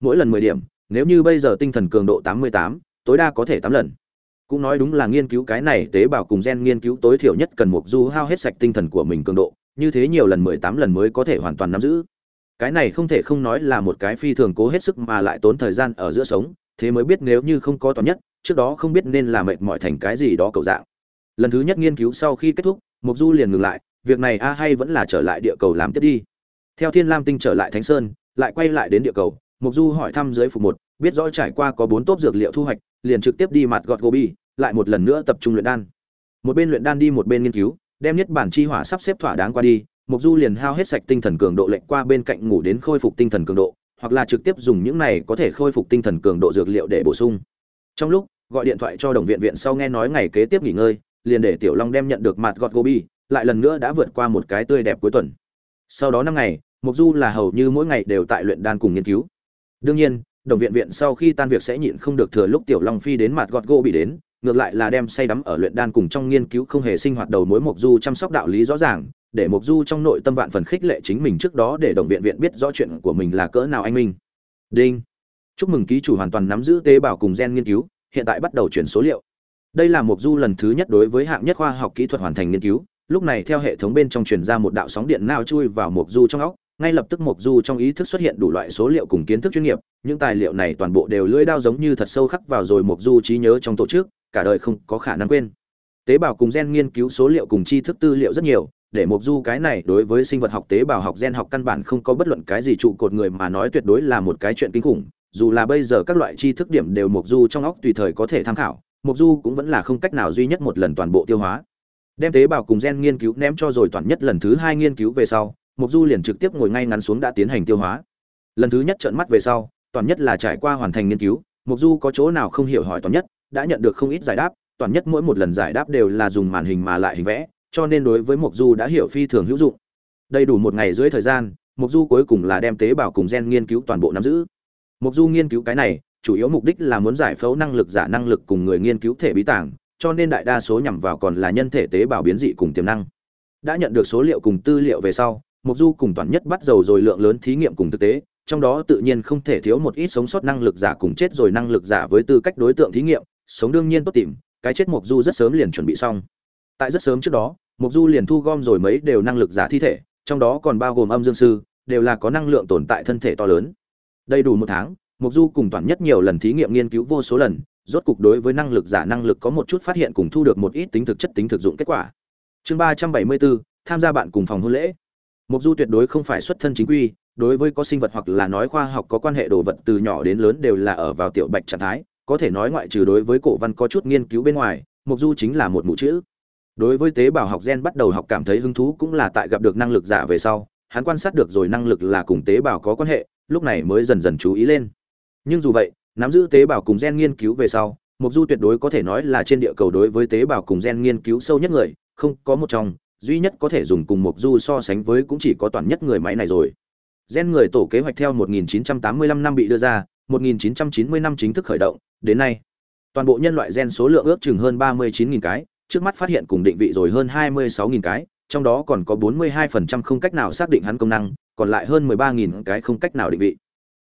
mỗi lần mười điểm, nếu như bây giờ tinh thần cường độ tám mươi tám, tối đa có thể tám lần. Cũng nói đúng là nghiên cứu cái này tế bào cùng gen nghiên cứu tối thiểu nhất cần mục du hao hết sạch tinh thần của mình cường độ, như thế nhiều lần mười tám lần mới có thể hoàn toàn nắm giữ. Cái này không thể không nói là một cái phi thường cố hết sức mà lại tốn thời gian ở giữa sống, thế mới biết nếu như không có toàn nhất, trước đó không biết nên là mệt mỏi thành cái gì đó cầu dạng. Lần thứ nhất nghiên cứu sau khi kết thúc mục du liền ngừng lại, việc này a hay vẫn là trở lại địa cầu làm tiếp đi. Theo thiên lam tinh trở lại thánh sơn, lại quay lại đến địa cầu Mộc du hỏi thăm dưới phục một, biết rõ trải qua có bốn tốp dược liệu thu hoạch, liền trực tiếp đi mặt gọt gobi, lại một lần nữa tập trung luyện đan. Một bên luyện đan đi, một bên nghiên cứu, đem nhất bản chi hỏa sắp xếp thỏa đáng qua đi, Mộc du liền hao hết sạch tinh thần cường độ lệnh qua bên cạnh ngủ đến khôi phục tinh thần cường độ, hoặc là trực tiếp dùng những này có thể khôi phục tinh thần cường độ dược liệu để bổ sung. Trong lúc, gọi điện thoại cho đồng viện viện sau nghe nói ngày kế tiếp nghỉ ngơi, liền để tiểu long đem nhận được mặt gọt gobi, lại lần nữa đã vượt qua một cái tươi đẹp cuối tuần. Sau đó năm ngày, Mộc du là hầu như mỗi ngày đều tại luyện đan cùng nghiên cứu đương nhiên, đồng viện viện sau khi tan việc sẽ nhịn không được thừa lúc tiểu long phi đến mặt gọt gỗ bị đến, ngược lại là đem say đắm ở luyện đan cùng trong nghiên cứu không hề sinh hoạt đầu mối mục du chăm sóc đạo lý rõ ràng, để mục du trong nội tâm vạn phần khích lệ chính mình trước đó để đồng viện viện biết rõ chuyện của mình là cỡ nào anh minh. Đinh. Chúc mừng ký chủ hoàn toàn nắm giữ tế bào cùng gen nghiên cứu, hiện tại bắt đầu chuyển số liệu. Đây là mục du lần thứ nhất đối với hạng nhất khoa học kỹ thuật hoàn thành nghiên cứu, lúc này theo hệ thống bên trong truyền ra một đạo sóng điện nao chui vào mục du trong óc ngay lập tức mục du trong ý thức xuất hiện đủ loại số liệu cùng kiến thức chuyên nghiệp, những tài liệu này toàn bộ đều lưỡi đao giống như thật sâu khắc vào rồi mục du trí nhớ trong tổ chức, cả đời không có khả năng quên. Tế bào cùng gen nghiên cứu số liệu cùng tri thức tư liệu rất nhiều, để mục du cái này đối với sinh vật học, tế bào học, gen học căn bản không có bất luận cái gì trụ cột người mà nói tuyệt đối là một cái chuyện kinh khủng. Dù là bây giờ các loại tri thức điểm đều mục du trong óc tùy thời có thể tham khảo mục du cũng vẫn là không cách nào duy nhất một lần toàn bộ tiêu hóa. Đem tế bào cùng gen nghiên cứu ném cho rồi toàn nhất lần thứ hai nghiên cứu về sau mục du liền trực tiếp ngồi ngay ngắn xuống đã tiến hành tiêu hóa. Lần thứ nhất trợn mắt về sau, toàn nhất là trải qua hoàn thành nghiên cứu mục du có chỗ nào không hiểu hỏi toàn nhất, đã nhận được không ít giải đáp, toàn nhất mỗi một lần giải đáp đều là dùng màn hình mà lại hình vẽ, cho nên đối với mục du đã hiểu phi thường hữu dụng. Đầy đủ một ngày dưới thời gian mục du cuối cùng là đem tế bào cùng gen nghiên cứu toàn bộ nắm giữ. Mục du nghiên cứu cái này, chủ yếu mục đích là muốn giải phẫu năng lực giả năng lực cùng người nghiên cứu thể bí tàng cho nên đại đa số nhằm vào còn là nhân thể tế bào biến dị cùng tiềm năng. Đã nhận được số liệu cùng tư liệu về sau mục du cùng toàn nhất bắt đầu rồi lượng lớn thí nghiệm cùng thực tế, trong đó tự nhiên không thể thiếu một ít sống sót năng lực giả cùng chết rồi năng lực giả với tư cách đối tượng thí nghiệm, sống đương nhiên tốt tìm, cái chết mục du rất sớm liền chuẩn bị xong. Tại rất sớm trước đó mục du liền thu gom rồi mấy đều năng lực giả thi thể, trong đó còn bao gồm âm dương sư, đều là có năng lượng tồn tại thân thể to lớn. Đầy đủ một tháng mục du cùng toàn nhất nhiều lần thí nghiệm nghiên cứu vô số lần, rốt cục đối với năng lực giả năng lực có một chút phát hiện cùng thu được một ít tính thực chất tính thực dụng kết quả. Chương ba trăm bảy mươi bốn, tham gia bạn cùng phòng hôn lễ mục du tuyệt đối không phải xuất thân chính quy, đối với có sinh vật hoặc là nói khoa học có quan hệ đồ vật từ nhỏ đến lớn đều là ở vào tiểu bạch trạng thái, có thể nói ngoại trừ đối với cổ văn có chút nghiên cứu bên ngoài mục du chính là một mụ chữ. Đối với tế bào học gen bắt đầu học cảm thấy hứng thú cũng là tại gặp được năng lực giả về sau, hắn quan sát được rồi năng lực là cùng tế bào có quan hệ, lúc này mới dần dần chú ý lên. Nhưng dù vậy, nắm giữ tế bào cùng gen nghiên cứu về sau mục du tuyệt đối có thể nói là trên địa cầu đối với tế bào cùng gen nghiên cứu sâu nhất người, không có một trong duy nhất có thể dùng cùng mục du so sánh với cũng chỉ có toàn nhất người máy này rồi. Gen người tổ kế hoạch theo 1985 năm bị đưa ra 1990 năm chính thức khởi động, đến nay, toàn bộ nhân loại gen số lượng ước chừng hơn 39.000 cái, trước mắt phát hiện cùng định vị rồi hơn 26.000 cái, trong đó còn có 42% không cách nào xác định hắn công năng, còn lại hơn 13.000 cái không cách nào định vị.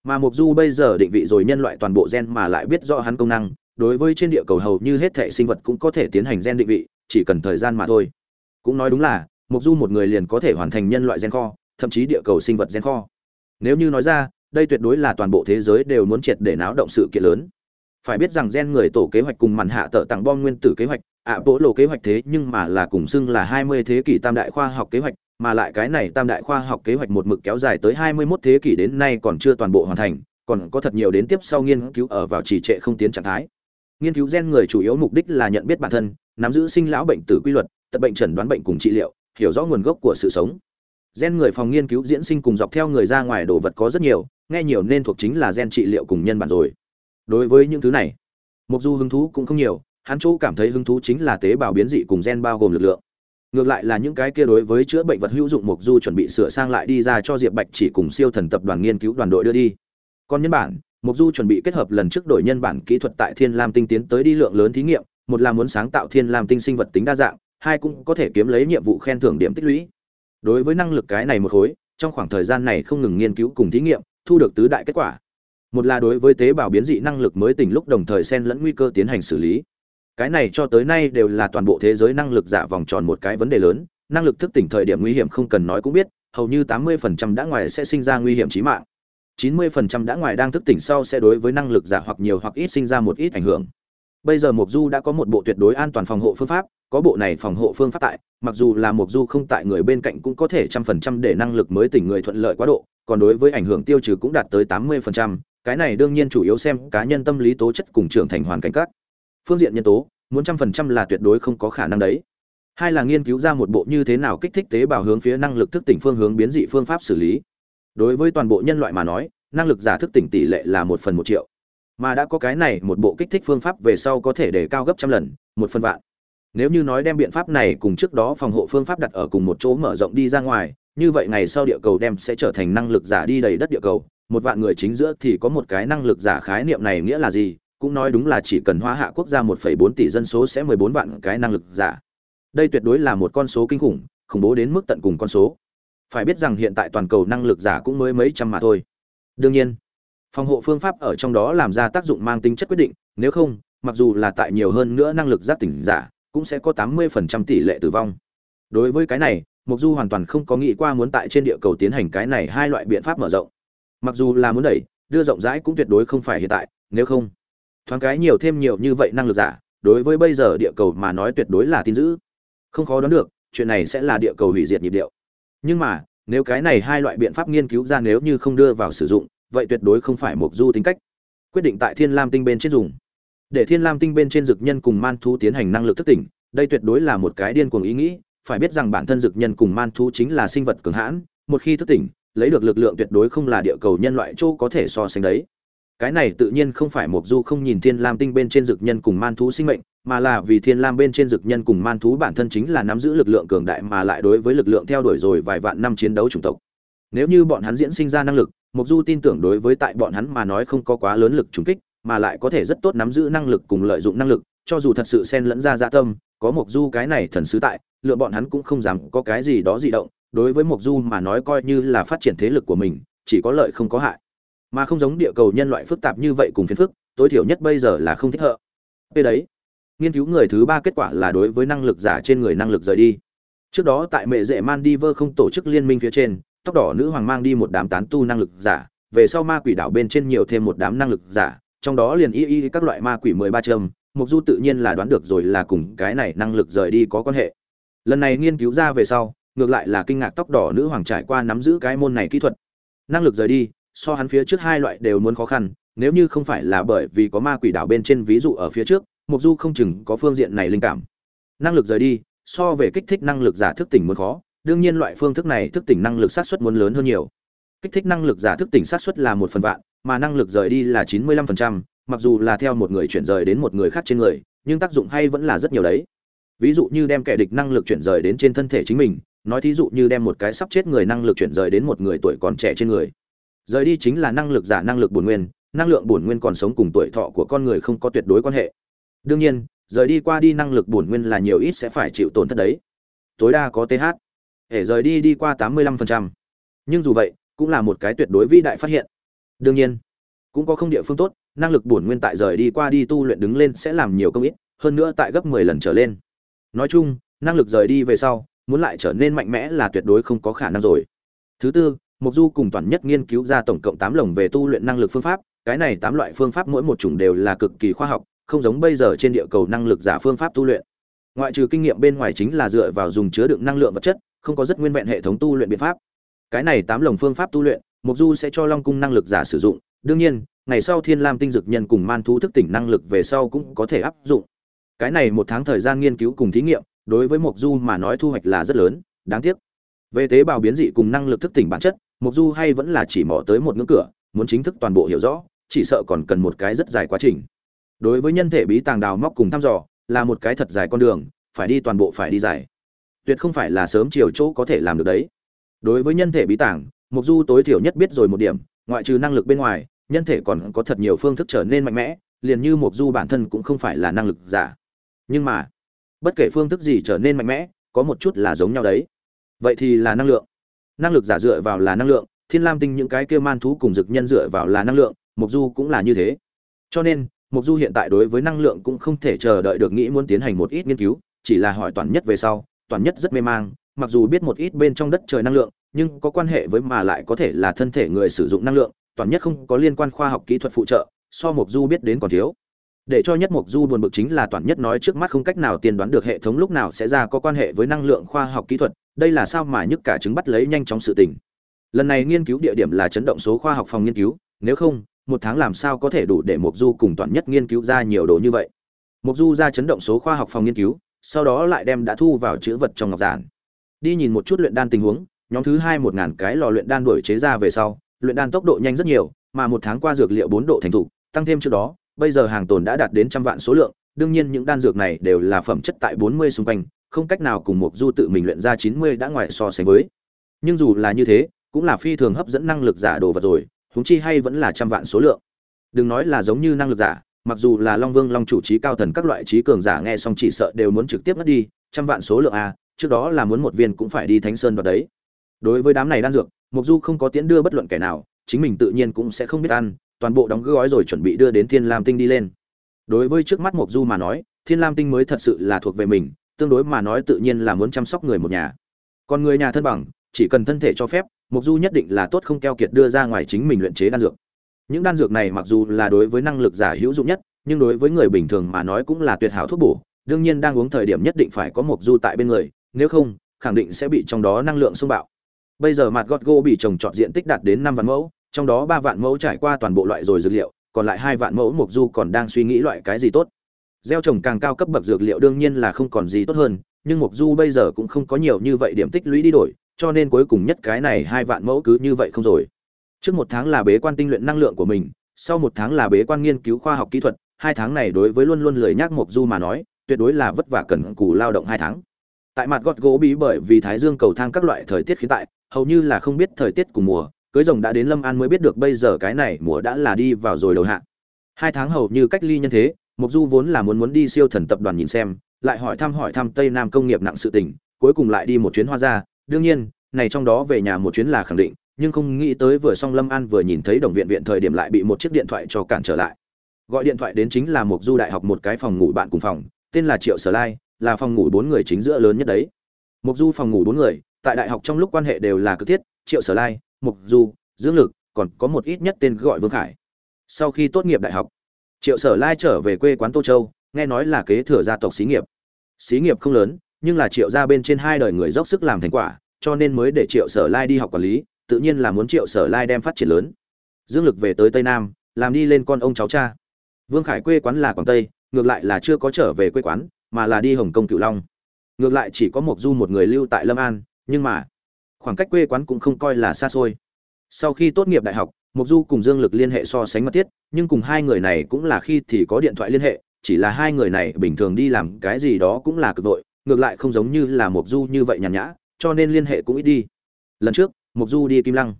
Mà mục du bây giờ định vị rồi nhân loại toàn bộ gen mà lại biết rõ hắn công năng, đối với trên địa cầu hầu như hết thể sinh vật cũng có thể tiến hành gen định vị, chỉ cần thời gian mà thôi cũng nói đúng là mục du một người liền có thể hoàn thành nhân loại gen kho, thậm chí địa cầu sinh vật gen kho. Nếu như nói ra, đây tuyệt đối là toàn bộ thế giới đều muốn triệt để náo động sự kiện lớn. Phải biết rằng gen người tổ kế hoạch cùng màn hạ tợ tặng bom nguyên tử kế hoạch, ạ bộ lộ kế hoạch thế nhưng mà là cùng xưng là 20 thế kỷ tam đại khoa học kế hoạch, mà lại cái này tam đại khoa học kế hoạch một mực kéo dài tới 21 thế kỷ đến nay còn chưa toàn bộ hoàn thành, còn có thật nhiều đến tiếp sau nghiên cứu ở vào trì trệ không tiến trạng thái. Nghiên cứu gen người chủ yếu mục đích là nhận biết bản thân, nắm giữ sinh lão bệnh tử quy luật tật bệnh chẩn đoán bệnh cùng trị liệu, hiểu rõ nguồn gốc của sự sống. Gen người phòng nghiên cứu diễn sinh cùng dọc theo người ra ngoài đồ vật có rất nhiều, nghe nhiều nên thuộc chính là gen trị liệu cùng nhân bản rồi. Đối với những thứ này mục du hứng thú cũng không nhiều, hắn chỗ cảm thấy hứng thú chính là tế bào biến dị cùng gen bao gồm lực lượng. Ngược lại là những cái kia đối với chữa bệnh vật hữu dụng mục du chuẩn bị sửa sang lại đi ra cho diệp bạch chỉ cùng siêu thần tập đoàn nghiên cứu đoàn đội đưa đi. Còn nhân bản mục du chuẩn bị kết hợp lần trước đổi nhân bản kỹ thuật tại thiên lam tinh tiến tới đi lượng lớn thí nghiệm, một là muốn sáng tạo thiên lam tinh sinh vật tính đa dạng hai cũng có thể kiếm lấy nhiệm vụ khen thưởng điểm tích lũy. Đối với năng lực cái này một khối, trong khoảng thời gian này không ngừng nghiên cứu cùng thí nghiệm, thu được tứ đại kết quả. Một là đối với tế bào biến dị năng lực mới tỉnh lúc đồng thời xen lẫn nguy cơ tiến hành xử lý. Cái này cho tới nay đều là toàn bộ thế giới năng lực giả vòng tròn một cái vấn đề lớn, năng lực thức tỉnh thời điểm nguy hiểm không cần nói cũng biết, hầu như 80% đã ngoài sẽ sinh ra nguy hiểm chí mạng. 90% đã ngoài đang thức tỉnh sau sẽ đối với năng lực giả hoặc nhiều hoặc ít sinh ra một ít ảnh hưởng. Bây giờ mục du đã có một bộ tuyệt đối an toàn phòng hộ phương pháp có bộ này phòng hộ phương pháp tại mặc dù là mục du không tại người bên cạnh cũng có thể trăm phần trăm để năng lực mới tỉnh người thuận lợi quá độ còn đối với ảnh hưởng tiêu trừ cũng đạt tới 80%, cái này đương nhiên chủ yếu xem cá nhân tâm lý tố chất cùng trưởng thành hoàn cảnh các phương diện nhân tố muốn trăm phần trăm là tuyệt đối không có khả năng đấy. Hai là nghiên cứu ra một bộ như thế nào kích thích tế bào hướng phía năng lực thức tỉnh phương hướng biến dị phương pháp xử lý. Đối với toàn bộ nhân loại mà nói năng lực giả thức tỉnh tỷ lệ là một phần một triệu mà đã có cái này một bộ kích thích phương pháp về sau có thể để cao gấp trăm lần một phần vạn nếu như nói đem biện pháp này cùng trước đó phòng hộ phương pháp đặt ở cùng một chỗ mở rộng đi ra ngoài như vậy ngày sau địa cầu đem sẽ trở thành năng lực giả đi đầy đất địa cầu. Một vạn người chính giữa thì có một cái năng lực giả khái niệm này nghĩa là gì? Cũng nói đúng là chỉ cần hóa hạ quốc gia 1,4 tỷ dân số sẽ 14 vạn cái năng lực giả. Đây tuyệt đối là một con số kinh khủng khủng bố đến mức tận cùng con số. Phải biết rằng hiện tại toàn cầu năng lực giả cũng mới mấy trăm mà thôi. Đương nhiên phòng hộ phương pháp ở trong đó làm ra tác dụng mang tính chất quyết định nếu không mặc dù là tại nhiều hơn nữa năng lực giác tỉnh giả cũng sẽ có 80% tỷ lệ tử vong. Đối với cái này mục du hoàn toàn không có nghĩ qua muốn tại trên địa cầu tiến hành cái này hai loại biện pháp mở rộng. Mặc dù là muốn đẩy, đưa rộng rãi cũng tuyệt đối không phải hiện tại, nếu không, thoáng cái nhiều thêm nhiều như vậy năng lực giả, đối với bây giờ địa cầu mà nói tuyệt đối là tin dữ. Không khó đoán được, chuyện này sẽ là địa cầu hủy diệt nhịp điệu. Nhưng mà, nếu cái này hai loại biện pháp nghiên cứu ra nếu như không đưa vào sử dụng, vậy tuyệt đối không phải mục du tính cách. Quyết định tại thiên lam tinh bên trên dùng để thiên lam tinh bên trên dực nhân cùng man thú tiến hành năng lực thức tỉnh, đây tuyệt đối là một cái điên cuồng ý nghĩ, phải biết rằng bản thân dực nhân cùng man thú chính là sinh vật cường hãn, một khi thức tỉnh, lấy được lực lượng tuyệt đối không là địa cầu nhân loại châu có thể so sánh đấy. Cái này tự nhiên không phải mục du không nhìn thiên lam tinh bên trên dực nhân cùng man thú sinh mệnh, mà là vì thiên lam bên trên dực nhân cùng man thú bản thân chính là nắm giữ lực lượng cường đại mà lại đối với lực lượng theo đuổi rồi vài vạn năm chiến đấu chủng tộc. Nếu như bọn hắn diễn sinh ra năng lực mục du tin tưởng đối với tại bọn hắn mà nói không có quá lớn lực trùng kích mà lại có thể rất tốt nắm giữ năng lực cùng lợi dụng năng lực, cho dù thật sự xen lẫn ra dạ tâm, có mục du cái này thần sứ tại, lựa bọn hắn cũng không dám có cái gì đó dị động, đối với mục du mà nói coi như là phát triển thế lực của mình, chỉ có lợi không có hại. Mà không giống địa cầu nhân loại phức tạp như vậy cùng phiền phức, tối thiểu nhất bây giờ là không thích hợp. Về đấy, nghiên cứu người thứ ba kết quả là đối với năng lực giả trên người năng lực rời đi. Trước đó tại mẹ dễ Maldives không tổ chức liên minh phía trên, tóc đỏ nữ hoàng mang đi một đám tán tu năng lực giả, về sau ma quỷ đảo bên trên nhiều thêm một đám năng lực giả trong đó liền y y các loại ma quỷ mười ba châm mục du tự nhiên là đoán được rồi là cùng cái này năng lực rời đi có quan hệ. Lần này nghiên cứu ra về sau, ngược lại là kinh ngạc tóc đỏ nữ hoàng trải qua nắm giữ cái môn này kỹ thuật. Năng lực rời đi, so hắn phía trước hai loại đều muốn khó khăn, nếu như không phải là bởi vì có ma quỷ đảo bên trên ví dụ ở phía trước mục du không chừng có phương diện này linh cảm. Năng lực rời đi, so về kích thích năng lực giả thức tỉnh muốn khó, đương nhiên loại phương thức này thức tỉnh năng lực sát xuất muốn lớn hơn nhiều. Kích thích năng lực giả thức tỉnh sát xuất là một phần vạn mà năng lực rời đi là chín mươi lăm phần trăm, mặc dù là theo một người chuyển rời đến một người khác trên người, nhưng tác dụng hay vẫn là rất nhiều đấy. Ví dụ như đem kẻ địch năng lực chuyển rời đến trên thân thể chính mình, nói thí dụ như đem một cái sắp chết người năng lực chuyển rời đến một người tuổi còn trẻ trên người. Rời đi chính là năng lực giả năng lực bổn nguyên, năng lượng bổn nguyên còn sống cùng tuổi thọ của con người không có tuyệt đối quan hệ. Đương nhiên, rời đi qua đi năng lực bổn nguyên là nhiều ít sẽ phải chịu tổn thất đấy. Tối đa có th để rời đi đi qua tám mươi lăm phần trăm. Nhưng dù vậy, cũng là một cái tuyệt đối vĩ đại phát hiện đương nhiên cũng có không địa phương tốt năng lực bổn nguyên tại rời đi qua đi tu luyện đứng lên sẽ làm nhiều công ít hơn nữa tại gấp mười lần trở lên nói chung năng lực rời đi về sau muốn lại trở nên mạnh mẽ là tuyệt đối không có khả năng rồi thứ tư mục Du cùng toàn nhất nghiên cứu ra tổng cộng 8 lồng về tu luyện năng lực phương pháp, cái này 8 loại phương pháp mỗi một chủng đều là cực kỳ khoa học, không giống bây giờ trên địa cầu năng lực giả phương pháp tu luyện. Ngoại trừ kinh nghiệm bên ngoài chính là dựa vào dùng chứa đựng năng lượng vật chất, không có rất nguyên vẹn hệ thống tu luyện biện pháp. Cái này 8 lồng phương pháp tu luyện, Mộc Du sẽ cho Long cung năng lực giả sử dụng, đương nhiên, ngày sau Thiên Lam tinh dực nhân cùng man thú thức tỉnh năng lực về sau cũng có thể áp dụng. Cái này một tháng thời gian nghiên cứu cùng thí nghiệm, đối với Mộc Du mà nói thu hoạch là rất lớn, đáng tiếc. Về tế bào biến dị cùng năng lực thức tỉnh bản chất, Mộc Du hay vẫn là chỉ mò tới một ngưỡng cửa, muốn chính thức toàn bộ hiểu rõ, chỉ sợ còn cần một cái rất dài quá trình. Đối với nhân thể bí tàng đào móc cùng thăm dò, là một cái thật dài con đường, phải đi toàn bộ phải đi dài. Tuyệt không phải là sớm chiều chỗ có thể làm được đấy. Đối với nhân thể bí tàng, Mộc Du tối thiểu nhất biết rồi một điểm, ngoại trừ năng lực bên ngoài, nhân thể còn có thật nhiều phương thức trở nên mạnh mẽ, liền như Mộc Du bản thân cũng không phải là năng lực giả. Nhưng mà, bất kể phương thức gì trở nên mạnh mẽ, có một chút là giống nhau đấy. Vậy thì là năng lượng năng lực giả dựa vào là năng lượng thiên lam tinh những cái kia man thú cùng dực nhân dựa vào là năng lượng mục du cũng là như thế cho nên mục du hiện tại đối với năng lượng cũng không thể chờ đợi được nghĩ muốn tiến hành một ít nghiên cứu chỉ là hỏi toàn nhất về sau toàn nhất rất mê mang mặc dù biết một ít bên trong đất trời năng lượng nhưng có quan hệ với mà lại có thể là thân thể người sử dụng năng lượng, toàn nhất không có liên quan khoa học kỹ thuật phụ trợ, so mục du biết đến còn thiếu. Để cho nhất mục du buồn bực chính là toàn nhất nói trước mắt không cách nào tiên đoán được hệ thống lúc nào sẽ ra có quan hệ với năng lượng khoa học kỹ thuật, đây là sao mà nhức cả chứng bắt lấy nhanh chóng sự tình. Lần này nghiên cứu địa điểm là chấn động số khoa học phòng nghiên cứu, nếu không, một tháng làm sao có thể đủ để mục du cùng toàn nhất nghiên cứu ra nhiều đồ như vậy. Mục du ra chấn động số khoa học phòng nghiên cứu, sau đó lại đem đã thu vào chữ vật trong ngọc giản. Đi nhìn một chút luyện đan tình huống nhóm thứ hai một ngàn cái lò luyện đan đổi chế ra về sau, luyện đan tốc độ nhanh rất nhiều, mà một tháng qua dược liệu bốn độ thành thục, tăng thêm trước đó, bây giờ hàng tồn đã đạt đến trăm vạn số lượng, đương nhiên những đan dược này đều là phẩm chất tại bốn mươi xung quanh, không cách nào cùng một du tự mình luyện ra chín mươi đã ngoài so sánh với. Nhưng dù là như thế, cũng là phi thường hấp dẫn năng lực giả đồ vật rồi, huống chi hay vẫn là trăm vạn số lượng. Đừng nói là giống như năng lực giả, mặc dù là long vương, long chủ trí cao thần các loại trí cường giả nghe xong chỉ sợ đều muốn trực tiếp mất đi, trăm vạn số lượng a trước đó là muốn một viên cũng phải đi thánh sơn vào đấy đối với đám này đan dược mục du không có tiễn đưa bất luận kẻ nào, chính mình tự nhiên cũng sẽ không biết ăn, toàn bộ đóng gói rồi chuẩn bị đưa đến thiên lam tinh đi lên. Đối với trước mắt mục du mà nói, thiên lam tinh mới thật sự là thuộc về mình, tương đối mà nói tự nhiên là muốn chăm sóc người một nhà. Còn người nhà thân bằng, chỉ cần thân thể cho phép mục du nhất định là tốt không keo kiệt đưa ra ngoài chính mình luyện chế đan dược. Những đan dược này mặc dù là đối với năng lực giả hữu dụng nhất, nhưng đối với người bình thường mà nói cũng là tuyệt hảo thuốc bổ, đương nhiên đang uống thời điểm nhất định phải có mục du tại bên người, nếu không, khẳng định sẽ bị trong đó năng lượng xung bạo bây giờ mặt gót gỗ bị trồng trọt diện tích đạt đến năm vạn mẫu, trong đó ba vạn mẫu trải qua toàn bộ loại rồi dược liệu, còn lại hai vạn mẫu mục du còn đang suy nghĩ loại cái gì tốt. Gieo trồng càng cao cấp bậc dược liệu đương nhiên là không còn gì tốt hơn, nhưng mục du bây giờ cũng không có nhiều như vậy điểm tích lũy đi đổi, cho nên cuối cùng nhất cái này hai vạn mẫu cứ như vậy không rồi. Trước một tháng là bế quan tinh luyện năng lượng của mình, sau một tháng là bế quan nghiên cứu khoa học kỹ thuật, hai tháng này đối với luôn luôn lười nhác mục du mà nói, tuyệt đối là vất vả cần cù lao động hai tháng. Tại mặt gọt gỗ bí bởi vì thái dương cầu thang các loại thời tiết khiến tại hầu như là không biết thời tiết cùng mùa, cưới rồng đã đến lâm an mới biết được bây giờ cái này mùa đã là đi vào rồi đầu hạ. Hai tháng hầu như cách ly nhân thế mục du vốn là muốn muốn đi siêu thần tập đoàn nhìn xem, lại hỏi thăm hỏi thăm tây nam công nghiệp nặng sự tình, cuối cùng lại đi một chuyến hoa ra đương nhiên, này trong đó về nhà một chuyến là khẳng định, nhưng không nghĩ tới vừa xong lâm an vừa nhìn thấy đồng viện viện thời điểm lại bị một chiếc điện thoại cho cản trở lại. Gọi điện thoại đến chính là mục du đại học một cái phòng ngủ bạn cùng phòng, tên là triệu sở lai, là phòng ngủ bốn người chính giữa lớn nhất đấy. Mục du phòng ngủ bốn người tại đại học trong lúc quan hệ đều là cực thiết, triệu sở lai, mục du, dưỡng lực, còn có một ít nhất tên gọi vương khải. Sau khi tốt nghiệp đại học, triệu sở lai trở về quê quán tô châu, nghe nói là kế thừa gia tộc xí nghiệp. Xí nghiệp không lớn, nhưng là triệu gia bên trên hai đời người dốc sức làm thành quả, cho nên mới để triệu sở lai đi học quản lý, tự nhiên là muốn triệu sở lai đem phát triển lớn. Dương lực về tới tây nam, làm đi lên con ông cháu cha. Vương khải quê quán là quảng tây, ngược lại là chưa có trở về quê quán, mà là đi hồng kông cửu long. Ngược lại chỉ có một du một người lưu tại lâm an nhưng mà, khoảng cách quê quán cũng không coi là xa xôi. Sau khi tốt nghiệp đại học mục du cùng dương lực liên hệ so sánh mật thiết, nhưng cùng hai người này cũng là khi thì có điện thoại liên hệ, chỉ là hai người này bình thường đi làm cái gì đó cũng là cực vội, ngược lại không giống như là mục du như vậy nhàn nhã, cho nên liên hệ cũng ít đi. Lần trước mục du đi kim lăng.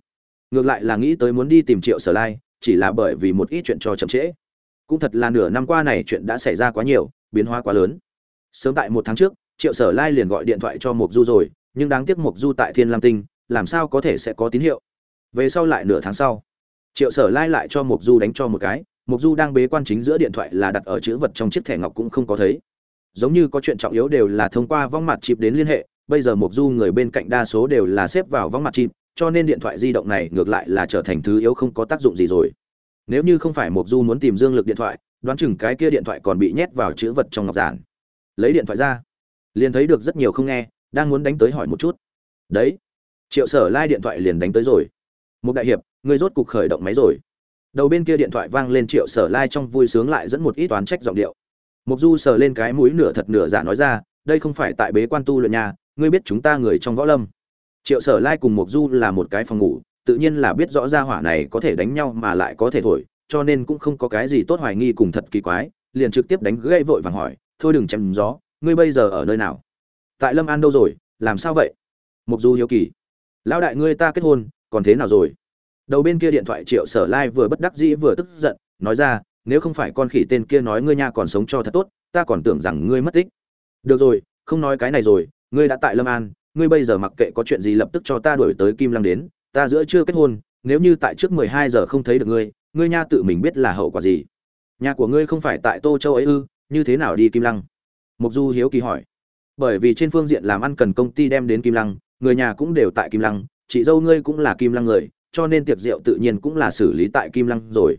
Ngược lại là nghĩ tới muốn đi tìm triệu sở lai, chỉ là bởi vì một ít chuyện cho chậm trễ. Cũng thật là nửa năm qua này chuyện đã xảy ra quá nhiều, biến hóa quá lớn. Sớm tại một tháng trước, triệu sở lai liền gọi điện thoại cho mục du rồi nhưng đáng tiếc mục du tại thiên lam tinh, làm sao có thể sẽ có tín hiệu? Về sau lại nửa tháng sau, triệu sở lai lại cho mục du đánh cho một cái mục du đang bế quan chính giữa điện thoại là đặt ở chữ vật trong chiếc thẻ ngọc cũng không có thấy. Giống như có chuyện trọng yếu đều là thông qua vong mặt chip đến liên hệ, bây giờ mục du người bên cạnh đa số đều là xếp vào vong mặt chip, cho nên điện thoại di động này ngược lại là trở thành thứ yếu không có tác dụng gì rồi. Nếu như không phải mục du muốn tìm dương lực điện thoại, đoán chừng cái kia điện thoại còn bị nhét vào chữ vật trong ngọc giản. Lấy điện thoại ra, liền thấy được rất nhiều không nghe đang muốn đánh tới hỏi một chút. Đấy. Triệu sở lai điện thoại liền đánh tới rồi. Một đại hiệp, người rốt cục khởi động máy rồi. Đầu bên kia điện thoại vang lên triệu sở lai trong vui sướng lại dẫn một ít toán trách giọng điệu. Mục du sờ lên cái mũi nửa thật nửa giả nói ra, đây không phải tại bế quan tu luyện nhà, ngươi biết chúng ta người trong võ lâm. Triệu sở lai cùng mục du là một cái phòng ngủ, tự nhiên là biết rõ ra hỏa này có thể đánh nhau mà lại có thể thổi, cho nên cũng không có cái gì tốt hoài nghi cùng thật kỳ quái, liền trực tiếp đánh gãy vội vàng hỏi, thôi đừng chém gió, ngươi bây giờ ở nơi nào? Tại lâm an đâu rồi, làm sao vậy? Mục du hiếu kỳ. Lão đại ngươi ta kết hôn, còn thế nào rồi? Đầu bên kia điện thoại triệu sở lai vừa bất đắc dĩ vừa tức giận, nói ra, nếu không phải con khỉ tên kia nói ngươi nha còn sống cho thật tốt, ta còn tưởng rằng ngươi mất tích. Được rồi, không nói cái này rồi, ngươi đã tại lâm an, ngươi bây giờ mặc kệ có chuyện gì lập tức cho ta đuổi tới kim lăng đến, ta giữa chưa kết hôn, nếu như tại trước mười hai giờ không thấy được ngươi ngươi nha tự mình biết là hậu quả gì. Nhà của ngươi không phải tại tô châu ấy ư, như thế nào đi kim lăng? Mục du hiếu kỳ hỏi bởi vì trên phương diện làm ăn cần công ty đem đến kim lăng, người nhà cũng đều tại kim lăng, chị dâu ngươi cũng là kim lăng người, cho nên tiệc rượu tự nhiên cũng là xử lý tại kim lăng rồi.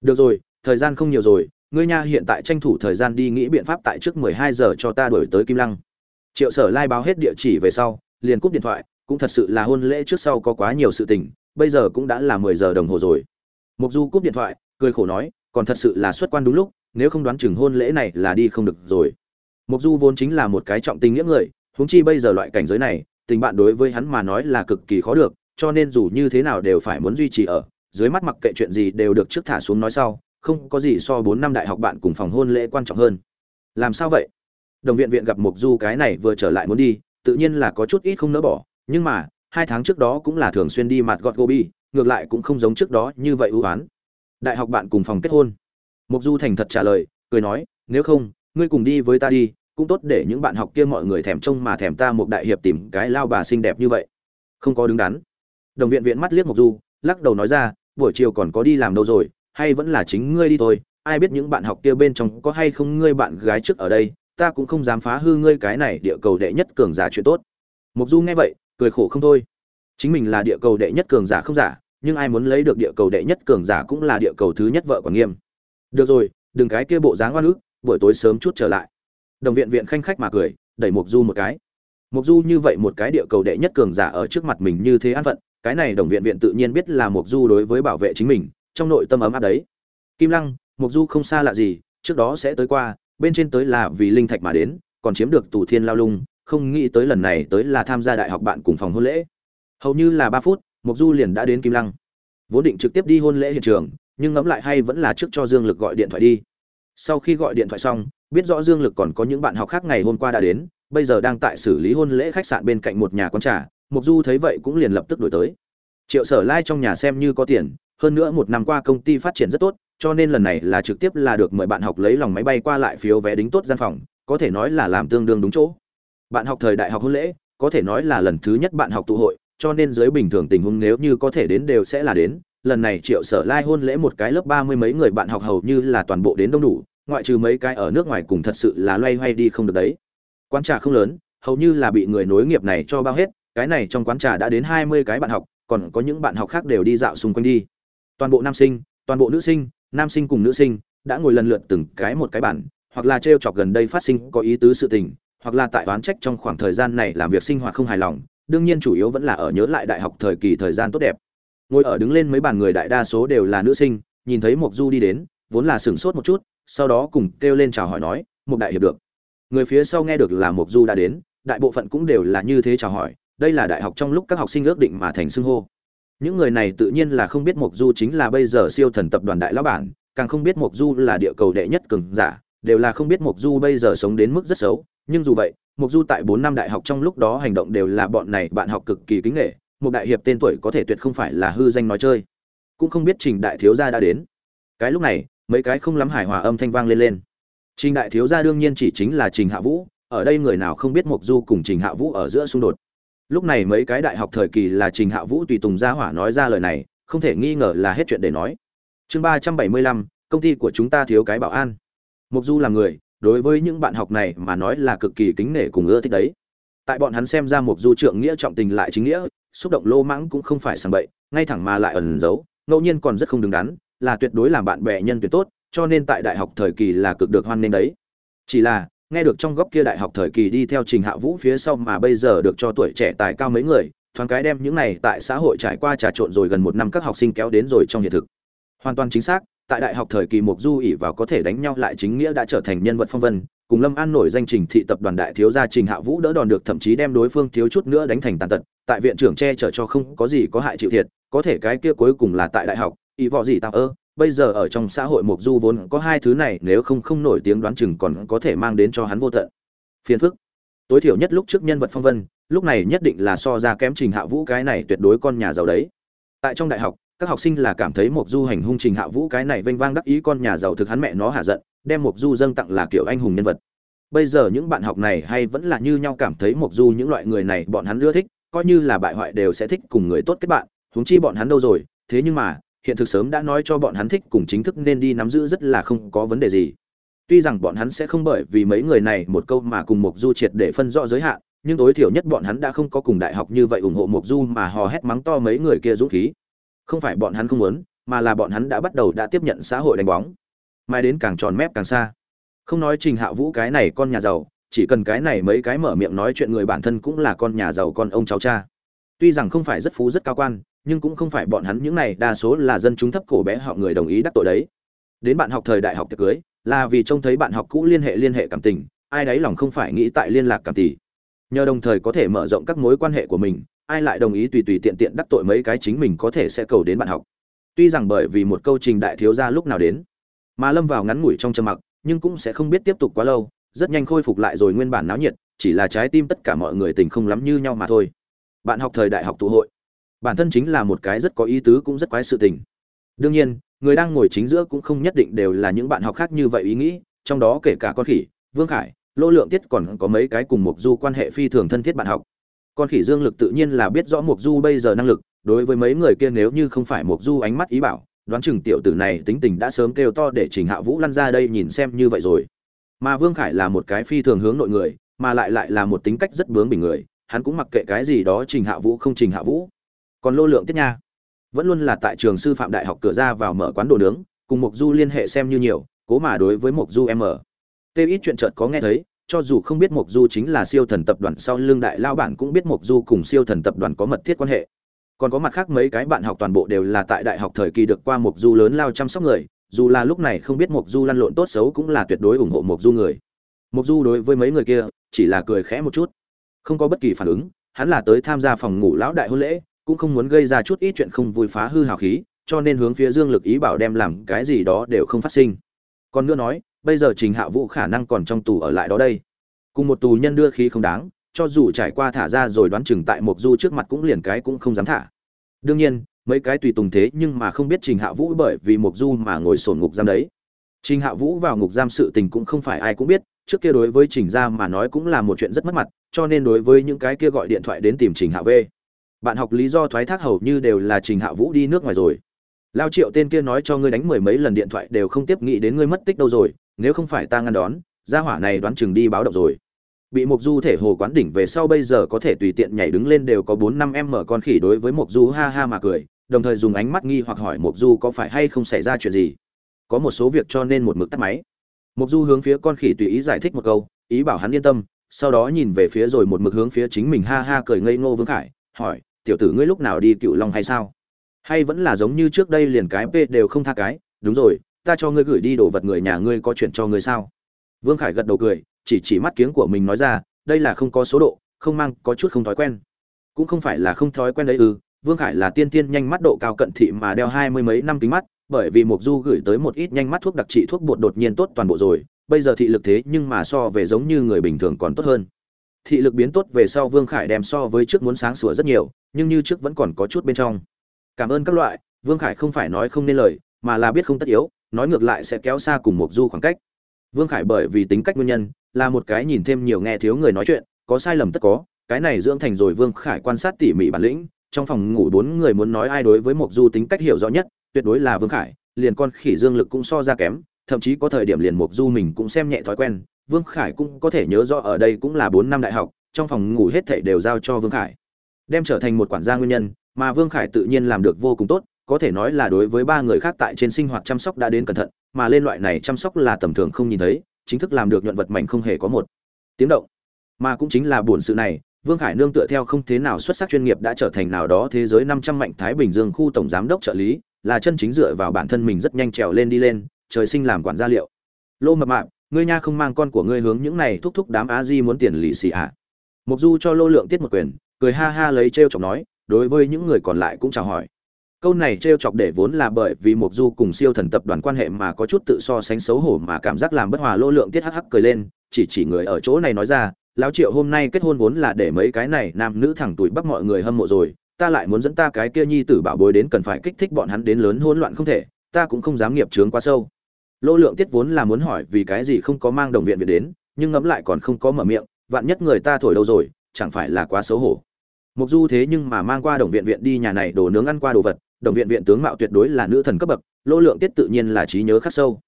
Được rồi, thời gian không nhiều rồi, ngươi nha hiện tại tranh thủ thời gian đi nghĩ biện pháp tại trước mười hai giờ cho ta đổi tới kim lăng. Triệu sở lai báo hết địa chỉ về sau, liền cúp điện thoại, cũng thật sự là hôn lễ trước sau có quá nhiều sự tình, bây giờ cũng đã là mười giờ đồng hồ rồi. Mục du cúp điện thoại, cười khổ nói, còn thật sự là xuất quan đúng lúc, nếu không đoán chừng hôn lễ này là đi không được rồi mục du vốn chính là một cái trọng tình nghĩa người, huống chi bây giờ loại cảnh giới này, tình bạn đối với hắn mà nói là cực kỳ khó được, cho nên dù như thế nào đều phải muốn duy trì ở, dưới mắt mặc kệ chuyện gì đều được trước thả xuống nói sau, không có gì so bốn năm đại học bạn cùng phòng hôn lễ quan trọng hơn. Làm sao vậy? Đồng viện viện gặp mục du cái này vừa trở lại muốn đi, tự nhiên là có chút ít không nỡ bỏ, nhưng mà, hai tháng trước đó cũng là thường xuyên đi mặt gọt gobi, ngược lại cũng không giống trước đó như vậy ưu oán đại học bạn cùng phòng kết hôn. Mục du thành thật trả lời, cười nói, nếu không ngươi cùng đi với ta đi, cũng tốt để những bạn học kia mọi người thèm trông mà thèm ta một đại hiệp tìm cái lao bà xinh đẹp như vậy. Không có đứng đắn. Đồng viện viện mắt liếc mộc du, lắc đầu nói ra, buổi chiều còn có đi làm đâu rồi, hay vẫn là chính ngươi đi thôi. Ai biết những bạn học kia bên trong có hay không ngươi bạn gái trước ở đây, ta cũng không dám phá hư ngươi cái này địa cầu đệ nhất cường giả chuyện tốt. Mộc du nghe vậy, cười khổ không thôi. Chính mình là địa cầu đệ nhất cường giả không giả, nhưng ai muốn lấy được địa cầu đệ nhất cường giả cũng là địa cầu thứ nhất vợ quản nghiêm. Được rồi, đừng cái kia bộ dáng oan ức buổi tối sớm chút trở lại. Đồng viện viện khanh khách mà cười, đẩy mục du một cái. Mục du như vậy một cái địa cầu đệ nhất cường giả ở trước mặt mình như thế an phận, cái này đồng viện viện tự nhiên biết là mục du đối với bảo vệ chính mình, trong nội tâm ấm áp đấy. Kim lăng mục du không xa lạ gì, trước đó sẽ tới qua, bên trên tới là vì linh thạch mà đến, còn chiếm được tù thiên lao lung, không nghĩ tới lần này tới là tham gia đại học bạn cùng phòng hôn lễ. Hầu như là ba phút mục du liền đã đến kim lăng. Vốn định trực tiếp đi hôn lễ hiện trường, nhưng ngẫm lại hay vẫn là trước cho dương lực gọi điện thoại đi sau khi gọi điện thoại xong, biết rõ dương lực còn có những bạn học khác ngày hôm qua đã đến, bây giờ đang tại xử lý hôn lễ khách sạn bên cạnh một nhà quán trà, mục du thấy vậy cũng liền lập tức đổi tới. Triệu sở lai trong nhà xem như có tiền, hơn nữa một năm qua công ty phát triển rất tốt, cho nên lần này là trực tiếp là được mời bạn học lấy lòng máy bay qua lại phiếu vé đính tốt gian phòng, có thể nói là làm tương đương đúng chỗ. Bạn học thời đại học hôn lễ, có thể nói là lần thứ nhất bạn học tụ hội, cho nên dưới bình thường tình huống nếu như có thể đến đều sẽ là đến. Lần này triệu sở lai hôn lễ một cái lớp ba mươi mấy người bạn học hầu như là toàn bộ đến đông đủ ngoại trừ mấy cái ở nước ngoài cùng thật sự là loay hoay đi không được đấy. Quán trà không lớn, hầu như là bị người nối nghiệp này cho bao hết, cái này trong quán trà đã đến hai mươi cái bạn học, còn có những bạn học khác đều đi dạo xung quanh đi. Toàn bộ nam sinh, toàn bộ nữ sinh, nam sinh cùng nữ sinh, đã ngồi lần lượt từng cái một cái bản hoặc là t chọc gần đây phát sinh có ý tứ sự tình, hoặc là tại oán trách trong khoảng thời gian này làm việc sinh hoạt không hài lòng, đương nhiên chủ yếu vẫn là ở nhớ lại đại học thời kỳ thời gian tốt đẹp. Ngồi ở đứng lên mấy bàn người đại đa số đều là nữ sinh, nhìn thấy mộc du đi đến, vốn là sửng sốt một chút sau đó cùng kêu lên chào hỏi nói một đại hiệp được. Người phía sau nghe được là mộc du đã đến, đại bộ phận cũng đều là như thế chào hỏi, đây là đại học trong lúc các học sinh ước định mà thành xưng hô. Những người này tự nhiên là không biết mộc du chính là bây giờ siêu thần tập đoàn đại lão bản, càng không biết mộc du là địa cầu đệ nhất cường giả, đều là không biết mộc du bây giờ sống đến mức rất xấu. Nhưng dù vậy, mục du tại bốn năm đại học trong lúc đó hành động đều là bọn này bạn học cực kỳ kính nghệ một đại hiệp tên tuổi có thể tuyệt không phải là hư danh nói chơi. Cũng không biết trình đại thiếu gia đã đến. Cái lúc này mấy cái không lắm hài hòa âm thanh vang lên lên. Trình đại thiếu gia đương nhiên chỉ chính là trình hạ vũ, ở đây người nào không biết mục du cùng trình hạ vũ ở giữa xung đột. Lúc này mấy cái đại học thời kỳ là trình hạ vũ tùy tùng gia hỏa nói ra lời này, không thể nghi ngờ là hết chuyện để nói. Chương ba trăm bảy mươi lăm, công ty của chúng ta thiếu cái bảo an. Mục du là người, đối với những bạn học này mà nói là cực kỳ kính nể cùng ưa thích đấy. Tại bọn hắn xem ra mộc du trượng nghĩa trọng tình lại chính nghĩa, xúc động lô mãng cũng không phải sàng bậy, ngay thẳng mà lại ẩn giấu, ngẫu nhiên còn rất không đứng đắn là tuyệt đối làm bạn bè nhân tuyệt tốt, cho nên tại đại học thời kỳ là cực được hoan nghênh đấy. Chỉ là, nghe được trong góc kia đại học thời kỳ đi theo trình hạ vũ phía sau mà bây giờ được cho tuổi trẻ tài cao mấy người, thoáng cái đem những này tại xã hội trải qua trà trộn rồi gần một năm các học sinh kéo đến rồi trong hiện thực. Hoàn toàn chính xác, tại đại học thời kỳ mục du ỉ vào có thể đánh nhau lại chính nghĩa đã trở thành nhân vật phong vân, cùng lâm an nổi danh trình thị tập đoàn đại thiếu gia trình hạ vũ đỡ đòn được thậm chí đem đối phương thiếu chút nữa đánh thành tàn tật, tại viện trưởng che chở cho không có gì có hại chịu thiệt, có thể cái kia cuối cùng là tại đại học ý vọ gì tạo ơ bây giờ ở trong xã hội mục du vốn có hai thứ này nếu không không nổi tiếng đoán chừng còn có thể mang đến cho hắn vô tận. Phiền phức. Tối thiểu nhất lúc trước nhân vật phong vân lúc này nhất định là so ra kém trình hạ vũ cái này tuyệt đối con nhà giàu đấy. Tại trong đại học các học sinh là cảm thấy Mộc Du hành hung Trình Hạ Vũ cái này vênh vang đắc ý con nhà giàu thực hắn mẹ nó hạ giận, đem Mộc Du dâng tặng là kiểu anh hùng nhân vật. Bây giờ những bạn học này hay vẫn là như nhau cảm thấy Mộc Du những loại người này bọn hắn ưa thích, coi như là bại hoại đều sẽ thích cùng người tốt kết bạn, huống chi bọn hắn đâu rồi, thế nhưng mà, hiện thực sớm đã nói cho bọn hắn thích cùng chính thức nên đi nắm giữ rất là không có vấn đề gì. Tuy rằng bọn hắn sẽ không bởi vì mấy người này một câu mà cùng mục du triệt để phân rõ giới hạn, nhưng tối thiểu nhất bọn hắn đã không có cùng đại học như vậy ủng hộ mục du mà hò hét mắng to mấy người kia dũng khí. Không phải bọn hắn không muốn, mà là bọn hắn đã bắt đầu đã tiếp nhận xã hội đánh bóng. Mai đến càng tròn mép càng xa. Không nói trình hạ vũ cái này con nhà giàu, chỉ cần cái này mấy cái mở miệng nói chuyện người bản thân cũng là con nhà giàu con ông cháu cha. Tuy rằng không phải rất phú rất cao quan nhưng cũng không phải bọn hắn những này, đa số là dân chúng thấp cổ bé họ người đồng ý đắc tội đấy. Đến bạn học thời đại học tiệc cưới, là vì trông thấy bạn học cũ liên hệ liên hệ cảm tình, ai đấy lòng không phải nghĩ tại liên lạc cảm tỷ. Nhờ đồng thời có thể mở rộng các mối quan hệ của mình, ai lại đồng ý tùy tùy tiện tiện đắc tội mấy cái chính mình có thể sẽ cầu đến bạn học. Tuy rằng bởi vì một câu trình đại thiếu gia lúc nào đến, mà lâm vào ngắn ngủi trong trầm mặc, nhưng cũng sẽ không biết tiếp tục quá lâu, rất nhanh khôi phục lại rồi nguyên bản náo nhiệt, chỉ là trái tim tất cả mọi người tình không lắm như nhau mà thôi. Bạn học thời đại học tụ hội bản thân chính là một cái rất có ý tứ cũng rất quái sự tình. Đương nhiên, người đang ngồi chính giữa cũng không nhất định đều là những bạn học khác như vậy ý nghĩ, trong đó kể cả con khỉ, vương khải, lô lượng tiết còn có mấy cái cùng mục du quan hệ phi thường thân thiết bạn học. Con khỉ dương lực tự nhiên là biết rõ mục du bây giờ năng lực, đối với mấy người kia nếu như không phải mục du ánh mắt ý bảo, đoán chừng tiểu tử này tính tình đã sớm kêu to để trình hạ vũ lăn ra đây nhìn xem như vậy rồi. Mà vương khải là một cái phi thường hướng nội người, mà lại lại là một tính cách rất bướng bỉnh người, hắn cũng mặc kệ cái gì đó trình hạ vũ không trình hạ vũ còn lô lượng tiết nha. Vẫn luôn là tại trường sư phạm đại học cửa ra vào mở quán đồ nướng, cùng mục du liên hệ xem như nhiều, cố mà đối với mục du em ở. Tê ít chuyện chợt có nghe thấy, cho dù không biết mục du chính là siêu thần tập đoàn sau lưng đại lao bản cũng biết mục du cùng siêu thần tập đoàn có mật thiết quan hệ. Còn có mặt khác mấy cái bạn học toàn bộ đều là tại đại học thời kỳ được qua mục du lớn lao chăm sóc người, dù là lúc này không biết mục du lăn lộn tốt xấu cũng là tuyệt đối ủng hộ mục du người. Mục du đối với mấy người kia, chỉ là cười khẽ một chút. Không có bất kỳ phản ứng, hắn là tới tham gia phòng ngủ lão đại hôn lễ cũng không muốn gây ra chút ít chuyện không vui phá hư hào khí, cho nên hướng phía dương lực ý bảo đem làm cái gì đó đều không phát sinh. Còn nữa nói, bây giờ trình hạ vũ khả năng còn trong tù ở lại đó đây. Cùng một tù nhân đưa khí không đáng, cho dù trải qua thả ra rồi đoán chừng tại mộc du trước mặt cũng liền cái cũng không dám thả. Đương nhiên, mấy cái tùy tùng thế nhưng mà không biết trình hạ vũ bởi vì mộc du mà ngồi sổn ngục giam đấy. Trình hạ vũ vào ngục giam sự tình cũng không phải ai cũng biết, trước kia đối với trình gia mà nói cũng là một chuyện rất mất mặt, cho nên đối với những cái kia gọi điện thoại đến tìm trình hạ v bạn học lý do thoái thác hầu như đều là trình hạ vũ đi nước ngoài rồi. Lao triệu tên kia nói cho ngươi đánh mười mấy lần điện thoại đều không tiếp nghĩ đến ngươi mất tích đâu rồi, nếu không phải ta ngăn đón, gia hỏa này đoán chừng đi báo động rồi. Bị mục du thể hồ quán đỉnh về sau bây giờ có thể tùy tiện nhảy đứng lên đều có bốn năm em mở con khỉ đối với mục du ha ha mà cười, đồng thời dùng ánh mắt nghi hoặc hỏi mục du có phải hay không xảy ra chuyện gì. Có một số việc cho nên một mực tắt máy. Mục du hướng phía con khỉ tùy ý giải thích một câu, ý bảo hắn yên tâm, sau đó nhìn về phía rồi một mực hướng phía chính mình ha ha cười ngây ngô vương khải, hỏi tiểu tử ngươi lúc nào đi cựu long hay sao? Hay vẫn là giống như trước đây liền cái p đều không tha cái? Đúng rồi, ta cho ngươi gửi đi đồ vật người nhà ngươi có chuyện cho ngươi sao? Vương khải gật đầu cười, chỉ chỉ mắt kiếng của mình nói ra, đây là không có số độ, không mang, có chút không thói quen. Cũng không phải là không thói quen đấy ư vương khải là tiên tiên nhanh mắt độ cao cận thị mà đeo hai mươi mấy năm kính mắt, bởi vì mục du gửi tới một ít nhanh mắt thuốc đặc trị thuốc bột đột nhiên tốt toàn bộ rồi, bây giờ thị lực thế nhưng mà so về giống như người bình thường còn tốt hơn thị lực biến tốt về sau vương khải đem so với trước muốn sáng sủa rất nhiều, nhưng như trước vẫn còn có chút bên trong. Cảm ơn các loại, vương khải không phải nói không nên lời, mà là biết không tất yếu, nói ngược lại sẽ kéo xa cùng một du khoảng cách. Vương khải bởi vì tính cách nguyên nhân, là một cái nhìn thêm nhiều nghe thiếu người nói chuyện, có sai lầm tất có, cái này dưỡng thành rồi vương khải quan sát tỉ mỉ bản lĩnh, trong phòng ngủ bốn người muốn nói ai đối với một du tính cách hiểu rõ nhất, tuyệt đối là vương khải, liền con khỉ dương lực cũng so ra kém, thậm chí có thời điểm liền mục du mình cũng xem nhẹ thói quen vương khải cũng có thể nhớ rõ ở đây cũng là bốn năm đại học, trong phòng ngủ hết thảy đều giao cho vương khải. Đem trở thành một quản gia nguyên nhân, mà vương khải tự nhiên làm được vô cùng tốt, có thể nói là đối với ba người khác tại trên sinh hoạt chăm sóc đã đến cẩn thận, mà lên loại này chăm sóc là tầm thường không nhìn thấy, chính thức làm được nhuận vật mảnh không hề có một tiếng động. Mà cũng chính là buồn sự này, vương khải nương tựa theo không thế nào xuất sắc chuyên nghiệp đã trở thành nào đó thế giới năm trăm mạnh thái bình dương khu tổng giám đốc trợ lý, là chân chính dựa vào bản thân mình rất nhanh trèo lên đi lên, trời sinh làm quản gia liệu. Lô mập mạp ngươi nha không mang con của ngươi hướng những này thúc thúc đám á di muốn tiền lì xì ạ à. mục du cho lô lượng tiết một quyền, cười ha ha lấy t chọc nói, đối với những người còn lại cũng chào hỏi câu này t chọc để vốn là bởi vì mục du cùng siêu thần tập đoàn quan hệ mà có chút tự so sánh xấu hổ mà cảm giác làm bất hòa, lô lượng tiết hắc hắc cười lên, chỉ chỉ người ở chỗ này nói ra, lão triệu hôm nay kết hôn vốn là để mấy cái này nam nữ thẳng tuổi bắt mọi người hâm mộ rồi, ta lại muốn dẫn ta cái kia nhi tử bảo bối đến cần phải kích thích bọn hắn đến lớn hỗn loạn không thể, ta cũng không dám nghiệp trướng quá sâu lô lượng tiết vốn là muốn hỏi vì cái gì không có mang đồng viện viện đến, nhưng ngẫm lại còn không có mở miệng, vạn nhất người ta thổi đâu rồi, chẳng phải là quá xấu hổ. Mục du thế nhưng mà mang qua đồng viện viện đi nhà này đồ nướng ăn qua đồ vật, đồng viện viện tướng mạo tuyệt đối là nữ thần cấp bậc, Lô lượng tiết tự nhiên là trí nhớ khắc sâu.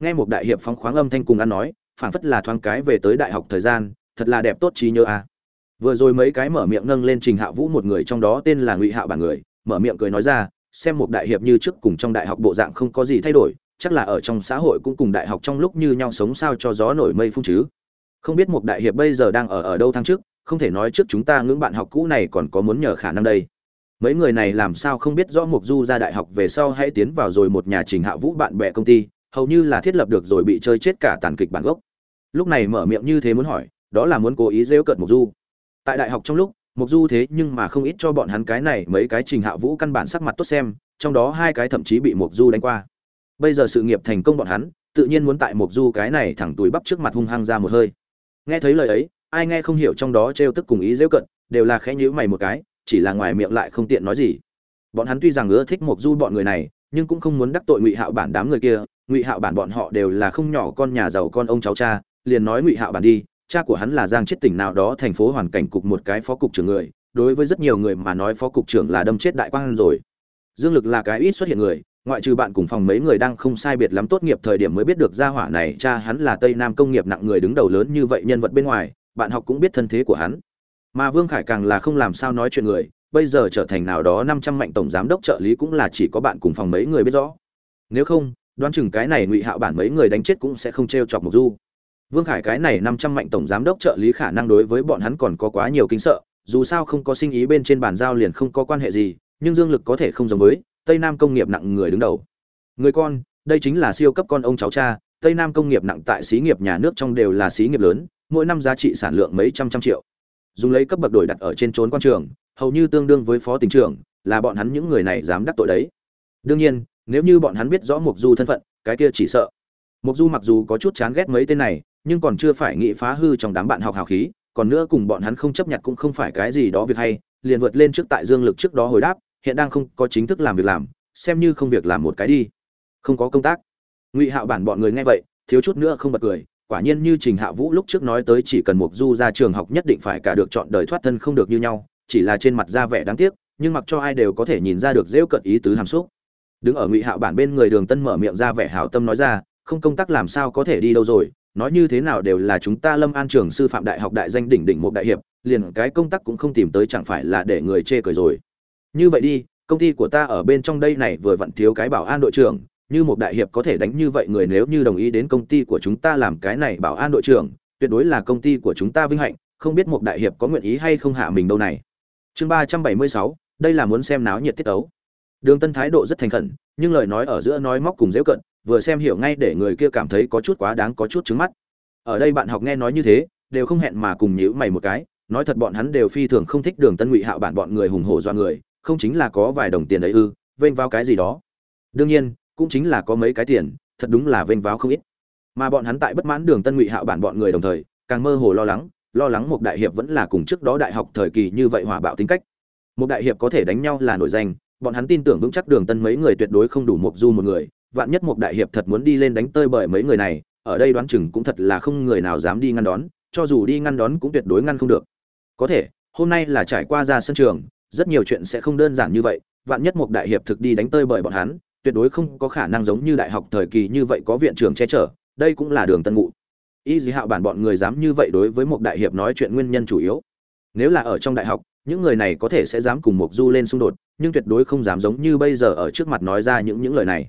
Nghe một đại hiệp phóng khoáng âm thanh cùng ăn nói, phảng phất là thoáng cái về tới đại học thời gian, thật là đẹp tốt trí nhớ a. Vừa rồi mấy cái mở miệng nâng lên trình hạ vũ một người trong đó tên là ngụy hạo bản người, mở miệng cười nói ra, xem một đại hiệp như trước cùng trong đại học bộ dạng không có gì thay đổi chắc là ở trong xã hội cũng cùng đại học trong lúc như nhau sống sao cho gió nổi mây phun chứ. Không biết một đại hiệp bây giờ đang ở ở đâu tháng trước, không thể nói trước chúng ta ngưỡng bạn học cũ này còn có muốn nhờ khả năng đây. Mấy người này làm sao không biết rõ mục du ra đại học về sau hãy tiến vào rồi một nhà trình hạ vũ bạn bè công ty, hầu như là thiết lập được rồi bị chơi chết cả tàn kịch bản gốc. Lúc này mở miệng như thế muốn hỏi, đó là muốn cố ý rêu cợt mục du. Tại đại học trong lúc mục du thế nhưng mà không ít cho bọn hắn cái này mấy cái trình hạ vũ căn bản sắc mặt tốt xem, trong đó hai cái thậm chí bị mục du đánh qua bây giờ sự nghiệp thành công bọn hắn, tự nhiên muốn tại mục du cái này thẳng túi bắp trước mặt hung hăng ra một hơi. Nghe thấy lời ấy, ai nghe không hiểu trong đó trêu tức cùng ý dễ cận, đều là khẽ nhíu mày một cái, chỉ là ngoài miệng lại không tiện nói gì. Bọn hắn tuy rằng ưa thích mục du bọn người này, nhưng cũng không muốn đắc tội ngụy hạo bản đám người kia, ngụy hạo bản bọn họ đều là không nhỏ con nhà giàu con ông cháu cha, liền nói ngụy hạo bản đi, cha của hắn là giang chết tỉnh nào đó thành phố hoàn cảnh cục một cái phó cục trưởng người, đối với rất nhiều người mà nói phó cục trưởng là đâm chết đại quan rồi. Dương lực là cái ít xuất hiện người ngoại trừ bạn cùng phòng mấy người đang không sai biệt lắm tốt nghiệp thời điểm mới biết được gia hỏa này, cha hắn là tây nam công nghiệp nặng người đứng đầu lớn như vậy nhân vật bên ngoài, bạn học cũng biết thân thế của hắn. Mà vương khải càng là không làm sao nói chuyện người, bây giờ trở thành nào đó năm trăm mạnh tổng giám đốc trợ lý cũng là chỉ có bạn cùng phòng mấy người biết rõ. Nếu không, đoán chừng cái này ngụy hạo bản mấy người đánh chết cũng sẽ không t r e o chọc mục du. Vương khải cái này năm trăm mạnh tổng giám đốc trợ lý khả năng đối với bọn hắn còn có quá nhiều kính sợ, dù sao không có sinh ý bên trên bàn giao liền không có quan hệ gì, nhưng dương lực có thể không giống với tây nam công nghiệp nặng người đứng đầu. Người con, đây chính là siêu cấp con ông cháu cha, tây nam công nghiệp nặng tại xí nghiệp nhà nước trong đều là xí nghiệp lớn, mỗi năm giá trị sản lượng mấy trăm trăm triệu. Dùng lấy cấp bậc đổi đặt ở trên trốn quan trường, hầu như tương đương với phó tỉnh trưởng, là bọn hắn những người này dám đắc tội đấy. Đương nhiên, nếu như bọn hắn biết rõ mục du thân phận, cái kia chỉ sợ. Mục du mặc dù có chút chán ghét mấy tên này, nhưng còn chưa phải nghĩ phá hư trong đám bạn học hào khí, còn nữa cùng bọn hắn không chấp nhận cũng không phải cái gì đó việc hay, liền vượt lên trước tại dương lực trước đó hồi đáp hiện đang không có chính thức làm việc làm, xem như không việc làm một cái đi. Không có công tác. Ngụy hạo bản bọn người nghe vậy, thiếu chút nữa không bật cười, quả nhiên như trình hạ vũ lúc trước nói tới chỉ cần mục du ra trường học nhất định phải cả được chọn đời thoát thân không được như nhau, chỉ là trên mặt ra vẻ đáng tiếc, nhưng mặc cho ai đều có thể nhìn ra được rêu cận ý tứ hàm xúc. Đứng ở ngụy hạo bản bên người đường tân mở miệng ra vẻ hảo tâm nói ra, không công tác làm sao có thể đi đâu rồi, nói như thế nào đều là chúng ta lâm an trường sư phạm đại học đại danh đỉnh đỉnh một đại hiệp, liền cái công tác cũng không tìm tới chẳng phải là để người chê cười rồi như vậy đi, công ty của ta ở bên trong đây này vừa vặn thiếu cái bảo an đội trưởng, như một đại hiệp có thể đánh như vậy người nếu như đồng ý đến công ty của chúng ta làm cái này bảo an đội trưởng, tuyệt đối là công ty của chúng ta vinh hạnh, không biết một đại hiệp có nguyện ý hay không hạ mình đâu này. Chương ba trăm bảy mươi sáu, đây là muốn xem náo nhiệt tiết ấu đường tân thái độ rất thành khẩn, nhưng lời nói ở giữa nói móc cùng dễu cận, vừa xem hiểu ngay để người kia cảm thấy có chút quá đáng có chút trứng mắt. Ở đây bạn học nghe nói như thế, đều không hẹn mà cùng nhữ mày một cái, nói thật bọn hắn đều phi thường không thích đường tân ngụy hạo bản bọn người hùng hổ do người không chính là có vài đồng tiền đấy ư, vênh vào cái gì đó. Đương nhiên, cũng chính là có mấy cái tiền, thật đúng là vênh vào không ít. Mà bọn hắn tại bất mãn đường tân ngụy hạo bản bọn người đồng thời, càng mơ hồ lo lắng lo lắng một đại hiệp vẫn là cùng trước đó đại học thời kỳ như vậy hòa bạo tính cách. Một đại hiệp có thể đánh nhau là nổi danh, bọn hắn tin tưởng vững chắc đường tân mấy người tuyệt đối không đủ mục du một người, vạn nhất một đại hiệp thật muốn đi lên đánh tơi bởi mấy người này, ở đây đoán chừng cũng thật là không người nào dám đi ngăn đón, cho dù đi ngăn đón cũng tuyệt đối ngăn không được. Có thể, hôm nay là trải qua ra sân trường rất nhiều chuyện sẽ không đơn giản như vậy, vạn nhất một đại hiệp thực đi đánh tơi bởi bọn hắn, tuyệt đối không có khả năng giống như đại học thời kỳ như vậy có viện trưởng che chở, đây cũng là đường tân ngụ. Y dì hạo bản bọn người dám như vậy đối với một đại hiệp nói chuyện nguyên nhân chủ yếu. Nếu là ở trong đại học, những người này có thể sẽ dám cùng một du lên xung đột, nhưng tuyệt đối không dám giống như bây giờ ở trước mặt nói ra những những lời này.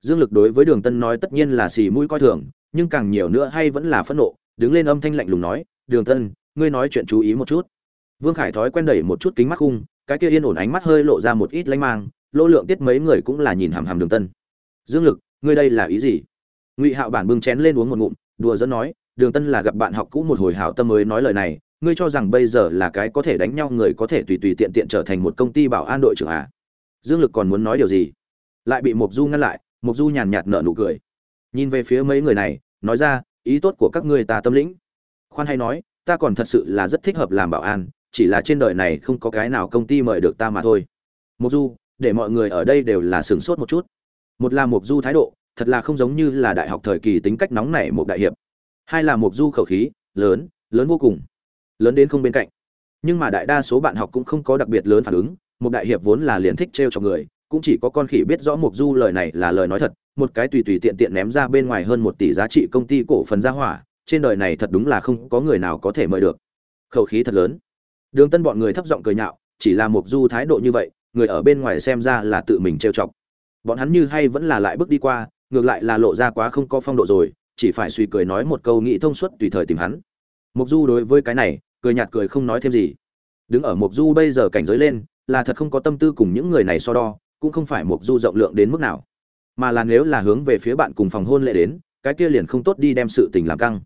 Dương lực đối với đường tân nói tất nhiên là xì mũi coi thường, nhưng càng nhiều nữa hay vẫn là phẫn nộ, đứng lên âm thanh lạnh lùng nói, đường tân, ngươi nói chuyện chú ý một chút. Vương khải thói quen đẩy một chút kính mắt khung cái kia yên ổn ánh mắt hơi lộ ra một ít lanh mang, lỗ lượng tiết mấy người cũng là nhìn hàm hàm đường tân. Dương lực, ngươi đây là ý gì? Ngụy hạo bản bưng chén lên uống một ngụm, đùa dẫn nói, đường tân là gặp bạn học cũ một hồi hảo tâm mới nói lời này, ngươi cho rằng bây giờ là cái có thể đánh nhau người có thể tùy tùy tiện tiện trở thành một công ty bảo an đội trưởng à? Dương lực còn muốn nói điều gì? Lại bị mộc du ngăn lại, mộc du nhàn nhạt nở nụ cười. Nhìn về phía mấy người này, nói ra, ý tốt của các ngươi ta tâm lĩnh. Khoan hay nói, ta còn thật sự là rất thích hợp làm bảo an chỉ là trên đời này không có cái nào công ty mời được ta mà thôi. Mục du, để mọi người ở đây đều là sửng sốt một chút. Một là mục du thái độ, thật là không giống như là đại học thời kỳ tính cách nóng nảy một đại hiệp. Hai là mục du khẩu khí, lớn lớn vô cùng, lớn đến không bên cạnh. Nhưng mà đại đa số bạn học cũng không có đặc biệt lớn phản ứng một đại hiệp vốn là liền thích trêu cho người, cũng chỉ có con khỉ biết rõ mục du lời này là lời nói thật, một cái tùy tùy tiện tiện ném ra bên ngoài hơn một tỷ giá trị công ty cổ phần gia hỏa, trên đời này thật đúng là không có người nào có thể mời được. Khẩu khí thật lớn đường tân bọn người thấp giọng cười nhạo, chỉ là mục du thái độ như vậy, người ở bên ngoài xem ra là tự mình trêu chọc. Bọn hắn như hay vẫn là lại bước đi qua, ngược lại là lộ ra quá không có phong độ rồi, chỉ phải suy cười nói một câu nghĩ thông suốt tùy thời tìm hắn. Mục du đối với cái này, cười nhạt cười không nói thêm gì. Đứng ở mục du bây giờ cảnh giới lên, là thật không có tâm tư cùng những người này so đo, cũng không phải mục du rộng lượng đến mức nào. Mà là nếu là hướng về phía bạn cùng phòng hôn lệ đến, cái kia liền không tốt đi đem sự tình làm căng.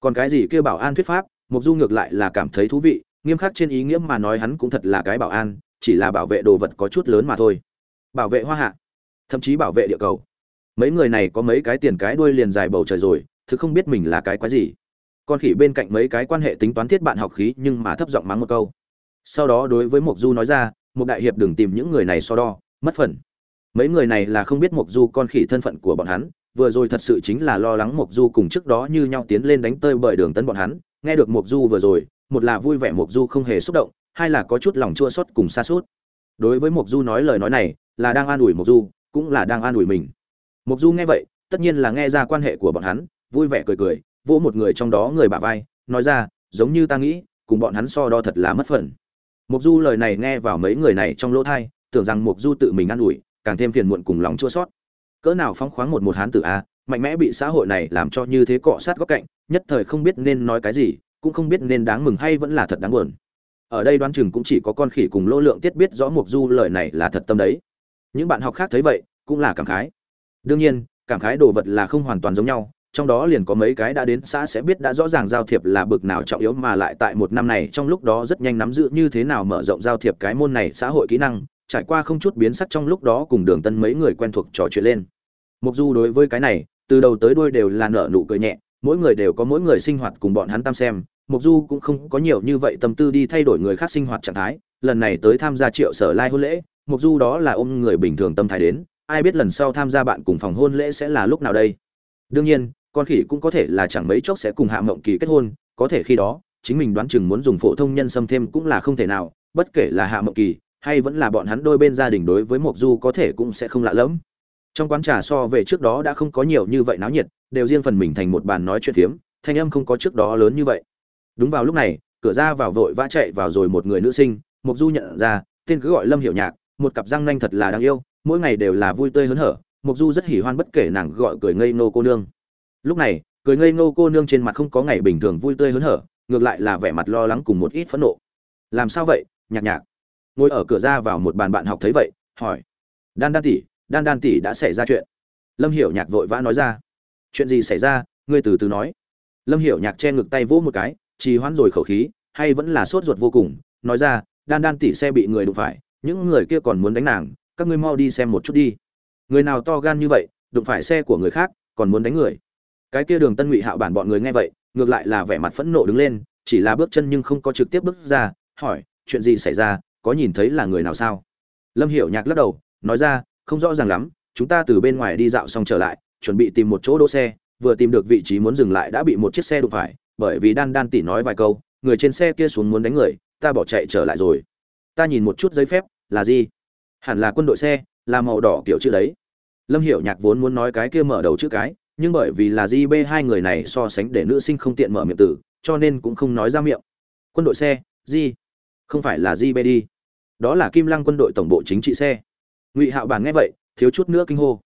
Còn cái gì kia bảo an thuyết pháp mục du ngược lại là cảm thấy thú vị nghiêm khắc trên ý nghĩa mà nói hắn cũng thật là cái bảo an, chỉ là bảo vệ đồ vật có chút lớn mà thôi. Bảo vệ hoa hạ, thậm chí bảo vệ địa cầu. Mấy người này có mấy cái tiền cái đuôi liền dài bầu trời rồi thứ không biết mình là cái quái gì. Con khỉ bên cạnh mấy cái quan hệ tính toán thiết bạn học khí nhưng mà thấp giọng mắng một câu. Sau đó đối với mộc du nói ra một đại hiệp đừng tìm những người này so đo, mất phần. Mấy người này là không biết mộc du con khỉ thân phận của bọn hắn, vừa rồi thật sự chính là lo lắng mộc du cùng trước đó như nhau tiến lên đánh tơi bởi đường tấn bọn hắn. Nghe được mộc du vừa rồi một là vui vẻ mộc du không hề xúc động, hai là có chút lòng chua xót cùng xa suốt đối với mộc du nói lời nói này, là đang an ủi mộc du, cũng là đang an ủi mình. Mộc du nghe vậy, tất nhiên là nghe ra quan hệ của bọn hắn, vui vẻ cười cười, vỗ một người trong đó người bả vai, nói ra, giống như ta nghĩ, cùng bọn hắn so đo thật là mất phần. Mộc du lời này nghe vào mấy người này trong lỗ thai, tưởng rằng mộc du tự mình an ủi, càng thêm phiền muộn cùng lòng chua xót. cỡ nào phóng khoáng một một hán tử a, mạnh mẽ bị xã hội này làm cho như thế cọ sát góc cạnh, nhất thời không biết nên nói cái gì cũng không biết nên đáng mừng hay vẫn là thật đáng buồn. Ở đây đoán chừng cũng chỉ có con khỉ cùng lô lượng tiết biết rõ mục du lời này là thật tâm đấy. Những bạn học khác thấy vậy, cũng là cảm khái. Đương nhiên, cảm khái đồ vật là không hoàn toàn giống nhau, trong đó liền có mấy cái đã đến xã sẽ biết đã rõ ràng giao thiệp là bực nào trọng yếu mà lại tại một năm này trong lúc đó rất nhanh nắm giữ như thế nào mở rộng giao thiệp cái môn này xã hội kỹ năng, trải qua không chút biến sắc trong lúc đó cùng đường tân mấy người quen thuộc trò chuyện lên. Mục du đối với cái này, từ đầu tới đuôi đều là nở nụ cười nhẹ, mỗi người đều có mỗi người sinh hoạt cùng bọn hắn tam xem mục du cũng không có nhiều như vậy tâm tư đi thay đổi người khác sinh hoạt trạng thái. Lần này tới tham gia triệu sở lai hôn lễ, mục du đó là ôm người bình thường tâm thái đến. Ai biết lần sau tham gia bạn cùng phòng hôn lễ sẽ là lúc nào đây? Đương nhiên, con khỉ cũng có thể là chẳng mấy chốc sẽ cùng hạ mộng kỳ kết hôn. Có thể khi đó, chính mình đoán chừng muốn dùng phổ thông nhân xâm thêm cũng là không thể nào. Bất kể là hạ mộng kỳ, hay vẫn là bọn hắn đôi bên gia đình đối với mộc du có thể cũng sẽ không lạ lẫm. Trong quán trà so về trước đó đã không có nhiều như vậy náo nhiệt, đều riêng phần mình thành một bàn nói chuyện phiếm, thanh âm không có trước đó lớn như vậy đúng vào lúc này, cửa ra vào vội vã chạy vào rồi một người nữ sinh, mộc du nhận ra, tên cứ gọi lâm hiểu nhạc, một cặp răng nanh thật là đáng yêu, mỗi ngày đều là vui tươi hớn hở, mộc du rất hỉ hoan bất kể nàng gọi cười ngây nô cô nương. Lúc này, cười ngây nô cô nương trên mặt không có ngày bình thường vui tươi hớn hở, ngược lại là vẻ mặt lo lắng cùng một ít phẫn nộ. Làm sao vậy, nhạc nhạc? Ngồi ở cửa ra vào một bàn bạn học thấy vậy, hỏi. Đan đan tỷ, đan đan tỷ đã xảy ra chuyện. Lâm hiểu nhạc vội vã nói ra. Chuyện gì xảy ra, ngươi từ từ nói. Lâm hiểu nhạc che ngực tay vỗ một cái trì hoãn rồi khẩu khí, hay vẫn là sốt ruột vô cùng, nói ra, đan đan tỷ xe bị người đụng phải, những người kia còn muốn đánh nàng, các ngươi mau đi xem một chút đi. Người nào to gan như vậy, đụng phải xe của người khác, còn muốn đánh người. Cái kia đường tân ngụy hạo bản bọn người nghe vậy, ngược lại là vẻ mặt phẫn nộ đứng lên, chỉ là bước chân nhưng không có trực tiếp bước ra, hỏi, chuyện gì xảy ra, có nhìn thấy là người nào sao? Lâm hiểu nhạc lắc đầu, nói ra, không rõ ràng lắm, chúng ta từ bên ngoài đi dạo xong trở lại, chuẩn bị tìm một chỗ đỗ xe, vừa tìm được vị trí muốn dừng lại đã bị một chiếc xe đụng phải bởi vì đan đan tỉ nói vài câu, người trên xe kia xuống muốn đánh người, ta bỏ chạy trở lại rồi. Ta nhìn một chút giấy phép, là gì? Hẳn là quân đội xe, là màu đỏ kiểu chữ đấy. Lâm hiểu nhạc vốn muốn nói cái kia mở đầu chữ cái, nhưng bởi vì là di b hai người này so sánh để nữ sinh không tiện mở miệng tử, cho nên cũng không nói ra miệng. Quân đội xe, di. Không phải là di b đi. Đó là kim lăng quân đội tổng bộ chính trị xe. Ngụy hạo bản nghe vậy, thiếu chút nữa kinh hô.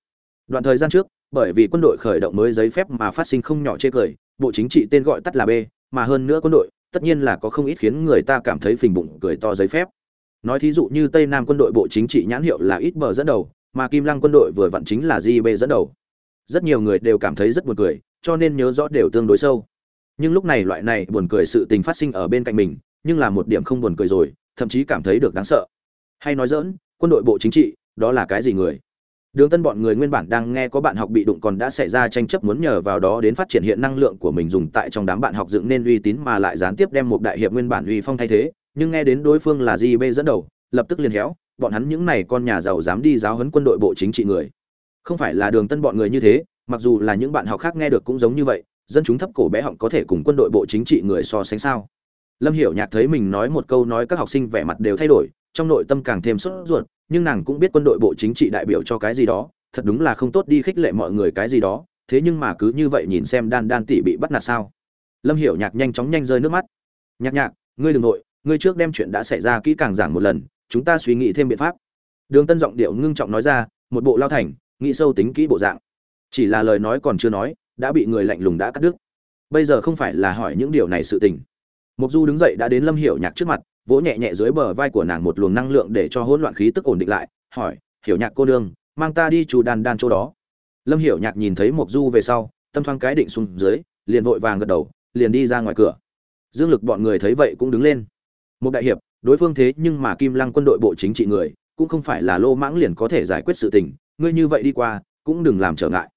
Đoạn thời gian trước bởi vì quân đội khởi động mới giấy phép mà phát sinh không nhỏ chê cười, bộ chính trị tên gọi tắt là b, mà hơn nữa quân đội, tất nhiên là có không ít khiến người ta cảm thấy phình bụng, cười to giấy phép. Nói thí dụ như tây nam quân đội bộ chính trị nhãn hiệu là ít bờ dẫn đầu, mà kim lăng quân đội vừa vặn chính là gb dẫn đầu. Rất nhiều người đều cảm thấy rất buồn cười, cho nên nhớ rõ đều tương đối sâu. Nhưng lúc này loại này buồn cười sự tình phát sinh ở bên cạnh mình, nhưng là một điểm không buồn cười rồi, thậm chí cảm thấy được đáng sợ. Hay nói dỡn quân đội bộ chính trị, đó là cái gì người? Đường tân bọn người nguyên bản đang nghe có bạn học bị đụng còn đã xảy ra tranh chấp muốn nhờ vào đó đến phát triển hiện năng lượng của mình dùng tại trong đám bạn học dựng nên uy tín mà lại gián tiếp đem một đại hiệp nguyên bản uy phong thay thế. Nhưng nghe đến đối phương là JB dẫn đầu, lập tức liền héo, bọn hắn những này con nhà giàu dám đi giáo huấn quân đội bộ chính trị người. Không phải là đường tân bọn người như thế, mặc dù là những bạn học khác nghe được cũng giống như vậy, dân chúng thấp cổ bé họng có thể cùng quân đội bộ chính trị người so sánh sao? Lâm hiểu nhạc thấy mình nói một câu nói các học sinh vẻ mặt đều thay đổi, trong nội tâm càng thêm sốt ruột nhưng nàng cũng biết quân đội bộ chính trị đại biểu cho cái gì đó, thật đúng là không tốt đi khích lệ mọi người cái gì đó, thế nhưng mà cứ như vậy nhìn xem đan đan tỷ bị bắt nạt sao. Lâm hiểu nhạc nhanh chóng nhanh rơi nước mắt. Nhạc nhạc, ngươi đừng nội ngươi trước đem chuyện đã xảy ra kỹ càng giảng một lần, chúng ta suy nghĩ thêm biện pháp. Đường tân giọng điệu ngưng trọng nói ra, một bộ lao thành, nghĩ sâu tính kỹ bộ dạng. Chỉ là lời nói còn chưa nói, đã bị người lạnh lùng đã cắt đứt. Bây giờ không phải là hỏi những điều này sự tình. Mục du đứng dậy đã đến lâm hiểu nhạc trước mặt vỗ nhẹ nhẹ dưới bờ vai của nàng một luồng năng lượng để cho hỗn loạn khí tức ổn định lại, hỏi, hiểu nhạc cô nương, mang ta đi chủ đàn đan chỗ đó. Lâm hiểu nhạc nhìn thấy mộc du về sau, tâm thoáng cái định xuống dưới, liền vội vàng gật đầu, liền đi ra ngoài cửa. Dương lực bọn người thấy vậy cũng đứng lên. Một đại hiệp, đối phương thế nhưng mà kim lăng quân đội bộ chính trị người, cũng không phải là lô mãng liền có thể giải quyết sự tình, ngươi như vậy đi qua, cũng đừng làm trở ngại.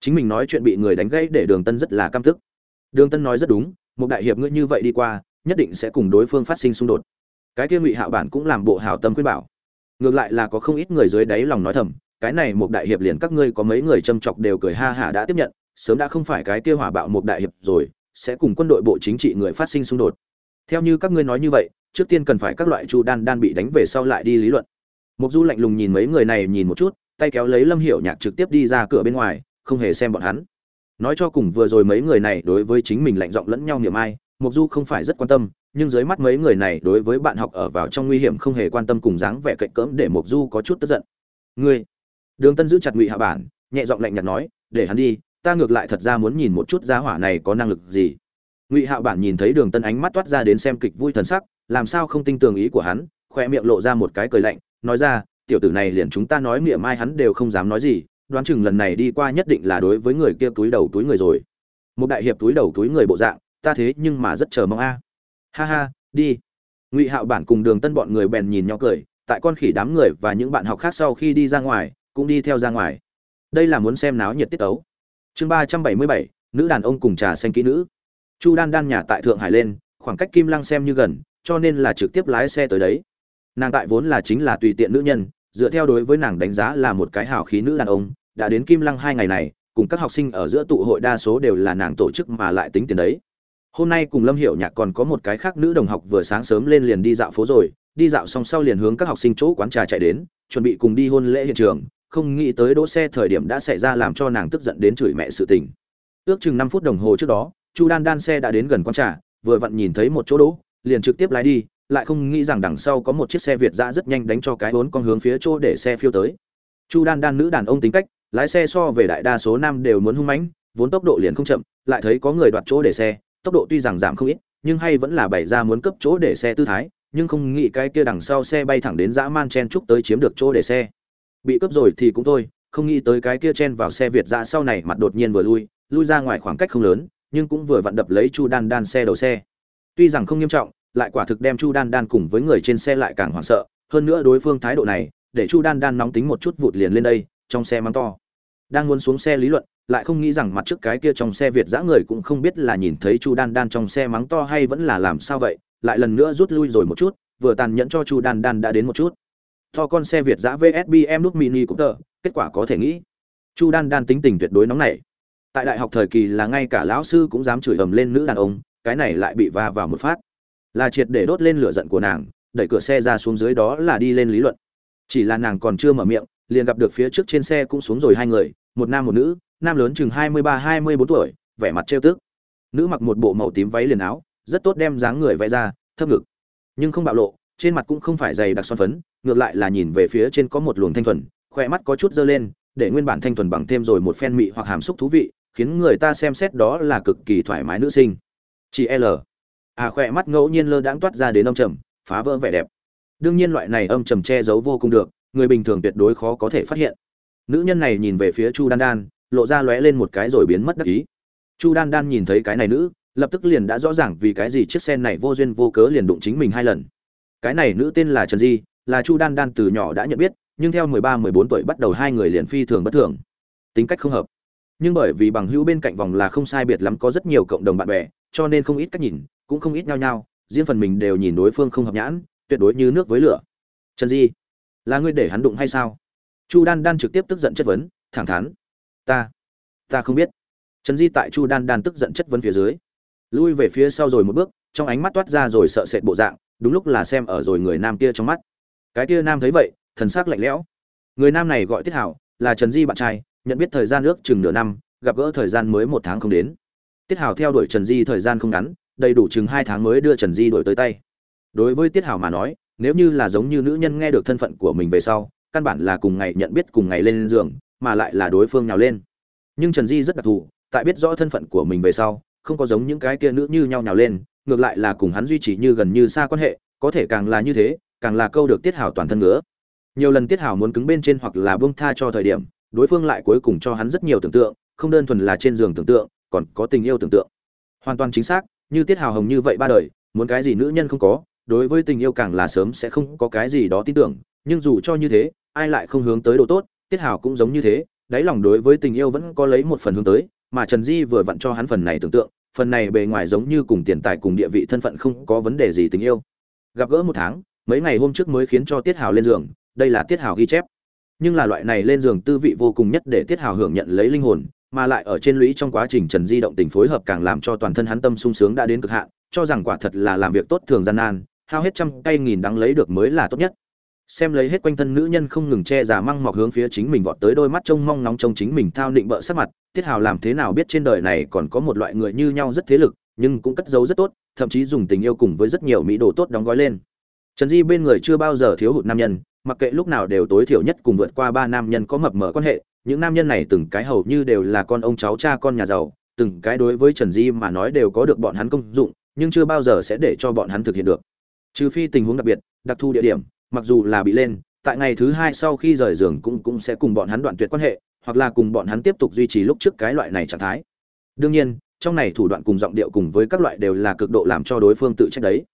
Chính mình nói chuyện bị người đánh gãy để đường tân rất là căm tức. Đường tân nói rất đúng một đại hiệp ngươi như vậy đi qua, nhất định sẽ cùng đối phương phát sinh xung đột cái kia ngụy hạo bản cũng làm bộ hảo tâm khuyên bảo. Ngược lại là có không ít người dưới đáy lòng nói thầm, cái này một đại hiệp liền các ngươi có mấy người châm chọc đều cười ha hả đã tiếp nhận, sớm đã không phải cái kia hỏa bạo một đại hiệp rồi, sẽ cùng quân đội bộ chính trị người phát sinh xung đột. Theo như các ngươi nói như vậy, trước tiên cần phải các loại chu đan đan bị đánh về sau lại đi lý luận. Mục du lạnh lùng nhìn mấy người này nhìn một chút, tay kéo lấy lâm hiểu nhạc trực tiếp đi ra cửa bên ngoài, không hề xem bọn hắn. Nói cho cùng vừa rồi mấy người này đối với chính mình lạnh giọng lẫn nhau niềm ai, mục du không phải rất quan tâm nhưng dưới mắt mấy người này đối với bạn học ở vào trong nguy hiểm không hề quan tâm cùng dáng vẻ cạnh cỡm để mộc du có chút tức giận. Ngươi? Đường tân giữ chặt ngụy hạ bản, nhẹ giọng lạnh nhạt nói, để hắn đi, ta ngược lại thật ra muốn nhìn một chút gia hỏa này có năng lực gì. Ngụy hạ bản nhìn thấy đường tân ánh mắt toát ra đến xem kịch vui thần sắc, làm sao không tin tưởng ý của hắn khoe miệng lộ ra một cái cười lạnh, nói ra, tiểu tử này liền chúng ta nói miệng mai hắn đều không dám nói gì, đoán chừng lần này đi qua nhất định là đối với người kia túi đầu túi người rồi. Một đại hiệp túi đầu túi người bộ dạng, ta thế nhưng mà rất chờ mong a ha ha, đi. Ngụy hạo bản cùng đường tân bọn người bèn nhìn nhau cười, tại con khỉ đám người và những bạn học khác sau khi đi ra ngoài, cũng đi theo ra ngoài. Đây là muốn xem náo nhiệt tiết ấu chương ba trăm bảy mươi bảy, nữ đàn ông cùng trà xanh kỹ nữ. Chu đan đan nhà tại thượng hải lên, khoảng cách kim lăng xem như gần, cho nên là trực tiếp lái xe tới đấy. Nàng tại vốn là chính là tùy tiện nữ nhân, dựa theo đối với nàng đánh giá là một cái hào khí nữ đàn ông, đã đến kim lăng hai ngày này, cùng các học sinh ở giữa tụ hội đa số đều là nàng tổ chức mà lại tính tiền đấy hôm nay cùng lâm hiểu nhạc còn có một cái khác nữ đồng học vừa sáng sớm lên liền đi dạo phố rồi, đi dạo xong sau liền hướng các học sinh chỗ quán trà chạy đến, chuẩn bị cùng đi hôn lễ hiện trường, không nghĩ tới đỗ xe thời điểm đã xảy ra làm cho nàng tức giận đến chửi mẹ sự tình. Ước chừng năm phút đồng hồ trước đó, chu đan đan xe đã đến gần quán trà, vừa vặn nhìn thấy một chỗ đỗ, liền trực tiếp lái đi, lại không nghĩ rằng đằng sau có một chiếc xe việt giã rất nhanh đánh cho cái vốn con hướng phía chỗ để xe phiêu tới. Chu đan đan nữ đàn ông tính cách, lái xe so về đại đa số nam đều muốn hung mãnh, vốn tốc độ liền không chậm, lại thấy có người đoạt chỗ để xe tốc độ tuy rằng giảm không ít, nhưng hay vẫn là bày ra muốn cấp chỗ để xe tư thái, nhưng không nghĩ cái kia đằng sau xe bay thẳng đến dã man chen trúc tới chiếm được chỗ để xe. Bị cướp rồi thì cũng thôi, không nghĩ tới cái kia chen vào xe việt dã sau này mặt đột nhiên vừa lui lui ra ngoài khoảng cách không lớn, nhưng cũng vừa vặn đập lấy chu đan đan xe đầu xe. Tuy rằng không nghiêm trọng, lại quả thực đem chu đan đan cùng với người trên xe lại càng hoảng sợ, hơn nữa đối phương thái độ này, để chu đan đan nóng tính một chút vụt liền lên đây, trong xe mắng to. Đang muốn xuống xe lý luận lại không nghĩ rằng mặt trước cái kia trong xe việt giã người cũng không biết là nhìn thấy chu đan đan trong xe mắng to hay vẫn là làm sao vậy, lại lần nữa rút lui rồi một chút, vừa tàn nhẫn cho chu đan đan đã đến một chút. To con xe việt giã vsbm nút mini cũng tờ, kết quả có thể nghĩ. Chu đan đan tính tình tuyệt đối nóng nảy. Tại đại học thời kỳ là ngay cả lão sư cũng dám chửi ầm lên nữ đàn ông, cái này lại bị va vào một phát. Là triệt để đốt lên lửa giận của nàng, đẩy cửa xe ra xuống dưới đó là đi lên lý luận. Chỉ là nàng còn chưa mở miệng, liền gặp được phía trước trên xe cũng xuống rồi hai người, một nam một nữ nam lớn chừng hai mươi ba, hai mươi bốn tuổi, vẻ mặt trêu tức. Nữ mặc một bộ màu tím váy liền áo, rất tốt đem dáng người vẽ ra, thấp ngực. Nhưng không bạo lộ, trên mặt cũng không phải dày đặc son phấn, ngược lại là nhìn về phía trên có một luồng thanh thuần khoe mắt có chút dơ lên, để nguyên bản thanh thuần bằng thêm rồi một phen mị hoặc hàm xúc thú vị, khiến người ta xem xét đó là cực kỳ thoải mái nữ sinh. Chị l. À khoe mắt ngẫu nhiên lơ đãng toát ra đến âm trầm, phá vỡ vẻ đẹp. Đương nhiên loại này âm trầm che giấu vô cùng được, người bình thường tuyệt đối khó có thể phát hiện. Nữ nhân này nhìn về phía chu đan đan lộ ra lóe lên một cái rồi biến mất đắc ý. Chu đan đan nhìn thấy cái này nữ, lập tức liền đã rõ ràng vì cái gì chiếc xe này vô duyên vô cớ liền đụng chính mình hai lần. Cái này nữ tên là trần di, là chu đan đan từ nhỏ đã nhận biết, nhưng theo mười ba, mười bốn tuổi bắt đầu hai người liền phi thường bất thường. Tính cách không hợp. Nhưng bởi vì bằng hữu bên cạnh vòng là không sai biệt lắm có rất nhiều cộng đồng bạn bè, cho nên không ít cách nhìn, cũng không ít nhau nhau, riêng phần mình đều nhìn đối phương không hợp nhãn, tuyệt đối như nước với lửa. Trần di, là ngươi để hắn đụng hay sao? Chu đan đan trực tiếp tức giận chất vấn, thẳng thắn ta ta không biết. Trần di tại chu đan đan tức giận chất vấn phía dưới. Lui về phía sau rồi một bước, trong ánh mắt toát ra rồi sợ sệt bộ dạng, đúng lúc là xem ở rồi người nam kia trong mắt. Cái kia nam thấy vậy, thần sắc lạnh lẽo. Người nam này gọi tiết hảo, là trần di bạn trai, nhận biết thời gian ước chừng nửa năm, gặp gỡ thời gian mới một tháng không đến. Tiết hảo theo đuổi trần di thời gian không ngắn, đầy đủ chừng hai tháng mới đưa trần di đổi tới tay. Đối với tiết hảo mà nói, nếu như là giống như nữ nhân nghe được thân phận của mình về sau, căn bản là cùng ngày nhận biết cùng ngày lên giường mà lại là đối phương nhào lên. Nhưng trần di rất đặc thù, tại biết rõ thân phận của mình về sau, không có giống những cái kia nữ như nhau nhào lên, ngược lại là cùng hắn duy trì như gần như xa quan hệ, có thể càng là như thế, càng là câu được tiết hảo toàn thân nữa nhiều lần tiết hảo muốn cứng bên trên hoặc là buông tha cho thời điểm, đối phương lại cuối cùng cho hắn rất nhiều tưởng tượng, không đơn thuần là trên giường tưởng tượng, còn có tình yêu tưởng tượng. Hoàn toàn chính xác, như tiết hào hồng như vậy ba đời, muốn cái gì nữ nhân không có, đối với tình yêu càng là sớm sẽ không có cái gì đó tin tưởng, nhưng dù cho như thế, ai lại không hướng tới độ tốt tiết hào cũng giống như thế, đáy lòng đối với tình yêu vẫn có lấy một phần hướng tới, mà trần di vừa vặn cho hắn phần này tưởng tượng, phần này bề ngoài giống như cùng tiền tài cùng địa vị thân phận không có vấn đề gì tình yêu. Gặp gỡ một tháng, mấy ngày hôm trước mới khiến cho tiết hào lên giường, đây là tiết hào ghi chép. Nhưng là loại này lên giường tư vị vô cùng nhất để tiết hào hưởng nhận lấy linh hồn, mà lại ở trên lũy trong quá trình trần di động tình phối hợp càng làm cho toàn thân hắn tâm sung sướng đã đến cực hạn, cho rằng quả thật là làm việc tốt thường gian nan, hao hết trăm cây nghìn đắng lấy được mới là tốt nhất xem lấy hết quanh thân nữ nhân không ngừng che giả măng mọc hướng phía chính mình vọt tới đôi mắt trông mong nóng trông chính mình thao định bợ sắc mặt, tiết hào làm thế nào biết trên đời này còn có một loại người như nhau rất thế lực, nhưng cũng cất giấu rất tốt, thậm chí dùng tình yêu cùng với rất nhiều mỹ đồ tốt đóng gói lên. Trần di bên người chưa bao giờ thiếu hụt nam nhân, mặc kệ lúc nào đều tối thiểu nhất cùng vượt qua ba nam nhân có mập mờ quan hệ, những nam nhân này từng cái hầu như đều là con ông cháu cha con nhà giàu, từng cái đối với trần di mà nói đều có được bọn hắn công dụng, nhưng chưa bao giờ sẽ để cho bọn hắn thực hiện được. Trừ phi tình huống đặc biệt, đặc thù địa điểm mặc dù là bị lên, tại ngày thứ hai sau khi rời giường cũng cũng sẽ cùng bọn hắn đoạn tuyệt quan hệ, hoặc là cùng bọn hắn tiếp tục duy trì lúc trước cái loại này trạng thái. Đương nhiên, trong này thủ đoạn cùng giọng điệu cùng với các loại đều là cực độ làm cho đối phương tự trách đấy.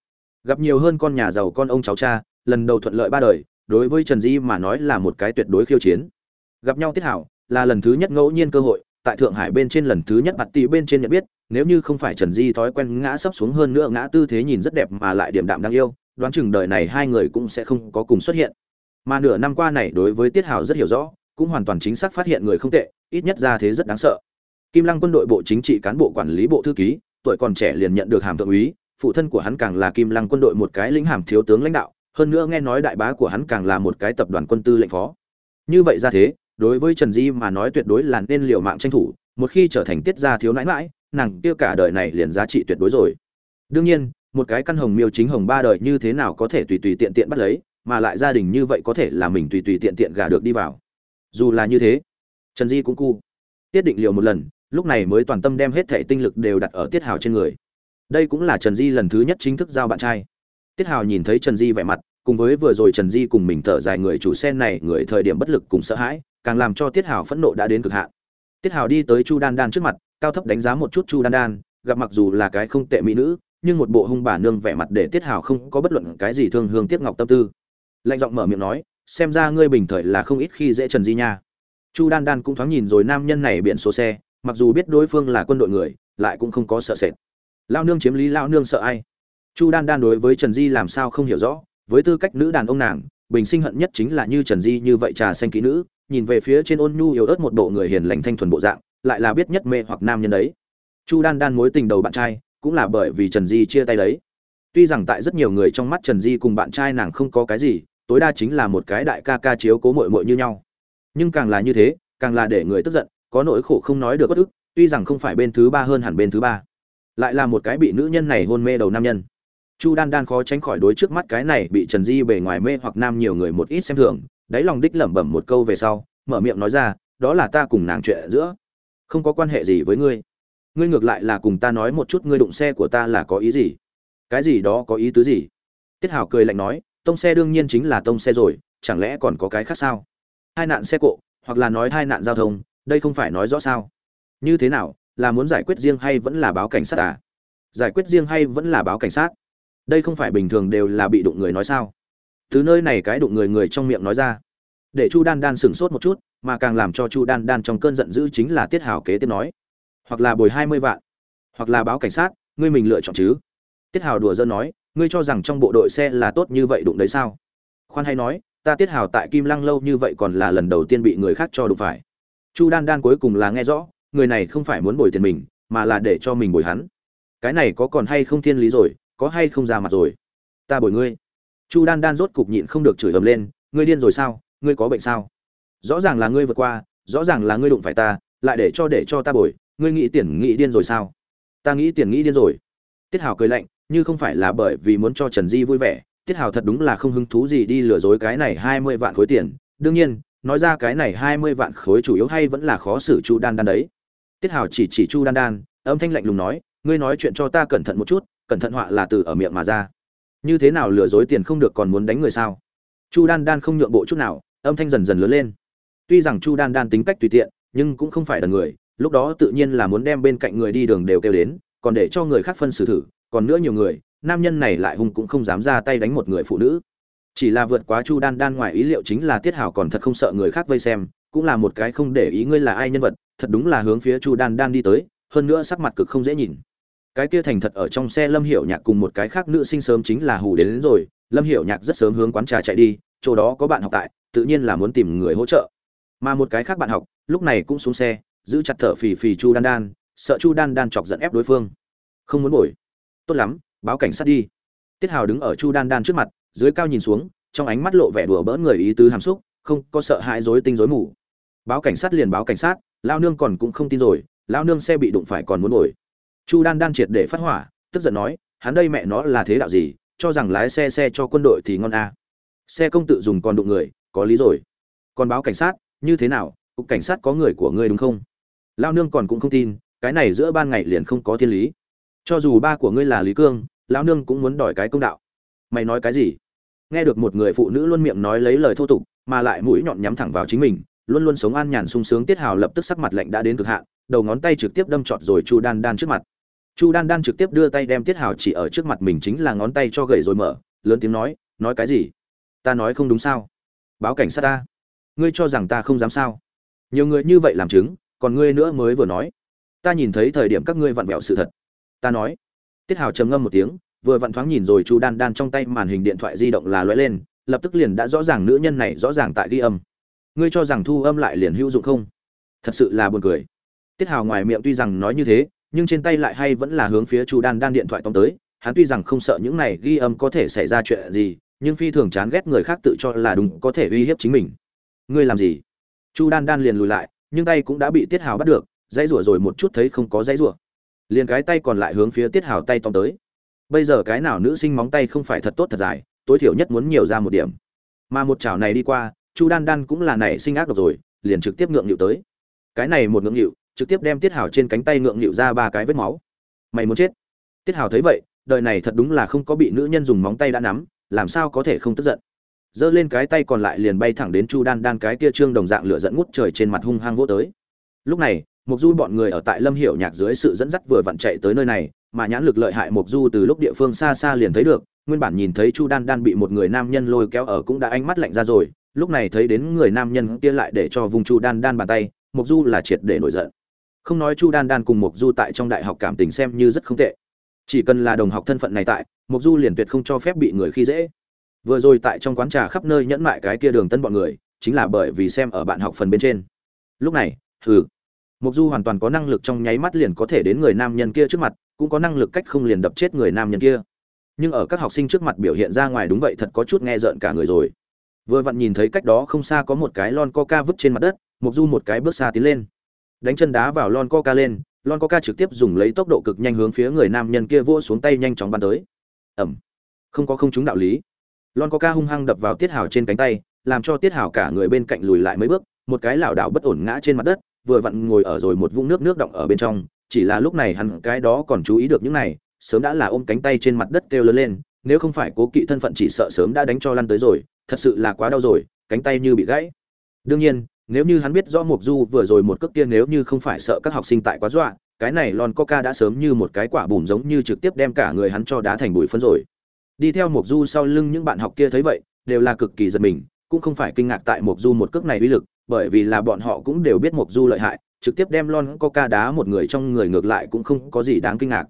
Gặp nhiều hơn con nhà giàu con ông cháu cha, lần đầu thuận lợi ba đời, đối với trần di mà nói là một cái tuyệt đối khiêu chiến. Gặp nhau tiết hảo, là lần thứ nhất ngẫu nhiên cơ hội, tại thượng hải bên trên lần thứ nhất mặt tỷ bên trên nhận biết, nếu như không phải trần di thói quen ngã sấp xuống hơn nữa ngã tư thế nhìn rất đẹp mà lại điểm đạm đáng yêu đoán chừng đời này hai người cũng sẽ không có cùng xuất hiện. Mà nửa năm qua này đối với tiết hào rất hiểu rõ, cũng hoàn toàn chính xác phát hiện người không tệ, ít nhất ra thế rất đáng sợ. Kim lăng quân đội bộ chính trị cán bộ quản lý bộ thư ký, tuổi còn trẻ liền nhận được hàm thượng úy, phụ thân của hắn càng là kim lăng quân đội một cái lĩnh hàm thiếu tướng lãnh đạo, hơn nữa nghe nói đại bá của hắn càng là một cái tập đoàn quân tư lệnh phó. Như vậy ra thế, đối với trần di mà nói tuyệt đối là nên liều mạng tranh thủ, một khi trở thành tiết gia thiếu nãi mãi nàng kia cả đời này liền giá trị tuyệt đối rồi. Đương nhiên một cái căn hồng miêu chính hồng ba đời như thế nào có thể tùy tùy tiện tiện bắt lấy, mà lại gia đình như vậy có thể là mình tùy tùy tiện tiện gả được đi vào. Dù là như thế, trần di cũng cu. Tiết định liều một lần, lúc này mới toàn tâm đem hết thẻ tinh lực đều đặt ở tiết hào trên người. Đây cũng là trần di lần thứ nhất chính thức giao bạn trai. Tiết hào nhìn thấy trần di vẻ mặt, cùng với vừa rồi trần di cùng mình thở dài người chủ sen này, người thời điểm bất lực cùng sợ hãi, càng làm cho tiết hào phẫn nộ đã đến cực hạn. Tiết hào đi tới chu đan đan trước mặt, cao thấp đánh giá một chút chu đan đan, gặp mặc dù là cái không tệ mỹ nữ nhưng một bộ hung bà nương vẻ mặt để tiết hào không có bất luận cái gì thương hương tiếc ngọc tâm tư. Lạnh giọng mở miệng nói, xem ra ngươi bình thời là không ít khi dễ trần di nha. Chu đan đan cũng thoáng nhìn rồi nam nhân này biển số xe, mặc dù biết đối phương là quân đội người, lại cũng không có sợ sệt. Lao nương chiếm lý lao nương sợ ai? Chu đan đan đối với trần di làm sao không hiểu rõ, với tư cách nữ đàn ông nàng, bình sinh hận nhất chính là như trần di như vậy trà xanh kỹ nữ, nhìn về phía trên ôn nhu yếu ớt một bộ người hiền lành thanh thuần bộ dạng, lại là biết nhất mê hoặc nam nhân đấy. Chu đan đan mối tình đầu bạn trai cũng là bởi vì trần di chia tay đấy. Tuy rằng tại rất nhiều người trong mắt trần di cùng bạn trai nàng không có cái gì, tối đa chính là một cái đại ca ca chiếu cố muội muội như nhau. Nhưng càng là như thế, càng là để người tức giận, có nỗi khổ không nói được bất ức, tuy rằng không phải bên thứ ba hơn hẳn bên thứ ba. Lại là một cái bị nữ nhân này hôn mê đầu nam nhân. Chu đan đan khó tránh khỏi đối trước mắt cái này bị trần di bề ngoài mê hoặc nam nhiều người một ít xem thường, đáy lòng đích lẩm bẩm một câu về sau, mở miệng nói ra, đó là ta cùng nàng chuyện giữa. Không có quan hệ gì với ngươi ngươi ngược lại là cùng ta nói một chút ngươi đụng xe của ta là có ý gì? Cái gì đó có ý tứ gì? Tiết hảo cười lạnh nói, tông xe đương nhiên chính là tông xe rồi, chẳng lẽ còn có cái khác sao? Hai nạn xe cộ, hoặc là nói hai nạn giao thông, đây không phải nói rõ sao? Như thế nào, là muốn giải quyết riêng hay vẫn là báo cảnh sát à? Giải quyết riêng hay vẫn là báo cảnh sát? Đây không phải bình thường đều là bị đụng người nói sao? Từ nơi này cái đụng người người trong miệng nói ra. Để chu đan đan sửng sốt một chút, mà càng làm cho chu đan đan trong cơn giận dữ chính là tiết hào kế tiếp nói hoặc là bồi hai mươi vạn, hoặc là báo cảnh sát, ngươi mình lựa chọn chứ. Tiết hào đùa dân nói, ngươi cho rằng trong bộ đội xe là tốt như vậy đụng đấy sao? Khoan hay nói, ta tiết hào tại kim lăng lâu như vậy còn là lần đầu tiên bị người khác cho đụng phải. Chu đan đan cuối cùng là nghe rõ, người này không phải muốn bồi tiền mình, mà là để cho mình bồi hắn. Cái này có còn hay không thiên lý rồi, có hay không ra mặt rồi? Ta bồi ngươi. Chu đan đan rốt cục nhịn không được chửi ầm lên, ngươi điên rồi sao? Ngươi có bệnh sao? Rõ ràng là ngươi vượt qua, rõ ràng là ngươi đụng phải ta, lại để cho để cho ta bồi ngươi nghĩ tiền nghĩ điên rồi sao? Ta nghĩ tiền nghĩ điên rồi. Tiết hào cười lạnh, như không phải là bởi vì muốn cho trần di vui vẻ, tiết hào thật đúng là không hứng thú gì đi lừa dối cái này hai mươi vạn khối tiền. Đương nhiên, nói ra cái này hai mươi vạn khối chủ yếu hay vẫn là khó xử chu đan đan đấy. Tiết hào chỉ chỉ chu đan đan, âm thanh lạnh lùng nói, ngươi nói chuyện cho ta cẩn thận một chút, cẩn thận họa là từ ở miệng mà ra. Như thế nào lừa dối tiền không được còn muốn đánh người sao? Chu đan đan không nhượng bộ chút nào, âm thanh dần dần lớn lên. Tuy rằng chu đan đan tính cách tùy tiện, nhưng cũng không phải là người lúc đó tự nhiên là muốn đem bên cạnh người đi đường đều kêu đến còn để cho người khác phân xử thử còn nữa nhiều người nam nhân này lại hung cũng không dám ra tay đánh một người phụ nữ. Chỉ là vượt quá chu đan đan ngoài ý liệu chính là tiết hảo còn thật không sợ người khác vây xem cũng là một cái không để ý ngươi là ai nhân vật thật đúng là hướng phía chu đan đan đi tới hơn nữa sắc mặt cực không dễ nhìn. Cái kia thành thật ở trong xe lâm hiểu nhạc cùng một cái khác nữ sinh sớm chính là hù đến, đến rồi lâm hiểu nhạc rất sớm hướng quán trà chạy đi chỗ đó có bạn học tại tự nhiên là muốn tìm người hỗ trợ. Mà một cái khác bạn học lúc này cũng xuống xe giữ chặt thở phì phì chu đan đan, sợ chu đan đan chọc giận ép đối phương. Không muốn bổi tốt lắm, báo cảnh sát đi. Tiết hào đứng ở chu đan đan trước mặt, dưới cao nhìn xuống, trong ánh mắt lộ vẻ đùa bỡn người ý tứ hàm xúc, không có sợ hãi dối tinh dối mù. Báo cảnh sát liền báo cảnh sát lao nương còn cũng không tin rồi lao nương xe bị đụng phải còn muốn bồi chu đan đan triệt để phát hỏa, tức giận nói, hắn đây mẹ nó là thế đạo gì, cho rằng lái xe xe cho quân đội thì ngon a à. xe công tự dùng còn đụng người, có lý rồi. Còn báo cảnh sát, như thế nào, cục cảnh sát có người của ngươi đúng không? Lao nương còn cũng không tin, cái này giữa ban ngày liền không có thiên lý. Cho dù ba của ngươi là lý cương, lao nương cũng muốn đòi cái công đạo. Mày nói cái gì? Nghe được một người phụ nữ luôn miệng nói lấy lời thô tục, mà lại mũi nhọn nhắm thẳng vào chính mình, luôn luôn sống an nhàn sung sướng tiết hào lập tức sắc mặt lạnh đã đến cực hạn, đầu ngón tay trực tiếp đâm trọt rồi chu đan đan trước mặt. Chu đan đan trực tiếp đưa tay đem tiết hào chỉ ở trước mặt mình chính là ngón tay cho gậy rồi mở, lớn tiếng nói nói cái gì? Ta nói không đúng sao? Báo cảnh sát ta. Ngươi cho rằng ta không dám sao? Nhiều người như vậy làm chứng còn ngươi nữa mới vừa nói. Ta nhìn thấy thời điểm các ngươi vặn vẹo sự thật. Ta nói. Tiết hào trầm ngâm một tiếng, vừa vặn thoáng nhìn rồi chu đan đan trong tay màn hình điện thoại di động là lóe lên, lập tức liền đã rõ ràng nữ nhân này rõ ràng tại ghi âm. Ngươi cho rằng thu âm lại liền hữu dụng không? Thật sự là buồn cười. Tiết hào ngoài miệng tuy rằng nói như thế, nhưng trên tay lại hay vẫn là hướng phía chu đan đan điện thoại tóm tới. Hắn tuy rằng không sợ những này ghi âm có thể xảy ra chuyện gì, nhưng phi thường chán ghét người khác tự cho là đúng có thể uy hiếp chính mình. Ngươi làm gì? Chu đan đan liền lùi lại nhưng tay cũng đã bị tiết hào bắt được, dãy rủa rồi một chút thấy không có dãy rủa. Liền cái tay còn lại hướng phía tiết hào tay tóm tới. Bây giờ cái nào nữ sinh móng tay không phải thật tốt thật dài, tối thiểu nhất muốn nhiều ra một điểm. Mà một chảo này đi qua, chu đan đan cũng là nảy sinh ác độc rồi, liền trực tiếp ngượng nghịu tới. Cái này một ngượng nghịu, trực tiếp đem tiết hào trên cánh tay ngượng nghịu ra ba cái vết máu. Mày muốn chết. Tiết hào thấy vậy, đời này thật đúng là không có bị nữ nhân dùng móng tay đã nắm, làm sao có thể không tức giận giơ lên cái tay còn lại liền bay thẳng đến chu đan đan cái kia trương đồng dạng lửa dẫn ngút trời trên mặt hung hăng vỗ tới. Lúc này mục du bọn người ở tại lâm hiểu nhạc dưới sự dẫn dắt vừa vặn chạy tới nơi này, mà nhãn lực lợi hại mục du từ lúc địa phương xa xa liền thấy được, nguyên bản nhìn thấy chu đan đan bị một người nam nhân lôi kéo ở cũng đã ánh mắt lạnh ra rồi, lúc này thấy đến người nam nhân kia lại để cho vùng chu đan đan bàn tay mục du là triệt để nổi giận. Không nói chu đan đan cùng mục du tại trong đại học cảm tình xem như rất không tệ. Chỉ cần là đồng học thân phận này tại mục du liền tuyệt không cho phép bị người khi dễ vừa rồi tại trong quán trà khắp nơi nhẫn mại cái kia đường tân bọn người, chính là bởi vì xem ở bạn học phần bên trên. Lúc này thử mục du hoàn toàn có năng lực trong nháy mắt liền có thể đến người nam nhân kia trước mặt, cũng có năng lực cách không liền đập chết người nam nhân kia. Nhưng ở các học sinh trước mặt biểu hiện ra ngoài đúng vậy thật có chút nghe rợn cả người rồi. Vừa vặn nhìn thấy cách đó không xa có một cái lon coca vứt trên mặt đất mục du một cái bước xa tiến lên. Đánh chân đá vào lon coca lên, lon coca trực tiếp dùng lấy tốc độ cực nhanh hướng phía người nam nhân kia vỗ xuống tay nhanh chóng bắn tới. Ẩm không có không chúng đạo lý lon coca hung hăng đập vào tiết hào trên cánh tay, làm cho tiết hào cả người bên cạnh lùi lại mấy bước, một cái lảo đảo bất ổn ngã trên mặt đất, vừa vặn ngồi ở rồi một vũng nước nước động ở bên trong, chỉ là lúc này hắn cái đó còn chú ý được những này, sớm đã là ôm cánh tay trên mặt đất kêu lớn lên, nếu không phải cố kỵ thân phận chỉ sợ sớm đã đánh cho lăn tới rồi, thật sự là quá đau rồi, cánh tay như bị gãy. Đương nhiên, nếu như hắn biết rõ mục du vừa rồi một cước kia nếu như không phải sợ các học sinh tại quá dọa, cái này lon coca đã sớm như một cái quả bùm giống như trực tiếp đem cả người hắn cho đá thành bụi phân rồi đi theo mục du sau lưng những bạn học kia thấy vậy, đều là cực kỳ giật mình, cũng không phải kinh ngạc tại mục du một cước này uy lực, bởi vì là bọn họ cũng đều biết mục du lợi hại, trực tiếp đem lon coca đá một người trong người ngược lại cũng không có gì đáng kinh ngạc.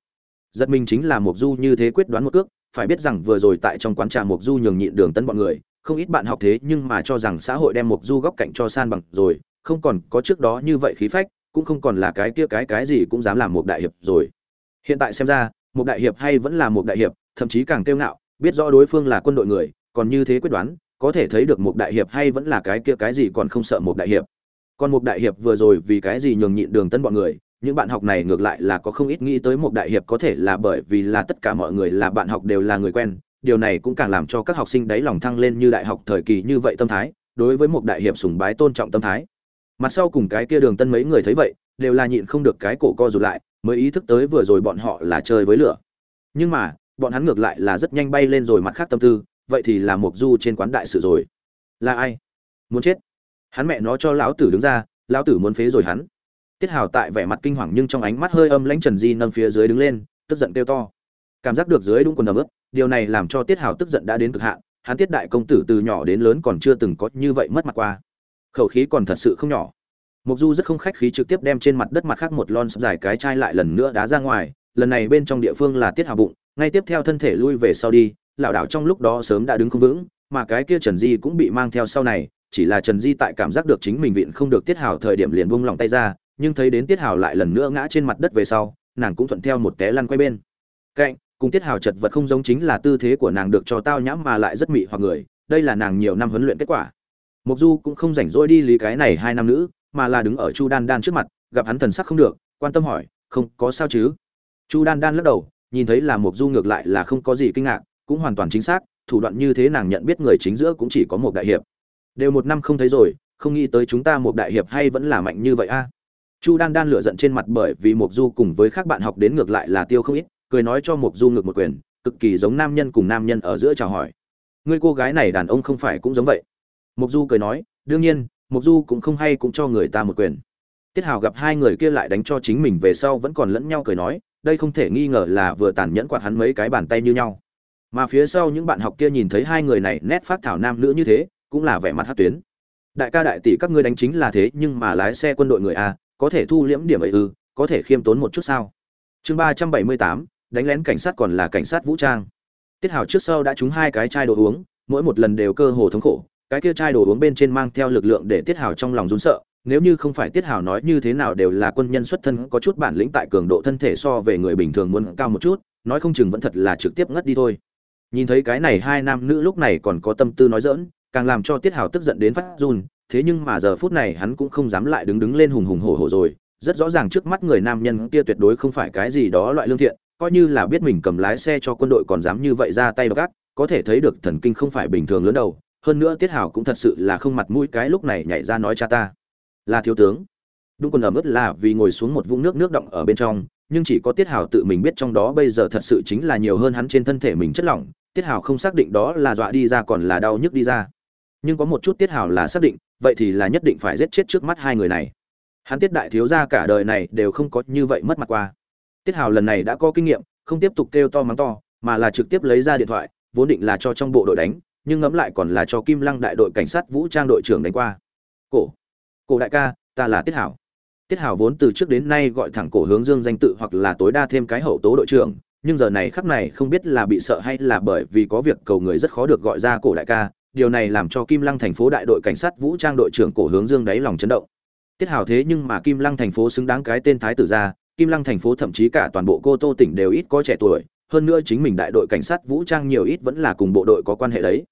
Giật mình chính là mục du như thế quyết đoán một cước, phải biết rằng vừa rồi tại trong quán trà mục du nhường nhịn đường Tấn bọn người, không ít bạn học thế nhưng mà cho rằng xã hội đem mục du góc cạnh cho san bằng rồi, không còn có trước đó như vậy khí phách, cũng không còn là cái kia cái cái gì cũng dám làm một đại hiệp rồi. Hiện tại xem ra một đại hiệp hay vẫn là một đại hiệp, thậm chí càng kiêu ngạo biết rõ đối phương là quân đội người, còn như thế quyết đoán, có thể thấy được một đại hiệp hay vẫn là cái kia cái gì còn không sợ một đại hiệp. Còn một đại hiệp vừa rồi vì cái gì nhường nhịn đường tân bọn người, những bạn học này ngược lại là có không ít nghĩ tới một đại hiệp có thể là bởi vì là tất cả mọi người là bạn học đều là người quen, điều này cũng càng làm cho các học sinh đáy lòng thăng lên như đại học thời kỳ như vậy tâm thái, đối với một đại hiệp sùng bái tôn trọng tâm thái. Mặt sau cùng cái kia đường tân mấy người thấy vậy, đều là nhịn không được cái cổ co rụt lại, mới ý thức tới vừa rồi bọn họ là chơi với lửa. Nhưng mà bọn hắn ngược lại là rất nhanh bay lên rồi mặt khác tâm tư, vậy thì là mục du trên quán đại sự rồi. Là ai? Muốn chết? Hắn mẹ nó cho lão tử đứng ra, lão tử muốn phế rồi hắn. Tiết hào tại vẻ mặt kinh hoàng nhưng trong ánh mắt hơi âm lãnh trần di nâng phía dưới đứng lên, tức giận kêu to. Cảm giác được dưới đúng quần ấm ướp điều này làm cho tiết hào tức giận đã đến cực hạn, hắn tiết đại công tử từ nhỏ đến lớn còn chưa từng có như vậy mất mặt qua. Khẩu khí còn thật sự không nhỏ. Mục du rất không khách khí trực tiếp đem trên mặt đất mặt khác một lon dài cái chai lại lần nữa đá ra ngoài, lần này bên trong địa phương là tiết hào bụng ngay tiếp theo thân thể lui về sau đi lảo đảo trong lúc đó sớm đã đứng không vững, mà cái kia trần di cũng bị mang theo sau này, chỉ là trần di tại cảm giác được chính mình vịn không được tiết hào thời điểm liền buông lòng tay ra, nhưng thấy đến tiết hào lại lần nữa ngã trên mặt đất về sau, nàng cũng thuận theo một té lăn quay bên. Cạnh, cùng tiết hào chật vật không giống chính là tư thế của nàng được cho tao nhãm mà lại rất mị hoặc người, đây là nàng nhiều năm huấn luyện kết quả. Mục du cũng không rảnh rỗi đi lý cái này hai năm nữ, mà là đứng ở chu đan đan trước mặt, gặp hắn thần sắc không được, quan tâm hỏi, không, có sao chứ? Chu đan đan lắc đầu nhìn thấy là mục du ngược lại là không có gì kinh ngạc, cũng hoàn toàn chính xác, thủ đoạn như thế nàng nhận biết người chính giữa cũng chỉ có một đại hiệp. Đều một năm không thấy rồi, không nghĩ tới chúng ta một đại hiệp hay vẫn là mạnh như vậy a. Chu đan đan lựa giận trên mặt bởi vì mục du cùng với các bạn học đến ngược lại là tiêu không ít, cười nói cho mục du ngược một quyền, cực kỳ giống nam nhân cùng nam nhân ở giữa chào hỏi. Người cô gái này đàn ông không phải cũng giống vậy. Mục du cười nói, đương nhiên mục du cũng không hay cũng cho người ta một quyền. Tiết hào gặp hai người kia lại đánh cho chính mình về sau vẫn còn lẫn nhau cười nói đây không thể nghi ngờ là vừa tàn nhẫn quạt hắn mấy cái bàn tay như nhau. Mà phía sau những bạn học kia nhìn thấy hai người này nét phát thảo nam nữ như thế, cũng là vẻ mặt hát tuyến. Đại ca đại tỷ các ngươi đánh chính là thế, nhưng mà lái xe quân đội người a, có thể thu liễm điểm ấy ư, có thể khiêm tốn một chút sao? Chương ba trăm bảy mươi tám, đánh lén cảnh sát còn là cảnh sát vũ trang. Tiết hào trước sau đã trúng hai cái chai đồ uống, mỗi một lần đều cơ hồ thống khổ, cái kia chai đồ uống bên trên mang theo lực lượng để tiết hào trong lòng run sợ nếu như không phải tiết hào nói như thế nào đều là quân nhân xuất thân, có chút bản lĩnh tại cường độ thân thể so về người bình thường muốn cao một chút, nói không chừng vẫn thật là trực tiếp ngất đi thôi. Nhìn thấy cái này hai nam nữ lúc này còn có tâm tư nói dỡn càng làm cho tiết hào tức giận đến phát run, thế nhưng mà giờ phút này hắn cũng không dám lại đứng đứng lên hùng hùng hổ hổ rồi, rất rõ ràng trước mắt người nam nhân kia tuyệt đối không phải cái gì đó loại lương thiện, coi như là biết mình cầm lái xe cho quân đội còn dám như vậy ra tay gắt, có thể thấy được thần kinh không phải bình thường lớn đầu, hơn nữa tiết hào cũng thật sự là không mặt mũi cái lúc này nhảy ra nói cha ta là thiếu tướng. Đúng quần ẩm ướt là vì ngồi xuống một vũng nước nước động ở bên trong, nhưng chỉ có tiết hào tự mình biết trong đó bây giờ thật sự chính là nhiều hơn hắn trên thân thể mình chất lỏng. Tiết hào không xác định đó là dọa đi ra còn là đau nhức đi ra. Nhưng có một chút tiết hào là xác định, vậy thì là nhất định phải giết chết trước mắt hai người này. Hắn tiết đại thiếu ra cả đời này đều không có như vậy mất mặt qua. Tiết hào lần này đã có kinh nghiệm, không tiếp tục kêu to mắng to, mà là trực tiếp lấy ra điện thoại, vốn định là cho trong bộ đội đánh, nhưng ngẫm lại còn là cho kim lăng đại đội cảnh sát vũ trang đội trưởng đánh qua. Cổ cổ đại ca, ta là tiết hảo tiết hảo vốn từ trước đến nay gọi thẳng cổ hướng dương danh tự hoặc là tối đa thêm cái hậu tố đội trưởng, nhưng giờ này khắc này không biết là bị sợ hay là bởi vì có việc cầu người rất khó được gọi ra cổ đại ca, điều này làm cho kim lăng thành phố đại đội cảnh sát vũ trang đội trưởng cổ hướng dương đáy lòng chấn động tiết hảo thế nhưng mà kim lăng thành phố xứng đáng cái tên thái tử gia. kim lăng thành phố thậm chí cả toàn bộ cô tô tỉnh đều ít có trẻ tuổi, hơn nữa chính mình đại đội cảnh sát vũ trang nhiều ít vẫn là cùng bộ đội có quan hệ đấy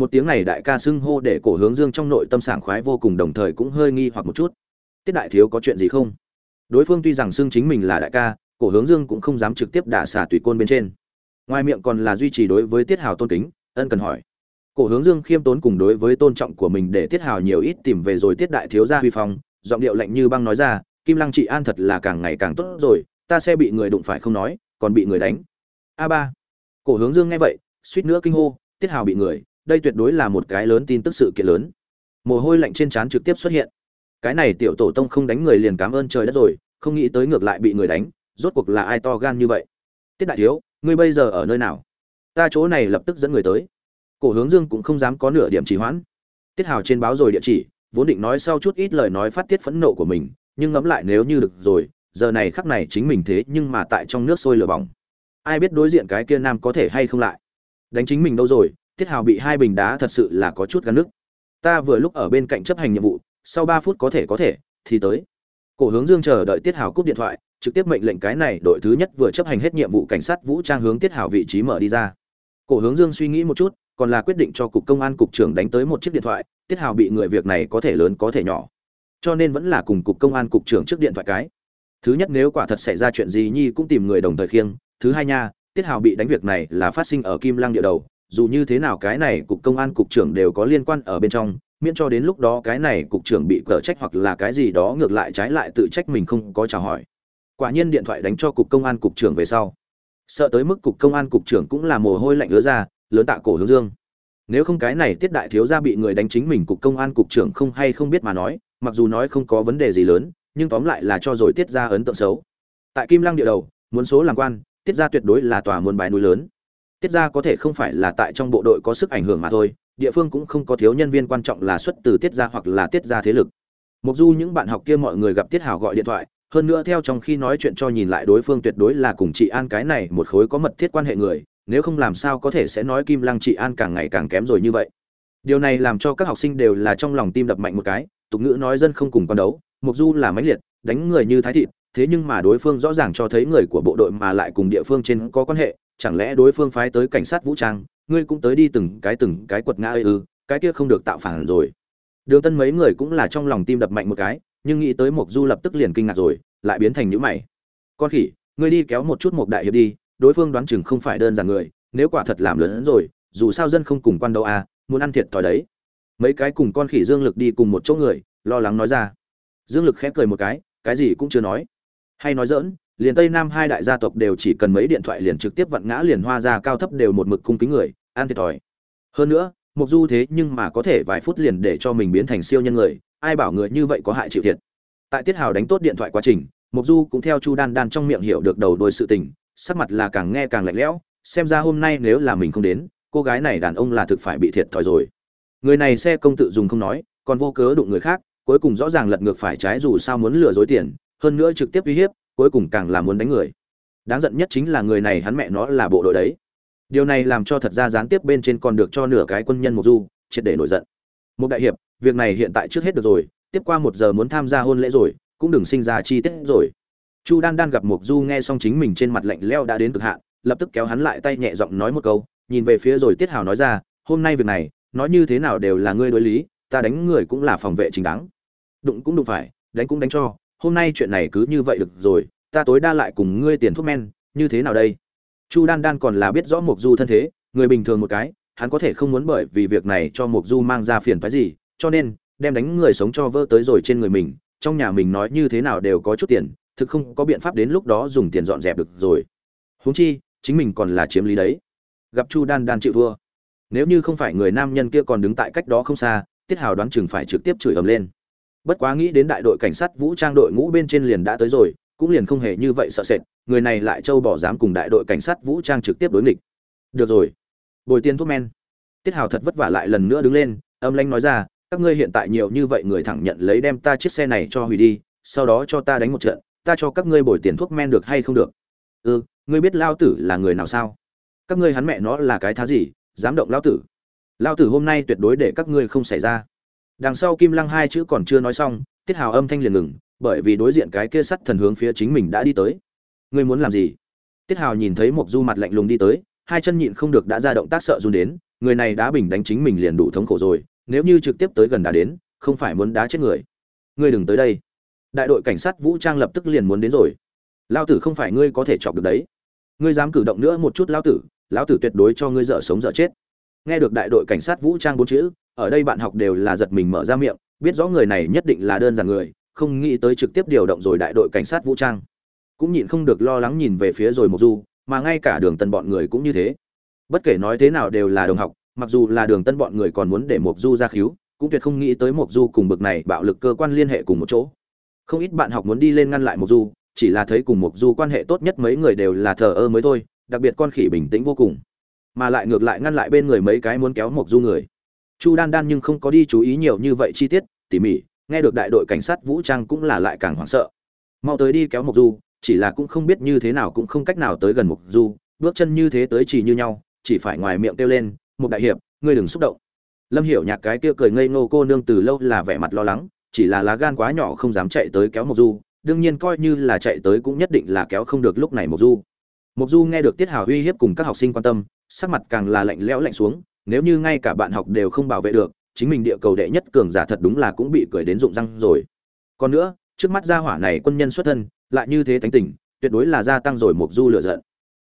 một tiếng này đại ca xưng hô để cổ hướng dương trong nội tâm sảng khoái vô cùng, đồng thời cũng hơi nghi hoặc một chút. Tiết đại thiếu có chuyện gì không? Đối phương tuy rằng xưng chính mình là đại ca, cổ hướng dương cũng không dám trực tiếp đả xả tùy côn bên trên. Ngoài miệng còn là duy trì đối với tiết hào tôn kính, ân cần hỏi. Cổ hướng dương khiêm tốn cùng đối với tôn trọng của mình để tiết hào nhiều ít tìm về rồi tiết đại thiếu gia huy phong, giọng điệu lạnh như băng nói ra, kim lăng trị an thật là càng ngày càng tốt rồi, ta sẽ bị người đụng phải không nói, còn bị người đánh. A ba. Cổ hướng dương nghe vậy, suýt nữa kinh hô, tiết hào bị người đây tuyệt đối là một cái lớn tin tức sự kiện lớn. Mồ hôi lạnh trên trán trực tiếp xuất hiện. Cái này tiểu tổ tông không đánh người liền cảm ơn trời đất rồi, không nghĩ tới ngược lại bị người đánh, rốt cuộc là ai to gan như vậy? Tiết đại thiếu, ngươi bây giờ ở nơi nào? Ta chỗ này lập tức dẫn người tới. Cổ hướng dương cũng không dám có nửa điểm trì hoãn. Tiết hào trên báo rồi địa chỉ, vốn định nói sau chút ít lời nói phát tiết phẫn nộ của mình, nhưng ngẫm lại nếu như được rồi, giờ này khắc này chính mình thế nhưng mà tại trong nước sôi lửa bỏng. Ai biết đối diện cái kia nam có thể hay không lại? Đánh chính mình đâu rồi tiết hào bị hai bình đá thật sự là có chút gắn nước. Ta vừa lúc ở bên cạnh chấp hành nhiệm vụ, sau ba phút có thể có thể, thì tới. Cổ hướng dương chờ đợi tiết hào cúp điện thoại, trực tiếp mệnh lệnh cái này đội thứ nhất vừa chấp hành hết nhiệm vụ cảnh sát vũ trang hướng tiết hào vị trí mở đi ra. Cổ hướng dương suy nghĩ một chút, còn là quyết định cho cục công an cục trưởng đánh tới một chiếc điện thoại, tiết hào bị người việc này có thể lớn có thể nhỏ. Cho nên vẫn là cùng cục công an cục trưởng trước điện thoại cái. Thứ nhất nếu quả thật xảy ra chuyện gì nhi cũng tìm người đồng thời khiêng. Thứ hai nha, tiết hào bị đánh việc này là phát sinh ở kim lăng địa đầu dù như thế nào cái này cục công an cục trưởng đều có liên quan ở bên trong, miễn cho đến lúc đó cái này cục trưởng bị cờ trách hoặc là cái gì đó ngược lại trái lại tự trách mình không có chào hỏi. Quả nhiên điện thoại đánh cho cục công an cục trưởng về sau. Sợ tới mức cục công an cục trưởng cũng là mồ hôi lạnh ứa ra, lớn tạ cổ hướng dương. Nếu không cái này tiết đại thiếu gia bị người đánh chính mình cục công an cục trưởng không hay không biết mà nói, mặc dù nói không có vấn đề gì lớn, nhưng tóm lại là cho rồi tiết ra ấn tượng xấu. Tại kim lăng địa đầu, muốn số làm quan, tiết ra tuyệt đối là tòa muôn bài núi lớn tiết ra có thể không phải là tại trong bộ đội có sức ảnh hưởng mà thôi, địa phương cũng không có thiếu nhân viên quan trọng là xuất từ tiết ra hoặc là tiết ra thế lực. Mặc dù những bạn học kia mọi người gặp tiết hảo gọi điện thoại, hơn nữa theo trong khi nói chuyện cho nhìn lại đối phương tuyệt đối là cùng chị an cái này một khối có mật thiết quan hệ người, nếu không làm sao có thể sẽ nói kim lăng, chị an càng ngày càng kém rồi như vậy. Điều này làm cho các học sinh đều là trong lòng tim đập mạnh một cái, tục ngữ nói dân không cùng con đấu, mục du là mãnh liệt, đánh người như thái thịt, thế nhưng mà đối phương rõ ràng cho thấy người của bộ đội mà lại cùng địa phương trên có quan hệ chẳng lẽ đối phương phái tới cảnh sát vũ trang, ngươi cũng tới đi từng cái từng cái quật ngã ư, cái kia không được tạo phản rồi. Đường tân mấy người cũng là trong lòng tim đập mạnh một cái, nhưng nghĩ tới mộc du lập tức liền kinh ngạc rồi, lại biến thành những mày. Con khỉ, ngươi đi kéo một chút một đại hiệp đi, đối phương đoán chừng không phải đơn giản người, nếu quả thật làm lớn hơn rồi, dù sao dân không cùng quan đâu à muốn ăn thiệt thòi đấy. Mấy cái cùng con khỉ dương lực đi cùng một chỗ người, lo lắng nói ra. Dương lực khẽ cười một cái cái gì cũng chưa nói. Hay nói dỡn liền tây nam hai đại gia tộc đều chỉ cần mấy điện thoại liền trực tiếp vặn ngã liền hoa ra cao thấp đều một mực cung kính người an thiệt thòi. Hơn nữa mục du thế nhưng mà có thể vài phút liền để cho mình biến thành siêu nhân người, ai bảo người như vậy có hại chịu thiệt. Tại tiết hào đánh tốt điện thoại quá trình mục du cũng theo chu đan đan trong miệng hiểu được đầu đôi sự tình, sắc mặt là càng nghe càng lạnh lẽo, xem ra hôm nay nếu là mình không đến, cô gái này đàn ông là thực phải bị thiệt thòi rồi. Người này xe công tự dùng không nói, còn vô cớ đụng người khác, cuối cùng rõ ràng lật ngược phải trái dù sao muốn lừa dối tiền, hơn nữa trực tiếp uy hiếp cuối cùng càng là muốn đánh người. Đáng giận nhất chính là người này hắn mẹ nó là bộ đội đấy. Điều này làm cho thật ra gián tiếp bên trên còn được cho nửa cái quân nhân một du, triệt để nổi giận. Một đại hiệp, việc này hiện tại trước hết được rồi, tiếp qua một giờ muốn tham gia hôn lễ rồi, cũng đừng sinh ra chi tiết rồi. Chu đan đan gặp mục du nghe xong chính mình trên mặt lạnh leo đã đến cực hạn, lập tức kéo hắn lại tay nhẹ giọng nói một câu, nhìn về phía rồi tiết hào nói ra, hôm nay việc này, nói như thế nào đều là ngươi đối lý, ta đánh người cũng là phòng vệ chính đáng. Đụng cũng đụng phải, đánh cũng đánh cho hôm nay chuyện này cứ như vậy được rồi, ta tối đa lại cùng ngươi tiền thuốc men, như thế nào đây? Chu đan đan còn là biết rõ mục du thân thế, người bình thường một cái, hắn có thể không muốn bởi vì việc này cho mục du mang ra phiền phái gì, cho nên, đem đánh người sống cho vỡ tới rồi trên người mình, trong nhà mình nói như thế nào đều có chút tiền, thực không có biện pháp đến lúc đó dùng tiền dọn dẹp được rồi. Huống chi, chính mình còn là chiếm lý đấy. Gặp chu đan đan chịu thua. Nếu như không phải người nam nhân kia còn đứng tại cách đó không xa, tiết hào đoán chừng phải trực tiếp chửi ầm lên bất quá nghĩ đến đại đội cảnh sát vũ trang đội ngũ bên trên liền đã tới rồi, cũng liền không hề như vậy sợ sệt, người này lại trâu bỏ dám cùng đại đội cảnh sát vũ trang trực tiếp đối nghịch. Được rồi. Bồi tiền thuốc men. Tiết hào thật vất vả lại lần nữa đứng lên, âm lanh nói ra, các ngươi hiện tại nhiều như vậy người thẳng nhận lấy đem ta chiếc xe này cho hủy đi, sau đó cho ta đánh một trận, ta cho các ngươi bồi tiền thuốc men được hay không được? Ừ ngươi biết lao tử là người nào sao? Các ngươi hắn mẹ nó là cái thá gì, dám động lao tử? Lao tử hôm nay tuyệt đối để các ngươi không xảy ra đằng sau kim lăng hai chữ còn chưa nói xong, tiết hào âm thanh liền ngừng, bởi vì đối diện cái kia sắt thần hướng phía chính mình đã đi tới. Ngươi muốn làm gì? Tiết hào nhìn thấy một du mặt lạnh lùng đi tới, hai chân nhịn không được đã ra động tác sợ run đến, người này đã bình đánh chính mình liền đủ thống khổ rồi, nếu như trực tiếp tới gần đã đến, không phải muốn đá chết người. Ngươi đừng tới đây. Đại đội cảnh sát vũ trang lập tức liền muốn đến rồi. Lao tử không phải ngươi có thể chọc được đấy. Ngươi dám cử động nữa một chút lao tử, lão tử tuyệt đối cho ngươi dở sống dở chết. Nghe được đại đội cảnh sát vũ trang bốn chữ ở đây bạn học đều là giật mình mở ra miệng, biết rõ người này nhất định là đơn giản người, không nghĩ tới trực tiếp điều động rồi đại đội cảnh sát vũ trang. Cũng nhịn không được lo lắng nhìn về phía rồi một du, mà ngay cả đường tân bọn người cũng như thế. Bất kể nói thế nào đều là đồng học, mặc dù là đường tân bọn người còn muốn để mộc du ra khiếu cũng tuyệt không nghĩ tới mộc du cùng bực này bạo lực cơ quan liên hệ cùng một chỗ. Không ít bạn học muốn đi lên ngăn lại mộc du, chỉ là thấy cùng mộc du quan hệ tốt nhất mấy người đều là thờ ơ mới thôi, đặc biệt con khỉ bình tĩnh vô cùng. Mà lại ngược lại ngăn lại bên người mấy cái muốn kéo mộc du người chu đan đan nhưng không có đi chú ý nhiều như vậy chi tiết, tỉ mỉ, nghe được đại đội cảnh sát vũ trang cũng là lại càng hoảng sợ. Mau tới đi kéo mộc du, chỉ là cũng không biết như thế nào cũng không cách nào tới gần mộc du, bước chân như thế tới chỉ như nhau, chỉ phải ngoài miệng kêu lên một đại hiệp, ngươi đừng xúc động. Lâm hiểu nhạc cái kia cười ngây ngô cô nương từ lâu là vẻ mặt lo lắng, chỉ là lá gan quá nhỏ không dám chạy tới kéo mộc du, đương nhiên coi như là chạy tới cũng nhất định là kéo không được lúc này mộc du. Mộc du nghe được tiết hào uy hiếp cùng các học sinh quan tâm, sắc mặt càng là lạnh lẽo lạnh xuống nếu như ngay cả bạn học đều không bảo vệ được, chính mình địa cầu đệ nhất cường giả thật đúng là cũng bị cười đến rụng răng rồi. Còn nữa, trước mắt gia hỏa này quân nhân xuất thân, lại như thế tánh tình, tuyệt đối là gia tăng rồi mục du lựa giận.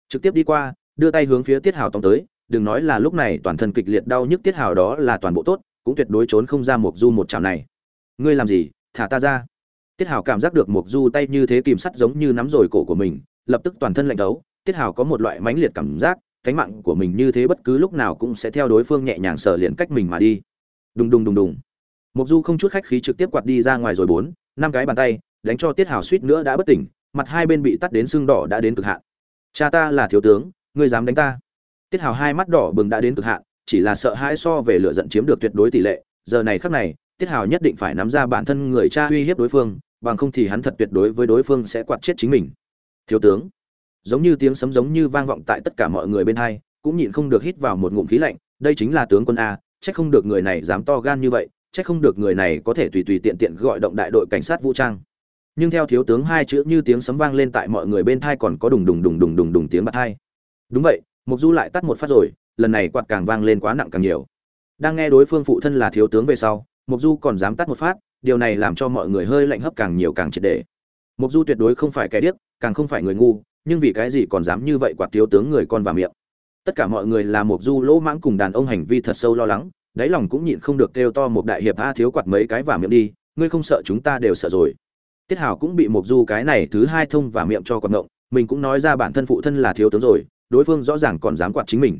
Trực tiếp đi qua, đưa tay hướng phía tiết hào tông tới, đừng nói là lúc này toàn thân kịch liệt đau nhức tiết hào đó là toàn bộ tốt, cũng tuyệt đối trốn không ra mục du một chảo này. Ngươi làm gì? Thả ta ra. Tiết hào cảm giác được mục du tay như thế kìm sắt giống như nắm rồi cổ của mình, lập tức toàn thân lạnh đấu. Tiết hào có một loại mãnh liệt cảm giác cánh mạng của mình như thế bất cứ lúc nào cũng sẽ theo đối phương nhẹ nhàng sờ liền cách mình mà đi. Đùng đùng đùng đùng. Mục du không chút khách khí trực tiếp quạt đi ra ngoài rồi bốn, năm cái bàn tay, đánh cho tiết hào suýt nữa đã bất tỉnh, mặt hai bên bị tắt đến sưng đỏ đã đến cực hạn. Cha ta là thiếu tướng, ngươi dám đánh ta? Tiết hào hai mắt đỏ bừng đã đến cực hạn, chỉ là sợ hãi so về lựa giận chiếm được tuyệt đối tỷ lệ. Giờ này khắc này, tiết hào nhất định phải nắm ra bản thân người cha uy hiếp đối phương, bằng không thì hắn thật tuyệt đối với đối phương sẽ quạt chết chính mình. Thiếu tướng giống như tiếng sấm giống như vang vọng tại tất cả mọi người bên hai, cũng nhịn không được hít vào một ngụm khí lạnh, đây chính là tướng quân a, chắc không được người này dám to gan như vậy, chắc không được người này có thể tùy tùy tiện tiện gọi động đại đội cảnh sát vũ trang. Nhưng theo thiếu tướng hai chữ như tiếng sấm vang lên tại mọi người bên thai còn có đùng đùng đùng đùng đùng đùng tiếng bạt thai đúng vậy mục du lại tắt một phát rồi, lần này quạt càng vang lên quá nặng càng nhiều. Đang nghe đối phương phụ thân là thiếu tướng về sau mục du còn dám tắt một phát, điều này làm cho mọi người hơi lạnh hấp càng nhiều càng triệt để. Mục du tuyệt đối không phải kẻ điếc, càng không phải người ngu nhưng vì cái gì còn dám như vậy quạt thiếu tướng người con vào miệng? Tất cả mọi người là một du lỗ mãng cùng đàn ông hành vi thật sâu lo lắng, đáy lòng cũng nhịn không được kêu to một đại hiệp a thiếu quạt mấy cái vào miệng đi, ngươi không sợ chúng ta đều sợ rồi. Tiết hảo cũng bị một du cái này thứ hai thông và miệng cho quạt ngộng, mình cũng nói ra bản thân phụ thân là thiếu tướng rồi, đối phương rõ ràng còn dám quạt chính mình.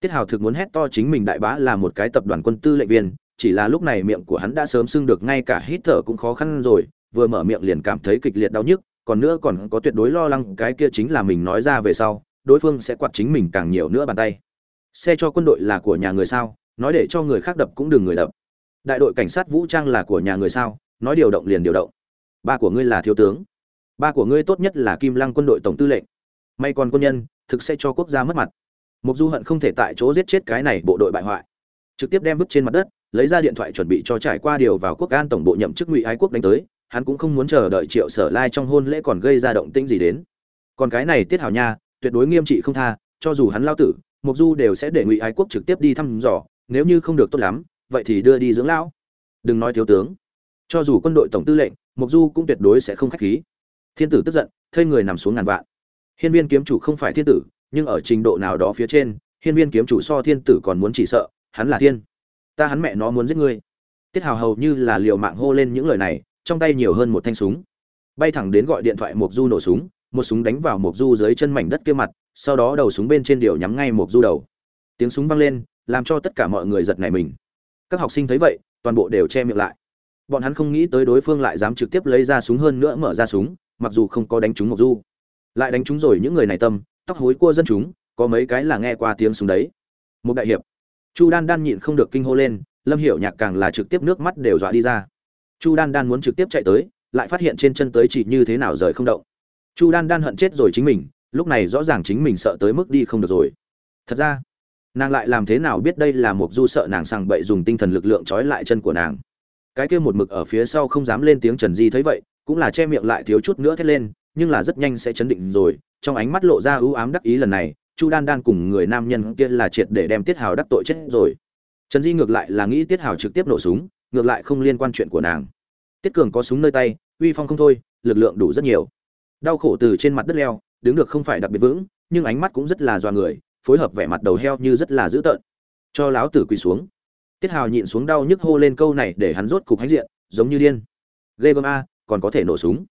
Tiết hảo thực muốn hét to chính mình đại bá là một cái tập đoàn quân tư lệnh viên, chỉ là lúc này miệng của hắn đã sớm sưng được ngay cả hít thở cũng khó khăn rồi, vừa mở miệng liền cảm thấy kịch liệt đau nhức còn nữa còn có tuyệt đối lo lắng cái kia chính là mình nói ra về sau, đối phương sẽ quạt chính mình càng nhiều nữa bàn tay. Xe cho quân đội là của nhà người sao, nói để cho người khác đập cũng đừng người đập. Đại đội cảnh sát vũ trang là của nhà người sao, nói điều động liền điều động. Ba của ngươi là thiếu tướng. Ba của ngươi tốt nhất là kim lăng quân đội tổng tư lệnh. May còn quân nhân, thực sẽ cho quốc gia mất mặt. Mục du hận không thể tại chỗ giết chết cái này bộ đội bại hoại. Trực tiếp đem vứt trên mặt đất, lấy ra điện thoại chuẩn bị cho trải qua điều vào quốc an tổng bộ nhậm chức ngụy ái quốc đánh tới hắn cũng không muốn chờ đợi triệu sở lai trong hôn lễ còn gây ra động tĩnh gì đến. Còn cái này tiết hảo nha, tuyệt đối nghiêm trị không tha, cho dù hắn lao tử mục du đều sẽ để ngụy ái quốc trực tiếp đi thăm dò, nếu như không được tốt lắm, vậy thì đưa đi dưỡng lão. Đừng nói thiếu tướng. Cho dù quân đội tổng tư lệnh mục du cũng tuyệt đối sẽ không khách khí. Thiên tử tức giận thây người nằm xuống ngàn vạn. Hiên viên kiếm chủ không phải thiên tử, nhưng ở trình độ nào đó phía trên, hiên viên kiếm chủ so thiên tử còn muốn chỉ sợ, hắn là thiên. Ta hắn mẹ nó muốn giết ngươi. Tiết hào hầu như là liều mạng hô lên những lời này trong tay nhiều hơn một thanh súng. Bay thẳng đến gọi điện thoại mục du nổ súng, một súng đánh vào mục du dưới chân mảnh đất kia mặt, sau đó đầu súng bên trên điều nhắm ngay mục du đầu. Tiếng súng vang lên, làm cho tất cả mọi người giật nảy mình. Các học sinh thấy vậy, toàn bộ đều che miệng lại. Bọn hắn không nghĩ tới đối phương lại dám trực tiếp lấy ra súng hơn nữa mở ra súng, mặc dù không có đánh trúng mục du. Lại đánh trúng rồi những người này tâm, tóc hối cua dân chúng, có mấy cái là nghe qua tiếng súng đấy. Một đại hiệp. Chu đan đan nhịn không được kinh hô lên, lâm hiểu nhạc càng là trực tiếp nước mắt đều dọa đi ra chu đan đan muốn trực tiếp chạy tới, lại phát hiện trên chân tới chỉ như thế nào rời không động. Chu đan đan hận chết rồi chính mình, lúc này rõ ràng chính mình sợ tới mức đi không được rồi. Thật ra, nàng lại làm thế nào biết đây là một du sợ nàng sằng bậy dùng tinh thần lực lượng trói lại chân của nàng. Cái kia một mực ở phía sau không dám lên tiếng trần di thấy vậy, cũng là che miệng lại thiếu chút nữa thét lên, nhưng là rất nhanh sẽ chấn định rồi, trong ánh mắt lộ ra ưu ám đắc ý lần này, chu đan đan cùng người nam nhân kia là triệt để đem tiết hào đắc tội chết rồi. Trần di ngược lại là nghĩ tiết hào trực tiếp nổ súng ngược lại không liên quan chuyện của nàng. Tiết cường có súng nơi tay, uy phong không thôi, lực lượng đủ rất nhiều. Đau khổ từ trên mặt đất leo, đứng được không phải đặc biệt vững, nhưng ánh mắt cũng rất là dọa người, phối hợp vẻ mặt đầu heo như rất là dữ tợn. Cho láo tử quỳ xuống. Tiết hào nhịn xuống đau nhức hô lên câu này để hắn rốt cục hãnh diện, giống như điên. Ghê gớm a, còn có thể nổ súng.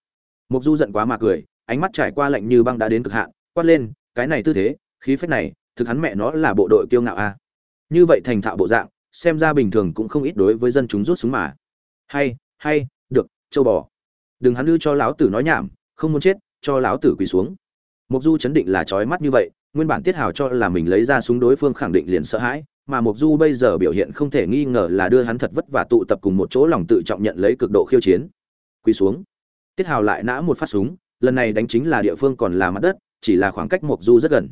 Mục du giận quá mà cười, ánh mắt trải qua lạnh như băng đã đến cực hạn, quát lên, cái này tư thế, khí phách này, thực hắn mẹ nó là bộ đội kiêu ngạo a. Như vậy thành thạo bộ dạng xem ra bình thường cũng không ít đối với dân chúng rút súng mà. Hay hay, được, châu bò. Đừng hắn ư cho lão tử nói nhảm, không muốn chết, cho lão tử quỳ xuống. Mục du chấn định là trói mắt như vậy, nguyên bản tiết hào cho là mình lấy ra súng đối phương khẳng định liền sợ hãi, mà mục du bây giờ biểu hiện không thể nghi ngờ là đưa hắn thật vất vả tụ tập cùng một chỗ lòng tự trọng nhận lấy cực độ khiêu chiến. Quỳ xuống. Tiết hào lại nã một phát súng, lần này đánh chính là địa phương còn là mặt đất, chỉ là khoảng cách mục du rất gần.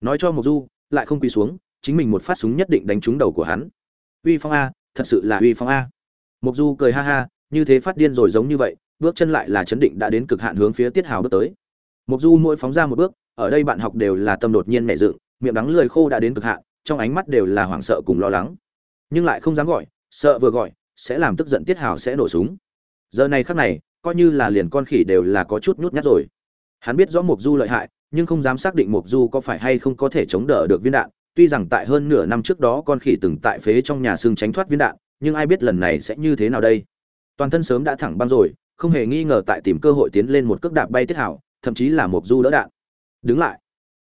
Nói cho mục du, lại không quỳ xuống, chính mình một phát súng nhất định đánh trúng đầu của hắn uy phong a, thật sự là uy phong a. Mục du cười ha ha, như thế phát điên rồi giống như vậy, bước chân lại là chấn định đã đến cực hạn hướng phía tiết hào bước tới. Mục du mỗi phóng ra một bước, ở đây bạn học đều là tâm đột nhiên nảy dựng, miệng đắng lười khô đã đến cực hạn, trong ánh mắt đều là hoảng sợ cùng lo lắng. Nhưng lại không dám gọi, sợ vừa gọi, sẽ làm tức giận tiết hào sẽ nổ súng. Giờ này khắc này, coi như là liền con khỉ đều là có chút nhút nhát rồi. Hắn biết rõ mục du lợi hại, nhưng không dám xác định mục du có phải hay không có thể chống đỡ được viên đạn tuy rằng tại hơn nửa năm trước đó con khỉ từng tại phế trong nhà xương tránh thoát viên đạn, nhưng ai biết lần này sẽ như thế nào đây? Toàn thân sớm đã thẳng băng rồi, không hề nghi ngờ tại tìm cơ hội tiến lên một cước đạp bay tiết hảo, thậm chí là một du đỡ đạn. Đứng lại.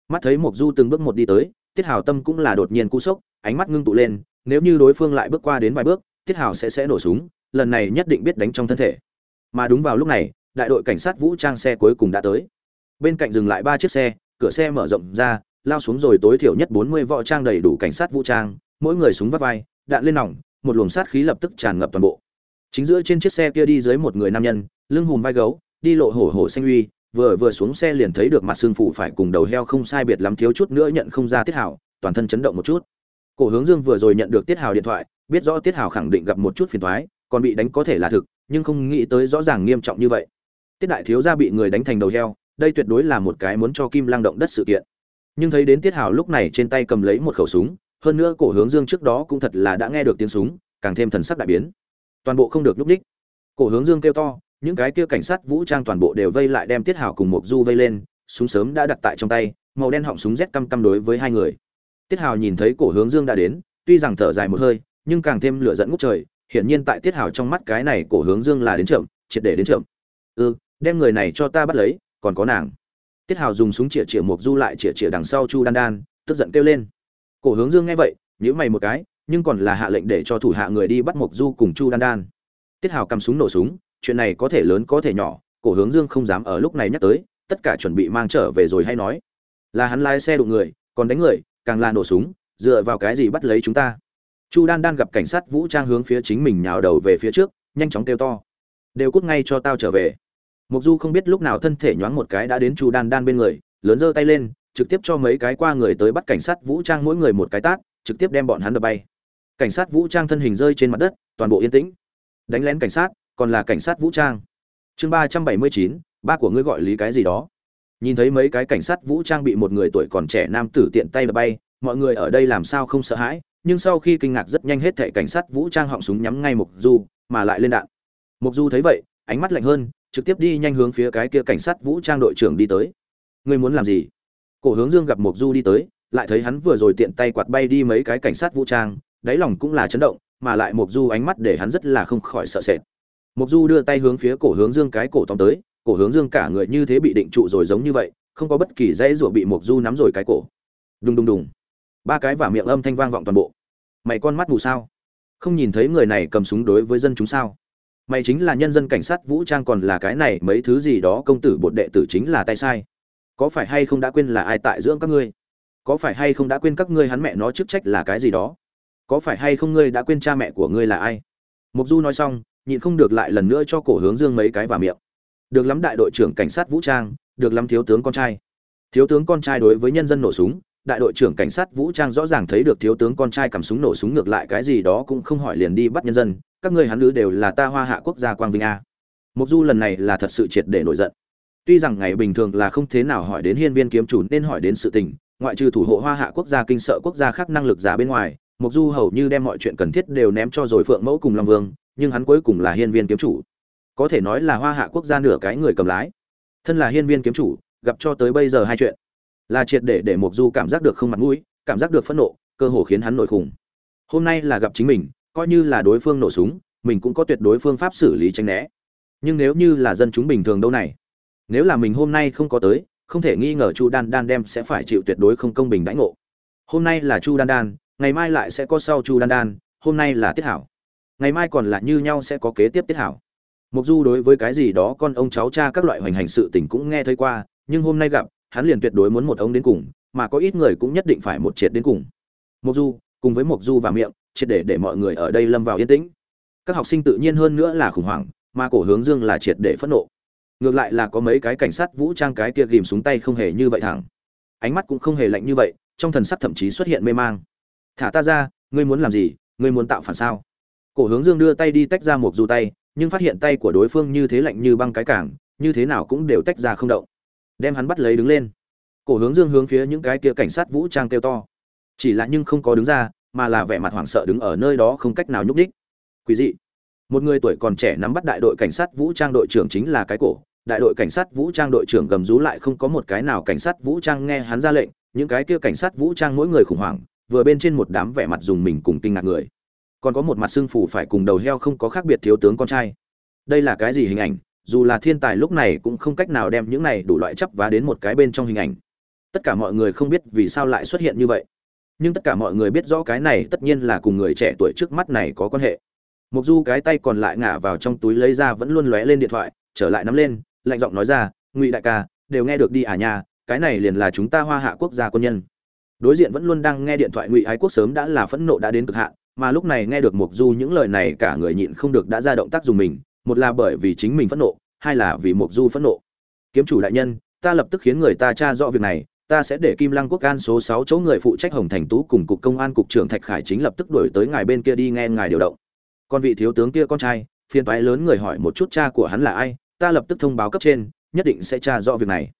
Mắt thấy Mộc du từng bước một đi tới, tiết hảo tâm cũng là đột nhiên cú sốc, ánh mắt ngưng tụ lên, nếu như đối phương lại bước qua đến vài bước, tiết hảo sẽ sẽ nổ súng, lần này nhất định biết đánh trong thân thể. Mà đúng vào lúc này, đại đội cảnh sát vũ trang xe cuối cùng đã tới. Bên cạnh dừng lại ba chiếc xe, cửa xe mở rộng ra lao xuống rồi tối thiểu nhất bốn mươi võ trang đầy đủ cảnh sát vũ trang mỗi người súng vắt vai đạn lên nòng một luồng sát khí lập tức tràn ngập toàn bộ. Chính giữa trên chiếc xe kia đi dưới một người nam nhân lưng hùm vai gấu đi lộ hổ hổ xanh uy vừa vừa xuống xe liền thấy được mặt xương phụ phải cùng đầu heo không sai biệt lắm thiếu chút nữa nhận không ra tiết Hào. toàn thân chấn động một chút. Cổ hướng dương vừa rồi nhận được tiết hào điện thoại biết rõ tiết hào khẳng định gặp một chút phiền toái, còn bị đánh có thể là thực nhưng không nghĩ tới rõ ràng nghiêm trọng như vậy. Tiết đại thiếu gia bị người đánh thành đầu heo đây tuyệt đối là một cái muốn cho kim lang động đất sự kiện nhưng thấy đến tiết hào lúc này trên tay cầm lấy một khẩu súng, hơn nữa cổ hướng dương trước đó cũng thật là đã nghe được tiếng súng, càng thêm thần sắc đại biến. Toàn bộ không được núp đích cổ hướng dương kêu to, những cái kia cảnh sát vũ trang toàn bộ đều vây lại đem tiết hào cùng một du vây lên, súng sớm đã đặt tại trong tay, màu đen họng súng rét căm căm đối với hai người. Tiết hào nhìn thấy cổ hướng dương đã đến, tuy rằng thở dài một hơi, nhưng càng thêm lửa dẫn ngút trời, hiển nhiên tại tiết hào trong mắt cái này cổ hướng dương là đến chậm, triệt để đến chậm. Ừ đem người này cho ta bắt lấy, còn có nàng tiết hào dùng súng chĩa chĩa mộc du lại chĩa chĩa đằng sau chu đan đan, tức giận kêu lên. Cổ hướng dương nghe vậy, nhíu mày một cái, nhưng còn là hạ lệnh để cho thủ hạ người đi bắt mộc du cùng chu đan đan. Tiết hào cầm súng nổ súng, chuyện này có thể lớn có thể nhỏ, cổ hướng dương không dám ở lúc này nhắc tới, tất cả chuẩn bị mang trở về rồi hay nói. Là hắn lái xe đụng người, còn đánh người, càng là nổ súng, dựa vào cái gì bắt lấy chúng ta? Chu đan đan gặp cảnh sát vũ trang hướng phía chính mình nhào đầu về phía trước, nhanh chóng kêu to. Đều cút ngay cho tao trở về. Mộc du không biết lúc nào thân thể nhoáng một cái đã đến chu đan đan bên người, lớn giơ tay lên, trực tiếp cho mấy cái qua người tới bắt cảnh sát vũ trang mỗi người một cái tát, trực tiếp đem bọn hắn đập bay. Cảnh sát vũ trang thân hình rơi trên mặt đất, toàn bộ yên tĩnh. Đánh lén cảnh sát, còn là cảnh sát vũ trang. Chương ba trăm bảy mươi chín, ba của ngươi gọi lý cái gì đó. Nhìn thấy mấy cái cảnh sát vũ trang bị một người tuổi còn trẻ nam tử tiện tay đập bay, mọi người ở đây làm sao không sợ hãi, nhưng sau khi kinh ngạc rất nhanh hết thảy cảnh sát vũ trang họng súng nhắm ngay Mộc du, mà lại lên đạn. Mộc du thấy vậy, ánh mắt lạnh hơn trực tiếp đi nhanh hướng phía cái kia cảnh sát vũ trang đội trưởng đi tới. Ngươi muốn làm gì? Cổ hướng dương gặp mộc du đi tới, lại thấy hắn vừa rồi tiện tay quạt bay đi mấy cái cảnh sát vũ trang, đáy lòng cũng là chấn động, mà lại mộc du ánh mắt để hắn rất là không khỏi sợ sệt. Mộc du đưa tay hướng phía cổ hướng dương cái cổ tóm tới, cổ hướng dương cả người như thế bị định trụ rồi giống như vậy, không có bất kỳ dãy rủa bị mộc du nắm rồi cái cổ. Đùng đùng đùng. Ba cái và miệng âm thanh vang vọng toàn bộ. Mày con mắt mù sao? Không nhìn thấy người này cầm súng đối với dân chúng sao? Mày chính là nhân dân cảnh sát vũ trang còn là cái này, mấy thứ gì đó công tử bột đệ tử chính là tay sai. Có phải hay không đã quên là ai tại dưỡng các ngươi? Có phải hay không đã quên các ngươi hắn mẹ nó chức trách là cái gì đó? Có phải hay không ngươi đã quên cha mẹ của ngươi là ai? Mục du nói xong, nhịn không được lại lần nữa cho cổ hướng dương mấy cái vào miệng. Được lắm đại đội trưởng cảnh sát vũ trang, được lắm thiếu tướng con trai. Thiếu tướng con trai đối với nhân dân nổ súng, đại đội trưởng cảnh sát vũ trang rõ ràng thấy được thiếu tướng con trai cầm súng nổ súng ngược lại cái gì đó cũng không hỏi liền đi bắt nhân dân các ngươi hắn nữ đều là ta hoa hạ quốc gia quang vinh a. Mục du lần này là thật sự triệt để nổi giận. Tuy rằng ngày bình thường là không thế nào hỏi đến hiên viên kiếm chủ nên hỏi đến sự tình, ngoại trừ thủ hộ hoa hạ quốc gia kinh sợ quốc gia khác năng lực giả bên ngoài mục du hầu như đem mọi chuyện cần thiết đều ném cho rồi phượng mẫu cùng long vương, nhưng hắn cuối cùng là hiên viên kiếm chủ. Có thể nói là hoa hạ quốc gia nửa cái người cầm lái. Thân là hiên viên kiếm chủ, gặp cho tới bây giờ hai chuyện. Là triệt để để mục du cảm giác được không mặt mũi, cảm giác được phẫn nộ, cơ hồ khiến hắn nổi khủng. Hôm nay là gặp chính mình coi như là đối phương nổ súng, mình cũng có tuyệt đối phương pháp xử lý tránh né. Nhưng nếu như là dân chúng bình thường đâu này? Nếu là mình hôm nay không có tới, không thể nghi ngờ chu đan đan đem sẽ phải chịu tuyệt đối không công bình đãi ngộ. Hôm nay là chu đan đan, ngày mai lại sẽ có sau chu đan đan, hôm nay là tiết hảo. Ngày mai còn là như nhau sẽ có kế tiếp tiết hảo. Mục du đối với cái gì đó con ông cháu cha các loại hoành hành sự tình cũng nghe thấy qua, nhưng hôm nay gặp, hắn liền tuyệt đối muốn một ông đến cùng, mà có ít người cũng nhất định phải một triệt đến cùng. Mục du, cùng với mục du và miệng triệt để để mọi người ở đây lâm vào yên tĩnh. Các học sinh tự nhiên hơn nữa là khủng hoảng, mà cổ hướng dương là triệt để phẫn nộ. Ngược lại là có mấy cái cảnh sát vũ trang cái kia gìm súng tay không hề như vậy thẳng. Ánh mắt cũng không hề lạnh như vậy, trong thần sắc thậm chí xuất hiện mê mang. Thả ta ra, ngươi muốn làm gì? Ngươi muốn tạo phản sao? Cổ hướng dương đưa tay đi tách ra một du tay, nhưng phát hiện tay của đối phương như thế lạnh như băng cái cảng, như thế nào cũng đều tách ra không động. Đem hắn bắt lấy đứng lên. Cổ hướng dương hướng phía những cái kia cảnh sát vũ trang kêu to. Chỉ là nhưng không có đứng ra mà là vẻ mặt hoảng sợ đứng ở nơi đó không cách nào nhúc nhích. quý dị. Một người tuổi còn trẻ nắm bắt đại đội cảnh sát vũ trang đội trưởng chính là cái cổ. Đại đội cảnh sát vũ trang đội trưởng gầm rú lại không có một cái nào cảnh sát vũ trang nghe hắn ra lệnh. Những cái kia cảnh sát vũ trang mỗi người khủng hoảng, vừa bên trên một đám vẻ mặt dùng mình cùng kinh ngạc người. Còn có một mặt xương phủ phải cùng đầu heo không có khác biệt thiếu tướng con trai. Đây là cái gì hình ảnh? Dù là thiên tài lúc này cũng không cách nào đem những này đủ loại chấp vá đến một cái bên trong hình ảnh. Tất cả mọi người không biết vì sao lại xuất hiện như vậy nhưng tất cả mọi người biết rõ cái này tất nhiên là cùng người trẻ tuổi trước mắt này có quan hệ. Mục du cái tay còn lại ngả vào trong túi lấy ra vẫn luôn lóe lên điện thoại, trở lại nắm lên, lạnh giọng nói ra, ngụy đại ca, đều nghe được đi à nha, cái này liền là chúng ta hoa hạ quốc gia quân nhân. Đối diện vẫn luôn đang nghe điện thoại ngụy ái quốc sớm đã là phẫn nộ đã đến cực hạn, mà lúc này nghe được mục du những lời này cả người nhịn không được đã ra động tác dùng mình, một là bởi vì chính mình phẫn nộ, hai là vì mục du phẫn nộ. Kiếm chủ đại nhân, ta lập tức khiến người ta tra rõ việc này ta sẽ để kim lăng quốc an số sáu chỗ người phụ trách hồng thành tú cùng cục công an cục trưởng thạch khải chính lập tức đuổi tới ngài bên kia đi nghe ngài điều động. Còn vị thiếu tướng kia con trai, phiền toái lớn người hỏi một chút cha của hắn là ai, ta lập tức thông báo cấp trên, nhất định sẽ tra rõ việc này.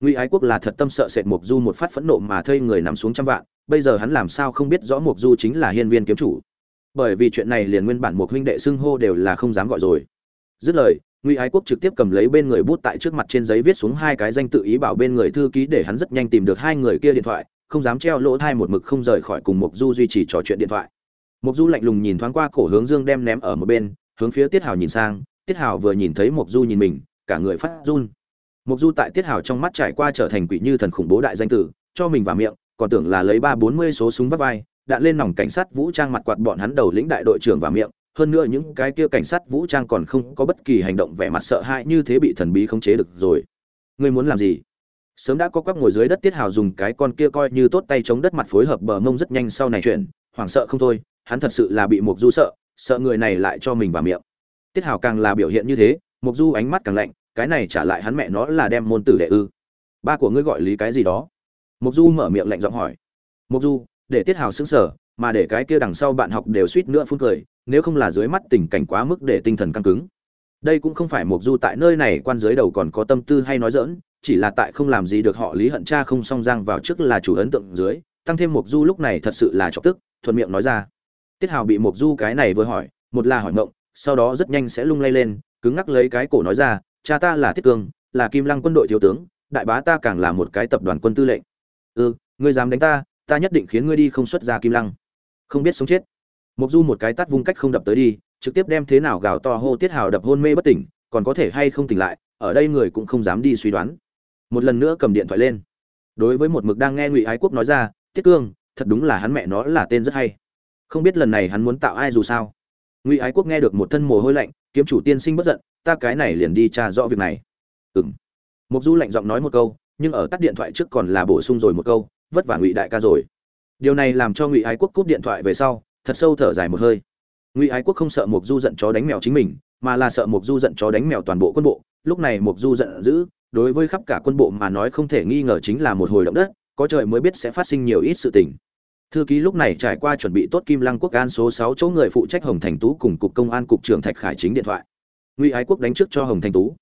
Ngụy ái quốc là thật tâm sợ sệt mục du một phát phẫn nộ mà thây người nằm xuống trăm vạn, bây giờ hắn làm sao không biết rõ mục du chính là hiên viên kiếm chủ. Bởi vì chuyện này liền nguyên bản một huynh đệ xưng hô đều là không dám gọi rồi. Dứt lời ngụy ái quốc trực tiếp cầm lấy bên người bút tại trước mặt trên giấy viết xuống hai cái danh tự ý bảo bên người thư ký để hắn rất nhanh tìm được hai người kia điện thoại, không dám treo lỗ thai một mực không rời khỏi cùng mục du duy trì trò chuyện điện thoại. Mục du lạnh lùng nhìn thoáng qua cổ hướng dương đem ném ở một bên, hướng phía tiết hào nhìn sang, tiết hào vừa nhìn thấy mục du nhìn mình, cả người phát run. Mục du tại tiết hào trong mắt trải qua trở thành quỷ như thần khủng bố đại danh tử, cho mình vào miệng, còn tưởng là lấy ba bốn mươi số súng vắt vai, đạn lên nòng cảnh sát vũ trang mặt quạt bọn hắn đầu lĩnh đại đội trưởng vào miệng hơn nữa những cái kia cảnh sát vũ trang còn không có bất kỳ hành động vẻ mặt sợ hãi như thế bị thần bí khống chế được rồi. Ngươi muốn làm gì? Sớm đã có quắc ngồi dưới đất tiết hào dùng cái con kia coi như tốt tay chống đất mặt phối hợp bờ mông rất nhanh sau này chuyển. Hoảng sợ không thôi, hắn thật sự là bị mục du sợ sợ người này lại cho mình vào miệng. Tiết hào càng là biểu hiện như thế mục du ánh mắt càng lạnh, cái này trả lại hắn mẹ nó là đem môn tử đệ ư. Ba của ngươi gọi lý cái gì đó? Mục du mở miệng lạnh giọng hỏi. Mục du, để tiết hào sững sờ, mà để cái kia đằng sau bạn học đều suýt nữa phun cười nếu không là dưới mắt tình cảnh quá mức để tinh thần căng cứng. Đây cũng không phải mục du tại nơi này quan dưới đầu còn có tâm tư hay nói dỡn chỉ là tại không làm gì được họ lý hận cha không song giang vào trước là chủ ấn tượng dưới, tăng thêm mục du lúc này thật sự là chọc tức, thuận miệng nói ra. Tiết hào bị mục du cái này vừa hỏi, một là hỏi ngộng sau đó rất nhanh sẽ lung lay lên, cứng ngắc lấy cái cổ nói ra, cha ta là tiết cương là kim lăng quân đội thiếu tướng, đại bá ta càng là một cái tập đoàn quân tư lệnh. Ừ ngươi dám đánh ta ta nhất định khiến ngươi đi không xuất ra kim lăng. Không biết sống chết mục du một cái tát vung cách không đập tới đi, trực tiếp đem thế nào gào to hô tiết hào đập hôn mê bất tỉnh, còn có thể hay không tỉnh lại, ở đây người cũng không dám đi suy đoán. Một lần nữa cầm điện thoại lên. Đối với một mực đang nghe ngụy ái quốc nói ra, tiết cương, thật đúng là hắn mẹ nó là tên rất hay. Không biết lần này hắn muốn tạo ai dù sao. Ngụy ái quốc nghe được một thân mồ hôi lạnh, kiếm chủ tiên sinh bất giận, ta cái này liền đi tra rõ việc này. Ừng mục du lạnh giọng nói một câu, nhưng ở tắt điện thoại trước còn là bổ sung rồi một câu, vất vả ngụy đại ca rồi. Điều này làm cho ngụy ái quốc cúp điện thoại về sau thật sâu thở dài một hơi. Ngụy ái quốc không sợ mục du giận chó đánh mèo chính mình, mà là sợ mục du giận chó đánh mèo toàn bộ quân bộ. Lúc này mục du giận dữ, đối với khắp cả quân bộ mà nói không thể nghi ngờ chính là một hồi động đất, có trời mới biết sẽ phát sinh nhiều ít sự tình. Thư ký lúc này trải qua chuẩn bị tốt kim lăng quốc an số sáu chỗ người phụ trách hồng thành tú cùng cục công an cục trưởng thạch khải chính điện thoại. Ngụy ái quốc đánh trước cho hồng thành tú.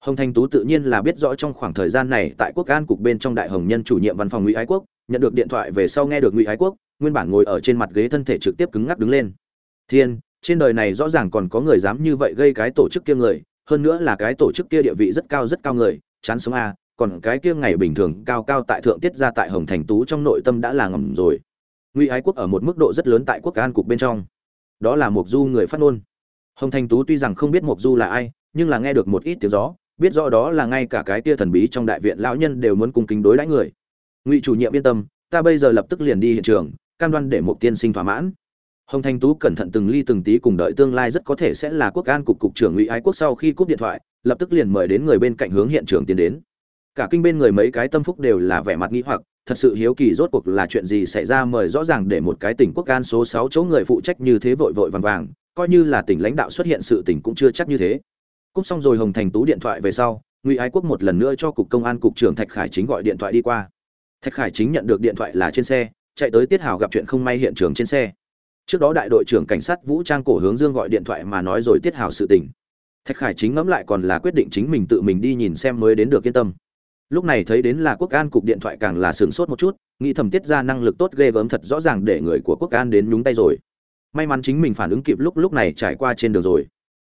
Hồng thành tú tự nhiên là biết rõ trong khoảng thời gian này tại quốc an cục bên trong đại hồng nhân chủ nhiệm văn phòng ngụy ái quốc, nhận được điện thoại về sau nghe được ngụy ái quốc nguyên bản ngồi ở trên mặt ghế thân thể trực tiếp cứng ngắc đứng lên. Thiên, trên đời này rõ ràng còn có người dám như vậy gây cái tổ chức kia người, hơn nữa là cái tổ chức kia địa vị rất cao rất cao người, chán sống a còn cái kia ngày bình thường cao cao tại thượng tiết ra tại hồng thành tú trong nội tâm đã là ngầm rồi. Ngụy ái quốc ở một mức độ rất lớn tại quốc an cục bên trong. Đó là mục du người phát ngôn. Hồng thành tú tuy rằng không biết mục du là ai, nhưng là nghe được một ít tiếng gió, biết rõ đó là ngay cả cái tia thần bí trong đại viện lão nhân đều muốn cung kính đối đãi người. Ngụy chủ nhiệm yên tâm, ta bây giờ lập tức liền đi hiện trường cam đoan để một tiên sinh thỏa mãn. Hồng thanh tú cẩn thận từng ly từng tí cùng đợi tương lai rất có thể sẽ là quốc an cục cục trưởng ngụy ái quốc sau khi cúp điện thoại, lập tức liền mời đến người bên cạnh hướng hiện trường tiến đến. Cả kinh bên người mấy cái tâm phúc đều là vẻ mặt nghĩ hoặc, thật sự hiếu kỳ rốt cuộc là chuyện gì xảy ra mời rõ ràng để một cái tỉnh quốc an số sáu chỗ người phụ trách như thế vội vội vàng vàng, coi như là tỉnh lãnh đạo xuất hiện sự tỉnh cũng chưa chắc như thế. Cúp xong rồi hồng thành tú điện thoại về sau, ngụy ái quốc một lần nữa cho cục công an cục trưởng thạch khải chính gọi điện thoại đi qua. Thạch khải chính nhận được điện thoại là trên xe chạy tới tiết hào gặp chuyện không may hiện trường trên xe. Trước đó đại đội trưởng cảnh sát vũ trang cổ hướng dương gọi điện thoại mà nói rồi tiết hào sự tình. Thạch khải chính ngẫm lại còn là quyết định chính mình tự mình đi nhìn xem mới đến được yên tâm. Lúc này thấy đến là quốc an cục điện thoại càng là sửng sốt một chút, nghĩ thầm tiết ra năng lực tốt ghê gớm thật rõ ràng để người của quốc an đến nhúng tay rồi. May mắn chính mình phản ứng kịp lúc lúc này trải qua trên đường rồi.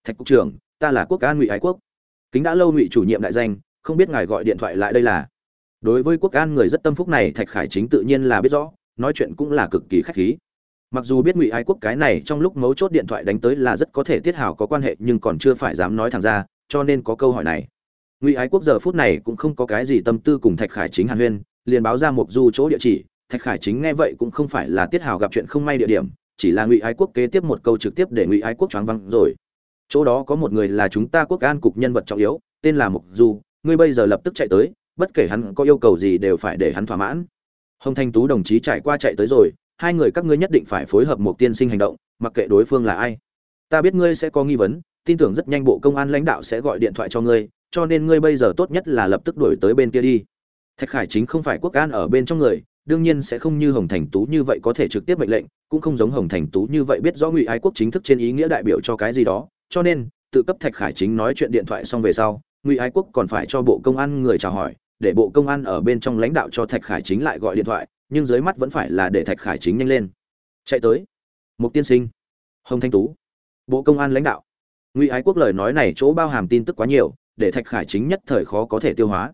Thạch cục trưởng, ta là quốc an ngụy ái quốc. Kính đã lâu ngụy chủ nhiệm đại danh, không biết ngài gọi điện thoại lại đây là. Đối với quốc an người rất tâm phúc này, thạch khải chính tự nhiên là biết rõ nói chuyện cũng là cực kỳ khách khí. Mặc dù biết ngụy ái quốc cái này trong lúc mấu chốt điện thoại đánh tới là rất có thể tiết hào có quan hệ nhưng còn chưa phải dám nói thẳng ra, cho nên có câu hỏi này. Ngụy ái quốc giờ phút này cũng không có cái gì tâm tư cùng thạch khải chính hàn huyên, liền báo ra mục du chỗ địa chỉ, thạch khải chính nghe vậy cũng không phải là tiết hào gặp chuyện không may địa điểm, chỉ là ngụy ái quốc kế tiếp một câu trực tiếp để ngụy ái quốc choáng văng rồi. Chỗ đó có một người là chúng ta quốc an cục nhân vật trọng yếu, tên là mục du, ngươi bây giờ lập tức chạy tới, bất kể hắn có yêu cầu gì đều phải để hắn thỏa mãn hồng thanh tú đồng chí trải qua chạy tới rồi, hai người các ngươi nhất định phải phối hợp một tiên sinh hành động, mặc kệ đối phương là ai. Ta biết ngươi sẽ có nghi vấn, tin tưởng rất nhanh bộ công an lãnh đạo sẽ gọi điện thoại cho ngươi, cho nên ngươi bây giờ tốt nhất là lập tức đuổi tới bên kia đi. Thạch khải chính không phải quốc an ở bên trong người, đương nhiên sẽ không như hồng thành tú như vậy có thể trực tiếp mệnh lệnh, cũng không giống hồng thành tú như vậy biết rõ ngụy ái quốc chính thức trên ý nghĩa đại biểu cho cái gì đó. Cho nên, tự cấp thạch khải chính nói chuyện điện thoại xong về sau, ngụy ái quốc còn phải cho bộ công an người chào hỏi để bộ công an ở bên trong lãnh đạo cho thạch khải chính lại gọi điện thoại, nhưng dưới mắt vẫn phải là để thạch khải chính nhanh lên. Chạy tới. Mục tiên sinh. Hồng thanh tú. Bộ công an lãnh đạo. Ngụy ái quốc lời nói này chỗ bao hàm tin tức quá nhiều, để thạch khải chính nhất thời khó có thể tiêu hóa.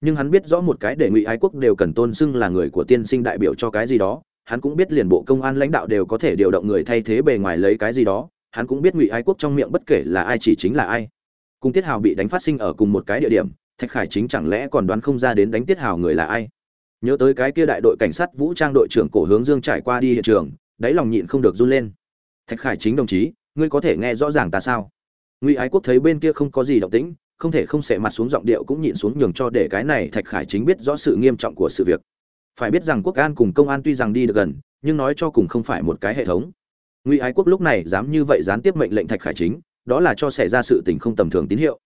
Nhưng hắn biết rõ một cái để ngụy ái quốc đều cần tôn xưng là người của tiên sinh đại biểu cho cái gì đó, hắn cũng biết liền bộ công an lãnh đạo đều có thể điều động người thay thế bề ngoài lấy cái gì đó, hắn cũng biết ngụy ái quốc trong miệng bất kể là ai chỉ chính là ai. Cùng tiết hào bị đánh phát sinh ở cùng một cái địa điểm thạch khải chính chẳng lẽ còn đoán không ra đến đánh tiết hào người là ai? Nhớ tới cái kia đại đội cảnh sát vũ trang đội trưởng cổ hướng dương trải qua đi hiện trường, đáy lòng nhịn không được run lên. Thạch khải chính đồng chí, ngươi có thể nghe rõ ràng ta sao? Ngụy ái quốc thấy bên kia không có gì động tĩnh, không thể không xệ mặt xuống giọng điệu cũng nhịn xuống nhường cho để cái này thạch khải chính biết rõ sự nghiêm trọng của sự việc. Phải biết rằng quốc an cùng công an tuy rằng đi được gần, nhưng nói cho cùng không phải một cái hệ thống. Ngụy ái quốc lúc này dám như vậy gián tiếp mệnh lệnh thạch khải chính, đó là cho xảy ra sự tình không tầm thường tín hiệu.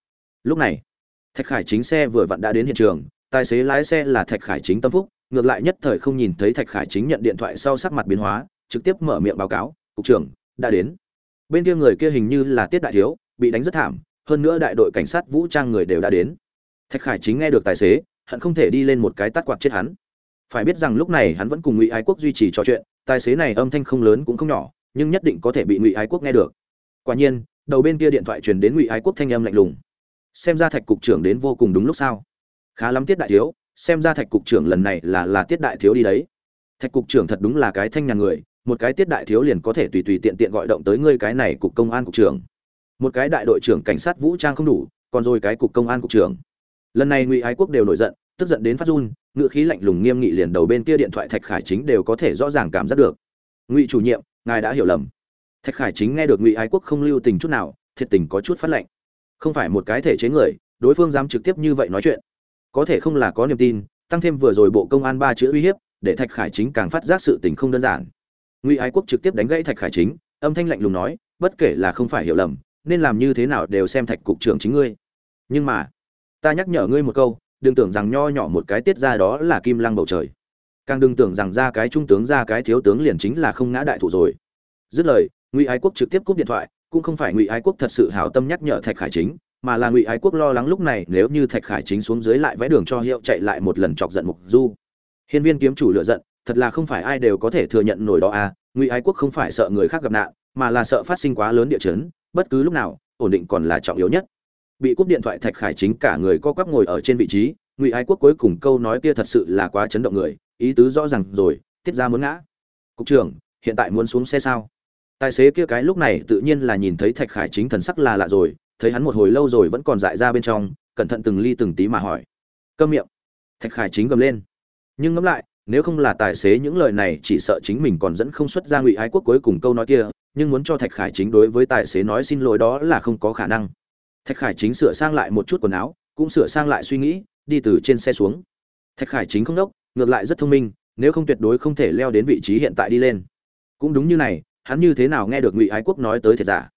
Lúc này thạch khải chính xe vừa vặn đã đến hiện trường, tài xế lái xe là thạch khải chính tâm phúc, ngược lại nhất thời không nhìn thấy thạch khải chính nhận điện thoại sau sắc mặt biến hóa, trực tiếp mở miệng báo cáo, cục trưởng, đã đến. Bên kia người kia hình như là tiết đại thiếu, bị đánh rất thảm, hơn nữa đại đội cảnh sát vũ trang người đều đã đến. Thạch khải chính nghe được tài xế, hận không thể đi lên một cái tắt quạt chết hắn. Phải biết rằng lúc này hắn vẫn cùng ngụy ái quốc duy trì trò chuyện, tài xế này âm thanh không lớn cũng không nhỏ, nhưng nhất định có thể bị ngụy ái quốc nghe được. Quả nhiên, đầu bên kia điện thoại truyền đến ngụy ái quốc thanh âm lạnh lùng xem ra thạch cục trưởng đến vô cùng đúng lúc sao? Khá lắm tiết đại thiếu, xem ra thạch cục trưởng lần này là là tiết đại thiếu đi đấy. Thạch cục trưởng thật đúng là cái thanh nhà người, một cái tiết đại thiếu liền có thể tùy tùy tiện tiện gọi động tới ngươi cái này cục công an cục trưởng. Một cái đại đội trưởng cảnh sát vũ trang không đủ, còn rồi cái cục công an cục trưởng. Lần này ngụy ái quốc đều nổi giận, tức giận đến phát run, ngựa khí lạnh lùng nghiêm nghị liền đầu bên kia điện thoại thạch khải chính đều có thể rõ ràng cảm giác được. Ngụy chủ nhiệm, ngài đã hiểu lầm. Thạch khải chính nghe được ngụy ái quốc không lưu tình chút nào, thiệt tình có chút phát lệnh không phải một cái thể chế người, đối phương dám trực tiếp như vậy nói chuyện. Có thể không là có niềm tin, tăng thêm vừa rồi bộ công an ba chữ uy hiếp, để thạch khải chính càng phát giác sự tình không đơn giản. Ngụy ái quốc trực tiếp đánh gãy thạch khải chính, âm thanh lạnh lùng nói, bất kể là không phải hiểu lầm, nên làm như thế nào đều xem thạch cục trưởng chính ngươi. Nhưng mà, ta nhắc nhở ngươi một câu, đừng tưởng rằng nho nhỏ một cái tiết ra đó là kim lăng bầu trời. Càng đừng tưởng rằng ra cái trung tướng ra cái thiếu tướng liền chính là không ngã đại thủ rồi. Dứt lời, ngụy ái quốc trực tiếp cúp điện thoại cũng không phải ngụy ái quốc thật sự hảo tâm nhắc nhở thạch khải chính, mà là ngụy ái quốc lo lắng lúc này nếu như thạch khải chính xuống dưới lại vẽ đường cho hiệu chạy lại một lần chọc giận mục du. Hiên viên kiếm chủ lựa giận, thật là không phải ai đều có thể thừa nhận nổi đó à ngụy ái quốc không phải sợ người khác gặp nạn, mà là sợ phát sinh quá lớn địa chấn, bất cứ lúc nào, ổn định còn là trọng yếu nhất. Bị cúp điện thoại thạch khải chính cả người co quắp ngồi ở trên vị trí, ngụy ái quốc cuối cùng câu nói kia thật sự là quá chấn động người, ý tứ rõ ràng rồi, tiết ra muốn ngã. Cục trưởng, hiện tại muốn xuống xe sao? Tài xế kia cái lúc này tự nhiên là nhìn thấy thạch khải chính thần sắc là lạ rồi, thấy hắn một hồi lâu rồi vẫn còn dại ra bên trong, cẩn thận từng ly từng tí mà hỏi. Câm miệng. Thạch khải chính gầm lên. Nhưng ngẫm lại, nếu không là tài xế những lời này chỉ sợ chính mình còn dẫn không xuất ra ngụy ái quốc cuối cùng câu nói kia, nhưng muốn cho thạch khải chính đối với tài xế nói xin lỗi đó là không có khả năng. Thạch khải chính sửa sang lại một chút quần áo, cũng sửa sang lại suy nghĩ, đi từ trên xe xuống. Thạch khải chính không đốc, ngược lại rất thông minh, nếu không tuyệt đối không thể leo đến vị trí hiện tại đi lên. Cũng đúng như này hắn như thế nào nghe được ngụy ái quốc nói tới thiệt giả?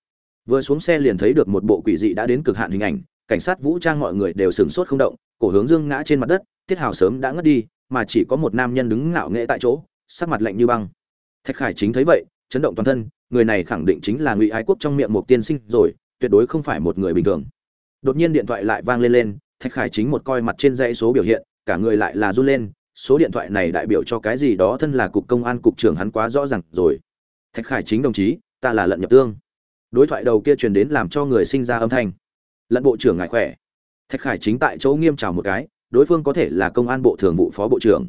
Vừa xuống xe liền thấy được một bộ quỷ dị đã đến cực hạn hình ảnh, cảnh sát vũ trang mọi người đều sửng sốt không động, cổ hướng dương ngã trên mặt đất, tiết hào sớm đã ngất đi, mà chỉ có một nam nhân đứng ngạo nghệ tại chỗ, sắc mặt lạnh như băng. Thạch khải chính thấy vậy, chấn động toàn thân, người này khẳng định chính là ngụy ái quốc trong miệng một tiên sinh rồi, tuyệt đối không phải một người bình thường. Đột nhiên điện thoại lại vang lên lên, thạch khải chính một coi mặt trên dãy số biểu hiện, cả người lại là run lên, số điện thoại này đại biểu cho cái gì đó thân là cục công an cục trưởng hắn quá rõ ràng rồi thạch khải chính đồng chí, ta là lận nhập tương. Đối thoại đầu kia truyền đến làm cho người sinh ra âm thanh. Lận bộ trưởng ngại khỏe. Thạch khải chính tại chỗ nghiêm chào một cái, đối phương có thể là công an bộ thường vụ phó bộ trưởng.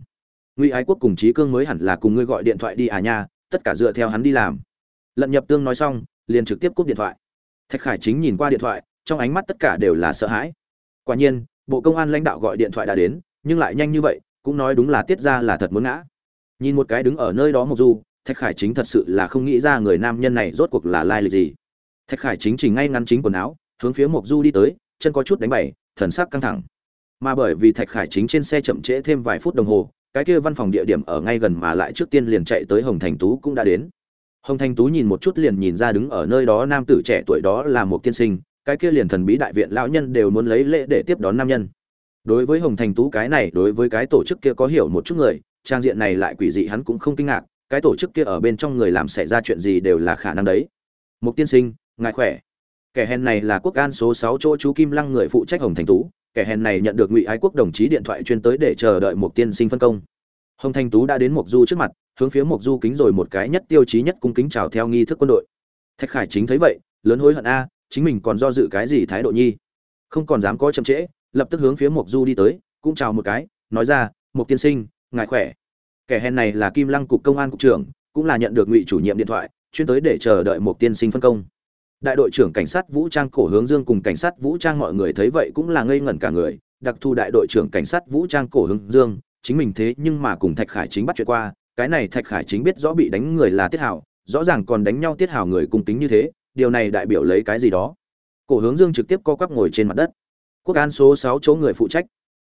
Ngụy ái quốc cùng trí cương mới hẳn là cùng ngươi gọi điện thoại đi à nha, tất cả dựa theo hắn đi làm. Lận nhập tương nói xong, liền trực tiếp cúp điện thoại. Thạch khải chính nhìn qua điện thoại, trong ánh mắt tất cả đều là sợ hãi. Quả nhiên, bộ công an lãnh đạo gọi điện thoại đã đến, nhưng lại nhanh như vậy, cũng nói đúng là tiết ra là thật muốn ngã. Nhìn một cái đứng ở nơi đó mộc du thạch khải chính thật sự là không nghĩ ra người nam nhân này rốt cuộc là lai lịch gì. Thạch khải chính chỉnh ngay ngắn chính quần áo, hướng phía mộc du đi tới, chân có chút đánh bẩy thần sắc căng thẳng. Mà bởi vì thạch khải chính trên xe chậm trễ thêm vài phút đồng hồ, cái kia văn phòng địa điểm ở ngay gần mà lại trước tiên liền chạy tới hồng thành tú cũng đã đến. Hồng thành tú nhìn một chút liền nhìn ra đứng ở nơi đó nam tử trẻ tuổi đó là một tiên sinh, cái kia liền thần bí đại viện lão nhân đều muốn lấy lễ để tiếp đón nam nhân. Đối với hồng thành tú cái này, đối với cái tổ chức kia có hiểu một chút người, trang diện này lại quỷ dị hắn cũng không kinh ngạc cái tổ chức kia ở bên trong người làm xảy ra chuyện gì đều là khả năng đấy. Mục tiên sinh, ngài khỏe. Kẻ hèn này là quốc an số sáu chỗ chú kim lăng người phụ trách hồng thành tú. Kẻ hèn này nhận được ngụy ái quốc đồng chí điện thoại chuyên tới để chờ đợi Mục tiên sinh phân công. Hồng thành tú đã đến Mục du trước mặt, hướng phía Mục du kính rồi một cái nhất tiêu chí nhất cung kính chào theo nghi thức quân đội. Thạch khải chính thấy vậy, lớn hối hận a, chính mình còn do dự cái gì thái độ nhi? Không còn dám có chậm trễ, lập tức hướng phía Mục du đi tới, cũng chào một cái, nói ra Mục tiên sinh, ngài khỏe kẻ hèn này là kim lăng cục công an cục trưởng, cũng là nhận được ngụy chủ nhiệm điện thoại, chuyên tới để chờ đợi một tiên sinh phân công. Đại đội trưởng cảnh sát vũ trang cổ hướng dương cùng cảnh sát vũ trang mọi người thấy vậy cũng là ngây ngẩn cả người, đặc thù đại đội trưởng cảnh sát vũ trang cổ hướng dương, chính mình thế nhưng mà cùng thạch khải chính bắt chuyện qua, cái này thạch khải chính biết rõ bị đánh người là tiết hảo, rõ ràng còn đánh nhau tiết hảo người cung kính như thế, điều này đại biểu lấy cái gì đó. Cổ hướng dương trực tiếp co quắp ngồi trên mặt đất. Quốc an số sáu chỗ người phụ trách.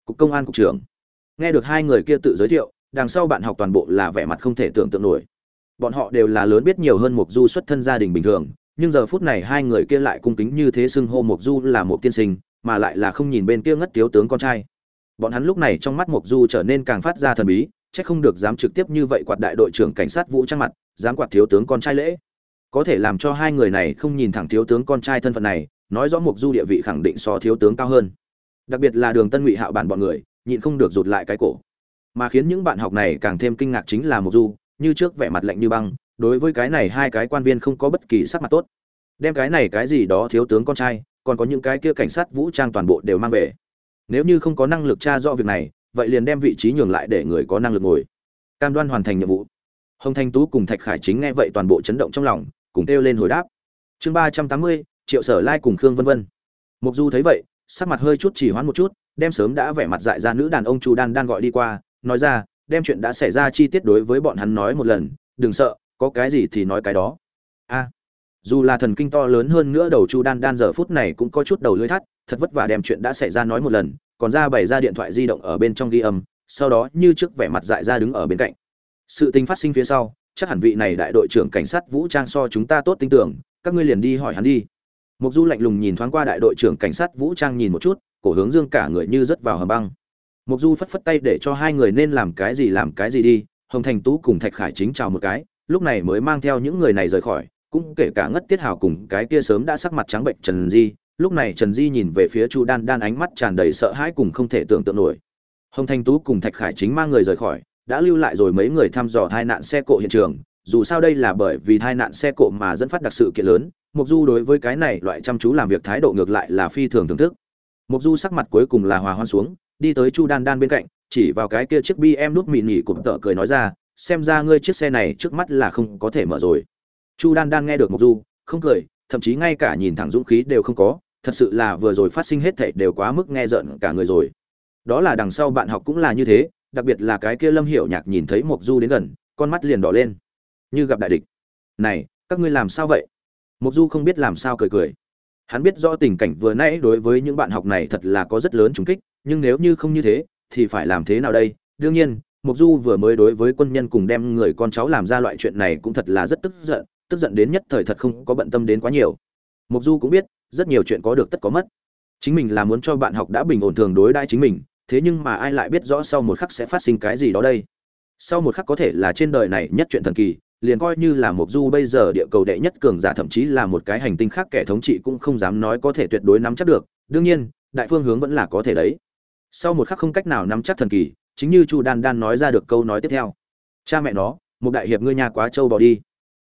Cục công an cục trưởng. Nghe được hai người kia tự giới thiệu đằng sau bạn học toàn bộ là vẻ mặt không thể tưởng tượng nổi bọn họ đều là lớn biết nhiều hơn một du xuất thân gia đình bình thường nhưng giờ phút này hai người kia lại cung kính như thế xưng hô Mộc Du là một tiên sinh, mà lại là không nhìn bên kia ngất thiếu tướng con trai. Bọn hắn lúc này trong mắt Mộc Du trở nên càng phát ra thần bí, chắc không được dám trực tiếp như vậy quạt đại đội trưởng cảnh sát vũ trang mặt, dám quạt thiếu tướng con trai lễ. Có thể làm cho hai người này không nhìn thẳng thiếu tướng con trai thân phận này, nói rõ Mộc Du địa vị khẳng định so thiếu tướng cao hơn. Đặc biệt là Đường Tân Ngụy Hạo bản bọn người, nhịn không được rụt lại cái cổ. Mà khiến những bạn học này càng thêm kinh ngạc chính là mục Du, như trước vẻ mặt lạnh như băng, đối với cái này hai cái quan viên không có bất kỳ sắc mặt tốt. Đem cái này cái gì đó thiếu tướng con trai còn có những cái kia cảnh sát vũ trang toàn bộ đều mang về. Nếu như không có năng lực tra rõ việc này vậy liền đem vị trí nhường lại để người có năng lực ngồi. Cam đoan hoàn thành nhiệm vụ. Hồng thanh tú cùng thạch khải chính nghe vậy toàn bộ chấn động trong lòng cùng kêu lên hồi đáp. Chương ba trăm tám mươi triệu sở lai cùng khương vân vân. Mục du thấy vậy sắc mặt hơi chút chỉ hoãn một chút đem sớm đã vẻ mặt dại ra nữ đàn ông chu đan đan gọi đi qua nói ra, đem chuyện đã xảy ra chi tiết đối với bọn hắn nói một lần, đừng sợ, có cái gì thì nói cái đó. A, dù là thần kinh to lớn hơn nữa đầu chu đan đan giờ phút này cũng có chút đầu lưỡi thắt, thật vất vả đem chuyện đã xảy ra nói một lần, còn ra bày ra điện thoại di động ở bên trong ghi âm, sau đó như trước vẻ mặt dại ra đứng ở bên cạnh. Sự tình phát sinh phía sau, chắc hẳn vị này đại đội trưởng cảnh sát vũ trang so chúng ta tốt tin tưởng, các ngươi liền đi hỏi hắn đi. Mục du lạnh lùng nhìn thoáng qua đại đội trưởng cảnh sát vũ trang nhìn một chút, cổ hướng dương cả người như rất vào hầm băng mục du phất phất tay để cho hai người nên làm cái gì làm cái gì đi, hồng thành tú cùng thạch khải chính chào một cái, lúc này mới mang theo những người này rời khỏi, cũng kể cả ngất tiết hào cùng cái kia sớm đã sắc mặt trắng bệnh trần di, lúc này trần di nhìn về phía chu đan đan ánh mắt tràn đầy sợ hãi cùng không thể tưởng tượng nổi. Hồng thanh tú cùng thạch khải chính mang người rời khỏi, đã lưu lại rồi mấy người thăm dò tai nạn xe cộ hiện trường, dù sao đây là bởi vì tai nạn xe cộ mà dẫn phát đặc sự kiện lớn mục du đối với cái này loại chăm chú làm việc thái độ ngược lại là phi thường thưởng thức. Mục du sắc mặt cuối cùng là hòa hoan xuống đi tới chu đan đan bên cạnh, chỉ vào cái kia chiếc bi em nút mịn nhỉ cụm tợ cười nói ra, xem ra ngươi chiếc xe này trước mắt là không có thể mở rồi. Chu đan đan nghe được mộc du, không cười, thậm chí ngay cả nhìn thẳng dũng khí đều không có, thật sự là vừa rồi phát sinh hết thảy đều quá mức nghe giận cả người rồi. Đó là đằng sau bạn học cũng là như thế, đặc biệt là cái kia lâm hiểu nhạc nhìn thấy mộc du đến gần, con mắt liền đỏ lên. Như gặp đại địch. Này, các ngươi làm sao vậy? Mộc du không biết làm sao cười cười. Hắn biết rõ tình cảnh vừa nãy đối với những bạn học này thật là có rất lớn trùng kích nhưng nếu như không như thế, thì phải làm thế nào đây? Đương nhiên Mục du vừa mới đối với quân nhân cùng đem người con cháu làm ra loại chuyện này cũng thật là rất tức giận tức giận đến nhất thời thật không có bận tâm đến quá nhiều. Mục du cũng biết, rất nhiều chuyện có được tất có mất. Chính mình là muốn cho bạn học đã bình ổn thường đối đãi chính mình, thế nhưng mà ai lại biết rõ sau một khắc sẽ phát sinh cái gì đó đây? Sau một khắc có thể là trên đời này nhất chuyện thần kỳ, liền coi như là mục du bây giờ địa cầu đệ nhất cường giả thậm chí là một cái hành tinh khác kẻ thống trị cũng không dám nói có thể tuyệt đối nắm chắc được. Đương nhiên, đại phương hướng vẫn là có thể đấy sau một khắc không cách nào nắm chắc thần kỳ, chính như chu đan đan nói ra được câu nói tiếp theo. Cha mẹ nó, một đại hiệp ngươi nhà quá trâu bỏ đi.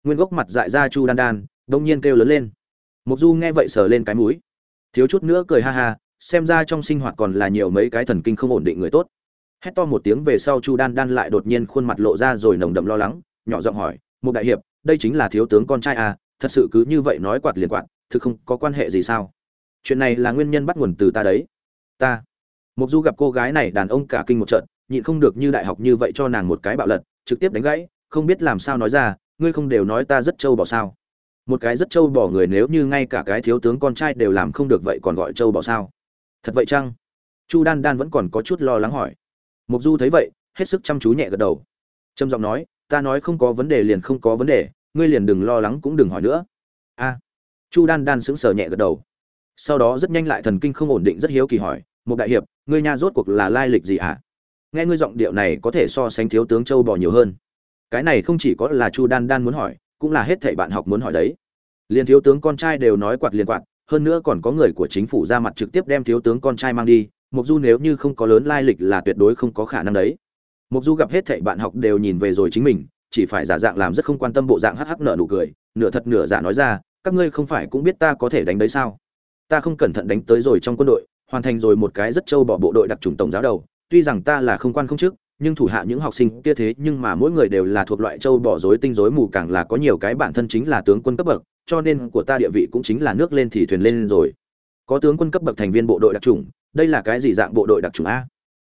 Nguyên gốc mặt dại ra chu đan đan, đông nhiên kêu lớn lên. Mục du nghe vậy sờ lên cái mũi. Thiếu chút nữa cười ha ha, xem ra trong sinh hoạt còn là nhiều mấy cái thần kinh không ổn định người tốt. Hét to một tiếng về sau chu đan đan lại đột nhiên khuôn mặt lộ ra rồi nồng đậm lo lắng, nhỏ giọng hỏi một đại hiệp, đây chính là thiếu tướng con trai à thật sự cứ như vậy nói quạt liền quạt, thực không có quan hệ gì sao? Chuyện này là nguyên nhân bắt nguồn từ ta đấy. Ta? Mục du gặp cô gái này đàn ông cả kinh một trận, nhịn không được như đại học như vậy cho nàng một cái bạo lật, trực tiếp đánh gãy, không biết làm sao nói ra, ngươi không đều nói ta rất trâu bỏ sao? Một cái rất trâu bỏ người nếu như ngay cả cái thiếu tướng con trai đều làm không được vậy còn gọi trâu bỏ sao? Thật vậy chăng? Chu đan đan vẫn còn có chút lo lắng hỏi. Mục du thấy vậy, hết sức chăm chú nhẹ gật đầu. Trầm giọng nói, ta nói không có vấn đề liền không có vấn đề, ngươi liền đừng lo lắng cũng đừng hỏi nữa. A. Chu đan đan sững sờ nhẹ gật đầu. Sau đó rất nhanh lại thần kinh không ổn định rất hiếu kỳ hỏi một đại hiệp, ngươi nha rốt cuộc là lai lịch gì hả? Nghe ngươi giọng điệu này có thể so sánh thiếu tướng châu bò nhiều hơn. Cái này không chỉ có là chu đan đan muốn hỏi, cũng là hết thảy bạn học muốn hỏi đấy. Liền thiếu tướng con trai đều nói quạt liền quạt, hơn nữa còn có người của chính phủ ra mặt trực tiếp đem thiếu tướng con trai mang đi mục du nếu như không có lớn lai lịch là tuyệt đối không có khả năng đấy. Mục du gặp hết thảy bạn học đều nhìn về rồi chính mình, chỉ phải giả dạng làm rất không quan tâm bộ dạng hắc hắc nở nụ cười, nửa thật nửa giả nói ra, các ngươi không phải cũng biết ta có thể đánh đấy sao? Ta không cẩn thận đánh tới rồi trong quân đội hoàn thành rồi một cái rất trâu bỏ bộ đội đặc trùng tổng giáo đầu. Tuy rằng ta là không quan không chức, nhưng thủ hạ những học sinh kia thế nhưng mà mỗi người đều là thuộc loại châu bỏ rối tinh rối mù càng là có nhiều cái bản thân chính là tướng quân cấp bậc, cho nên của ta địa vị cũng chính là nước lên thì thuyền lên rồi. Có tướng quân cấp bậc thành viên bộ đội đặc trùng, đây là cái gì dạng bộ đội đặc trùng a?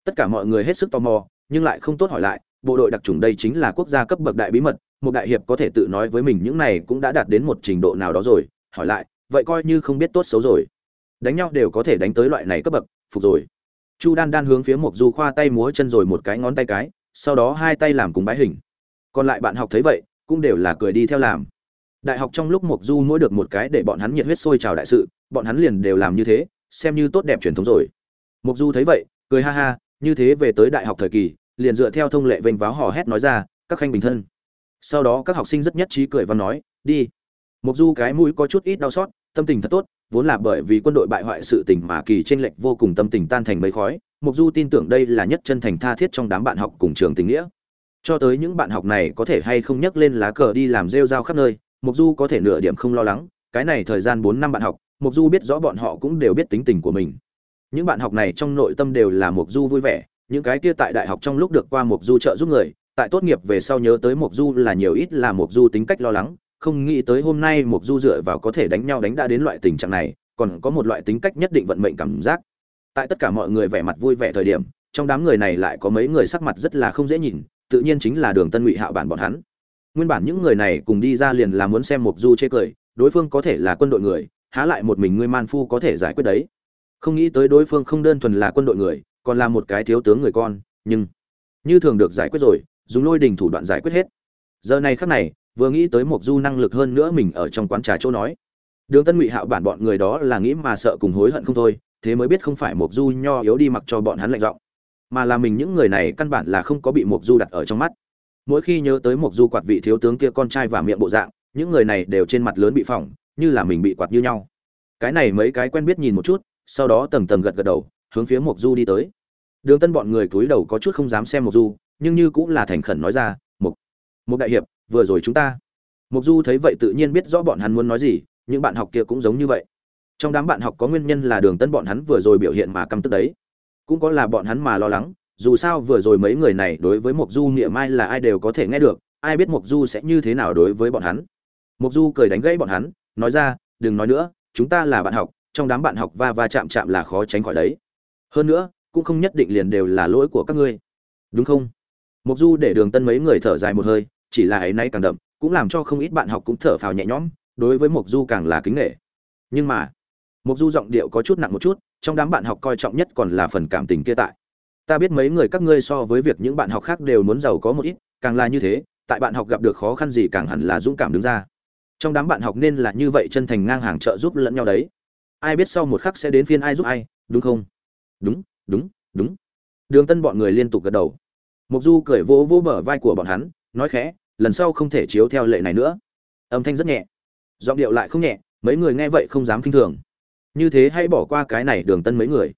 Tất cả mọi người hết sức tò mò, nhưng lại không tốt hỏi lại, bộ đội đặc trùng đây chính là quốc gia cấp bậc đại bí mật, một đại hiệp có thể tự nói với mình những này cũng đã đạt đến một trình độ nào đó rồi. Hỏi lại, vậy coi như không biết tốt xấu rồi đánh nhau đều có thể đánh tới loại này cấp bậc, phục rồi. Chu đan đan hướng phía mộc du khoa tay múa chân rồi một cái ngón tay cái, sau đó hai tay làm cùng bái hình. Còn lại bạn học thấy vậy, cũng đều là cười đi theo làm. Đại học trong lúc mộc du mỗi được một cái để bọn hắn nhiệt huyết sôi trào đại sự, bọn hắn liền đều làm như thế, xem như tốt đẹp truyền thống rồi. Mộc du thấy vậy, cười ha ha, như thế về tới đại học thời kỳ, liền dựa theo thông lệ vênh váo hò hét nói ra, các khanh bình thân. Sau đó các học sinh rất nhất trí cười và nói, đi. Mộc du cái mũi có chút ít đau xót, tâm tình thật tốt vốn là bởi vì quân đội bại hoại sự tình mà kỳ tranh lệch vô cùng tâm tình tan thành mấy khói. Mục du tin tưởng đây là nhất chân thành tha thiết trong đám bạn học cùng trường tình nghĩa. Cho tới những bạn học này có thể hay không nhấc lên lá cờ đi làm rêu rao khắp nơi, mục du có thể nửa điểm không lo lắng. Cái này thời gian bốn năm bạn học, mục du biết rõ bọn họ cũng đều biết tính tình của mình. Những bạn học này trong nội tâm đều là mục du vui vẻ. Những cái kia tại đại học trong lúc được qua mục du trợ giúp người, tại tốt nghiệp về sau nhớ tới mục du là nhiều ít là mục du tính cách lo lắng không nghĩ tới hôm nay Mộc Du dựa vào có thể đánh nhau đánh đã đến loại tình trạng này, còn có một loại tính cách nhất định vận mệnh cảm giác. Tại tất cả mọi người vẻ mặt vui vẻ thời điểm, trong đám người này lại có mấy người sắc mặt rất là không dễ nhìn, tự nhiên chính là Đường Tân Ngụy Hạo bản bọn hắn. Nguyên bản những người này cùng đi ra liền là muốn xem Mộc Du chê cười, đối phương có thể là quân đội người, há lại một mình ngươi man phu có thể giải quyết đấy. Không nghĩ tới đối phương không đơn thuần là quân đội người, còn là một cái thiếu tướng người con, nhưng như thường được giải quyết rồi, dùng lôi đình thủ đoạn giải quyết hết. Giờ này khắc này, vừa nghĩ tới một du năng lực hơn nữa mình ở trong quán trà chỗ nói. Đường tân ngụy hạo bản bọn người đó là nghĩ mà sợ cùng hối hận không thôi, thế mới biết không phải một du nho yếu đi mặc cho bọn hắn lạnh giọng, mà là mình những người này căn bản là không có bị một du đặt ở trong mắt. Mỗi khi nhớ tới một du quạt vị thiếu tướng kia con trai và miệng bộ dạng, những người này đều trên mặt lớn bị phỏng, như là mình bị quạt như nhau. Cái này mấy cái quen biết nhìn một chút, sau đó tầng tầng gật gật đầu, hướng phía một du đi tới. Đường tân bọn người cúi đầu có chút không dám xem một du, nhưng như cũng là thành khẩn nói ra một một đại hiệp vừa rồi chúng ta. Mục du thấy vậy tự nhiên biết rõ bọn hắn muốn nói gì, những bạn học kia cũng giống như vậy. Trong đám bạn học có nguyên nhân là đường tân bọn hắn vừa rồi biểu hiện mà căm tức đấy. Cũng có là bọn hắn mà lo lắng, dù sao vừa rồi mấy người này đối với mục du nghĩa mai là ai đều có thể nghe được, ai biết mục du sẽ như thế nào đối với bọn hắn. Mục du cười đánh gãy bọn hắn, nói ra, đừng nói nữa, chúng ta là bạn học, trong đám bạn học va va chạm chạm là khó tránh khỏi đấy. Hơn nữa, cũng không nhất định liền đều là lỗi của các ngươi. Đúng không? Mục du để đường tân mấy người thở dài một hơi chỉ là ấy nay càng đậm, cũng làm cho không ít bạn học cũng thở phào nhẹ nhõm, đối với mộc du càng là kính nghệ nhưng mà, mộc du giọng điệu có chút nặng một chút, trong đám bạn học coi trọng nhất còn là phần cảm tình kia tại. Ta biết mấy người các ngươi so với việc những bạn học khác đều muốn giàu có một ít, càng là như thế, tại bạn học gặp được khó khăn gì càng hẳn là dũng cảm đứng ra. Trong đám bạn học nên là như vậy chân thành ngang hàng trợ giúp lẫn nhau đấy. Ai biết sau một khắc sẽ đến phiên ai giúp ai, đúng không? Đúng đúng đúng. Đường tân bọn người liên tục gật đầu. Mục du cười vỗ vỗ bờ vai của bọn hắn nói khẽ, lần sau không thể chiếu theo lệ này nữa. Âm thanh rất nhẹ, giọng điệu lại không nhẹ, mấy người nghe vậy không dám kinh thường. Như thế hãy bỏ qua cái này đường tân mấy người.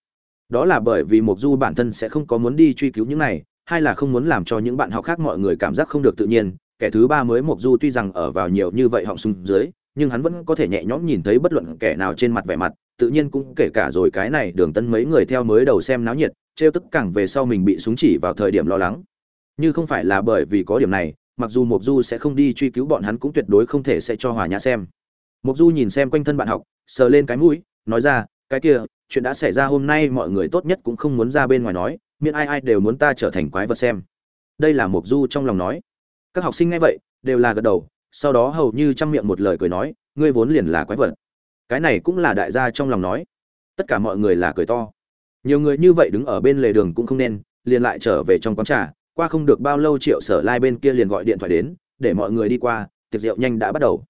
Đó là bởi vì mục du bản thân sẽ không có muốn đi truy cứu những này, hay là không muốn làm cho những bạn học khác mọi người cảm giác không được tự nhiên. Kẻ thứ ba mới mục du tuy rằng ở vào nhiều như vậy họng xung dưới, nhưng hắn vẫn có thể nhẹ nhõm nhìn thấy bất luận kẻ nào trên mặt vẻ mặt, tự nhiên cũng kể cả rồi cái này đường tân mấy người theo mới đầu xem náo nhiệt, trêu tức càng về sau mình bị súng chỉ vào thời điểm lo lắng như không phải là bởi vì có điểm này, mặc dù Mộc du sẽ không đi truy cứu bọn hắn cũng tuyệt đối không thể sẽ cho hòa nhã xem. Mộc du nhìn xem quanh thân bạn học, sờ lên cái mũi, nói ra, cái kia, chuyện đã xảy ra hôm nay mọi người tốt nhất cũng không muốn ra bên ngoài nói miễn ai ai đều muốn ta trở thành quái vật xem. Đây là Mộc du trong lòng nói. Các học sinh nghe vậy, đều là gật đầu, sau đó hầu như chăm miệng một lời cười nói, ngươi vốn liền là quái vật. Cái này cũng là đại gia trong lòng nói. Tất cả mọi người là cười to. Nhiều người như vậy đứng ở bên lề đường cũng không nên, liền lại trở về trong quán trà qua không được bao lâu triệu sở lai bên kia liền gọi điện thoại đến, để mọi người đi qua, tiệc rượu nhanh đã bắt đầu.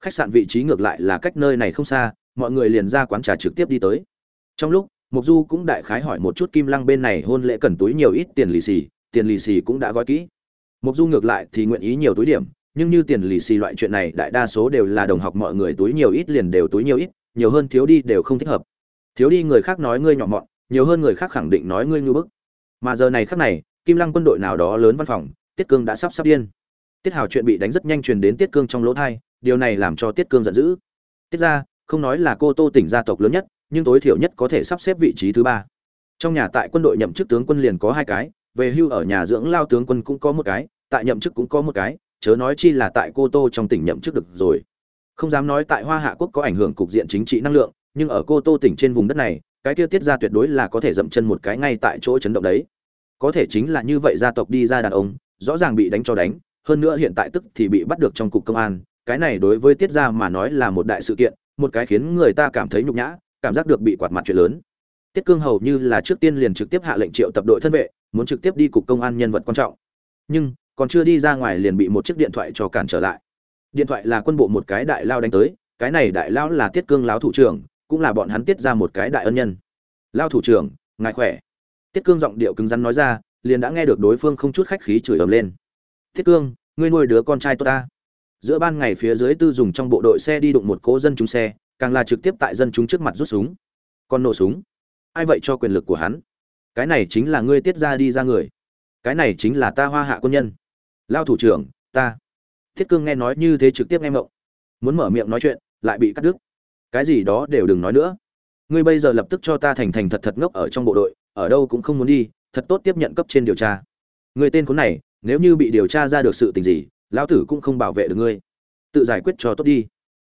Khách sạn vị trí ngược lại là cách nơi này không xa, mọi người liền ra quán trà trực tiếp đi tới. Trong lúc mục du cũng đại khái hỏi một chút kim lăng bên này hôn lễ cần túi nhiều ít tiền lì xì, tiền lì xì cũng đã gói kỹ. Mục du ngược lại thì nguyện ý nhiều túi điểm, nhưng như tiền lì xì loại chuyện này, đại đa số đều là đồng học mọi người túi nhiều ít liền đều túi nhiều ít, nhiều hơn thiếu đi đều không thích hợp. Thiếu đi người khác nói ngươi nhỏ mọn, nhiều hơn người khác khẳng định nói ngươi ngư bức. Mà giờ này khác này kim lăng quân đội nào đó lớn văn phòng, tiết cương đã sắp sắp điên. Tiết hào chuyện bị đánh rất nhanh truyền đến tiết cương trong lỗ thai điều này làm cho tiết cương giận dữ. Tiết ra, không nói là cô tô tỉnh gia tộc lớn nhất, nhưng tối thiểu nhất có thể sắp xếp vị trí thứ ba. Trong nhà tại quân đội nhậm chức tướng quân liền có hai cái, về hưu ở nhà dưỡng lao tướng quân cũng có một cái, tại nhậm chức cũng có một cái, chớ nói chi là tại cô tô trong tỉnh nhậm chức được rồi. Không dám nói tại hoa hạ quốc có ảnh hưởng cục diện chính trị năng lượng, nhưng ở cô tô tỉnh trên vùng đất này, cái kia tiết ra tuyệt đối là có thể dậm chân một cái ngay tại chỗ chấn động đấy có thể chính là như vậy gia tộc đi ra đàn ông, rõ ràng bị đánh cho đánh, hơn nữa hiện tại tức thì bị bắt được trong cục công an, cái này đối với tiết gia mà nói là một đại sự kiện, một cái khiến người ta cảm thấy nhục nhã, cảm giác được bị quạt mặt chuyện lớn. Tiết cương hầu như là trước tiên liền trực tiếp hạ lệnh triệu tập đội thân vệ, muốn trực tiếp đi cục công an nhân vật quan trọng. Nhưng, còn chưa đi ra ngoài liền bị một chiếc điện thoại cho cản trở lại. Điện thoại là quân bộ một cái đại lao đánh tới, cái này đại lao là tiết cương lão thủ trưởng, cũng là bọn hắn tiết ra một cái đại ân nhân. Lao thủ trưởng, ngài khỏe? Tiết cương giọng điệu cứng rắn nói ra, liền đã nghe được đối phương không chút khách khí chửi ầm lên. Tiết cương, ngươi nuôi đứa con trai tốt ta. Giữa ban ngày phía dưới tư dùng trong bộ đội xe đi đụng một cỗ dân chúng xe, càng là trực tiếp tại dân chúng trước mặt rút súng. Còn nổ súng? Ai vậy cho quyền lực của hắn? Cái này chính là ngươi tiết ra đi ra người. Cái này chính là ta hoa hạ quân nhân. Lao thủ trưởng, ta. Thiết cương nghe nói như thế trực tiếp nghe mộng muốn mở miệng nói chuyện, lại bị cắt đứt. Cái gì đó đều đừng nói nữa. Ngươi bây giờ lập tức cho ta thành thành thật thật ngốc ở trong bộ đội ở đâu cũng không muốn đi, thật tốt tiếp nhận cấp trên điều tra. Người tên khốn này, nếu như bị điều tra ra được sự tình gì, lão tử cũng không bảo vệ được ngươi. Tự giải quyết cho tốt đi.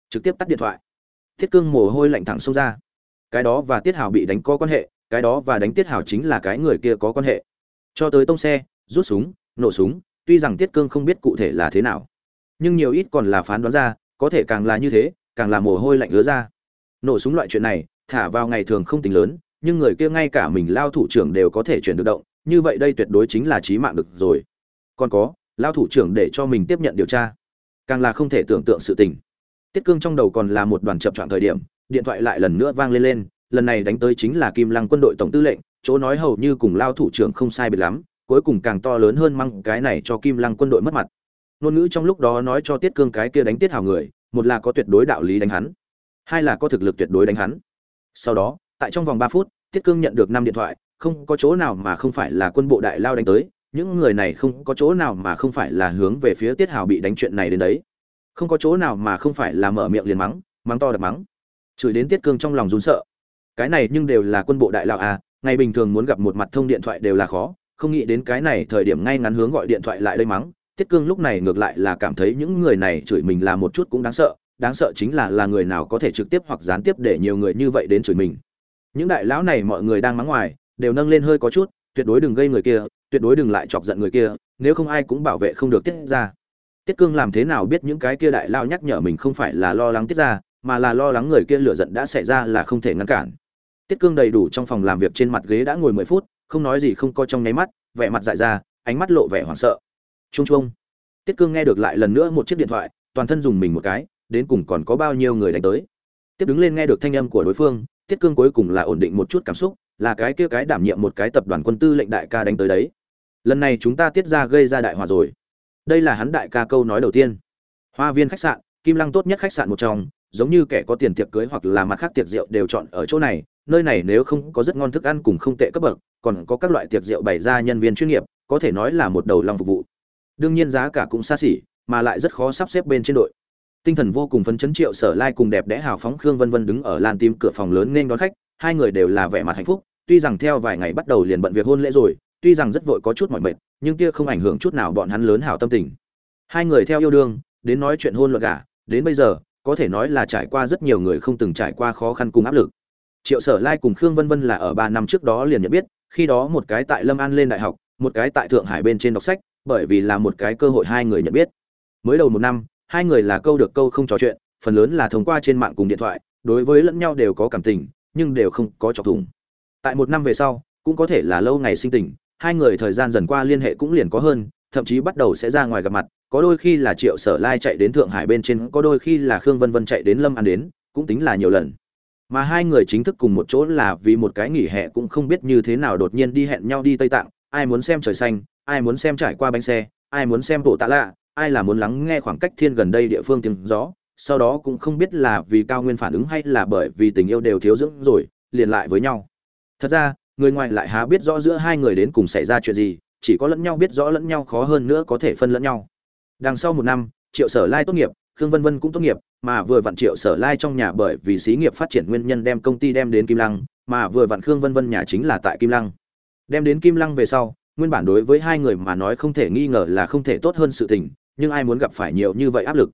Trực tiếp tắt điện thoại. Thiết cương mồ hôi lạnh thẳng xông ra. Cái đó và tiết hào bị đánh có quan hệ, cái đó và đánh tiết hào chính là cái người kia có quan hệ. Cho tới tông xe, rút súng, nổ súng, tuy rằng tiết cương không biết cụ thể là thế nào, nhưng nhiều ít còn là phán đoán ra, có thể càng là như thế, càng là mồ hôi lạnh ứa ra. Nổ súng loại chuyện này, thả vào ngày thường không tính lớn nhưng người kia ngay cả mình lao thủ trưởng đều có thể chuyển được động, như vậy đây tuyệt đối chính là trí mạng được rồi. Còn có, lao thủ trưởng để cho mình tiếp nhận điều tra, càng là không thể tưởng tượng sự tình. Tiết cương trong đầu còn là một đoàn chập chọn thời điểm, điện thoại lại lần nữa vang lên lên, lần này đánh tới chính là kim lăng quân đội tổng tư lệnh, chỗ nói hầu như cùng lao thủ trưởng không sai biệt lắm, cuối cùng càng to lớn hơn măng cái này cho kim lăng quân đội mất mặt. Ngôn ngữ trong lúc đó nói cho tiết cương cái kia đánh tiết hào người, một là có tuyệt đối đạo lý đánh hắn, hai là có thực lực tuyệt đối đánh hắn. Sau đó tại trong vòng ba phút tiết cương nhận được năm điện thoại, không có chỗ nào mà không phải là quân bộ đại lao đánh tới, những người này không có chỗ nào mà không phải là hướng về phía tiết hào bị đánh chuyện này đến đấy. Không có chỗ nào mà không phải là mở miệng liền mắng mắng to đập mắng. Chửi đến tiết cương trong lòng run sợ. Cái này nhưng đều là quân bộ đại lao à ngày bình thường muốn gặp một mặt thông điện thoại đều là khó, không nghĩ đến cái này thời điểm ngay ngắn hướng gọi điện thoại lại đây mắng. Tiết cương lúc này ngược lại là cảm thấy những người này chửi mình là một chút cũng đáng sợ đáng sợ chính là là người nào có thể trực tiếp hoặc gián tiếp để nhiều người như vậy đến chửi mình những đại lão này mọi người đang mắng ngoài, đều nâng lên hơi có chút, tuyệt đối đừng gây người kia, tuyệt đối đừng lại chọc giận người kia, nếu không ai cũng bảo vệ không được tiết ra tiết cương làm thế nào biết những cái kia đại lao nhắc nhở mình không phải là lo lắng tiết ra mà là lo lắng người kia lựa giận đã xảy ra là không thể ngăn cản. Tiết cương đầy đủ trong phòng làm việc trên mặt ghế đã ngồi mười phút, không nói gì không có trong nháy mắt, vẻ mặt dại ra, ánh mắt lộ vẻ hoảng sợ. Trung trung tiết cương nghe được lại lần nữa một chiếc điện thoại, toàn thân dùng mình một cái, đến cùng còn có bao nhiêu người đánh tới. Tiếp đứng lên nghe được thanh âm của đối phương tiết cương cuối cùng là ổn định một chút cảm xúc, là cái kia cái đảm nhiệm một cái tập đoàn quân tư lệnh đại ca đánh tới đấy. Lần này chúng ta tiết ra gây ra đại hòa rồi. Đây là hắn đại ca câu nói đầu tiên. Hoa viên khách sạn, kim lăng tốt nhất khách sạn một trong, giống như kẻ có tiền tiệc cưới hoặc là mặt khác tiệc rượu đều chọn ở chỗ này, nơi này nếu không có rất ngon thức ăn cùng không tệ cấp bậc, còn có các loại tiệc rượu bày ra nhân viên chuyên nghiệp, có thể nói là một đầu lòng phục vụ. Đương nhiên giá cả cũng xa xỉ, mà lại rất khó sắp xếp bên trên đội tinh thần vô cùng phấn chấn triệu sở lai cùng đẹp đẽ hào phóng khương vân vân đứng ở lan tim cửa phòng lớn nên đón khách, hai người đều là vẻ mặt hạnh phúc, tuy rằng theo vài ngày bắt đầu liền bận việc hôn lễ rồi, tuy rằng rất vội có chút mỏi mệt, nhưng kia không ảnh hưởng chút nào bọn hắn lớn hảo tâm tình. Hai người theo yêu đương, đến nói chuyện hôn luận gả đến bây giờ, có thể nói là trải qua rất nhiều người không từng trải qua khó khăn cùng áp lực. Triệu sở lai cùng khương vân vân là ở ba năm trước đó liền nhận biết, khi đó một cái tại lâm an lên đại học, một cái tại thượng hải bên trên đọc sách, bởi vì là một cái cơ hội hai người nhận biết. Mới đầu một năm hai người là câu được câu không trò chuyện, phần lớn là thông qua trên mạng cùng điện thoại, đối với lẫn nhau đều có cảm tình, nhưng đều không có chọc thủng. Tại một năm về sau, cũng có thể là lâu ngày sinh tình, hai người thời gian dần qua liên hệ cũng liền có hơn, thậm chí bắt đầu sẽ ra ngoài gặp mặt, có đôi khi là triệu sở lai chạy đến thượng hải bên trên, có đôi khi là khương vân vân chạy đến lâm an đến, cũng tính là nhiều lần. Mà hai người chính thức cùng một chỗ là vì một cái nghỉ hè cũng không biết như thế nào đột nhiên đi hẹn nhau đi tây tạng, ai muốn xem trời xanh, ai muốn xem trải qua bánh xe, ai muốn xem bộ tạ lạ ai là muốn lắng nghe khoảng cách thiên gần đây địa phương tiếng gió, sau đó cũng không biết là vì cao nguyên phản ứng hay là bởi vì tình yêu đều thiếu dưỡng rồi, liền lại với nhau. Thật ra, người ngoài lại há biết rõ giữa hai người đến cùng xảy ra chuyện gì, chỉ có lẫn nhau biết rõ lẫn nhau khó hơn nữa có thể phân lẫn nhau. Đằng sau một năm, triệu sở lai tốt nghiệp, khương vân vân cũng tốt nghiệp, mà vừa vặn triệu sở lai trong nhà bởi vì xí nghiệp phát triển nguyên nhân đem công ty đem đến kim lăng, mà vừa vặn khương vân vân nhà chính là tại kim lăng. Đem đến kim lăng về sau, nguyên bản đối với hai người mà nói không thể nghi ngờ là không thể tốt hơn sự tình nhưng ai muốn gặp phải nhiều như vậy áp lực?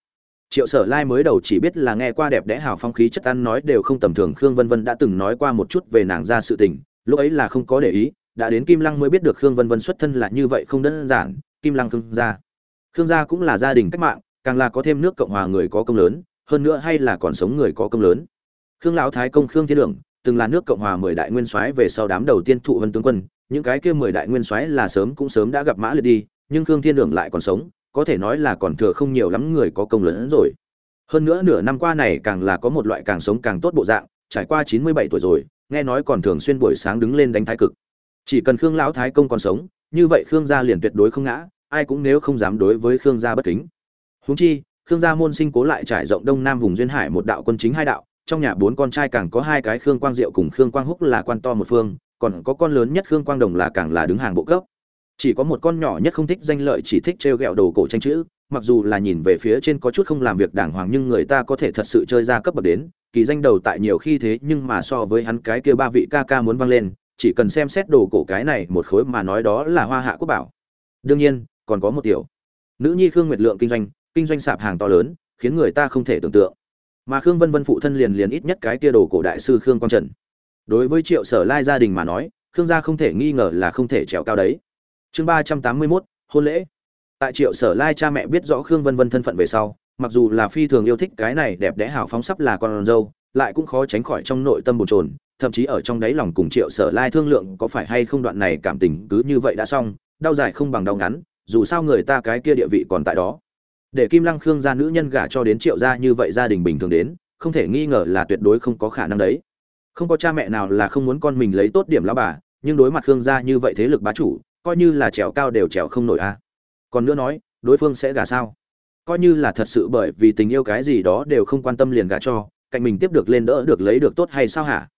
Triệu sở lai mới đầu chỉ biết là nghe qua đẹp đẽ hào phong khí chất ăn nói đều không tầm thường khương vân vân đã từng nói qua một chút về nàng ra sự tình lúc ấy là không có để ý đã đến kim lăng mới biết được khương vân vân xuất thân là như vậy không đơn giản kim lăng khương gia. Khương gia cũng là gia đình cách mạng càng là có thêm nước cộng hòa người có công lớn hơn nữa hay là còn sống người có công lớn. Khương lão thái công khương thiên Đường, từng là nước cộng hòa mười đại nguyên soái về sau đám đầu tiên thụ vân tướng quân những cái kia mười đại nguyên soái là sớm cũng sớm đã gặp mã liệt đi nhưng khương thiên Đường lại còn sống có thể nói là còn thừa không nhiều lắm người có công lớn rồi. Hơn nữa nửa năm qua này càng là có một loại càng sống càng tốt bộ dạng, trải qua chín mươi bảy tuổi rồi, nghe nói còn thường xuyên buổi sáng đứng lên đánh thái cực. Chỉ cần khương lão thái công còn sống, như vậy khương gia liền tuyệt đối không ngã, ai cũng nếu không dám đối với khương gia bất kính. Huống chi, khương gia môn sinh cố lại trải rộng đông nam vùng duyên hải một đạo quân chính hai đạo, trong nhà bốn con trai càng có hai cái khương quang diệu cùng khương quang húc là quan to một phương, còn có con lớn nhất khương quang đồng là càng là đứng hàng bộ cấp chỉ có một con nhỏ nhất không thích danh lợi, chỉ thích trêu ghẹo đồ cổ tranh chữ, mặc dù là nhìn về phía trên có chút không làm việc đàng hoàng nhưng người ta có thể thật sự chơi ra cấp bậc đến, kỳ danh đầu tại nhiều khi thế nhưng mà so với hắn cái kia ba vị ca ca muốn vang lên, chỉ cần xem xét đồ cổ cái này một khối mà nói đó là hoa hạ quốc bảo. Đương nhiên, còn có một tiểu nữ nhi khương nguyệt lượng kinh doanh kinh doanh sạp hàng to lớn, khiến người ta không thể tưởng tượng. Mà khương vân vân phụ thân liền liền ít nhất cái kia đồ cổ đại sư khương quang trần. Đối với triệu sở lai gia đình mà nói, khương gia không thể nghi ngờ là không thể trèo cao đấy chương ba trăm tám mươi mốt, hôn lễ. Tại triệu sở lai cha mẹ biết rõ khương vân vân thân phận về sau, mặc dù là phi thường yêu thích cái này đẹp đẽ hào phóng sắp là con dâu, lại cũng khó tránh khỏi trong nội tâm bồn chồn, thậm chí ở trong đáy lòng cùng triệu sở lai thương lượng có phải hay không đoạn này cảm tình cứ như vậy đã xong, đau dài không bằng đau ngắn, dù sao người ta cái kia địa vị còn tại đó. Để kim lăng khương gia nữ nhân gả cho đến triệu gia như vậy gia đình bình thường đến, không thể nghi ngờ là tuyệt đối không có khả năng đấy. Không có cha mẹ nào là không muốn con mình lấy tốt điểm lao bà, nhưng đối mặt khương gia như vậy thế lực bá chủ coi như là trèo cao đều trèo không nổi a. Còn nữa nói, đối phương sẽ gả sao? Coi như là thật sự bởi vì tình yêu cái gì đó đều không quan tâm liền gả cho, cạnh mình tiếp được lên đỡ được lấy được tốt hay sao hả?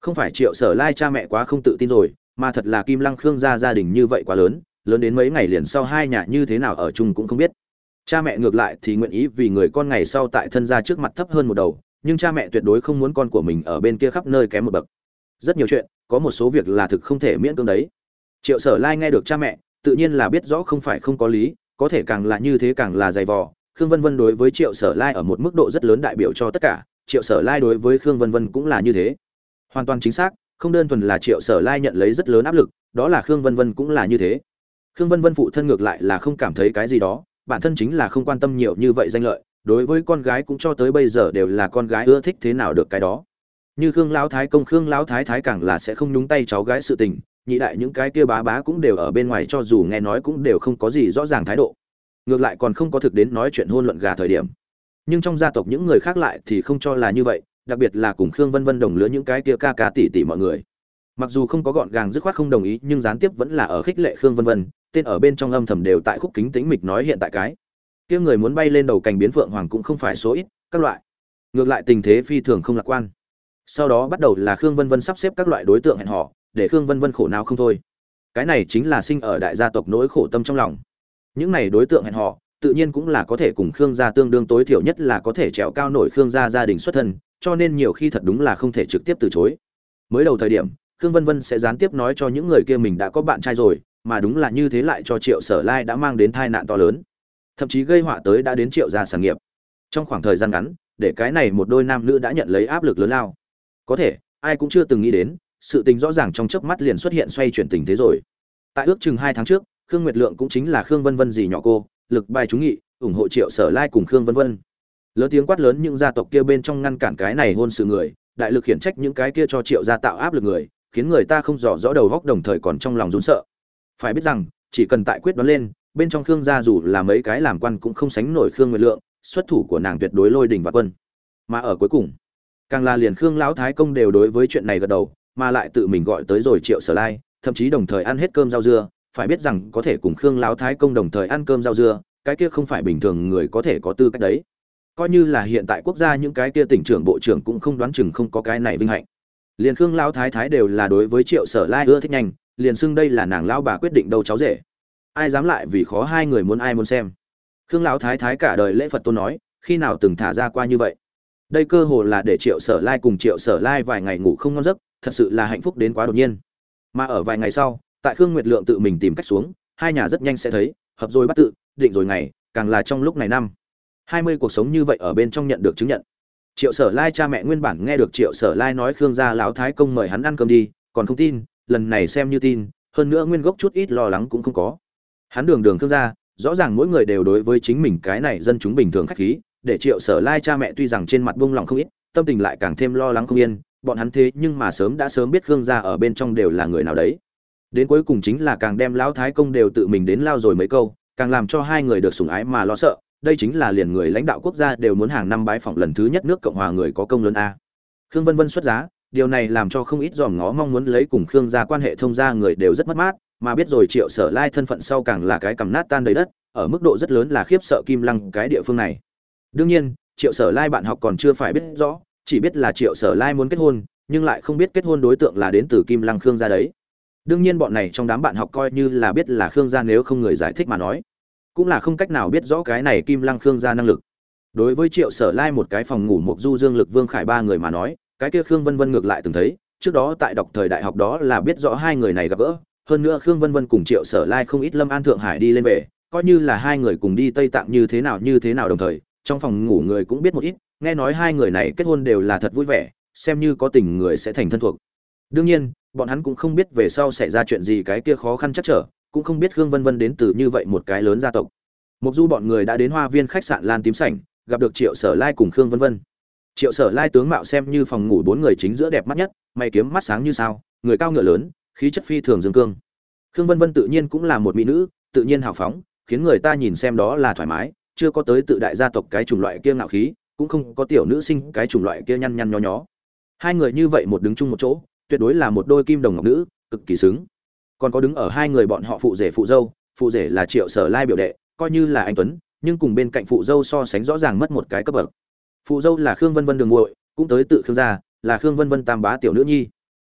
Không phải triệu sở lai cha mẹ quá không tự tin rồi, mà thật là kim lăng khương gia gia đình như vậy quá lớn lớn đến mấy ngày liền sau hai nhà như thế nào ở chung cũng không biết. Cha mẹ ngược lại thì nguyện ý vì người con ngày sau tại thân gia trước mặt thấp hơn một đầu, nhưng cha mẹ tuyệt đối không muốn con của mình ở bên kia khắp nơi kém một bậc. Rất nhiều chuyện, có một số việc là thực không thể miễn cưỡng đấy triệu sở lai nghe được cha mẹ, tự nhiên là biết rõ không phải không có lý, có thể càng là như thế càng là dày vò. Khương vân vân đối với triệu sở lai ở một mức độ rất lớn đại biểu cho tất cả. Triệu sở lai đối với khương vân vân cũng là như thế. Hoàn toàn chính xác, không đơn thuần là triệu sở lai nhận lấy rất lớn áp lực, đó là khương vân vân cũng là như thế. Khương vân vân phụ thân ngược lại là không cảm thấy cái gì đó, bản thân chính là không quan tâm nhiều như vậy danh lợi, đối với con gái cũng cho tới bây giờ đều là con gái ưa thích thế nào được cái đó. Như khương lão thái công, khương lão thái thái càng là sẽ không nhúng tay cháu gái sự tình nhị đại những cái kia bá bá cũng đều ở bên ngoài cho dù nghe nói cũng đều không có gì rõ ràng thái độ. Ngược lại còn không có thực đến nói chuyện hôn luận gà thời điểm. Nhưng trong gia tộc những người khác lại thì không cho là như vậy, đặc biệt là cùng khương vân vân đồng lứa những cái kia ca ca tỷ tỷ mọi người. Mặc dù không có gọn gàng dứt khoát không đồng ý, nhưng gián tiếp vẫn là ở khích lệ khương vân vân, tên ở bên trong âm thầm đều tại khúc kính tính mịch nói hiện tại cái. Kia người muốn bay lên đầu cành biến phượng hoàng cũng không phải số ít, các loại. Ngược lại tình thế phi thường không lạc quan. Sau đó bắt đầu là khương vân vân sắp xếp các loại đối tượng hẹn họ để khương vân vân khổ nào không thôi. Cái này chính là sinh ở đại gia tộc nỗi khổ tâm trong lòng. Những này đối tượng hẹn họ tự nhiên cũng là có thể cùng khương gia tương đương tối thiểu nhất là có thể trèo cao nổi khương gia gia đình xuất thân, cho nên nhiều khi thật đúng là không thể trực tiếp từ chối. Mới đầu thời điểm, khương vân vân sẽ gián tiếp nói cho những người kia mình đã có bạn trai rồi, mà đúng là như thế lại cho triệu sở lai đã mang đến tai nạn to lớn. Thậm chí gây họa tới đã đến triệu gia sản nghiệp. Trong khoảng thời gian ngắn, để cái này một đôi nam nữ đã nhận lấy áp lực lớn lao. Có thể, ai cũng chưa từng nghĩ đến sự tình rõ ràng trong chớp mắt liền xuất hiện xoay chuyển tình thế rồi. Tại ước chừng hai tháng trước, khương nguyệt lượng cũng chính là khương vân vân gì nhỏ cô, lực bài chúng nghị, ủng hộ triệu sở lai cùng khương vân vân. Lớn tiếng quát lớn những gia tộc kia bên trong ngăn cản cái này hôn sự người, đại lực khiển trách những cái kia cho triệu gia tạo áp lực người, khiến người ta không rõ rõ đầu góc đồng thời còn trong lòng run sợ. Phải biết rằng, chỉ cần tại quyết đoán lên, bên trong khương gia dù là mấy cái làm quan cũng không sánh nổi khương nguyệt lượng, xuất thủ của nàng tuyệt đối lôi đình và quân. Mà ở cuối cùng, càng là liền khương lão thái công đều đối với chuyện này gật đầu mà lại tự mình gọi tới rồi triệu sở lai, thậm chí đồng thời ăn hết cơm rau dưa. Phải biết rằng có thể cùng khương lão thái công đồng thời ăn cơm rau dưa, cái kia không phải bình thường người có thể có tư cách đấy. Coi như là hiện tại quốc gia những cái kia tỉnh trưởng bộ trưởng cũng không đoán chừng không có cái này vinh hạnh. Liền khương lão thái thái đều là đối với triệu sở lai ưa thích nhanh, liền xưng đây là nàng lão bà quyết định đâu cháu rể. Ai dám lại vì khó hai người muốn ai muốn xem. Khương lão thái thái cả đời lễ phật tôn nói, khi nào từng thả ra qua như vậy? Đây cơ hồ là để triệu sở lai cùng triệu sở lai vài ngày ngủ không ngon giấc thật sự là hạnh phúc đến quá đột nhiên. Mà ở vài ngày sau, tại khương nguyệt lượng tự mình tìm cách xuống, hai nhà rất nhanh sẽ thấy, hợp rồi bắt tự, định rồi ngày, càng là trong lúc này năm. Hai mươi cuộc sống như vậy ở bên trong nhận được chứng nhận. Triệu sở lai cha mẹ nguyên bản nghe được triệu sở lai nói khương gia lão thái công mời hắn ăn cơm đi, còn không tin, lần này xem như tin, hơn nữa nguyên gốc chút ít lo lắng cũng không có. Hắn đường đường khương gia, rõ ràng mỗi người đều đối với chính mình cái này dân chúng bình thường khách khí, để triệu sở lai cha mẹ tuy rằng trên mặt buông lòng không ít, tâm tình lại càng thêm lo lắng không yên bọn hắn thế nhưng mà sớm đã sớm biết gương gia ở bên trong đều là người nào đấy. Đến cuối cùng chính là càng đem lão thái công đều tự mình đến lao rồi mấy câu, càng làm cho hai người được sủng ái mà lo sợ. Đây chính là liền người lãnh đạo quốc gia đều muốn hàng năm bái phỏng lần thứ nhất nước cộng hòa người có công lớn a. Khương vân vân xuất giá, điều này làm cho không ít dòm ngó mong muốn lấy cùng khương gia quan hệ thông gia người đều rất mất mát, mà biết rồi triệu sở lai thân phận sau càng là cái cầm nát tan đầy đất, ở mức độ rất lớn là khiếp sợ kim lăng cái địa phương này. Đương nhiên, triệu sở lai bạn học còn chưa phải biết rõ chỉ biết là triệu sở lai muốn kết hôn, nhưng lại không biết kết hôn đối tượng là đến từ kim lăng khương gia đấy. Đương nhiên bọn này trong đám bạn học coi như là biết là khương gia nếu không người giải thích mà nói, cũng là không cách nào biết rõ cái này kim lăng khương gia năng lực. Đối với triệu sở lai một cái phòng ngủ một du dương lực vương khải ba người mà nói, cái kia khương vân vân ngược lại từng thấy, trước đó tại đọc thời đại học đó là biết rõ hai người này gặp gỡ, hơn nữa khương vân vân cùng triệu sở lai không ít lâm an thượng hải đi lên về, coi như là hai người cùng đi tây tạng như thế nào như thế nào đồng thời, trong phòng ngủ người cũng biết một ít nghe nói hai người này kết hôn đều là thật vui vẻ xem như có tình người sẽ thành thân thuộc đương nhiên bọn hắn cũng không biết về sau xảy ra chuyện gì cái kia khó khăn chắc trở cũng không biết khương vân vân đến từ như vậy một cái lớn gia tộc Mục Du bọn người đã đến Hoa Viên khách sạn Lan Tím Sảnh, gặp được Triệu Sở Lai cùng Khương Vân Vân. Triệu Sở Lai tướng mạo xem như phòng ngủ bốn người chính giữa đẹp mắt nhất, mày kiếm mắt sáng như sao, người cao ngựa lớn, khí chất phi thường dương cương. Khương Vân Vân tự nhiên cũng là một mỹ nữ, tự nhiên hào phóng, khiến người ta nhìn xem đó là thoải mái, chưa có tới tự đại gia tộc cái chủng loại kia ngạo khí, cũng không có tiểu nữ sinh cái chủng loại kia nhăn nhăn nhó nhó. Hai người như vậy một đứng chung một chỗ, tuyệt đối là một đôi kim đồng ngọc nữ, cực kỳ xứng. Còn có đứng ở hai người bọn họ phụ rể phụ dâu, phụ rể là Triệu Sở Lai biểu đệ, coi như là anh tuấn nhưng cùng bên cạnh phụ dâu so sánh rõ ràng mất một cái cấp bậc phụ dâu là khương vân vân đường muội cũng tới tự khương gia là khương vân vân tam bá tiểu nữ nhi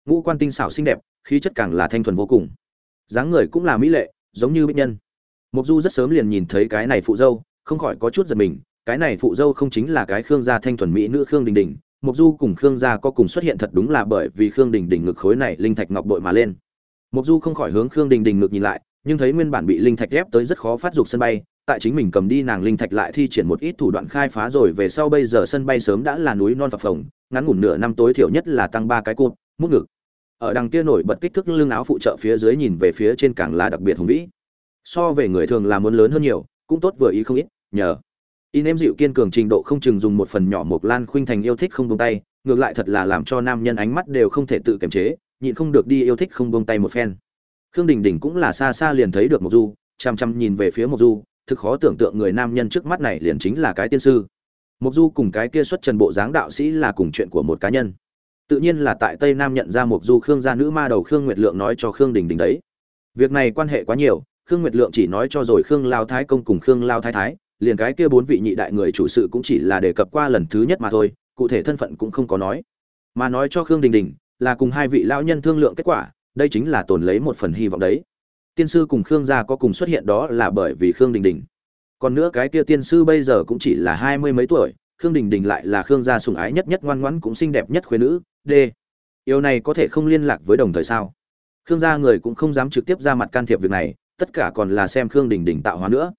ngũ quan tinh xảo xinh đẹp khí chất càng là thanh thuần vô cùng dáng người cũng là mỹ lệ giống như bích nhân mục du rất sớm liền nhìn thấy cái này phụ dâu không khỏi có chút giật mình cái này phụ dâu không chính là cái khương gia thanh thuần mỹ nữ khương đình đình mục du cùng khương gia có cùng xuất hiện thật đúng là bởi vì khương đình đình ngực khối này linh thạch ngọc bội mà lên. Mục du không khỏi hướng khương đình đình ngực nhìn lại, nhưng thấy nguyên bản bị linh thạch ép tới rất khó phát dục sân bay, tại chính mình cầm đi nàng linh thạch lại thi triển một ít thủ đoạn khai phá rồi về sau bây giờ sân bay sớm đã là núi non phập phồng, ngắn ngủn nửa năm tối thiểu nhất là tăng ba cái cột, mút ngực. Ở đằng kia nổi bật kích thước lưng áo phụ trợ phía dưới nhìn về phía trên càng là đặc biệt hùng vĩ. So về người thường là muốn lớn hơn nhiều, cũng tốt vừa ý không ít, nhờ in em dịu kiên cường trình độ không chừng dùng một phần nhỏ mộc lan khuynh thành yêu thích không buông tay, ngược lại thật là làm cho nam nhân ánh mắt đều không thể tự kiềm chế, nhịn không được đi yêu thích không buông tay một phen. Khương đình đình cũng là xa xa liền thấy được một du, chăm chăm nhìn về phía một du, thực khó tưởng tượng người nam nhân trước mắt này liền chính là cái tiên sư. Một du cùng cái kia xuất trần bộ dáng đạo sĩ là cùng chuyện của một cá nhân. Tự nhiên là tại tây nam nhận ra một du khương gia nữ ma đầu khương nguyệt lượng nói cho khương đình đình đấy. Việc này quan hệ quá nhiều, khương nguyệt lượng chỉ nói cho rồi khương lao thái công cùng khương lao thái thái liền cái kia bốn vị nhị đại người chủ sự cũng chỉ là đề cập qua lần thứ nhất mà thôi, cụ thể thân phận cũng không có nói. Mà nói cho khương đình đình, là cùng hai vị lão nhân thương lượng kết quả, đây chính là tồn lấy một phần hy vọng đấy. Tiên sư cùng khương gia có cùng xuất hiện đó là bởi vì khương đình đình. Còn nữa cái kia tiên sư bây giờ cũng chỉ là hai mươi mấy tuổi, khương đình đình lại là khương gia sùng ái nhất nhất ngoan ngoãn cũng xinh đẹp nhất khuyên nữ d yêu này có thể không liên lạc với đồng thời sao? Khương gia người cũng không dám trực tiếp ra mặt can thiệp việc này, tất cả còn là xem khương đình đình tạo hóa nữa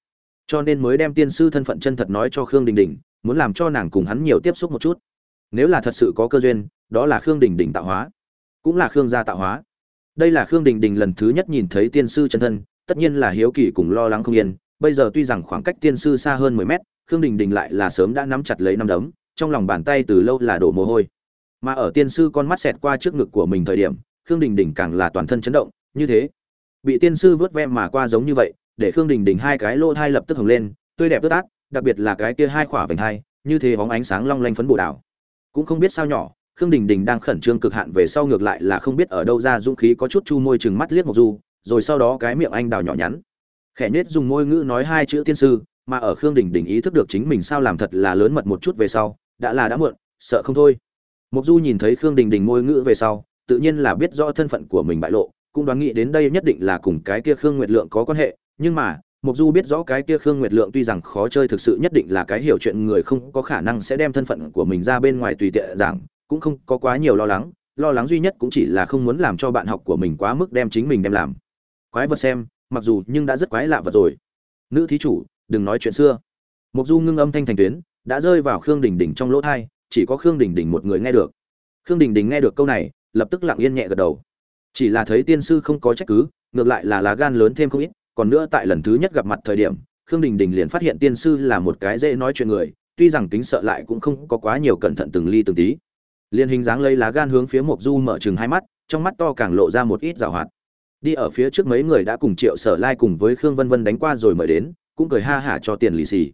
cho nên mới đem tiên sư thân phận chân thật nói cho khương đình đình, muốn làm cho nàng cùng hắn nhiều tiếp xúc một chút. Nếu là thật sự có cơ duyên, đó là khương đình đình tạo hóa, cũng là khương gia tạo hóa. Đây là khương đình đình lần thứ nhất nhìn thấy tiên sư chân thân, tất nhiên là hiếu kỳ cùng lo lắng không yên. Bây giờ tuy rằng khoảng cách tiên sư xa hơn mười mét, khương đình đình lại là sớm đã nắm chặt lấy năm đấm, trong lòng bàn tay từ lâu là đổ mồ hôi. Mà ở tiên sư con mắt xẹt qua trước ngực của mình thời điểm, khương đình đình càng là toàn thân chấn động, như thế. Bị tiên sư vớt ve mà qua giống như vậy để khương đình đình hai cái lỗ thai lập tức hồng lên, tươi đẹp tươi át đặc biệt là cái kia hai khỏa vành hai, như thế hóng ánh sáng long lanh phấn bồ đảo. Cũng không biết sao nhỏ, khương đình đình đang khẩn trương cực hạn về sau ngược lại là không biết ở đâu ra dũng khí có chút chu môi chừng mắt liếc một du, rồi sau đó cái miệng anh đào nhỏ nhắn. Khẽ nết dùng môi ngữ nói hai chữ tiên sư, mà ở khương đình đình ý thức được chính mình sao làm thật là lớn mật một chút về sau, đã là đã muộn, sợ không thôi. Mộc du nhìn thấy khương đình đình môi ngữ về sau, tự nhiên là biết rõ thân phận của mình bại lộ, cũng đoán nghĩ đến đây nhất định là cùng cái kia khương nguyệt lượng có quan hệ nhưng mà mục du biết rõ cái kia khương nguyệt lượng tuy rằng khó chơi thực sự nhất định là cái hiểu chuyện người không có khả năng sẽ đem thân phận của mình ra bên ngoài tùy tiện giảng, cũng không có quá nhiều lo lắng lo lắng duy nhất cũng chỉ là không muốn làm cho bạn học của mình quá mức đem chính mình đem làm. Quái vật xem, mặc dù nhưng đã rất quái lạ vật rồi. Nữ thí chủ, đừng nói chuyện xưa. Mục du ngưng âm thanh thành tuyến, đã rơi vào khương đình đình trong lỗ thai, chỉ có khương đình đình một người nghe được. Khương đình đình nghe được câu này, lập tức lặng yên nhẹ gật đầu. Chỉ là thấy tiên sư không có trách cứ, ngược lại là lá gan lớn thêm không ít còn nữa tại lần thứ nhất gặp mặt thời điểm, khương đình đình liền phát hiện tiên sư là một cái dễ nói chuyện người, tuy rằng tính sợ lại cũng không có quá nhiều cẩn thận từng ly từng tí. Liền hình dáng lấy lá gan hướng phía mộc du mở chừng hai mắt, trong mắt to càng lộ ra một ít rào hoạt. Đi ở phía trước mấy người đã cùng triệu sở lai cùng với khương vân vân đánh qua rồi mời đến, cũng cười ha hả cho tiền lì xì.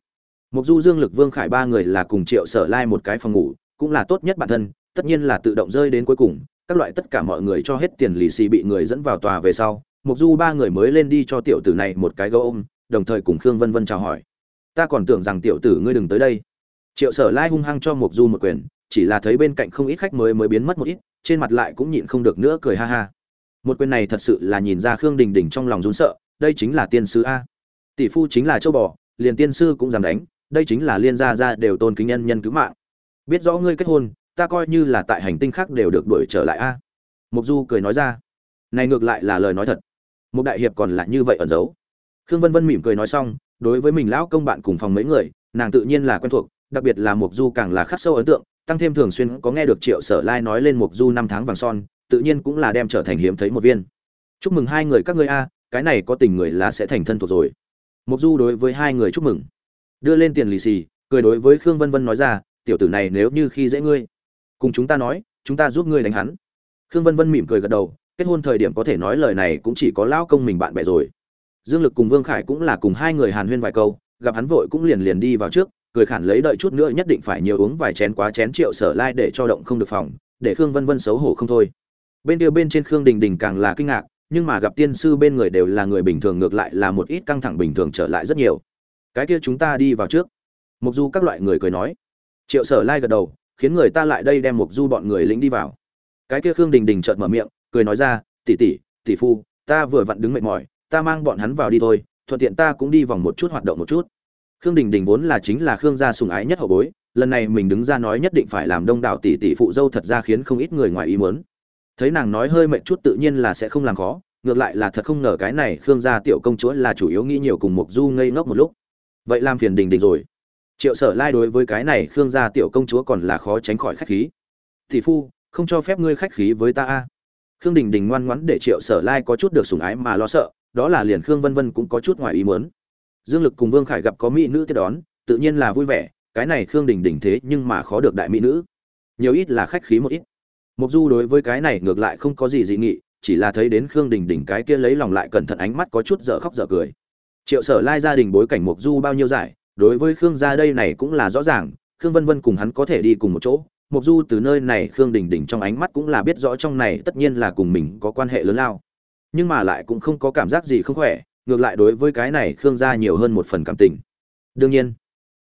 Mục du dương lực vương khải ba người là cùng triệu sở lai một cái phòng ngủ, cũng là tốt nhất bản thân, tất nhiên là tự động rơi đến cuối cùng, các loại tất cả mọi người cho hết tiền lì xì bị người dẫn vào tòa về sau mục du ba người mới lên đi cho tiểu tử này một cái gấu ôm, đồng thời cùng khương vân vân chào hỏi. Ta còn tưởng rằng tiểu tử ngươi đừng tới đây. Triệu sở lai hung hăng cho mục du một quyền, chỉ là thấy bên cạnh không ít khách mới mới biến mất một ít, trên mặt lại cũng nhịn không được nữa cười ha ha. Một quyền này thật sự là nhìn ra khương đình đình trong lòng run sợ, đây chính là tiên sư a. Tỷ phu chính là châu bò, liền tiên sư cũng dám đánh, đây chính là liên gia gia đều tôn kính nhân nhân cứu mạng. Biết rõ ngươi kết hôn, ta coi như là tại hành tinh khác đều được đuổi trở lại a. Mục du cười nói ra. Này ngược lại là lời nói thật một đại hiệp còn là như vậy ẩn giấu. Khương vân vân mỉm cười nói xong, đối với mình lão công bạn cùng phòng mấy người, nàng tự nhiên là quen thuộc, đặc biệt là mục du càng là khắc sâu ấn tượng, tăng thêm thường xuyên có nghe được triệu sở lai nói lên mục du năm tháng vàng son, tự nhiên cũng là đem trở thành hiếm thấy một viên. Chúc mừng hai người các ngươi a, cái này có tình người là sẽ thành thân thuộc rồi. Mục du đối với hai người chúc mừng. Đưa lên tiền lì xì, cười đối với khương vân vân nói ra, tiểu tử này nếu như khi dễ ngươi, cùng chúng ta nói, chúng ta giúp ngươi đánh hắn. Khương vân vân mỉm cười gật đầu kết hôn thời điểm có thể nói lời này cũng chỉ có lão công mình bạn bè rồi. Dương lực cùng vương khải cũng là cùng hai người hàn huyên vài câu, gặp hắn vội cũng liền liền đi vào trước, cười khản lấy đợi chút nữa nhất định phải nhiều uống vài chén quá chén triệu sở lai để cho động không được phòng, để khương vân vân xấu hổ không thôi. Bên kia bên trên khương đình đình càng là kinh ngạc, nhưng mà gặp tiên sư bên người đều là người bình thường ngược lại là một ít căng thẳng bình thường trở lại rất nhiều. Cái kia chúng ta đi vào trước. Mục du các loại người cười nói. Triệu sở lai gật đầu, khiến người ta lại đây đem mục du bọn người lĩnh đi vào. Cái kia khương đình đình chợt mở miệng cười nói ra, tỷ tỷ tỷ phu, ta vừa vặn đứng mệt mỏi, ta mang bọn hắn vào đi thôi, thuận tiện ta cũng đi vòng một chút hoạt động một chút. Khương đình đình vốn là chính là khương gia sùng ái nhất hậu bối, lần này mình đứng ra nói nhất định phải làm đông đảo tỷ tỷ phụ dâu thật ra khiến không ít người ngoài ý muốn. Thấy nàng nói hơi mệt chút tự nhiên là sẽ không làm khó, ngược lại là thật không ngờ cái này khương gia tiểu công chúa là chủ yếu nghĩ nhiều cùng mục du ngây ngốc một lúc. Vậy làm phiền đình đình rồi. Triệu sở lai đối với cái này khương gia tiểu công chúa còn là khó tránh khỏi khách khí. Tỷ phu, không cho phép ngươi khách khí với ta a khương đình đình ngoan ngoãn để triệu sở lai có chút được sủng ái mà lo sợ, đó là liền khương vân vân cũng có chút ngoài ý muốn. Dương lực cùng vương khải gặp có mỹ nữ tiếp đón, tự nhiên là vui vẻ, cái này khương đình đình thế nhưng mà khó được đại mỹ nữ. Nhiều ít là khách khí một ít. Mục du đối với cái này ngược lại không có gì dị nghị, chỉ là thấy đến khương đình đình cái kia lấy lòng lại cẩn thận ánh mắt có chút dở khóc dở cười. Triệu sở lai gia đình bối cảnh mục du bao nhiêu giải, đối với khương gia đây này cũng là rõ ràng, khương vân vân cùng hắn có thể đi cùng một chỗ Mộc du từ nơi này khương đình đình trong ánh mắt cũng là biết rõ trong này tất nhiên là cùng mình có quan hệ lớn lao. Nhưng mà lại cũng không có cảm giác gì không khỏe, ngược lại đối với cái này khương gia nhiều hơn một phần cảm tình. Đương nhiên,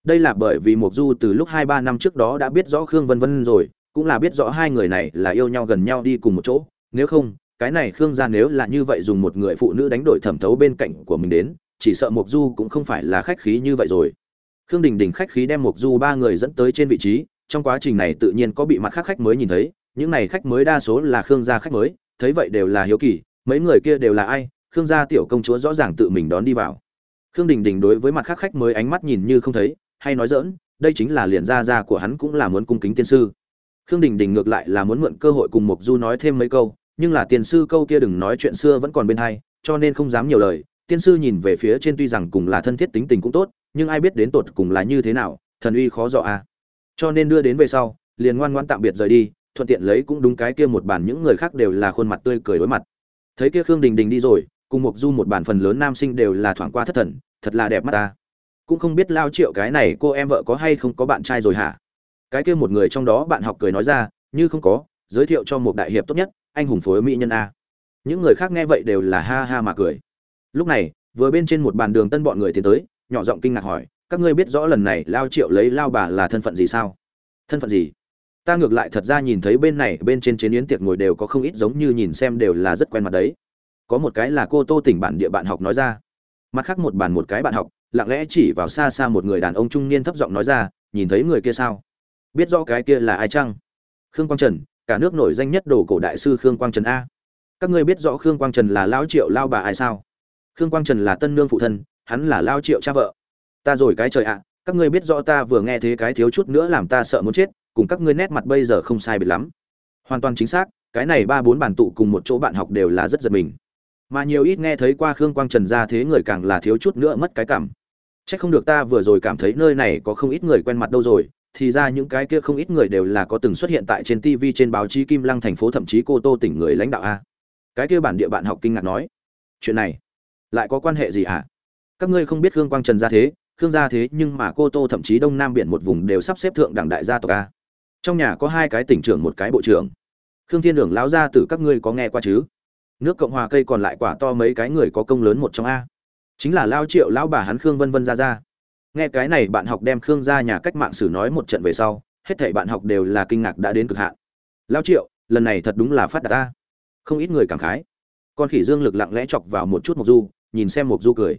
đây là bởi vì mộc du từ lúc hai ba năm trước đó đã biết rõ khương vân vân rồi, cũng là biết rõ hai người này là yêu nhau gần nhau đi cùng một chỗ. Nếu không, cái này khương gia nếu là như vậy dùng một người phụ nữ đánh đổi thẩm thấu bên cạnh của mình đến, chỉ sợ mộc du cũng không phải là khách khí như vậy rồi. Khương đình đình khách khí đem mộc du ba người dẫn tới trên vị trí trong quá trình này tự nhiên có bị mặt khác khách mới nhìn thấy, những này khách mới đa số là khương gia khách mới, thấy vậy đều là hiếu kỳ, mấy người kia đều là ai, khương gia tiểu công chúa rõ ràng tự mình đón đi vào. Khương đình đình đối với mặt khác khách mới ánh mắt nhìn như không thấy, hay nói dỡn đây chính là liền gia gia của hắn cũng là muốn cung kính tiên sư. Khương đình đình ngược lại là muốn mượn cơ hội cùng mộc du nói thêm mấy câu, nhưng là tiên sư câu kia đừng nói chuyện xưa vẫn còn bên hai, cho nên không dám nhiều lời. Tiên sư nhìn về phía trên tuy rằng cùng là thân thiết tính tình cũng tốt, nhưng ai biết đến tột cùng là như thế nào, thần uy khó dọa a. à cho nên đưa đến về sau, liền ngoan ngoan tạm biệt rời đi, thuận tiện lấy cũng đúng cái kia một bàn, những người khác đều là khuôn mặt tươi cười đối mặt. Thấy kia khương đình đình đi rồi, cùng mục du một bàn phần lớn nam sinh đều là thoảng qua thất thần, thật là đẹp mắt ta. Cũng không biết lao triệu cái này cô em vợ có hay không có bạn trai rồi hả? Cái kia một người trong đó bạn học cười nói ra, như không có, giới thiệu cho một đại hiệp tốt nhất, anh hùng phối mỹ nhân a. Những người khác nghe vậy đều là ha ha mà cười. Lúc này, vừa bên trên một bàn đường tân bọn người tiến tới, nhỏ giọng kinh ngạc hỏi các ngươi biết rõ lần này lao triệu lấy lao bà là thân phận gì sao? Thân phận gì? Ta ngược lại thật ra nhìn thấy bên này, bên trên chế yến tiệc ngồi đều có không ít giống như nhìn xem đều là rất quen mặt đấy. Có một cái là cô tô tỉnh bản địa bạn học nói ra. Mặt khác một bàn một cái bạn học, lặng lẽ chỉ vào xa xa một người đàn ông trung niên thấp giọng nói ra, nhìn thấy người kia sao? Biết rõ cái kia là ai chăng? Khương quang trần, cả nước nổi danh nhất đồ cổ đại sư khương quang trần a. Các ngươi biết rõ khương quang trần là lao triệu, lao bà ai sao? Khương quang trần là tân nương phụ thân, hắn là lao triệu cha vợ ta rồi cái trời ạ các ngươi biết rõ ta vừa nghe thế cái thiếu chút nữa làm ta sợ muốn chết cùng các ngươi nét mặt bây giờ không sai biệt lắm hoàn toàn chính xác cái này ba bốn bản tụ cùng một chỗ bạn học đều là rất giật mình mà nhiều ít nghe thấy qua khương quang trần ra thế người càng là thiếu chút nữa mất cái cảm Chắc không được ta vừa rồi cảm thấy nơi này có không ít người quen mặt đâu rồi, thì ra những cái kia không ít người đều là có từng xuất hiện tại trên TV trên báo chí Kim Lăng thành phố thậm chí cô Tô tỉnh người lãnh đạo a. Cái kia bản địa bạn học kinh ngạc nói, chuyện này lại có quan hệ gì hả? Các ngươi không biết Khương Quang Trần ra thế, Khương gia thế nhưng mà cô Tô thậm chí Đông Nam biển một vùng đều sắp xếp thượng đẳng đại gia tộc a. Trong nhà có hai cái tỉnh trưởng, một cái bộ trưởng. Khương Thiên Đường lão gia tử các ngươi có nghe qua chứ? Nước Cộng hòa cây còn lại quả to mấy cái người có công lớn một trong a chính là lao triệu lão bà hắn khương vân vân ra ra nghe cái này bạn học đem khương ra nhà cách mạng sử nói một trận về sau, hết thảy bạn học đều là kinh ngạc đã đến cực hạn lao triệu, lần này thật đúng là phát đạt ta không ít người cảm khái con khỉ dương lực lặng lẽ chọc vào một chút mộc du, nhìn xem mộc du cười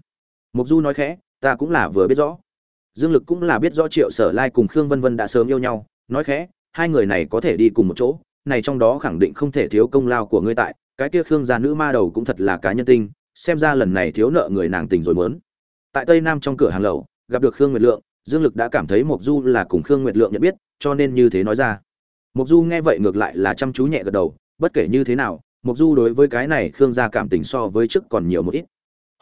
mộc du nói khẽ ta cũng là vừa biết rõ. Dương lực cũng là biết rõ triệu sở lai cùng khương vân vân đã sớm yêu nhau, nói khẽ, hai người này có thể đi cùng một chỗ, này trong đó khẳng định không thể thiếu công lao của ngươi tại, cái kia khương gia nữ ma đầu cũng thật là cá nhân tinh, xem ra lần này thiếu nợ người nàng tình rồi mớn. Tại tây nam trong cửa hàng lầu, gặp được khương nguyệt lượng, dương lực đã cảm thấy mộc du là cùng khương nguyệt lượng nhận biết, cho nên như thế nói ra. Mộc du nghe vậy ngược lại là chăm chú nhẹ gật đầu, bất kể như thế nào, mộc du đối với cái này khương gia cảm tình so với trước còn nhiều một ít.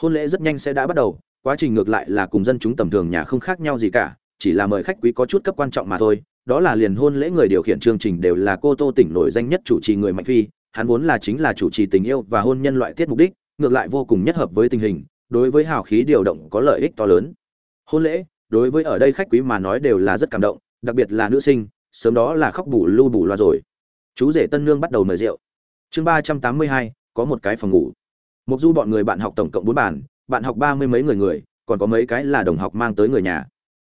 Hôn lễ rất nhanh sẽ đã bắt đầu quá trình ngược lại là cùng dân chúng tầm thường nhà không khác nhau gì cả, chỉ là mời khách quý có chút cấp quan trọng mà thôi, đó là liền hôn lễ người điều khiển chương trình đều là cô tô tỉnh nổi danh nhất chủ trì người mạnh phi, hắn vốn là chính là chủ trì tình yêu và hôn nhân loại tiết mục đích, ngược lại vô cùng nhất hợp với tình hình, đối với hào khí điều động có lợi ích to lớn. Hôn lễ, đối với ở đây khách quý mà nói đều là rất cảm động, đặc biệt là nữ sinh, sớm đó là khóc bù lưu bù loa rồi. Chú rể tân nương bắt đầu mời rượu. Chương ba trăm tám mươi hai, có một cái phòng ngủ. Mục du bọn người bạn học tổng cộng bốn bàn bạn học ba mươi mấy người người, còn có mấy cái là đồng học mang tới người nhà.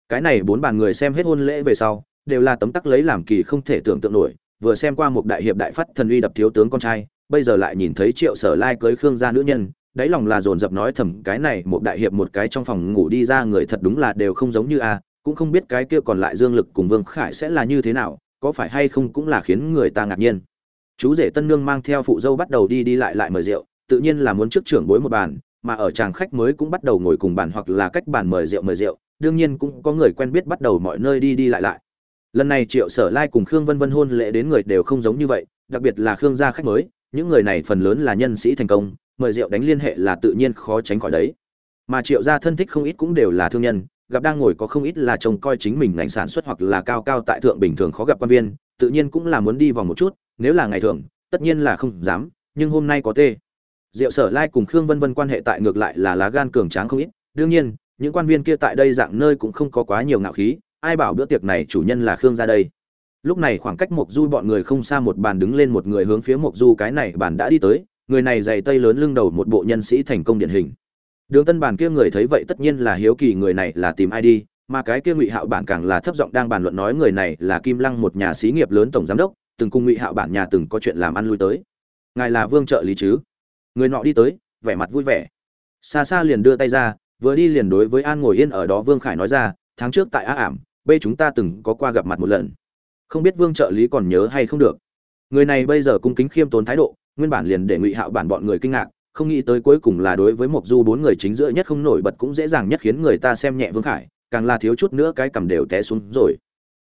Cái này bốn bàn người xem hết hôn lễ về sau, đều là tấm tắc lấy làm kỳ không thể tưởng tượng nổi, vừa xem qua một đại hiệp đại phát thần uy đập thiếu tướng con trai, bây giờ lại nhìn thấy triệu sở lai cưới khương gia nữ nhân, đáy lòng là dồn dập nói thầm, cái này, một đại hiệp một cái trong phòng ngủ đi ra người thật đúng là đều không giống như a, cũng không biết cái kia còn lại dương lực cùng vương khải sẽ là như thế nào, có phải hay không cũng là khiến người ta ngạc nhiên. Chú rể tân nương mang theo phụ dâu bắt đầu đi đi lại lại mời rượu, tự nhiên là muốn trước trưởng bối một bàn mà ở chàng khách mới cũng bắt đầu ngồi cùng bàn hoặc là cách bàn mời rượu mời rượu, đương nhiên cũng có người quen biết bắt đầu mọi nơi đi đi lại lại. Lần này triệu sở lai cùng khương vân vân hôn lễ đến người đều không giống như vậy, đặc biệt là khương gia khách mới, những người này phần lớn là nhân sĩ thành công, mời rượu đánh liên hệ là tự nhiên khó tránh khỏi đấy. Mà triệu gia thân thích không ít cũng đều là thương nhân, gặp đang ngồi có không ít là trông coi chính mình ngành sản xuất hoặc là cao cao tại thượng bình thường khó gặp quan viên, tự nhiên cũng là muốn đi vòng một chút, nếu là ngày thường, tất nhiên là không dám, nhưng hôm nay có tê diệu sở lai cùng khương vân vân quan hệ tại ngược lại là lá gan cường tráng không ít. Đương nhiên, những quan viên kia tại đây dạng nơi cũng không có quá nhiều ngạo khí, ai bảo bữa tiệc này chủ nhân là khương ra đây. Lúc này khoảng cách mộc du bọn người không xa một bàn đứng lên một người hướng phía mộc du cái này bàn đã đi tới, người này dày tây lớn lưng đầu một bộ nhân sĩ thành công điển hình. Đường tân bàn kia người thấy vậy tất nhiên là hiếu kỳ, người này là tìm ai đi, mà cái kia ngụy hạo bản càng là thấp giọng đang bàn luận nói người này là kim lăng một nhà xí nghiệp lớn tổng giám đốc, từng cùng ngụy hạo bản nhà từng có chuyện làm ăn lui tới. Ngài là vương trợ lý chứ? Người nọ đi tới, vẻ mặt vui vẻ. Xa xa liền đưa tay ra, vừa đi liền đối với an ngồi yên ở đó vương khải nói ra, tháng trước tại á ảm b chúng ta từng có qua gặp mặt một lần. Không biết vương trợ lý còn nhớ hay không được. Người này bây giờ cung kính khiêm tốn thái độ, nguyên bản liền để ngụy hạo bản bọn người kinh ngạc, không nghĩ tới cuối cùng là đối với mộc du bốn người chính giữa nhất không nổi bật cũng dễ dàng nhất khiến người ta xem nhẹ vương khải, càng là thiếu chút nữa cái cầm đều té xuống rồi.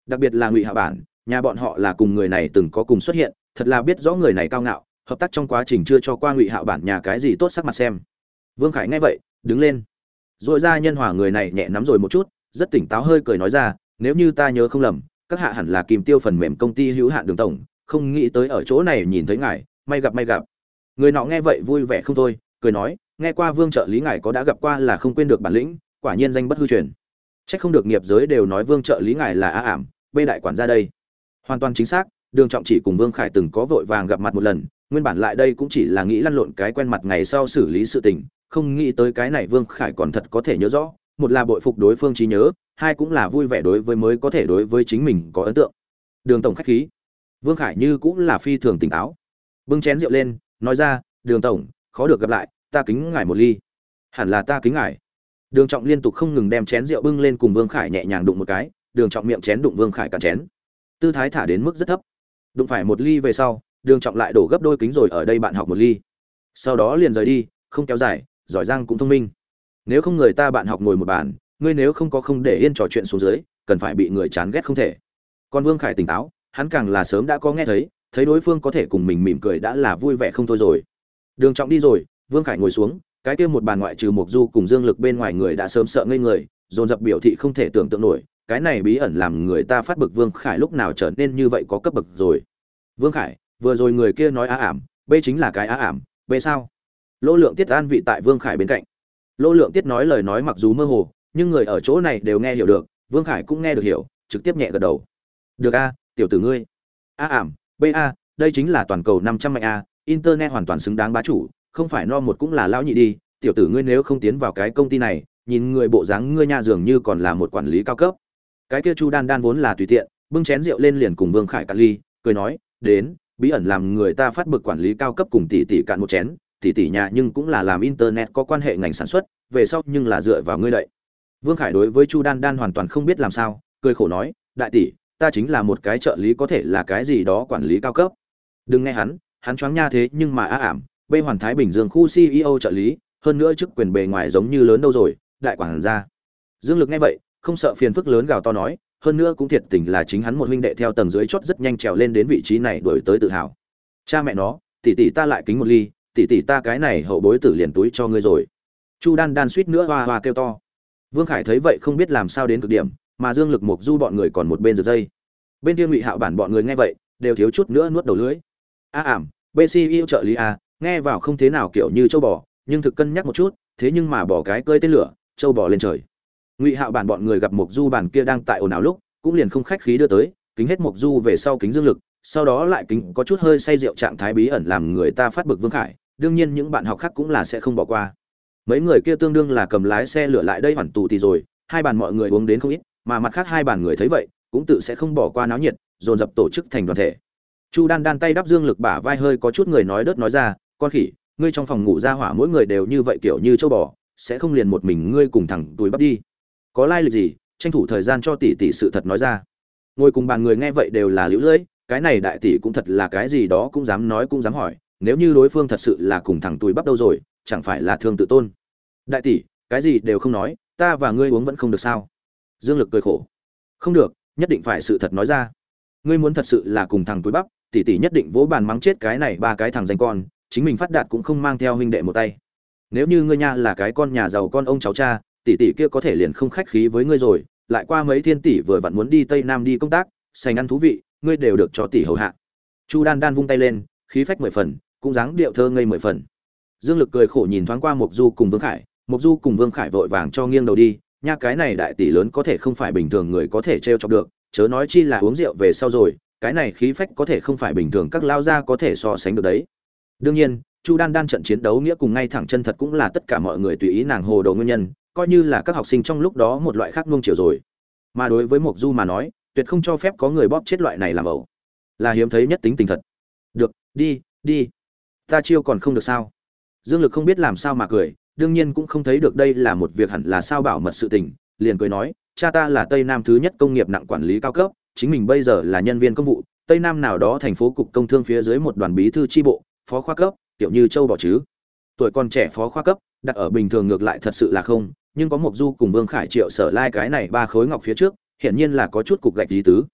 Đặc biệt là ngụy hạo bản, nhà bọn họ là cùng người này từng có cùng xuất hiện, thật là biết rõ người này cao ngạo hợp tác trong quá trình chưa cho qua ngụy hạo bản nhà cái gì tốt sắc mặt xem. Vương khải nghe vậy, đứng lên. Dội ra nhân hòa người này nhẹ nắm rồi một chút, rất tỉnh táo hơi cười nói ra, nếu như ta nhớ không lầm, các hạ hẳn là kìm tiêu phần mềm công ty hữu hạn đường tổng, không nghĩ tới ở chỗ này nhìn thấy ngài, may gặp may gặp. Người nọ nghe vậy vui vẻ không thôi, cười nói, nghe qua vương trợ lý ngài có đã gặp qua là không quên được bản lĩnh, quả nhiên danh bất hư truyền. Trách không được nghiệp giới đều nói vương trợ lý ngài là á ảm, bê đại quản ra đây. Hoàn toàn chính xác, đường trọng chỉ cùng vương khải từng có vội vàng gặp mặt một lần nguyên bản lại đây cũng chỉ là nghĩ lăn lộn cái quen mặt ngày sau xử lý sự tình, không nghĩ tới cái này vương khải còn thật có thể nhớ rõ, một là bội phục đối phương trí nhớ, hai cũng là vui vẻ đối với mới có thể đối với chính mình có ấn tượng. Đường tổng khách khí. Vương khải như cũng là phi thường tỉnh táo. Bưng chén rượu lên, nói ra, đường tổng, khó được gặp lại, ta kính ngài một ly. Hẳn là ta kính ngài. Đường trọng liên tục không ngừng đem chén rượu bưng lên cùng vương khải nhẹ nhàng đụng một cái, đường trọng miệng chén đụng vương khải cả chén. Tư thái thả đến mức rất thấp. Đụng phải một ly về sau đường trọng lại đổ gấp đôi kính rồi ở đây bạn học một ly. Sau đó liền rời đi, không kéo dài, giỏi giang cũng thông minh. Nếu không người ta bạn học ngồi một bàn, ngươi nếu không có không để yên trò chuyện xuống dưới, cần phải bị người chán ghét không thể. Còn vương khải tỉnh táo, hắn càng là sớm đã có nghe thấy thấy đối phương có thể cùng mình mỉm cười đã là vui vẻ không thôi rồi. Đường trọng đi rồi, vương khải ngồi xuống, cái kia một bàn ngoại trừ mục du cùng dương lực bên ngoài người đã sớm sợ ngây người, dồn dập biểu thị không thể tưởng tượng nổi, cái này bí ẩn làm người ta phát bực vương khải lúc nào trở nên như vậy có cấp bậc rồi. Vương khải vừa rồi người kia nói á ảm, b chính là cái á ảm, b sao? Lỗ lượng tiết an vị tại vương khải bên cạnh. Lỗ lượng tiết nói lời nói mặc dù mơ hồ, nhưng người ở chỗ này đều nghe hiểu được, vương khải cũng nghe được hiểu, trực tiếp nhẹ gật đầu. Được a, tiểu tử ngươi. A ảm, b a, đây chính là toàn cầu năm trăm mạnh a, internet hoàn toàn xứng đáng bá chủ, không phải no một cũng là lão nhị đi. Tiểu tử ngươi nếu không tiến vào cái công ty này, nhìn người bộ dáng ngươi nha dường như còn là một quản lý cao cấp. Cái kia chu đan đan vốn là tùy tiện, bưng chén rượu lên liền cùng vương khải cắt ly, cười nói, đến bí ẩn làm người ta phát bực quản lý cao cấp cùng tỷ tỷ cạn một chén tỷ tỷ nhà nhưng cũng là làm internet có quan hệ ngành sản xuất, về sau nhưng là dựa vào ngươi đậy. Vương khải đối với chu đan đan hoàn toàn không biết làm sao, cười khổ nói, đại tỷ, ta chính là một cái trợ lý có thể là cái gì đó quản lý cao cấp. Đừng nghe hắn hắn choáng nha thế nhưng mà á ảm bê hoàn thái bình dương khu ceo trợ lý, hơn nữa chức quyền bề ngoài giống như lớn đâu rồi, đại quản gia. Dương lực nghe vậy, không sợ phiền phức lớn gào to nói hơn nữa cũng thiệt tình là chính hắn một huynh đệ theo tầng dưới chót rất nhanh trèo lên đến vị trí này đuổi tới tự hào. Cha mẹ nó, tỷ tỷ ta lại kính một ly, tỷ tỷ ta cái này hậu bối tử liền túi cho ngươi rồi. Chu đan đan suýt nữa hoa hoa kêu to. Vương khải thấy vậy không biết làm sao đến cực điểm, mà dương lực mục du bọn người còn một bên giật dây. Bên kia ngụy hạo bản bọn người nghe vậy, đều thiếu chút nữa nuốt đầu lưỡi. A ảm bc yêu trợ lý a nghe vào không thế nào kiểu như châu bò, nhưng thực cân nhắc một chút, thế nhưng mà bỏ cái cơi tên lửa, châu bò lên trời ngụy hạo bản bọn người gặp mục du bản kia đang tại ồn ào lúc, cũng liền không khách khí đưa tới, kính hết mục du về sau kính dương lực, sau đó lại kính có chút hơi say rượu trạng thái bí ẩn làm người ta phát bực vương khải, đương nhiên những bạn học khác cũng là sẽ không bỏ qua. Mấy người kia tương đương là cầm lái xe lửa lại đây hoàn tù thì rồi, hai bàn mọi người uống đến không ít, mà mặt khác hai bàn người thấy vậy, cũng tự sẽ không bỏ qua náo nhiệt, dồn dập tổ chức thành đoàn thể. Chu đan đan tay đắp dương lực bả vai hơi có chút người nói đớt nói ra, con khỉ, ngươi trong phòng ngủ ra hỏa mỗi người đều như vậy kiểu như châu bò, sẽ không liền một mình ngươi cùng thẳng túi bắp đi có lai lịch gì, tranh thủ thời gian cho tỷ tỷ sự thật nói ra. Ngồi cùng bàn người nghe vậy đều là liễu lưỡi, cái này đại tỷ cũng thật là cái gì đó cũng dám nói cũng dám hỏi, nếu như đối phương thật sự là cùng thằng túi bắp đâu rồi, chẳng phải là thương tự tôn. Đại tỷ, cái gì đều không nói, ta và ngươi uống vẫn không được sao? Dương lực cười khổ. Không được, nhất định phải sự thật nói ra. Ngươi muốn thật sự là cùng thằng túi bắp, tỷ tỷ nhất định vỗ bàn mắng chết cái này ba cái thằng danh con, chính mình phát đạt cũng không mang theo huynh đệ một tay. Nếu như ngươi nha là cái con nhà giàu con ông cháu cha tỷ tỷ kia có thể liền không khách khí với ngươi rồi, lại qua mấy thiên tỷ vừa vặn muốn đi tây nam đi công tác, sành ăn thú vị, ngươi đều được cho tỷ hầu hạ. Chu đan đan vung tay lên, khí phách mười phần, cũng dáng điệu thơ ngây mười phần. Dương lực cười khổ nhìn thoáng qua mục du cùng vương khải mục du cùng vương khải vội vàng cho nghiêng đầu đi, nha cái này đại tỷ lớn có thể không phải bình thường người có thể trêu chọc được, chớ nói chi là uống rượu về sau rồi, cái này khí phách có thể không phải bình thường các lao gia có thể so sánh được đấy. Đương nhiên, chu đan đan trận chiến đấu nghĩa cùng ngay thẳng chân thật cũng là tất cả mọi người tùy ý nàng hồ đồ nguyên nhân coi như là các học sinh trong lúc đó một loại khác nuông chiều rồi. Mà đối với mộc du mà nói, tuyệt không cho phép có người bóp chết loại này làm ẩu. Là hiếm thấy nhất tính tình thật. Được, đi đi. Ta chiêu còn không được sao? Dương lực không biết làm sao mà cười, đương nhiên cũng không thấy được đây là một việc hẳn là sao bảo mật sự tình, liền cười nói, cha ta là tây nam thứ nhất công nghiệp nặng quản lý cao cấp, chính mình bây giờ là nhân viên công vụ, tây nam nào đó thành phố cục công thương phía dưới một đoàn bí thư tri bộ, phó khoa cấp, kiểu như châu bỏ chứ. Tuổi còn trẻ phó khoa cấp, đặt ở bình thường ngược lại thật sự là không nhưng có một du cùng vương khải triệu sở lai cái này ba khối ngọc phía trước, hiển nhiên là có chút cục gạch lý tứ.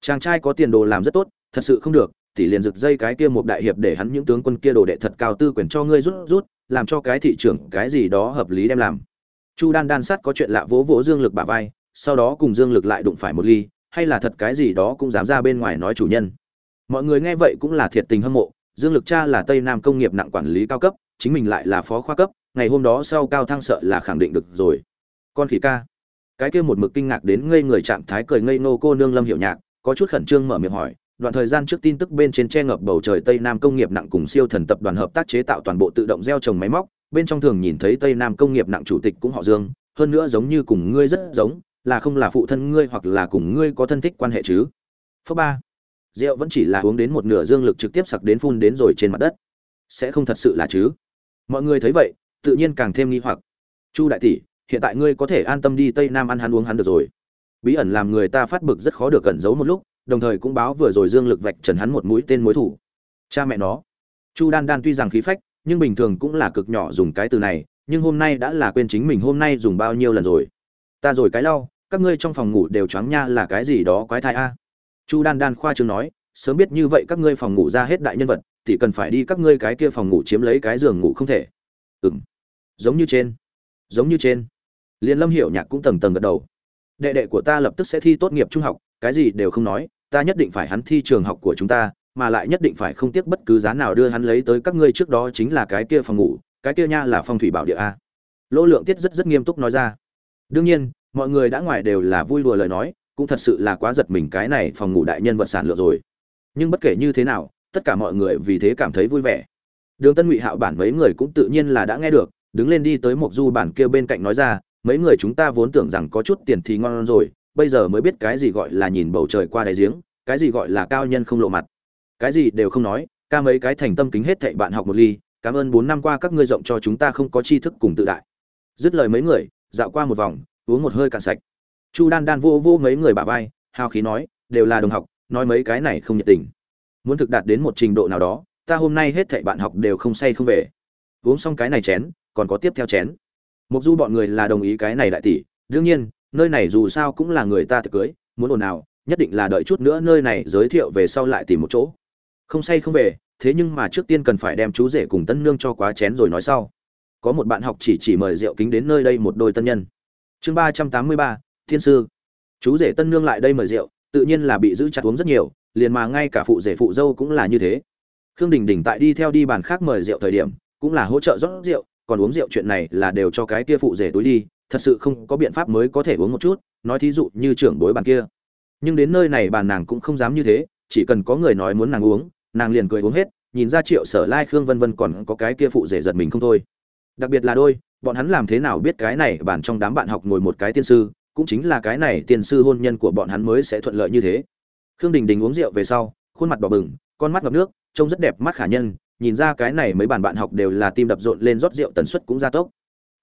Chàng trai có tiền đồ làm rất tốt, thật sự không được, tỷ liền rực dây cái kia một đại hiệp để hắn những tướng quân kia đồ đệ thật cao tư quyền cho ngươi rút rút, làm cho cái thị trưởng, cái gì đó hợp lý đem làm. Chu đan đan sát có chuyện lạ vỗ vỗ dương lực bả vai, sau đó cùng dương lực lại đụng phải một ly, hay là thật cái gì đó cũng dám ra bên ngoài nói chủ nhân. Mọi người nghe vậy cũng là thiệt tình hâm mộ, dương lực cha là tây nam công nghiệp nặng quản lý cao cấp, chính mình lại là phó khoa cấp ngày hôm đó sau cao thăng sợ là khẳng định được rồi. Con khỉ ca. Cái kia một mực kinh ngạc đến ngây người trạng thái cười ngây nô cô nương lâm hiệu nhạc, có chút khẩn trương mở miệng hỏi, đoạn thời gian trước tin tức bên trên che ngập bầu trời tây nam công nghiệp nặng cùng siêu thần tập đoàn hợp tác chế tạo toàn bộ tự động gieo trồng máy móc, bên trong thường nhìn thấy tây nam công nghiệp nặng chủ tịch cũng họ dương, hơn nữa giống như cùng ngươi rất giống, là không là phụ thân ngươi hoặc là cùng ngươi có thân thích quan hệ chứ? Phước ba. Rượu vẫn chỉ là uống đến một nửa dương lực trực tiếp sặc đến phun đến rồi trên mặt đất. Sẽ không thật sự là chứ? Mọi người thấy vậy tự nhiên càng thêm nghi hoặc. Chu đại tỷ, hiện tại ngươi có thể an tâm đi, tây nam ăn hắn uống hắn được rồi. Bí ẩn làm người ta phát bực rất khó được cẩn giấu một lúc, đồng thời cũng báo vừa rồi dương lực vạch trần hắn một mũi tên mối thủ. Cha mẹ nó. Chu đan đan tuy rằng khí phách, nhưng bình thường cũng là cực nhỏ dùng cái từ này, nhưng hôm nay đã là quên chính mình hôm nay dùng bao nhiêu lần rồi. Ta rồi cái lau, các ngươi trong phòng ngủ đều choáng nha là cái gì đó quái thai a. Chu đan đan khoa trương nói, sớm biết như vậy các ngươi phòng ngủ ra hết đại nhân vật, thì cần phải đi các ngươi cái kia phòng ngủ chiếm lấy cái giường ngủ không thể. Ừm giống như trên. Giống như trên. Liên lâm hiểu nhạc cũng tầng tầng gật đầu. Đệ đệ của ta lập tức sẽ thi tốt nghiệp trung học, cái gì đều không nói, ta nhất định phải hắn thi trường học của chúng ta, mà lại nhất định phải không tiếc bất cứ giá nào đưa hắn lấy tới các ngươi trước đó chính là cái kia phòng ngủ, cái kia nha là phong thủy bảo địa a. Lỗ lượng tiết rất rất nghiêm túc nói ra. Đương nhiên, mọi người đã ngoài đều là vui đùa lời nói, cũng thật sự là quá giật mình cái này phòng ngủ đại nhân vật sản lượng rồi. Nhưng bất kể như thế nào, tất cả mọi người vì thế cảm thấy vui vẻ. Đường tân ngụy hạo bản mấy người cũng tự nhiên là đã nghe được đứng lên đi tới một du bản kia bên cạnh nói ra, mấy người chúng ta vốn tưởng rằng có chút tiền thì ngon rồi, bây giờ mới biết cái gì gọi là nhìn bầu trời qua đáy giếng, cái gì gọi là cao nhân không lộ mặt. Cái gì đều không nói, ca mấy cái thành tâm kính hết thệ bạn học một ly, cảm ơn bốn năm qua các ngươi rộng cho chúng ta không có tri thức cùng tự đại. Dứt lời mấy người, dạo qua một vòng, uống một hơi cạn sạch. Chu đan đan vô vô mấy người bả vai, hào khí nói, đều là đồng học, nói mấy cái này không nhiệt tình. Muốn thực đạt đến một trình độ nào đó, ta hôm nay hết thảy bạn học đều không say không về. Uống xong cái này chén còn có tiếp theo chén Mục Du bọn người là đồng ý cái này đại tỷ, đương nhiên, nơi này dù sao cũng là người ta tự cưới, muốn ồn nào, nhất định là đợi chút nữa nơi này giới thiệu về sau lại tìm một chỗ. Không say không về, thế nhưng mà trước tiên cần phải đem chú rể cùng tân nương cho quá chén rồi nói sau. Có một bạn học chỉ chỉ mời rượu kính đến nơi đây một đôi tân nhân. Chương ba trăm tám mươi ba, Thiên sư. Chú rể tân nương lại đây mời rượu, tự nhiên là bị giữ chặt uống rất nhiều, liền mà ngay cả phụ rể phụ dâu cũng là như thế. Khương Đình Đình tại đi theo đi bàn khác mời rượu thời điểm, cũng là hỗ trợ rót rượu, còn uống rượu chuyện này là đều cho cái kia phụ rể túi đi, thật sự không có biện pháp mới có thể uống một chút, nói thí dụ như trưởng bối bàn kia. Nhưng đến nơi này bàn nàng cũng không dám như thế, chỉ cần có người nói muốn nàng uống, nàng liền cười uống hết, nhìn ra triệu sở lai, khương vân vân còn có cái kia phụ rể giật mình không thôi. Đặc biệt là đôi, bọn hắn làm thế nào biết cái này bàn trong đám bạn học ngồi một cái tiên sư, cũng chính là cái này tiên sư hôn nhân của bọn hắn mới sẽ thuận lợi như thế. Khương đình đình uống rượu về sau, khuôn mặt đỏ bừng, con mắt ngập nước, trông rất đẹp, mắt khả nhân nhìn ra cái này mấy bạn bạn học đều là tim đập rộn lên rót rượu tần suất cũng gia tốc.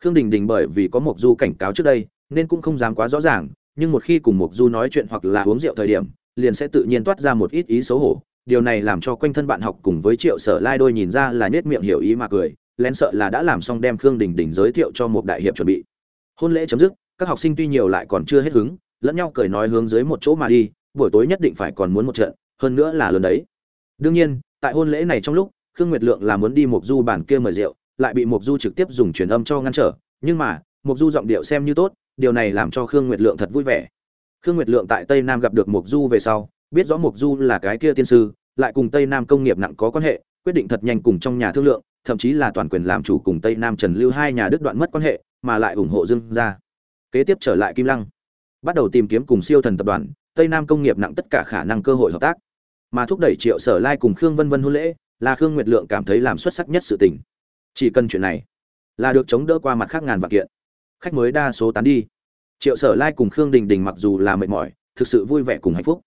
Khương đình đình bởi vì có Mộc du cảnh cáo trước đây, nên cũng không dám quá rõ ràng, nhưng một khi cùng Mộc du nói chuyện hoặc là uống rượu thời điểm, liền sẽ tự nhiên toát ra một ít ý xấu hổ. Điều này làm cho quanh thân bạn học cùng với triệu sở lai đôi nhìn ra là nhếch miệng hiểu ý mà cười, lén sợ là đã làm xong đem khương đình đình giới thiệu cho một đại hiệp chuẩn bị. Hôn lễ chấm dứt, các học sinh tuy nhiều lại còn chưa hết hứng, lẫn nhau cười nói hướng dưới một chỗ mà đi, buổi tối nhất định phải còn muốn một trận, hơn nữa là lớn đấy. Đương nhiên, tại hôn lễ này trong lúc khương nguyệt lượng là muốn đi mục du bản kia mời rượu, lại bị mục du trực tiếp dùng truyền âm cho ngăn trở. Nhưng mà mục du giọng điệu xem như tốt, điều này làm cho khương nguyệt lượng thật vui vẻ. Khương nguyệt lượng tại tây nam gặp được mục du về sau, biết rõ mục du là cái kia tiên sư, lại cùng tây nam công nghiệp nặng có quan hệ, quyết định thật nhanh cùng trong nhà thương lượng, thậm chí là toàn quyền làm chủ cùng tây nam trần lưu hai nhà đứt đoạn mất quan hệ, mà lại ủng hộ dương gia. Kế tiếp trở lại kim lăng, bắt đầu tìm kiếm cùng siêu thần tập đoàn, tây nam công nghiệp nặng tất cả khả năng cơ hội hợp tác, mà thúc đẩy triệu sở lai cùng khương vân vân hôn lễ là khương nguyệt lượng cảm thấy làm xuất sắc nhất sự tình. Chỉ cần chuyện này là được chống đỡ qua mặt khác ngàn vạn kiện. Khách mới đa số tán đi. Triệu sở lai cùng khương đình đình mặc dù là mệt mỏi, thực sự vui vẻ cùng hạnh phúc.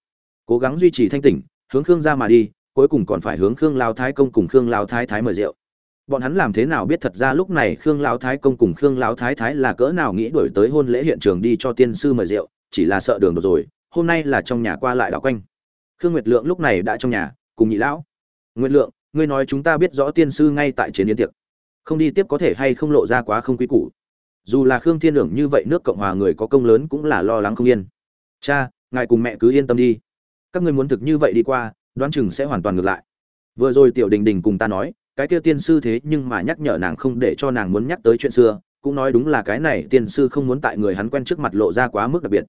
Cố gắng duy trì thanh tỉnh, hướng khương ra mà đi, cuối cùng còn phải hướng khương lao thái công cùng khương lao thái thái mời rượu. Bọn hắn làm thế nào biết thật ra lúc này khương lao thái công cùng khương lao thái thái là cỡ nào nghĩ đổi tới hôn lễ hiện trường đi cho tiên sư mời rượu, chỉ là sợ đường đột rồi, hôm nay là trong nhà qua lại đảo quanh. Khương nguyệt lượng lúc này đã trong nhà, cùng nhị lão. Nguyệt lượng ngươi nói chúng ta biết rõ tiên sư ngay tại chiến yến tiệc, không đi tiếp có thể hay không lộ ra quá không quý củ. Dù là khương thiên đường như vậy, nước cộng hòa người có công lớn cũng là lo lắng không yên. Cha, ngài cùng mẹ cứ yên tâm đi. Các ngươi muốn thực như vậy đi qua, đoán chừng sẽ hoàn toàn ngược lại. Vừa rồi tiểu đình đình cùng ta nói, cái kia tiên sư thế nhưng mà nhắc nhở nàng không để cho nàng muốn nhắc tới chuyện xưa, cũng nói đúng là cái này tiên sư không muốn tại người hắn quen trước mặt lộ ra quá mức đặc biệt.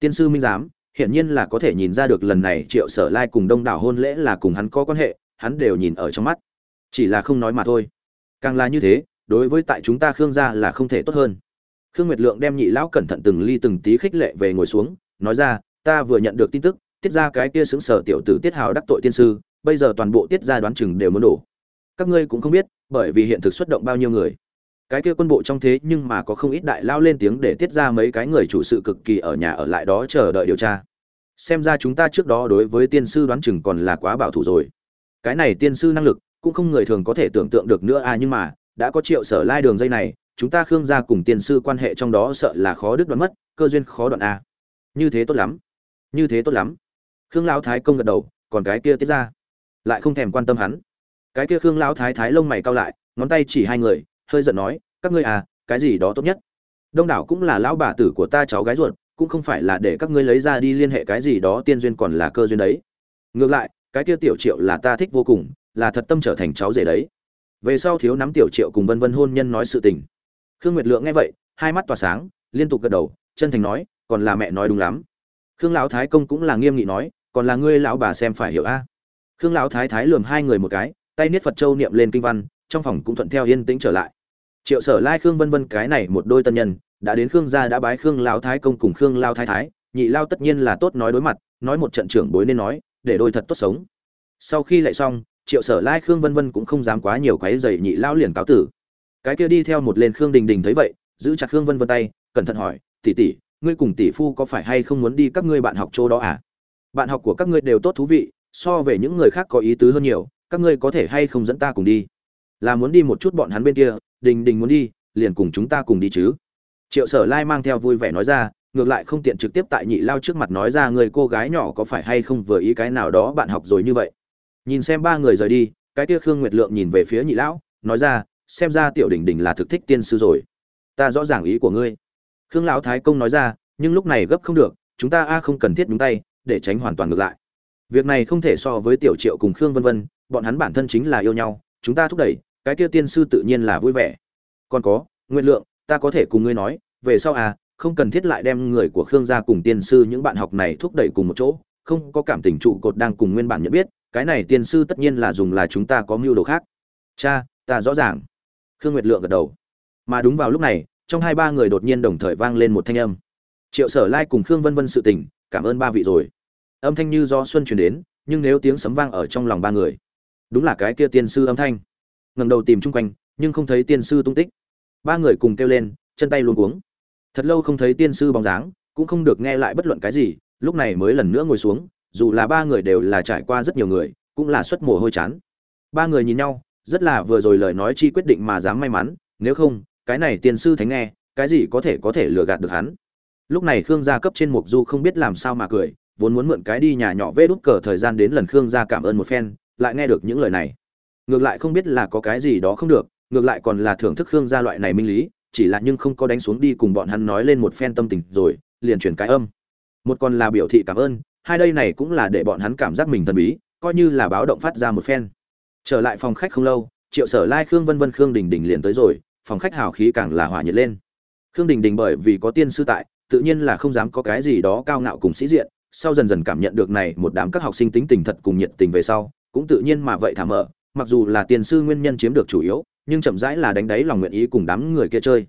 Tiên sư minh giám, hiển nhiên là có thể nhìn ra được lần này triệu sở lai cùng đông đảo hôn lễ là cùng hắn có quan hệ hắn đều nhìn ở trong mắt. Chỉ là không nói mà thôi. Càng là như thế, đối với tại chúng ta khương gia là không thể tốt hơn. Khương nguyệt lượng đem nhị lão cẩn thận từng ly từng tí khích lệ về ngồi xuống, nói ra, ta vừa nhận được tin tức, tiết ra cái kia xứng sở tiểu tử tiết hào đắc tội tiên sư, bây giờ toàn bộ tiết ra đoán chừng đều muốn đổ. Các ngươi cũng không biết, bởi vì hiện thực xuất động bao nhiêu người. Cái kia quân bộ trong thế nhưng mà có không ít đại lao lên tiếng để tiết ra mấy cái người chủ sự cực kỳ ở nhà ở lại đó chờ đợi điều tra. Xem ra chúng ta trước đó đối với tiên sư đoán chừng còn là quá bảo thủ rồi cái này tiên sư năng lực cũng không người thường có thể tưởng tượng được nữa à nhưng mà, đã có triệu sở lai đường dây này, chúng ta khương gia cùng tiên sư quan hệ trong đó sợ là khó đứt đoạn mất, cơ duyên khó đoạn à. như thế tốt lắm, như thế tốt lắm. Khương lão thái công gật đầu, còn cái kia tiết ra. Lại không thèm quan tâm hắn. Cái kia khương lão thái thái lông mày cau lại, ngón tay chỉ hai người, hơi giận nói, các ngươi à cái gì đó tốt nhất. Đông đảo cũng là lão bà tử của ta cháu gái ruột, cũng không phải là để các ngươi lấy ra đi liên hệ cái gì đó tiên duyên còn là cơ duyên đấy. Ngược lại cái kia tiểu triệu là ta thích vô cùng, là thật tâm trở thành cháu rể đấy. Về sau thiếu nắm tiểu triệu cùng vân vân hôn nhân nói sự tình. Khương nguyệt lượng nghe vậy, hai mắt tỏa sáng, liên tục gật đầu, chân thành nói, còn là mẹ nói đúng lắm. Khương lão thái công cũng là nghiêm nghị nói, còn là ngươi lão bà xem phải hiểu a. Khương lão thái thái lườm hai người một cái, tay niết phật châu niệm lên kinh văn, trong phòng cũng thuận theo yên tĩnh trở lại. Triệu sở lai khương vân vân cái này một đôi tân nhân, đã đến khương gia đã bái khương lão thái công cùng khương lao thái thái, nhị lao tất nhiên là tốt nói đối mặt, nói một trận trưởng bối nên nói để đôi thật tốt sống. Sau khi lại xong, triệu sở lai khương vân vân cũng không dám quá nhiều quấy dày nhị lao liền cáo tử. Cái kia đi theo một lên khương đình đình thấy vậy, giữ chặt khương vân vân tay, cẩn thận hỏi, tỷ tỷ, ngươi cùng tỷ phu có phải hay không muốn đi các ngươi bạn học chỗ đó à? Bạn học của các ngươi đều tốt thú vị, so về những người khác có ý tứ hơn nhiều, các ngươi có thể hay không dẫn ta cùng đi? Là muốn đi một chút bọn hắn bên kia, đình đình muốn đi, liền cùng chúng ta cùng đi chứ. Triệu sở lai mang theo vui vẻ nói ra ngược lại không tiện trực tiếp tại nhị lao trước mặt nói ra người cô gái nhỏ có phải hay không vừa ý cái nào đó bạn học rồi như vậy. Nhìn xem ba người rời đi, cái kia khương nguyệt lượng nhìn về phía nhị lão, nói ra, xem ra tiểu đỉnh đỉnh là thực thích tiên sư rồi. Ta rõ ràng ý của ngươi. Khương lão thái công nói ra, nhưng lúc này gấp không được, chúng ta a không cần thiết đúng tay, để tránh hoàn toàn ngược lại. Việc này không thể so với tiểu triệu cùng khương vân vân, bọn hắn bản thân chính là yêu nhau, chúng ta thúc đẩy, cái kia tiên sư tự nhiên là vui vẻ. Còn có nguyện lượng, ta có thể cùng ngươi nói, về sau à không cần thiết lại đem người của khương gia cùng tiên sư những bạn học này thúc đẩy cùng một chỗ, không có cảm tình trụ cột đang cùng nguyên bản nhận biết, cái này tiên sư tất nhiên là dùng là chúng ta có mưu đồ khác. Cha, ta rõ ràng. Khương nguyệt lượng gật đầu. Mà đúng vào lúc này, trong hai ba người đột nhiên đồng thời vang lên một thanh âm. Triệu sở lai cùng khương vân vân sự tình, cảm ơn ba vị rồi. Âm thanh như do xuân truyền đến, nhưng nếu tiếng sấm vang ở trong lòng ba người, đúng là cái kia tiên sư âm thanh. Ngẩng đầu tìm chung quanh, nhưng không thấy tiên sư tung tích. Ba người cùng kêu lên, chân tay luôn cuống thật lâu không thấy tiên sư bóng dáng, cũng không được nghe lại bất luận cái gì, lúc này mới lần nữa ngồi xuống, dù là ba người đều là trải qua rất nhiều người, cũng là xuất mồ hôi chán. Ba người nhìn nhau, rất là vừa rồi lời nói chi quyết định mà dám may mắn, nếu không, cái này tiên sư thánh nghe, cái gì có thể có thể lừa gạt được hắn. Lúc này khương gia cấp trên mục du không biết làm sao mà cười, vốn muốn mượn cái đi nhà nhỏ vê đút cờ thời gian đến lần khương gia cảm ơn một phen, lại nghe được những lời này. Ngược lại không biết là có cái gì đó không được, ngược lại còn là thưởng thức khương gia loại này minh lý chỉ là nhưng không có đánh xuống đi cùng bọn hắn nói lên một phen tâm tình rồi, liền chuyển cái âm. Một còn là biểu thị cảm ơn, hai đây này cũng là để bọn hắn cảm giác mình thần bí, coi như là báo động phát ra một phen. Trở lại phòng khách không lâu, triệu sở lai, khương vân vân, khương đình đình liền tới rồi, phòng khách hào khí càng là hỏa nhiệt lên. Khương đình đình bởi vì có tiên sư tại, tự nhiên là không dám có cái gì đó cao ngạo cùng sĩ diện, sau dần dần cảm nhận được này một đám các học sinh tính tình thật cùng nhiệt tình về sau, cũng tự nhiên mà vậy thả mở, mặc dù là tiền sư nguyên nhân chiếm được chủ yếu nhưng chậm rãi là đánh đáy lòng nguyện ý cùng đám người kia chơi.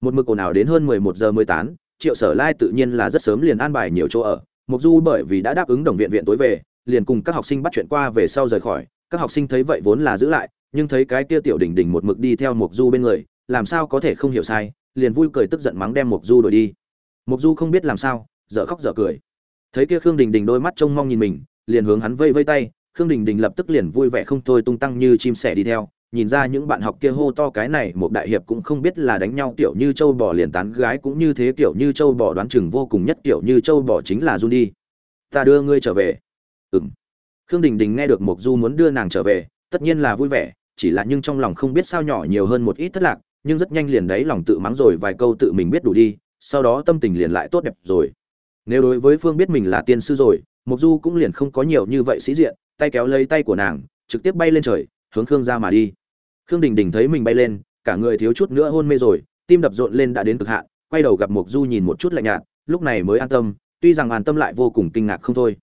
Một mực ồn ào đến hơn mười một giờ mới tán triệu sở lai tự nhiên là rất sớm liền an bài nhiều chỗ ở. Mục du bởi vì đã đáp ứng đồng viện viện tối về, liền cùng các học sinh bắt chuyện qua về sau rời khỏi. Các học sinh thấy vậy vốn là giữ lại, nhưng thấy cái kia tiểu đỉnh đỉnh một mực đi theo mục du bên người, làm sao có thể không hiểu sai, liền vui cười tức giận mắng đem mục du đuổi đi. Mục du không biết làm sao, dở khóc dở cười. Thấy kia khương đình đình đôi mắt trông mong nhìn mình, liền hướng hắn vây vây tay, khương đình đình lập tức liền vui vẻ không thôi tung tăng như chim sẻ đi theo nhìn ra những bạn học kia hô to cái này một đại hiệp cũng không biết là đánh nhau kiểu như châu bò liền tán gái cũng như thế, kiểu như châu bò đoán chừng vô cùng nhất, kiểu như châu bò chính là Jun đi. Ta đưa ngươi trở về. Ừm. Khương đình đình nghe được mộc du muốn đưa nàng trở về, tất nhiên là vui vẻ, chỉ là nhưng trong lòng không biết sao nhỏ nhiều hơn một ít thất lạc, nhưng rất nhanh liền đấy lòng tự mắng rồi vài câu tự mình biết đủ đi, sau đó tâm tình liền lại tốt đẹp rồi. Nếu đối với phương biết mình là tiên sư rồi, mộc du cũng liền không có nhiều như vậy sĩ diện, tay kéo lấy tay của nàng, trực tiếp bay lên trời hướng khương ra mà đi. Khương đình đình thấy mình bay lên, cả người thiếu chút nữa hôn mê rồi, tim đập rộn lên đã đến cực hạn, quay đầu gặp mộc du nhìn một chút lạnh nhạt, lúc này mới an tâm, tuy rằng an tâm lại vô cùng kinh ngạc không thôi.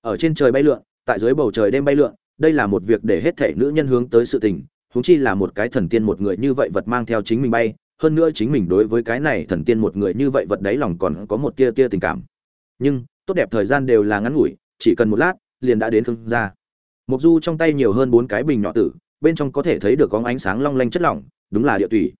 Ở trên trời bay lượn, tại dưới bầu trời đêm bay lượn, đây là một việc để hết thể nữ nhân hướng tới sự tình, huống chi là một cái thần tiên một người như vậy vật mang theo chính mình bay, hơn nữa chính mình đối với cái này thần tiên một người như vậy vật đấy lòng còn có một tia tia tình cảm. Nhưng, tốt đẹp thời gian đều là ngắn ngủi, chỉ cần một lát, liền đã đến khương gia. Mộc du trong tay nhiều hơn bốn cái bình nhỏ tử bên trong có thể thấy được có ánh sáng long lanh chất lỏng đúng là địa tủy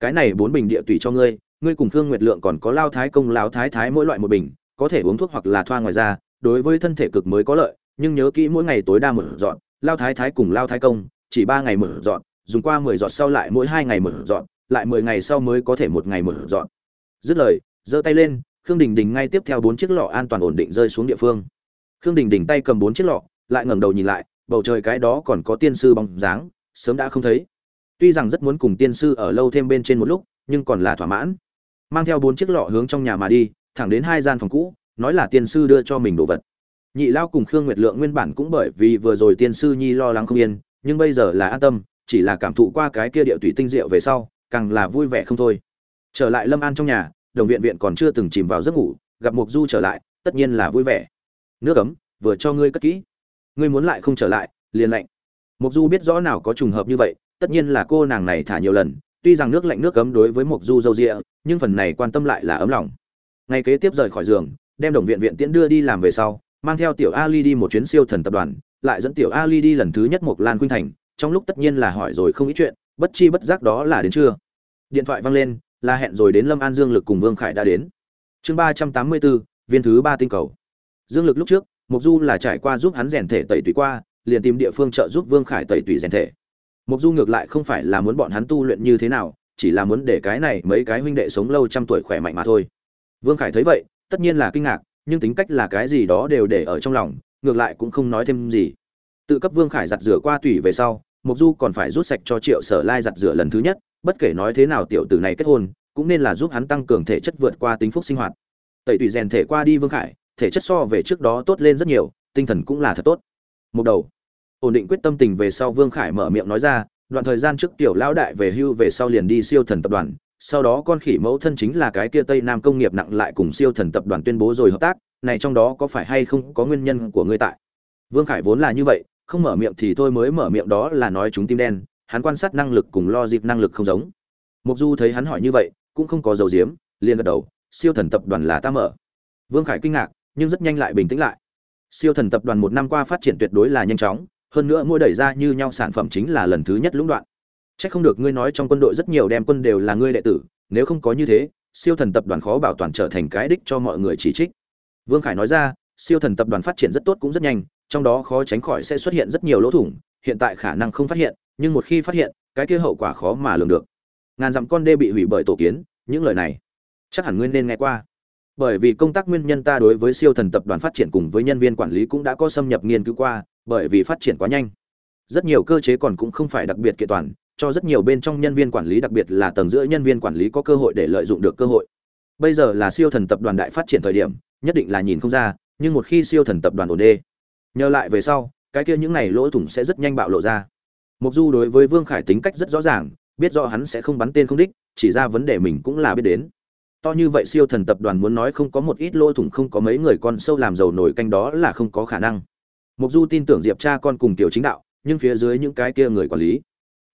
cái này bốn bình địa tủy cho ngươi ngươi cùng khương nguyệt lượng còn có lao thái công lao thái thái mỗi loại một bình có thể uống thuốc hoặc là thoa ngoài da, đối với thân thể cực mới có lợi nhưng nhớ kỹ mỗi ngày tối đa một dọn lao thái thái cùng lao thái công chỉ ba ngày một dọn dùng qua mười giọt sau lại mỗi hai ngày một dọn lại mười ngày sau mới có thể một ngày một dọn. Dứt lời giơ tay lên khương đình đình ngay tiếp theo bốn chiếc lọ an toàn ổn định rơi xuống địa phương. Khương đình đình tay cầm bốn chiếc lọ lại ngẩng đầu nhìn lại bầu trời cái đó còn có tiên sư bóng dáng, sớm đã không thấy. Tuy rằng rất muốn cùng tiên sư ở lâu thêm bên trên một lúc, nhưng còn là thỏa mãn. Mang theo bốn chiếc lọ hướng trong nhà mà đi, thẳng đến hai gian phòng cũ, nói là tiên sư đưa cho mình đồ vật. Nhị lao cùng khương nguyệt lượng nguyên bản cũng bởi vì vừa rồi tiên sư nhi lo lắng không yên, nhưng bây giờ là an tâm, chỉ là cảm thụ qua cái kia điệu tùy tinh diệu về sau, càng là vui vẻ không thôi. Trở lại lâm an trong nhà, đồng viện viện còn chưa từng chìm vào giấc ngủ, gặp mục du trở lại, tất nhiên là vui vẻ. Nước ấm, vừa cho ngươi cất kỹ ngươi muốn lại không trở lại, liền lạnh. Mục du biết rõ nào có trùng hợp như vậy, tất nhiên là cô nàng này thả nhiều lần, tuy rằng nước lạnh nước cấm đối với mục du dâu rịa nhưng phần này quan tâm lại là ấm lòng. Ngày kế tiếp rời khỏi giường, đem đồng viện viện tiễn đưa đi làm về sau, mang theo tiểu ali đi một chuyến siêu thần tập đoàn, lại dẫn tiểu ali đi lần thứ nhất một lan khuynh thành, trong lúc tất nhiên là hỏi rồi không ít chuyện, bất chi bất giác đó là đến trưa. Điện thoại vang lên, là hẹn rồi đến lâm an dương lực cùng vương khải đã đến. Chương ba trăm tám mươi bốn, viên thứ ba tinh cầu. Dương lực lúc trước mục du là trải qua giúp hắn rèn thể tẩy tủy qua, liền tìm địa phương trợ giúp vương khải tẩy tủy rèn thể. Mục du ngược lại không phải là muốn bọn hắn tu luyện như thế nào, chỉ là muốn để cái này mấy cái huynh đệ sống lâu trăm tuổi khỏe mạnh mà thôi. Vương khải thấy vậy, tất nhiên là kinh ngạc, nhưng tính cách là cái gì đó đều để ở trong lòng, ngược lại cũng không nói thêm gì. Tự cấp vương khải giặt rửa qua tủy về sau mục du còn phải rút sạch cho triệu sở lai giặt rửa lần thứ nhất, bất kể nói thế nào tiểu tử này kết hôn, cũng nên là giúp hắn tăng cường thể chất vượt qua tính phúc sinh hoạt. Tẩy tùy rèn thể qua đi vương khải thể chất so về trước đó tốt lên rất nhiều, tinh thần cũng là thật tốt. Một đầu, ổn định quyết tâm tình về sau vương khải mở miệng nói ra, đoạn thời gian trước tiểu lão đại về hưu về sau liền đi siêu thần tập đoàn, sau đó con khỉ mẫu thân chính là cái kia tây nam công nghiệp nặng lại cùng siêu thần tập đoàn tuyên bố rồi hợp tác, này trong đó có phải hay không có nguyên nhân của ngươi tại? Vương khải vốn là như vậy, không mở miệng thì thôi mới mở miệng đó là nói chúng tim đen, hắn quan sát năng lực cùng lo dịp năng lực không giống. Mục du thấy hắn hỏi như vậy, cũng không có dầu diếm, liền gật đầu, siêu thần tập đoàn là ta mở. Vương khải kinh ngạc nhưng rất nhanh lại bình tĩnh lại siêu thần tập đoàn một năm qua phát triển tuyệt đối là nhanh chóng hơn nữa mỗi đẩy ra như nhau sản phẩm chính là lần thứ nhất lũng đoạn Chắc không được ngươi nói trong quân đội rất nhiều đem quân đều là ngươi đệ tử, nếu không có như thế, siêu thần tập đoàn khó bảo toàn trở thành cái đích cho mọi người chỉ trích. Vương Khải nói ra, siêu thần tập đoàn phát triển rất tốt cũng rất nhanh, trong đó khó tránh khỏi sẽ xuất hiện rất nhiều lỗ thủng, hiện tại khả năng không phát hiện, nhưng một khi phát hiện, cái kia hậu quả khó mà lường được. Ngàn dặm con đê bị hủy bởi tổ kiến, những lời này, chắc hẳn ngươi nên nghe qua. Bởi vì công tác nguyên nhân ta đối với siêu thần tập đoàn phát triển cùng với nhân viên quản lý cũng đã có xâm nhập nghiên cứu qua, bởi vì phát triển quá nhanh. Rất nhiều cơ chế còn cũng không phải đặc biệt kiện toàn, cho rất nhiều bên trong nhân viên quản lý đặc biệt là tầng giữa nhân viên quản lý có cơ hội để lợi dụng được cơ hội. Bây giờ là siêu thần tập đoàn đại phát triển thời điểm nhất định là nhìn không ra nhưng một khi siêu thần tập đoàn ổn đê nhờ lại về sau cái kia những này lỗ thủng sẽ rất nhanh bạo lộ ra. Mục du đối với vương khải tính cách rất rõ ràng biết rõ hắn sẽ không bắn tên không đích chỉ ra vấn đề mình cũng là biết đến to như vậy siêu thần tập đoàn muốn nói không có một ít lỗ thủng không có mấy người con sâu làm giàu nổi canh đó là không có khả năng mục du tin tưởng diệp cha con cùng tiểu chính đạo nhưng phía dưới những cái kia người quản lý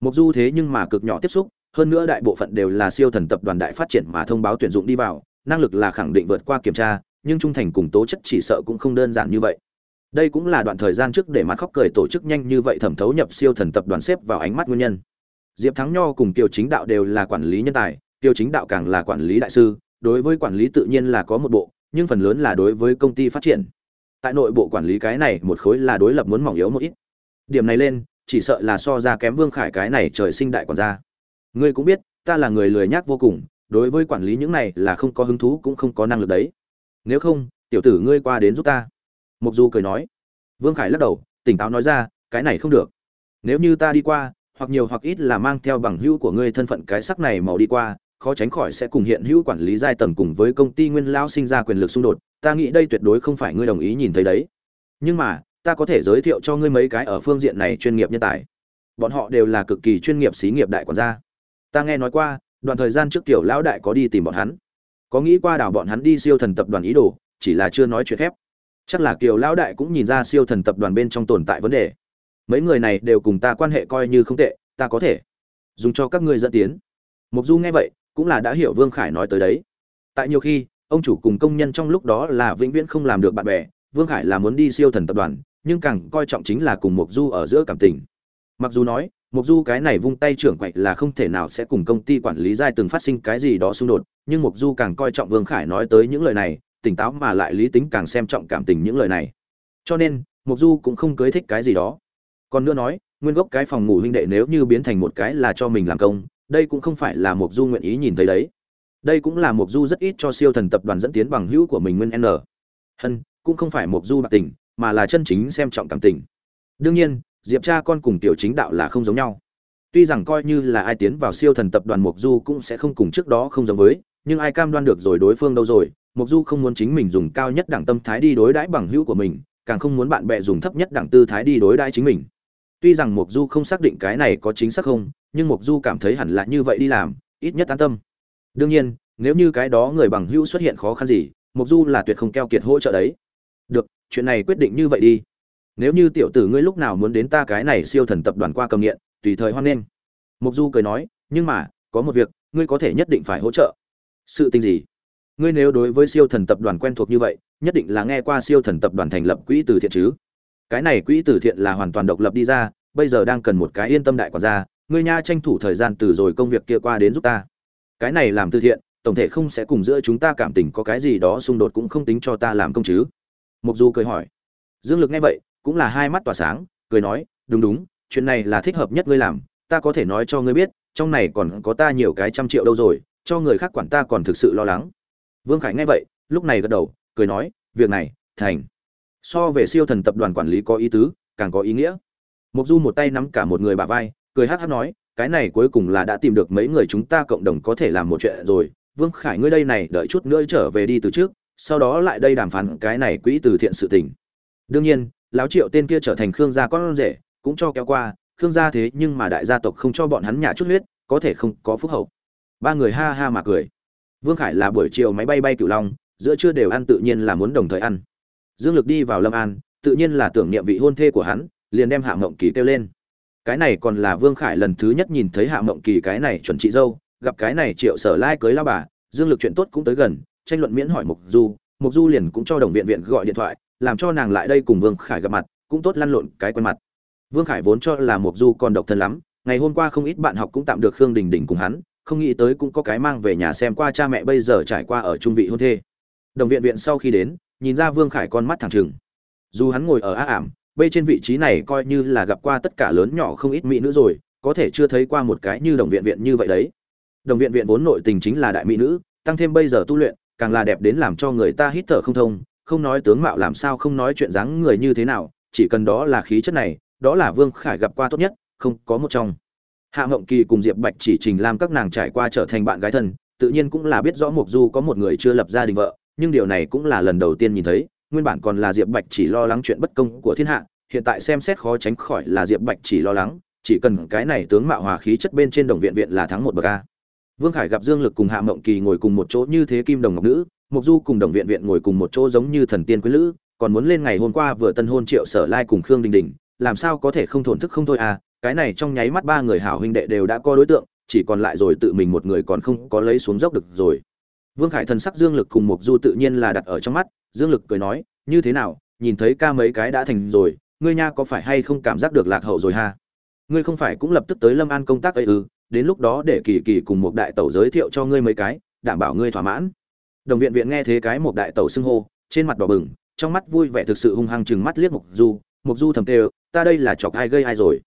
Mục Du thế nhưng mà cực nhỏ tiếp xúc, hơn nữa đại bộ phận đều là siêu thần tập đoàn đại phát triển mà thông báo tuyển dụng đi vào, năng lực là khẳng định vượt qua kiểm tra, nhưng trung thành cùng tố chất chỉ sợ cũng không đơn giản như vậy. Đây cũng là đoạn thời gian trước để mặt khóc cười tổ chức nhanh như vậy thẩm thấu nhập siêu thần tập đoàn xếp vào ánh mắt nguyên nhân. Diệp Thắng Nho cùng kiều Chính Đạo đều là quản lý nhân tài, Tiêu Chính Đạo càng là quản lý đại sư, đối với quản lý tự nhiên là có một bộ nhưng phần lớn là đối với công ty phát triển. Tại nội bộ quản lý cái này một khối là đối lập muốn mỏng yếu một ít. Điểm này lên chỉ sợ là so ra kém vương khải cái này trời sinh đại quản gia. Ngươi cũng biết ta là người lười nhác vô cùng đối với quản lý những này là không có hứng thú cũng không có năng lực đấy. Nếu không tiểu tử ngươi qua đến giúp ta. Mục du cười nói. Vương khải lắc đầu tỉnh táo nói ra cái này không được. Nếu như ta đi qua hoặc nhiều hoặc ít là mang theo bằng hữu của ngươi thân phận cái sắc này màu đi qua khó tránh khỏi sẽ cùng hiện hữu quản lý giai tầng cùng với công ty nguyên lao sinh ra quyền lực xung đột, ta nghĩ đây tuyệt đối không phải ngươi đồng ý nhìn thấy đấy. Nhưng mà, ta có thể giới thiệu cho ngươi mấy cái ở phương diện này chuyên nghiệp nhân tài. Bọn họ đều là cực kỳ chuyên nghiệp xí nghiệp đại quản gia. Ta nghe nói qua, đoạn thời gian trước tiểu lão đại có đi tìm bọn hắn. Có nghĩ qua đảo bọn hắn đi siêu thần tập đoàn ý đồ, chỉ là chưa nói chuyện phép. Chắc là kiều lão đại cũng nhìn ra siêu thần tập đoàn bên trong tồn tại vấn đề. Mấy người này đều cùng ta quan hệ coi như không tệ, ta có thể dùng cho các ngươi dẫn tiến. Mục du nghe vậy cũng là đã hiểu vương khải nói tới đấy. Tại nhiều khi, ông chủ cùng công nhân trong lúc đó là vĩnh viễn không làm được bạn bè, vương khải là muốn đi siêu thần tập đoàn, nhưng càng coi trọng chính là cùng mục du ở giữa cảm tình. Mặc dù nói mục du cái này vung tay trưởng quậy là không thể nào sẽ cùng công ty quản lý giai từng phát sinh cái gì đó xung đột, nhưng mục du càng coi trọng vương khải nói tới những lời này, tỉnh táo mà lại lý tính càng xem trọng cảm tình những lời này. Cho nên mục du cũng không cưới thích cái gì đó. Còn nữa nói, nguyên gốc cái phòng ngủ huynh đệ nếu như biến thành một cái là cho mình làm công đây cũng không phải là mục du nguyện ý nhìn thấy đấy. Đây cũng là mục du rất ít cho siêu thần tập đoàn dẫn tiến bằng hữu của mình nguyên n. Hân, cũng không phải mục du bạc tình, mà là chân chính xem trọng cảm tình. Đương nhiên, diệp cha con cùng tiểu chính đạo là không giống nhau. Tuy rằng coi như là ai tiến vào siêu thần tập đoàn mục du cũng sẽ không cùng trước đó không giống với, nhưng ai cam đoan được rồi đối phương đâu rồi mục du không muốn chính mình dùng cao nhất đẳng tâm thái đi đối đãi bằng hữu của mình, càng không muốn bạn bè dùng thấp nhất đẳng tư thái đi đối đãi chính mình. Tuy rằng mục du không xác định cái này có chính xác không nhưng mục du cảm thấy hẳn là như vậy đi làm, ít nhất an tâm. Đương nhiên, nếu như cái đó người bằng hữu xuất hiện khó khăn gì mục du là tuyệt không keo kiệt hỗ trợ đấy. Được, chuyện này quyết định như vậy đi. Nếu như tiểu tử ngươi lúc nào muốn đến ta cái này siêu thần tập đoàn qua cầm nghiện, tùy thời hoan nghênh. Mục du cười nói, nhưng mà, có một việc, ngươi có thể nhất định phải hỗ trợ. Sự tình gì? Ngươi nếu đối với siêu thần tập đoàn quen thuộc như vậy, nhất định là nghe qua siêu thần tập đoàn thành lập quỹ từ thiện chứ. Cái này quỹ từ thiện là hoàn toàn độc lập đi ra, bây giờ đang cần một cái yên tâm đại quản gia ngươi nha tranh thủ thời gian từ rồi công việc kia qua đến giúp ta. Cái này làm từ thiện, tổng thể không sẽ cùng giữa chúng ta cảm tình có cái gì đó xung đột cũng không tính cho ta làm công chứ. Mục du cười hỏi. Dương lực nghe vậy, cũng là hai mắt tỏa sáng, cười nói, đúng đúng, chuyện này là thích hợp nhất ngươi làm, ta có thể nói cho ngươi biết, trong này còn có ta nhiều cái trăm triệu đâu rồi, cho người khác quản ta còn thực sự lo lắng. Vương khải nghe vậy, lúc này gật đầu, cười nói, việc này, thành. So về siêu thần tập đoàn quản lý có ý tứ, càng có ý nghĩa. Mục du một tay nắm cả một người bà vai cười hắc hắc nói, cái này cuối cùng là đã tìm được mấy người chúng ta cộng đồng có thể làm một chuyện rồi. Vương khải ngươi đây này, đợi chút nữa trở về đi từ trước, sau đó lại đây đàm phán cái này quỹ từ thiện sự tình. Đương nhiên, lão triệu tên kia trở thành khương gia con rể, cũng cho kéo qua, khương gia thế nhưng mà đại gia tộc không cho bọn hắn nhà chút huyết, có thể không có phúc hậu. Ba người ha ha mà cười. Vương khải là buổi chiều máy bay bay cửu long, giữa trưa đều ăn tự nhiên là muốn đồng thời ăn. Dương lực đi vào lâm an, tự nhiên là tưởng niệm vị hôn thê của hắn, liền đem hạ mộng kỳ kêu lên cái này còn là vương khải lần thứ nhất nhìn thấy hạ mộng kỳ cái này chuẩn chị dâu, gặp cái này triệu sở lai cưới lao bà, dương lực chuyện tốt cũng tới gần, tranh luận miễn hỏi mục du mục du liền cũng cho đồng viện viện gọi điện thoại, làm cho nàng lại đây cùng vương khải gặp mặt, cũng tốt lăn lộn cái quen mặt. Vương khải vốn cho là mục du còn độc thân lắm, ngày hôm qua không ít bạn học cũng tạm được khương đình đình cùng hắn, không nghĩ tới cũng có cái mang về nhà xem qua cha mẹ bây giờ trải qua ở trung vị hôn thê. Đồng viện viện sau khi đến, nhìn ra vương khải con mắt thẳng trừng. Dù hắn ngồi ở á ảm bê trên vị trí này coi như là gặp qua tất cả lớn nhỏ không ít mỹ nữ rồi, có thể chưa thấy qua một cái như đồng viện viện như vậy đấy. Đồng viện viện vốn nội tình chính là đại mỹ nữ, tăng thêm bây giờ tu luyện, càng là đẹp đến làm cho người ta hít thở không thông, không nói tướng mạo làm sao, không nói chuyện dáng người như thế nào, chỉ cần đó là khí chất này, đó là vương khải gặp qua tốt nhất, không có một trong. Hạ ngộng kỳ cùng diệp bạch chỉ trình làm các nàng trải qua trở thành bạn gái thân, tự nhiên cũng là biết rõ Mộc du có một người chưa lập gia đình vợ, nhưng điều này cũng là lần đầu tiên nhìn thấy nguyên bản còn là diệp bạch chỉ lo lắng chuyện bất công của thiên hạ, hiện tại xem xét khó tránh khỏi là diệp bạch chỉ lo lắng, chỉ cần cái này tướng mạo hòa khí chất bên trên đồng viện viện là thắng một bậc a. Vương khải gặp dương lực cùng hạ mộng kỳ ngồi cùng một chỗ như thế kim đồng ngọc nữ mục du cùng đồng viện viện ngồi cùng một chỗ giống như thần tiên quý lữ, còn muốn lên ngày hôm qua vừa tân hôn triệu sở lai cùng khương đình đình, làm sao có thể không thổn thức không thôi à cái này trong nháy mắt ba người hảo huynh đệ đều đã có đối tượng, chỉ còn lại rồi tự mình một người còn không có lấy xuống dốc được rồi. Vương khải thần sắc dương lực cùng mục du tự nhiên là đặt ở trong mắt dương lực cười nói, như thế nào, nhìn thấy ca mấy cái đã thành rồi, ngươi nha có phải hay không cảm giác được lạc hậu rồi ha? Ngươi không phải cũng lập tức tới lâm an công tác ấy ư? Đến lúc đó để kỳ kỳ cùng một đại tẩu giới thiệu cho ngươi mấy cái, đảm bảo ngươi thỏa mãn. Đồng viện viện nghe thế cái một đại tẩu xưng hô, trên mặt đỏ bừng, trong mắt vui vẻ thực sự hung hăng chừng mắt liếc mục du mục du thầm tê ta đây là chọc ai gây ai rồi?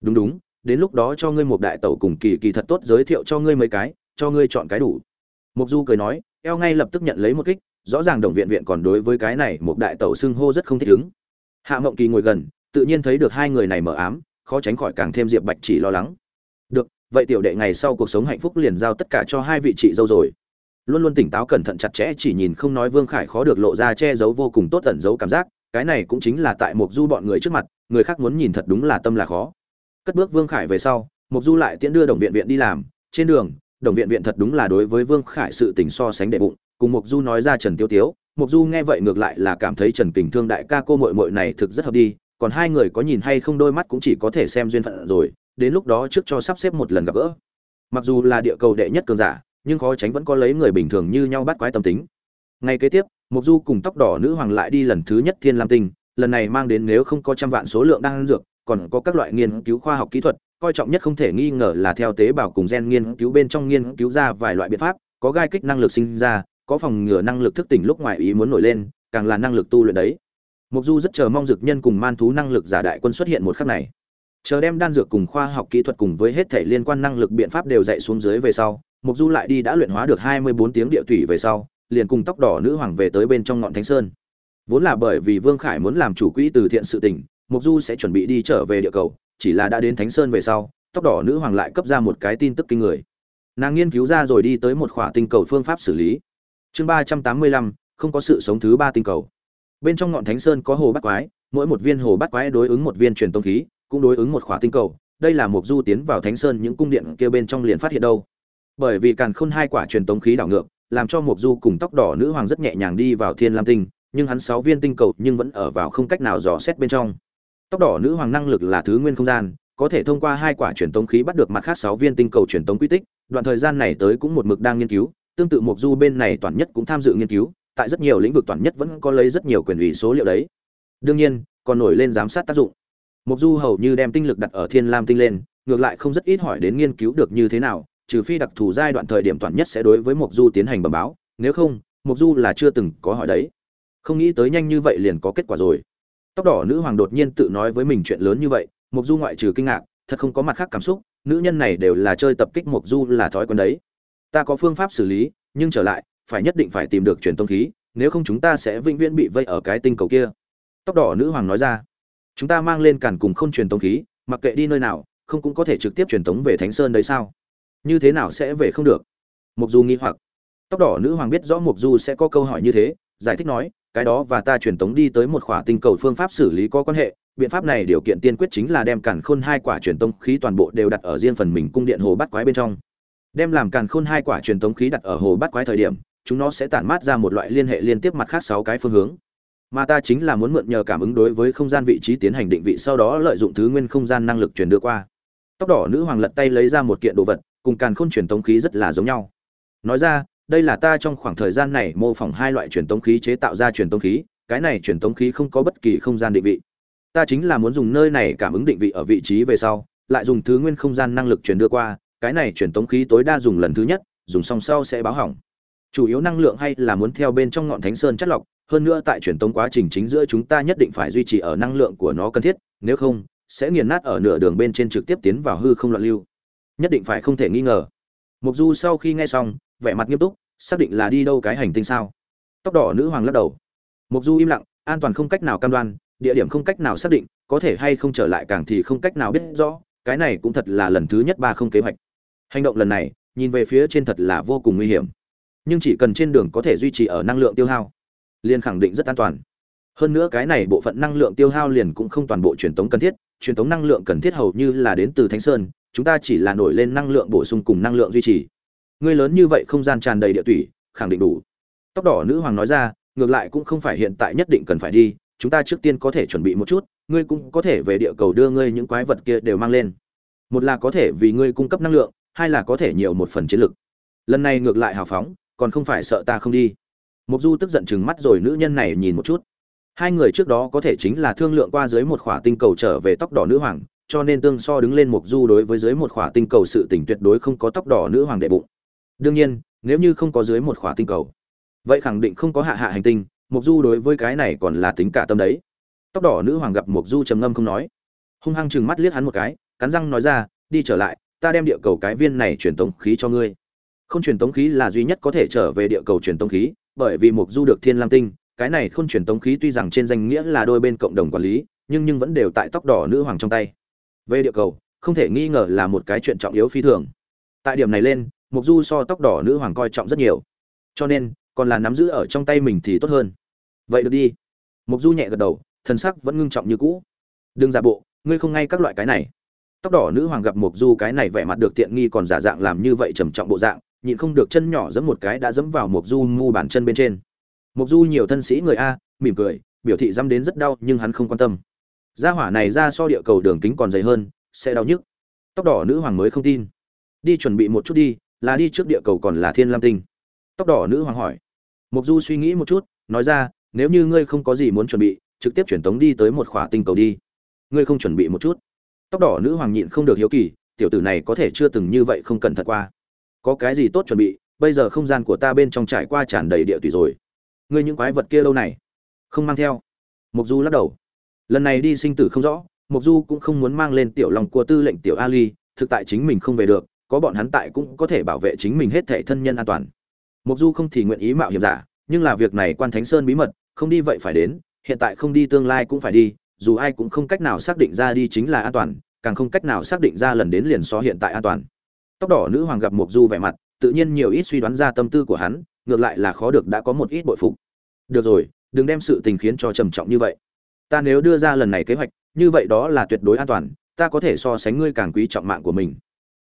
Đúng đúng, đến lúc đó cho ngươi một đại tẩu cùng kỳ kỳ thật tốt giới thiệu cho ngươi mấy cái, cho ngươi chọn cái đủ. Mục du cười nói, eo ngay lập tức nhận lấy một kích rõ ràng đồng viện viện còn đối với cái này một đại tẩu xưng hô rất không thích ứng. Hạ mộng kỳ ngồi gần, tự nhiên thấy được hai người này mở ám, khó tránh khỏi càng thêm diệp bạch chỉ lo lắng. Được, vậy tiểu đệ ngày sau cuộc sống hạnh phúc liền giao tất cả cho hai vị chị dâu rồi. Luôn luôn tỉnh táo cẩn thận chặt chẽ, chỉ nhìn không nói vương khải khó được lộ ra che giấu vô cùng tốt tẩn giấu cảm giác, cái này cũng chính là tại mục du bọn người trước mặt, người khác muốn nhìn thật đúng là tâm là khó. Cất bước vương khải về sau mục du lại tiễn đưa đồng viện viện đi làm. Trên đường, đồng viện viện thật đúng là đối với vương khải sự tình so sánh đệ bụng cùng mục du nói ra trần tiêu tiếu mục du nghe vậy ngược lại là cảm thấy trần kình thương đại ca cô mội mội này thực rất hợp đi, còn hai người có nhìn hay không đôi mắt cũng chỉ có thể xem duyên phận rồi, đến lúc đó trước cho sắp xếp một lần gặp gỡ. Mặc dù là địa cầu đệ nhất cường giả, nhưng khó tránh vẫn có lấy người bình thường như nhau bắt quái tâm tính. Ngay kế tiếp mục du cùng tóc đỏ nữ hoàng lại đi lần thứ nhất thiên lam tinh, lần này mang đến nếu không có trăm vạn số lượng đang dược, còn có các loại nghiên cứu khoa học kỹ thuật, coi trọng nhất không thể nghi ngờ là theo tế bào cùng gen nghiên cứu bên trong nghiên cứu ra vài loại biện pháp, có gai kích năng lực sinh ra có phòng ngừa năng lực thức tỉnh lúc ngoài ý muốn nổi lên, càng là năng lực tu luyện đấy. Mục du rất chờ mong dược nhân cùng man thú năng lực giả đại quân xuất hiện một khắc này. Chờ đem đan dược cùng khoa học kỹ thuật cùng với hết thể liên quan năng lực biện pháp đều dạy xuống dưới về sau mục du lại đi đã luyện hóa được hai mươi bốn tiếng địa thủy về sau, liền cùng tóc đỏ nữ hoàng về tới bên trong ngọn thánh sơn. Vốn là bởi vì vương khải muốn làm chủ quỹ từ thiện sự tình mục du sẽ chuẩn bị đi trở về địa cầu, chỉ là đã đến thánh sơn về sau, tóc đỏ nữ hoàng lại cấp ra một cái tin tức kinh người. Nàng nghiên cứu ra rồi đi tới một khỏa tinh cầu phương pháp xử lý chương ba trăm tám mươi lăm, không có sự sống thứ ba tinh cầu. Bên trong ngọn thánh sơn có hồ bát quái, mỗi một viên hồ bát quái đối ứng một viên truyền tông khí, cũng đối ứng một khỏa tinh cầu. Đây là một du tiến vào thánh sơn những cung điện kia bên trong liền phát hiện đâu. Bởi vì càn khôn hai quả truyền tống khí đảo ngược, làm cho một du cùng tóc đỏ nữ hoàng rất nhẹ nhàng đi vào thiên lam tinh, nhưng hắn sáu viên tinh cầu nhưng vẫn ở vào không cách nào dò xét bên trong. Tóc đỏ nữ hoàng năng lực là thứ nguyên không gian, có thể thông qua hai quả truyền tống khí bắt được mặt khác sáu viên tinh cầu truyền tống quy tích, đoạn thời gian này tới cũng một mực đang nghiên cứu tương tự mục du bên này toàn nhất cũng tham dự nghiên cứu, tại rất nhiều lĩnh vực toàn nhất vẫn có lấy rất nhiều quyền ủy số liệu đấy. Đương nhiên, còn nổi lên giám sát tác dụng. Mục du hầu như đem tinh lực đặt ở thiên lam tinh lên, ngược lại không rất ít hỏi đến nghiên cứu được như thế nào, trừ phi đặc thù giai đoạn thời điểm toàn nhất sẽ đối với mục du tiến hành bẩm báo, nếu không mục du là chưa từng có hỏi đấy. Không nghĩ tới nhanh như vậy liền có kết quả rồi. Tóc đỏ nữ hoàng đột nhiên tự nói với mình chuyện lớn như vậy mục du ngoại trừ kinh ngạc, thật không có mặt khác cảm xúc, nữ nhân này đều là chơi tập kích mục du là thói quen đấy ta có phương pháp xử lý, nhưng trở lại, phải nhất định phải tìm được truyền tông khí, nếu không chúng ta sẽ vĩnh viễn bị vây ở cái tinh cầu kia. Tóc đỏ nữ hoàng nói ra. Chúng ta mang lên càn cùng không truyền tống khí, mặc kệ đi nơi nào, không cũng có thể trực tiếp truyền tống về thánh sơn đấy sao? Như thế nào sẽ về không được? Mục du nghi hoặc. Tóc đỏ nữ hoàng biết rõ mục du sẽ có câu hỏi như thế, giải thích nói, cái đó và ta truyền tống đi tới một khỏa tinh cầu phương pháp xử lý có quan hệ, biện pháp này điều kiện tiên quyết chính là đem càn khôn hai quả truyền tông khí toàn bộ đều đặt ở riêng phần mình cung điện hồ bắt quái bên trong đem làm càn khôn hai quả truyền tống khí đặt ở hồ bắt quái thời điểm, chúng nó sẽ tản mát ra một loại liên hệ liên tiếp mặt khác sáu cái phương hướng. Mà ta chính là muốn mượn nhờ cảm ứng đối với không gian vị trí tiến hành định vị sau đó lợi dụng thứ nguyên không gian năng lực truyền đưa qua. Tóc đỏ nữ hoàng lật tay lấy ra một kiện đồ vật, cùng càn khôn truyền tống khí rất là giống nhau. Nói ra, đây là ta trong khoảng thời gian này mô phỏng hai loại truyền tống khí chế tạo ra truyền tống khí, cái này truyền tống khí không có bất kỳ không gian định vị. Ta chính là muốn dùng nơi này cảm ứng định vị ở vị trí về sau, lại dùng thứ nguyên không gian năng lực truyền đưa qua cái này truyền tống khí tối đa dùng lần thứ nhất, dùng xong sau sẽ báo hỏng. Chủ yếu năng lượng hay là muốn theo bên trong ngọn thánh sơn chất lọc, hơn nữa tại truyền tống quá trình chính giữa chúng ta nhất định phải duy trì ở năng lượng của nó cần thiết, nếu không, sẽ nghiền nát ở nửa đường bên trên trực tiếp tiến vào hư không loạn lưu. Nhất định phải không thể nghi ngờ. Mục du sau khi nghe xong, vẻ mặt nghiêm túc, xác định là đi đâu cái hành tinh sao? Tóc đỏ nữ hoàng lắc đầu. Mục du im lặng, an toàn không cách nào cam đoan, địa điểm không cách nào xác định, có thể hay không trở lại càng thì không cách nào biết rõ, cái này cũng thật là lần thứ nhất ba không kế hoạch hành động lần này, nhìn về phía trên thật là vô cùng nguy hiểm. Nhưng chỉ cần trên đường có thể duy trì ở năng lượng tiêu hao, liền khẳng định rất an toàn. Hơn nữa cái này bộ phận năng lượng tiêu hao liền cũng không toàn bộ truyền tống cần thiết, truyền tống năng lượng cần thiết hầu như là đến từ thánh sơn, chúng ta chỉ là nổi lên năng lượng bổ sung cùng năng lượng duy trì. Ngươi lớn như vậy không gian tràn đầy địa tủy, khẳng định đủ. Tóc đỏ nữ hoàng nói ra, ngược lại cũng không phải hiện tại nhất định cần phải đi, chúng ta trước tiên có thể chuẩn bị một chút, ngươi cũng có thể về địa cầu đưa ngươi những quái vật kia đều mang lên. Một là có thể vì ngươi cung cấp năng lượng hai là có thể nhiều một phần chiến lực. Lần này ngược lại hào phóng, còn không phải sợ ta không đi. Mục du tức giận chừng mắt rồi nữ nhân này nhìn một chút. Hai người trước đó có thể chính là thương lượng qua dưới một khỏa tinh cầu trở về tóc đỏ nữ hoàng, cho nên tương so đứng lên mục du đối với dưới một khỏa tinh cầu sự tỉnh tuyệt đối không có tóc đỏ nữ hoàng đệ bụng. Đương nhiên, nếu như không có dưới một khỏa tinh cầu, vậy khẳng định không có hạ hạ hành tinh, mục du đối với cái này còn là tính cả tâm đấy. Tóc đỏ nữ hoàng gặp mục du trầm ngâm không nói. Hung hăng chừng mắt liếc hắn một cái, cắn răng nói ra, đi trở lại ta đem địa cầu cái viên này truyền tống khí cho ngươi. Không truyền tống khí là duy nhất có thể trở về địa cầu truyền tống khí, bởi vì mục du được thiên lam tinh, cái này không truyền tống khí tuy rằng trên danh nghĩa là đôi bên cộng đồng quản lý, nhưng nhưng vẫn đều tại tóc đỏ nữ hoàng trong tay. Về địa cầu, không thể nghi ngờ là một cái chuyện trọng yếu phi thường. Tại điểm này lên, mục du so tóc đỏ nữ hoàng coi trọng rất nhiều. Cho nên, còn là nắm giữ ở trong tay mình thì tốt hơn. Vậy được đi. Mục du nhẹ gật đầu, thần sắc vẫn ngưng trọng như cũ. Đừng giả bộ, ngươi không ngay các loại cái này tóc đỏ nữ hoàng gặp mục du cái này vẻ mặt được tiện nghi còn giả dạng làm như vậy trầm trọng bộ dạng, nhịn không được chân nhỏ giẫm một cái đã giẫm vào mục du mu bàn chân bên trên. Mục du nhiều thân sĩ người a, mỉm cười, biểu thị dăm đến rất đau nhưng hắn không quan tâm. Gia hỏa này ra so địa cầu đường kính còn dày hơn, sẽ đau nhức. Tóc đỏ nữ hoàng mới không tin. Đi chuẩn bị một chút đi, là đi trước địa cầu còn là thiên lam tinh. Tóc đỏ nữ hoàng hỏi. Mục du suy nghĩ một chút, nói ra, nếu như ngươi không có gì muốn chuẩn bị, trực tiếp chuyển tống đi tới một khỏa tinh cầu đi. Ngươi không chuẩn bị một chút tóc đỏ nữ hoàng nhịn không được hiếu kỳ, tiểu tử này có thể chưa từng như vậy không cần thật qua. Có cái gì tốt chuẩn bị, bây giờ không gian của ta bên trong trải qua tràn đầy địa tùy rồi. Ngươi những quái vật kia lâu này, không mang theo. Mục du lắc đầu. Lần này đi sinh tử không rõ mục du cũng không muốn mang lên tiểu lòng của tư lệnh tiểu ali, thực tại chính mình không về được, có bọn hắn tại cũng có thể bảo vệ chính mình hết thể thân nhân an toàn. Mục du không thì nguyện ý mạo hiểm giả, nhưng là việc này quan thánh sơn bí mật, không đi vậy phải đến, hiện tại không đi tương lai cũng phải đi dù ai cũng không cách nào xác định ra đi chính là an toàn, càng không cách nào xác định ra lần đến liền so hiện tại an toàn. Tóc đỏ nữ hoàng gặp mục du vẻ mặt, tự nhiên nhiều ít suy đoán ra tâm tư của hắn, ngược lại là khó được đã có một ít bội phục. Được rồi, đừng đem sự tình khiến cho trầm trọng như vậy. Ta nếu đưa ra lần này kế hoạch, như vậy đó là tuyệt đối an toàn, ta có thể so sánh ngươi càng quý trọng mạng của mình.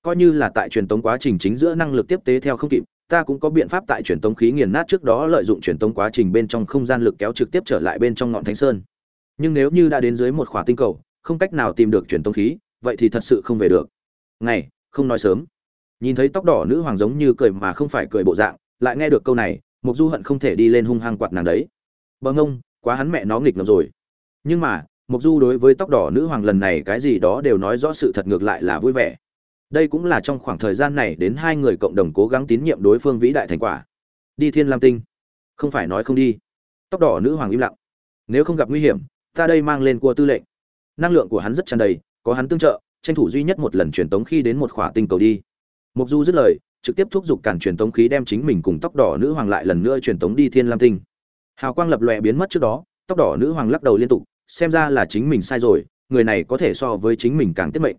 Coi như là tại truyền tống quá trình chính giữa năng lực tiếp tế theo không kịp, ta cũng có biện pháp tại truyền tống khí nghiền nát trước đó lợi dụng truyền tống quá trình bên trong không gian lực kéo trực tiếp trở lại bên trong ngọn thánh sơn nhưng nếu như đã đến dưới một khỏa tinh cầu, không cách nào tìm được truyền tông khí, vậy thì thật sự không về được. Ngày, không nói sớm. Nhìn thấy tóc đỏ nữ hoàng giống như cười mà không phải cười bộ dạng, lại nghe được câu này, mục du hận không thể đi lên hung hăng quạt nàng đấy. Bờ ngông, quá hắn mẹ nó nghịch ngợm rồi. Nhưng mà, mục du đối với tóc đỏ nữ hoàng lần này cái gì đó đều nói rõ sự thật ngược lại là vui vẻ. Đây cũng là trong khoảng thời gian này đến hai người cộng đồng cố gắng tín nhiệm đối phương vĩ đại thành quả. Đi thiên lam tinh. Không phải nói không đi. Tóc đỏ nữ hoàng im lặng. Nếu không gặp nguy hiểm ta đây mang lên cua tư lệnh. Năng lượng của hắn rất tràn đầy, có hắn tương trợ, tranh thủ duy nhất một lần truyền tống khi đến một khỏa tinh cầu đi. Mục du dứt lời, trực tiếp thúc giục cản truyền tống khí đem chính mình cùng tóc đỏ nữ hoàng lại lần nữa truyền tống đi thiên lam tinh. Hào quang lập lòe biến mất trước đó, tóc đỏ nữ hoàng lắc đầu liên tục, xem ra là chính mình sai rồi, người này có thể so với chính mình càng tiết mệnh.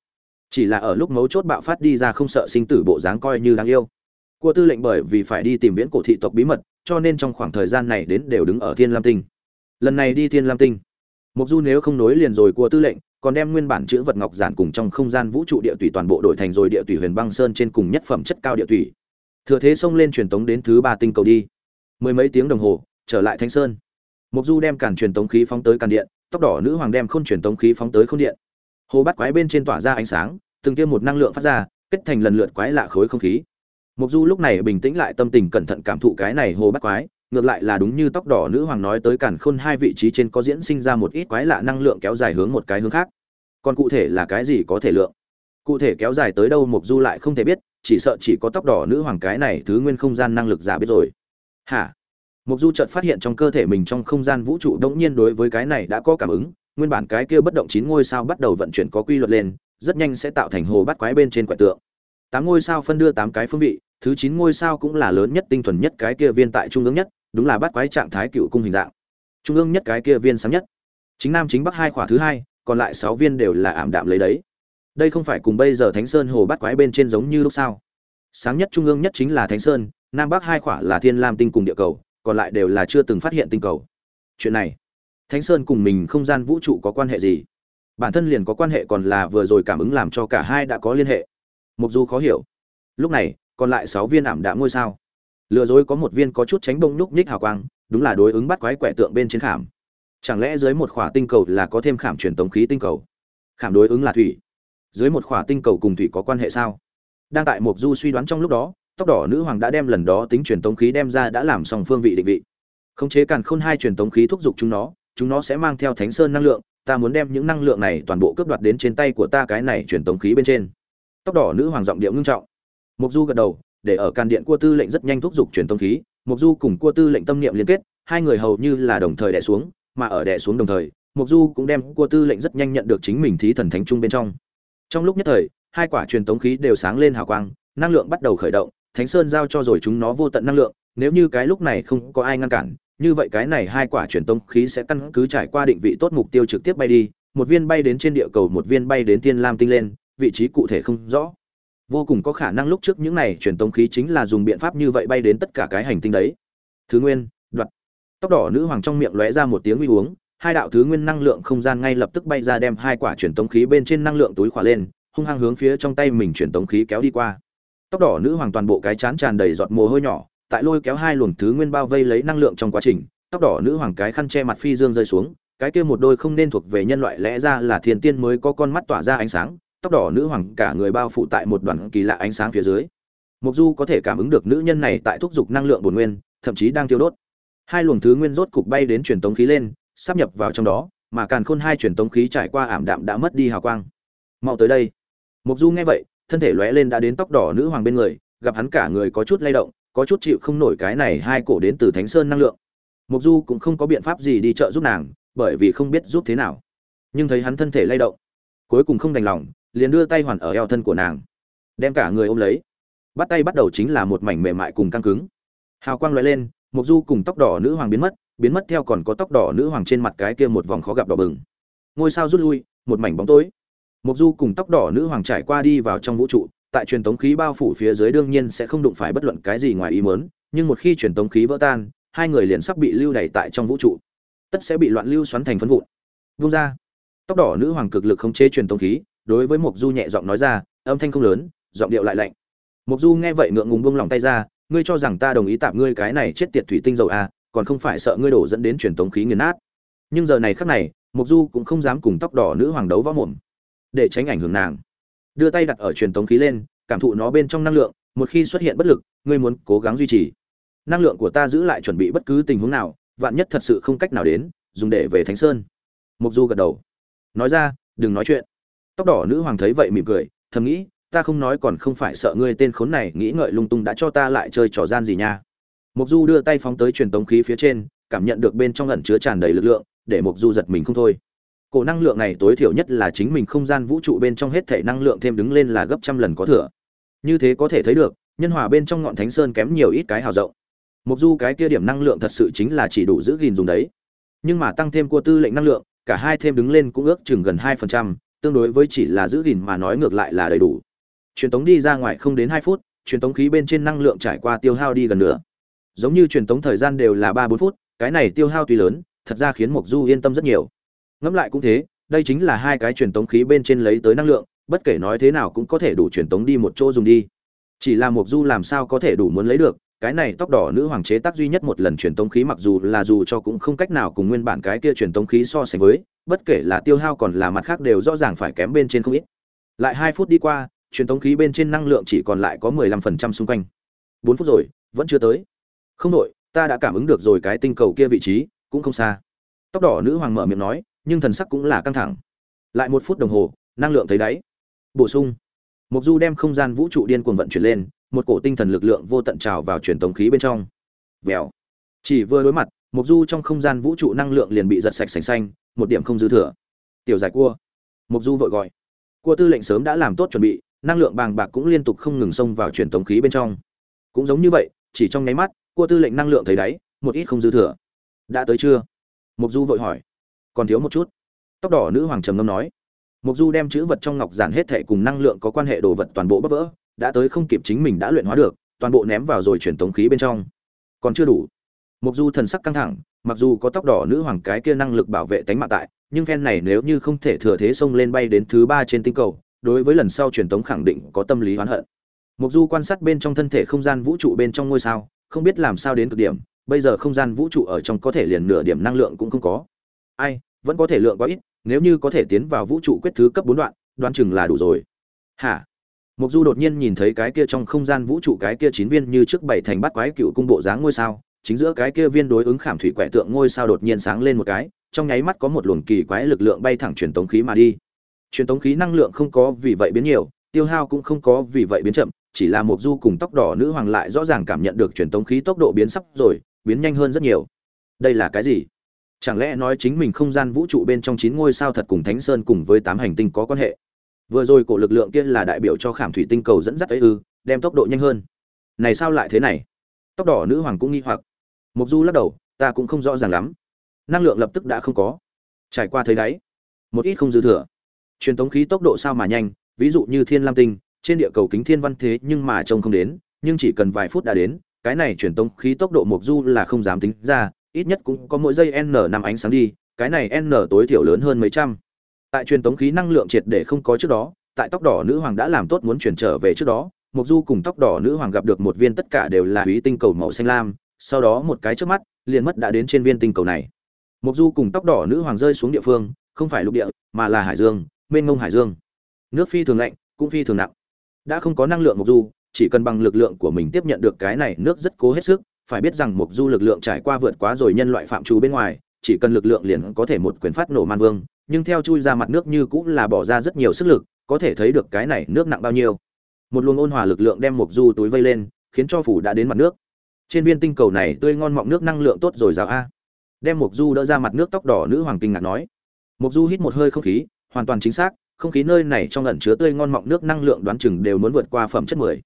Chỉ là ở lúc mấu chốt bạo phát đi ra không sợ sinh tử bộ dáng coi như đáng yêu. Cua tư lệnh bởi vì phải đi tìm viễn cổ thị tộc bí mật, cho nên trong khoảng thời gian này đến đều đứng ở thiên lam tinh. Lần này đi thiên lam tinh Mộc du nếu không nối liền rồi cua tư lệnh, còn đem nguyên bản chữ vật ngọc giản cùng trong không gian vũ trụ địa tùy toàn bộ đổi thành rồi địa tùy huyền băng sơn trên cùng nhất phẩm chất cao địa tùy. Thừa thế xông lên truyền tống đến thứ ba tinh cầu đi. Mười mấy tiếng đồng hồ, trở lại thánh sơn. Mộc du đem càn truyền tống khí phóng tới càn điện, tóc đỏ nữ hoàng đem khôn truyền tống khí phóng tới khôn điện. Hồ bát quái bên trên tỏa ra ánh sáng, từng tiêm một năng lượng phát ra, kết thành lần lượt quái lạ khối không khí. Mộc du lúc này bình tĩnh lại, tâm tình cẩn thận cảm thụ cái này hồ bát quái ngược lại là đúng như tóc đỏ nữ hoàng nói tới càn khôn hai vị trí trên có diễn sinh ra một ít quái lạ năng lượng kéo dài hướng một cái hướng khác. Còn cụ thể là cái gì có thể lượng? Cụ thể kéo dài tới đâu mục du lại không thể biết, chỉ sợ chỉ có tóc đỏ nữ hoàng cái này thứ nguyên không gian năng lực giả biết rồi. Hả? Mục du chợt phát hiện trong cơ thể mình trong không gian vũ trụ đống nhiên đối với cái này đã có cảm ứng, nguyên bản cái kia bất động chín ngôi sao bắt đầu vận chuyển có quy luật lên, rất nhanh sẽ tạo thành hồ bắt quái bên trên quẻ tượng. Tám ngôi sao phân đưa tám cái phương vị, thứ chín ngôi sao cũng là lớn nhất tinh thuần nhất cái kia viên tại trung ương nhất đúng là bắt quái trạng thái cựu cung hình dạng. Trung ương nhất cái kia viên sáng nhất. Chính nam chính bắc hai khỏa thứ hai, còn lại sáu viên đều là ảm đạm lấy đấy. Đây không phải cùng bây giờ thánh sơn hồ bắt quái bên trên giống như lúc sao? Sáng nhất trung ương nhất chính là thánh sơn, nam bắc hai khỏa là thiên lam tinh cùng địa cầu, còn lại đều là chưa từng phát hiện tinh cầu. Chuyện này, thánh sơn cùng mình không gian vũ trụ có quan hệ gì? Bản thân liền có quan hệ còn là vừa rồi cảm ứng làm cho cả hai đã có liên hệ. Mục du khó hiểu. Lúc này, còn lại sáu viên ảm đạm ngôi sao? Lừa dối có một viên có chút tránh bông núc nhích hào quang, đúng là đối ứng bắt quái quẻ tượng bên trên khảm. Chẳng lẽ dưới một khỏa tinh cầu là có thêm khảm truyền tống khí tinh cầu? Khảm đối ứng là thủy. Dưới một khỏa tinh cầu cùng thủy có quan hệ sao? Đang tại mục du suy đoán trong lúc đó, tóc đỏ nữ hoàng đã đem lần đó tính truyền tống khí đem ra đã làm xong phương vị định vị. Khống chế càn khôn hai truyền tống khí thúc giục chúng nó chúng nó sẽ mang theo thánh sơn năng lượng, ta muốn đem những năng lượng này toàn bộ cướp đoạt đến trên tay của ta cái này truyền tống khí bên trên. Tóc đỏ nữ hoàng giọng điệu ngưng trọng. Mục du gật đầu để ở càn điện Cua tư lệnh rất nhanh thúc giục truyền tông khí mục du cùng cua tư lệnh tâm niệm liên kết, hai người hầu như là đồng thời đẻ xuống, mà ở đẻ xuống đồng thời mục du cũng đem cua tư lệnh rất nhanh nhận được chính mình thí thần thánh trung bên trong. Trong lúc nhất thời, hai quả truyền tống khí đều sáng lên hào quang, năng lượng bắt đầu khởi động, thánh sơn giao cho rồi chúng nó vô tận năng lượng, nếu như cái lúc này không có ai ngăn cản, như vậy cái này hai quả truyền tống khí sẽ căn cứ trải qua định vị tốt mục tiêu trực tiếp bay đi, một viên bay đến trên địa cầu, một viên bay đến tiên lam tinh lên, vị trí cụ thể không rõ vô cùng có khả năng lúc trước những này truyền tống khí chính là dùng biện pháp như vậy bay đến tất cả cái hành tinh đấy. Thứ nguyên, đoạt. Tóc đỏ nữ hoàng trong miệng lóe ra một tiếng uy uống, hai đạo thứ nguyên năng lượng không gian ngay lập tức bay ra đem hai quả truyền tống khí bên trên năng lượng túi khỏa lên, hung hăng hướng phía trong tay mình truyền tống khí kéo đi qua. Tóc đỏ nữ hoàng toàn bộ cái chán tràn đầy giọt mồ hôi nhỏ, tại lôi kéo hai luồng thứ nguyên bao vây lấy năng lượng trong quá trình, tóc đỏ nữ hoàng cái khăn che mặt phi dương rơi xuống, cái kia một đôi không nên thuộc về nhân loại lẽ ra là thiên tiên mới có con mắt tỏa ra ánh sáng tóc đỏ nữ hoàng cả người bao phủ tại một đoàn kỳ lạ ánh sáng phía dưới. Mục du có thể cảm ứng được nữ nhân này tại thúc giục năng lượng bổn nguyên, thậm chí đang tiêu đốt. Hai luồng thứ nguyên rốt cục bay đến truyền tống khí lên, sắp nhập vào trong đó, mà càn khôn hai truyền tống khí trải qua ảm đạm đã mất đi hào quang. Mau tới đây. Mục du nghe vậy, thân thể lóe lên đã đến tóc đỏ nữ hoàng bên người, gặp hắn cả người có chút lay động, có chút chịu không nổi cái này hai cổ đến từ thánh sơn năng lượng. Mục du cũng không có biện pháp gì đi trợ giúp nàng, bởi vì không biết giúp thế nào. Nhưng thấy hắn thân thể lay động, cuối cùng không đành lòng liền đưa tay hoàn ở eo thân của nàng. Đem cả người ôm lấy. Bắt tay bắt đầu chính là một mảnh mềm mại cùng căng cứng. Hào quang loại lên mục du cùng tóc đỏ nữ hoàng biến mất biến mất theo còn có tóc đỏ nữ hoàng trên mặt cái kia một vòng khó gặp đỏ bừng. Ngôi sao rút lui, một mảnh bóng tối. Mục du cùng tóc đỏ nữ hoàng trải qua đi vào trong vũ trụ, tại truyền tống khí bao phủ phía dưới đương nhiên sẽ không đụng phải bất luận cái gì ngoài ý muốn, nhưng một khi truyền tống khí vỡ tan, hai người liền sắp bị lưu đày tại trong vũ trụ. Tất sẽ bị loạn lưu xoắn thành phân vụn. Vung ra. Tóc đỏ nữ hoàng cực lực không chế truyền tống khí đối với mục du nhẹ giọng nói ra, âm thanh không lớn, giọng điệu lại lạnh. Mục du nghe vậy ngượng ngùng buông lòng tay ra, ngươi cho rằng ta đồng ý tạm ngươi cái này chết tiệt thủy tinh dầu à còn không phải sợ ngươi đổ dẫn đến truyền tống khí nghiền nát. Nhưng giờ này khắc này mục du cũng không dám cùng tóc đỏ nữ hoàng đấu võ mồm, để tránh ảnh hưởng nàng. Đưa tay đặt ở truyền tống khí lên, cảm thụ nó bên trong năng lượng, một khi xuất hiện bất lực, ngươi muốn cố gắng duy trì. Năng lượng của ta giữ lại chuẩn bị bất cứ tình huống nào, vạn nhất thật sự không cách nào đến, dùng để về thánh sơn. Mục du gật đầu. Nói ra, đừng nói chuyện tóc đỏ nữ hoàng thấy vậy mỉm cười, thầm nghĩ, ta không nói còn không phải sợ ngươi tên khốn này, nghĩ ngợi lung tung đã cho ta lại chơi trò gian gì nha. Mục du đưa tay phóng tới truyền tống khí phía trên, cảm nhận được bên trong ẩn chứa tràn đầy lực lượng, để mục du giật mình không thôi. Cổ năng lượng này tối thiểu nhất là chính mình không gian vũ trụ bên trong hết thể năng lượng thêm đứng lên là gấp trăm lần có thừa. Như thế có thể thấy được, nhân hòa bên trong ngọn thánh sơn kém nhiều ít cái hào rộng. Mục du cái kia điểm năng lượng thật sự chính là chỉ đủ giữ gìn dùng đấy. Nhưng mà tăng thêm cua tư lệnh năng lượng, cả hai thêm đứng lên cũng ước chừng gần hai phần trăm tương đối với chỉ là giữ gìn mà nói ngược lại là đầy đủ. Truyền tống đi ra ngoài không đến hai phút, truyền tống khí bên trên năng lượng trải qua tiêu hao đi gần nữa giống như truyền tống thời gian đều là ba bốn phút, cái này tiêu hao tuy lớn, thật ra khiến mộc du yên tâm rất nhiều. Ngẫm lại cũng thế, đây chính là hai cái truyền tống khí bên trên lấy tới năng lượng, bất kể nói thế nào cũng có thể đủ truyền tống đi một chỗ dùng đi. Chỉ là mộc du làm sao có thể đủ muốn lấy được cái này tóc đỏ nữ hoàng chế tác duy nhất một lần truyền tống khí mặc dù là dù cho cũng không cách nào cùng nguyên bản cái kia truyền tống khí so sánh với, bất kể là tiêu hao còn là mặt khác đều rõ ràng phải kém bên trên không ít. Lại hai phút đi qua, truyền tống khí bên trên năng lượng chỉ còn lại có mười lăm phần trăm xung quanh. Bốn phút rồi, vẫn chưa tới. Không đội, ta đã cảm ứng được rồi cái tinh cầu kia vị trí, cũng không xa. Tóc đỏ nữ hoàng mở miệng nói, nhưng thần sắc cũng là căng thẳng. Lại một phút đồng hồ, năng lượng thấy đáy. Bổ sung. Mục du đem không gian vũ trụ điên cuồng vận chuyển lên một cổ tinh thần lực lượng vô tận trào vào truyền tống khí bên trong. Vèo. Chỉ vừa đối mặt mục du trong không gian vũ trụ năng lượng liền bị giật sạch sành xanh, một điểm không dư thừa. Tiểu giải cua. Mục du vội gọi. Cua tư lệnh sớm đã làm tốt chuẩn bị, năng lượng bàng bạc cũng liên tục không ngừng xông vào truyền tống khí bên trong. Cũng giống như vậy, chỉ trong nháy mắt, cua tư lệnh năng lượng thấy đáy, một ít không dư thừa. Đã tới chưa? Mục du vội hỏi. Còn thiếu một chút. Tóc đỏ nữ hoàng trầm ngâm nói. Mục du đem chữ vật trong ngọc giản hết thảy cùng năng lượng có quan hệ đồ vật toàn bộ bóc vỡ đã tới không kịp chính mình đã luyện hóa được, toàn bộ ném vào rồi truyền tống khí bên trong. Còn chưa đủ. Mộc du thần sắc căng thẳng, mặc dù có tóc đỏ nữ hoàng cái kia năng lực bảo vệ tánh mạng tại, nhưng phen này nếu như không thể thừa thế xông lên bay đến thứ ba trên tinh cầu, đối với lần sau truyền tống khẳng định có tâm lý oán hận. Mộc du quan sát bên trong thân thể không gian vũ trụ bên trong ngôi sao, không biết làm sao đến cực điểm, bây giờ không gian vũ trụ ở trong có thể liền nửa điểm năng lượng cũng không có. Ai, vẫn có thể lượng quá ít, nếu như có thể tiến vào vũ trụ quyết thứ cấp bốn đoạn, đoán chừng là đủ rồi. Hả? Mộc du đột nhiên nhìn thấy cái kia trong không gian vũ trụ cái kia chín viên như trước bảy thành bát quái cựu cung bộ dáng ngôi sao, chính giữa cái kia viên đối ứng khảm thủy quẻ tượng ngôi sao đột nhiên sáng lên một cái, trong nháy mắt có một luồng kỳ quái lực lượng bay thẳng truyền tống khí mà đi. Truyền tống khí năng lượng không có vì vậy biến nhiều, tiêu hao cũng không có vì vậy biến chậm, chỉ là một du cùng tóc đỏ nữ hoàng lại rõ ràng cảm nhận được truyền tống khí tốc độ biến sắp rồi, biến nhanh hơn rất nhiều. Đây là cái gì? Chẳng lẽ nói chính mình không gian vũ trụ bên trong chín ngôi sao thật cùng thánh sơn cùng với tám hành tinh có quan hệ? Vừa rồi cổ lực lượng kia là đại biểu cho khảm thủy tinh cầu dẫn dắt ấy ư, đem tốc độ nhanh hơn. Này sao lại thế này? Tóc đỏ nữ hoàng cũng nghi hoặc. Mục du lắc đầu, ta cũng không rõ ràng lắm. Năng lượng lập tức đã không có. Trải qua thấy đáy, một ít không dư thừa. Truyền tống khí tốc độ sao mà nhanh, ví dụ như thiên lam tinh, trên địa cầu kính thiên văn thế nhưng mà trông không đến, nhưng chỉ cần vài phút đã đến, cái này truyền tống khí tốc độ mục du là không dám tính ra, ít nhất cũng có mỗi giây n năm ánh sáng đi, cái này n tối thiểu lớn hơn mấy trăm tại truyền tống khí năng lượng triệt để không có trước đó, tại tóc đỏ nữ hoàng đã làm tốt muốn chuyển trở về trước đó mục du cùng tóc đỏ nữ hoàng gặp được một viên tất cả đều là húy tinh cầu màu xanh lam, sau đó một cái trước mắt, liền mất đã đến trên viên tinh cầu này. Mục du cùng tóc đỏ nữ hoàng rơi xuống địa phương, không phải lục địa, mà là hải dương, mênh mông hải dương. Nước phi thường lạnh, cũng phi thường nặng. Đã không có năng lượng mục du, chỉ cần bằng lực lượng của mình tiếp nhận được cái này, nước rất cố hết sức. Phải biết rằng mục du lực lượng trải qua vượt quá rồi nhân loại phạm trù bên ngoài chỉ cần lực lượng liền có thể một quyền phát nổ man vương, nhưng theo chui ra mặt nước như cũng là bỏ ra rất nhiều sức lực, có thể thấy được cái này nước nặng bao nhiêu. Một luồng ôn hòa lực lượng đem mục du túi vây lên, khiến cho phủ đã đến mặt nước. Trên viên tinh cầu này tươi ngon mọng nước năng lượng tốt rồi rào a. Đem mục du đỡ ra mặt nước tóc đỏ nữ hoàng kinh ngạc nói. Mục du hít một hơi không khí, hoàn toàn chính xác, không khí nơi này trong ẩn chứa tươi ngon mọng nước năng lượng đoán chừng đều muốn vượt qua phẩm chất mười.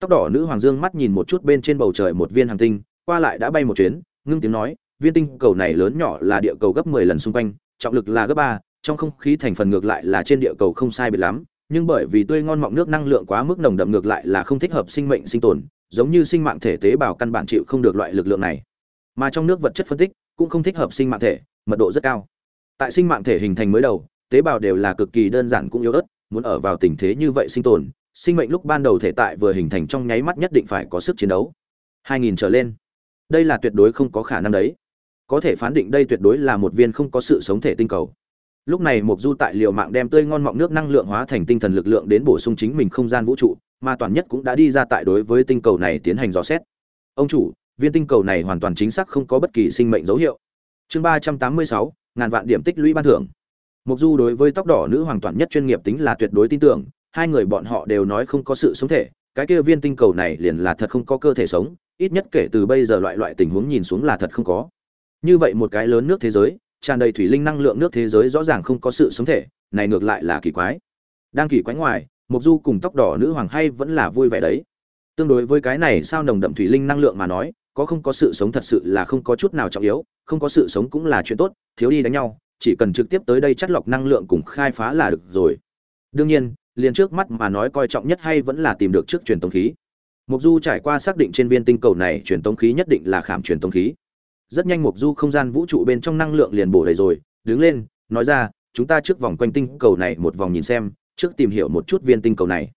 Tóc đỏ nữ hoàng dương mắt nhìn một chút bên trên bầu trời một viên hành tinh, qua lại đã bay một chuyến, ngưng tiếng nói viên tinh cầu này lớn nhỏ là địa cầu gấp mười lần xung quanh, trọng lực là gấp ba, trong không khí thành phần ngược lại là trên địa cầu không sai biệt lắm, nhưng bởi vì tươi ngon mọng nước năng lượng quá mức nồng đậm ngược lại là không thích hợp sinh mệnh sinh tồn, giống như sinh mạng thể tế bào căn bản chịu không được loại lực lượng này. Mà trong nước vật chất phân tích cũng không thích hợp sinh mạng thể, mật độ rất cao. Tại sinh mạng thể hình thành mới đầu, tế bào đều là cực kỳ đơn giản cũng yếu ớt, muốn ở vào tình thế như vậy sinh tồn, sinh mệnh lúc ban đầu thể tại vừa hình thành trong nháy mắt nhất định phải có sức chiến đấu. 2000 trở lên. Đây là tuyệt đối không có khả năng đấy có thể phán định đây tuyệt đối là một viên không có sự sống thể tinh cầu. Lúc này mục du tại liều mạng đem tươi ngon mọng nước năng lượng hóa thành tinh thần lực lượng đến bổ sung chính mình không gian vũ trụ, mà toàn nhất cũng đã đi ra tại đối với tinh cầu này tiến hành dò xét. Ông chủ, viên tinh cầu này hoàn toàn chính xác không có bất kỳ sinh mệnh dấu hiệu. Chương ba trăm tám mươi sáu, ngàn vạn điểm tích lũy ban thưởng. Mục du đối với tóc đỏ nữ hoàn toàn nhất chuyên nghiệp tính là tuyệt đối tin tưởng, hai người bọn họ đều nói không có sự sống thể, cái kia viên tinh cầu này liền là thật không có cơ thể sống, ít nhất kể từ bây giờ loại loại tình huống nhìn xuống là thật không có như vậy một cái lớn nước thế giới, tràn đầy thủy linh năng lượng nước thế giới rõ ràng không có sự sống thể, này ngược lại là kỳ quái. Đang kỳ quái ngoài mục du cùng tóc đỏ nữ hoàng hay vẫn là vui vẻ đấy. Tương đối với cái này sao nồng đậm thủy linh năng lượng mà nói, có không có sự sống thật sự là không có chút nào trọng yếu, không có sự sống cũng là chuyện tốt, thiếu đi đánh nhau, chỉ cần trực tiếp tới đây chắt lọc năng lượng cùng khai phá là được rồi. Đương nhiên, liền trước mắt mà nói coi trọng nhất hay vẫn là tìm được trước truyền tống khí. Mục du trải qua xác định trên viên tinh cầu này truyền tống khí nhất định là khảm truyền tống khí rất nhanh mục du không gian vũ trụ bên trong năng lượng liền bổ đầy rồi, đứng lên, nói ra, chúng ta trước vòng quanh tinh cầu này một vòng nhìn xem, trước tìm hiểu một chút viên tinh cầu này.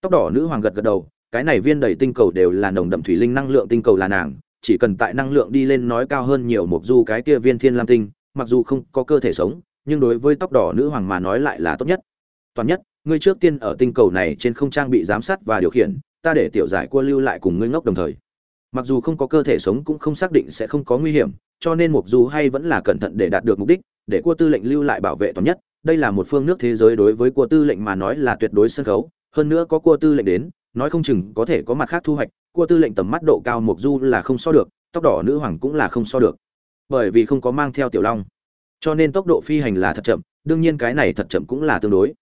Tóc đỏ nữ hoàng gật gật đầu, cái này viên đầy tinh cầu đều là nồng đậm thủy linh năng lượng tinh cầu là nàng, chỉ cần tại năng lượng đi lên nói cao hơn nhiều mục du cái kia viên thiên lam tinh, mặc dù không có cơ thể sống, nhưng đối với tóc đỏ nữ hoàng mà nói lại là tốt nhất. Toàn nhất, ngươi trước tiên ở tinh cầu này trên không trang bị giám sát và điều khiển, ta để tiểu giải cua lưu lại cùng ngươi ngốc đồng thời mặc dù không có cơ thể sống cũng không xác định sẽ không có nguy hiểm, cho nên mục du hay vẫn là cẩn thận để đạt được mục đích, để cua tư lệnh lưu lại bảo vệ toàn nhất. Đây là một phương nước thế giới đối với cua tư lệnh mà nói là tuyệt đối sân khấu. Hơn nữa có cua tư lệnh đến, nói không chừng có thể có mặt khác thu hoạch. Cua tư lệnh tầm mắt độ cao mục du là không so được, tóc đỏ nữ hoàng cũng là không so được. Bởi vì không có mang theo tiểu long. Cho nên tốc độ phi hành là thật chậm, đương nhiên cái này thật chậm cũng là tương đối.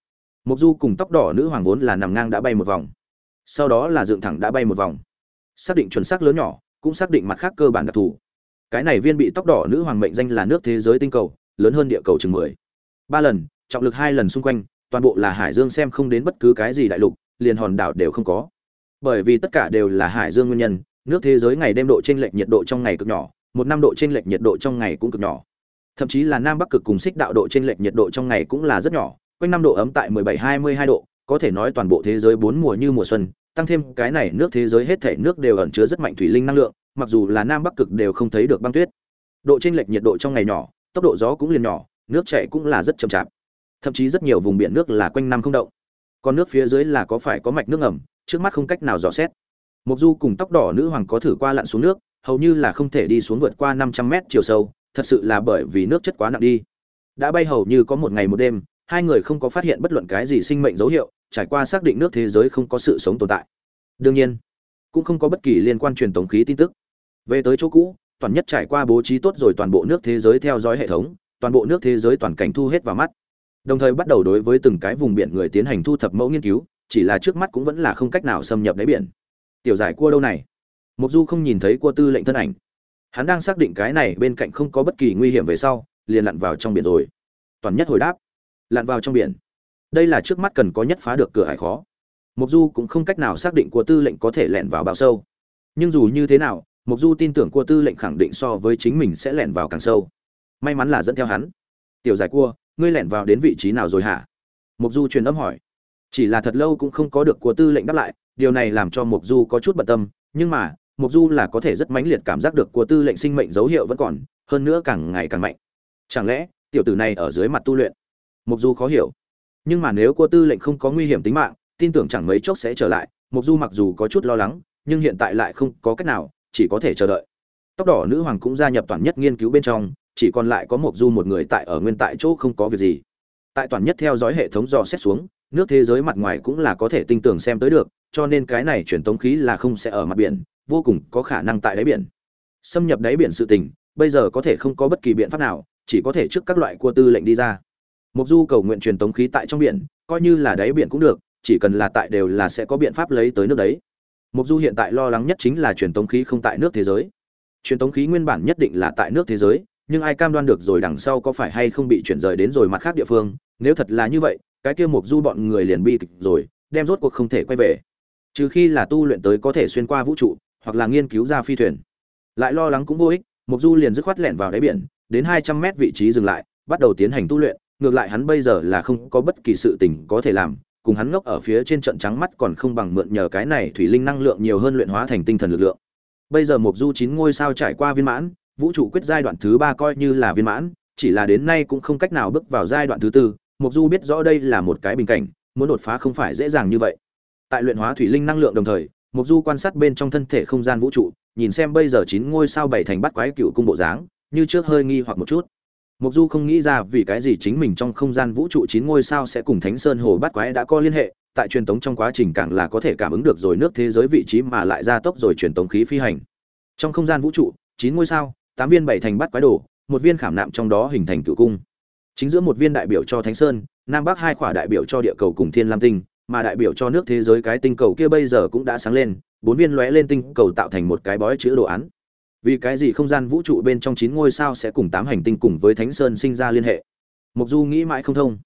Mục du cùng tóc đỏ nữ hoàng vốn là nằm ngang đã bay một vòng. Sau đó là dựng thẳng đã bay một vòng xác định chuẩn xác lớn nhỏ, cũng xác định mặt khác cơ bản đặc thù. Cái này viên bị tóc đỏ nữ hoàng mệnh danh là nước thế giới tinh cầu, lớn hơn địa cầu chừng mười. Ba lần, trọng lực hai lần xung quanh, toàn bộ là hải dương xem không đến bất cứ cái gì đại lục, liền hòn đảo đều không có. Bởi vì tất cả đều là hải dương nguyên nhân, nước thế giới ngày đêm độ chênh lệch nhiệt độ trong ngày cực nhỏ, một năm độ chênh lệch nhiệt độ trong ngày cũng cực nhỏ. Thậm chí là nam bắc cực cùng xích đạo độ chênh lệch nhiệt độ trong ngày cũng là rất nhỏ, quanh năm độ ấm tại 17-22 độ, có thể nói toàn bộ thế giới bốn mùa như mùa xuân tăng thêm cái này nước thế giới hết thể nước đều ẩn chứa rất mạnh thủy linh năng lượng, mặc dù là nam bắc cực đều không thấy được băng tuyết. Độ chênh lệch nhiệt độ trong ngày nhỏ, tốc độ gió cũng liền nhỏ, nước chảy cũng là rất chậm chạp. Thậm chí rất nhiều vùng biển nước là quanh năm không động. Còn nước phía dưới là có phải có mạch nước ngầm, trước mắt không cách nào dò xét. Mục du cùng tóc đỏ nữ hoàng có thử qua lặn xuống nước, hầu như là không thể đi xuống vượt qua 500 mét chiều sâu, thật sự là bởi vì nước chất quá nặng đi. Đã bay hầu như có một ngày một đêm, hai người không có phát hiện bất luận cái gì sinh mệnh dấu hiệu trải qua xác định nước thế giới không có sự sống tồn tại. Đương nhiên, cũng không có bất kỳ liên quan truyền tống khí tin tức. Về tới chỗ cũ, toàn nhất trải qua bố trí tốt rồi toàn bộ nước thế giới theo dõi hệ thống, toàn bộ nước thế giới toàn cảnh thu hết vào mắt. Đồng thời bắt đầu đối với từng cái vùng biển người tiến hành thu thập mẫu nghiên cứu, chỉ là trước mắt cũng vẫn là không cách nào xâm nhập đáy biển. Tiểu giải cua đâu này? Mục du không nhìn thấy cua tư lệnh thân ảnh. Hắn đang xác định cái này bên cạnh không có bất kỳ nguy hiểm về sau, liền lặn vào trong biển rồi. Toàn nhất hồi đáp. Lặn vào trong biển đây là trước mắt cần có nhất phá được cửa hải khó. Mục du cũng không cách nào xác định của tư lệnh có thể lẻn vào bao sâu. Nhưng dù như thế nào mục du tin tưởng của tư lệnh khẳng định so với chính mình sẽ lẻn vào càng sâu. May mắn là dẫn theo hắn. Tiểu giải cua, ngươi lẻn vào đến vị trí nào rồi hả? Mục du truyền âm hỏi. Chỉ là thật lâu cũng không có được của tư lệnh đáp lại, điều này làm cho mục du có chút bận tâm, nhưng mà mục du là có thể rất mãnh liệt cảm giác được của tư lệnh sinh mệnh dấu hiệu vẫn còn, hơn nữa càng ngày càng mạnh. Chẳng lẽ, tiểu tử này ở dưới mặt tu luyện? Mục du khó hiểu nhưng mà nếu cô tư lệnh không có nguy hiểm tính mạng, tin tưởng chẳng mấy chốc sẽ trở lại. Mục du mặc dù có chút lo lắng, nhưng hiện tại lại không có cách nào, chỉ có thể chờ đợi. Tóc đỏ nữ hoàng cũng gia nhập toàn nhất nghiên cứu bên trong, chỉ còn lại có mục du một người tại ở nguyên tại chỗ không có việc gì. Tại toàn nhất theo dõi hệ thống dò xét xuống, nước thế giới mặt ngoài cũng là có thể tinh tường xem tới được, cho nên cái này truyền tống khí là không sẽ ở mặt biển, vô cùng có khả năng tại đáy biển. Xâm nhập đáy biển sự tình, bây giờ có thể không có bất kỳ biện pháp nào, chỉ có thể trước các loại cua tư lệnh đi ra mục du cầu nguyện truyền tống khí tại trong biển, coi như là đáy biển cũng được, chỉ cần là tại đều là sẽ có biện pháp lấy tới nước đấy. Mục du hiện tại lo lắng nhất chính là truyền tống khí không tại nước thế giới. Truyền tống khí nguyên bản nhất định là tại nước thế giới, nhưng ai cam đoan được rồi đằng sau có phải hay không bị chuyển rời đến rồi mặt khác địa phương, nếu thật là như vậy, cái kia mục du bọn người liền bi kịch rồi, đem rốt cuộc không thể quay về. Trừ khi là tu luyện tới có thể xuyên qua vũ trụ, hoặc là nghiên cứu ra phi thuyền. Lại lo lắng cũng vô ích mục du liền dứt khoát lẹn vào đáy biển, đến hai trăm mét vị trí dừng lại, bắt đầu tiến hành tu luyện ngược lại hắn bây giờ là không có bất kỳ sự tình có thể làm, cùng hắn ngốc ở phía trên trận trắng mắt còn không bằng mượn nhờ cái này thủy linh năng lượng nhiều hơn luyện hóa thành tinh thần lực lượng. Bây giờ mục du chín ngôi sao trải qua viên mãn, vũ trụ quyết giai đoạn thứ ba coi như là viên mãn, chỉ là đến nay cũng không cách nào bước vào giai đoạn thứ tư mục du biết rõ đây là một cái bình cảnh, muốn đột phá không phải dễ dàng như vậy. Tại luyện hóa thủy linh năng lượng đồng thời mục du quan sát bên trong thân thể không gian vũ trụ, nhìn xem bây giờ chín ngôi sao bảy thành bắt quái cựu cung bộ dáng, như trước hơi nghi hoặc một chút. Mộc du không nghĩ ra vì cái gì chính mình trong không gian vũ trụ chín ngôi sao sẽ cùng thánh sơn hồ bắt quái đã có liên hệ, tại truyền tống trong quá trình càng là có thể cảm ứng được rồi nước thế giới vị trí mà lại ra tốc rồi truyền tống khí phi hành. Trong không gian vũ trụ, chín ngôi sao, tám viên bảy thành bắt quái đồ, một viên khảm nạm trong đó hình thành cự cung. Chính giữa một viên đại biểu cho thánh sơn, nam bắc hai khỏa đại biểu cho địa cầu cùng thiên lam tinh, mà đại biểu cho nước thế giới cái tinh cầu kia bây giờ cũng đã sáng lên, bốn viên lóe lên tinh cầu tạo thành một cái bói chữ đồ án vì cái gì không gian vũ trụ bên trong chín ngôi sao sẽ cùng tám hành tinh cùng với thánh sơn sinh ra liên hệ? Mục du nghĩ mãi không thông.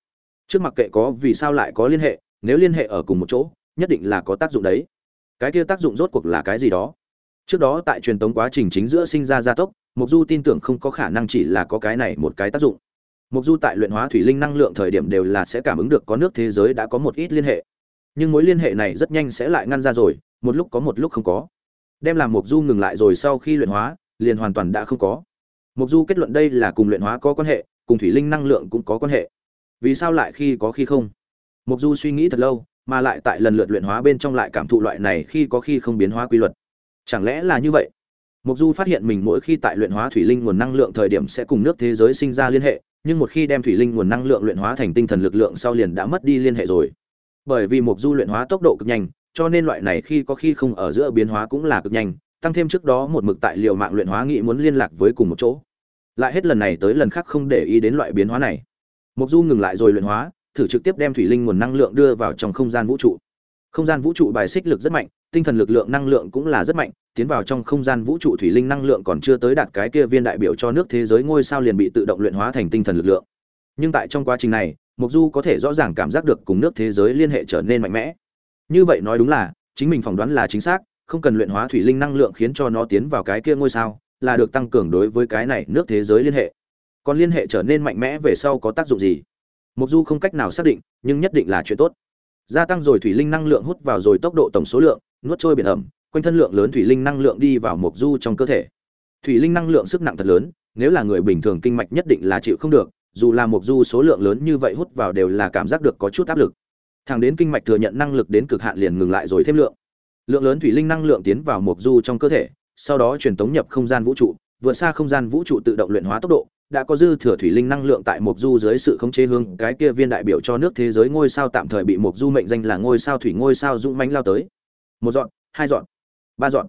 Trước mặt kệ có vì sao lại có liên hệ, nếu liên hệ ở cùng một chỗ, nhất định là có tác dụng đấy. Cái kia tác dụng rốt cuộc là cái gì đó? Trước đó tại truyền tống quá trình chính giữa sinh ra gia tốc mục du tin tưởng không có khả năng chỉ là có cái này một cái tác dụng. Mục du tại luyện hóa thủy linh năng lượng thời điểm đều là sẽ cảm ứng được có nước thế giới đã có một ít liên hệ. Nhưng mối liên hệ này rất nhanh sẽ lại ngăn ra rồi, một lúc có một lúc không có đem làm mục du ngừng lại rồi sau khi luyện hóa, liền hoàn toàn đã không có. Mục du kết luận đây là cùng luyện hóa có quan hệ, cùng thủy linh năng lượng cũng có quan hệ. Vì sao lại khi có khi không? Mục du suy nghĩ thật lâu, mà lại tại lần lượt luyện hóa bên trong lại cảm thụ loại này khi có khi không biến hóa quy luật. Chẳng lẽ là như vậy? Mục du phát hiện mình mỗi khi tại luyện hóa thủy linh nguồn năng lượng thời điểm sẽ cùng nước thế giới sinh ra liên hệ, nhưng một khi đem thủy linh nguồn năng lượng luyện hóa thành tinh thần lực lượng sau liền đã mất đi liên hệ rồi. Bởi vì mục du luyện hóa tốc độ cực nhanh cho nên loại này khi có khi không ở giữa biến hóa cũng là cực nhanh, tăng thêm trước đó một mực tại liệu mạng luyện hóa nghị muốn liên lạc với cùng một chỗ. Lại hết lần này tới lần khác không để ý đến loại biến hóa này. Mộc du ngừng lại rồi luyện hóa, thử trực tiếp đem thủy linh nguồn năng lượng đưa vào trong không gian vũ trụ. Không gian vũ trụ bài xích lực rất mạnh, tinh thần lực lượng năng lượng cũng là rất mạnh, tiến vào trong không gian vũ trụ thủy linh năng lượng còn chưa tới đạt cái kia viên đại biểu cho nước thế giới ngôi sao liền bị tự động luyện hóa thành tinh thần lực lượng. Nhưng tại trong quá trình này, Mộc du có thể rõ ràng cảm giác được cùng nước thế giới liên hệ trở nên mạnh mẽ như vậy nói đúng là, chính mình phỏng đoán là chính xác, không cần luyện hóa thủy linh năng lượng khiến cho nó tiến vào cái kia ngôi sao, là được tăng cường đối với cái này nước thế giới liên hệ. Còn liên hệ trở nên mạnh mẽ về sau có tác dụng gì? Mục du không cách nào xác định, nhưng nhất định là chuyện tốt. Gia tăng rồi thủy linh năng lượng hút vào rồi tốc độ tổng số lượng, nuốt trôi biển ẩm, quanh thân lượng lớn thủy linh năng lượng đi vào mục du trong cơ thể. Thủy linh năng lượng sức nặng thật lớn, nếu là người bình thường kinh mạch nhất định là chịu không được, dù là mục du số lượng lớn như vậy hút vào đều là cảm giác được có chút áp lực thẳng đến kinh mạch thừa nhận năng lực đến cực hạn liền ngừng lại rồi thêm lượng. Lượng lớn thủy linh năng lượng tiến vào mộc du trong cơ thể, sau đó truyền tống nhập không gian vũ trụ, vượt xa không gian vũ trụ tự động luyện hóa tốc độ, đã có dư thừa thủy linh năng lượng tại mộc du dưới sự khống chế hướng cái kia viên đại biểu cho nước thế giới ngôi sao tạm thời bị mộc du mệnh danh là ngôi sao thủy ngôi sao dũng mãnh lao tới. Một dọn, hai dọn, ba dọn.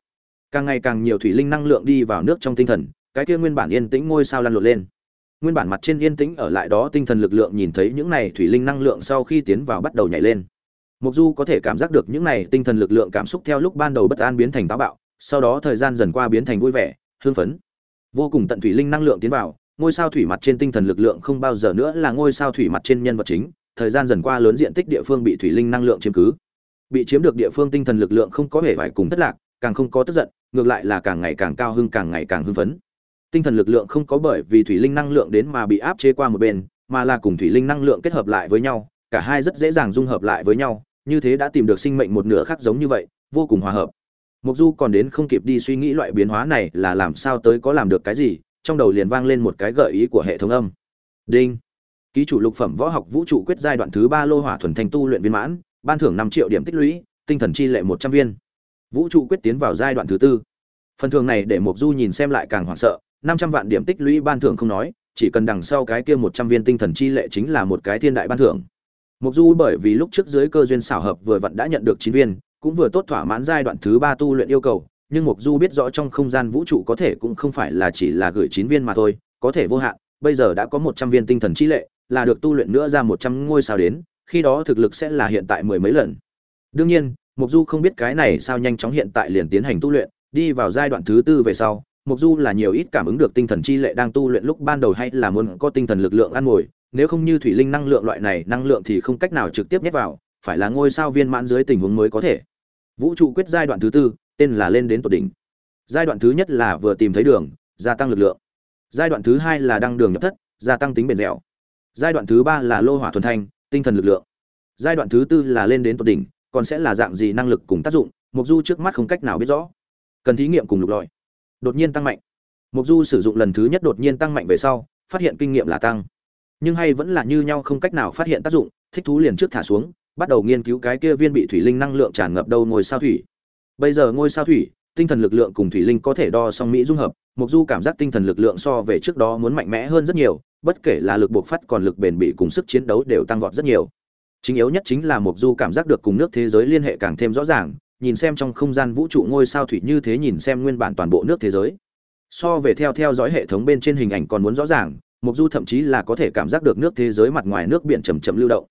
Càng ngày càng nhiều thủy linh năng lượng đi vào nước trong tinh thần, cái kia nguyên bản yên tĩnh ngôi sao lăn lộn lên nguyên bản mặt trên yên tĩnh ở lại đó tinh thần lực lượng nhìn thấy những này thủy linh năng lượng sau khi tiến vào bắt đầu nhảy lên. Mục du có thể cảm giác được những này tinh thần lực lượng cảm xúc theo lúc ban đầu bất an biến thành táo bạo, sau đó thời gian dần qua biến thành vui vẻ, hưng phấn. Vô cùng tận thủy linh năng lượng tiến vào, ngôi sao thủy mặt trên tinh thần lực lượng không bao giờ nữa là ngôi sao thủy mặt trên nhân vật chính, thời gian dần qua lớn diện tích địa phương bị thủy linh năng lượng chiếm cứ. Bị chiếm được địa phương tinh thần lực lượng không có hề phải cùng thất lạc, càng không có tức giận, ngược lại là càng ngày càng cao hưng, càng ngày càng hưng phấn tinh thần lực lượng không có bởi vì thủy linh năng lượng đến mà bị áp chế qua một bên, mà là cùng thủy linh năng lượng kết hợp lại với nhau, cả hai rất dễ dàng dung hợp lại với nhau, như thế đã tìm được sinh mệnh một nửa khác giống như vậy, vô cùng hòa hợp. Mục du còn đến không kịp đi suy nghĩ loại biến hóa này là làm sao tới có làm được cái gì, trong đầu liền vang lên một cái gợi ý của hệ thống âm. Đinh. Ký chủ lục phẩm võ học vũ trụ quyết giai đoạn thứ ba lô hỏa thuần thanh tu luyện viên mãn, ban thưởng năm triệu điểm tích lũy, tinh thần chi lệ một trăm viên. Vũ trụ quyết tiến vào giai đoạn thứ tư. Phần thường này để mục du nhìn xem lại càng hoảng sợ năm trăm vạn điểm tích lũy ban thưởng không nói, chỉ cần đằng sau cái kia một trăm viên tinh thần chi lệ chính là một cái thiên đại ban thưởng. Mục du bởi vì lúc trước dưới cơ duyên xảo hợp vừa vặn đã nhận được chín viên, cũng vừa tốt thỏa mãn giai đoạn thứ ba tu luyện yêu cầu, nhưng mục du biết rõ trong không gian vũ trụ có thể cũng không phải là chỉ là gửi chín viên mà thôi, có thể vô hạn, bây giờ đã có một trăm viên tinh thần chi lệ, là được tu luyện nữa ra một trăm ngôi sao đến, khi đó thực lực sẽ là hiện tại mười mấy lần. Đương nhiên, mục du không biết cái này sao nhanh chóng hiện tại liền tiến hành tu luyện, đi vào giai đoạn thứ tư về sau mục du là nhiều ít cảm ứng được tinh thần chi lệ đang tu luyện lúc ban đầu hay là muốn có tinh thần lực lượng ăn ngồi, nếu không như thủy linh năng lượng loại này, năng lượng thì không cách nào trực tiếp nhét vào, phải là ngôi sao viên mãn dưới tình huống mới có thể. Vũ trụ quyết giai đoạn thứ tư, tên là lên đến tột đỉnh. Giai đoạn thứ nhất là vừa tìm thấy đường, gia tăng lực lượng. Giai đoạn thứ hai là đăng đường nhập thất, gia tăng tính bền dẻo. Giai đoạn thứ ba là lô hỏa thuần thanh, tinh thần lực lượng. Giai đoạn thứ tư là lên đến tột đỉnh, còn sẽ là dạng gì năng lực cùng tác dụng, mục du trước mắt không cách nào biết rõ. Cần thí nghiệm cùng lục lọi đột nhiên tăng mạnh. Mục du sử dụng lần thứ nhất đột nhiên tăng mạnh về sau, phát hiện kinh nghiệm là tăng. Nhưng hay vẫn là như nhau không cách nào phát hiện tác dụng, thích thú liền trước thả xuống, bắt đầu nghiên cứu cái kia viên bị thủy linh năng lượng tràn ngập đâu ngôi sao thủy. Bây giờ ngôi sao thủy, tinh thần lực lượng cùng thủy linh có thể đo song mỹ dung hợp mục du cảm giác tinh thần lực lượng so về trước đó muốn mạnh mẽ hơn rất nhiều, bất kể là lực buộc phát còn lực bền bỉ cùng sức chiến đấu đều tăng vọt rất nhiều. Chính yếu nhất chính là mục du cảm giác được cùng nước thế giới liên hệ càng thêm rõ ràng nhìn xem trong không gian vũ trụ ngôi sao thủy như thế nhìn xem nguyên bản toàn bộ nước thế giới. So về theo theo dõi hệ thống bên trên hình ảnh còn muốn rõ ràng mục du thậm chí là có thể cảm giác được nước thế giới mặt ngoài nước biển chầm chậm lưu động.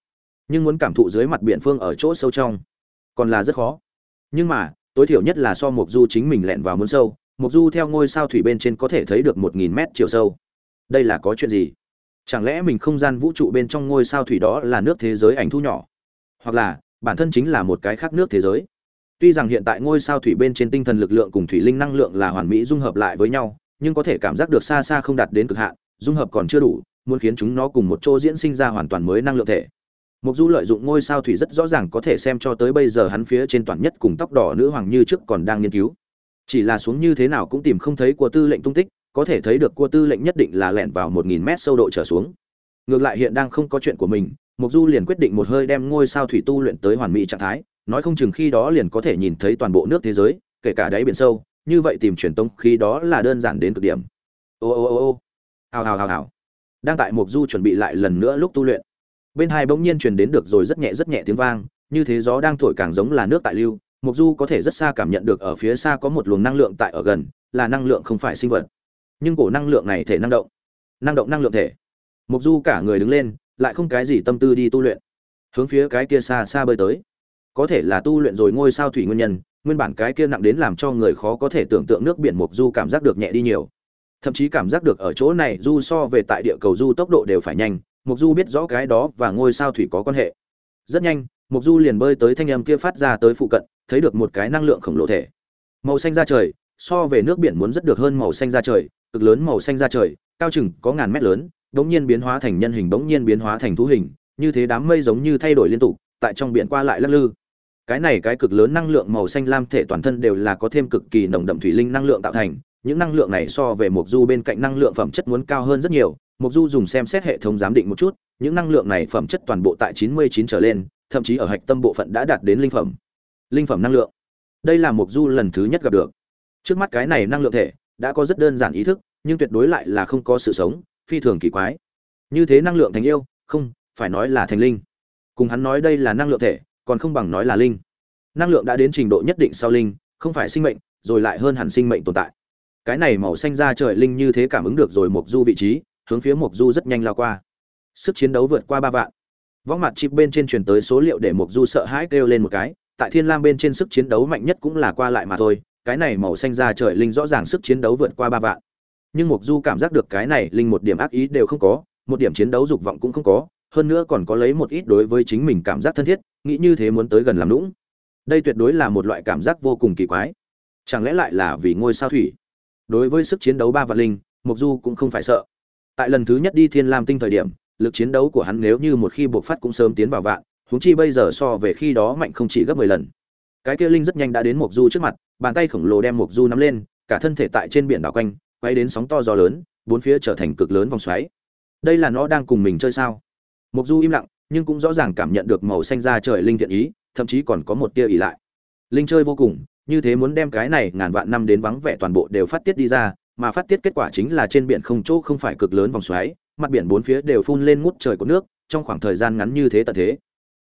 Nhưng muốn cảm thụ dưới mặt biển phương ở chỗ sâu trong, còn là rất khó. Nhưng mà, tối thiểu nhất là so mục du chính mình lẹn vào muốn sâu mục du theo ngôi sao thủy bên trên có thể thấy được một nghìn mét chiều sâu. Đây là có chuyện gì? Chẳng lẽ mình không gian vũ trụ bên trong ngôi sao thủy đó là nước thế giới ảnh thu nhỏ? Hoặc là, bản thân chính là một cái khác nước thế giới? Tuy rằng hiện tại ngôi sao thủy bên trên tinh thần lực lượng cùng thủy linh năng lượng là hoàn mỹ dung hợp lại với nhau nhưng có thể cảm giác được xa xa không đạt đến cực hạn dung hợp còn chưa đủ muốn khiến chúng nó cùng một chỗ diễn sinh ra hoàn toàn mới năng lượng thể Mục Du lợi dụng ngôi sao thủy rất rõ ràng có thể xem cho tới bây giờ hắn phía trên toàn nhất cùng tóc đỏ nữ hoàng như trước còn đang nghiên cứu. Chỉ là xuống như thế nào cũng tìm không thấy của tư lệnh tung tích, có thể thấy được của tư lệnh nhất định là lẻn vào 1000 mét sâu độ trở xuống. Ngược lại hiện đang không có chuyện của mình, Mục Du liền quyết định một hơi đem ngôi sao thủy tu luyện tới hoàn mỹ trạng thái, nói không chừng khi đó liền có thể nhìn thấy toàn bộ nước thế giới, kể cả đáy biển sâu, như vậy tìm truyền tông khi đó là đơn giản đến cực điểm. Ô ô ô ô. Hào hào hào hào. Đang tại Mục Du chuẩn bị lại lần nữa lúc tu luyện. Bên hai bỗng nhiên truyền đến được rồi rất nhẹ rất nhẹ tiếng vang như thế gió đang thổi càng giống là nước tại lưu. Mục du có thể rất xa cảm nhận được ở phía xa có một luồng năng lượng tại ở gần là năng lượng không phải sinh vật. Nhưng cổ năng lượng này thể năng động. Năng động năng lượng thể. Mục du cả người đứng lên lại không cái gì tâm tư đi tu luyện. Hướng phía cái kia xa xa bơi tới có thể là tu luyện rồi ngôi sao thủy nguyên nhân nguyên bản cái kia nặng đến làm cho người khó có thể tưởng tượng nước biển mục du cảm giác được nhẹ đi nhiều thậm chí cảm giác được ở chỗ này du so về tại địa cầu du tốc độ đều phải nhanh Mục Du biết rõ cái đó và ngôi sao thủy có quan hệ. Rất nhanh, Mục Du liền bơi tới thanh âm kia phát ra tới phụ cận, thấy được một cái năng lượng khổng lồ thể. Màu xanh da trời, so về nước biển muốn rất được hơn màu xanh da trời, cực lớn màu xanh da trời, cao chừng có ngàn mét lớn, bỗng nhiên biến hóa thành nhân hình bỗng nhiên biến hóa thành thú hình, như thế đám mây giống như thay đổi liên tục, tại trong biển qua lại lắc lư. Cái này cái cực lớn năng lượng màu xanh lam thể toàn thân đều là có thêm cực kỳ nồng đậm thủy linh năng lượng tạo thành, những năng lượng này so về mục Du bên cạnh năng lượng phẩm chất muốn cao hơn rất nhiều, mục Du dùng xem xét hệ thống giám định một chút, những năng lượng này phẩm chất toàn bộ tại 99 trở lên, thậm chí ở hạch tâm bộ phận đã đạt đến linh phẩm. Linh phẩm năng lượng. Đây là mục Du lần thứ nhất gặp được. Trước mắt cái này năng lượng thể đã có rất đơn giản ý thức, nhưng tuyệt đối lại là không có sự sống, phi thường kỳ quái. Như thế năng lượng thành yêu, không, phải nói là thành linh. Cùng hắn nói đây là năng lượng thể, còn không bằng nói là linh. Năng lượng đã đến trình độ nhất định sau linh, không phải sinh mệnh rồi lại hơn hẳn sinh mệnh tồn tại. Cái này màu xanh ra trời linh như thế cảm ứng được rồi mục du vị trí hướng phía mục du rất nhanh lao qua. Sức chiến đấu vượt qua ba vạn. Võng mặt chip bên trên truyền tới số liệu để mục du sợ hãi kêu lên một cái tại thiên lam bên trên sức chiến đấu mạnh nhất cũng là qua lại mà thôi cái này màu xanh ra trời linh rõ ràng sức chiến đấu vượt qua ba vạn. Nhưng mục du cảm giác được cái này linh một điểm ác ý đều không có một điểm chiến đấu dục vọng cũng không có hơn nữa còn có lấy một ít đối với chính mình cảm giác thân thiết, nghĩ như thế muốn tới gần làm lũng đây tuyệt đối là một loại cảm giác vô cùng kỳ quái. Chẳng lẽ lại là vì ngôi sao thủy? Đối với sức chiến đấu ba vạn linh mục du cũng không phải sợ. Tại lần thứ nhất đi thiên lam tinh thời điểm, lực chiến đấu của hắn nếu như một khi buộc phát cũng sớm tiến vào vạn, huống chi bây giờ so về khi đó mạnh không chỉ gấp 10 lần. Cái kia linh rất nhanh đã đến mục du trước mặt, bàn tay khổng lồ đem mục du nắm lên, cả thân thể tại trên biển đảo quanh, quay đến sóng to gió lớn, bốn phía trở thành cực lớn vòng xoáy. Đây là nó đang cùng mình chơi sao? Mục du im lặng, nhưng cũng rõ ràng cảm nhận được màu xanh da trời linh thiện ý, thậm chí còn có một tia ỉ lại. Linh chơi vô cùng, như thế muốn đem cái này ngàn vạn năm đến vắng vẻ toàn bộ đều phát tiết đi ra, mà phát tiết kết quả chính là trên biển không chỗ không phải cực lớn vòng xoáy, mặt biển bốn phía đều phun lên ngút trời của nước, trong khoảng thời gian ngắn như thế tận thế.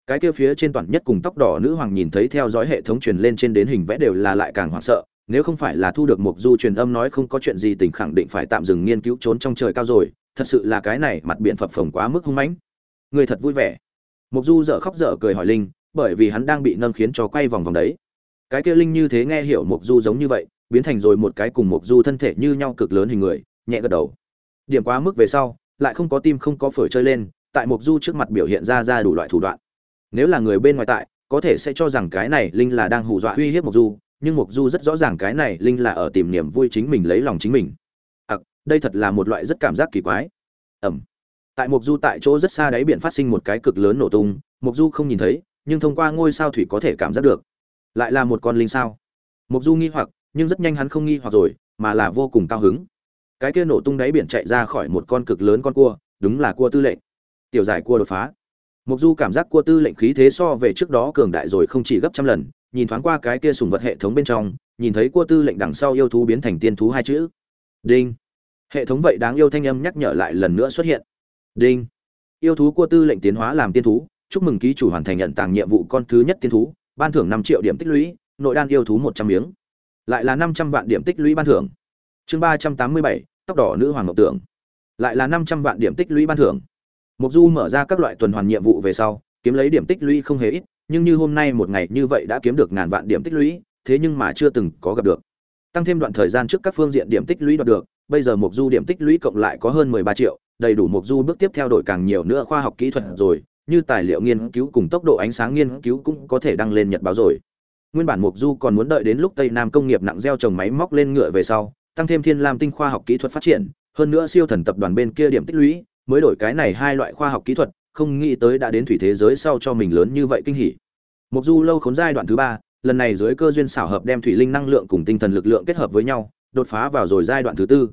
Cái kia phía trên toàn nhất cùng tóc đỏ nữ hoàng nhìn thấy theo dõi hệ thống truyền lên trên đến hình vẽ đều là lại càng hoảng sợ, nếu không phải là thu được mục du truyền âm nói không có chuyện gì tỉnh khẳng định phải tạm dừng nghiên cứu trốn trong trời cao rồi, thật sự là cái này mặt biển phập phồng quá mức hung mãnh người thật vui vẻ. Mục du dở khóc dở cười hỏi linh, bởi vì hắn đang bị nâng khiến cho quay vòng vòng đấy. Cái kia linh như thế nghe hiểu mục du giống như vậy, biến thành rồi một cái cùng mục du thân thể như nhau cực lớn hình người, nhẹ gật đầu. Điểm quá mức về sau, lại không có tim không có phổi chơi lên, tại mục du trước mặt biểu hiện ra ra đủ loại thủ đoạn. Nếu là người bên ngoài tại, có thể sẽ cho rằng cái này linh là đang hù dọa uy hiếp mục du, nhưng mục du rất rõ ràng cái này linh là ở tìm niềm vui chính mình lấy lòng chính mình. Ặc, đây thật là một loại rất cảm giác kỳ quái. Ẩm tại mục du tại chỗ rất xa đáy biển phát sinh một cái cực lớn nổ tung mục du không nhìn thấy, nhưng thông qua ngôi sao thủy có thể cảm giác được. Lại là một con linh sao. Mục du nghi hoặc, nhưng rất nhanh hắn không nghi hoặc rồi, mà là vô cùng cao hứng. Cái kia nổ tung đáy biển chạy ra khỏi một con cực lớn con cua, đúng là cua tư lệnh. Tiểu giải cua đột phá. Mục du cảm giác cua tư lệnh khí thế so về trước đó cường đại rồi không chỉ gấp trăm lần, nhìn thoáng qua cái kia sùng vật hệ thống bên trong, nhìn thấy cua tư lệnh đằng sau yêu thú biến thành tiên thú hai chữ. Đinh. Hệ thống vậy đáng yêu thanh âm nhắc nhở lại lần nữa xuất hiện đinh. Yêu thú cua tư lệnh tiến hóa làm tiên thú, chúc mừng ký chủ hoàn thành nhận tàng nhiệm vụ con thứ nhất tiên thú, ban thưởng năm triệu điểm tích lũy, nội đan yêu thú một trăm miếng. Lại là năm trăm vạn điểm tích lũy ban thưởng. Chương ba trăm tám mươi bảy, tóc đỏ nữ hoàng ngọc tưởng. Lại là năm trăm vạn điểm tích lũy ban thưởng. Mục du mở ra các loại tuần hoàn nhiệm vụ về sau, kiếm lấy điểm tích lũy không hề ít, nhưng như hôm nay một ngày như vậy đã kiếm được ngàn vạn điểm tích lũy, thế nhưng mà chưa từng có gặp được. Tăng thêm đoạn thời gian trước các phương diện điểm tích lũy đoạt được bây giờ mục du điểm tích lũy cộng lại có hơn mười ba triệu, đầy đủ mục du bước tiếp theo đổi càng nhiều nữa khoa học kỹ thuật rồi, như tài liệu nghiên cứu cùng tốc độ ánh sáng nghiên cứu cũng có thể đăng lên nhật báo rồi. Nguyên bản mục du còn muốn đợi đến lúc tây nam công nghiệp nặng gieo trồng máy móc lên ngựa về sau, tăng thêm thiên lam tinh khoa học kỹ thuật phát triển, hơn nữa siêu thần tập đoàn bên kia điểm tích lũy, mới đổi cái này hai loại khoa học kỹ thuật, không nghĩ tới đã đến thủy thế giới sau cho mình lớn như vậy kinh hỉ. Mục du lâu khốn giai đoạn thứ ba, lần này dưới cơ duyên xảo hợp đem thủy linh năng lượng cùng tinh thần lực lượng kết hợp với nhau, đột phá vào rồi giai đoạn thứ tư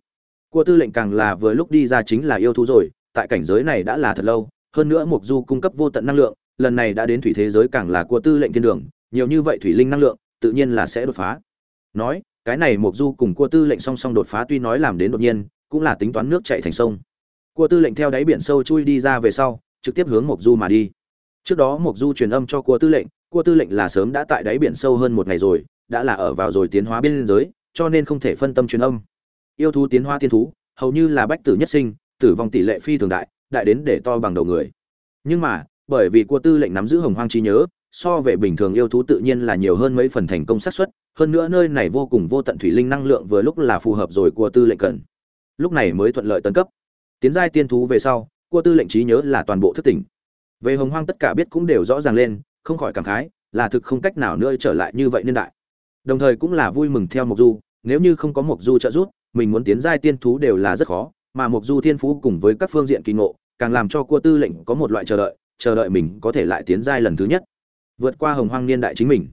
cua tư lệnh càng là vừa lúc đi ra chính là yêu thú rồi, tại cảnh giới này đã là thật lâu, hơn nữa mục du cung cấp vô tận năng lượng, lần này đã đến thủy thế giới càng là cua tư lệnh thiên đường, nhiều như vậy thủy linh năng lượng, tự nhiên là sẽ đột phá. Nói, cái này mục du cùng cua tư lệnh song song đột phá tuy nói làm đến đột nhiên, cũng là tính toán nước chảy thành sông. Cua tư lệnh theo đáy biển sâu chui đi ra về sau, trực tiếp hướng mục du mà đi. Trước đó mục du truyền âm cho cua tư lệnh, cua tư lệnh là sớm đã tại đáy biển sâu hơn một ngày rồi, đã là ở vào rồi tiến hóa biên giới, cho nên không thể phân tâm truyền âm yêu thú tiến hoa tiên thú, hầu như là bách tử nhất sinh, tử vong tỷ lệ phi thường đại đại đến để to bằng đầu người. Nhưng mà, bởi vì cua tư lệnh nắm giữ hồng hoang trí nhớ, so về bình thường yêu thú tự nhiên là nhiều hơn mấy phần thành công xác suất, hơn nữa nơi này vô cùng vô tận thủy linh năng lượng vừa lúc là phù hợp rồi cua tư lệnh cần. Lúc này mới thuận lợi tấn cấp. Tiến giai tiên thú về sau cua tư lệnh trí nhớ là toàn bộ thức tỉnh. Về hồng hoang tất cả biết cũng đều rõ ràng lên, không khỏi cảm khái, là thực không cách nào nữa trở lại như vậy niên đại. Đồng thời cũng là vui mừng theo mộc du, nếu như không có mộc du trợ giúp mình muốn tiến giai tiên thú đều là rất khó, mà mộc du thiên phú cùng với các phương diện kỳ ngộ, càng làm cho cua tư lệnh có một loại chờ đợi chờ đợi mình có thể lại tiến giai lần thứ nhất. Vượt qua hồng hoang niên đại chính mình.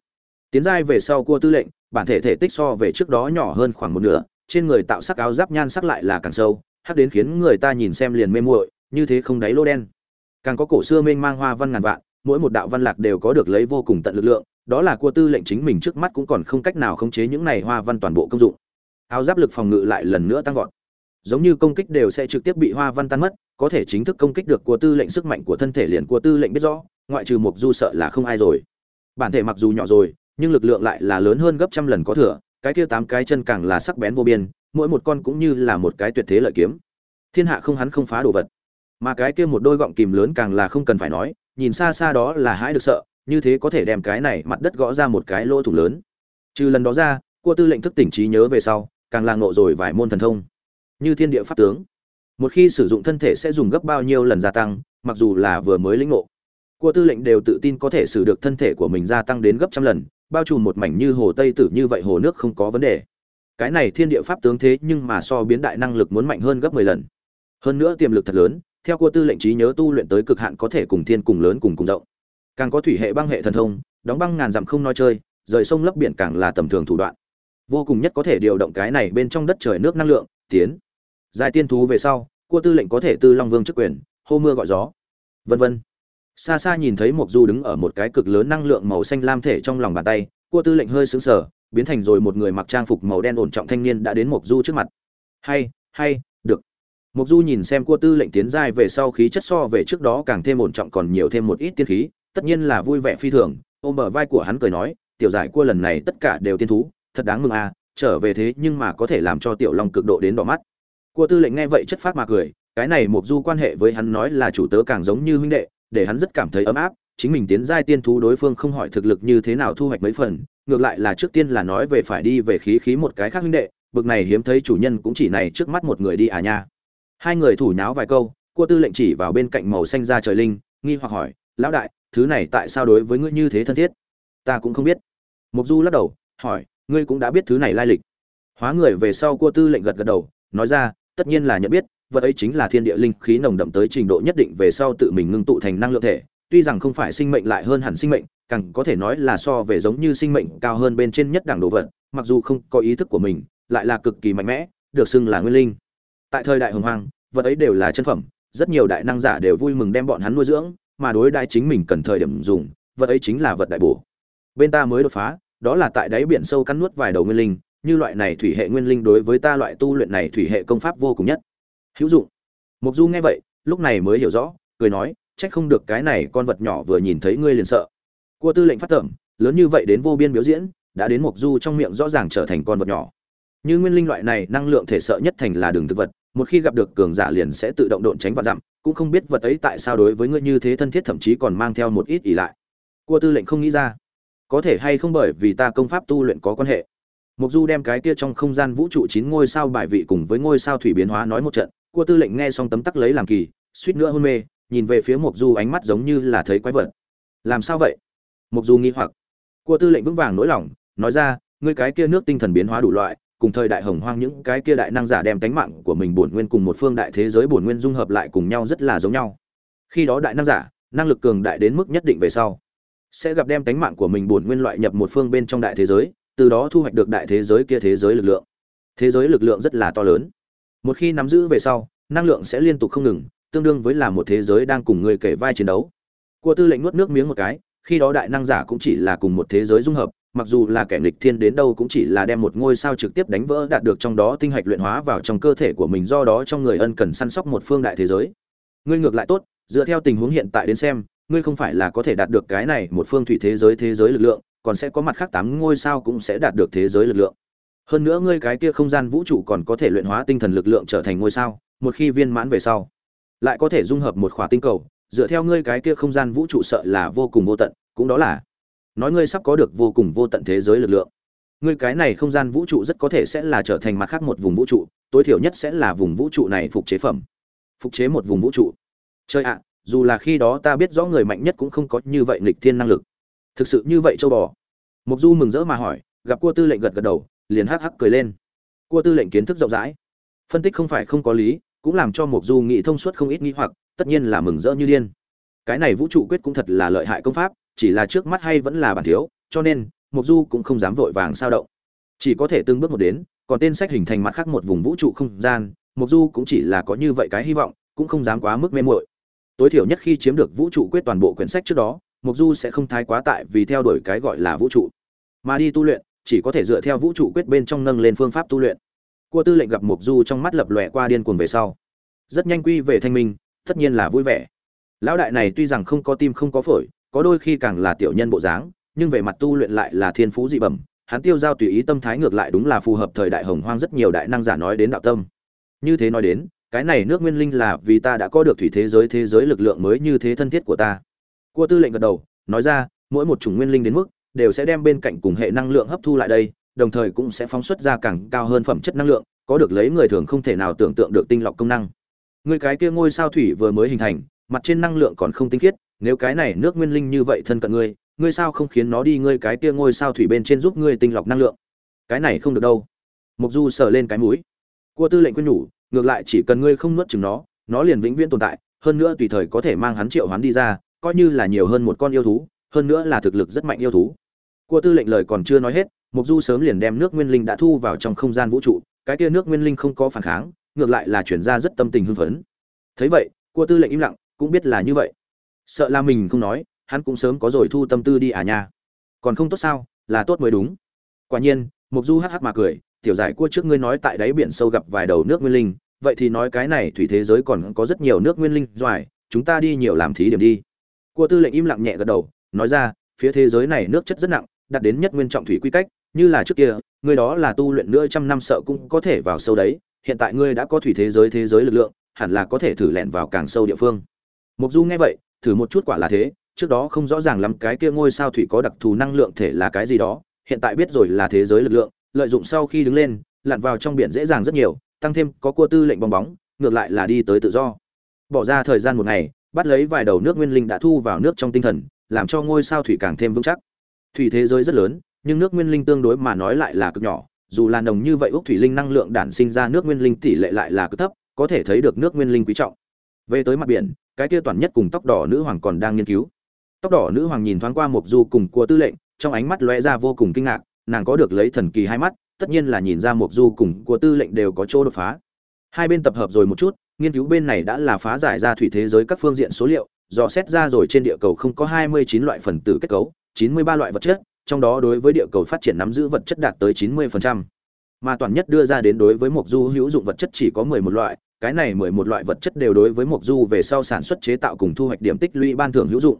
Tiến giai về sau cua tư lệnh, bản thể thể tích so về trước đó nhỏ hơn khoảng một nửa, trên người tạo sắc áo giáp nhan sắc lại là càng sâu, hắc đến khiến người ta nhìn xem liền mê muội, như thế không đáy lô đen. Càng có cổ xưa mênh mang hoa văn ngàn vạn, mỗi một đạo văn lạc đều có được lấy vô cùng tận lực lượng, đó là cua tư lệnh chính mình trước mắt cũng còn không cách nào khống chế những này hoa văn toàn bộ công dụng áo giáp lực phòng ngự lại lần nữa tăng vọt. Giống như công kích đều sẽ trực tiếp bị hoa văn tan mất, có thể chính thức công kích được cua tư lệnh sức mạnh của thân thể liền cua tư lệnh biết rõ, ngoại trừ mục du sợ là không ai rồi. Bản thể mặc dù nhỏ rồi, nhưng lực lượng lại là lớn hơn gấp trăm lần có thừa, cái kia tám cái chân càng là sắc bén vô biên, mỗi một con cũng như là một cái tuyệt thế lợi kiếm. Thiên hạ không hắn không phá đồ vật. Mà cái kia một đôi gọng kìm lớn càng là không cần phải nói, nhìn xa xa đó là hãi được sợ, như thế có thể đem cái này mặt đất gõ ra một cái lỗ thủng lớn. Trừ lần đó ra cua tư lệnh thức tỉnh trí nhớ về sau càng là ngộ rồi vài môn thần thông. Như thiên địa pháp tướng, một khi sử dụng thân thể sẽ dùng gấp bao nhiêu lần gia tăng, mặc dù là vừa mới lĩnh ngộ. Cua tư lệnh đều tự tin có thể sử được thân thể của mình gia tăng đến gấp trăm lần, bao trùm một mảnh như hồ tây tử như vậy hồ nước không có vấn đề. Cái này thiên địa pháp tướng thế nhưng mà so biến đại năng lực muốn mạnh hơn gấp mười lần. Hơn nữa tiềm lực thật lớn, theo cua tư lệnh trí nhớ tu luyện tới cực hạn có thể cùng thiên cùng lớn cùng cùng rộng. Càng có thủy hệ băng hệ thần thông, đóng băng ngàn dặm không nói chơi, rời sông lấp biển càng là tầm thường thủ đoạn vô cùng nhất có thể điều động cái này bên trong đất trời nước năng lượng, tiến. Dài tiên thú về sau, cua tư lệnh có thể tư long vương chức quyền, hô mưa gọi gió. Vân vân. Xa xa nhìn thấy mộc du đứng ở một cái cực lớn năng lượng màu xanh lam thể trong lòng bàn tay, cua tư lệnh hơi sững sờ, biến thành rồi một người mặc trang phục màu đen ổn trọng thanh niên đã đến mộc du trước mặt. Hay hay, được. Mộc du nhìn xem cua tư lệnh tiến giai về sau khí chất so về trước đó càng thêm ổn trọng còn nhiều thêm một ít tiên khí, tất nhiên là vui vẻ phi thường, ôm bờ vai của hắn cười nói, tiểu giải cua lần này tất cả đều tiên thú thật đáng mừng à trở về thế nhưng mà có thể làm cho tiểu long cực độ đến đỏ mắt. Cua tư lệnh nghe vậy chất phát mà cười, cái này mục du quan hệ với hắn nói là chủ tớ càng giống như huynh đệ, để hắn rất cảm thấy ấm áp, chính mình tiến giai tiên thú đối phương không hỏi thực lực như thế nào thu hoạch mấy phần, ngược lại là trước tiên là nói về phải đi về khí khí một cái khác huynh đệ, bực này hiếm thấy chủ nhân cũng chỉ này trước mắt một người đi à nha. Hai người thủ nháo vài câu cua tư lệnh chỉ vào bên cạnh màu xanh ra trời linh, nghi hoặc hỏi, lão đại, thứ này tại sao đối với ngươi như thế thân thiết? Ta cũng không biết. Mục du lắc đầu, hỏi ngươi cũng đã biết thứ này lai lịch. Hóa người về sau cua tư lệnh gật gật đầu, nói ra, tất nhiên là nhận biết, vật ấy chính là thiên địa linh khí nồng đậm tới trình độ nhất định về sau tự mình ngưng tụ thành năng lượng thể. Tuy rằng không phải sinh mệnh lại hơn hẳn sinh mệnh, càng có thể nói là so về giống như sinh mệnh cao hơn bên trên nhất đẳng đồ vật, mặc dù không có ý thức của mình, lại là cực kỳ mạnh mẽ, được xưng là nguyên linh. Tại thời đại hồng hoang, vật ấy đều là chân phẩm, rất nhiều đại năng giả đều vui mừng đem bọn hắn nuôi dưỡng, mà đối đại chính mình cần thời điểm dùng, vật ấy chính là vật đại bổ. Bên ta mới đột phá đó là tại đáy biển sâu cắn nuốt vài đầu nguyên linh, như loại này thủy hệ nguyên linh đối với ta loại tu luyện này thủy hệ công pháp vô cùng nhất. Hữu dụng. Mục du nghe vậy, lúc này mới hiểu rõ, cười nói trách không được cái này con vật nhỏ vừa nhìn thấy ngươi liền sợ. Cua tư lệnh phát tẩm, lớn như vậy đến vô biên biểu diễn, đã đến mục du trong miệng rõ ràng trở thành con vật nhỏ. Như nguyên linh loại này, năng lượng thể sợ nhất thành là đường thực vật, một khi gặp được cường giả liền sẽ tự động độn tránh và dặm, cũng không biết vật ấy tại sao đối với ngươi như thế thân thiết thậm chí còn mang theo một ít ỉ lại. Cua tư lệnh không nghĩ ra có thể hay không bởi vì ta công pháp tu luyện có quan hệ. Mục du đem cái kia trong không gian vũ trụ chín ngôi sao bài vị cùng với ngôi sao thủy biến hóa nói một trận, cua tư lệnh nghe xong tấm tắc lấy làm kỳ, suýt nữa hôn mê, nhìn về phía mục du ánh mắt giống như là thấy quái vật. Làm sao vậy? Mục du nghi hoặc. Cua tư lệnh vững vàng nỗi lòng, nói ra, ngươi cái kia nước tinh thần biến hóa đủ loại, cùng thời đại hồng hoang những cái kia đại năng giả đem tánh mạng của mình bổn nguyên cùng một phương đại thế giới bổn nguyên dung hợp lại cùng nhau rất là giống nhau. Khi đó đại năng giả, năng lực cường đại đến mức nhất định về sau sẽ gặp đem tánh mạng của mình bổn nguyên loại nhập một phương bên trong đại thế giới, từ đó thu hoạch được đại thế giới kia thế giới lực lượng. Thế giới lực lượng rất là to lớn. Một khi nắm giữ về sau, năng lượng sẽ liên tục không ngừng, tương đương với là một thế giới đang cùng người kể vai chiến đấu. Của tư lệnh nuốt nước miếng một cái, khi đó đại năng giả cũng chỉ là cùng một thế giới dung hợp, mặc dù là kẻ nghịch thiên đến đâu cũng chỉ là đem một ngôi sao trực tiếp đánh vỡ đạt được trong đó tinh hạch luyện hóa vào trong cơ thể của mình, do đó trong người ân cần săn sóc một phương đại thế giới. Ngươi ngược lại tốt, dựa theo tình huống hiện tại đến xem ngươi không phải là có thể đạt được cái này một phương thủy thế giới thế giới lực lượng, còn sẽ có mặt khác tám ngôi sao cũng sẽ đạt được thế giới lực lượng. Hơn nữa ngươi cái kia không gian vũ trụ còn có thể luyện hóa tinh thần lực lượng trở thành ngôi sao, một khi viên mãn về sau, lại có thể dung hợp một khỏa tinh cầu, dựa theo ngươi cái kia không gian vũ trụ sợ là vô cùng vô tận, cũng đó là, nói ngươi sắp có được vô cùng vô tận thế giới lực lượng. Ngươi cái này không gian vũ trụ rất có thể sẽ là trở thành mặt khác một vùng vũ trụ, tối thiểu nhất sẽ là vùng vũ trụ này phục chế phẩm, phục chế một vùng vũ trụ. Chơi ạ dù là khi đó ta biết rõ người mạnh nhất cũng không có như vậy nghịch thiên năng lực. Thực sự như vậy châu bò. Mục du mừng rỡ mà hỏi, gặp cua tư lệnh gật gật đầu, liền hắc hắc cười lên. Cua tư lệnh kiến thức rộng rãi. Phân tích không phải không có lý, cũng làm cho mục du nghĩ thông suốt không ít nghĩ hoặc, tất nhiên là mừng rỡ như điên. Cái này vũ trụ quyết cũng thật là lợi hại công pháp, chỉ là trước mắt hay vẫn là bản thiếu, cho nên mục du cũng không dám vội vàng sao động. Chỉ có thể từng bước một đến, còn tên sách hình thành mặt khác một vùng vũ trụ không gian mục du cũng chỉ là có như vậy cái hy vọng, cũng không dám quá mức mê muội tối thiểu nhất khi chiếm được vũ trụ quyết toàn bộ quyển sách trước đó mục du sẽ không thái quá tại vì theo đuổi cái gọi là vũ trụ. Mà đi tu luyện, chỉ có thể dựa theo vũ trụ quyết bên trong nâng lên phương pháp tu luyện. Cua tư lệnh gặp mục du trong mắt lập lòe qua điên cuồng về sau. Rất nhanh quy về thanh minh, tất nhiên là vui vẻ. Lão đại này tuy rằng không có tim không có phổi, có đôi khi càng là tiểu nhân bộ dáng, nhưng về mặt tu luyện lại là thiên phú dị bẩm, hắn tiêu giao tùy ý tâm thái ngược lại đúng là phù hợp thời đại hồng hoang rất nhiều đại năng giả nói đến đạo tâm. Như thế nói đến cái này nước nguyên linh là vì ta đã có được thủy thế giới thế giới lực lượng mới như thế thân thiết của ta. Cua tư lệnh gật đầu, nói ra, mỗi một chủng nguyên linh đến mức, đều sẽ đem bên cạnh cùng hệ năng lượng hấp thu lại đây, đồng thời cũng sẽ phóng xuất ra càng cao hơn phẩm chất năng lượng, có được lấy người thường không thể nào tưởng tượng được tinh lọc công năng. Người cái kia ngôi sao thủy vừa mới hình thành, mặt trên năng lượng còn không tinh khiết, nếu cái này nước nguyên linh như vậy thân cận ngươi ngươi sao không khiến nó đi ngươi cái kia ngôi sao thủy bên trên giúp ngươi tinh lọc năng lượng? Cái này không được đâu. Mục du sờ lên cái mũi. Cua tư lệnh quyết nhủ ngược lại chỉ cần ngươi không nuốt chừng nó nó liền vĩnh viễn tồn tại, hơn nữa tùy thời có thể mang hắn triệu hắn đi ra, coi như là nhiều hơn một con yêu thú, hơn nữa là thực lực rất mạnh yêu thú. Cua tư lệnh lời còn chưa nói hết, mục du sớm liền đem nước nguyên linh đã thu vào trong không gian vũ trụ, cái kia nước nguyên linh không có phản kháng, ngược lại là chuyển ra rất tâm tình hưng phấn. Thấy vậy, cua tư lệnh im lặng, cũng biết là như vậy. Sợ là mình không nói, hắn cũng sớm có rồi thu tâm tư đi à nha. Còn không tốt sao, là tốt mới đúng. Quả nhiên, mục du hắc hắc mà cười tiểu giải cua trước ngươi nói tại đáy biển sâu gặp vài đầu nước nguyên linh, vậy thì nói cái này thủy thế giới còn có rất nhiều nước nguyên linh doài, chúng ta đi nhiều làm thí điểm đi. Cua tư lệnh im lặng nhẹ gật đầu, nói ra, phía thế giới này nước chất rất nặng đạt đến nhất nguyên trọng thủy quy cách, như là trước kia, ngươi đó là tu luyện nữa trăm năm sợ cũng có thể vào sâu đấy, hiện tại ngươi đã có thủy thế giới thế giới lực lượng, hẳn là có thể thử lẻn vào càng sâu địa phương. Mục du nghe vậy, thử một chút quả là thế, trước đó không rõ ràng lắm cái kia ngôi sao thủy có đặc thù năng lượng thể là cái gì đó, hiện tại biết rồi là thế giới lực lượng lợi dụng sau khi đứng lên, lặn vào trong biển dễ dàng rất nhiều, tăng thêm có cua tư lệnh bong bóng, ngược lại là đi tới tự do. Bỏ ra thời gian một ngày, bắt lấy vài đầu nước nguyên linh đã thu vào nước trong tinh thần, làm cho ngôi sao thủy càng thêm vững chắc. Thủy thế giới rất lớn, nhưng nước nguyên linh tương đối mà nói lại là cực nhỏ, dù là nồng như vậy ước thủy linh năng lượng đản sinh ra nước nguyên linh tỷ lệ lại là cực thấp, có thể thấy được nước nguyên linh quý trọng. Về tới mặt biển, cái kia toàn nhất cùng tóc đỏ nữ hoàng còn đang nghiên cứu. Tóc đỏ nữ hoàng nhìn thoáng qua mục du cùng cua tư lệnh, trong ánh mắt lóe ra vô cùng kinh ngạc nàng có được lấy thần kỳ hai mắt, tất nhiên là nhìn ra mục du cùng của tư lệnh đều có chỗ đột phá. Hai bên tập hợp rồi một chút, nghiên cứu bên này đã là phá giải ra thủy thế giới các phương diện số liệu, dò xét ra rồi trên địa cầu không có 29 loại phần tử kết cấu 93 loại vật chất, trong đó đối với địa cầu phát triển nắm giữ vật chất đạt tới 90%. mà toàn nhất đưa ra đến đối với mục du hữu dụng vật chất chỉ có 11 loại, cái này 11 loại vật chất đều đối với mục du về sau sản xuất chế tạo cùng thu hoạch điểm tích lũy ban thưởng hữu dụng.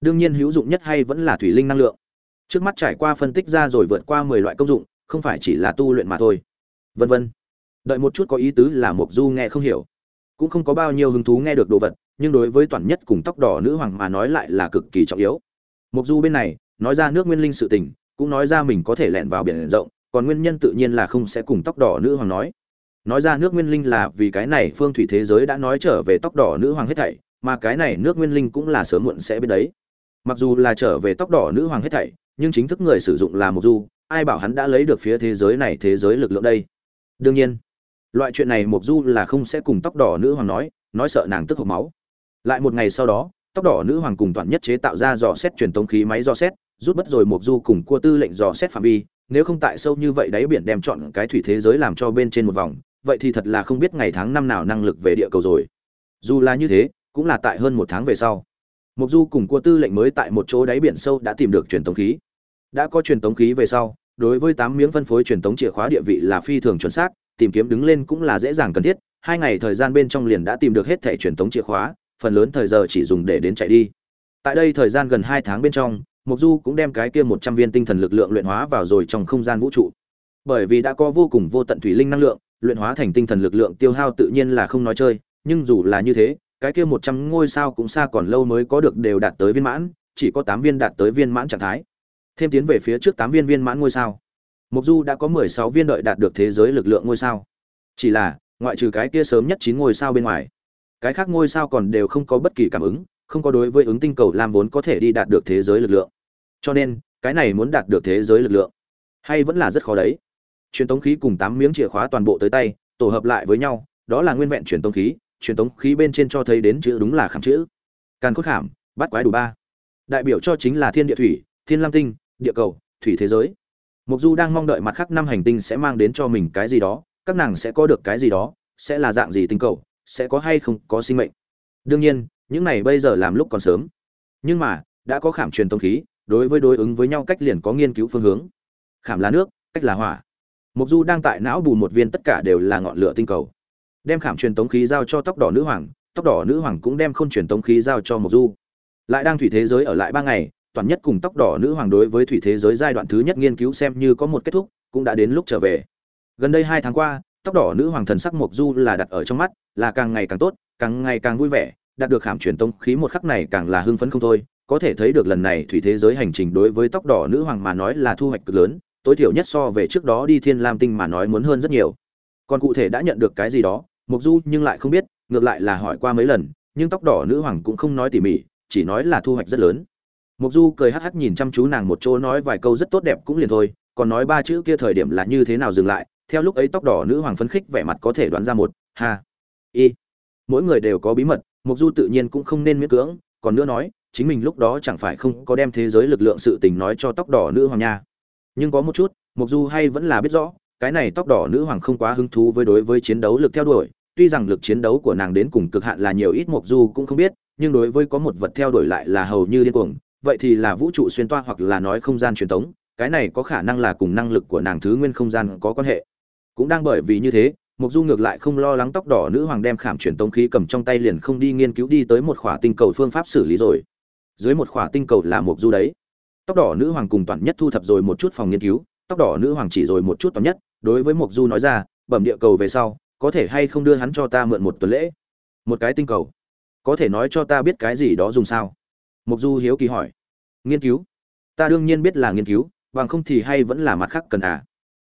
Đương nhiên hữu dụng nhất hay vẫn là thủy linh năng lượng trước mắt trải qua phân tích ra rồi vượt qua mười loại công dụng, không phải chỉ là tu luyện mà thôi. Vân vân. Đợi một chút có ý tứ là Mộc du nghe không hiểu. Cũng không có bao nhiêu hứng thú nghe được đồ vật, nhưng đối với toàn nhất cùng tóc đỏ nữ hoàng mà nói lại là cực kỳ trọng yếu. Mộc du bên này, nói ra nước nguyên linh sự tình, cũng nói ra mình có thể lẻn vào biển rộng, còn nguyên nhân tự nhiên là không sẽ cùng tóc đỏ nữ hoàng nói. Nói ra nước nguyên linh là vì cái này phương thủy thế giới đã nói trở về tóc đỏ nữ hoàng hết thảy, mà cái này nước nguyên linh cũng là sớm muộn sẽ biết đấy mặc dù là trở về tóc đỏ nữ hoàng hết thảy, nhưng chính thức người sử dụng là mục du, ai bảo hắn đã lấy được phía thế giới này thế giới lực lượng đây? Đương nhiên, loại chuyện này mục du là không sẽ cùng tóc đỏ nữ hoàng nói nói sợ nàng tức hộc máu. Lại một ngày sau đó, tóc đỏ nữ hoàng cùng toàn nhất chế tạo ra dò xét truyền tống khí máy dò xét, rút bất rồi mục du cùng cua tư lệnh dò xét phạm vi, nếu không tại sâu như vậy đáy biển đem chọn cái thủy thế giới làm cho bên trên một vòng, vậy thì thật là không biết ngày tháng năm nào năng lực về địa cầu rồi. Dù là như thế, cũng là tại hơn một tháng về sau. Mộc Du cùng Cua Tư lệnh mới tại một chỗ đáy biển sâu đã tìm được truyền tống khí. Đã có truyền tống khí về sau, đối với tám miếng phân phối truyền tống chìa khóa địa vị là phi thường chuẩn xác, tìm kiếm đứng lên cũng là dễ dàng cần thiết. Hai ngày thời gian bên trong liền đã tìm được hết thẻ truyền tống chìa khóa, phần lớn thời giờ chỉ dùng để đến chạy đi. Tại đây thời gian gần hai tháng bên trong, Mộc Du cũng đem cái kia một trăm viên tinh thần lực lượng luyện hóa vào rồi trong không gian vũ trụ. Bởi vì đã có vô cùng vô tận thủy linh năng lượng, luyện hóa thành tinh thần lực lượng tiêu hao tự nhiên là không nói chơi, nhưng dù là như thế, cái kia một trăm ngôi sao cũng xa còn lâu mới có được đều đạt tới viên mãn, chỉ có tám viên đạt tới viên mãn trạng thái. Thêm tiến về phía trước tám viên viên mãn ngôi sao. Mộc Du đã có mười sáu viên đợi đạt được thế giới lực lượng ngôi sao. Chỉ là, ngoại trừ cái kia sớm nhất chín ngôi sao bên ngoài, cái khác ngôi sao còn đều không có bất kỳ cảm ứng, không có đối với ứng tinh cầu làm vốn có thể đi đạt được thế giới lực lượng. Cho nên, cái này muốn đạt được thế giới lực lượng, hay vẫn là rất khó đấy. Truyền tống khí cùng tám miếng chìa khóa toàn bộ tới tay, tổ hợp lại với nhau, đó là nguyên vẹn truyền tống khí, truyền tống khí bên trên cho thấy đến chữ đúng là khảm chữ. Càn cốt khảm bắt quái đủ ba. Đại biểu cho chính là thiên địa thủy, thiên lam tinh, địa cầu, thủy thế giới. Mục du đang mong đợi mặt khác năm hành tinh sẽ mang đến cho mình cái gì đó, các nàng sẽ có được cái gì đó, sẽ là dạng gì tinh cầu, sẽ có hay không có sinh mệnh. Đương nhiên, những này bây giờ làm lúc còn sớm. Nhưng mà, đã có khảm truyền tống khí, đối với đối ứng với nhau cách liền có nghiên cứu phương hướng. Khảm là nước, cách là hỏa. Mục du đang tại não bù một viên tất cả đều là ngọn lửa tinh cầu đem khảm truyền tống khí giao cho tóc đỏ nữ hoàng, tóc đỏ nữ hoàng cũng đem khôn truyền tống khí giao cho mộc du. Lại đang thủy thế giới ở lại ba ngày, toàn nhất cùng tóc đỏ nữ hoàng đối với thủy thế giới giai đoạn thứ nhất nghiên cứu xem như có một kết thúc, cũng đã đến lúc trở về. Gần đây hai tháng qua, tóc đỏ nữ hoàng thần sắc mộc du là đặt ở trong mắt, là càng ngày càng tốt, càng ngày càng vui vẻ, đạt được khảm truyền tống khí một khắc này càng là hưng phấn không thôi. Có thể thấy được lần này thủy thế giới hành trình đối với tóc đỏ nữ hoàng mà nói là thu hoạch cực lớn, tối thiểu nhất so về trước đó đi thiên lam tinh mà nói muốn hơn rất nhiều. Còn cụ thể đã nhận được cái gì đó mục du nhưng lại không biết, ngược lại là hỏi qua mấy lần, nhưng tóc đỏ nữ hoàng cũng không nói tỉ mỉ, chỉ nói là thu hoạch rất lớn. Mục du cười hắc hắc nhìn chăm chú nàng một chỗ nói vài câu rất tốt đẹp cũng liền thôi, còn nói ba chữ kia thời điểm là như thế nào dừng lại, theo lúc ấy tóc đỏ nữ hoàng phấn khích vẻ mặt có thể đoán ra một, ha, y. Mỗi người đều có bí mật mục du tự nhiên cũng không nên miễn cưỡng, còn nữa nói, chính mình lúc đó chẳng phải không có đem thế giới lực lượng sự tình nói cho tóc đỏ nữ hoàng nha. Nhưng có một chút mục du hay vẫn là biết rõ, cái này tóc đỏ nữ hoàng không quá hứng thú với đối với chiến đấu lực theo đuổi tuy rằng lực chiến đấu của nàng đến cùng cực hạn là nhiều ít mộc du cũng không biết, nhưng đối với có một vật theo đuổi lại là hầu như điên cuồng, vậy thì là vũ trụ xuyên toa hoặc là nói không gian truyền thống cái này có khả năng là cùng năng lực của nàng thứ nguyên không gian có quan hệ. Cũng đang bởi vì như thế mục du ngược lại không lo lắng tóc đỏ nữ hoàng đem khảm truyền tống khí cầm trong tay liền không đi nghiên cứu đi tới một khỏa tinh cầu phương pháp xử lý rồi. Dưới một khỏa tinh cầu là mục du đấy. Tóc đỏ nữ hoàng cùng toàn nhất thu thập rồi một chút phòng nghiên cứu, tóc đỏ nữ hoàng chỉ rồi một chút toàn nhất, đối với mục du nói ra, bẩm địa cầu về sau có thể hay không đưa hắn cho ta mượn một tuần lễ? Một cái tinh cầu. Có thể nói cho ta biết cái gì đó dùng sao? Mục du hiếu kỳ hỏi. Nghiên cứu. Ta đương nhiên biết là nghiên cứu, bằng không thì hay vẫn là mặt khác cần à.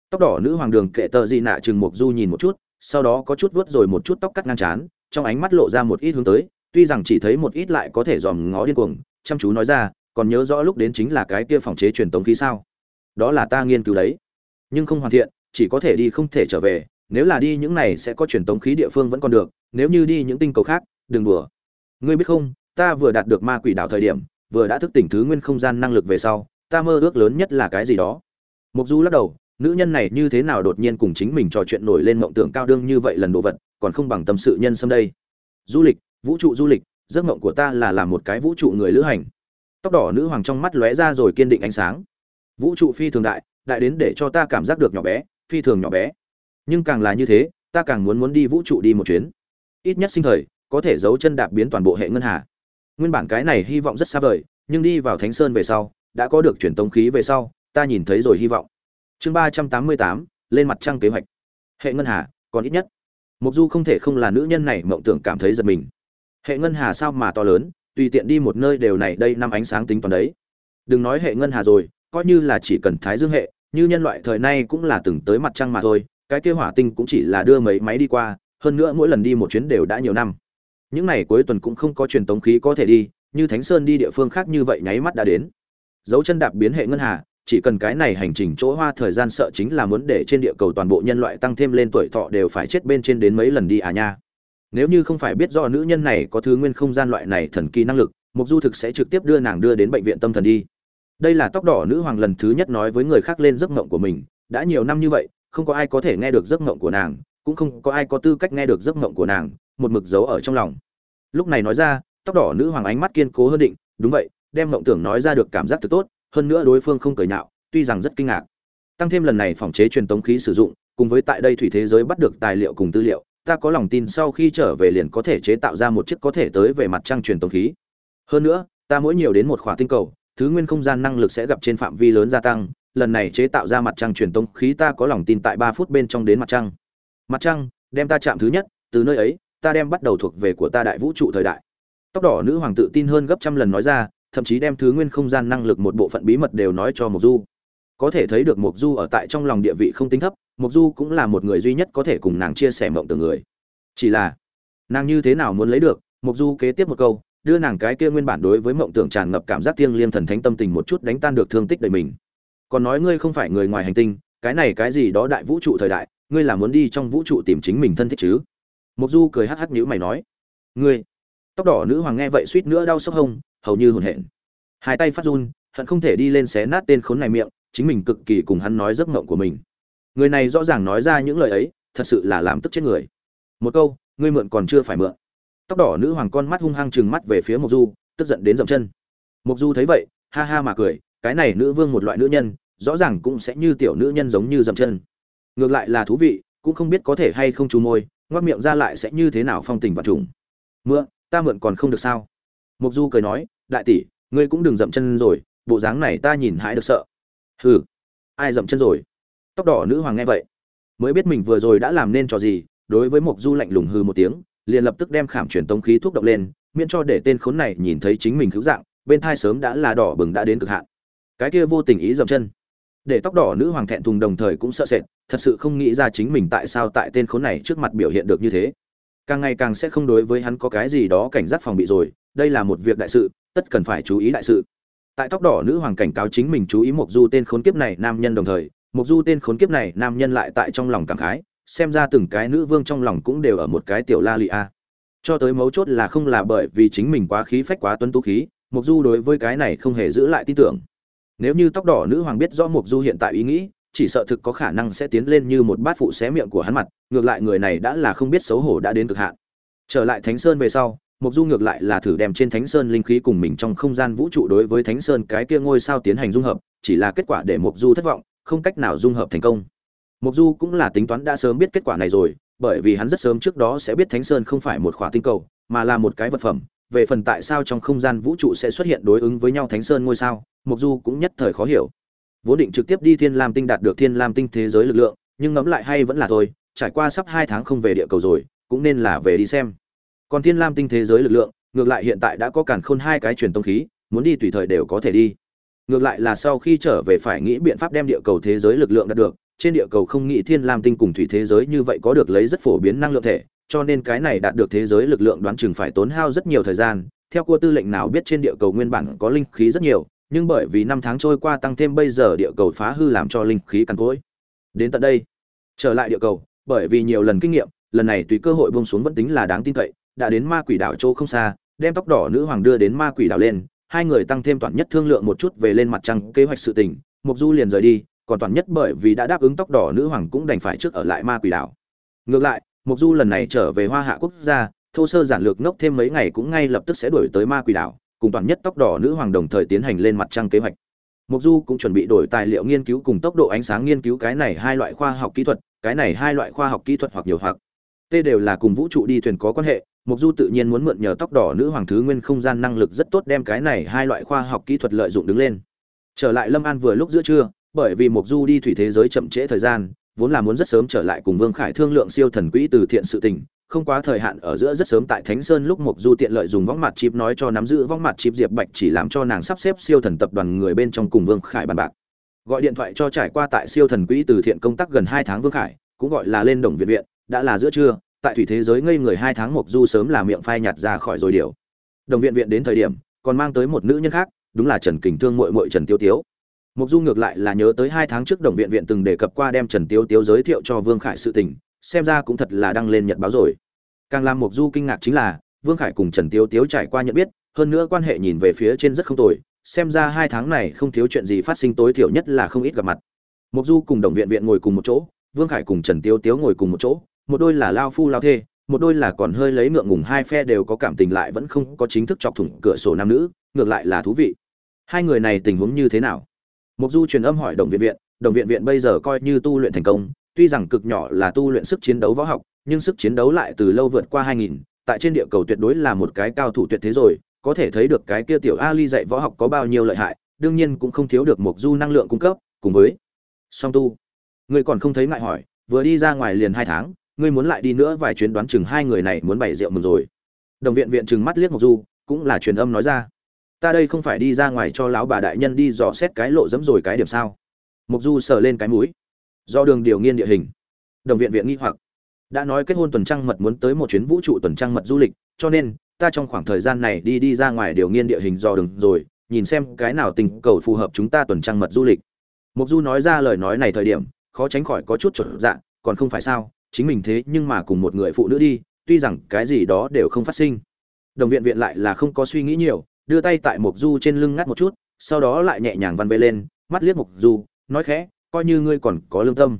Tóc đỏ nữ hoàng đường kệ tờ gì nạ chừng mục du nhìn một chút, sau đó có chút vớt rồi một chút tóc cắt ngang chán trong ánh mắt lộ ra một ít hướng tới, tuy rằng chỉ thấy một ít lại có thể dòm ngó điên cuồng, chăm chú nói ra, còn nhớ rõ lúc đến chính là cái kia phòng chế truyền tống khí sao? Đó là ta nghiên cứu đấy. Nhưng không hoàn thiện, chỉ có thể đi không thể trở về nếu là đi những này sẽ có truyền tống khí địa phương vẫn còn được, nếu như đi những tinh cầu khác, đừng đùa. Ngươi biết không, ta vừa đạt được ma quỷ đảo thời điểm, vừa đã thức tỉnh thứ nguyên không gian năng lực về sau, ta mơ ước lớn nhất là cái gì đó. Mục du lắc đầu, nữ nhân này như thế nào đột nhiên cùng chính mình trò chuyện nổi lên mộng tưởng cao đương như vậy lần đồ vật, còn không bằng tâm sự nhân xâm đây. Du lịch, vũ trụ du lịch, giấc mộng của ta là làm một cái vũ trụ người lữ hành. Tóc đỏ nữ hoàng trong mắt lóe ra rồi kiên định ánh sáng. Vũ trụ phi thường đại đại đến để cho ta cảm giác được nhỏ bé, phi thường nhỏ bé nhưng càng là như thế, ta càng muốn muốn đi vũ trụ đi một chuyến. Ít nhất sinh thời, có thể giấu chân đạp biến toàn bộ hệ ngân hà. Nguyên bản cái này hy vọng rất xa vời, nhưng đi vào thánh sơn về sau, đã có được truyền tống khí về sau, ta nhìn thấy rồi hy vọng. Chương ba trăm tám mươi tám, lên mặt trăng kế hoạch. Hệ ngân hà, còn ít nhất. Mục du không thể không là nữ nhân này, mộng tưởng cảm thấy giật mình. Hệ ngân hà sao mà to lớn, tùy tiện đi một nơi đều này đây năm ánh sáng tính toán đấy. Đừng nói hệ ngân hà rồi, coi như là chỉ cần thái dương hệ, như nhân loại thời nay cũng là từng tới mặt trăng mà thôi cái kia hỏa tinh cũng chỉ là đưa mấy máy đi qua, hơn nữa mỗi lần đi một chuyến đều đã nhiều năm. Những ngày cuối tuần cũng không có truyền tống khí có thể đi, như thánh sơn đi địa phương khác như vậy nháy mắt đã đến. Dấu chân đạp biến hệ ngân hà, chỉ cần cái này hành trình chỗ hoa thời gian sợ chính là muốn để trên địa cầu toàn bộ nhân loại tăng thêm lên tuổi thọ đều phải chết bên trên đến mấy lần đi à nha. Nếu như không phải biết do nữ nhân này có thứ nguyên không gian loại này thần kỳ năng lực mục du thực sẽ trực tiếp đưa nàng đưa đến bệnh viện tâm thần đi. Đây là tóc đỏ nữ hoàng lần thứ nhất nói với người khác lên giấc mộng của mình, đã nhiều năm như vậy không có ai có thể nghe được giấc mộng của nàng, cũng không có ai có tư cách nghe được giấc mộng của nàng, một mực giấu ở trong lòng. Lúc này nói ra, tóc đỏ nữ hoàng ánh mắt kiên cố hơn định, đúng vậy, đem mộng tưởng nói ra được cảm giác thật tốt, hơn nữa đối phương không cười nhạo, tuy rằng rất kinh ngạc. Tăng thêm lần này phòng chế truyền tống khí sử dụng, cùng với tại đây thủy thế giới bắt được tài liệu cùng tư liệu, ta có lòng tin sau khi trở về liền có thể chế tạo ra một chiếc có thể tới về mặt trăng truyền tống khí. Hơn nữa, ta mỗi nhiều đến một khỏa tinh cầu, thứ nguyên không gian năng lực sẽ gặp trên phạm vi lớn gia tăng lần này chế tạo ra mặt trăng truyền tống khí ta có lòng tin tại ba phút bên trong đến mặt trăng. Mặt trăng, đem ta chạm thứ nhất, từ nơi ấy, ta đem bắt đầu thuộc về của ta đại vũ trụ thời đại. Tóc đỏ nữ hoàng tự tin hơn gấp trăm lần nói ra, thậm chí đem thứ nguyên không gian năng lực một bộ phận bí mật đều nói cho mộc du. Có thể thấy được mộc du ở tại trong lòng địa vị không tính thấp, mộc du cũng là một người duy nhất có thể cùng nàng chia sẻ mộng từ người. Chỉ là, nàng như thế nào muốn lấy được, mộc du kế tiếp một câu, đưa nàng cái kia nguyên bản đối với mộng tưởng tràn ngập cảm giác thiêng liêng thần thánh tâm tình một chút đánh tan được thương tích đầy mình còn nói ngươi không phải người ngoài hành tinh, cái này cái gì đó đại vũ trụ thời đại, ngươi là muốn đi trong vũ trụ tìm chính mình thân thích chứ? Mộc du cười hắc hắc nhữ mày nói, ngươi, tóc đỏ nữ hoàng nghe vậy suýt nữa đau sốc hông, hầu như hồn hển. Hai tay phát run, hận không thể đi lên xé nát tên khốn này miệng, chính mình cực kỳ cùng hắn nói giấc mộng của mình. Người này rõ ràng nói ra những lời ấy, thật sự là làm tức chết người. Một câu, ngươi mượn còn chưa phải mượn. Tóc đỏ nữ hoàng con mắt hung hăng chừng mắt về phía mộc du, tức giận đến dậm chân. Mộc du thấy vậy, ha ha mà cười cái này nữ vương một loại nữ nhân, rõ ràng cũng sẽ như tiểu nữ nhân giống như dậm chân. Ngược lại là thú vị, cũng không biết có thể hay không chú môi ngoắc miệng ra lại sẽ như thế nào phong tình và trùng. Mượn, ta mượn còn không được sao? Mục du cười nói, đại tỷ, ngươi cũng đừng dậm chân rồi, bộ dáng này ta nhìn hãi được sợ. Hừ, ai dậm chân rồi? Tóc đỏ nữ hoàng nghe vậy, mới biết mình vừa rồi đã làm nên trò gì, đối với mục du lạnh lùng hừ một tiếng, liền lập tức đem khảm truyền tống khí thuốc độc lên, miễn cho để tên khốn này nhìn thấy chính mình cứu dạng, bên thai sớm đã là đỏ bừng đã đến cực hạn cái kia vô tình ý dậm chân. Để tóc đỏ nữ hoàng thẹn thùng đồng thời cũng sợ sệt, thật sự không nghĩ ra chính mình tại sao tại tên khốn này trước mặt biểu hiện được như thế. Càng ngày càng sẽ không đối với hắn có cái gì đó cảnh giác phòng bị rồi, đây là một việc đại sự, tất cần phải chú ý đại sự. Tại tóc đỏ nữ hoàng cảnh cáo chính mình chú ý mục du tên khốn kiếp này nam nhân đồng thời mục du tên khốn kiếp này nam nhân lại tại trong lòng cảm khái, xem ra từng cái nữ vương trong lòng cũng đều ở một cái tiểu la lị a. Cho tới mấu chốt là không là bởi vì chính mình quá khí phách quá tuấn tú khí mục du đối với cái này không hề giữ lại tin tưởng nếu như tóc đỏ nữ hoàng biết rõ mục du hiện tại ý nghĩ, chỉ sợ thực có khả năng sẽ tiến lên như một bát phụ xé miệng của hắn mặt, ngược lại người này đã là không biết xấu hổ đã đến cực hạn. Trở lại thánh sơn về sau mục du ngược lại là thử đem trên thánh sơn linh khí cùng mình trong không gian vũ trụ đối với thánh sơn cái kia ngôi sao tiến hành dung hợp, chỉ là kết quả để mục du thất vọng, không cách nào dung hợp thành công. Mục du cũng là tính toán đã sớm biết kết quả này rồi, bởi vì hắn rất sớm trước đó sẽ biết thánh sơn không phải một khỏa tinh cầu, mà là một cái vật phẩm. Về phần tại sao trong không gian vũ trụ sẽ xuất hiện đối ứng với nhau thánh sơn ngôi sao mục du cũng nhất thời khó hiểu. Vốn định trực tiếp đi thiên lam tinh đạt được thiên lam tinh thế giới lực lượng, nhưng ngẫm lại hay vẫn là thôi, trải qua sắp hai tháng không về địa cầu rồi, cũng nên là về đi xem. Còn thiên lam tinh thế giới lực lượng, ngược lại hiện tại đã có cản khôn hai cái truyền tông khí, muốn đi tùy thời đều có thể đi. Ngược lại là sau khi trở về phải nghĩ biện pháp đem địa cầu thế giới lực lượng đạt được, trên địa cầu không nghĩ thiên lam tinh cùng thủy thế giới như vậy có được lấy rất phổ biến năng lượng thể, cho nên cái này đạt được thế giới lực lượng đoán chừng phải tốn hao rất nhiều thời gian. Theo cua tư lệnh nào biết trên địa cầu nguyên bản có linh khí rất nhiều nhưng bởi vì năm tháng trôi qua tăng thêm bây giờ địa cầu phá hư làm cho linh khí cằn cỗi. Đến tận đây, trở lại địa cầu, bởi vì nhiều lần kinh nghiệm, lần này tùy cơ hội bông xuống vẫn tính là đáng tin cậy, đã đến ma quỷ đảo châu không xa, đem tóc đỏ nữ hoàng đưa đến ma quỷ đảo lên, hai người tăng thêm toàn nhất thương lượng một chút về lên mặt trăng kế hoạch sự tình, mục du liền rời đi, còn toàn nhất bởi vì đã đáp ứng tóc đỏ nữ hoàng cũng đành phải trước ở lại ma quỷ đảo. Ngược lại, mục du lần này trở về hoa hạ quốc gia, thô sơ giản lược ngốc thêm mấy ngày cũng ngay lập tức sẽ đuổi tới ma quỷ đảo cùng toàn nhất tóc đỏ nữ hoàng đồng thời tiến hành lên mặt trăng kế hoạch. Mục du cũng chuẩn bị đổi tài liệu nghiên cứu cùng tốc độ ánh sáng nghiên cứu cái này hai loại khoa học kỹ thuật, cái này hai loại khoa học kỹ thuật hoặc nhiều hoặc. T đều là cùng vũ trụ đi thuyền có quan hệ mục du tự nhiên muốn mượn nhờ tóc đỏ nữ hoàng thứ nguyên không gian năng lực rất tốt đem cái này hai loại khoa học kỹ thuật lợi dụng đứng lên. Trở lại lâm an vừa lúc giữa trưa, bởi vì mục du đi thủy thế giới chậm trễ thời gian, vốn là muốn rất sớm trở lại cùng vương khải thương lượng siêu thần quỹ từ thiện sự tình không quá thời hạn, ở giữa rất sớm tại thánh sơn lúc mục du tiện lợi dùng võng mặt chip nói cho nắm giữ võng mặt chip diệp bạch chỉ làm cho nàng sắp xếp siêu thần tập đoàn người bên trong cùng vương khải bàn bạc. Gọi điện thoại cho trải qua tại siêu thần quỹ từ thiện công tác gần hai tháng vương khải, cũng gọi là lên đồng viện viện, đã là giữa trưa, tại thủy thế giới ngây người hai tháng mục du sớm là miệng phai nhạt ra khỏi rồi điều. Đồng viện viện đến thời điểm, còn mang tới một nữ nhân khác, đúng là trần kình thương mội mội trần tiêu tiếu. Mục du ngược lại là nhớ tới hai tháng trước đồng viện viện từng đề cập qua đem trần tiêu tiếu giới thiệu cho vương khải sự tình, xem ra cũng thật là đăng lên nhật báo rồi càng làm mục du kinh ngạc chính là, vương khải cùng trần tiêu tiếu trải qua nhận biết, hơn nữa quan hệ nhìn về phía trên rất không tồi, xem ra hai tháng này không thiếu chuyện gì phát sinh tối thiểu nhất là không ít gặp mặt. Mục du cùng đồng viện viện ngồi cùng một chỗ, vương khải cùng trần tiêu tiếu ngồi cùng một chỗ, một đôi là lao phu lao thê, một đôi là còn hơi lấy ngượng ngùng hai phe đều có cảm tình lại vẫn không có chính thức chọc thủng cửa sổ nam nữ, ngược lại là thú vị. Hai người này tình huống như thế nào? Mục du truyền âm hỏi đồng viện viện, đồng viện viện bây giờ coi như tu luyện thành công, tuy rằng cực nhỏ là tu luyện sức chiến đấu võ học nhưng sức chiến đấu lại từ lâu vượt qua 2000, tại trên địa cầu tuyệt đối là một cái cao thủ tuyệt thế rồi, có thể thấy được cái kia tiểu Ali dạy võ học có bao nhiêu lợi hại, đương nhiên cũng không thiếu được một du năng lượng cung cấp, cùng với song tu. Người còn không thấy ngại hỏi, vừa đi ra ngoài liền hai tháng, ngươi muốn lại đi nữa vài chuyến đoán chừng hai người này muốn bày rượu mừng rồi. Đồng viện viện trừng mắt liếc Mộc Du, cũng là truyền âm nói ra. Ta đây không phải đi ra ngoài cho lão bà đại nhân đi dò xét cái lộ dẫm rồi cái điểm sao? Mộc Du sờ lên cái mũi. Do đường điều nghiên địa hình. Đồng viện viện nghi hoặc đã nói kết hôn tuần trăng mật muốn tới một chuyến vũ trụ tuần trăng mật du lịch, cho nên, ta trong khoảng thời gian này đi đi ra ngoài điều nghiên địa hình dò đường rồi, nhìn xem cái nào tình cầu phù hợp chúng ta tuần trăng mật du lịch. Mục du nói ra lời nói này thời điểm, khó tránh khỏi có chút chuẩn dạ còn không phải sao, chính mình thế nhưng mà cùng một người phụ nữ đi, tuy rằng cái gì đó đều không phát sinh. Đồng viện viện lại là không có suy nghĩ nhiều, đưa tay tại mục du trên lưng ngắt một chút, sau đó lại nhẹ nhàng văn vê lên, mắt liếc mục du, nói khẽ, coi như ngươi còn có lương tâm.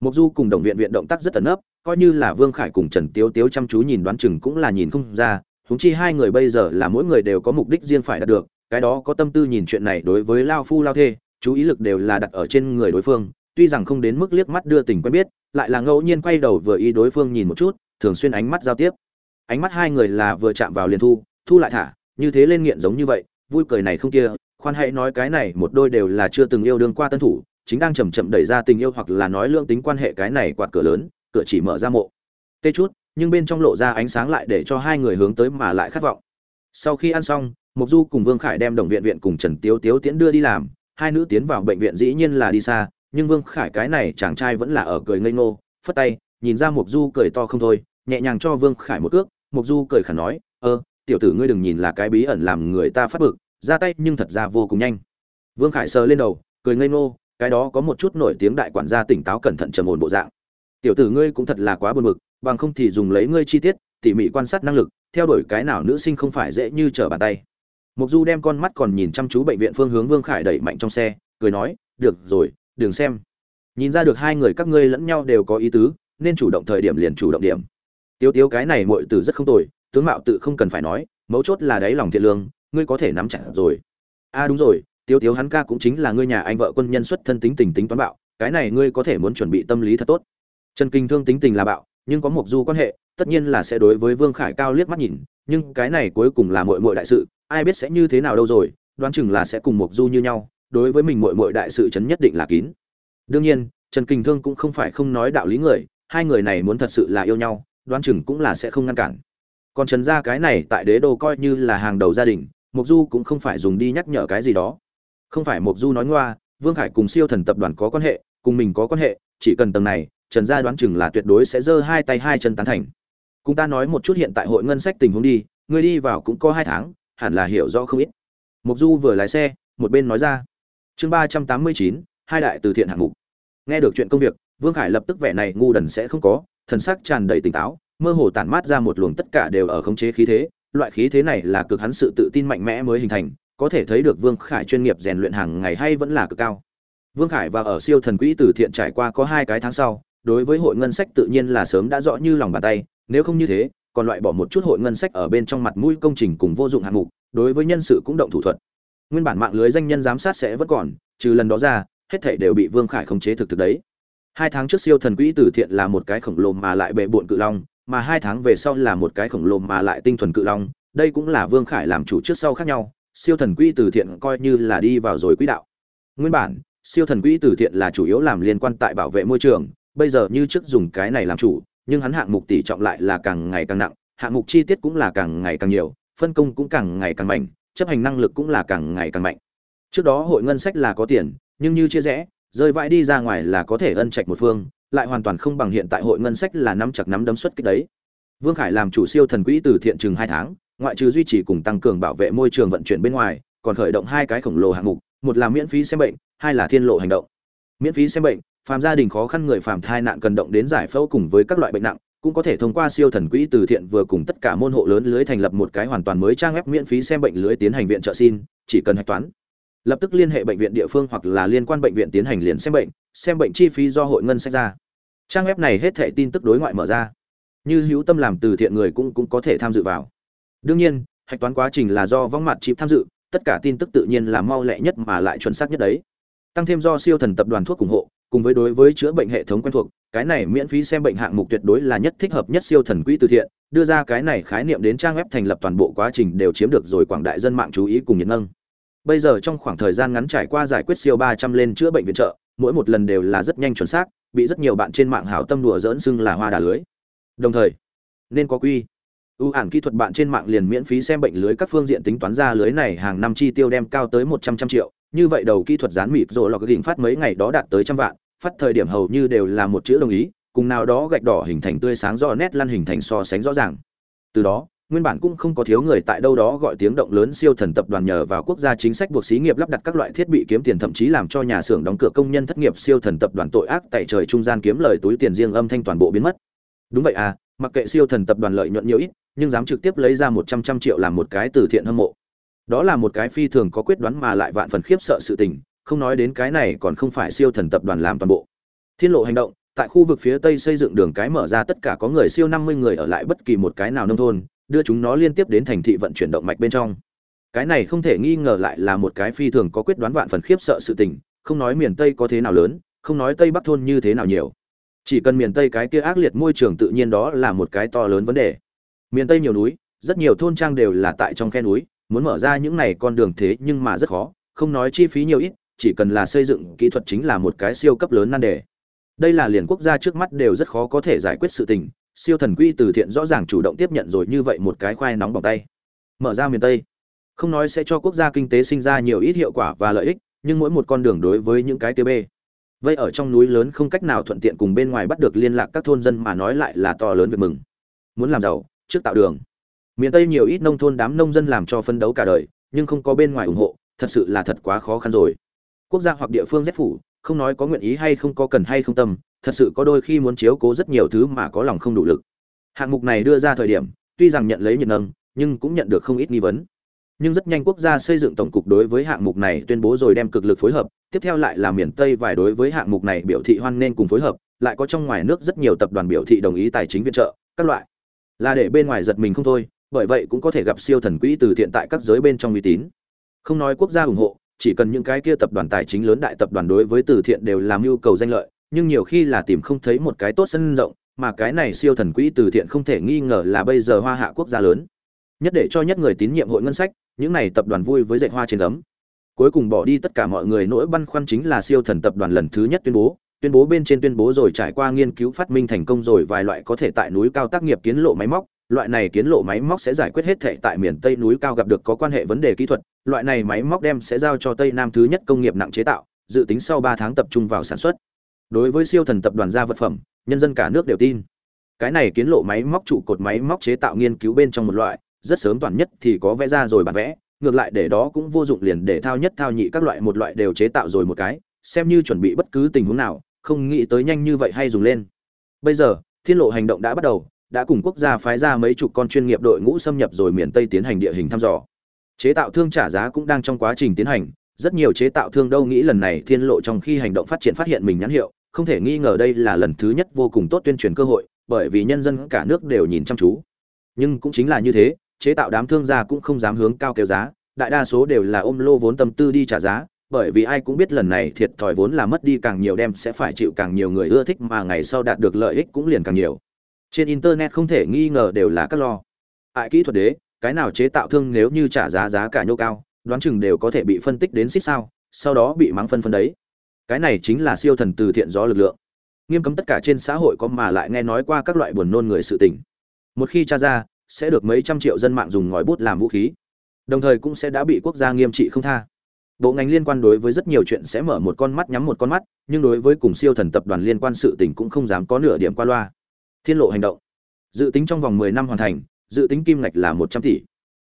Mục du cùng đồng viện viện động tác rất tấn ấp coi như là Vương Khải cùng Trần Tiếu Tiếu chăm chú nhìn đoán chừng cũng là nhìn không ra, huống chi hai người bây giờ là mỗi người đều có mục đích riêng phải đạt được, cái đó có tâm tư nhìn chuyện này đối với lao phu lao thê, chú ý lực đều là đặt ở trên người đối phương, tuy rằng không đến mức liếc mắt đưa tình quen biết, lại là ngẫu nhiên quay đầu vừa ý đối phương nhìn một chút, thường xuyên ánh mắt giao tiếp. Ánh mắt hai người là vừa chạm vào liền thu, thu lại thả, như thế lên nghiện giống như vậy, vui cười này không kia khoan hãy nói cái này một đôi đều là chưa từng yêu đương qua tân thủ chính đang chậm chậm đẩy ra tình yêu hoặc là nói lượng tính quan hệ cái này quạt cửa lớn cửa chỉ mở ra mộ. Tê chút, nhưng bên trong lộ ra ánh sáng lại để cho hai người hướng tới mà lại khát vọng. Sau khi ăn xong mục du cùng vương khải đem đồng viện viện cùng trần tiếu tiếu tiễn đưa đi làm. Hai nữ tiến vào bệnh viện dĩ nhiên là đi xa, nhưng vương khải cái này chàng trai vẫn là ở cười ngây ngô, phất tay, nhìn ra mục du cười to không thôi, nhẹ nhàng cho vương khải một cước. Mục du cười khả nói, ơ, tiểu tử ngươi đừng nhìn là cái bí ẩn làm người ta phát bực, ra tay nhưng thật ra vô cùng nhanh. Vương khải sờ lên đầu, cười ngây ngô, cái đó có một chút nổi tiếng đại quản gia tỉnh táo cẩn thận trầm ổn bộ dạng tiểu tử ngươi cũng thật là quá buồn bực, bằng không thì dùng lấy ngươi chi tiết, tỉ mỉ quan sát năng lực, theo đuổi cái nào nữ sinh không phải dễ như trở bàn tay. Mục du đem con mắt còn nhìn chăm chú bệnh viện phương hướng vương khải đẩy mạnh trong xe, cười nói, được rồi, đừng xem. Nhìn ra được hai người các ngươi lẫn nhau đều có ý tứ, nên chủ động thời điểm liền chủ động điểm. Tiếu tiếu cái này muội tử rất không tồi, tướng mạo tự không cần phải nói, mấu chốt là đáy lòng thiện lương, ngươi có thể nắm chặt rồi. A à đúng rồi, tiếu tiếu hắn ca cũng chính là ngươi nhà anh vợ quân nhân xuất thân tính tình tính toán bạo, cái này ngươi có thể muốn chuẩn bị tâm lý thật tốt trần kinh thương tính tình là bạo, nhưng có một du quan hệ, tất nhiên là sẽ đối với vương khải cao liếc mắt nhìn, nhưng cái này cuối cùng là muội muội đại sự, ai biết sẽ như thế nào đâu rồi, đoán chừng là sẽ cùng một du như nhau, đối với mình muội muội đại sự chấn nhất định là kín. Đương nhiên, trần kinh thương cũng không phải không nói đạo lý người, hai người này muốn thật sự là yêu nhau, đoán chừng cũng là sẽ không ngăn cản. Còn trần gia cái này tại đế đô coi như là hàng đầu gia đình, Mộc du cũng không phải dùng đi nhắc nhở cái gì đó. Không phải Mộc du nói ngoa, vương khải cùng siêu thần tập đoàn có quan hệ, cùng mình có quan hệ, chỉ cần tầng này trần gia đoán chừng là tuyệt đối sẽ giơ hai tay hai chân tán thành. Cùng ta nói một chút hiện tại hội ngân sách tình huống đi, ngươi đi vào cũng có hai tháng, hẳn là hiểu rõ không ít. Mục du vừa lái xe, một bên nói ra. Chương ba trăm tám mươi chín, hai đại từ thiện hạng mục. Nghe được chuyện công việc, vương khải lập tức vẻ này ngu đần sẽ không có, thần sắc tràn đầy tỉnh táo, mơ hồ tản mát ra một luồng tất cả đều ở khống chế khí thế. Loại khí thế này là cực hắn sự tự tin mạnh mẽ mới hình thành, có thể thấy được vương khải chuyên nghiệp rèn luyện hàng ngày hay vẫn là cực cao. Vương khải và ở siêu thần quỹ từ thiện trải qua có hai cái tháng sau đối với hội ngân sách tự nhiên là sớm đã rõ như lòng bàn tay, nếu không như thế, còn loại bỏ một chút hội ngân sách ở bên trong mặt mũi công trình cùng vô dụng hạng mục, đối với nhân sự cũng động thủ thuật. Nguyên bản mạng lưới danh nhân giám sát sẽ vẫn còn, trừ lần đó ra, hết thảy đều bị vương khải khống chế thực thực đấy. Hai tháng trước siêu thần quỹ từ thiện là một cái khổng lồ mà lại bệ bộn cự long, mà hai tháng về sau là một cái khổng lồ mà lại tinh thuần cự long, đây cũng là vương khải làm chủ trước sau khác nhau, siêu thần quỹ từ thiện coi như là đi vào rồi quỹ đạo. Nguyên bản, siêu thần quỹ từ thiện là chủ yếu làm liên quan tại bảo vệ môi trường bây giờ như trước dùng cái này làm chủ, nhưng hắn hạng mục tỷ trọng lại là càng ngày càng nặng, hạng mục chi tiết cũng là càng ngày càng nhiều, phân công cũng càng ngày càng mạnh, chấp hành năng lực cũng là càng ngày càng mạnh. Trước đó hội ngân sách là có tiền, nhưng như chia rẽ, rơi vãi đi ra ngoài là có thể ân trạch một phương, lại hoàn toàn không bằng hiện tại hội ngân sách là nắm chặt nắm đấm xuất kích đấy. Vương khải làm chủ siêu thần quỹ từ thiện chừng hai tháng, ngoại trừ duy trì cùng tăng cường bảo vệ môi trường vận chuyển bên ngoài, còn khởi động hai cái khổng lồ hạng mục, một là miễn phí xem bệnh, hai là thiên lộ hành động. Miễn phí xem bệnh phàm gia đình khó khăn người phàm thai nạn cần động đến giải phẫu cùng với các loại bệnh nặng, cũng có thể thông qua siêu thần quỹ từ thiện vừa cùng tất cả môn hộ lớn lưới thành lập một cái hoàn toàn mới trang web miễn phí xem bệnh lưới tiến hành viện trợ xin, chỉ cần hạch toán. Lập tức liên hệ bệnh viện địa phương hoặc là liên quan bệnh viện tiến hành liền xem bệnh xem bệnh chi phí do hội ngân sách ra. Trang web này hết thảy tin tức đối ngoại mở ra. Như hữu tâm làm từ thiện người cũng cũng có thể tham dự vào. Đương nhiên, hạch toán quá trình là do vong mặt chịp tham dự, tất cả tin tức tự nhiên là mau lẹ nhất mà lại chuẩn xác nhất đấy. Tăng thêm do siêu thần tập đoàn thuốc ủng hộ cùng với đối với chữa bệnh hệ thống quen thuộc, cái này miễn phí xem bệnh hạng mục tuyệt đối là nhất thích hợp nhất siêu thần quỹ từ thiện, đưa ra cái này khái niệm đến trang web thành lập toàn bộ quá trình đều chiếm được rồi quảng đại dân mạng chú ý cùng nhiệt nâng. Bây giờ trong khoảng thời gian ngắn trải qua giải quyết siêu ba trăm lên chữa bệnh viện trợ, mỗi một lần đều là rất nhanh chuẩn xác, bị rất nhiều bạn trên mạng hảo tâm đùa giỡn xưng là hoa đà lưới. Đồng thời, nên có quy. Ưu ản kỹ thuật bạn trên mạng liền miễn phí xem bệnh lưới các phương diện tính toán ra lưới này hàng năm chi tiêu đem cao tới một trăm trăm triệu như vậy đầu kỹ thuật dán mịt rồi lọc gỉnh phát mấy ngày đó đạt tới trăm vạn, phát thời điểm hầu như đều là một chữ đồng ý, cùng nào đó gạch đỏ hình thành tươi sáng rõ nét lăn hình thành so sánh rõ ràng. Từ đó, nguyên bản cũng không có thiếu người tại đâu đó gọi tiếng động lớn siêu thần tập đoàn nhờ vào quốc gia chính sách buộc xí nghiệp lắp đặt các loại thiết bị kiếm tiền thậm chí làm cho nhà xưởng đóng cửa công nhân thất nghiệp siêu thần tập đoàn tội ác tại trời trung gian kiếm lời túi tiền riêng âm thanh toàn bộ biến mất. Đúng vậy à mặc kệ siêu thần tập đoàn lợi nhuận nhiều ít, nhưng dám trực tiếp lấy ra một trăm trăm triệu làm một cái từ thiện hâm mộ đó là một cái phi thường có quyết đoán mà lại vạn phần khiếp sợ sự tình, không nói đến cái này còn không phải siêu thần tập đoàn làm toàn bộ. Thiên lộ hành động, tại khu vực phía tây xây dựng đường cái mở ra tất cả có người siêu năm mươi người ở lại bất kỳ một cái nào nông thôn, đưa chúng nó liên tiếp đến thành thị vận chuyển động mạch bên trong. Cái này không thể nghi ngờ lại là một cái phi thường có quyết đoán vạn phần khiếp sợ sự tình, không nói miền tây có thế nào lớn, không nói tây bắc thôn như thế nào nhiều. Chỉ cần miền tây cái kia ác liệt môi trường tự nhiên đó là một cái to lớn vấn đề. Miền tây nhiều núi, rất nhiều thôn trang đều là tại trong khe núi muốn mở ra những này con đường thế nhưng mà rất khó, không nói chi phí nhiều ít, chỉ cần là xây dựng kỹ thuật chính là một cái siêu cấp lớn nan đề. Đây là liền quốc gia trước mắt đều rất khó có thể giải quyết sự tình, siêu thần quy từ thiện rõ ràng chủ động tiếp nhận rồi như vậy một cái khoai nóng bằng tay. Mở ra miền tây. Không nói sẽ cho quốc gia kinh tế sinh ra nhiều ít hiệu quả và lợi ích, nhưng mỗi một con đường đối với những cái tiêu bê. Vậy ở trong núi lớn không cách nào thuận tiện cùng bên ngoài bắt được liên lạc các thôn dân mà nói lại là to lớn việc mừng. Muốn làm giàu, trước tạo đường miền tây nhiều ít nông thôn đám nông dân làm cho phân đấu cả đời, nhưng không có bên ngoài ủng hộ, thật sự là thật quá khó khăn rồi. Quốc gia hoặc địa phương rét phủ, không nói có nguyện ý hay không có cần hay không tâm, thật sự có đôi khi muốn chiếu cố rất nhiều thứ mà có lòng không đủ lực. Hạng mục này đưa ra thời điểm, tuy rằng nhận lấy nhiệt nâng, nhưng cũng nhận được không ít nghi vấn. Nhưng rất nhanh quốc gia xây dựng tổng cục đối với hạng mục này tuyên bố rồi đem cực lực phối hợp, tiếp theo lại là miền tây vài đối với hạng mục này biểu thị hoan nên cùng phối hợp, lại có trong ngoài nước rất nhiều tập đoàn biểu thị đồng ý tài chính viện trợ, các loại. Là để bên ngoài giật mình không thôi bởi vậy cũng có thể gặp siêu thần quỹ từ thiện tại các giới bên trong uy tín. Không nói quốc gia ủng hộ, chỉ cần những cái kia tập đoàn tài chính lớn đại tập đoàn đối với từ thiện đều làm nhu cầu danh lợi, nhưng nhiều khi là tìm không thấy một cái tốt sân rộng, mà cái này siêu thần quỹ từ thiện không thể nghi ngờ là bây giờ hoa hạ quốc gia lớn. Nhất để cho nhất người tín nhiệm hội ngân sách, những này tập đoàn vui với dạy hoa trên gấm. Cuối cùng bỏ đi tất cả mọi người nỗi băn khoăn chính là siêu thần tập đoàn lần thứ nhất tuyên bố tuyên bố bên trên tuyên bố rồi trải qua nghiên cứu phát minh thành công rồi vài loại có thể tại núi cao tác nghiệp kiến lộ máy móc loại này kiến lộ máy móc sẽ giải quyết hết thệ tại miền tây núi cao gặp được có quan hệ vấn đề kỹ thuật, loại này máy móc đem sẽ giao cho tây nam thứ nhất công nghiệp nặng chế tạo, dự tính sau ba tháng tập trung vào sản xuất. Đối với siêu thần tập đoàn gia vật phẩm, nhân dân cả nước đều tin. Cái này kiến lộ máy móc trụ cột máy móc chế tạo nghiên cứu bên trong một loại, rất sớm toàn nhất thì có vẽ ra rồi bản vẽ, ngược lại để đó cũng vô dụng liền để thao nhất thao nhị các loại một loại đều chế tạo rồi một cái, xem như chuẩn bị bất cứ tình huống nào, không nghĩ tới nhanh như vậy hay dùng lên. Bây giờ, thiên lộ hành động đã bắt đầu đã cùng quốc gia phái ra mấy chục con chuyên nghiệp đội ngũ xâm nhập rồi miền tây tiến hành địa hình thăm dò. Chế tạo thương trả giá cũng đang trong quá trình tiến hành, rất nhiều chế tạo thương đâu nghĩ lần này thiên lộ trong khi hành động phát triển phát hiện mình nhãn hiệu, không thể nghi ngờ đây là lần thứ nhất vô cùng tốt tuyên truyền cơ hội, bởi vì nhân dân cả nước đều nhìn chăm chú. Nhưng cũng chính là như thế, chế tạo đám thương gia cũng không dám hướng cao kêu giá, đại đa số đều là ôm lô vốn tâm tư đi trả giá, bởi vì ai cũng biết lần này thiệt thòi vốn là mất đi càng nhiều đem sẽ phải chịu càng nhiều người ưa thích mà ngày sau đạt được lợi ích cũng liền càng nhiều trên internet không thể nghi ngờ đều là các lo. Ại kỹ thuật đế, cái nào chế tạo thương nếu như trả giá giá cả nhô cao, đoán chừng đều có thể bị phân tích đến xích sao, sau đó bị mắng phân phân đấy. Cái này chính là siêu thần từ thiện gió lực lượng. Nghiêm cấm tất cả trên xã hội có mà lại nghe nói qua các loại buồn nôn người sự tình. Một khi tra ra, sẽ được mấy trăm triệu dân mạng dùng ngòi bút làm vũ khí. Đồng thời cũng sẽ đã bị quốc gia nghiêm trị không tha. Bộ ngành liên quan đối với rất nhiều chuyện sẽ mở một con mắt nhắm một con mắt, nhưng đối với cùng siêu thần tập đoàn liên quan sự tình cũng không dám có nửa điểm qua loa thiên lộ hành động. Dự tính trong vòng 10 năm hoàn thành, dự tính kim ngạch là 100 tỷ.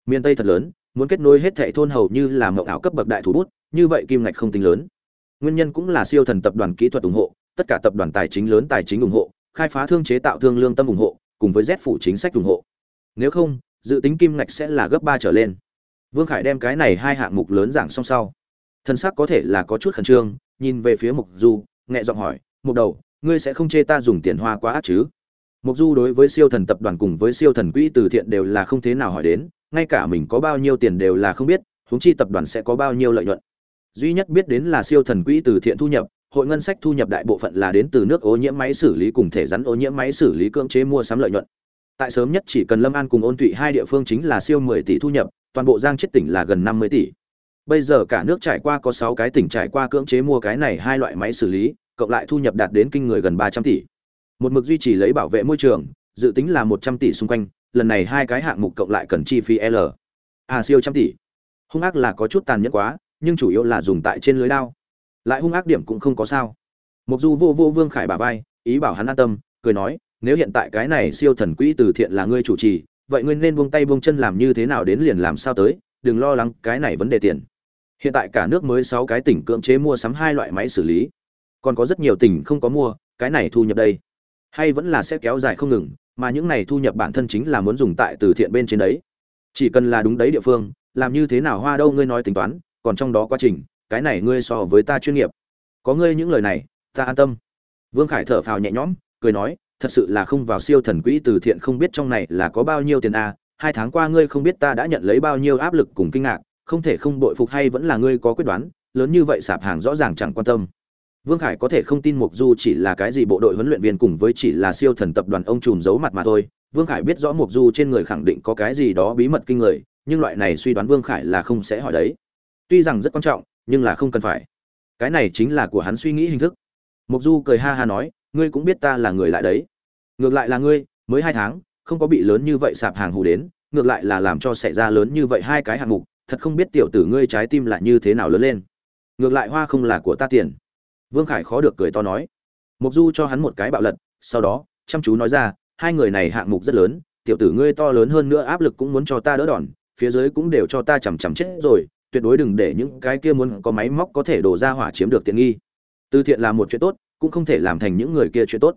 Miền tây thật lớn, muốn kết nối hết thảy thôn hầu như là mộng ảo cấp bậc đại thủ bút, như vậy kim ngạch không tính lớn. Nguyên nhân cũng là siêu thần tập đoàn kỹ thuật ủng hộ, tất cả tập đoàn tài chính lớn tài chính ủng hộ, khai phá thương chế tạo thương lương tâm ủng hộ, cùng với z phủ chính sách ủng hộ. Nếu không, dự tính kim ngạch sẽ là gấp ba trở lên. Vương khải đem cái này hai hạng mục lớn giảng song sau. Thân xác có thể là có chút khẩn trương, nhìn về phía mục du, nhẹ giọng hỏi, mục đầu, ngươi sẽ không chê ta dùng tiền hoa quá ác chứ? Mục du đối với siêu thần tập đoàn cùng với siêu thần quỹ từ thiện đều là không thế nào hỏi đến, ngay cả mình có bao nhiêu tiền đều là không biết, huống chi tập đoàn sẽ có bao nhiêu lợi nhuận. Duy nhất biết đến là siêu thần quỹ từ thiện thu nhập, hội ngân sách thu nhập đại bộ phận là đến từ nước ô nhiễm máy xử lý cùng thể rắn ô nhiễm máy xử lý cưỡng chế mua sắm lợi nhuận. Tại sớm nhất chỉ cần lâm an cùng ôn Thụy hai địa phương chính là siêu 10 tỷ thu nhập, toàn bộ giang chết tỉnh là gần 50 tỷ. Bây giờ cả nước trải qua có 6 cái tỉnh trải qua cưỡng chế mua cái này hai loại máy xử lý, cộng lại thu nhập đạt đến kinh người gần 300 tỷ một mực duy trì lấy bảo vệ môi trường, dự tính là 100 tỷ xung quanh, lần này hai cái hạng mục cộng lại cần chi phí l. À siêu trăm tỷ. Hung ác là có chút tàn nhẫn quá, nhưng chủ yếu là dùng tại trên lưới lao lại hung ác điểm cũng không có sao. Mục du vô vô vương khải bà vai, ý bảo hắn an tâm, cười nói, nếu hiện tại cái này siêu thần quỹ từ thiện là ngươi chủ trì, vậy ngươi nên buông tay buông chân làm như thế nào đến liền làm sao tới, đừng lo lắng cái này vấn đề tiền. Hiện tại cả nước mới sáu cái tỉnh cưỡng chế mua sắm hai loại máy xử lý. Còn có rất nhiều tỉnh không có mua, cái này thu nhập đây hay vẫn là sẽ kéo dài không ngừng, mà những này thu nhập bản thân chính là muốn dùng tại từ thiện bên trên đấy. Chỉ cần là đúng đấy địa phương, làm như thế nào hoa đâu ngươi nói tính toán, còn trong đó quá trình, cái này ngươi so với ta chuyên nghiệp. Có ngươi những lời này, ta an tâm. Vương khải thở phào nhẹ nhõm, cười nói, thật sự là không vào siêu thần quỹ từ thiện không biết trong này là có bao nhiêu tiền a à. hai tháng qua ngươi không biết ta đã nhận lấy bao nhiêu áp lực cùng kinh ngạc, không thể không bội phục hay vẫn là ngươi có quyết đoán, lớn như vậy sạp hàng rõ ràng chẳng quan tâm vương khải có thể không tin mục du chỉ là cái gì bộ đội huấn luyện viên cùng với chỉ là siêu thần tập đoàn ông trùm giấu mặt mà thôi vương khải biết rõ mục du trên người khẳng định có cái gì đó bí mật kinh người nhưng loại này suy đoán Vương Khải là không sẽ hỏi đấy. Tuy rằng rất quan trọng, nhưng là không cần phải. Cái này chính là của hắn suy nghĩ hình thức. Mộc Du cười ha ha nói, ngươi cũng biết ta là người lại đấy. Ngược lại là ngươi, mới hai tháng, không có bị lớn như vậy sạp hàng hù đến, ngược lại là làm cho xảy ra lớn như vậy hai cái hạng mục, thật không biết tiểu tử ngươi trái tim là như thế nào lớn lên. Ngược lại hoa không là của ta tiền. Vương Khải khó được cười to nói. mục Du cho hắn một cái bạo lật, sau đó, chăm chú nói ra, hai người này hạng mục rất lớn, tiểu tử ngươi to lớn hơn nữa áp lực cũng muốn cho ta đỡ đòn, phía dưới cũng đều cho ta chằm chằm chết rồi, tuyệt đối đừng để những cái kia muốn có máy móc có thể đổ ra hỏa chiếm được tiện nghi. Từ thiện là một chuyện tốt, cũng không thể làm thành những người kia chuyện tốt.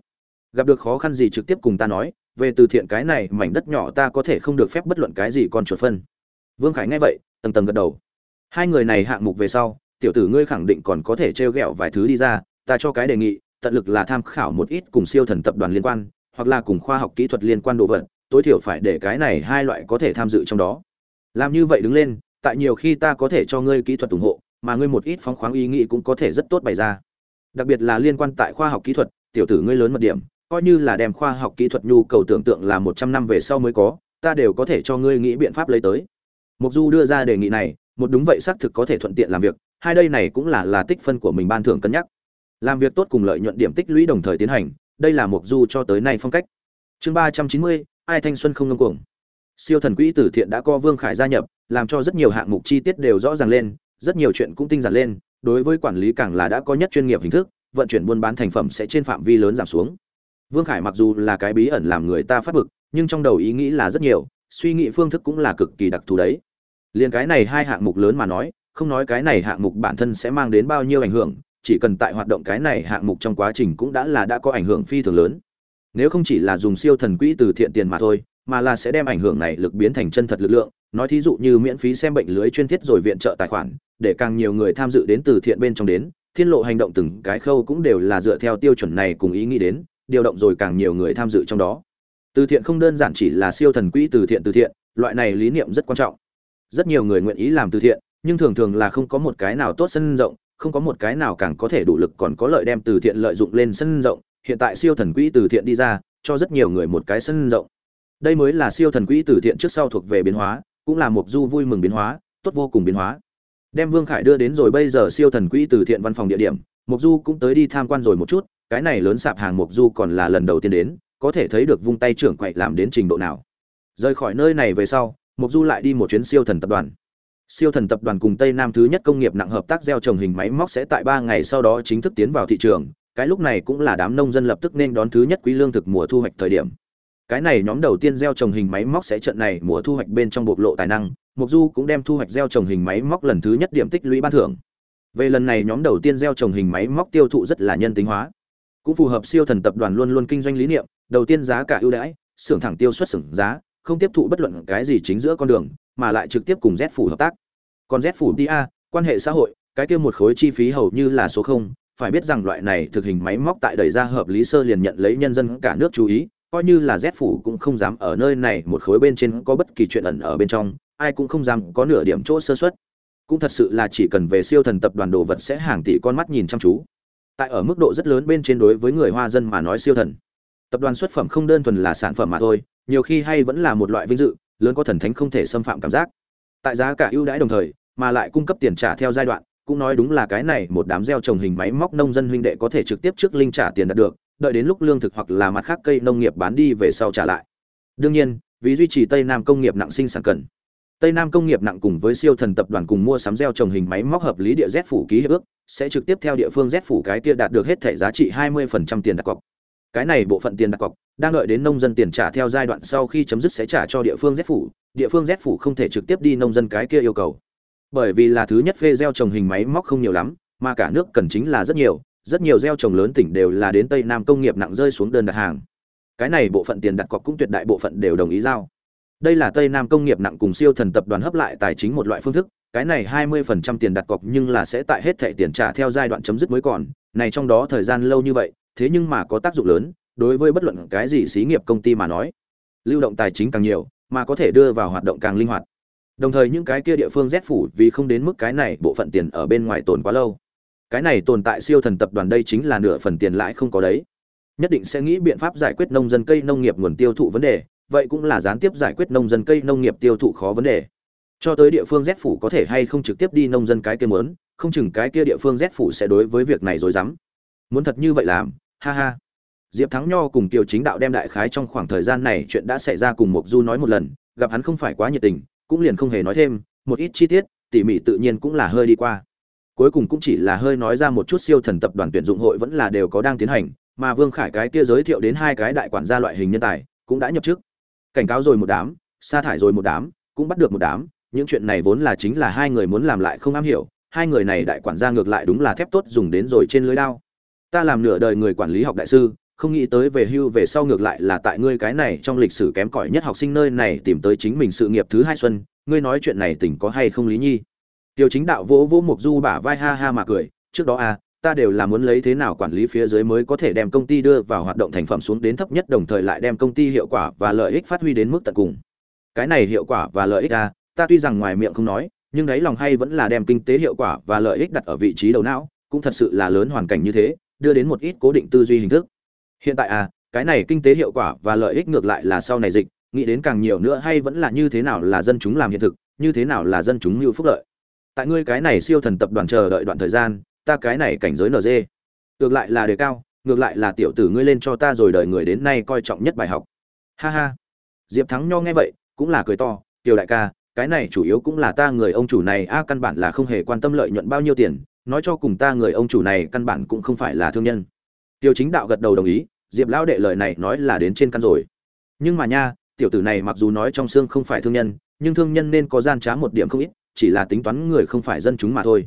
Gặp được khó khăn gì trực tiếp cùng ta nói, về từ thiện cái này mảnh đất nhỏ ta có thể không được phép bất luận cái gì còn chuột phân. Vương Khải nghe vậy, tầng tầng gật đầu. Hai người này hạng mục về sau, tiểu tử ngươi khẳng định còn có thể trêu ghẹo vài thứ đi ra, ta cho cái đề nghị, tận lực là tham khảo một ít cùng siêu thần tập đoàn liên quan, hoặc là cùng khoa học kỹ thuật liên quan đồ vật, tối thiểu phải để cái này hai loại có thể tham dự trong đó. Làm như vậy đứng lên, tại nhiều khi ta có thể cho ngươi kỹ thuật ủng hộ, mà ngươi một ít phóng khoáng ý nghĩ cũng có thể rất tốt bày ra. Đặc biệt là liên quan tại khoa học kỹ thuật, tiểu tử ngươi lớn một điểm, coi như là đem khoa học kỹ thuật nhu cầu tưởng tượng là một trăm năm về sau mới có, ta đều có thể cho ngươi nghĩ biện pháp lấy tới. Mục Du đưa ra đề nghị này, một đúng vậy xác thực có thể thuận tiện làm việc, hai đây này cũng là là tích phân của mình ban thưởng cân nhắc. Làm việc tốt cùng lợi nhuận điểm tích lũy đồng thời tiến hành, đây là Mục Du cho tới nay phong cách. Chương ba trăm chín mươi, ai thanh xuân không ngâm cuồng. Siêu thần quỹ tử thiện đã có Vương Khải gia nhập, làm cho rất nhiều hạng mục chi tiết đều rõ ràng lên, rất nhiều chuyện cũng tinh giản lên, đối với quản lý càng là đã có nhất chuyên nghiệp hình thức, vận chuyển buôn bán thành phẩm sẽ trên phạm vi lớn giảm xuống. Vương Khải mặc dù là cái bí ẩn làm người ta phát bực, nhưng trong đầu ý nghĩ là rất nhiều, suy nghĩ phương thức cũng là cực kỳ đặc thù đấy. Liên cái này hai hạng mục lớn mà nói, không nói cái này hạng mục bản thân sẽ mang đến bao nhiêu ảnh hưởng, chỉ cần tại hoạt động cái này hạng mục trong quá trình cũng đã là đã có ảnh hưởng phi thường lớn. Nếu không chỉ là dùng siêu thần quỹ từ thiện tiền mà thôi, mà là sẽ đem ảnh hưởng này lực biến thành chân thật lực lượng, nói thí dụ như miễn phí xem bệnh lưới chuyên thiết rồi viện trợ tài khoản, để càng nhiều người tham dự đến từ thiện bên trong đến, thiên lộ hành động từng cái khâu cũng đều là dựa theo tiêu chuẩn này cùng ý nghĩ đến, điều động rồi càng nhiều người tham dự trong đó. Từ thiện không đơn giản chỉ là siêu thần quỹ từ thiện từ thiện, loại này lý niệm rất quan trọng. Rất nhiều người nguyện ý làm từ thiện, nhưng thường thường là không có một cái nào tốt sân rộng, không có một cái nào càng có thể đủ lực còn có lợi đem từ thiện lợi dụng lên sân rộng, hiện tại siêu thần quỹ từ thiện đi ra, cho rất nhiều người một cái sân rộng. Đây mới là siêu thần quỹ từ thiện trước sau thuộc về biến hóa, cũng là một du vui mừng biến hóa, tốt vô cùng biến hóa. Đem Vương Khải đưa đến rồi bây giờ siêu thần quỹ từ thiện văn phòng địa điểm, Mộc Du cũng tới đi tham quan rồi một chút, cái này lớn sạp hàng Mộc Du còn là lần đầu tiên đến, có thể thấy được vung tay trưởng quậy làm đến trình độ nào. Rời khỏi nơi này về sau, Mộc Du lại đi một chuyến siêu thần tập đoàn. Siêu thần tập đoàn cùng Tây Nam thứ nhất công nghiệp nặng hợp tác gieo trồng hình máy móc sẽ tại 3 ngày sau đó chính thức tiến vào thị trường, cái lúc này cũng là đám nông dân lập tức nên đón thứ nhất quý lương thực mùa thu hoạch thời điểm. Cái này nhóm đầu tiên gieo trồng hình máy móc sẽ trận này mùa thu hoạch bên trong bộc lộ tài năng, Mộc Du cũng đem thu hoạch gieo trồng hình máy móc lần thứ nhất điểm tích lũy ban thưởng. Về lần này nhóm đầu tiên gieo trồng hình máy móc tiêu thụ rất là nhân tính hóa, cũng phù hợp siêu thần tập đoàn luôn luôn kinh doanh lý niệm, đầu tiên giá cả ưu đãi, xưởng thẳng tiêu xuất xưởng giá, không tiếp thụ bất luận cái gì chính giữa con đường, mà lại trực tiếp cùng Z phủ hợp tác. Còn Z phủ DA, quan hệ xã hội, cái kia một khối chi phí hầu như là số không, phải biết rằng loại này thực hình máy móc tại đẩy ra hợp lý sơ liền nhận lấy nhân dân cả nước chú ý, coi như là Z phủ cũng không dám ở nơi này một khối bên trên có bất kỳ chuyện ẩn ở bên trong, ai cũng không dám có nửa điểm chỗ sơ suất. Cũng thật sự là chỉ cần về siêu thần tập đoàn đồ vật sẽ hàng tỷ con mắt nhìn chăm chú. Tại ở mức độ rất lớn bên trên đối với người hoa dân mà nói siêu thần. Tập đoàn xuất phẩm không đơn thuần là sản phẩm mà thôi, nhiều khi hay vẫn là một loại vinh dự, lớn có thần thánh không thể xâm phạm cảm giác. Tại giá cả ưu đãi đồng thời, mà lại cung cấp tiền trả theo giai đoạn, cũng nói đúng là cái này một đám gieo trồng hình máy móc nông dân huynh đệ có thể trực tiếp trước linh trả tiền đạt được, đợi đến lúc lương thực hoặc là mặt khác cây nông nghiệp bán đi về sau trả lại. Đương nhiên, vì duy trì Tây Nam công nghiệp nặng sinh sản cần. Tây Nam công nghiệp nặng cùng với siêu thần tập đoàn cùng mua sắm gieo trồng hình máy móc hợp lý địa Z phủ ký hiệp ước, sẽ trực tiếp theo địa phương Z phủ cái kia đạt được hết thể giá trị 20% tiền đặt cọc. Cái này bộ phận tiền đặt cọc đang đợi đến nông dân tiền trả theo giai đoạn sau khi chấm dứt sẽ trả cho địa phương Z phủ, địa phương Z phủ không thể trực tiếp đi nông dân cái kia yêu cầu. Bởi vì là thứ nhất phê gieo trồng hình máy móc không nhiều lắm, mà cả nước cần chính là rất nhiều, rất nhiều gieo trồng lớn tỉnh đều là đến Tây Nam công nghiệp nặng rơi xuống đơn đặt hàng. Cái này bộ phận tiền đặt cọc cũng tuyệt đại bộ phận đều đồng ý giao. Đây là Tây Nam công nghiệp nặng cùng siêu thần tập đoàn hấp lại tài chính một loại phương thức, cái này 20% tiền đặt cọc nhưng là sẽ tại hết thẻ tiền trả theo giai đoạn chấm dứt mới còn, này trong đó thời gian lâu như vậy, thế nhưng mà có tác dụng lớn, đối với bất luận cái gì xí nghiệp công ty mà nói. Lưu động tài chính càng nhiều, mà có thể đưa vào hoạt động càng linh hoạt. Đồng thời những cái kia địa phương rét phủ vì không đến mức cái này bộ phận tiền ở bên ngoài tồn quá lâu. Cái này tồn tại siêu thần tập đoàn đây chính là nửa phần tiền lãi không có đấy. Nhất định sẽ nghĩ biện pháp giải quyết nông dân cây nông nghiệp nguồn tiêu thụ vấn đề, vậy cũng là gián tiếp giải quyết nông dân cây nông nghiệp tiêu thụ khó vấn đề cho tới địa phương rét phủ có thể hay không trực tiếp đi nông dân cái kia mớn không chừng cái kia địa phương rét phủ sẽ đối với việc này rồi dám muốn thật như vậy làm, ha ha. Diệp thắng nho cùng kiều chính đạo đem đại khái trong khoảng thời gian này chuyện đã xảy ra cùng mộc du nói một lần, gặp hắn không phải quá nhiệt tình, cũng liền không hề nói thêm, một ít chi tiết, tỉ mỉ tự nhiên cũng là hơi đi qua. Cuối cùng cũng chỉ là hơi nói ra một chút siêu thần tập đoàn tuyển dụng hội vẫn là đều có đang tiến hành, mà vương khải cái kia giới thiệu đến hai cái đại quản gia loại hình nhân tài, cũng đã nhập chức. Cảnh cáo rồi một đám, sa thải rồi một đám, cũng bắt được một đám, những chuyện này vốn là chính là hai người muốn làm lại không am hiểu, hai người này đại quản gia ngược lại đúng là thép tốt dùng đến rồi trên lưới đao ta làm nửa đời người quản lý học đại sư, không nghĩ tới về hưu về sau ngược lại là tại ngươi cái này trong lịch sử kém cỏi nhất học sinh nơi này tìm tới chính mình sự nghiệp thứ hai xuân, ngươi nói chuyện này tỉnh có hay không lý nhi? Tiêu chính đạo vỗ vỗ mục du bả vai ha ha mà cười, trước đó à ta đều là muốn lấy thế nào quản lý phía dưới mới có thể đem công ty đưa vào hoạt động thành phẩm xuống đến thấp nhất đồng thời lại đem công ty hiệu quả và lợi ích phát huy đến mức tận cùng. Cái này hiệu quả và lợi ích à ta tuy rằng ngoài miệng không nói, nhưng đấy lòng hay vẫn là đem kinh tế hiệu quả và lợi ích đặt ở vị trí đầu não, cũng thật sự là lớn hoàn cảnh như thế đưa đến một ít cố định tư duy hình thức. Hiện tại à cái này kinh tế hiệu quả và lợi ích ngược lại là sau này dịch, nghĩ đến càng nhiều nữa hay vẫn là như thế nào là dân chúng làm hiện thực, như thế nào là dân chúng mưu phúc lợi. Tại ngươi cái này siêu thần tập đoàn chờ đợi đoạn thời gian, ta cái này cảnh giới nd ngược lại là đề cao, ngược lại là tiểu tử ngươi lên cho ta rồi đợi người đến nay coi trọng nhất bài học. Ha ha. Diệp thắng nho nghe vậy, cũng là cười to, tiểu đại ca, cái này chủ yếu cũng là ta người ông chủ này, a, căn bản là không hề quan tâm lợi nhuận bao nhiêu tiền nói cho cùng ta người ông chủ này căn bản cũng không phải là thương nhân. Tiêu chính đạo gật đầu đồng ý, diệp lão đệ lời này nói là đến trên căn rồi. Nhưng mà nha, tiểu tử này mặc dù nói trong xương không phải thương nhân, nhưng thương nhân nên có gian trá một điểm không ít, chỉ là tính toán người không phải dân chúng mà thôi.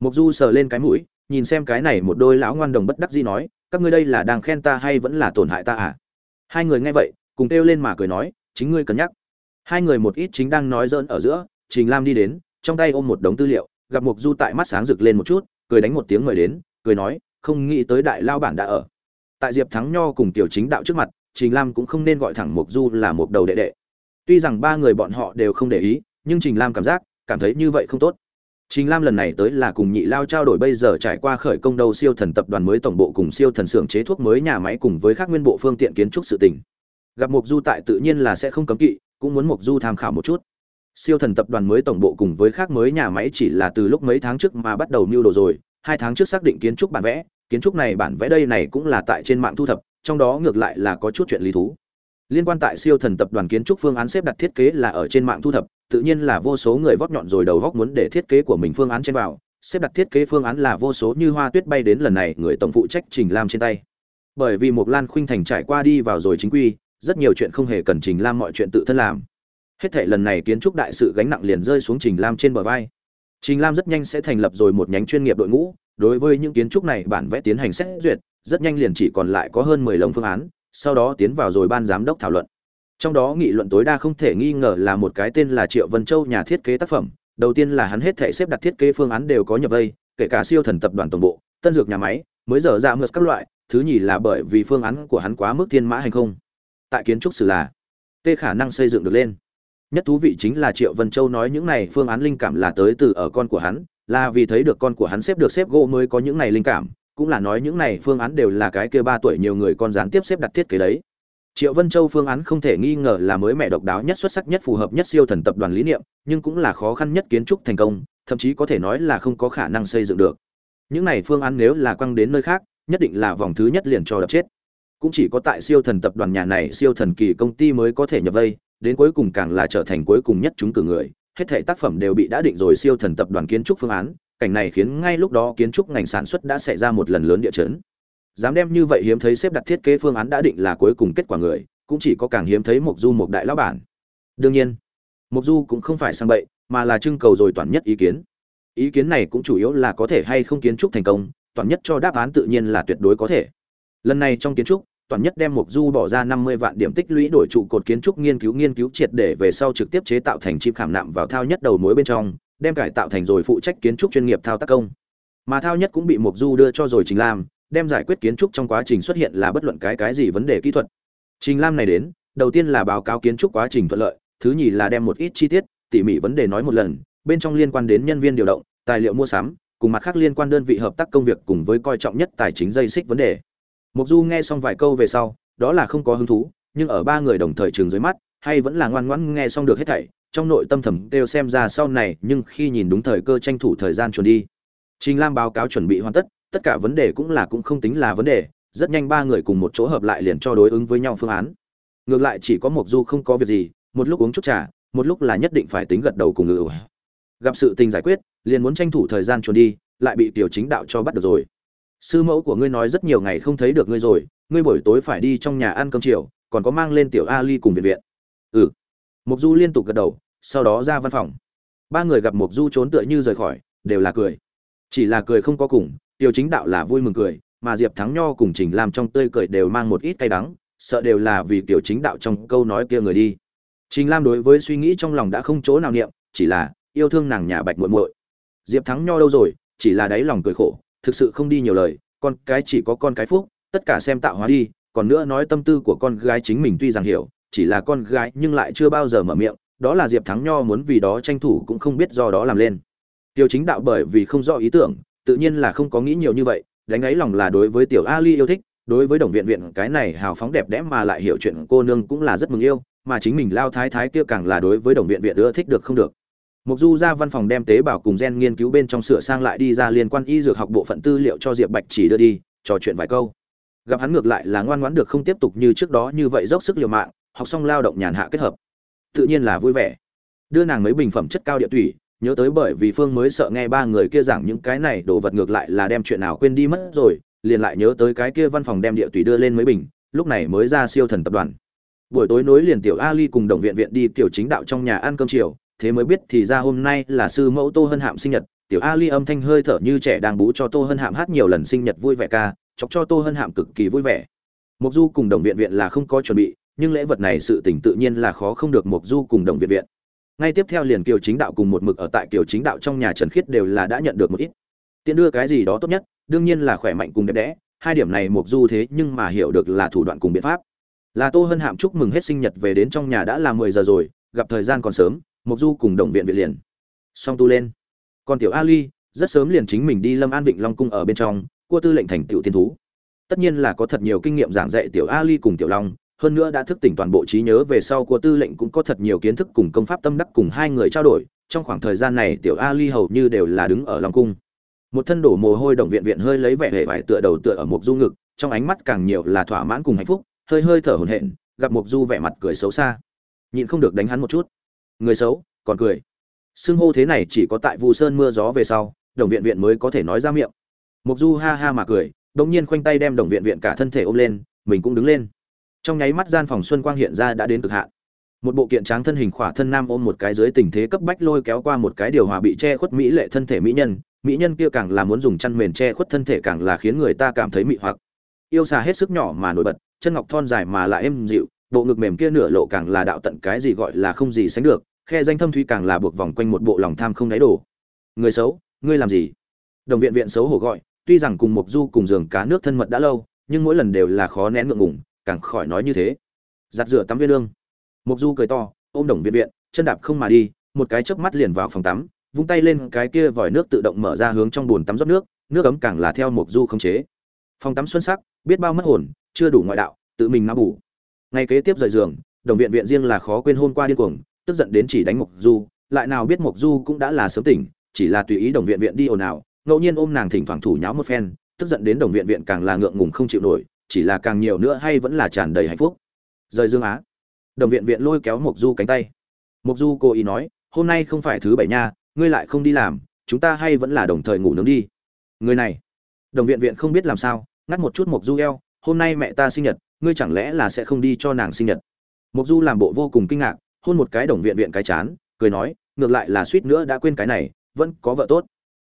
Mục du sờ lên cái mũi, nhìn xem cái này một đôi lão ngoan đồng bất đắc dĩ nói, các ngươi đây là đang khen ta hay vẫn là tổn hại ta à? Hai người nghe vậy, cùng kêu lên mà cười nói, chính ngươi cân nhắc. Hai người một ít chính đang nói dỡn ở giữa, trình lam đi đến, trong tay ôm một đống tư liệu gặp mục du tại mắt sáng rực lên một chút, cười đánh một tiếng mời đến, cười nói, không nghĩ tới đại lao bản đã ở. Tại diệp thắng nho cùng tiểu chính đạo trước mặt, trình lam cũng không nên gọi thẳng mục du là một đầu đệ đệ. Tuy rằng ba người bọn họ đều không để ý, nhưng trình lam cảm giác, cảm thấy như vậy không tốt. Trình lam lần này tới là cùng nhị lao trao đổi bây giờ trải qua khởi công đầu siêu thần tập đoàn mới tổng bộ cùng siêu thần xưởng chế thuốc mới nhà máy cùng với các nguyên bộ phương tiện kiến trúc sự tỉnh gặp mục du tại tự nhiên là sẽ không cấm kỵ, cũng muốn mục du tham khảo một chút siêu thần tập đoàn mới tổng bộ cùng với khác mới nhà máy chỉ là từ lúc mấy tháng trước mà bắt đầu mưu đồ rồi, hai tháng trước xác định kiến trúc bản vẽ, kiến trúc này bản vẽ đây này cũng là tại trên mạng thu thập, trong đó ngược lại là có chút chuyện lý thú. Liên quan tại siêu thần tập đoàn kiến trúc phương án xếp đặt thiết kế là ở trên mạng thu thập, tự nhiên là vô số người vót nhọn rồi đầu góc muốn để thiết kế của mình phương án trên vào, xếp đặt thiết kế phương án là vô số như hoa tuyết bay đến lần này người tổng phụ trách trình lam trên tay. Bởi vì một lan khuynh thành trải qua đi vào rồi chính quy, rất nhiều chuyện không hề cần trình lam mọi chuyện tự thân làm hết thể lần này kiến trúc đại sự gánh nặng liền rơi xuống trình lam trên bờ vai. Trình lam rất nhanh sẽ thành lập rồi một nhánh chuyên nghiệp đội ngũ, đối với những kiến trúc này bản vẽ tiến hành xét duyệt, rất nhanh liền chỉ còn lại có hơn mười lồng phương án, sau đó tiến vào rồi ban giám đốc thảo luận. Trong đó nghị luận tối đa không thể nghi ngờ là một cái tên là triệu vân châu nhà thiết kế tác phẩm, đầu tiên là hắn hết thể xếp đặt thiết kế phương án đều có nhập vây, kể cả siêu thần tập đoàn tổng bộ, tân dược nhà máy, mới dở ra mượt các loại, thứ nhì là bởi vì phương án của hắn quá mức thiên mã hành không. Tại kiến trúc sử là tê khả năng xây dựng được lên nhất thú vị chính là triệu vân châu nói những này phương án linh cảm là tới từ ở con của hắn, là vì thấy được con của hắn xếp được xếp gỗ mới có những này linh cảm, cũng là nói những này phương án đều là cái kia ba tuổi nhiều người con gián tiếp xếp đặt thiết kế đấy. Triệu vân châu phương án không thể nghi ngờ là mới mẹ độc đáo nhất, xuất sắc nhất, phù hợp nhất siêu thần tập đoàn lý niệm, nhưng cũng là khó khăn nhất kiến trúc thành công, thậm chí có thể nói là không có khả năng xây dựng được. Những này phương án nếu là quăng đến nơi khác, nhất định là vòng thứ nhất liền cho đập chết. Cũng chỉ có tại siêu thần tập đoàn nhà này siêu thần kỳ công ty mới có thể nhập vây đến cuối cùng càng là trở thành cuối cùng nhất chúng cử người. Hết thể tác phẩm đều bị đã định rồi siêu thần tập đoàn kiến trúc phương án. Cảnh này khiến ngay lúc đó kiến trúc ngành sản xuất đã xảy ra một lần lớn địa chấn. Dám đem như vậy hiếm thấy xếp đặt thiết kế phương án đã định là cuối cùng kết quả người, cũng chỉ có càng hiếm thấy mục du một đại lão bản. Đương nhiên mục du cũng không phải sang bậy, mà là trưng cầu rồi toàn nhất ý kiến. Ý kiến này cũng chủ yếu là có thể hay không kiến trúc thành công, toàn nhất cho đáp án tự nhiên là tuyệt đối có thể. Lần này trong kiến trúc toàn nhất đem mục du bỏ ra 50 vạn điểm tích lũy đổi trụ cột kiến trúc nghiên cứu nghiên cứu triệt để về sau trực tiếp chế tạo thành chim khảm nạm vào thao nhất đầu mối bên trong, đem cải tạo thành rồi phụ trách kiến trúc chuyên nghiệp thao tác công. Mà thao nhất cũng bị mục du đưa cho rồi trình lam, đem giải quyết kiến trúc trong quá trình xuất hiện là bất luận cái cái gì vấn đề kỹ thuật. Trình lam này đến, đầu tiên là báo cáo kiến trúc quá trình thuận lợi, thứ nhì là đem một ít chi tiết, tỉ mỉ vấn đề nói một lần, bên trong liên quan đến nhân viên điều động, tài liệu mua sắm, cùng mặt khác liên quan đơn vị hợp tác công việc cùng với coi trọng nhất tài chính dây xích vấn đề mục du nghe xong vài câu về sau, đó là không có hứng thú, nhưng ở ba người đồng thời trường dưới mắt, hay vẫn là ngoan ngoãn nghe xong được hết thảy, trong nội tâm thầm đều xem ra sau này, nhưng khi nhìn đúng thời cơ tranh thủ thời gian chuẩn đi. Trình lam báo cáo chuẩn bị hoàn tất tất cả vấn đề cũng là cũng không tính là vấn đề, rất nhanh ba người cùng một chỗ hợp lại liền cho đối ứng với nhau phương án. Ngược lại chỉ có Mộc du không có việc gì, một lúc uống chút trà, một lúc là nhất định phải tính gật đầu cùng ngự. Gặp sự tình giải quyết, liền muốn tranh thủ thời gian chuẩn đi, lại bị tiểu chính đạo cho bắt được rồi sư mẫu của ngươi nói rất nhiều ngày không thấy được ngươi rồi, ngươi buổi tối phải đi trong nhà ăn cơm chiều, còn có mang lên tiểu ali cùng viện viện. Ừ. Mục du liên tục gật đầu, sau đó ra văn phòng. Ba người gặp mục du trốn tựa như rời khỏi, đều là cười. Chỉ là cười không có cùng tiểu chính đạo là vui mừng cười, mà diệp thắng nho cùng trình làm trong tươi cười đều mang một ít cay đắng, sợ đều là vì tiểu chính đạo trong câu nói kia người đi. Trình lam đối với suy nghĩ trong lòng đã không chỗ nào niệm, chỉ là, yêu thương nàng nhà bạch muội muội. Diệp thắng nho đâu rồi, chỉ là đáy lòng cười khổ thực sự không đi nhiều lời, con cái chỉ có con cái phúc, tất cả xem tạo hóa đi, còn nữa nói tâm tư của con gái chính mình tuy rằng hiểu, chỉ là con gái nhưng lại chưa bao giờ mở miệng, đó là diệp thắng nho muốn vì đó tranh thủ cũng không biết do đó làm lên. Tiêu chính đạo bởi vì không rõ ý tưởng, tự nhiên là không có nghĩ nhiều như vậy, đánh ấy lòng là đối với tiểu ali yêu thích, đối với đồng viện viện cái này hào phóng đẹp đẽ mà lại hiểu chuyện cô nương cũng là rất mừng yêu, mà chính mình lao thái thái kia càng là đối với đồng viện viện ưa thích được không được. Mục Du ra văn phòng đem tế bào cùng gen nghiên cứu bên trong sửa sang lại đi ra liên quan y dược học bộ phận tư liệu cho Diệp Bạch chỉ đưa đi, trò chuyện vài câu. Gặp hắn ngược lại là ngoan ngoãn được không tiếp tục như trước đó như vậy dốc sức liều mạng, học xong lao động nhàn hạ kết hợp. Tự nhiên là vui vẻ. Đưa nàng mấy bình phẩm chất cao địa thủy, nhớ tới bởi vì Phương mới sợ nghe ba người kia giảng những cái này đồ vật ngược lại là đem chuyện nào quên đi mất rồi, liền lại nhớ tới cái kia văn phòng đem địa thủy đưa lên mấy bình, lúc này mới ra siêu thần tập đoàn. Buổi tối nối liền tiểu Ali cùng đồng viện viện đi tiểu chính đạo trong nhà ăn cơm chiều, thế mới biết thì ra hôm nay là sư mẫu tô hân hạm sinh nhật. Tiểu ali âm thanh hơi thở như trẻ đang bú cho tô hân hạm hát nhiều lần sinh nhật vui vẻ ca, chọc cho tô hân hạm cực kỳ vui vẻ. Mục du cùng đồng viện viện là không có chuẩn bị, nhưng lễ vật này sự tình tự nhiên là khó không được mục du cùng đồng viện viện. Ngay tiếp theo liền kiều chính đạo cùng một mực ở tại kiều chính đạo trong nhà trần khiết đều là đã nhận được một ít. Tiện đưa cái gì đó tốt nhất, đương nhiên là khỏe mạnh cùng đẹp đẽ, hai điểm này mục du thế nhưng mà hiểu được là thủ đoạn cùng biện pháp. Là tô hân hạm chúc mừng hết sinh nhật về đến trong nhà đã là mười giờ rồi, gặp thời gian còn sớm mục du cùng đồng viện viện liền. Song tu lên. Còn tiểu ali, rất sớm liền chính mình đi lâm an vịnh long cung ở bên trong, cua tư lệnh thành tiểu tiên thú. Tất nhiên là có thật nhiều kinh nghiệm giảng dạy tiểu ali cùng tiểu long, hơn nữa đã thức tỉnh toàn bộ trí nhớ về sau của tư lệnh cũng có thật nhiều kiến thức cùng công pháp tâm đắc cùng hai người trao đổi, trong khoảng thời gian này tiểu ali hầu như đều là đứng ở long cung. Một thân đổ mồ hôi đồng viện viện hơi lấy vẻ hề vải tựa đầu tựa ở mục du ngực, trong ánh mắt càng nhiều là thỏa mãn cùng hạnh phúc, hơi hơi thở hổn hển, gặp mục du vẻ mặt cười xấu xa. Nhịn không được đánh hắn một chút người xấu, còn cười. Xưng hô thế này chỉ có tại vu sơn mưa gió về sau, đồng viện viện mới có thể nói ra miệng. Mục du ha ha mà cười, đột nhiên khoanh tay đem đồng viện viện cả thân thể ôm lên, mình cũng đứng lên. Trong nháy mắt gian phòng xuân quang hiện ra đã đến cực hạn. Một bộ kiện tráng thân hình khỏa thân nam ôm một cái dưới tình thế cấp bách lôi kéo qua một cái điều hòa bị che khuất mỹ lệ thân thể mỹ nhân mỹ nhân kia càng là muốn dùng chăn mền che khuất thân thể càng là khiến người ta cảm thấy mị hoặc. Yêu xà hết sức nhỏ mà nổi bật, chân ngọc thon dài mà lại êm dịu, bộ ngực mềm kia nửa lộ càng là đạo tận cái gì gọi là không gì sánh được khe danh thâm thúy càng là buộc vòng quanh một bộ lòng tham không đáy đổ. Người xấu, ngươi làm gì? Đồng viện viện xấu hổ gọi, tuy rằng cùng mộc du cùng giường cá nước thân mật đã lâu, nhưng mỗi lần đều là khó nén ngượng ngùng, càng khỏi nói như thế. Giặt rửa tắm viên lương. Mộc du cười to, ôm đồng viện viện, chân đạp không mà đi, một cái chớp mắt liền vào phòng tắm, vung tay lên cái kia vòi nước tự động mở ra hướng trong bồn tắm rót nước nước ấm càng là theo mộc du không chế. Phòng tắm xuân sắc, biết bao mất hồn, chưa đủ ngoại đạo, tự mình náo bù. Ngày kế tiếp rời giường, đồng viện viện riêng là khó quên hôm qua điên cuồng tức giận đến chỉ đánh Mộc Du, lại nào biết Mộc Du cũng đã là sớm tỉnh, chỉ là tùy ý đồng viện viện đi ồn ào, ngẫu nhiên ôm nàng thỉnh thoảng thủ nháo một phen, tức giận đến đồng viện viện càng là ngượng ngùng không chịu nổi, chỉ là càng nhiều nữa hay vẫn là tràn đầy hạnh phúc. Rời Dương Á, đồng viện viện lôi kéo Mộc Du cánh tay. Mộc Du cô ý nói, hôm nay không phải thứ bảy nha, ngươi lại không đi làm, chúng ta hay vẫn là đồng thời ngủ nướng đi. Người này, đồng viện viện không biết làm sao, ngắt một chút Mộc Du eo, hôm nay mẹ ta sinh nhật, ngươi chẳng lẽ là sẽ không đi cho nàng sinh nhật? Mộc Du làm bộ vô cùng kinh ngạc, hôn một cái đồng viện viện cái chán, cười nói, ngược lại là suýt nữa đã quên cái này, vẫn có vợ tốt.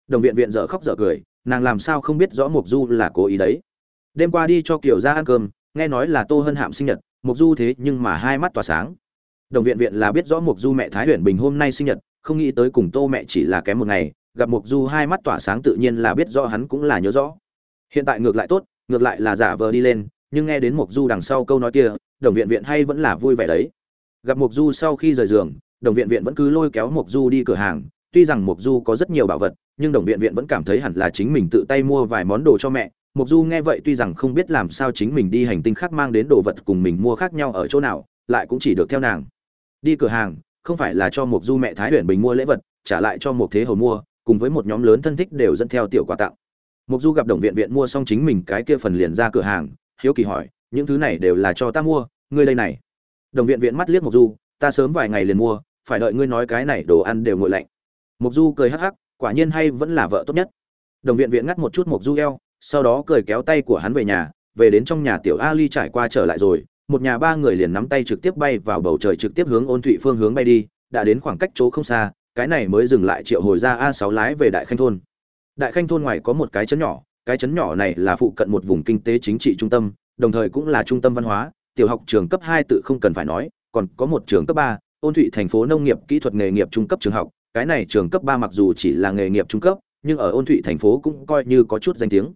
Đồng viện viện dở khóc dở cười, nàng làm sao không biết rõ mục du là cố ý đấy. Đêm qua đi cho kiểu ra ăn cơm, nghe nói là tô hân hạm sinh nhật mục du thế nhưng mà hai mắt tỏa sáng. Đồng viện viện là biết rõ mục du mẹ thái huyền bình hôm nay sinh nhật, không nghĩ tới cùng tô mẹ chỉ là kém một ngày, gặp mục du hai mắt tỏa sáng tự nhiên là biết rõ hắn cũng là nhớ rõ. Hiện tại ngược lại tốt, ngược lại là giả vờ đi lên, nhưng nghe đến mục du đằng sau câu nói kia, đồng viện viện hay vẫn là vui vẻ đấy gặp mục du sau khi rời giường, đồng viện viện vẫn cứ lôi kéo mục du đi cửa hàng. Tuy rằng mục du có rất nhiều bảo vật, nhưng đồng viện viện vẫn cảm thấy hẳn là chính mình tự tay mua vài món đồ cho mẹ. Mục du nghe vậy tuy rằng không biết làm sao chính mình đi hành tinh khác mang đến đồ vật cùng mình mua khác nhau ở chỗ nào, lại cũng chỉ được theo nàng. Đi cửa hàng, không phải là cho mục du mẹ thái huyền bình mua lễ vật, trả lại cho một thế hầu mua, cùng với một nhóm lớn thân thích đều dẫn theo tiểu quà tặng. Mục du gặp đồng viện viện mua xong chính mình cái kia phần liền ra cửa hàng, hiếu kỳ hỏi, những thứ này đều là cho ta mua, ngươi đây này đồng viện viện mắt liếc một du, ta sớm vài ngày liền mua, phải đợi ngươi nói cái này đồ ăn đều nguội lạnh. Mục du cười hắc hắc, quả nhiên hay vẫn là vợ tốt nhất. Đồng viện viện ngắt một chút mộc du eo, sau đó cười kéo tay của hắn về nhà, về đến trong nhà tiểu ali trải qua trở lại rồi, một nhà ba người liền nắm tay trực tiếp bay vào bầu trời trực tiếp hướng ôn thụy phương hướng bay đi, đã đến khoảng cách chỗ không xa, cái này mới dừng lại triệu hồi ra a sáu lái về đại khanh thôn. Đại khanh thôn ngoài có một cái trấn nhỏ, cái trấn nhỏ này là phụ cận một vùng kinh tế chính trị trung tâm, đồng thời cũng là trung tâm văn hóa tiểu học trường cấp hai tự không cần phải nói, còn có một trường cấp ba, ôn thụy thành phố nông nghiệp kỹ thuật nghề nghiệp trung cấp trường học. Cái này trường cấp ba mặc dù chỉ là nghề nghiệp trung cấp, nhưng ở ôn thụy thành phố cũng coi như có chút danh tiếng.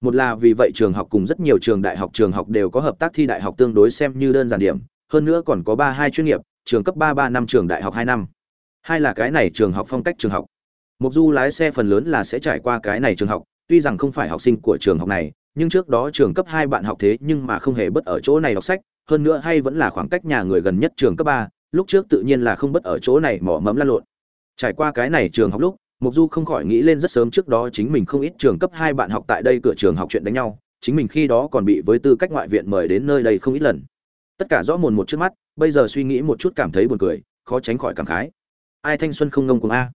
Một là vì vậy trường học cùng rất nhiều trường đại học trường học đều có hợp tác thi đại học tương đối xem như đơn giản điểm, hơn nữa còn có ba hai chuyên nghiệp, trường cấp ba ba năm, trường đại học hai năm. Hai là cái này trường học phong cách trường học. Mục du lái xe phần lớn là sẽ trải qua cái này trường học, tuy rằng không phải học sinh của trường học này nhưng trước đó trường cấp hai bạn học thế nhưng mà không hề bất ở chỗ này đọc sách, hơn nữa hay vẫn là khoảng cách nhà người gần nhất trường cấp ba, lúc trước tự nhiên là không bất ở chỗ này mỏ mẫm lăn lộn. Trải qua cái này trường học lúc, mục du không khỏi nghĩ lên rất sớm trước đó chính mình không ít trường cấp hai bạn học tại đây cửa trường học chuyện đánh nhau, chính mình khi đó còn bị với tư cách ngoại viện mời đến nơi đây không ít lần. Tất cả rõ mồn một trước mắt, bây giờ suy nghĩ một chút cảm thấy buồn cười, khó tránh khỏi cảm khái. Ai thanh xuân không ngông cùng a?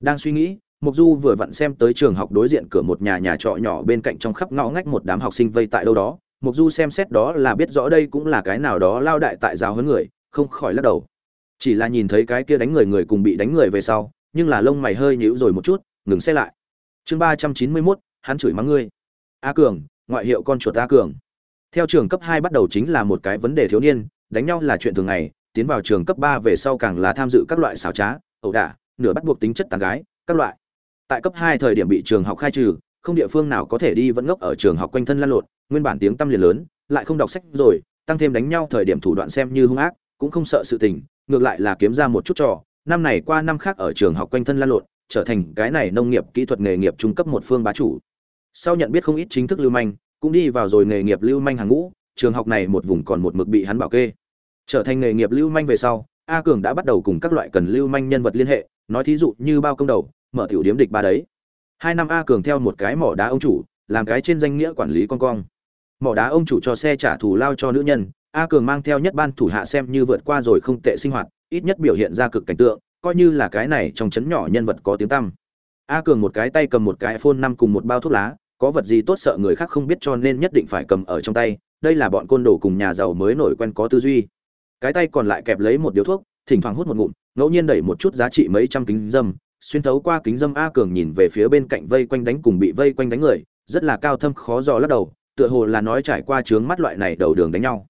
Đang suy nghĩ Mộc du vừa vặn xem tới trường học đối diện cửa một nhà nhà trọ nhỏ bên cạnh trong khắp ngõ ngách một đám học sinh vây tại đâu đó. Mộc du xem xét đó là biết rõ đây cũng là cái nào đó lao đại tại giáo huấn người, không khỏi lắc đầu. Chỉ là nhìn thấy cái kia đánh người người cùng bị đánh người về sau, nhưng là lông mày hơi nhíu rồi một chút, ngừng xe lại. Chương ba trăm chín mươi mốt, hắn chửi mắng ngươi. A cường, ngoại hiệu con chuột a cường. Theo trường cấp hai bắt đầu chính là một cái vấn đề thiếu niên, đánh nhau là chuyện thường ngày, tiến vào trường cấp ba về sau càng là tham dự các loại xảo trá, ẩu đả, nửa bắt buộc tính chất tàn gái, các loại tại cấp hai thời điểm bị trường học khai trừ, không địa phương nào có thể đi vẫn ngốc ở trường học quanh thân lan lộn, nguyên bản tiếng tăm liền lớn, lại không đọc sách rồi, tăng thêm đánh nhau thời điểm thủ đoạn xem như hung ác, cũng không sợ sự tình, ngược lại là kiếm ra một chút trò. Năm này qua năm khác ở trường học quanh thân lan lộn, trở thành cái này nông nghiệp kỹ thuật nghề nghiệp trung cấp một phương bá chủ. Sau nhận biết không ít chính thức lưu manh, cũng đi vào rồi nghề nghiệp lưu manh hàng ngũ, trường học này một vùng còn một mực bị hắn bảo kê. Trở thành nghề nghiệp lưu manh về sau, a cường đã bắt đầu cùng các loại cần lưu manh nhân vật liên hệ, nói thí dụ như bao công đầu mở tiểu điếm địch ba đấy. Hai năm a cường theo một cái mỏ đá ông chủ, làm cái trên danh nghĩa quản lý con cong. Mỏ đá ông chủ cho xe trả thù lao cho nữ nhân, a cường mang theo nhất ban thủ hạ xem như vượt qua rồi không tệ sinh hoạt, ít nhất biểu hiện ra cực cảnh tượng, coi như là cái này trong chấn nhỏ nhân vật có tiếng tăm. A cường một cái tay cầm một cái iphone năm cùng một bao thuốc lá, có vật gì tốt sợ người khác không biết cho nên nhất định phải cầm ở trong tay, đây là bọn côn đồ cùng nhà giàu mới nổi quen có tư duy. Cái tay còn lại kẹp lấy một điếu thuốc, thỉnh thoảng hút một ngụm, ngẫu nhiên đẩy một chút giá trị mấy trăm kính dâm xuyên thấu qua kính dâm a cường nhìn về phía bên cạnh vây quanh đánh cùng bị vây quanh đánh người, rất là cao thâm, khó dò lắc đầu, tựa hồ là nói trải qua chướng mắt loại này đầu đường đánh nhau.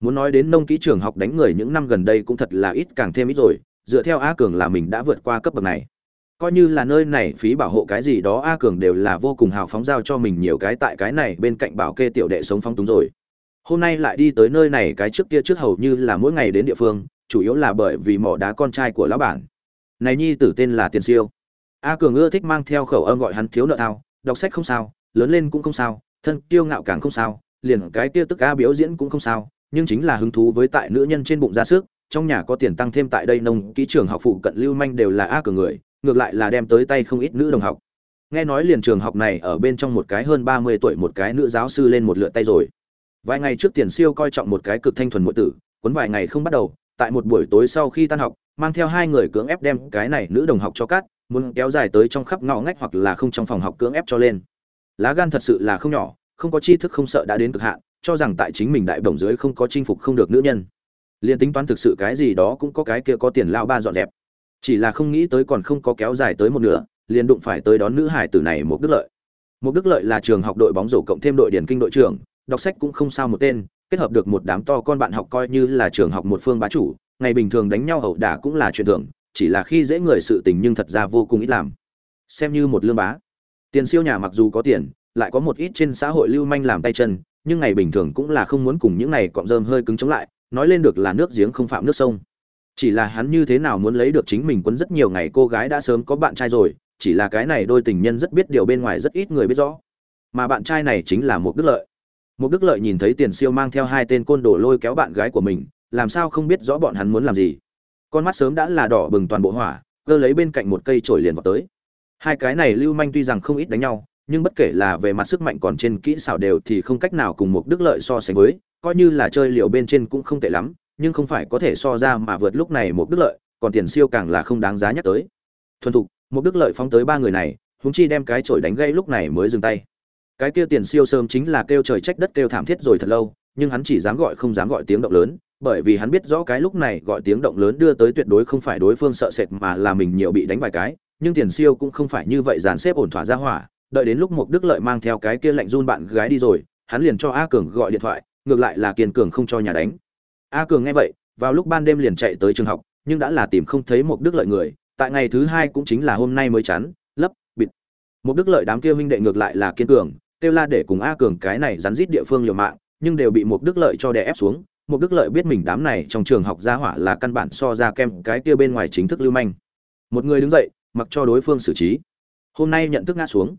Muốn nói đến nông kỹ trường học đánh người những năm gần đây cũng thật là ít, càng thêm ít rồi, dựa theo a cường là mình đã vượt qua cấp bậc này. Coi như là nơi này phí bảo hộ cái gì đó, a cường đều là vô cùng hào phóng giao cho mình nhiều cái tại cái này bên cạnh bảo kê tiểu đệ sống phong túng rồi. Hôm nay lại đi tới nơi này, cái trước kia trước hầu như là mỗi ngày đến địa phương, chủ yếu là bởi vì mỏ đá con trai của lão bản này nhi tử tên là tiền siêu. A cường ưa thích mang theo khẩu âm gọi hắn thiếu nợ thao, đọc sách không sao, lớn lên cũng không sao, thân kiêu ngạo càng không sao, liền cái kia tức a biểu diễn cũng không sao, nhưng chính là hứng thú với tại nữ nhân trên bụng ra sức, trong nhà có tiền tăng thêm tại đây nông kỹ trường học phụ cận lưu manh đều là a cường người, ngược lại là đem tới tay không ít nữ đồng học. Nghe nói liền trường học này ở bên trong một cái hơn ba mươi tuổi một cái nữ giáo sư lên một lượt tay rồi. Vài ngày trước tiền siêu coi trọng một cái cực thanh thuần muội tử, cuốn vài ngày không bắt đầu, tại một buổi tối sau khi tan học mang theo hai người cưỡng ép đem cái này nữ đồng học cho cát muốn kéo dài tới trong khắp ngõ ngách hoặc là không trong phòng học cưỡng ép cho lên. Lá gan thật sự là không nhỏ, không có tri thức không sợ đã đến cực hạn, cho rằng tại chính mình đại bổng dưới không có chinh phục không được nữ nhân. Liền tính toán thực sự cái gì đó cũng có cái kia có tiền lao ba dọn dẹp. Chỉ là không nghĩ tới còn không có kéo dài tới một nửa, liền đụng phải tới đón nữ hải tử này một đức lợi. Một đức lợi là trường học đội bóng rổ cộng thêm đội điển kinh đội trưởng, đọc sách cũng không sao một tên, kết hợp được một đám to con bạn học coi như là trường học một phương bá chủ ngày bình thường đánh nhau ẩu đả cũng là chuyện thường, chỉ là khi dễ người sự tình nhưng thật ra vô cùng ít làm. Xem như một lương bá. Tiền siêu nhà mặc dù có tiền, lại có một ít trên xã hội lưu manh làm tay chân, nhưng ngày bình thường cũng là không muốn cùng những này cọm rơm hơi cứng chống lại, nói lên được là nước giếng không phạm nước sông. Chỉ là hắn như thế nào muốn lấy được chính mình quấn rất nhiều ngày cô gái đã sớm có bạn trai rồi, chỉ là cái này đôi tình nhân rất biết điều bên ngoài rất ít người biết rõ. Mà bạn trai này chính là một đức lợi. Một đức lợi nhìn thấy tiền siêu mang theo hai tên côn đồ lôi kéo bạn gái của mình làm sao không biết rõ bọn hắn muốn làm gì? Con mắt sớm đã là đỏ bừng toàn bộ hỏa, cơ lấy bên cạnh một cây chổi liền vào tới. Hai cái này lưu manh tuy rằng không ít đánh nhau, nhưng bất kể là về mặt sức mạnh còn trên kỹ xảo đều thì không cách nào cùng một đức lợi so sánh với, coi như là chơi liều bên trên cũng không tệ lắm, nhưng không phải có thể so ra mà vượt lúc này một đức lợi, còn tiền siêu càng là không đáng giá nhắc tới. Thuần thục, một đức lợi phóng tới ba người này húng chi đem cái chổi đánh gây lúc này mới dừng tay. Cái kia tiền siêu sớm chính là kêu trời trách đất kêu thảm thiết rồi thật lâu, nhưng hắn chỉ dám gọi không dám gọi tiếng động lớn bởi vì hắn biết rõ cái lúc này gọi tiếng động lớn đưa tới tuyệt đối không phải đối phương sợ sệt mà là mình nhiều bị đánh vài cái, nhưng tiền siêu cũng không phải như vậy dàn xếp ổn thỏa ra hỏa. Đợi đến lúc một đức lợi mang theo cái kia lạnh run bạn gái đi rồi, hắn liền cho a cường gọi điện thoại, ngược lại là kiên cường không cho nhà đánh. A cường nghe vậy, vào lúc ban đêm liền chạy tới trường học, nhưng đã là tìm không thấy một đức lợi người, tại ngày thứ hai cũng chính là hôm nay mới chắn lấp, bịt. Một đức lợi đám kia huynh đệ ngược lại là kiên cường, kêu la để cùng a cường cái này rắn rít địa phương liều mạng, nhưng đều bị một đức lợi cho đè ép xuống một đức lợi biết mình đám này trong trường học gia hỏa là căn bản so ra kem cái kia bên ngoài chính thức lưu manh. Một người đứng dậy, mặc cho đối phương xử trí. Hôm nay nhận thức ngã xuống.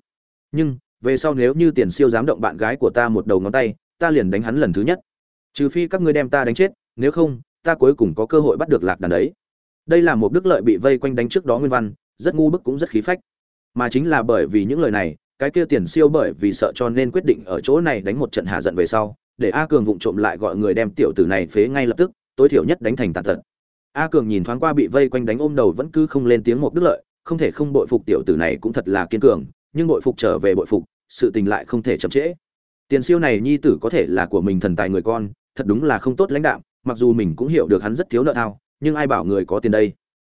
Nhưng, về sau nếu như tiền siêu dám động bạn gái của ta một đầu ngón tay, ta liền đánh hắn lần thứ nhất. Trừ phi các ngươi đem ta đánh chết, nếu không, ta cuối cùng có cơ hội bắt được lạc đàn đấy. Đây là một đức lợi bị vây quanh đánh trước đó nguyên văn, rất ngu bức cũng rất khí phách. Mà chính là bởi vì những lời này, cái kia tiền siêu bởi vì sợ cho nên quyết định ở chỗ này đánh một trận hạ giận về sau để a cường vụng trộm lại gọi người đem tiểu tử này phế ngay lập tức, tối thiểu nhất đánh thành tàn tật. A cường nhìn thoáng qua bị vây quanh đánh ôm đầu vẫn cứ không lên tiếng một đức lợi, không thể không bội phục tiểu tử này cũng thật là kiên cường, nhưng bội phục trở về bội phục, sự tình lại không thể chậm trễ. Tiền siêu này nhi tử có thể là của mình thần tài người con, thật đúng là không tốt lãnh đạo mặc dù mình cũng hiểu được hắn rất thiếu nợ thao, nhưng ai bảo người có tiền đây?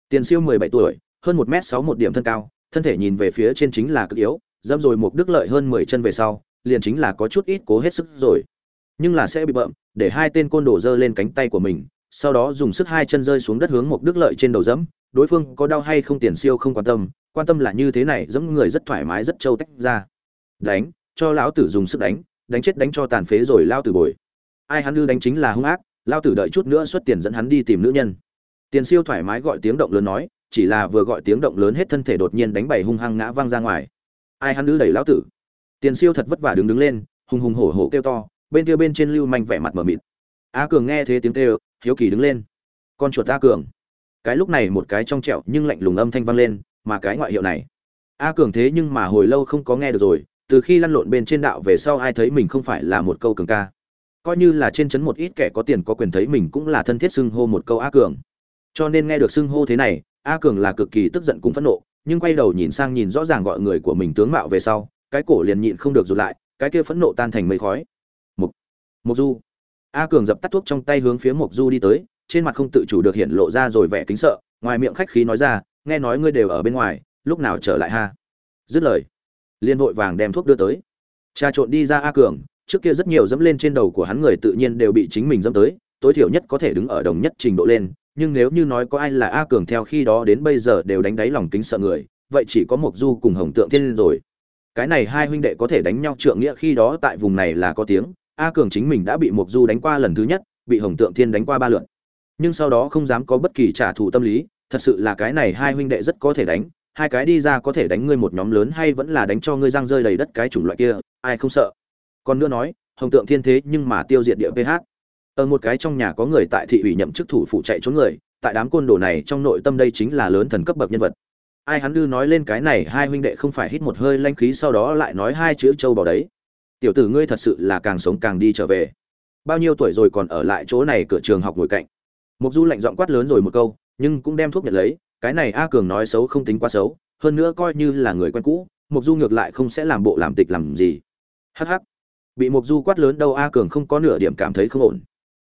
Tiền siêu mười bảy tuổi, hơn một m sáu một điểm thân cao, thân thể nhìn về phía trên chính là cực yếu dâm rồi một đức lợi hơn mười chân về sau, liền chính là có chút ít cố hết sức rồi nhưng là sẽ bị bợm, để hai tên côn đồ giơ lên cánh tay của mình, sau đó dùng sức hai chân rơi xuống đất hướng một đức lợi trên đầu dẫm. Đối phương có đau hay không tiền siêu không quan tâm quan tâm là như thế này, dẫm người rất thoải mái, rất trâu tách ra. Đánh, cho lão tử dùng sức đánh đánh chết đánh cho tàn phế rồi lao tử bồi. Ai hắn đưa đánh chính là hung ác lao tử đợi chút nữa xuất tiền dẫn hắn đi tìm nữ nhân. Tiền siêu thoải mái gọi tiếng động lớn nói, chỉ là vừa gọi tiếng động lớn hết thân thể đột nhiên đánh bày hung hăng ngã văng ra ngoài. Ai hắn đưa đẩy lão tử? Tiền siêu thật vất vả đứng đứng lên, hùng hùng hổ hổ kêu to bên kia bên trên lưu manh vẻ mặt mờ mịt. A cường nghe thế tiếng kêu, hiếu kỳ đứng lên. Con chuột a cường. Cái lúc này một cái trong trẹo nhưng lạnh lùng âm thanh vang lên, mà cái ngoại hiệu này. A cường thế nhưng mà hồi lâu không có nghe được rồi, từ khi lăn lộn bên trên đạo về sau ai thấy mình không phải là một câu cường ca. Coi như là trên chấn một ít kẻ có tiền có quyền thấy mình cũng là thân thiết xưng hô một câu a cường. Cho nên nghe được xưng hô thế này, a cường là cực kỳ tức giận cùng phẫn nộ, nhưng quay đầu nhìn sang nhìn rõ ràng gọi người của mình tướng mạo về sau, cái cổ liền nhịn không được rụt lại, cái kia phẫn nộ tan thành mây khói mục du. A cường dập tắt thuốc trong tay hướng phía mục du đi tới, trên mặt không tự chủ được hiện lộ ra rồi vẻ kính sợ, ngoài miệng khách khí nói ra, nghe nói ngươi đều ở bên ngoài, lúc nào trở lại ha? Dứt lời liên vội vàng đem thuốc đưa tới. Trà trộn đi ra a cường, trước kia rất nhiều dẫm lên trên đầu của hắn người tự nhiên đều bị chính mình dẫm tới, tối thiểu nhất có thể đứng ở đồng nhất trình độ lên, nhưng nếu như nói có ai là a cường theo khi đó đến bây giờ đều đánh đáy lòng kính sợ người, vậy chỉ có mộc du cùng hồng tượng thiên rồi. Cái này hai huynh đệ có thể đánh nhau trượng nghĩa khi đó tại vùng này là có tiếng a cường chính mình đã bị mộc du đánh qua lần thứ nhất, bị hồng tượng thiên đánh qua ba lượt. Nhưng sau đó không dám có bất kỳ trả thù tâm lý, thật sự là cái này hai huynh đệ rất có thể đánh, hai cái đi ra có thể đánh ngươi một nhóm lớn hay vẫn là đánh cho ngươi răng rơi đầy đất cái chủng loại kia, ai không sợ. Còn nữa nói, hồng tượng thiên thế nhưng mà tiêu diệt địa ph ở một cái trong nhà có người tại thị ủy nhậm chức thủ phụ chạy trốn người, tại đám côn đồ này trong nội tâm đây chính là lớn thần cấp bậc nhân vật. Ai hắn đưa nói lên cái này hai huynh đệ không phải hít một hơi lanh khí sau đó lại nói hai chữ châu bò đấy tiểu tử ngươi thật sự là càng sống càng đi trở về. Bao nhiêu tuổi rồi còn ở lại chỗ này cửa trường học ngồi cạnh? Mục du lạnh giọng quát lớn rồi một câu, nhưng cũng đem thuốc nhận lấy, cái này a cường nói xấu không tính quá xấu, hơn nữa coi như là người quen cũ, mục du ngược lại không sẽ làm bộ làm tịch làm gì. Hh bị mục du quát lớn đâu a cường không có nửa điểm cảm thấy không ổn.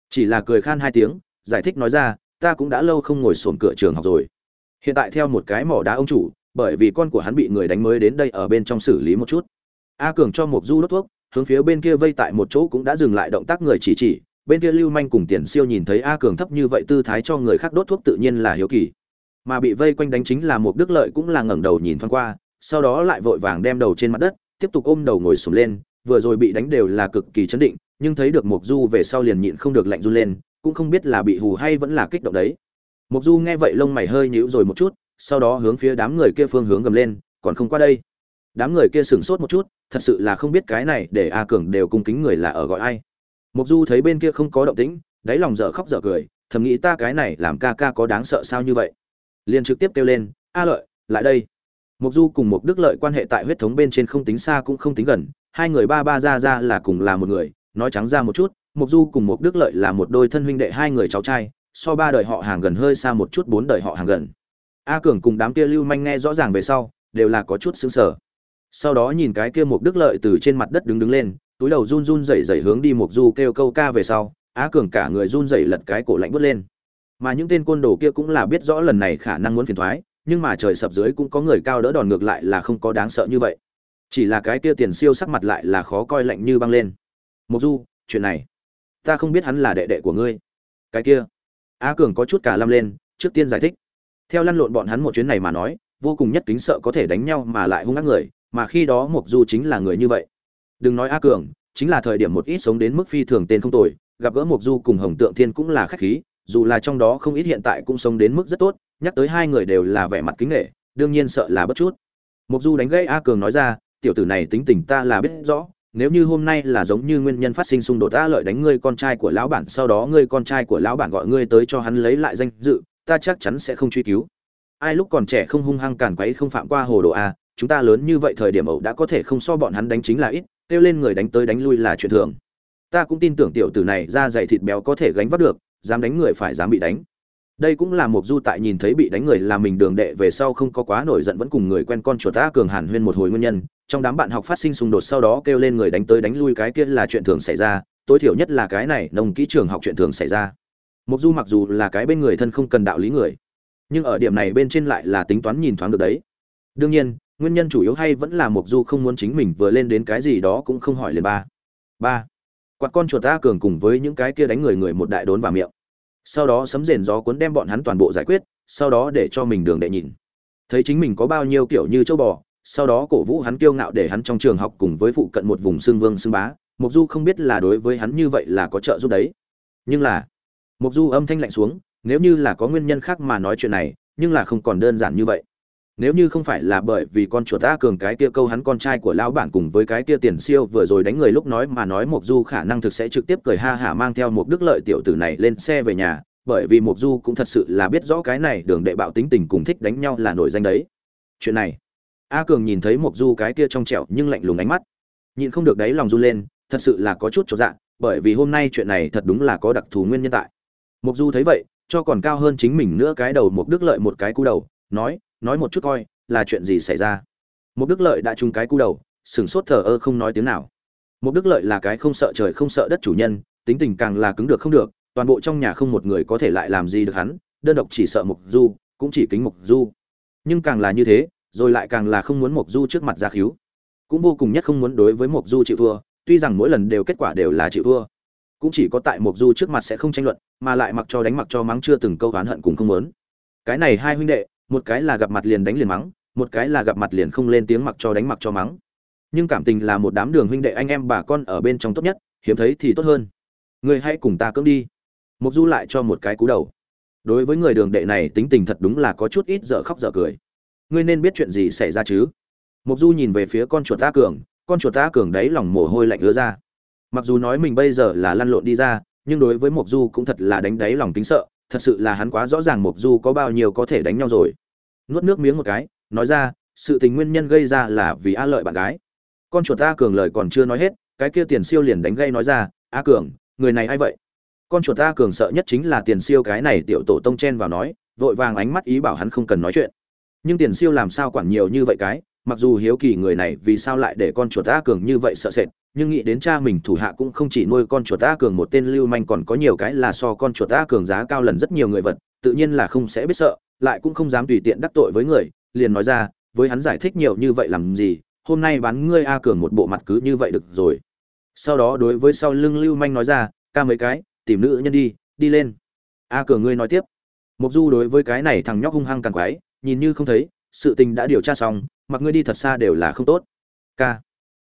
Chỉ là cười khan hai tiếng, giải thích nói ra, ta cũng đã lâu không ngồi sồn cửa trường học rồi. Hiện tại theo một cái mỏ đá ông chủ, bởi vì con của hắn bị người đánh mới đến đây ở bên trong xử lý một chút. A cường cho mục du đốt thuốc hướng phía bên kia vây tại một chỗ cũng đã dừng lại động tác người chỉ chỉ, bên kia lưu manh cùng tiền siêu nhìn thấy a cường thấp như vậy tư thái cho người khác đốt thuốc tự nhiên là hiếu kỳ. Mà bị vây quanh đánh chính là một đức lợi cũng là ngẩng đầu nhìn thoáng qua, sau đó lại vội vàng đem đầu trên mặt đất, tiếp tục ôm đầu ngồi sụp lên, vừa rồi bị đánh đều là cực kỳ chấn định, nhưng thấy được mục du về sau liền nhịn không được lạnh run lên, cũng không biết là bị hù hay vẫn là kích động đấy. Mục du nghe vậy lông mày hơi nhíu rồi một chút, sau đó hướng phía đám người kia phương hướng gầm lên, còn không qua đây. Đám người kia sửng sốt một chút thật sự là không biết cái này để a cường đều cung kính người là ở gọi ai. Mục du thấy bên kia không có động tĩnh, đáy lòng dở khóc dở cười, thầm nghĩ ta cái này làm ca ca có đáng sợ sao như vậy. Liền trực tiếp kêu lên, a lợi, lại đây. Mục du cùng Mục đức lợi quan hệ tại huyết thống bên trên không tính xa cũng không tính gần, hai người ba ba ra ra là cùng là một người, nói trắng ra một chút mục du cùng Mục đức lợi là một đôi thân huynh đệ hai người cháu trai, so ba đời họ hàng gần hơi xa một chút bốn đời họ hàng gần. A cường cùng đám kia lưu manh nghe rõ ràng về sau, đều là có chút xứng sở sau đó nhìn cái kia một đức lợi từ trên mặt đất đứng đứng lên, túi đầu run run rẩy rẩy hướng đi mục du kêu câu ca về sau, á cường cả người run rẩy lật cái cổ lạnh bứt lên. Mà những tên côn đồ kia cũng là biết rõ lần này khả năng muốn phiền thoái, nhưng mà trời sập dưới cũng có người cao đỡ đòn ngược lại là không có đáng sợ như vậy. Chỉ là cái kia tiền siêu sắc mặt lại là khó coi lạnh như băng lên. Mục du, chuyện này, ta không biết hắn là đệ đệ của ngươi. Cái kia, á cường có chút cả lâm lên, trước tiên giải thích. Theo lăn lộn bọn hắn một chuyến này mà nói, vô cùng nhất kính sợ có thể đánh nhau mà lại hung ác người mà khi đó mục du chính là người như vậy. Đừng nói A cường, chính là thời điểm một ít sống đến mức phi thường tên không tồi, gặp gỡ mục du cùng hồng tượng thiên cũng là khách khí, dù là trong đó không ít hiện tại cũng sống đến mức rất tốt, nhắc tới hai người đều là vẻ mặt kính nghệ đương nhiên sợ là bất chút. Mục du đánh gãy a cường nói ra, tiểu tử này tính tình ta là biết rõ, nếu như hôm nay là giống như nguyên nhân phát sinh xung đột ta lợi đánh ngươi con trai của lão bản, sau đó ngươi con trai của lão bản gọi ngươi tới cho hắn lấy lại danh dự, ta chắc chắn sẽ không truy cứu. Ai lúc còn trẻ không hung hăng cản quấy không phạm qua hồ đồ a chúng ta lớn như vậy thời điểm ẩu đã có thể không so bọn hắn đánh chính là ít, kêu lên người đánh tới đánh lui là chuyện thường. Ta cũng tin tưởng tiểu tử này ra dày thịt béo có thể gánh vác được, dám đánh người phải dám bị đánh. Đây cũng là một du tại nhìn thấy bị đánh người là mình đường đệ về sau không có quá nổi giận vẫn cùng người quen con chuột ta cường hàn huyên một hồi nguyên nhân. Trong đám bạn học phát sinh xung đột sau đó kêu lên người đánh tới đánh lui cái kia là chuyện thường xảy ra, tối thiểu nhất là cái này, nông kỹ trường học chuyện thường xảy ra. Mục du mặc dù là cái bên người thân không cần đạo lý người, nhưng ở điểm này bên trên lại là tính toán nhìn thoáng được đấy. Đương nhiên nguyên nhân chủ yếu hay vẫn là mục du không muốn chính mình vừa lên đến cái gì đó cũng không hỏi liền ba. Ba. Quạt con chuột ta cường cùng với những cái kia đánh người người một đại đốn vào miệng. Sau đó sấm rền gió cuốn đem bọn hắn toàn bộ giải quyết, sau đó để cho mình đường đệ nhìn. Thấy chính mình có bao nhiêu kiểu như châu bò, sau đó cổ vũ hắn kiêu ngạo để hắn trong trường học cùng với phụ cận một vùng xương vương xương bá mục du không biết là đối với hắn như vậy là có trợ giúp đấy. Nhưng là mục du âm thanh lạnh xuống, nếu như là có nguyên nhân khác mà nói chuyện này, nhưng là không còn đơn giản như vậy nếu như không phải là bởi vì con chuột ta cường cái kia câu hắn con trai của lão bản cùng với cái kia tiền siêu vừa rồi đánh người lúc nói mà nói mộc du khả năng thực sẽ trực tiếp cười ha hả mang theo một đức lợi tiểu tử này lên xe về nhà, bởi vì mộc du cũng thật sự là biết rõ cái này đường đệ bạo tính tình cùng thích đánh nhau là nổi danh đấy. Chuyện này, a cường nhìn thấy mộc du cái kia trong trẻo nhưng lạnh lùng ánh mắt. Nhìn không được đấy lòng run lên, thật sự là có chút chỗ dạ bởi vì hôm nay chuyện này thật đúng là có đặc thù nguyên nhân tại. Mộc du thấy vậy, cho còn cao hơn chính mình nữa cái đầu mộc đức lợi một cái cú đầu, nói nói một chút coi, là chuyện gì xảy ra? Một đức lợi đã trúng cái cú đầu sừng sốt thờ ơ không nói tiếng nào. Một đức lợi là cái không sợ trời không sợ đất chủ nhân, tính tình càng là cứng được không được, toàn bộ trong nhà không một người có thể lại làm gì được hắn, đơn độc chỉ sợ mục du, cũng chỉ kính mục du. Nhưng càng là như thế, rồi lại càng là không muốn mục du trước mặt ra khíu. Cũng vô cùng nhất không muốn đối với mục du chịu thua, tuy rằng mỗi lần đều kết quả đều là chịu thua. Cũng chỉ có tại mục du trước mặt sẽ không tranh luận, mà lại mặc cho đánh mặc cho mắng chưa từng câu oán hận cùng không muốn. Cái này hai huynh đệ một cái là gặp mặt liền đánh liền mắng, một cái là gặp mặt liền không lên tiếng mặc cho đánh mặc cho mắng. Nhưng cảm tình là một đám đường huynh đệ anh em bà con ở bên trong tốt nhất, hiếm thấy thì tốt hơn. Người hãy cùng ta cưỡng đi. Mục du lại cho một cái cú đầu. Đối với người đường đệ này, tính tình thật đúng là có chút ít dở khóc dở cười. Ngươi nên biết chuyện gì xảy ra chứ? Mục du nhìn về phía con chuột ta cường, con chuột ta cường đấy lòng mồ hôi lạnh ứa ra. Mặc dù nói mình bây giờ là lăn lộn đi ra, nhưng đối với mục du cũng thật là đánh đáy lòng tính sợ thật sự là hắn quá rõ ràng Mộc Du có bao nhiêu có thể đánh nhau rồi. Nuốt nước miếng một cái, nói ra, sự tình nguyên nhân gây ra là vì A Lợi bạn gái. Con chuột A Cường lời còn chưa nói hết, cái kia Tiền Siêu liền đánh gây nói ra, "A Cường, người này ai vậy?" Con chuột A Cường sợ nhất chính là Tiền Siêu cái này tiểu tổ tông chen vào nói, vội vàng ánh mắt ý bảo hắn không cần nói chuyện. Nhưng Tiền Siêu làm sao quản nhiều như vậy cái, mặc dù hiếu kỳ người này vì sao lại để con chuột A Cường như vậy sợ sệt, nhưng nghĩ đến cha mình thủ hạ cũng không chỉ nuôi con chuột A cường một tên lưu manh còn có nhiều cái là so con chuột A cường giá cao lần rất nhiều người vật, tự nhiên là không sẽ biết sợ, lại cũng không dám tùy tiện đắc tội với người, liền nói ra, với hắn giải thích nhiều như vậy làm gì, hôm nay bán ngươi A cường một bộ mặt cứ như vậy được rồi. Sau đó đối với sau lưng lưu manh nói ra, ca mấy cái, tìm nữ nhân đi, đi lên. A cường ngươi nói tiếp. Mục Du đối với cái này thằng nhóc hung hăng càng quái, nhìn như không thấy, sự tình đã điều tra xong, mặc ngươi đi thật xa đều là không tốt. Ca.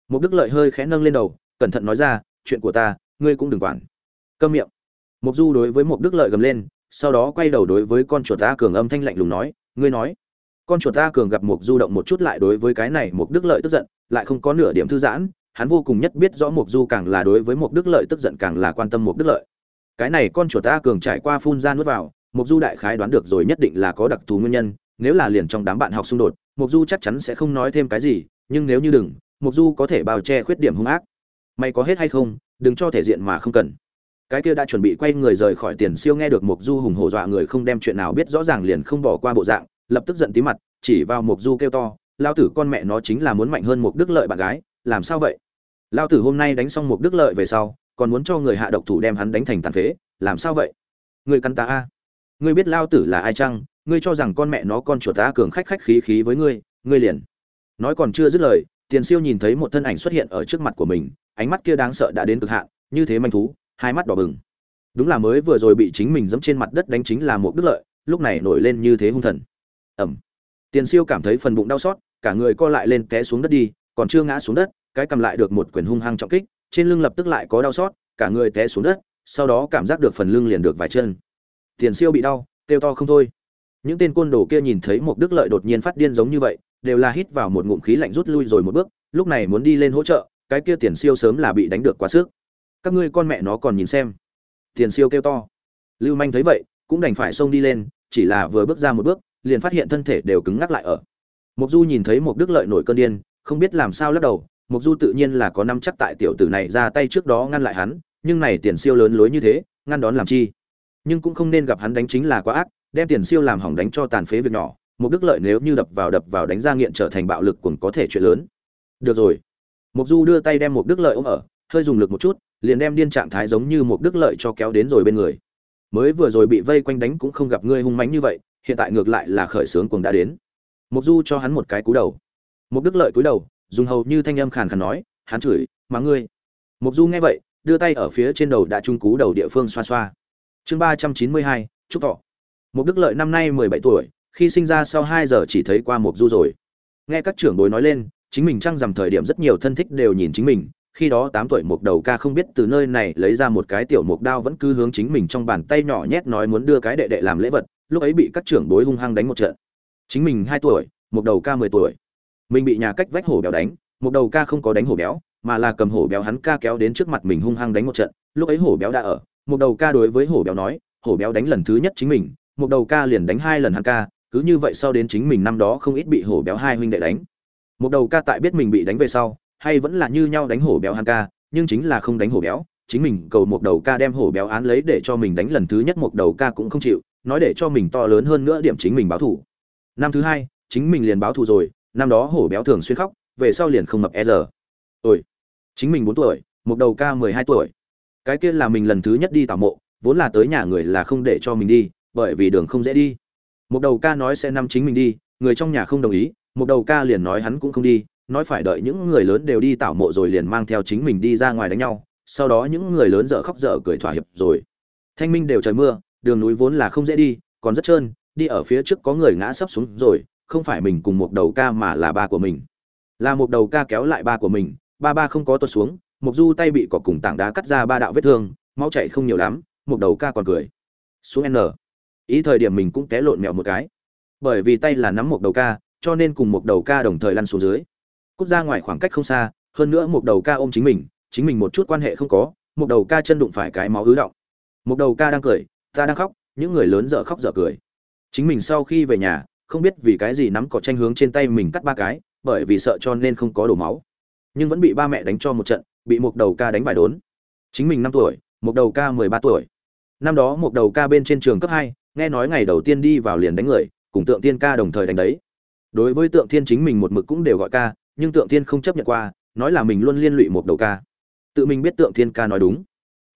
Một đức lợi hơi khẽ nâng lên đầu cẩn thận nói ra chuyện của ta ngươi cũng đừng quản. Câm miệng. Mục du đối với một đức lợi gầm lên sau đó quay đầu đối với con chuột ta cường âm thanh lạnh lùng nói ngươi nói. Con chuột ta cường gặp mục du động một chút lại đối với cái này mục đức lợi tức giận lại không có nửa điểm thư giãn hắn vô cùng nhất biết rõ mục du càng là đối với mục đức lợi tức giận càng là quan tâm mục đức lợi. Cái này con chuột ta cường trải qua phun ra nuốt vào mục du đại khái đoán được rồi nhất định là có đặc thù nguyên nhân nếu là liền trong đám bạn học xung đột mục du chắc chắn sẽ không nói thêm cái gì, nhưng nếu như đừng mục du có thể bao che khuyết điểm hung ác. Mày có hết hay không, đừng cho thể diện mà không cần. Cái kia đã chuẩn bị quay người rời khỏi tiền siêu nghe được mục du hùng hổ dọa người không đem chuyện nào biết rõ ràng liền không bỏ qua bộ dạng, lập tức giận tí mặt, chỉ vào mục du kêu to lao tử con mẹ nó chính là muốn mạnh hơn Mộc đức lợi bạn gái, làm sao vậy? Lao tử hôm nay đánh xong Mộc đức lợi về sau, còn muốn cho người hạ độc thủ đem hắn đánh thành tàn phế, làm sao vậy? Người cắn ta a. Ngươi biết lao tử là ai chăng? Ngươi cho rằng con mẹ nó con chuột ta cường khách khách khí khí với ngươi ngươi liền. Nói còn chưa dứt lời, tiền siêu nhìn thấy một thân ảnh xuất hiện ở trước mặt của mình, ánh mắt kia đáng sợ đã đến cực hạn, như thế manh thú, hai mắt đỏ bừng. Đúng là mới vừa rồi bị chính mình dẫm trên mặt đất đánh chính là một đức lợi, lúc này nổi lên như thế hung thần. Ẩm tiền siêu cảm thấy phần bụng đau xót, cả người co lại lên té xuống đất đi, còn chưa ngã xuống đất, cái cầm lại được một quyền hung hăng trọng kích, trên lưng lập tức lại có đau xót, cả người té xuống đất, sau đó cảm giác được phần lưng liền được vài chân. Tiền siêu bị đau, kêu to không thôi những tên côn đồ kia nhìn thấy một đức lợi đột nhiên phát điên giống như vậy, đều là hít vào một ngụm khí lạnh rút lui rồi một bước, lúc này muốn đi lên hỗ trợ, cái kia tiền siêu sớm là bị đánh được quá sức. Các ngươi con mẹ nó còn nhìn xem. Tiền siêu kêu to. Lưu manh thấy vậy, cũng đành phải xông đi lên, chỉ là vừa bước ra một bước, liền phát hiện thân thể đều cứng ngắc lại ở. Mục du nhìn thấy một đức lợi nổi cơn điên, không biết làm sao lắc đầu mục du tự nhiên là có năm chắc tại tiểu tử này ra tay trước đó ngăn lại hắn, nhưng này tiền siêu lớn lối như thế, ngăn đón làm chi? Nhưng cũng không nên gặp hắn đánh chính là quá ác đem tiền siêu làm hỏng đánh cho tàn phế việc nhỏ, mục đức lợi nếu như đập vào đập vào đánh ra nghiện trở thành bạo lực cũng có thể chuyện lớn. Được rồi. Mục du đưa tay đem mục đức lợi ôm ở, hơi dùng lực một chút, liền đem điên trạng thái giống như mục đức lợi cho kéo đến rồi bên người. Mới vừa rồi bị vây quanh đánh cũng không gặp ngươi hung mãnh như vậy, hiện tại ngược lại là khởi sướng cuồng đã đến. Mục du cho hắn một cái cú đầu. Mục đức lợi cúi đầu, dùng hầu như thanh âm khàn khàn nói, hắn chửi, mà ngươi. Mục du nghe vậy, đưa tay ở phía trên đầu đã trung cú đầu địa phương xoa xoa. Chương ba trăm chín mươi hai, chúc thọ mục đức lợi năm nay mười bảy tuổi, khi sinh ra sau hai giờ chỉ thấy qua mục du rồi. Nghe các trưởng bối nói lên, chính mình trăng rằm thời điểm rất nhiều thân thích đều nhìn chính mình, khi đó tám tuổi mục đầu ca không biết từ nơi này lấy ra một cái tiểu mục đao vẫn cứ hướng chính mình trong bàn tay nhỏ nhét nói muốn đưa cái đệ đệ làm lễ vật, lúc ấy bị các trưởng bối hung hăng đánh một trận. Chính mình hai tuổi, mục đầu ca mười tuổi. Mình bị nhà cách vách hổ béo đánh, mục đầu ca không có đánh hổ béo, mà là cầm hổ béo hắn ca kéo đến trước mặt mình hung hăng đánh một trận. Lúc ấy hổ béo đã ở, mục đầu ca đối với hổ béo nói, hổ béo đánh lần thứ nhất chính mình một đầu ca liền đánh hai lần hắn ca, cứ như vậy sau đến chính mình năm đó không ít bị hổ béo hai huynh đệ đánh. Một đầu ca tại biết mình bị đánh về sau, hay vẫn là như nhau đánh hổ béo hắn ca, nhưng chính là không đánh hổ béo, chính mình cầu một đầu ca đem hổ béo án lấy để cho mình đánh lần thứ nhất, một đầu ca cũng không chịu, nói để cho mình to lớn hơn nữa điểm chính mình báo thủ năm thứ hai, chính mình liền báo thù rồi, năm đó hổ béo thường xuyên khóc, về sau liền không mập e giờ ôi, chính mình bốn tuổi, một đầu ca mười hai tuổi. Cái kia là mình lần thứ nhất đi tảo mộ, vốn là tới nhà người là không để cho mình đi bởi vì đường không dễ đi. Một đầu ca nói sẽ năm chính mình đi, người trong nhà không đồng ý một đầu ca liền nói hắn cũng không đi, nói phải đợi những người lớn đều đi tảo mộ rồi liền mang theo chính mình đi ra ngoài đánh nhau, sau đó những người lớn dở khóc dở cười thỏa hiệp rồi. Thanh minh đều trời mưa, đường núi vốn là không dễ đi, còn rất trơn, đi ở phía trước có người ngã sấp xuống rồi, không phải mình cùng một đầu ca mà là ba của mình. Là một đầu ca kéo lại ba của mình, ba ba không có tuột xuống một du tay bị cỏ cùng tảng đá cắt ra ba đạo vết thương, máu chảy không nhiều lắm một đầu ca còn cười. Xuống n ý thời điểm mình cũng té lộn mèo một cái. Bởi vì tay là nắm một đầu ca, cho nên cùng một đầu ca đồng thời lăn xuống dưới. Cút ra ngoài khoảng cách không xa, hơn nữa một đầu ca ôm chính mình chính mình một chút quan hệ không có, một đầu ca chân đụng phải cái máu ứ động. Một đầu ca đang cười, ta đang khóc, những người lớn dở khóc dở cười. Chính mình sau khi về nhà, không biết vì cái gì nắm cỏ tranh hướng trên tay mình cắt ba cái, bởi vì sợ cho nên không có đổ máu. Nhưng vẫn bị ba mẹ đánh cho một trận, bị một đầu ca đánh vài đốn. Chính mình năm tuổi, một đầu ca mười ba tuổi. Năm đó một đầu ca bên trên trường cấp hai nghe nói ngày đầu tiên đi vào liền đánh người, cùng tượng tiên ca đồng thời đánh đấy. Đối với tượng thiên chính mình một mực cũng đều gọi ca, nhưng tượng thiên không chấp nhận qua, nói là mình luôn liên lụy một đầu ca. Tự mình biết tượng thiên ca nói đúng.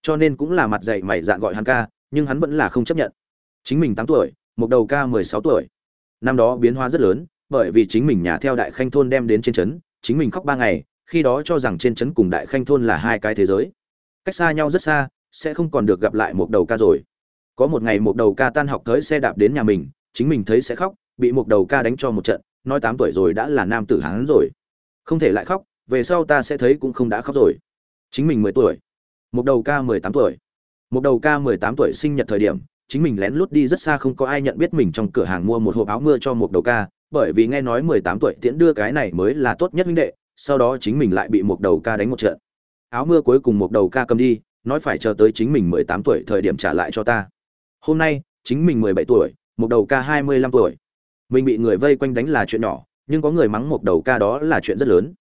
Cho nên cũng là mặt dạy mày dạn gọi hắn ca, nhưng hắn vẫn là không chấp nhận. Chính mình tám tuổi, một đầu ca mười sáu tuổi. Năm đó biến hóa rất lớn, bởi vì chính mình nhà theo đại khanh thôn đem đến trên trấn, chính mình khóc ba ngày, khi đó cho rằng trên trấn cùng đại khanh thôn là hai cái thế giới. Cách xa nhau rất xa, sẽ không còn được gặp lại một đầu ca rồi có một ngày một đầu ca tan học tới xe đạp đến nhà mình, chính mình thấy sẽ khóc, bị một đầu ca đánh cho một trận, nói tám tuổi rồi đã là nam tử hán rồi. Không thể lại khóc, về sau ta sẽ thấy cũng không đã khóc rồi. Chính mình mười tuổi. Một đầu ca mười tám tuổi. Một đầu ca mười tám tuổi sinh nhật thời điểm, chính mình lén lút đi rất xa không có ai nhận biết mình trong cửa hàng mua một hộp áo mưa cho một đầu ca, bởi vì nghe nói mười tám tuổi tiễn đưa cái này mới là tốt nhất huynh đệ, sau đó chính mình lại bị một đầu ca đánh một trận. Áo mưa cuối cùng một đầu ca cầm đi, nói phải chờ tới chính mình mười tám tuổi thời điểm trả lại cho ta hôm nay, chính mình mười bảy tuổi, một đầu ca hai mươi lăm tuổi. Mình bị người vây quanh đánh là chuyện nhỏ, nhưng có người mắng một đầu ca đó là chuyện rất lớn.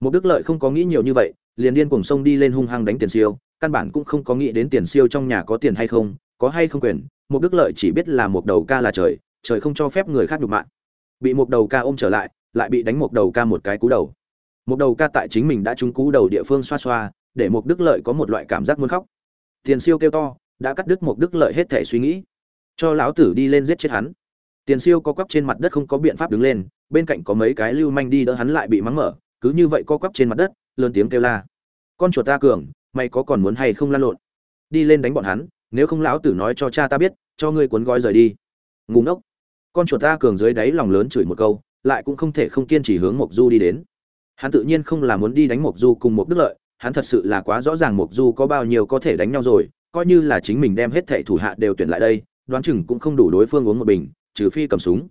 Một đức lợi không có nghĩ nhiều như vậy, liền điên cuồng sông đi lên hung hăng đánh tiền siêu, căn bản cũng không có nghĩ đến tiền siêu trong nhà có tiền hay không, có hay không quyền, một đức lợi chỉ biết là một đầu ca là trời trời không cho phép người khác nhục mạng bị một đầu ca ôm trở lại lại bị đánh một đầu ca một cái cú đầu. Một đầu ca tại chính mình đã trúng cú đầu địa phương xoa xoa, để một đức lợi có một loại cảm giác muốn khóc. Tiền siêu kêu to đã cắt đứt một đức lợi hết thể suy nghĩ. Cho lão tử đi lên giết chết hắn. Tiền siêu có quắp trên mặt đất không có biện pháp đứng lên, bên cạnh có mấy cái lưu manh đi đỡ hắn lại bị mắng mở, cứ như vậy co quắp trên mặt đất, lớn tiếng kêu la. Con chuột ta cường, mày có còn muốn hay không lan lộn? Đi lên đánh bọn hắn, nếu không lão tử nói cho cha ta biết, cho ngươi cuốn gói rời đi. Ngủ ngốc. Con chuột ta cường dưới đáy lòng lớn chửi một câu, lại cũng không thể không kiên trì hướng mộc du đi đến. Hắn tự nhiên không là muốn đi đánh mộc du cùng một đức lợi, hắn thật sự là quá rõ ràng mộc du có bao nhiêu có thể đánh nhau rồi coi như là chính mình đem hết thệ thủ hạ đều tuyển lại đây, đoán chừng cũng không đủ đối phương uống một bình, trừ phi cầm súng.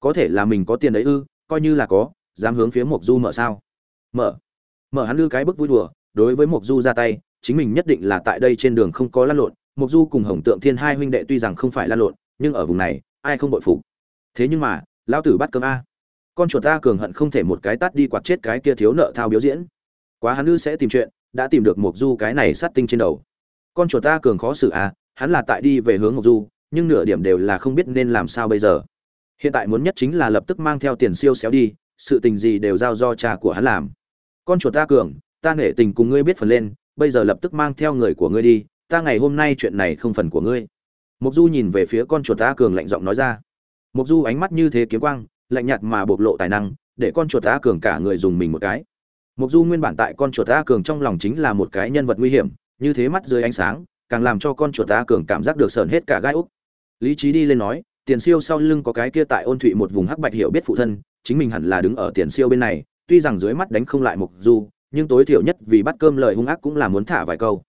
Có thể là mình có tiền đấy ư, coi như là có, dám hướng phía mộc du mở sao? Mở. Mở hắn đưa cái bức vui đùa, đối với mộc du ra tay, chính mình nhất định là tại đây trên đường không có lăn lộn. Mộc du cùng hồng tượng thiên hai huynh đệ tuy rằng không phải lăn lộn, nhưng ở vùng này, ai không bội phục? Thế nhưng mà, lão tử bắt cơm a. Con chuột ta cường hận không thể một cái tát đi quạt chết cái kia thiếu nợ thao biểu diễn. Quá hắn ư sẽ tìm chuyện, đã tìm được mộc du cái này sát tinh trên đầu con chuột ta cường khó xử à hắn là tại đi về hướng ngọc du, nhưng nửa điểm đều là không biết nên làm sao bây giờ. Hiện tại muốn nhất chính là lập tức mang theo tiền siêu xéo đi, sự tình gì đều giao do cha của hắn làm. Con chuột ta cường, ta nể tình cùng ngươi biết phần lên, bây giờ lập tức mang theo người của ngươi đi, ta ngày hôm nay chuyện này không phần của ngươi. Mục du nhìn về phía con chuột ta cường lạnh giọng nói ra. Mục du ánh mắt như thế kiếm quang, lạnh nhạt mà bộc lộ tài năng, để con chuột ta cường cả người dùng mình một cái. Mục du nguyên bản tại con chuột ta cường trong lòng chính là một cái nhân vật nguy hiểm như thế mắt dưới ánh sáng, càng làm cho con chuột ta cường cảm giác được sờn hết cả gai úc. Lý trí đi lên nói, tiền siêu sau lưng có cái kia tại ôn thụy một vùng hắc bạch hiểu biết phụ thân, chính mình hẳn là đứng ở tiền siêu bên này, tuy rằng dưới mắt đánh không lại mục du, nhưng tối thiểu nhất vì bắt cơm lời hung ác cũng là muốn thả vài câu.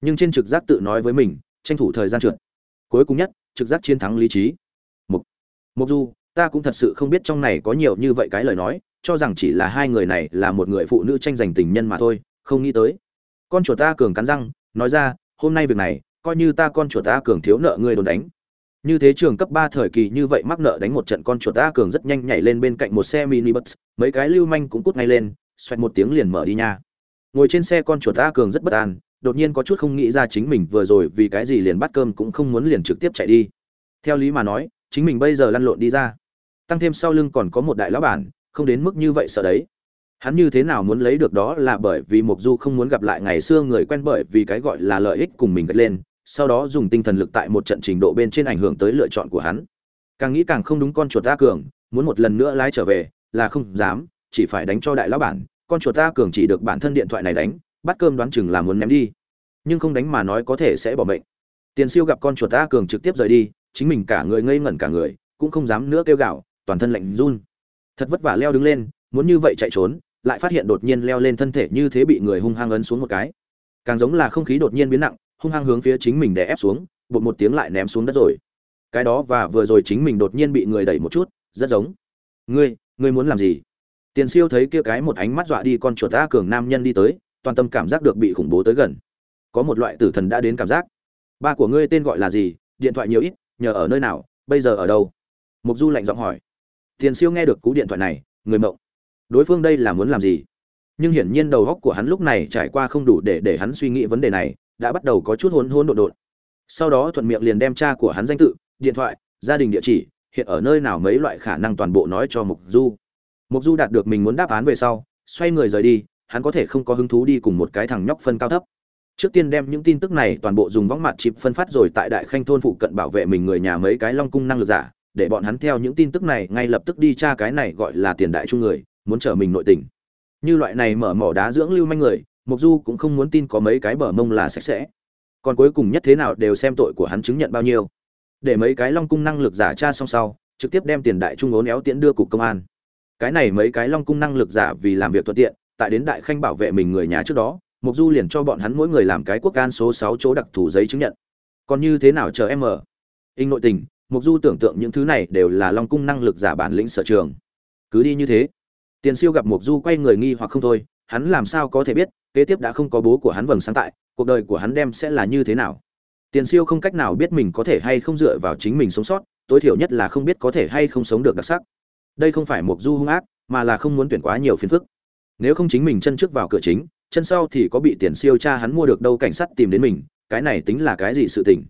Nhưng trên trực giác tự nói với mình, tranh thủ thời gian trượt. Cuối cùng nhất, trực giác chiến thắng lý trí mục mục du, ta cũng thật sự không biết trong này có nhiều như vậy cái lời nói, cho rằng chỉ là hai người này là một người phụ nữ tranh giành tình nhân mà thôi, không nghĩ tới. Con chuột ta cường cắn răng nói ra, hôm nay việc này, coi như ta con chuột ta cường thiếu nợ ngươi đồn đánh. Như thế trường cấp ba thời kỳ như vậy mắc nợ đánh một trận con chuột ta cường rất nhanh nhảy lên bên cạnh một xe mini bus mấy cái lưu manh cũng cút ngay lên, xoẹt một tiếng liền mở đi nha. Ngồi trên xe con chuột ta cường rất bất an, đột nhiên có chút không nghĩ ra chính mình vừa rồi vì cái gì liền bắt cơm cũng không muốn liền trực tiếp chạy đi. Theo lý mà nói, chính mình bây giờ lăn lộn đi ra. Tăng thêm sau lưng còn có một đại lão bản, không đến mức như vậy sợ đấy hắn như thế nào muốn lấy được đó là bởi vì Mộc du không muốn gặp lại ngày xưa người quen bởi vì cái gọi là lợi ích cùng mình gật lên sau đó dùng tinh thần lực tại một trận trình độ bên trên ảnh hưởng tới lựa chọn của hắn. Càng nghĩ càng không đúng con chuột ta cường muốn một lần nữa lái trở về là không dám chỉ phải đánh cho đại lão bản con chuột ta cường chỉ được bản thân điện thoại này đánh bắt cơm đoán chừng là muốn ném đi. Nhưng không đánh mà nói có thể sẽ bỏ mệnh. Tiền siêu gặp con chuột ta cường trực tiếp rời đi chính mình cả người ngây ngẩn cả người cũng không dám nữa kêu gào, toàn thân lạnh run. Thật vất vả leo đứng lên muốn như vậy chạy trốn lại phát hiện đột nhiên leo lên thân thể như thế bị người hung hăng ấn xuống một cái. Càng giống là không khí đột nhiên biến nặng, hung hăng hướng phía chính mình để ép xuống, bột một tiếng lại ném xuống đất rồi. Cái đó và vừa rồi chính mình đột nhiên bị người đẩy một chút, rất giống. Ngươi ngươi muốn làm gì? Tiền siêu thấy kia cái một ánh mắt dọa đi con chuột ta cường nam nhân đi tới, toàn tâm cảm giác được bị khủng bố tới gần. Có một loại tử thần đã đến cảm giác. Ba của ngươi tên gọi là gì? Điện thoại nhiều ít, nhờ ở nơi nào? Bây giờ ở đâu? Mục du lạnh giọng hỏi. Tiền siêu nghe được cú điện thoại này, người mộng đối phương đây là muốn làm gì? Nhưng hiển nhiên đầu óc của hắn lúc này trải qua không đủ để để hắn suy nghĩ vấn đề này, đã bắt đầu có chút hôn hôn đột đột sau đó thuận miệng liền đem cha của hắn danh tự, điện thoại, gia đình địa chỉ, hiện ở nơi nào mấy loại khả năng toàn bộ nói cho mục du. Mục du đạt được mình muốn đáp án về sau, xoay người rời đi, hắn có thể không có hứng thú đi cùng một cái thằng nhóc phân cao thấp. Trước tiên đem những tin tức này toàn bộ dùng võng mặt chịp phân phát rồi tại đại khanh thôn phụ cận bảo vệ mình người nhà mấy cái long cung năng lực giả, để bọn hắn theo những tin tức này ngay lập tức đi tra cái này gọi là tiền đại trung người muốn trở mình nội tình. Như loại này mở mỏ đá dưỡng lưu manh người mục du cũng không muốn tin có mấy cái bờ mông là sạch sẽ. Còn cuối cùng nhất thế nào đều xem tội của hắn chứng nhận bao nhiêu. Để mấy cái long cung năng lực giả tra xong sau, trực tiếp đem tiền đại trung ố néo tiễn đưa cục công an. Cái này mấy cái long cung năng lực giả vì làm việc thuận tiện, tại đến đại khanh bảo vệ mình người nhà trước đó mục du liền cho bọn hắn mỗi người làm cái quốc can số sáu chỗ đặc thù giấy chứng nhận. Còn như thế nào chờ em ở? In nội tình mục du tưởng tượng những thứ này đều là long cung năng lực giả bản lĩnh sở trường. Cứ đi như thế tiền siêu gặp mục du quay người nghi hoặc không thôi, hắn làm sao có thể biết, kế tiếp đã không có bố của hắn vầng sáng tại, cuộc đời của hắn đem sẽ là như thế nào. Tiền siêu không cách nào biết mình có thể hay không dựa vào chính mình sống sót, tối thiểu nhất là không biết có thể hay không sống được đặc sắc. Đây không phải Mộc du hung ác, mà là không muốn tuyển quá nhiều phiền phức. Nếu không chính mình chân trước vào cửa chính, chân sau thì có bị tiền siêu cha hắn mua được đâu cảnh sát tìm đến mình, cái này tính là cái gì sự tình?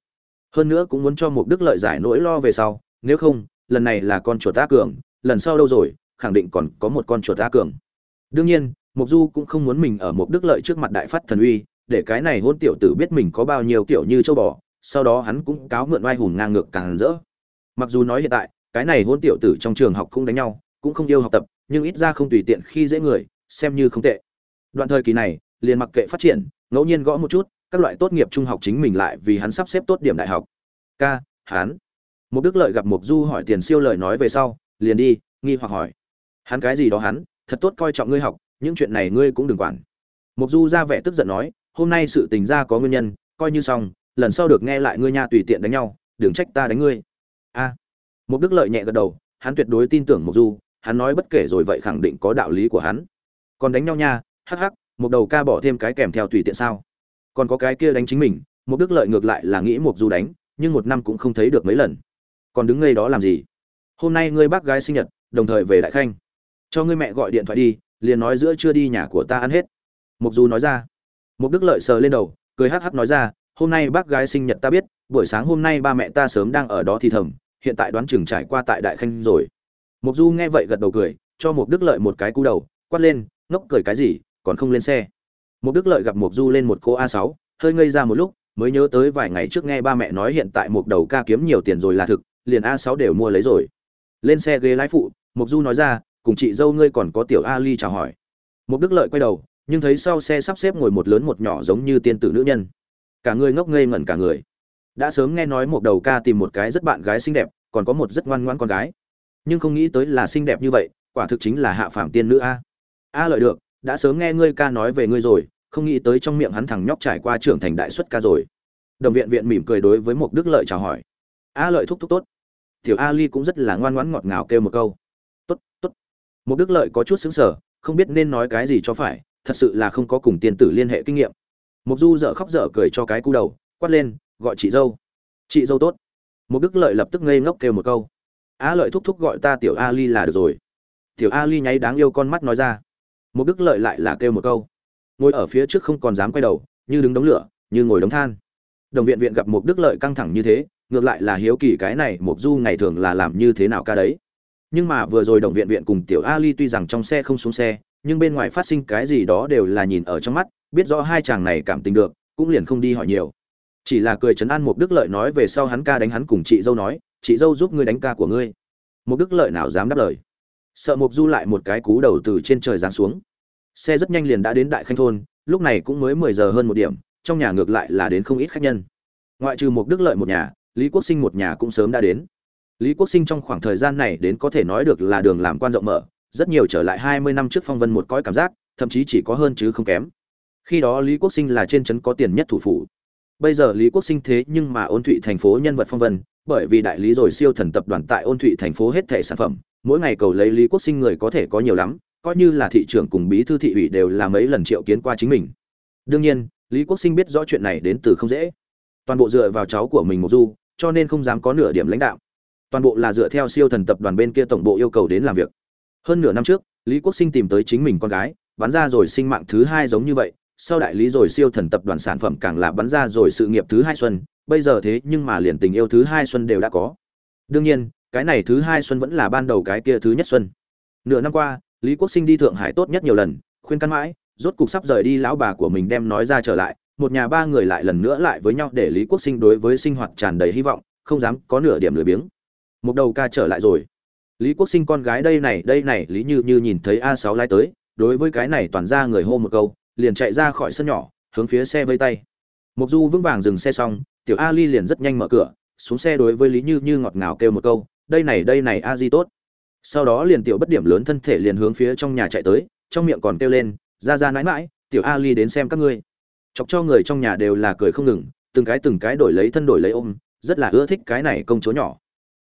Hơn nữa cũng muốn cho Mục đức lợi giải nỗi lo về sau, nếu không, lần này là con chuột ta cường, lần sau đâu rồi khẳng định còn có một con chuột ta cường. Đương nhiên mục du cũng không muốn mình ở một đức lợi trước mặt đại phát thần uy, để cái này hôn tiểu tử biết mình có bao nhiêu kiểu như châu bò, sau đó hắn cũng cáo mượn oai hùng ngang ngược càng rỡ. Mặc dù nói hiện tại, cái này hôn tiểu tử trong trường học cũng đánh nhau, cũng không yêu học tập, nhưng ít ra không tùy tiện khi dễ người, xem như không tệ. Đoạn thời kỳ này, liền mặc kệ phát triển, ngẫu nhiên gõ một chút, các loại tốt nghiệp trung học chính mình lại vì hắn sắp xếp tốt điểm đại học. Ca, hắn. Một đức lợi gặp mục du hỏi tiền siêu lời nói về sau, liền đi, nghi hoặc hỏi hắn cái gì đó hắn thật tốt coi trọng ngươi học những chuyện này ngươi cũng đừng quản. Mục du ra vẻ tức giận nói hôm nay sự tình ra có nguyên nhân coi như xong lần sau được nghe lại ngươi nha tùy tiện đánh nhau đừng trách ta đánh ngươi. A. À, mục đức lợi nhẹ gật đầu hắn tuyệt đối tin tưởng mục du hắn nói bất kể rồi vậy khẳng định có đạo lý của hắn. Còn đánh nhau nha hắc hắc một đầu ca bỏ thêm cái kèm theo tùy tiện sao? Còn có cái kia đánh chính mình mục đức lợi ngược lại là nghĩ mục du đánh nhưng một năm cũng không thấy được mấy lần. Còn đứng ngay đó làm gì? Hôm nay ngươi bác gái sinh nhật đồng thời về đại khanh cho ngươi mẹ gọi điện thoại đi liền nói giữa chưa đi nhà của ta ăn hết. Mục du nói ra. Mục đức lợi sờ lên đầu cười hắc hắc nói ra hôm nay bác gái sinh nhật ta biết buổi sáng hôm nay ba mẹ ta sớm đang ở đó thì thầm hiện tại đoán chừng trải qua tại đại khanh rồi. Mục du nghe vậy gật đầu cười cho mục đức lợi một cái cú đầu quát lên ngốc cười cái gì còn không lên xe. Mục đức lợi gặp mục du lên một cô a sáu, hơi ngây ra một lúc mới nhớ tới vài ngày trước nghe ba mẹ nói hiện tại mục đầu ca kiếm nhiều tiền rồi là thực liền a sáu đều mua lấy rồi. Lên xe ghế lái phụ mục du nói ra cùng chị dâu ngươi còn có tiểu ali chào hỏi. Mục đức lợi quay đầu, nhưng thấy sau xe sắp xếp ngồi một lớn một nhỏ giống như tiên tử nữ nhân. Cả người ngốc ngây ngẩn cả người. Đã sớm nghe nói một đầu ca tìm một cái rất bạn gái xinh đẹp, còn có một rất ngoan ngoãn con gái. Nhưng không nghĩ tới là xinh đẹp như vậy, quả thực chính là hạ phàm tiên nữ a. A lợi được, đã sớm nghe ngươi ca nói về ngươi rồi, không nghĩ tới trong miệng hắn thằng nhóc trải qua trưởng thành đại xuất ca rồi. Đồng viện viện mỉm cười đối với một đức lợi chào hỏi. A lợi thúc thúc tốt. Tiểu a ly cũng rất là ngoan ngoãn ngọt ngào kêu một câu một đức lợi có chút xứng sở không biết nên nói cái gì cho phải, thật sự là không có cùng tiên tử liên hệ kinh nghiệm. Mục du dở khóc dở cười cho cái cú đầu, quát lên, gọi chị dâu. Chị dâu tốt. Mục đức lợi lập tức ngây ngốc kêu một câu. A lợi thúc thúc gọi ta tiểu Ali là được rồi. Tiểu Ali nháy đáng yêu con mắt nói ra. Mục đức lợi lại là kêu một câu. Ngồi ở phía trước không còn dám quay đầu, như đứng đống lửa, như ngồi đống than. Đồng viện viện gặp mục đức lợi căng thẳng như thế, ngược lại là hiếu kỳ cái này, mục du ngày thường là làm như thế nào ca đấy nhưng mà vừa rồi đồng viện viện cùng tiểu ali tuy rằng trong xe không xuống xe, nhưng bên ngoài phát sinh cái gì đó đều là nhìn ở trong mắt, biết rõ hai chàng này cảm tình được, cũng liền không đi hỏi nhiều. Chỉ là cười chấn an một đức lợi nói về sau hắn ca đánh hắn cùng chị dâu nói, chị dâu giúp ngươi đánh ca của ngươi. Một đức lợi nào dám đáp lời. Sợ mục du lại một cái cú đầu từ trên trời giáng xuống. Xe rất nhanh liền đã đến đại khanh thôn, lúc này cũng mới mười giờ hơn một điểm, trong nhà ngược lại là đến không ít khách nhân. Ngoại trừ một đức lợi một nhà, lý quốc sinh một nhà cũng sớm đã đến lý quốc sinh trong khoảng thời gian này đến có thể nói được là đường làm quan rộng mở, rất nhiều trở lại hai mươi năm trước phong vân một cõi cảm giác, thậm chí chỉ có hơn chứ không kém. Khi đó lý quốc sinh là trên trấn có tiền nhất thủ phủ. Bây giờ lý quốc sinh thế nhưng mà ôn thụy thành phố nhân vật phong vân, bởi vì đại lý rồi siêu thần tập đoàn tại ôn thụy thành phố hết thể sản phẩm, mỗi ngày cầu lấy lý quốc sinh người có thể có nhiều lắm, coi như là thị trưởng cùng bí thư thị ủy đều là mấy lần triệu kiến qua chính mình. Đương nhiên, lý quốc sinh biết rõ chuyện này đến từ không dễ. Toàn bộ dựa vào cháu của mình một du, cho nên không dám có nửa điểm lãnh đạo toàn bộ là dựa theo siêu thần tập đoàn bên kia tổng bộ yêu cầu đến làm việc. Hơn nửa năm trước, lý quốc sinh tìm tới chính mình con gái, bắn ra rồi sinh mạng thứ hai giống như vậy, sau đại lý rồi siêu thần tập đoàn sản phẩm càng là bắn ra rồi sự nghiệp thứ hai xuân, bây giờ thế nhưng mà liền tình yêu thứ hai xuân đều đã có. Đương nhiên, cái này thứ hai xuân vẫn là ban đầu cái kia thứ nhất xuân. Nửa năm qua, lý quốc sinh đi thượng hải tốt nhất nhiều lần, khuyên căn mãi, rốt cục sắp rời đi lão bà của mình đem nói ra trở lại, một nhà ba người lại lần nữa lại với nhau để lý quốc sinh đối với sinh hoạt tràn đầy hy vọng, không dám có nửa điểm lười biếng một đầu ca trở lại rồi. Lý quốc sinh con gái đây này đây này, lý như như nhìn thấy a sáu lái tới, đối với cái này toàn ra người hô một câu, liền chạy ra khỏi sân nhỏ, hướng phía xe vây tay. Mục du vững vàng dừng xe xong, tiểu a ly liền rất nhanh mở cửa, xuống xe đối với lý như như ngọt ngào kêu một câu, đây này đây này, a di tốt. Sau đó liền tiểu bất điểm lớn thân thể liền hướng phía trong nhà chạy tới, trong miệng còn kêu lên, ra ra mãi mãi tiểu a ly đến xem các ngươi. Chọc cho người trong nhà đều là cười không ngừng, từng cái từng cái đổi lấy thân đổi lấy ôm, rất là ưa thích cái này công chúa nhỏ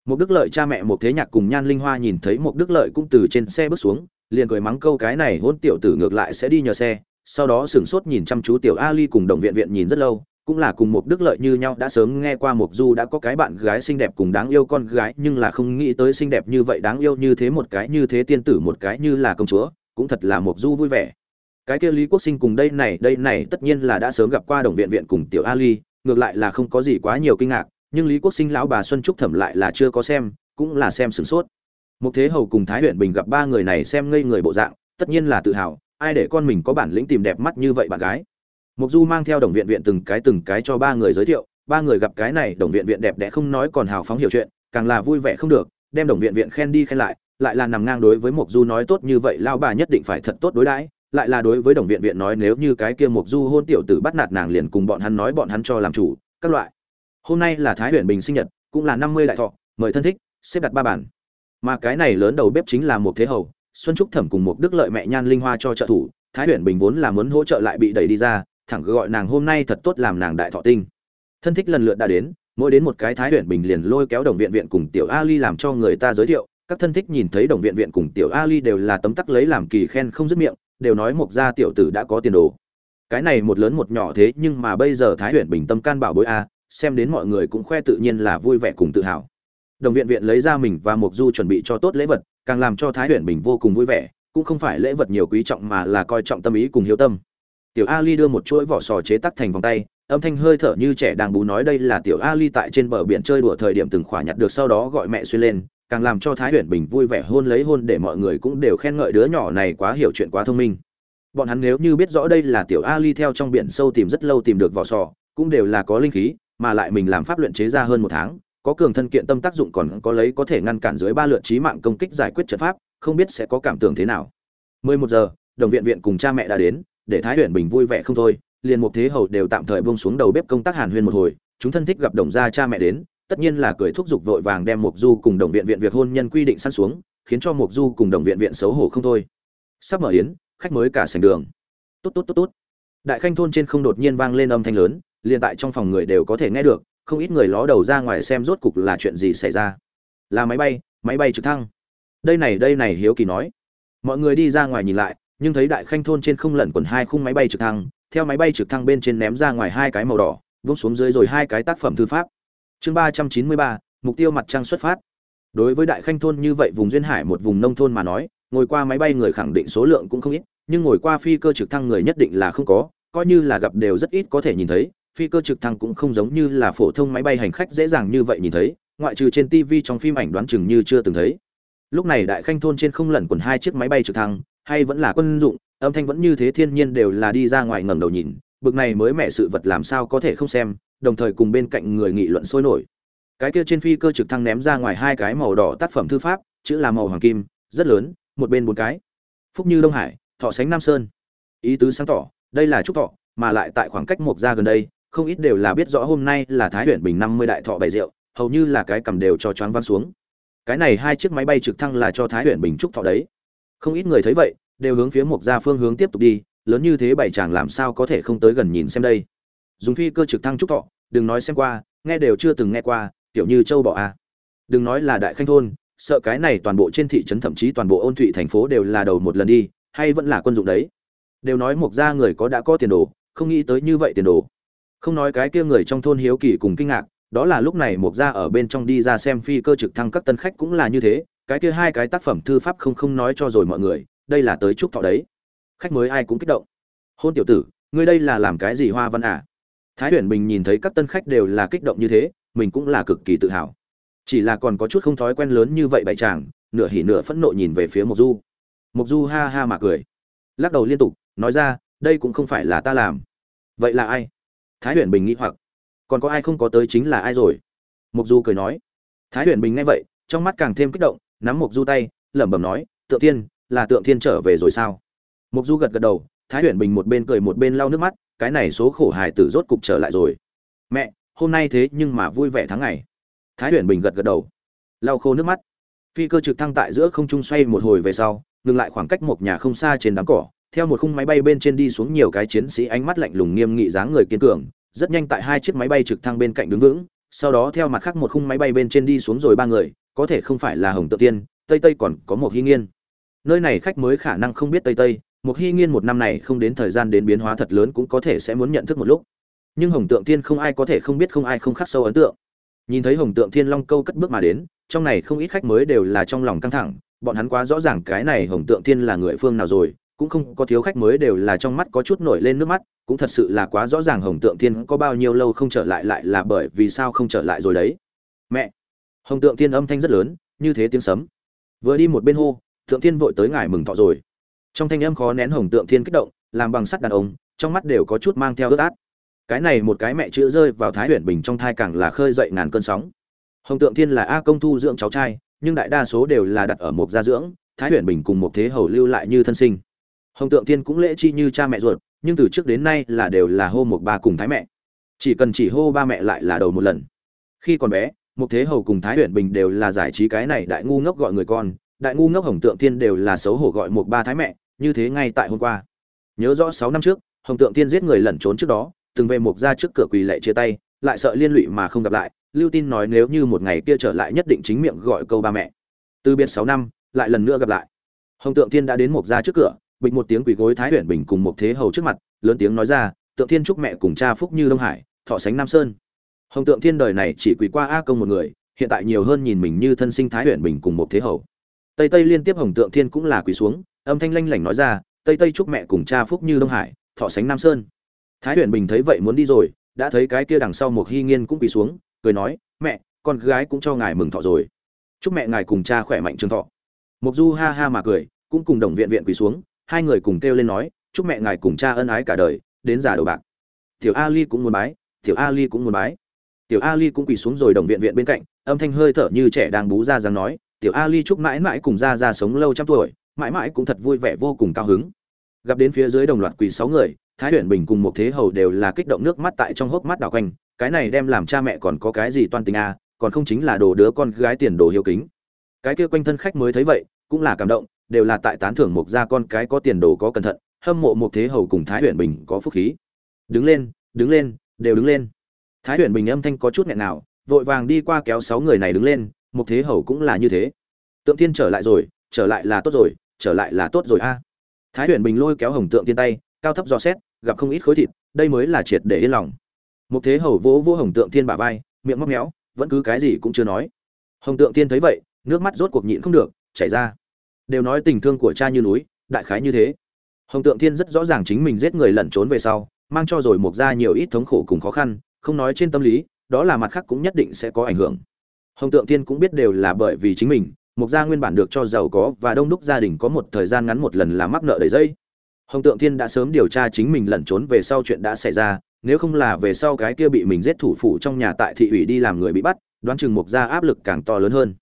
một đức lợi cha mẹ một thế nhạc cùng nhan linh hoa nhìn thấy một đức lợi cũng từ trên xe bước xuống, liền cười mắng câu cái này hôn tiểu tử ngược lại sẽ đi nhờ xe, sau đó sửng sốt nhìn chăm chú tiểu ali cùng đồng viện viện nhìn rất lâu, cũng là cùng một đức lợi như nhau đã sớm nghe qua mục du đã có cái bạn gái xinh đẹp cùng đáng yêu con gái, nhưng là không nghĩ tới xinh đẹp như vậy đáng yêu như thế một cái như thế tiên tử một cái như là công chúa, cũng thật là mục du vui vẻ. Cái kia lý quốc sinh cùng đây này đây này tất nhiên là đã sớm gặp qua đồng viện viện cùng tiểu ali, ngược lại là không có gì quá nhiều kinh ngạc nhưng lý quốc sinh lão bà xuân trúc thẩm lại là chưa có xem, cũng là xem sửng sốt. Một thế hầu cùng thái huyện bình gặp ba người này xem ngây người bộ dạng, tất nhiên là tự hào, ai để con mình có bản lĩnh tìm đẹp mắt như vậy bạn gái. Mục du mang theo đồng viện viện từng cái từng cái cho ba người giới thiệu, ba người gặp cái này, đồng viện viện đẹp đẽ không nói còn hào phóng hiểu chuyện, càng là vui vẻ không được, đem đồng viện viện khen đi khen lại lại là nằm ngang đối với mục du nói tốt như vậy lao bà nhất định phải thật tốt đối đãi, lại là đối với đồng viện viện nói nếu như cái kia mục du hôn tiểu tử bắt nạt nàng liền cùng bọn hắn nói bọn hắn cho làm chủ, các loại hôm nay là thái huyện bình sinh nhật, cũng là năm mươi đại thọ, mời thân thích, xếp đặt ba bản mà cái này lớn đầu bếp chính là một thế hầu, xuân trúc thẩm cùng một đức lợi mẹ nhan linh hoa cho trợ thủ, thái huyện bình vốn là muốn hỗ trợ lại bị đẩy đi ra, thẳng gọi nàng hôm nay thật tốt làm nàng đại thọ tinh. Thân thích lần lượt đã đến, mỗi đến một cái thái huyện bình liền lôi kéo đồng viện viện cùng tiểu ali làm cho người ta giới thiệu, các thân thích nhìn thấy đồng viện viện cùng tiểu ali đều là tấm tắc lấy làm kỳ khen không dứt miệng, đều nói mộc gia tiểu tử đã có tiền đồ. Cái này một lớn một nhỏ thế nhưng mà bây giờ thái huyện bình tâm can bảo bối a xem đến mọi người cũng khoe tự nhiên là vui vẻ cùng tự hào. Đồng viện viện lấy ra mình và mục du chuẩn bị cho tốt lễ vật, càng làm cho thái huyền bình vô cùng vui vẻ, cũng không phải lễ vật nhiều quý trọng mà là coi trọng tâm ý cùng hiếu tâm. Tiểu ali đưa một chuỗi vỏ sò chế tắc thành vòng tay, âm thanh hơi thở như trẻ đang bú nói đây là tiểu ali tại trên bờ biển chơi đùa thời điểm từng khỏa nhặt được sau đó gọi mẹ xuyên lên, càng làm cho thái huyền bình vui vẻ hôn lấy hôn để mọi người cũng đều khen ngợi đứa nhỏ này quá hiểu chuyện quá thông minh. Bọn hắn nếu như biết rõ đây là tiểu ali theo trong biển sâu tìm rất lâu tìm được vỏ sò, cũng đều là có linh khí mà lại mình làm pháp luyện chế ra hơn một tháng, có cường thân kiện tâm tác dụng còn có lấy có thể ngăn cản dưới ba lượt trí mạng công kích giải quyết trận pháp, không biết sẽ có cảm tưởng thế nào. 11 giờ, đồng viện viện cùng cha mẹ đã đến, để thái huyền bình vui vẻ không thôi, liền một thế hầu đều tạm thời buông xuống đầu bếp công tác hàn huyên một hồi, chúng thân thích gặp đồng gia cha mẹ đến, tất nhiên là cười thúc giục vội vàng đem mục du cùng đồng viện viện việc hôn nhân quy định săn xuống, khiến cho mục du cùng đồng viện viện xấu hổ không thôi. Sắp mở yến, khách mới cả sảnh đường. Tốt tốt tốt tốt đại khanh thôn trên không đột nhiên vang lên âm thanh lớn liền tại trong phòng người đều có thể nghe được, không ít người ló đầu ra ngoài xem rốt cục là chuyện gì xảy ra. Là máy bay máy bay trực thăng. Đây này đây này, hiếu kỳ nói. Mọi người đi ra ngoài nhìn lại, nhưng thấy đại khanh thôn trên không lẩn quẩn hai khung máy bay trực thăng, theo máy bay trực thăng bên trên ném ra ngoài hai cái màu đỏ, vung xuống dưới rồi hai cái tác phẩm thư pháp. Chương ba trăm chín mươi ba, mục tiêu mặt trăng xuất phát. Đối với đại khanh thôn như vậy vùng duyên hải một vùng nông thôn mà nói, ngồi qua máy bay người khẳng định số lượng cũng không ít, nhưng ngồi qua phi cơ trực thăng người nhất định là không có, coi như là gặp đều rất ít có thể nhìn thấy phi cơ trực thăng cũng không giống như là phổ thông máy bay hành khách dễ dàng như vậy nhìn thấy, ngoại trừ trên tv trong phim ảnh đoán chừng như chưa từng thấy. Lúc này đại khanh thôn trên không lẩn quẩn hai chiếc máy bay trực thăng, hay vẫn là quân dụng, âm thanh vẫn như thế thiên nhiên đều là đi ra ngoài ngẩng đầu nhìn, bực này mới mẹ sự vật làm sao có thể không xem, đồng thời cùng bên cạnh người nghị luận sôi nổi. Cái kia trên phi cơ trực thăng ném ra ngoài hai cái màu đỏ tác phẩm thư pháp, chữ là màu hoàng kim, rất lớn, một bên bốn cái. Phúc như đông hải, thọ sánh nam sơn. Ý tứ sáng tỏ, đây là trúc thọ, mà lại tại khoảng cách một ra gần đây không ít đều là biết rõ hôm nay là thái huyện bình năm mươi đại thọ bày rượu, hầu như là cái cầm đều cho choáng văn xuống. Cái này hai chiếc máy bay trực thăng là cho thái huyện bình trúc thọ đấy. Không ít người thấy vậy, đều hướng phía một ra phương hướng tiếp tục đi, lớn như thế bảy chàng làm sao có thể không tới gần nhìn xem đây. Dùng phi cơ trực thăng trúc thọ, đừng nói xem qua, nghe đều chưa từng nghe qua, kiểu như châu bọ a. Đừng nói là đại khanh thôn, sợ cái này toàn bộ trên thị trấn thậm chí toàn bộ ôn thụy thành phố đều là đầu một lần đi, hay vẫn là quân dụng đấy. Đều nói một gia người có đã có tiền đồ, không nghĩ tới như vậy tiền đồ không nói cái kia người trong thôn hiếu kỳ cùng kinh ngạc, đó là lúc này một gia ở bên trong đi ra xem phi cơ trực thăng các tân khách cũng là như thế, cái kia hai cái tác phẩm thư pháp không không nói cho rồi mọi người, đây là tới chúc thọ đấy. Khách mới ai cũng kích động. Hôn tiểu tử, ngươi đây là làm cái gì hoa văn à? Thái huyền bình nhìn thấy các tân khách đều là kích động như thế, mình cũng là cực kỳ tự hào. Chỉ là còn có chút không thói quen lớn như vậy bại chàng nửa hỉ nửa phẫn nộ nhìn về phía mộc du. Mộc du ha ha mà cười. Lắc đầu liên tục, nói ra, đây cũng không phải là ta làm. Vậy là ai? Thái huyền bình nghĩ hoặc. Còn có ai không có tới chính là ai rồi? Mục du cười nói. Thái huyền bình nghe vậy, trong mắt càng thêm kích động, nắm Mục du tay, lẩm bẩm nói, tượng tiên là tượng thiên trở về rồi sao? Mục du gật gật đầu, thái huyền bình một bên cười một bên lau nước mắt, cái này số khổ hài tử rốt cục trở lại rồi. Mẹ, hôm nay thế nhưng mà vui vẻ tháng ngày. Thái huyền bình gật gật đầu, lau khô nước mắt. Phi cơ trực thăng tại giữa không trung xoay một hồi về sau, ngừng lại khoảng cách một nhà không xa trên đám cỏ theo một khung máy bay bên trên đi xuống nhiều cái chiến sĩ ánh mắt lạnh lùng nghiêm nghị dáng người kiên cường, rất nhanh tại hai chiếc máy bay trực thăng bên cạnh đứng vững, sau đó theo mặt khác một khung máy bay bên trên đi xuống rồi ba người, có thể không phải là hồng tự tiên, tây tây còn có một hy nghiên. Nơi này khách mới khả năng không biết tây tây một hy nghiên một năm này không đến thời gian đến biến hóa thật lớn cũng có thể sẽ muốn nhận thức một lúc. Nhưng hồng tượng thiên không ai có thể không biết không ai không khắc sâu ấn tượng. Nhìn thấy hồng tượng thiên long câu cất bước mà đến, trong này không ít khách mới đều là trong lòng căng thẳng, bọn hắn quá rõ ràng cái này hồng tượng thiên là người phương nào rồi cũng không có thiếu khách mới đều là trong mắt có chút nổi lên nước mắt, cũng thật sự là quá rõ ràng hồng tượng thiên có bao nhiêu lâu không trở lại lại là bởi vì sao không trở lại rồi đấy. Mẹ! Hồng tượng thiên âm thanh rất lớn, như thế tiếng sấm. Vừa đi một bên hô tượng thiên vội tới ngài mừng thọ rồi. Trong thanh âm khó nén hồng tượng thiên kích động, làm bằng sắt đàn ông, trong mắt đều có chút mang theo ướt át. Cái này một cái mẹ chữa rơi vào thái huyền bình trong thai càng là khơi dậy ngàn cơn sóng. Hồng tượng thiên là a công thu dưỡng cháu trai, nhưng đại đa số đều là đặt ở một gia dưỡng, thái huyền bình cùng một thế hầu lưu lại như thân sinh hồng tượng thiên cũng lễ chi như cha mẹ ruột, nhưng từ trước đến nay là đều là hô một ba cùng thái mẹ. Chỉ cần chỉ hô ba mẹ lại là đầu một lần. Khi còn bé, một thế hầu cùng thái huyền bình đều là giải trí cái này đại ngu ngốc gọi người con, đại ngu ngốc hồng tượng thiên đều là xấu hổ gọi một ba thái mẹ, như thế ngay tại hôm qua. Nhớ rõ sáu năm trước, hồng tượng thiên giết người lẩn trốn trước đó, từng về một ra trước cửa quỳ lệ chia tay, lại sợ liên lụy mà không gặp lại, lưu tin nói nếu như một ngày kia trở lại nhất định chính miệng gọi câu ba mẹ. Từ biệt sáu năm, lại lần nữa gặp lại. Hồng tượng thiên đã đến một ra trước cửa bịch một tiếng quỳ gối thái huyền bình cùng một thế hầu trước mặt, lớn tiếng nói ra, tượng thiên chúc mẹ cùng cha phúc như đông hải, thọ sánh nam sơn. Hồng tượng thiên đời này chỉ quỳ qua a công một người, hiện tại nhiều hơn nhìn mình như thân sinh thái huyền bình cùng một thế hầu. Tây tây liên tiếp hồng tượng thiên cũng là quỳ xuống, âm thanh lanh lảnh nói ra, tây tây chúc mẹ cùng cha phúc như đông hải, thọ sánh nam sơn. Thái huyền bình thấy vậy muốn đi rồi, đã thấy cái kia đằng sau một hy nghiên cũng quỳ xuống, cười nói, mẹ, con gái cũng cho ngài mừng thọ rồi. Chúc mẹ ngài cùng cha khỏe mạnh trường thọ. Mục du ha ha mà cười, cũng cùng đồng viện viện quỳ xuống hai người cùng kêu lên nói chúc mẹ ngài cùng cha ân ái cả đời đến già đầu bạc. Tiểu ali cũng muốn bái tiểu ali cũng muốn bái. Tiểu ali cũng quỳ xuống rồi đồng viện viện bên cạnh âm thanh hơi thở như trẻ đang bú ra rằng nói tiểu ali chúc mãi mãi cùng ra ra sống lâu trăm tuổi mãi mãi cũng thật vui vẻ vô cùng cao hứng. Gặp đến phía dưới đồng loạt quỳ sáu người thái huyền bình cùng một thế hầu đều là kích động nước mắt tại trong hốc mắt đảo quanh cái này đem làm cha mẹ còn có cái gì toan tình à, còn không chính là đồ đứa con gái tiền đồ hiếu kính. Cái kia quanh thân khách mới thấy vậy cũng là cảm động đều là tại tán thưởng một gia con cái có tiền đồ có cẩn thận, hâm mộ một thế hầu cùng thái huyền bình có phúc khí. Đứng lên đứng lên, đều đứng lên. Thái huyền bình âm thanh có chút nghẹn nào, vội vàng đi qua kéo sáu người này đứng lên, một thế hầu cũng là như thế. Tượng thiên trở lại rồi, trở lại là tốt rồi, trở lại là tốt rồi a. Thái huyền bình lôi kéo hồng tượng thiên tay, cao thấp dò xét, gặp không ít khối thịt, đây mới là triệt để yên lòng. Một thế hầu vỗ vỗ hồng tượng thiên bả vai, miệng móc méo, vẫn cứ cái gì cũng chưa nói. Hồng tượng thiên thấy vậy, nước mắt rốt cuộc nhịn không được, chảy ra đều nói tình thương của cha như núi, đại khái như thế. Hồng tượng thiên rất rõ ràng chính mình giết người lẩn trốn về sau, mang cho rồi mộc ra nhiều ít thống khổ cùng khó khăn, không nói trên tâm lý, đó là mặt khác cũng nhất định sẽ có ảnh hưởng. Hồng tượng thiên cũng biết đều là bởi vì chính mình mộc gia nguyên bản được cho giàu có và đông đúc gia đình có một thời gian ngắn một lần là mắc nợ đầy dây. Hồng tượng thiên đã sớm điều tra chính mình lẩn trốn về sau chuyện đã xảy ra, nếu không là về sau cái kia bị mình giết thủ phủ trong nhà tại thị ủy đi làm người bị bắt, đoán chừng mộc gia áp lực càng to lớn hơn.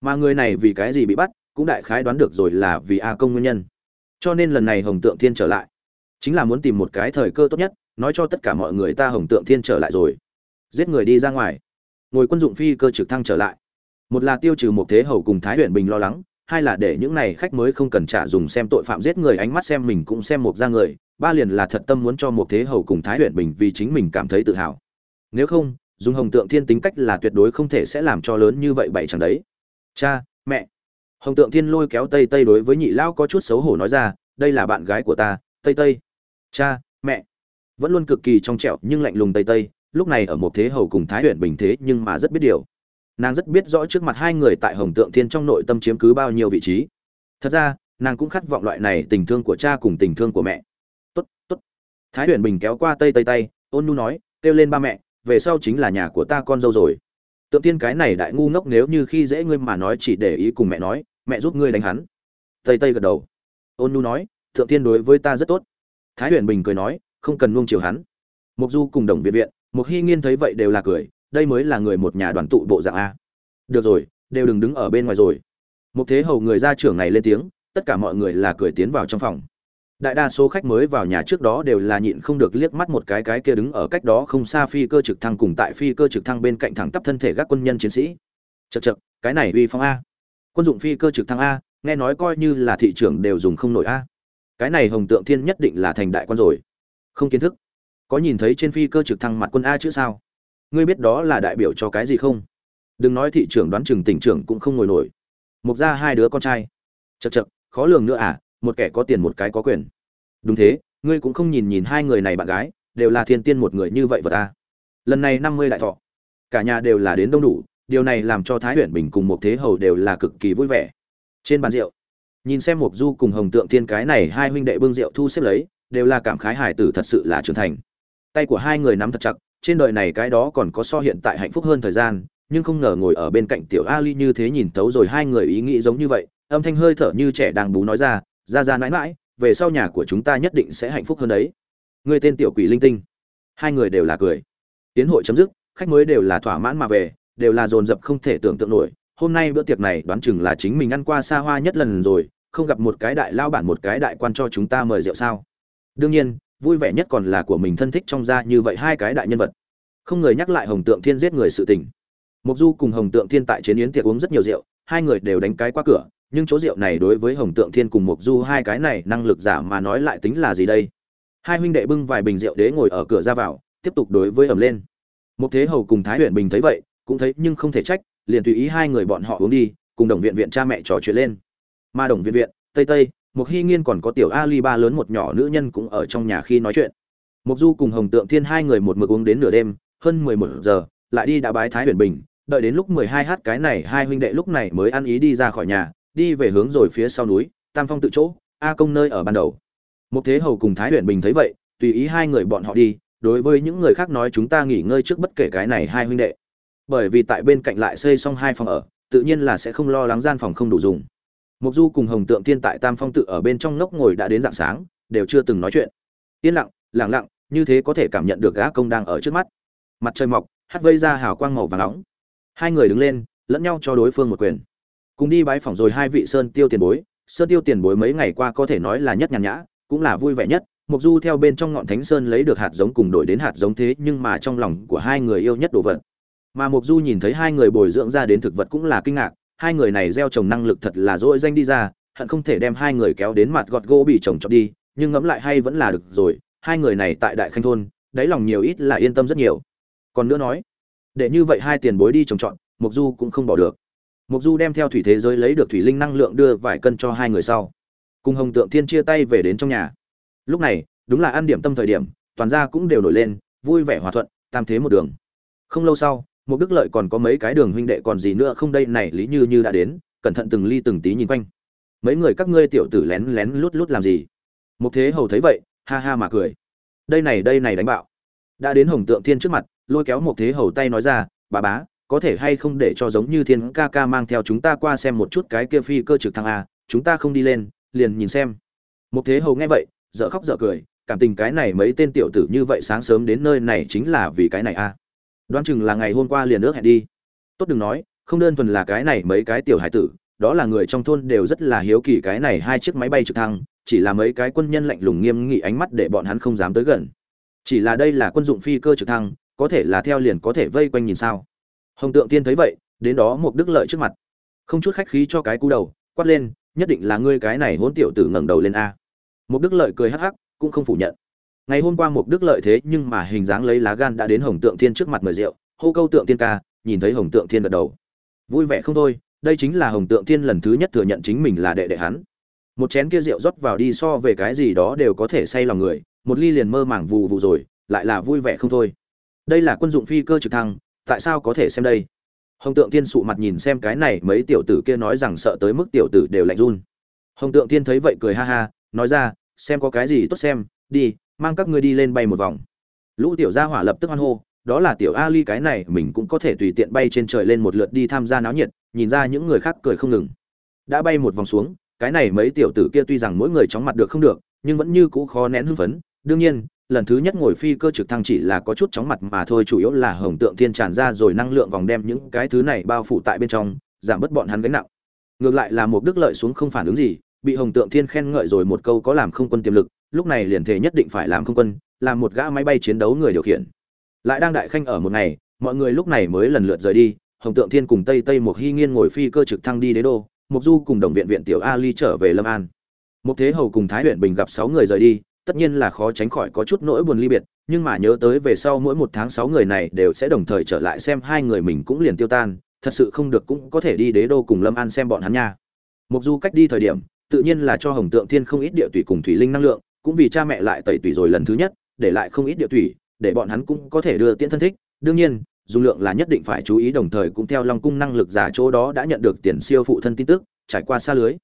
Mà người này vì cái gì bị bắt cũng đại khái đoán được rồi là vì a công nguyên nhân. Cho nên lần này hồng tượng thiên trở lại, chính là muốn tìm một cái thời cơ tốt nhất, nói cho tất cả mọi người ta hồng tượng thiên trở lại rồi. Giết người đi ra ngoài. Ngồi quân dụng phi cơ trực thăng trở lại. Một là tiêu trừ một thế hầu cùng thái huyện bình lo lắng, hai là để những này khách mới không cần trả dùng xem tội phạm giết người, ánh mắt xem mình cũng xem một ra người, ba liền là thật tâm muốn cho một thế hầu cùng thái huyện bình vì chính mình cảm thấy tự hào. Nếu không, dùng hồng tượng thiên tính cách là tuyệt đối không thể sẽ làm cho lớn như vậy bậy chẳng đấy. Cha, mẹ hồng tượng thiên lôi kéo tây tây đối với nhị lão có chút xấu hổ nói ra, đây là bạn gái của ta, tây tây. Cha, mẹ. Vẫn luôn cực kỳ trong trẻo nhưng lạnh lùng tây tây, lúc này ở một thế hầu cùng thái huyện bình thế nhưng mà rất biết điều. Nàng rất biết rõ trước mặt hai người tại hồng tượng thiên trong nội tâm chiếm cứ bao nhiêu vị trí. Thật ra, nàng cũng khát vọng loại này tình thương của cha cùng tình thương của mẹ. Tốt tốt. Thái huyện bình kéo qua tây tây tay, ôn nu nói, kêu lên ba mẹ, về sau chính là nhà của ta con dâu rồi. Tượng tiên cái này đại ngu ngốc nếu như khi dễ ngươi mà nói chỉ để ý cùng mẹ nói mẹ giúp ngươi đánh hắn. Tây tây gật đầu. Ôn nu nói, thượng tiên đối với ta rất tốt. Thái huyền bình cười nói, không cần nuông chiều hắn. Mục du cùng đồng viện viện mục hy nghiên thấy vậy đều là cười, đây mới là người một nhà đoàn tụ bộ dạng a. Được rồi, đều đừng đứng ở bên ngoài rồi. Một thế hầu người gia trưởng này lên tiếng, tất cả mọi người là cười tiến vào trong phòng. Đại đa số khách mới vào nhà trước đó đều là nhịn không được liếc mắt một cái cái kia đứng ở cách đó không xa phi cơ trực thăng cùng tại phi cơ trực thăng bên cạnh thẳng tắp thân thể các quân nhân chiến sĩ. Chật chật cái này uy phong a quân dụng phi cơ trực thăng a, nghe nói coi như là thị trường đều dùng không nổi a. Cái này hồng tượng thiên nhất định là thành đại quan rồi. Không kiến thức. Có nhìn thấy trên phi cơ trực thăng mặt quân a chứ sao? Ngươi biết đó là đại biểu cho cái gì không? Đừng nói thị trưởng đoán chừng tỉnh trưởng cũng không ngồi nổi. Mục ra hai đứa con trai. Chật chật khó lường nữa à một kẻ có tiền một cái có quyền. Đúng thế, ngươi cũng không nhìn nhìn hai người này bạn gái, đều là thiên tiên một người như vậy vật ta lần này năm mươi đại thọ. Cả nhà đều là đến đông đủ điều này làm cho thái Huyền bình cùng một thế hầu đều là cực kỳ vui vẻ. Trên bàn rượu, nhìn xem mục du cùng hồng tượng Thiên cái này hai huynh đệ bưng rượu thu xếp lấy, đều là cảm khái hải tử thật sự là trưởng thành. Tay của hai người nắm thật chặt, trên đời này cái đó còn có so hiện tại hạnh phúc hơn thời gian, nhưng không ngờ ngồi ở bên cạnh tiểu ali như thế nhìn tấu rồi hai người ý nghĩ giống như vậy, âm thanh hơi thở như trẻ đang bú nói ra ra ra mãi mãi, về sau nhà của chúng ta nhất định sẽ hạnh phúc hơn đấy. Người tên tiểu quỷ linh tinh. Hai người đều là cười. Tiến hội chấm dứt, khách mới đều là thỏa mãn mà về đều là dồn dập không thể tưởng tượng nổi. Hôm nay bữa tiệc này đoán chừng là chính mình ăn qua xa hoa nhất lần rồi, không gặp một cái đại lao bản một cái đại quan cho chúng ta mời rượu sao? Đương nhiên, vui vẻ nhất còn là của mình thân thích trong gia như vậy hai cái đại nhân vật. Không người nhắc lại hồng tượng thiên giết người sự tình. Mục du cùng hồng tượng thiên tại chế yến tiệc uống rất nhiều rượu, hai người đều đánh cái qua cửa, nhưng chỗ rượu này đối với hồng tượng thiên cùng mục du hai cái này năng lực giả mà nói lại tính là gì đây? Hai huynh đệ bưng vài bình rượu đế ngồi ở cửa ra vào, tiếp tục đối với ẩm lên. Một thế hầu cùng thái huyện bình thấy vậy cũng thấy nhưng không thể trách, liền tùy ý hai người bọn họ uống đi, cùng đồng viện viện cha mẹ trò chuyện lên. Mà đồng viện viện, tây tây một hy nghiên còn có tiểu ali ba lớn một nhỏ nữ nhân cũng ở trong nhà khi nói chuyện. Mục du cùng hồng tượng thiên hai người một mực uống đến nửa đêm, hơn mười một giờ, lại đi đã bái thái huyền bình, đợi đến lúc mười hai h cái này hai huynh đệ lúc này mới ăn ý đi ra khỏi nhà, đi về hướng rồi phía sau núi, tam phong tự chỗ, a công nơi ở ban đầu. Một thế hầu cùng thái huyền bình thấy vậy, tùy ý hai người bọn họ đi, đối với những người khác nói chúng ta nghỉ ngơi trước bất kể cái này hai huynh đệ bởi vì tại bên cạnh lại xây xong hai phòng ở, tự nhiên là sẽ không lo lắng gian phòng không đủ dùng. Mục du cùng hồng tượng tiên tại tam phong tự ở bên trong nóc ngồi đã đến dạng sáng, đều chưa từng nói chuyện. Yên lặng lặng lặng, như thế có thể cảm nhận được gã công đang ở trước mắt. Mặt trời mọc hắt vây ra hào quang màu vàng nóng. Hai người đứng lên, lẫn nhau cho đối phương một quyền. Cùng đi bái phỏng rồi hai vị sơn tiêu tiền bối. Sơn tiêu tiền bối mấy ngày qua có thể nói là nhất nhàn nhã, cũng là vui vẻ nhất. Mục du theo bên trong ngọn thánh sơn lấy được hạt giống cùng đổi đến hạt giống thế nhưng mà trong lòng của hai người yêu nhất đồ vật mà mục du nhìn thấy hai người bồi dưỡng ra đến thực vật cũng là kinh ngạc, hai người này gieo trồng năng lực thật là dỗi danh đi ra, hận không thể đem hai người kéo đến mặt gọt gỗ bị trồng trọt đi, nhưng ngẫm lại hay vẫn là được rồi, hai người này tại đại khanh thôn, đáy lòng nhiều ít là yên tâm rất nhiều. Còn nữa nói, để như vậy hai tiền bối đi trồng trọt mục du cũng không bỏ được. Mục du đem theo thủy thế giới lấy được thủy linh năng lượng đưa vài cân cho hai người sau. Cùng hồng tượng thiên chia tay về đến trong nhà. Lúc này, đúng là ăn điểm tâm thời điểm, toàn gia cũng đều nổi lên, vui vẻ hòa thuận, tam thế một đường. Không lâu sau một đức lợi còn có mấy cái đường huynh đệ còn gì nữa không đây, này lý như như đã đến, cẩn thận từng ly từng tí nhìn quanh. Mấy người các ngươi tiểu tử lén lén lút lút làm gì? Một thế hầu thấy vậy, ha ha mà cười. Đây này đây này đánh bạo. Đã đến hồng tượng thiên trước mặt, lôi kéo một thế hầu tay nói ra, bà bá, có thể hay không để cho giống như thiên ca ca mang theo chúng ta qua xem một chút cái kia phi cơ trực thăng a, chúng ta không đi lên, liền nhìn xem. Một thế hầu nghe vậy, dở khóc dở cười, cảm tình cái này mấy tên tiểu tử như vậy sáng sớm đến nơi này chính là vì cái này a đoán chừng là ngày hôm qua liền ước hẹn đi. Tốt đừng nói, không đơn thuần là cái này mấy cái tiểu hải tử, đó là người trong thôn đều rất là hiếu kỳ cái này hai chiếc máy bay trực thăng, chỉ là mấy cái quân nhân lạnh lùng nghiêm nghị ánh mắt để bọn hắn không dám tới gần. Chỉ là đây là quân dụng phi cơ trực thăng, có thể là theo liền có thể vây quanh nhìn sao. Hồng tượng tiên thấy vậy, đến đó một đức lợi trước mặt. Không chút khách khí cho cái cú đầu, quát lên, nhất định là ngươi cái này hỗn tiểu tử ngẩng đầu lên a. Một đức lợi cười hắc hắc, cũng không phủ nhận ngày hôm qua một đức lợi thế nhưng mà hình dáng lấy lá gan đã đến hồng tượng thiên trước mặt mời rượu, hô câu tượng tiên ca, nhìn thấy hồng tượng thiên gật đầu. Vui vẻ không thôi, đây chính là hồng tượng thiên lần thứ nhất thừa nhận chính mình là đệ đệ hắn. Một chén kia rượu rót vào đi so về cái gì đó đều có thể say lòng người, một ly liền mơ màng vù vù rồi, lại là vui vẻ không thôi. Đây là quân dụng phi cơ trực thăng, tại sao có thể xem đây? Hồng tượng tiên sụ mặt nhìn xem cái này mấy tiểu tử kia nói rằng sợ tới mức tiểu tử đều lạnh run. Hồng tượng tiên thấy vậy cười ha ha, nói ra, xem có cái gì tốt xem, đi mang các ngươi đi lên bay một vòng. Lũ tiểu gia hỏa lập tức hoan hô, đó là tiểu ali cái này mình cũng có thể tùy tiện bay trên trời lên một lượt đi tham gia náo nhiệt, nhìn ra những người khác cười không ngừng. Đã bay một vòng xuống, cái này mấy tiểu tử kia tuy rằng mỗi người chóng mặt được không được, nhưng vẫn như cũ khó nén hưng phấn. Đương nhiên, lần thứ nhất ngồi phi cơ trực thăng chỉ là có chút chóng mặt mà thôi, chủ yếu là hồng tượng thiên tràn ra rồi năng lượng vòng đem những cái thứ này bao phủ tại bên trong, giảm bớt bọn hắn gánh nặng. Ngược lại là một đức lợi xuống không phản ứng gì, bị hồng tượng thiên khen ngợi rồi một câu có làm không quân tiềm lực lúc này liền thể nhất định phải làm không quân, làm một gã máy bay chiến đấu người điều khiển. Lại đang đại khanh ở một ngày, mọi người lúc này mới lần lượt rời đi, hồng tượng thiên cùng tây tây một hy nghiên ngồi phi cơ trực thăng đi đế đô mục du cùng đồng viện viện tiểu ali trở về lâm an. Một thế hầu cùng thái huyện bình gặp sáu người rời đi, tất nhiên là khó tránh khỏi có chút nỗi buồn ly biệt, nhưng mà nhớ tới về sau mỗi một tháng sáu người này đều sẽ đồng thời trở lại xem hai người mình cũng liền tiêu tan, thật sự không được cũng có thể đi đế đô cùng lâm an xem bọn hắn nha. Mục du cách đi thời điểm, tự nhiên là cho hồng tượng thiên không ít địa tùy cùng thủy linh năng lượng cũng vì cha mẹ lại tẩy tủy rồi lần thứ nhất, để lại không ít địa thủy để bọn hắn cũng có thể đưa tiễn thân thích. Đương nhiên dung lượng là nhất định phải chú ý, đồng thời cũng theo long cung năng lực giả chỗ đó đã nhận được tiền siêu phụ thân tin tức, trải qua xa lưới.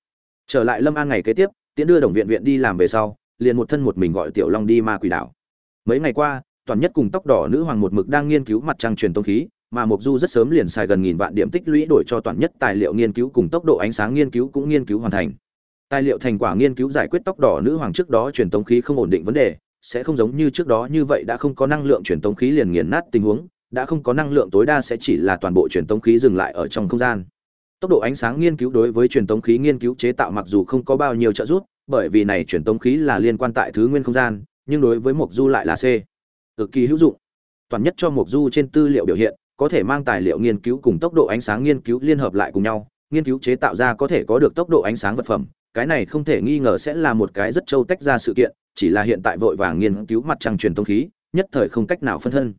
Trở lại lâm an ngày kế tiếp, tiễn đưa đồng viện viện đi làm về sau, liền một thân một mình gọi tiểu long đi ma quỷ đảo. Mấy ngày qua, toàn nhất cùng tóc đỏ nữ hoàng một mực đang nghiên cứu mặt trăng truyền tông khí, mà mục du rất sớm liền xài gần nghìn vạn điểm tích lũy đổi cho toàn nhất tài liệu nghiên cứu cùng tốc độ ánh sáng nghiên cứu cũng nghiên cứu hoàn thành tài liệu thành quả nghiên cứu giải quyết tóc đỏ nữ hoàng trước đó truyền tống khí không ổn định vấn đề, sẽ không giống như trước đó như vậy đã không có năng lượng truyền tống khí liền nghiền nát tình huống, đã không có năng lượng tối đa sẽ chỉ là toàn bộ truyền tống khí dừng lại ở trong không gian. Tốc độ ánh sáng nghiên cứu đối với truyền tống khí nghiên cứu chế tạo mặc dù không có bao nhiêu trợ giúp, bởi vì này truyền tống khí là liên quan tại thứ nguyên không gian, nhưng đối với mộc du lại là c. Cực kỳ hữu dụng. Toàn nhất cho mộc du trên tư liệu biểu hiện, có thể mang tài liệu nghiên cứu cùng tốc độ ánh sáng nghiên cứu liên hợp lại cùng nhau, nghiên cứu chế tạo ra có thể có được tốc độ ánh sáng vật phẩm cái này không thể nghi ngờ sẽ là một cái rất trâu tách ra sự kiện, chỉ là hiện tại vội vàng nghiên cứu mặt trăng truyền tông khí, nhất thời không cách nào phân thân.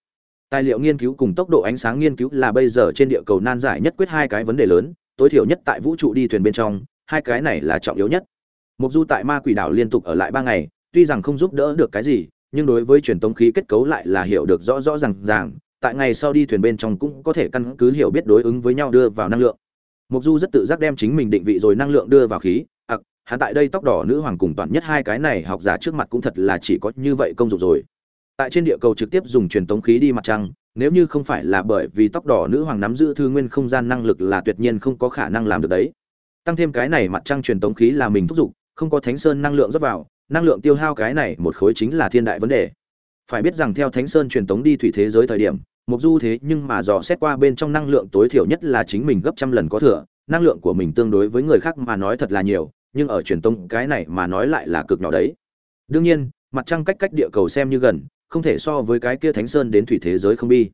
Tài liệu nghiên cứu cùng tốc độ ánh sáng nghiên cứu là bây giờ trên địa cầu nan giải nhất quyết hai cái vấn đề lớn, tối thiểu nhất tại vũ trụ đi thuyền bên trong, hai cái này là trọng yếu nhất. Mục du tại ma quỷ đảo liên tục ở lại ba ngày, tuy rằng không giúp đỡ được cái gì, nhưng đối với truyền tống khí kết cấu lại là hiểu được rõ rõ ràng ràng, tại ngày sau đi thuyền bên trong cũng có thể căn cứ hiểu biết đối ứng với nhau đưa vào năng lượng. Mục du rất tự giác đem chính mình định vị rồi năng lượng đưa vào khí hắn tại đây tóc đỏ nữ hoàng cùng toàn nhất hai cái này học giả trước mặt cũng thật là chỉ có như vậy công dụng rồi. Tại trên địa cầu trực tiếp dùng truyền tống khí đi mặt trăng, nếu như không phải là bởi vì tóc đỏ nữ hoàng nắm giữ thư nguyên không gian năng lực là tuyệt nhiên không có khả năng làm được đấy. Tăng thêm cái này mặt trăng truyền tống khí là mình thúc giục, không có thánh sơn năng lượng rót vào, năng lượng tiêu hao cái này một khối chính là thiên đại vấn đề. Phải biết rằng theo thánh sơn truyền tống đi thủy thế giới thời điểm mục du thế nhưng mà dò xét qua bên trong năng lượng tối thiểu nhất là chính mình gấp trăm lần có thừa, năng lượng của mình tương đối với người khác mà nói thật là nhiều nhưng ở truyền tông cái này mà nói lại là cực nhỏ đấy. Đương nhiên, mặt trăng cách cách địa cầu xem như gần, không thể so với cái kia thánh sơn đến thủy thế giới không bi.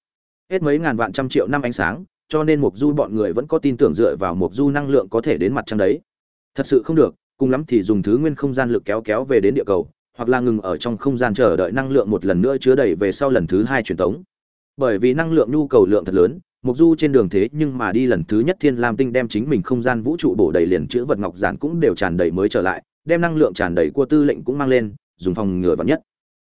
Hết mấy ngàn vạn trăm triệu năm ánh sáng, cho nên mục du bọn người vẫn có tin tưởng dựa vào mục du năng lượng có thể đến mặt trăng đấy. Thật sự không được, cùng lắm thì dùng thứ nguyên không gian lực kéo kéo về đến địa cầu, hoặc là ngừng ở trong không gian chờ đợi năng lượng một lần nữa chứa đầy về sau lần thứ hai truyền tống. Bởi vì năng lượng nhu cầu lượng thật lớn mục du trên đường thế nhưng mà đi lần thứ nhất thiên lam tinh đem chính mình không gian vũ trụ bổ đầy liền chữ vật ngọc giản cũng đều tràn đầy mới trở lại, đem năng lượng tràn đầy của tư lệnh cũng mang lên, dùng phòng ngừa vật nhất.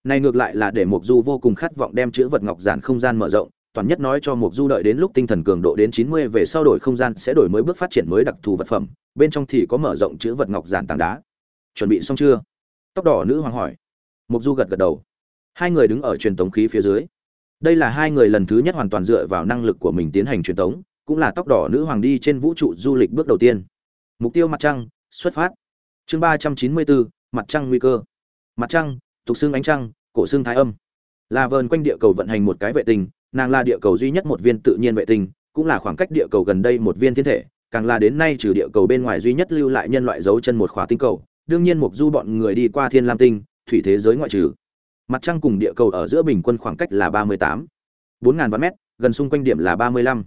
Này ngược lại là để mục du vô cùng khát vọng đem chữ vật ngọc giản không gian mở rộng, toàn nhất nói cho mục du đợi đến lúc tinh thần cường độ đến 90 về sau đổi không gian sẽ đổi mới bước phát triển mới đặc thù vật phẩm, bên trong thì có mở rộng chữ vật ngọc giản tảng đá. Chuẩn bị xong chưa? Tóc đỏ nữ hoàng hỏi. Mục du gật gật đầu. Hai người đứng ở truyền tống khí phía dưới đây là hai người lần thứ nhất hoàn toàn dựa vào năng lực của mình tiến hành truyền tống, cũng là tóc đỏ nữ hoàng đi trên vũ trụ du lịch bước đầu tiên. Mục tiêu mặt trăng, xuất phát. Chương ba trăm chín mươi bốn, mặt trăng nguy cơ. Mặt trăng, tục xương ánh trăng, cổ xương thái âm. Là vờn quanh địa cầu vận hành một cái vệ tinh, nàng là địa cầu duy nhất một viên tự nhiên vệ tinh, cũng là khoảng cách địa cầu gần đây một viên thiên thể, càng là đến nay trừ địa cầu bên ngoài duy nhất lưu lại nhân loại dấu chân một khóa tinh cầu. Đương nhiên mục du bọn người đi qua thiên lam tinh, thủy thế giới ngoại trừ mặt trăng cùng địa cầu ở giữa bình quân khoảng cách là ba mươi tám bốn ngàn vạn mét gần xung quanh điểm là ba mươi lăm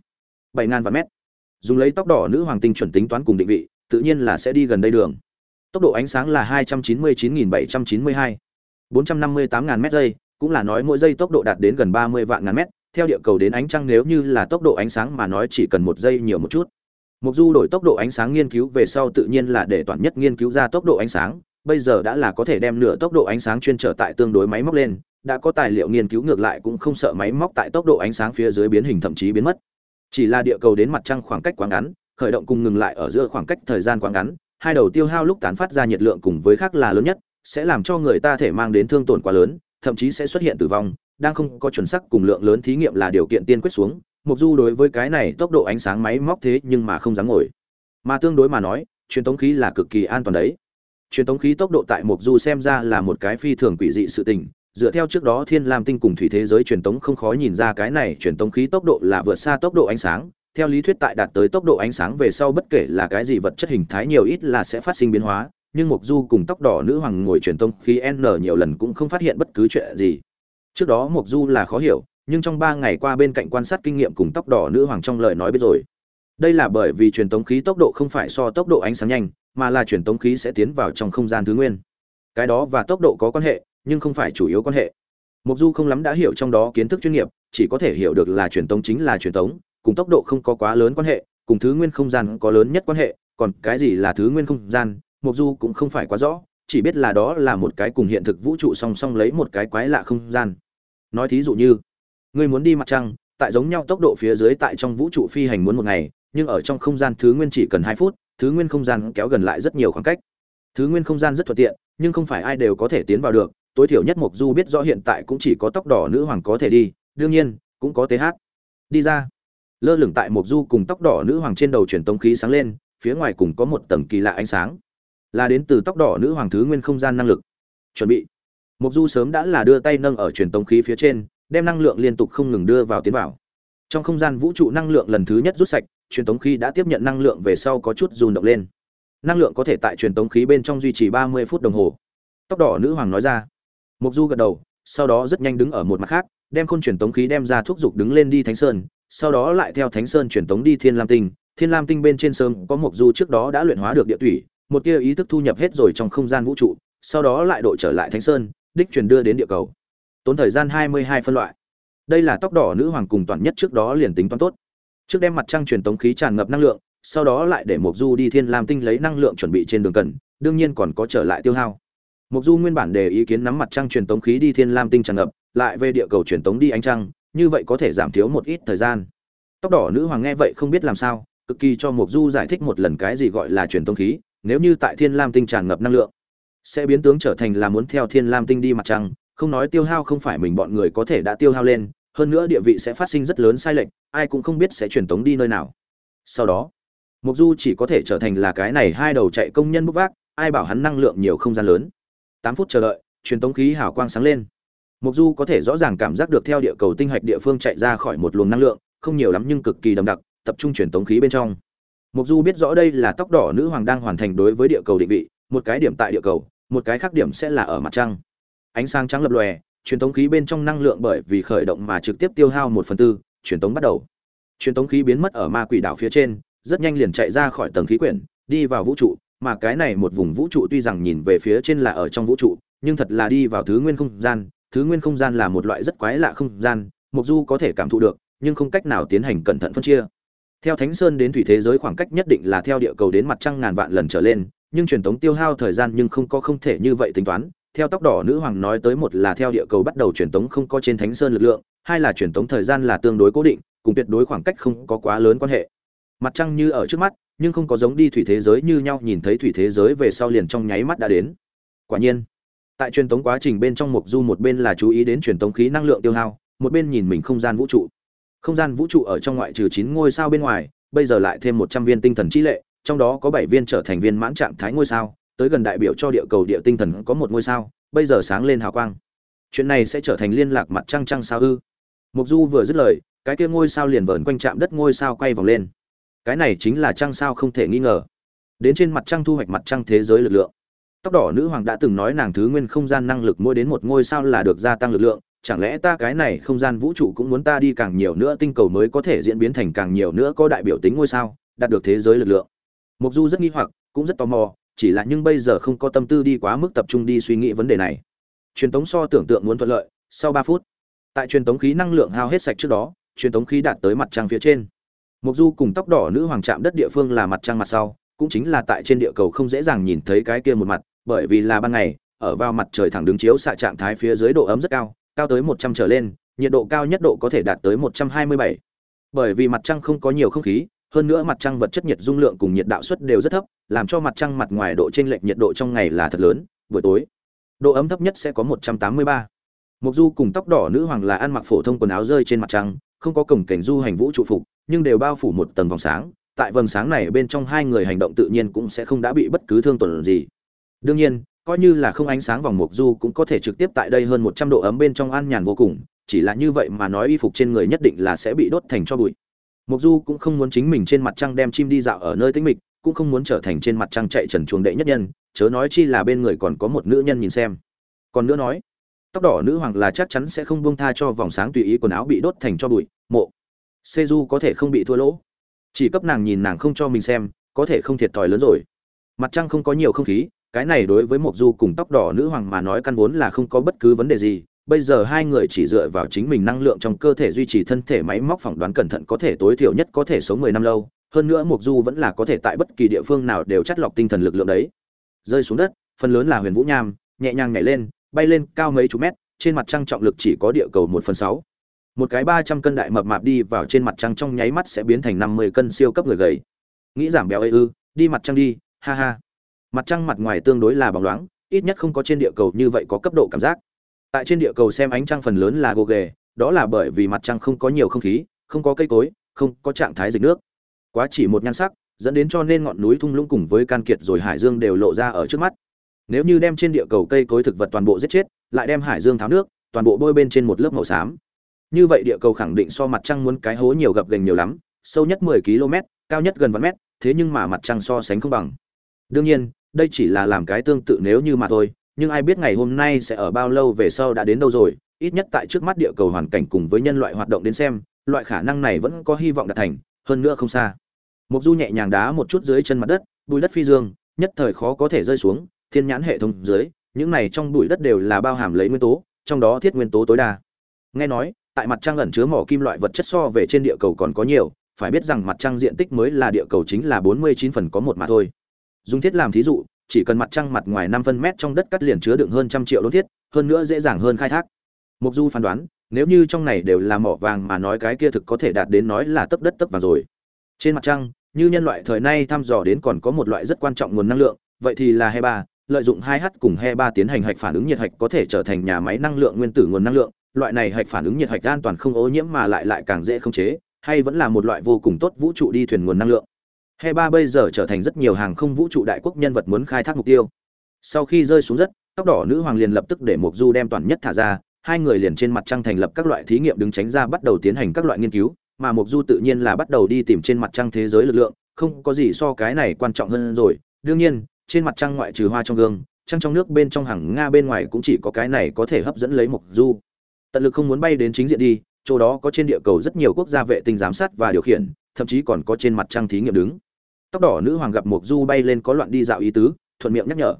bảy ngàn vạn mét. Dùng lấy tốc độ nữ hoàng tinh chuẩn tính toán cùng định vị tự nhiên là sẽ đi gần đây đường. Tốc độ ánh sáng là hai trăm chín mươi chín nghìn bảy trăm chín mươi hai bốn trăm năm mươi tám ngàn mét giây cũng là nói mỗi giây tốc độ đạt đến gần ba mươi vạn ngàn mét. Theo địa cầu đến ánh trăng nếu như là tốc độ ánh sáng mà nói chỉ cần một giây nhiều một chút. Mục Du đổi tốc độ ánh sáng nghiên cứu về sau tự nhiên là để toàn nhất nghiên cứu ra tốc độ ánh sáng, bây giờ đã là có thể đem nửa tốc độ ánh sáng chuyên trở tại tương đối máy móc lên, đã có tài liệu nghiên cứu ngược lại cũng không sợ máy móc tại tốc độ ánh sáng phía dưới biến hình thậm chí biến mất. Chỉ là địa cầu đến mặt trăng khoảng cách quá ngắn, khởi động cùng ngừng lại ở giữa khoảng cách thời gian quá ngắn, hai đầu tiêu hao lúc tán phát ra nhiệt lượng cùng với khác là lớn nhất, sẽ làm cho người ta thể mang đến thương tổn quá lớn, thậm chí sẽ xuất hiện tử vong, đang không có chuẩn xác cùng lượng lớn thí nghiệm là điều kiện tiên quyết xuống, Mục Du đối với cái này tốc độ ánh sáng máy móc thế nhưng mà không dám ngồi. Mà tương đối mà nói, truyền tống khí là cực kỳ an toàn đấy. Truyền tống khí tốc độ tại Mộc Du xem ra là một cái phi thường quỷ dị sự tình, dựa theo trước đó Thiên Lam tinh cùng thủy thế giới truyền tống không khó nhìn ra cái này truyền tống khí tốc độ là vượt xa tốc độ ánh sáng. Theo lý thuyết tại đạt tới tốc độ ánh sáng về sau bất kể là cái gì vật chất hình thái nhiều ít là sẽ phát sinh biến hóa, nhưng Mộc Du cùng tóc đỏ nữ hoàng ngồi truyền tống khí N nhiều lần cũng không phát hiện bất cứ chuyện gì. Trước đó Mộc Du là khó hiểu, nhưng trong ba ngày qua bên cạnh quan sát kinh nghiệm cùng tốc độ nữ hoàng trong lời nói biết rồi đây là bởi vì truyền tống khí tốc độ không phải so tốc độ ánh sáng nhanh mà là truyền tống khí sẽ tiến vào trong không gian thứ nguyên. Cái đó và tốc độ có quan hệ, nhưng không phải chủ yếu quan hệ. Mục du không lắm đã hiểu trong đó kiến thức chuyên nghiệp, chỉ có thể hiểu được là truyền tống chính là truyền tống, cùng tốc độ không có quá lớn quan hệ, cùng thứ nguyên không gian có lớn nhất quan hệ, còn cái gì là thứ nguyên không gian mục du cũng không phải quá rõ, chỉ biết là đó là một cái cùng hiện thực vũ trụ song song lấy một cái quái lạ không gian. Nói thí dụ như, ngươi muốn đi mặt trăng, tại giống nhau tốc độ phía dưới tại trong vũ trụ phi hành muốn một ngày, nhưng ở trong không gian thứ nguyên chỉ cần hai phút thứ nguyên không gian kéo gần lại rất nhiều khoảng cách. Thứ nguyên không gian rất thuận tiện, nhưng không phải ai đều có thể tiến vào được. Tối thiểu nhất mục du biết rõ hiện tại cũng chỉ có tóc đỏ nữ hoàng có thể đi, đương nhiên, cũng có th đi ra. Lơ lửng tại mục du cùng tóc đỏ nữ hoàng trên đầu truyền tống khí sáng lên, phía ngoài cùng có một tầng kỳ lạ ánh sáng. Là đến từ tóc đỏ nữ hoàng thứ nguyên không gian năng lực. Chuẩn bị. Mục du sớm đã là đưa tay nâng ở truyền tống khí phía trên, đem năng lượng liên tục không ngừng đưa vào tiến vào. Trong không gian vũ trụ năng lượng lần thứ nhất rút sạch truyền tống khí đã tiếp nhận năng lượng về sau có chút run động lên. Năng lượng có thể tại truyền tống khí bên trong duy trì ba mươi phút đồng hồ. Tóc đỏ nữ hoàng nói ra. Mục du gật đầu, sau đó rất nhanh đứng ở một mặt khác, đem khôn truyền tống khí đem ra thúc giục đứng lên đi thánh sơn, sau đó lại theo thánh sơn truyền tống đi thiên lam tinh. Thiên lam tinh bên trên sơn có mục du trước đó đã luyện hóa được địa thủy một tia ý thức thu nhập hết rồi trong không gian vũ trụ, sau đó lại độ trở lại thánh sơn, đích truyền đưa đến địa cầu. Tốn thời gian hai mươi hai phân loại. Đây là tóc đỏ nữ hoàng cùng toàn nhất trước đó liền tính toán tốt trước đem mặt trăng truyền tống khí tràn ngập năng lượng, sau đó lại để mục du đi thiên lam tinh lấy năng lượng chuẩn bị trên đường cần, đương nhiên còn có trở lại tiêu hao. Mục du nguyên bản đề ý kiến nắm mặt trăng truyền tống khí đi thiên lam tinh tràn ngập, lại về địa cầu truyền tống đi ánh trăng, như vậy có thể giảm thiếu một ít thời gian. Tóc đỏ nữ hoàng nghe vậy không biết làm sao, cực kỳ cho mục du giải thích một lần cái gì gọi là truyền tống khí, nếu như tại thiên lam tinh tràn ngập năng lượng, sẽ biến tướng trở thành là muốn theo thiên lam tinh đi mặt trăng, không nói tiêu hao không phải mình bọn người có thể đã tiêu hao lên hơn nữa địa vị sẽ phát sinh rất lớn sai lệch, ai cũng không biết sẽ truyền tống đi nơi nào. Sau đó mục du chỉ có thể trở thành là cái này hai đầu chạy công nhân bốc vác, ai bảo hắn năng lượng nhiều không gian lớn. Tám phút chờ đợi, truyền tống khí hào quang sáng lên. Mục du có thể rõ ràng cảm giác được theo địa cầu tinh hạch địa phương chạy ra khỏi một luồng năng lượng, không nhiều lắm nhưng cực kỳ đậm đặc, tập trung truyền tống khí bên trong. Mục du biết rõ đây là tóc đỏ nữ hoàng đang hoàn thành đối với địa cầu định vị, một cái điểm tại địa cầu, một cái khác điểm sẽ là ở mặt trăng. Ánh sáng trắng lập lòe truyền tống khí bên trong năng lượng bởi vì khởi động mà trực tiếp tiêu hao một phần tư, truyền tống bắt đầu. Truyền tống khí biến mất ở ma quỷ đảo phía trên, rất nhanh liền chạy ra khỏi tầng khí quyển, đi vào vũ trụ, mà cái này một vùng vũ trụ tuy rằng nhìn về phía trên là ở trong vũ trụ, nhưng thật là đi vào thứ nguyên không gian. Thứ nguyên không gian là một loại rất quái lạ không gian mục du có thể cảm thụ được, nhưng không cách nào tiến hành cẩn thận phân chia. Theo thánh sơn đến thủy thế giới khoảng cách nhất định là theo địa cầu đến mặt trăng ngàn vạn lần trở lên, nhưng truyền tống tiêu hao thời gian nhưng không có không thể như vậy tính toán theo tóc đỏ nữ hoàng nói tới một là theo địa cầu bắt đầu truyền tống không có trên thánh sơn lực lượng, hai là truyền tống thời gian là tương đối cố định, cùng tuyệt đối khoảng cách không có quá lớn quan hệ. Mặt trăng như ở trước mắt, nhưng không có giống đi thủy thế giới như nhau nhìn thấy thủy thế giới về sau liền trong nháy mắt đã đến. Quả nhiên, tại truyền tống quá trình bên trong mục du một bên là chú ý đến truyền tống khí năng lượng tiêu hao, một bên nhìn mình không gian vũ trụ. Không gian vũ trụ ở trong ngoại trừ chín ngôi sao bên ngoài, bây giờ lại thêm một trăm viên tinh thần trí lệ, trong đó có bảy viên trở thành viên mãn trạng thái ngôi sao tới gần đại biểu cho địa cầu địa tinh thần có một ngôi sao, bây giờ sáng lên hào quang. Chuyện này sẽ trở thành liên lạc mặt trăng trăng sao ư? Mục du vừa dứt lời, cái kia ngôi sao liền vờn quanh chạm đất ngôi sao quay vòng lên. Cái này chính là trăng sao không thể nghi ngờ. Đến trên mặt trăng thu hoạch mặt trăng thế giới lực lượng. Tóc đỏ nữ hoàng đã từng nói nàng thứ nguyên không gian năng lực mỗi đến một ngôi sao là được gia tăng lực lượng, chẳng lẽ ta cái này không gian vũ trụ cũng muốn ta đi càng nhiều nữa tinh cầu mới có thể diễn biến thành càng nhiều nữa có đại biểu tính ngôi sao, đạt được thế giới lực lượng? Mục du rất nghi hoặc, cũng rất tò mò chỉ là nhưng bây giờ không có tâm tư đi quá mức tập trung đi suy nghĩ vấn đề này. Truyền tống so tưởng tượng muốn thuận lợi, sau ba phút, tại truyền tống khí năng lượng hao hết sạch trước đó, truyền tống khí đạt tới mặt trăng phía trên. Mục du cùng tóc đỏ nữ hoàng chạm đất địa phương là mặt trăng mặt sau, cũng chính là tại trên địa cầu không dễ dàng nhìn thấy cái kia một mặt, bởi vì là ban ngày, ở vào mặt trời thẳng đứng chiếu xạ trạng thái phía dưới độ ấm rất cao cao tới một trăm trở lên, nhiệt độ cao nhất độ có thể đạt tới một trăm hai mươi bảy. Bởi vì mặt trăng không có nhiều không khí hơn nữa mặt trăng vật chất nhiệt dung lượng cùng nhiệt đạo suất đều rất thấp, làm cho mặt trăng mặt ngoài độ trên lệch nhiệt độ trong ngày là thật lớn, buổi tối, độ ấm thấp nhất sẽ có 183. Mộc du cùng tóc đỏ nữ hoàng là ăn mặc phổ thông quần áo rơi trên mặt trăng, không có cổng cảnh du hành vũ trụ phục, nhưng đều bao phủ một tầng vòng sáng. Tại vầng sáng này bên trong hai người hành động tự nhiên cũng sẽ không đã bị bất cứ thương tổn gì. Đương nhiên, coi như là không ánh sáng vòng mục du cũng có thể trực tiếp tại đây hơn một trăm độ ấm bên trong an nhàn vô cùng, chỉ là như vậy mà nói y phục trên người nhất định là sẽ bị đốt thành cho bụi. Mộc du cũng không muốn chính mình trên mặt trăng đem chim đi dạo ở nơi tĩnh mịch cũng không muốn trở thành trên mặt trăng chạy trần chuồng đệ nhất nhân chớ nói chi là bên người còn có một nữ nhân nhìn xem còn nữa nói tóc đỏ nữ hoàng là chắc chắn sẽ không buông tha cho vòng sáng tùy ý quần áo bị đốt thành cho bụi mộ Seju có thể không bị thua lỗ. Chỉ cấp nàng nhìn nàng không cho mình xem, có thể không thiệt thòi lớn rồi. Mặt trăng không có nhiều không khí, cái này đối với Mộc Du cùng tóc đỏ nữ hoàng mà nói căn vốn là không có bất cứ vấn đề gì. Bây giờ hai người chỉ dựa vào chính mình năng lượng trong cơ thể duy trì thân thể máy móc phỏng đoán cẩn thận có thể tối thiểu nhất có thể sống 10 năm lâu, hơn nữa Mộc Du vẫn là có thể tại bất kỳ địa phương nào đều chất lọc tinh thần lực lượng đấy. Rơi xuống đất, phần lớn là huyền vũ nham nhẹ nhàng nhảy lên bay lên cao mấy chục mét trên mặt trăng trọng lực chỉ có địa cầu một phần sáu. Một cái ba trăm cân đại mập mạp đi vào trên mặt trăng trong nháy mắt sẽ biến thành năm mươi cân siêu cấp người gầy. Nghĩ giảm béo ấy ư đi mặt trăng đi ha ha. Mặt trăng mặt ngoài tương đối là bóng loáng ít nhất không có trên địa cầu như vậy có cấp độ cảm giác tại trên địa cầu xem ánh trăng phần lớn là gồ ghề, đó là bởi vì mặt trăng không có nhiều không khí, không có cây cối, không có trạng thái dịch nước. Quá chỉ một nhan sắc, dẫn đến cho nên ngọn núi thung lũng cùng với can kiệt rồi hải dương đều lộ ra ở trước mắt. Nếu như đem trên địa cầu cây cối thực vật toàn bộ giết chết, lại đem hải dương tháo nước, toàn bộ bôi bên trên một lớp màu xám. Như vậy địa cầu khẳng định so mặt trăng muốn cái hố nhiều gập gành nhiều lắm, sâu nhất 10 km, cao nhất gần vạn mét, thế nhưng mà mặt trăng so sánh không bằng. Đương nhiên, đây chỉ là làm cái tương tự nếu như mà thôi nhưng ai biết ngày hôm nay sẽ ở bao lâu về sau đã đến đâu rồi, ít nhất tại trước mắt địa cầu hoàn cảnh cùng với nhân loại hoạt động đến xem, loại khả năng này vẫn có hy vọng đạt thành, hơn nữa không xa. Mục du nhẹ nhàng đá một chút dưới chân mặt đất, bụi đất phi dương, nhất thời khó có thể rơi xuống, thiên nhãn hệ thống dưới, những này trong bụi đất đều là bao hàm lấy nguyên tố, trong đó thiết nguyên tố tối đa. Nghe nói, tại mặt trăng ẩn chứa mỏ kim loại vật chất so về trên địa cầu còn có nhiều, phải biết rằng mặt trăng diện tích mới là địa cầu chính là 49 phần có một mà thôi. Dùng thiết làm thí dụ chỉ cần mặt trăng mặt ngoài 5 phân mét trong đất cắt liền chứa đựng hơn trăm triệu đốn thiết, hơn nữa dễ dàng hơn khai thác. Mục du phán đoán, nếu như trong này đều là mỏ vàng mà nói cái kia thực có thể đạt đến nói là tấp đất tấp vàng rồi. Trên mặt trăng, như nhân loại thời nay thăm dò đến còn có một loại rất quan trọng nguồn năng lượng, vậy thì là he ba, lợi dụng hai h cùng he ba tiến hành hạch phản ứng nhiệt hạch có thể trở thành nhà máy năng lượng nguyên tử nguồn năng lượng, loại này hạch phản ứng nhiệt hạch an toàn không ô nhiễm mà lại lại càng dễ khống chế, hay vẫn là một loại vô cùng tốt vũ trụ đi thuyền nguồn năng lượng he ba bây giờ trở thành rất nhiều hàng không vũ trụ đại quốc nhân vật muốn khai thác mục tiêu. Sau khi rơi xuống đất, tóc đỏ nữ hoàng liền lập tức để mục du đem toàn nhất thả ra, hai người liền trên mặt trăng thành lập các loại thí nghiệm đứng tránh ra bắt đầu tiến hành các loại nghiên cứu, mà mục du tự nhiên là bắt đầu đi tìm trên mặt trăng thế giới lực lượng, không có gì so cái này quan trọng hơn rồi. Đương nhiên, trên mặt trăng ngoại trừ hoa trong gương, trăng trong nước bên trong hàng nga bên ngoài cũng chỉ có cái này có thể hấp dẫn lấy mục du. Tận lực không muốn bay đến chính diện đi, chỗ đó có trên địa cầu rất nhiều quốc gia vệ tinh giám sát và điều khiển, thậm chí còn có trên mặt trăng thí nghiệm đứng tóc đỏ nữ hoàng gặp mục du bay lên có loạn đi dạo ý tứ, thuận miệng nhắc nhở.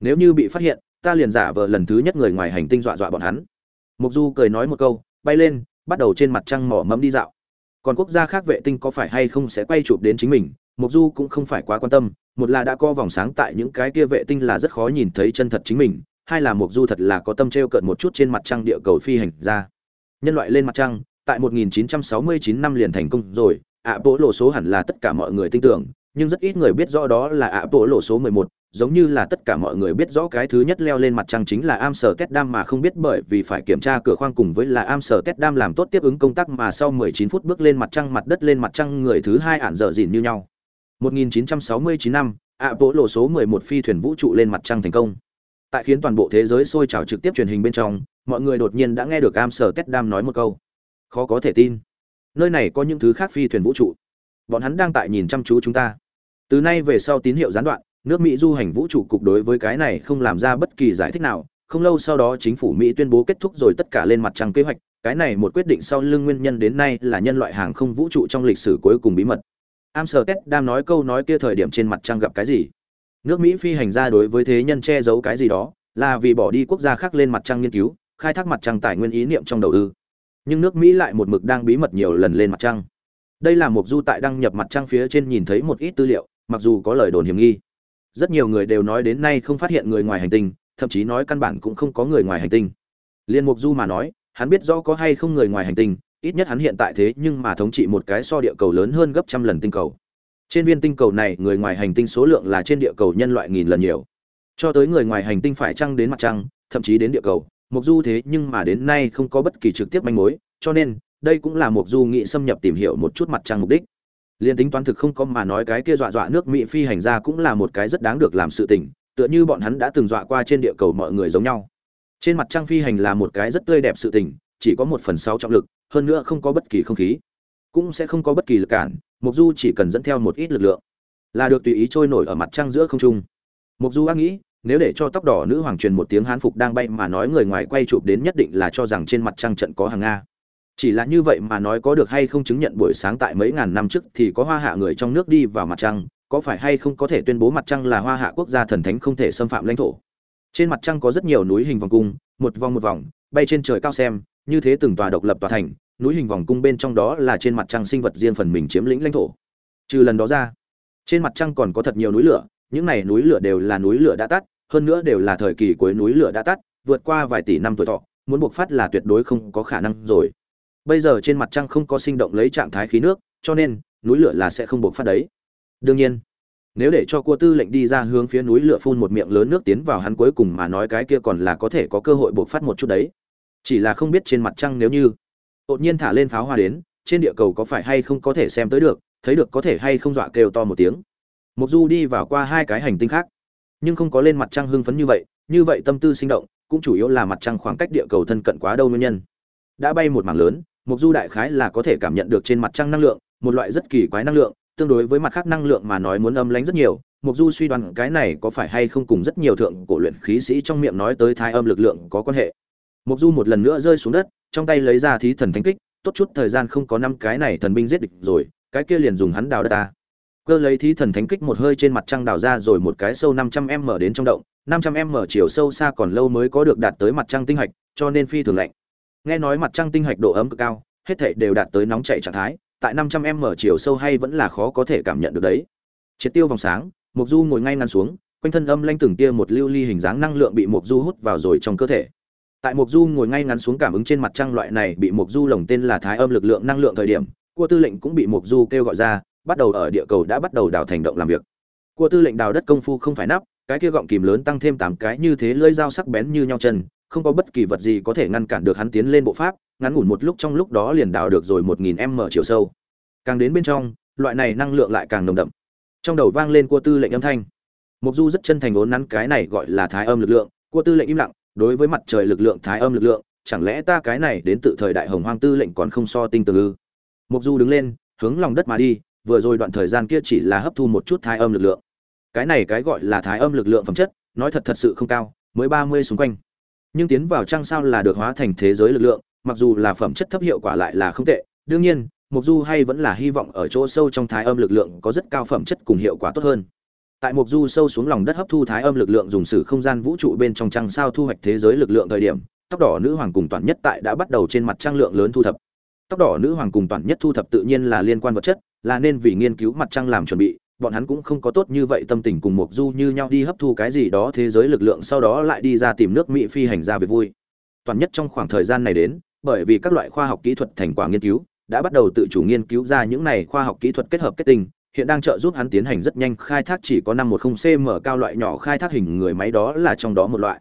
Nếu như bị phát hiện, ta liền giả vờ lần thứ nhất người ngoài hành tinh dọa dọa bọn hắn. Mục du cười nói một câu, bay lên, bắt đầu trên mặt trăng mỏ mẫm đi dạo. Còn quốc gia khác vệ tinh có phải hay không sẽ quay chụp đến chính mình mục du cũng không phải quá quan tâm, một là đã có vòng sáng tại những cái kia vệ tinh là rất khó nhìn thấy chân thật chính mình, hai là mục du thật là có tâm treo cợt một chút trên mặt trăng địa cầu phi hành ra nhân loại lên mặt trăng, tại 1969 năm liền thành công rồi ạ bộ lộ số hẳn là tất cả mọi người tin tưởng nhưng rất ít người biết rõ đó là ạ bộ lộ số 11, giống như là tất cả mọi người biết rõ cái thứ nhất leo lên mặt trăng chính là Amsterdam mà không biết bởi vì phải kiểm tra cửa khoang cùng với là Amsterdam làm tốt tiếp ứng công tác mà sau 19 phút bước lên mặt trăng mặt đất lên mặt trăng người thứ hai ản dở dịn như nhau. 1969 năm, Apollo số 11 phi thuyền vũ trụ lên mặt trăng thành công. Tại khiến toàn bộ thế giới sôi trào trực tiếp truyền hình bên trong, mọi người đột nhiên đã nghe được Amsterdam nói một câu. Khó có thể tin. Nơi này có những thứ khác phi thuyền vũ trụ. Bọn hắn đang tại nhìn chăm chú chúng ta. Từ nay về sau tín hiệu gián đoạn, nước Mỹ du hành vũ trụ cục đối với cái này không làm ra bất kỳ giải thích nào. Không lâu sau đó chính phủ Mỹ tuyên bố kết thúc rồi tất cả lên mặt trăng kế hoạch, cái này một quyết định sau lưng nguyên nhân đến nay là nhân loại hàng không vũ trụ trong lịch sử cuối cùng bí mật. Amsterdam nói câu nói kia thời điểm trên mặt trăng gặp cái gì? Nước Mỹ phi hành gia đối với thế nhân che giấu cái gì đó, là vì bỏ đi quốc gia khác lên mặt trăng nghiên cứu, khai thác mặt trăng tài nguyên ý niệm trong đầu ư? Nhưng nước Mỹ lại một mực đang bí mật nhiều lần lên mặt trăng. Đây là một du tại đăng nhập mặt trăng phía trên nhìn thấy một ít tư liệu, mặc dù có lời đồn hiểm nghi. Rất nhiều người đều nói đến nay không phát hiện người ngoài hành tinh, thậm chí nói căn bản cũng không có người ngoài hành tinh. Liên Mục Du mà nói, hắn biết rõ có hay không người ngoài hành tinh, ít nhất hắn hiện tại thế nhưng mà thống trị một cái so địa cầu lớn hơn gấp trăm lần tinh cầu trên viên tinh cầu này người ngoài hành tinh số lượng là trên địa cầu nhân loại nghìn lần nhiều cho tới người ngoài hành tinh phải trăng đến mặt trăng thậm chí đến địa cầu mục du thế nhưng mà đến nay không có bất kỳ trực tiếp manh mối, cho nên, đây cũng là mục du nghị xâm nhập tìm hiểu một chút mặt trăng mục đích. Liên tính toán thực không có mà nói cái kia dọa dọa nước mỹ phi hành ra cũng là một cái rất đáng được làm sự tình, tựa như bọn hắn đã từng dọa qua trên địa cầu mọi người giống nhau. Trên mặt trăng phi hành là một cái rất tươi đẹp sự tình, chỉ có một phần sáu trọng lực, hơn nữa không có bất kỳ không khí. Cũng sẽ không có bất kỳ lực cản mục du chỉ cần dẫn theo một ít lực lượng, là được tùy ý trôi nổi ở mặt trăng giữa không trung. Mục du ác nghĩ nếu để cho tóc đỏ nữ hoàng truyền một tiếng hán phục đang bay mà nói người ngoài quay chụp đến nhất định là cho rằng trên mặt trăng trận có hàng nga. Chỉ là như vậy mà nói có được hay không chứng nhận buổi sáng tại mấy ngàn năm trước thì có hoa hạ người trong nước đi vào mặt trăng, có phải hay không có thể tuyên bố mặt trăng là hoa hạ quốc gia thần thánh không thể xâm phạm lãnh thổ. Trên mặt trăng có rất nhiều núi hình vòng cung, một vòng một vòng, bay trên trời cao xem, như thế từng tòa độc lập tòa thành, núi hình vòng cung bên trong đó là trên mặt trăng sinh vật riêng phần mình chiếm lĩnh lãnh thổ. Trừ lần đó ra, trên mặt trăng còn có thật nhiều núi lửa, những này núi lửa đều là núi lửa đã tắt hơn nữa đều là thời kỳ cuối núi lửa đã tắt, vượt qua vài tỷ năm tuổi thọ, muốn buộc phát là tuyệt đối không có khả năng rồi. Bây giờ trên mặt trăng không có sinh động lấy trạng thái khí nước, cho nên, núi lửa là sẽ không buộc phát đấy. Đương nhiên, nếu để cho cua tư lệnh đi ra hướng phía núi lửa phun một miệng lớn nước tiến vào hắn cuối cùng mà nói cái kia còn là có thể có cơ hội buộc phát một chút đấy. Chỉ là không biết trên mặt trăng nếu như, đột nhiên thả lên pháo hoa đến, trên địa cầu có phải hay không có thể xem tới được, thấy được có thể hay không dọa kêu to một tiếng. Mộc du đi vào qua hai cái hành tinh khác nhưng không có lên mặt trăng hưng phấn như vậy như vậy tâm tư sinh động, cũng chủ yếu là mặt trăng khoảng cách địa cầu thân cận quá đâu nguyên nhân. Đã bay một mảng lớn mục du đại khái là có thể cảm nhận được trên mặt trăng năng lượng, một loại rất kỳ quái năng lượng, tương đối với mặt khác năng lượng mà nói muốn âm lánh rất nhiều. Mục du suy đoán cái này có phải hay không cùng rất nhiều thượng cổ luyện khí sĩ trong miệng nói tới thai âm lực lượng có quan hệ. Mục du một lần nữa rơi xuống đất, trong tay lấy ra thí thần thánh kích, tốt chút thời gian không có năm cái này thần binh giết địch rồi, cái kia liền dùng hắn đào đất ta cơ lấy thí thần thánh kích một hơi trên mặt trăng đào ra rồi một cái sâu 500 m đến trong động 500 m chiều sâu xa còn lâu mới có được đạt tới mặt trăng tinh hạch, cho nên phi thường lạnh. Nghe nói mặt trăng tinh hạch độ ấm cực cao, hết thảy đều đạt tới nóng chảy trạng thái, tại 500 m chiều sâu hay vẫn là khó có thể cảm nhận được đấy. Triệt tiêu vòng sáng mục du ngồi ngay ngắn xuống, quanh thân âm lanh từng tia một lưu ly hình dáng năng lượng bị mục du hút vào rồi trong cơ thể. Tại mục du ngồi ngay ngắn xuống cảm ứng trên mặt trăng loại này bị mục du lồng tên là thái âm lực lượng năng lượng thời điểm, cua tư lệnh cũng bị mục du kêu gọi ra bắt đầu ở địa cầu đã bắt đầu đào thành động làm việc. Cua tư lệnh đào đất công phu không phải nắp, cái kia gọng kìm lớn tăng thêm tám cái như thế lưỡi dao sắc bén như nhau chân, không có bất kỳ vật gì có thể ngăn cản được hắn tiến lên bộ pháp, ngắn ngủn một lúc trong lúc đó liền đào được rồi một nghìn m chiều sâu. Càng đến bên trong, loại này năng lượng lại càng nồng đậm. Trong đầu vang lên cua tư lệnh âm thanh. Mục du rất chân thành ốn nắn cái này gọi là thái âm lực lượng cua tư lệnh im lặng, đối với mặt trời lực lượng thái âm lực lượng, chẳng lẽ ta cái này đến tự thời đại hồng hoang tư lệnh còn không so tinh tường ư? Mục du đứng lên, hướng lòng đất mà đi vừa rồi đoạn thời gian kia chỉ là hấp thu một chút thái âm lực lượng. Cái này cái gọi là thái âm lực lượng phẩm chất, nói thật thật sự không cao, mới ba mươi xung quanh. Nhưng tiến vào trăng sao là được hóa thành thế giới lực lượng, mặc dù là phẩm chất thấp hiệu quả lại là không tệ. Đương nhiên mục du hay vẫn là hy vọng ở chỗ sâu trong thái âm lực lượng có rất cao phẩm chất cùng hiệu quả tốt hơn. Tại mục du sâu xuống lòng đất hấp thu thái âm lực lượng dùng sử không gian vũ trụ bên trong trăng sao thu hoạch thế giới lực lượng thời điểm, tóc đỏ nữ hoàng cùng toàn nhất tại đã bắt đầu trên mặt trăng lượng lớn thu thập tóc đỏ nữ hoàng cùng toàn nhất thu thập tự nhiên là liên quan vật chất, là nên vì nghiên cứu mặt trăng làm chuẩn bị, bọn hắn cũng không có tốt như vậy tâm tình cùng mục du như nhau đi hấp thu cái gì đó thế giới lực lượng sau đó lại đi ra tìm nước mỹ phi hành ra về vui. Toàn nhất trong khoảng thời gian này đến, bởi vì các loại khoa học kỹ thuật thành quả nghiên cứu, đã bắt đầu tự chủ nghiên cứu ra những này khoa học kỹ thuật kết hợp kết tinh, hiện đang trợ giúp hắn tiến hành rất nhanh khai thác chỉ có năm một không cm cao loại nhỏ khai thác hình người máy đó là trong đó một loại.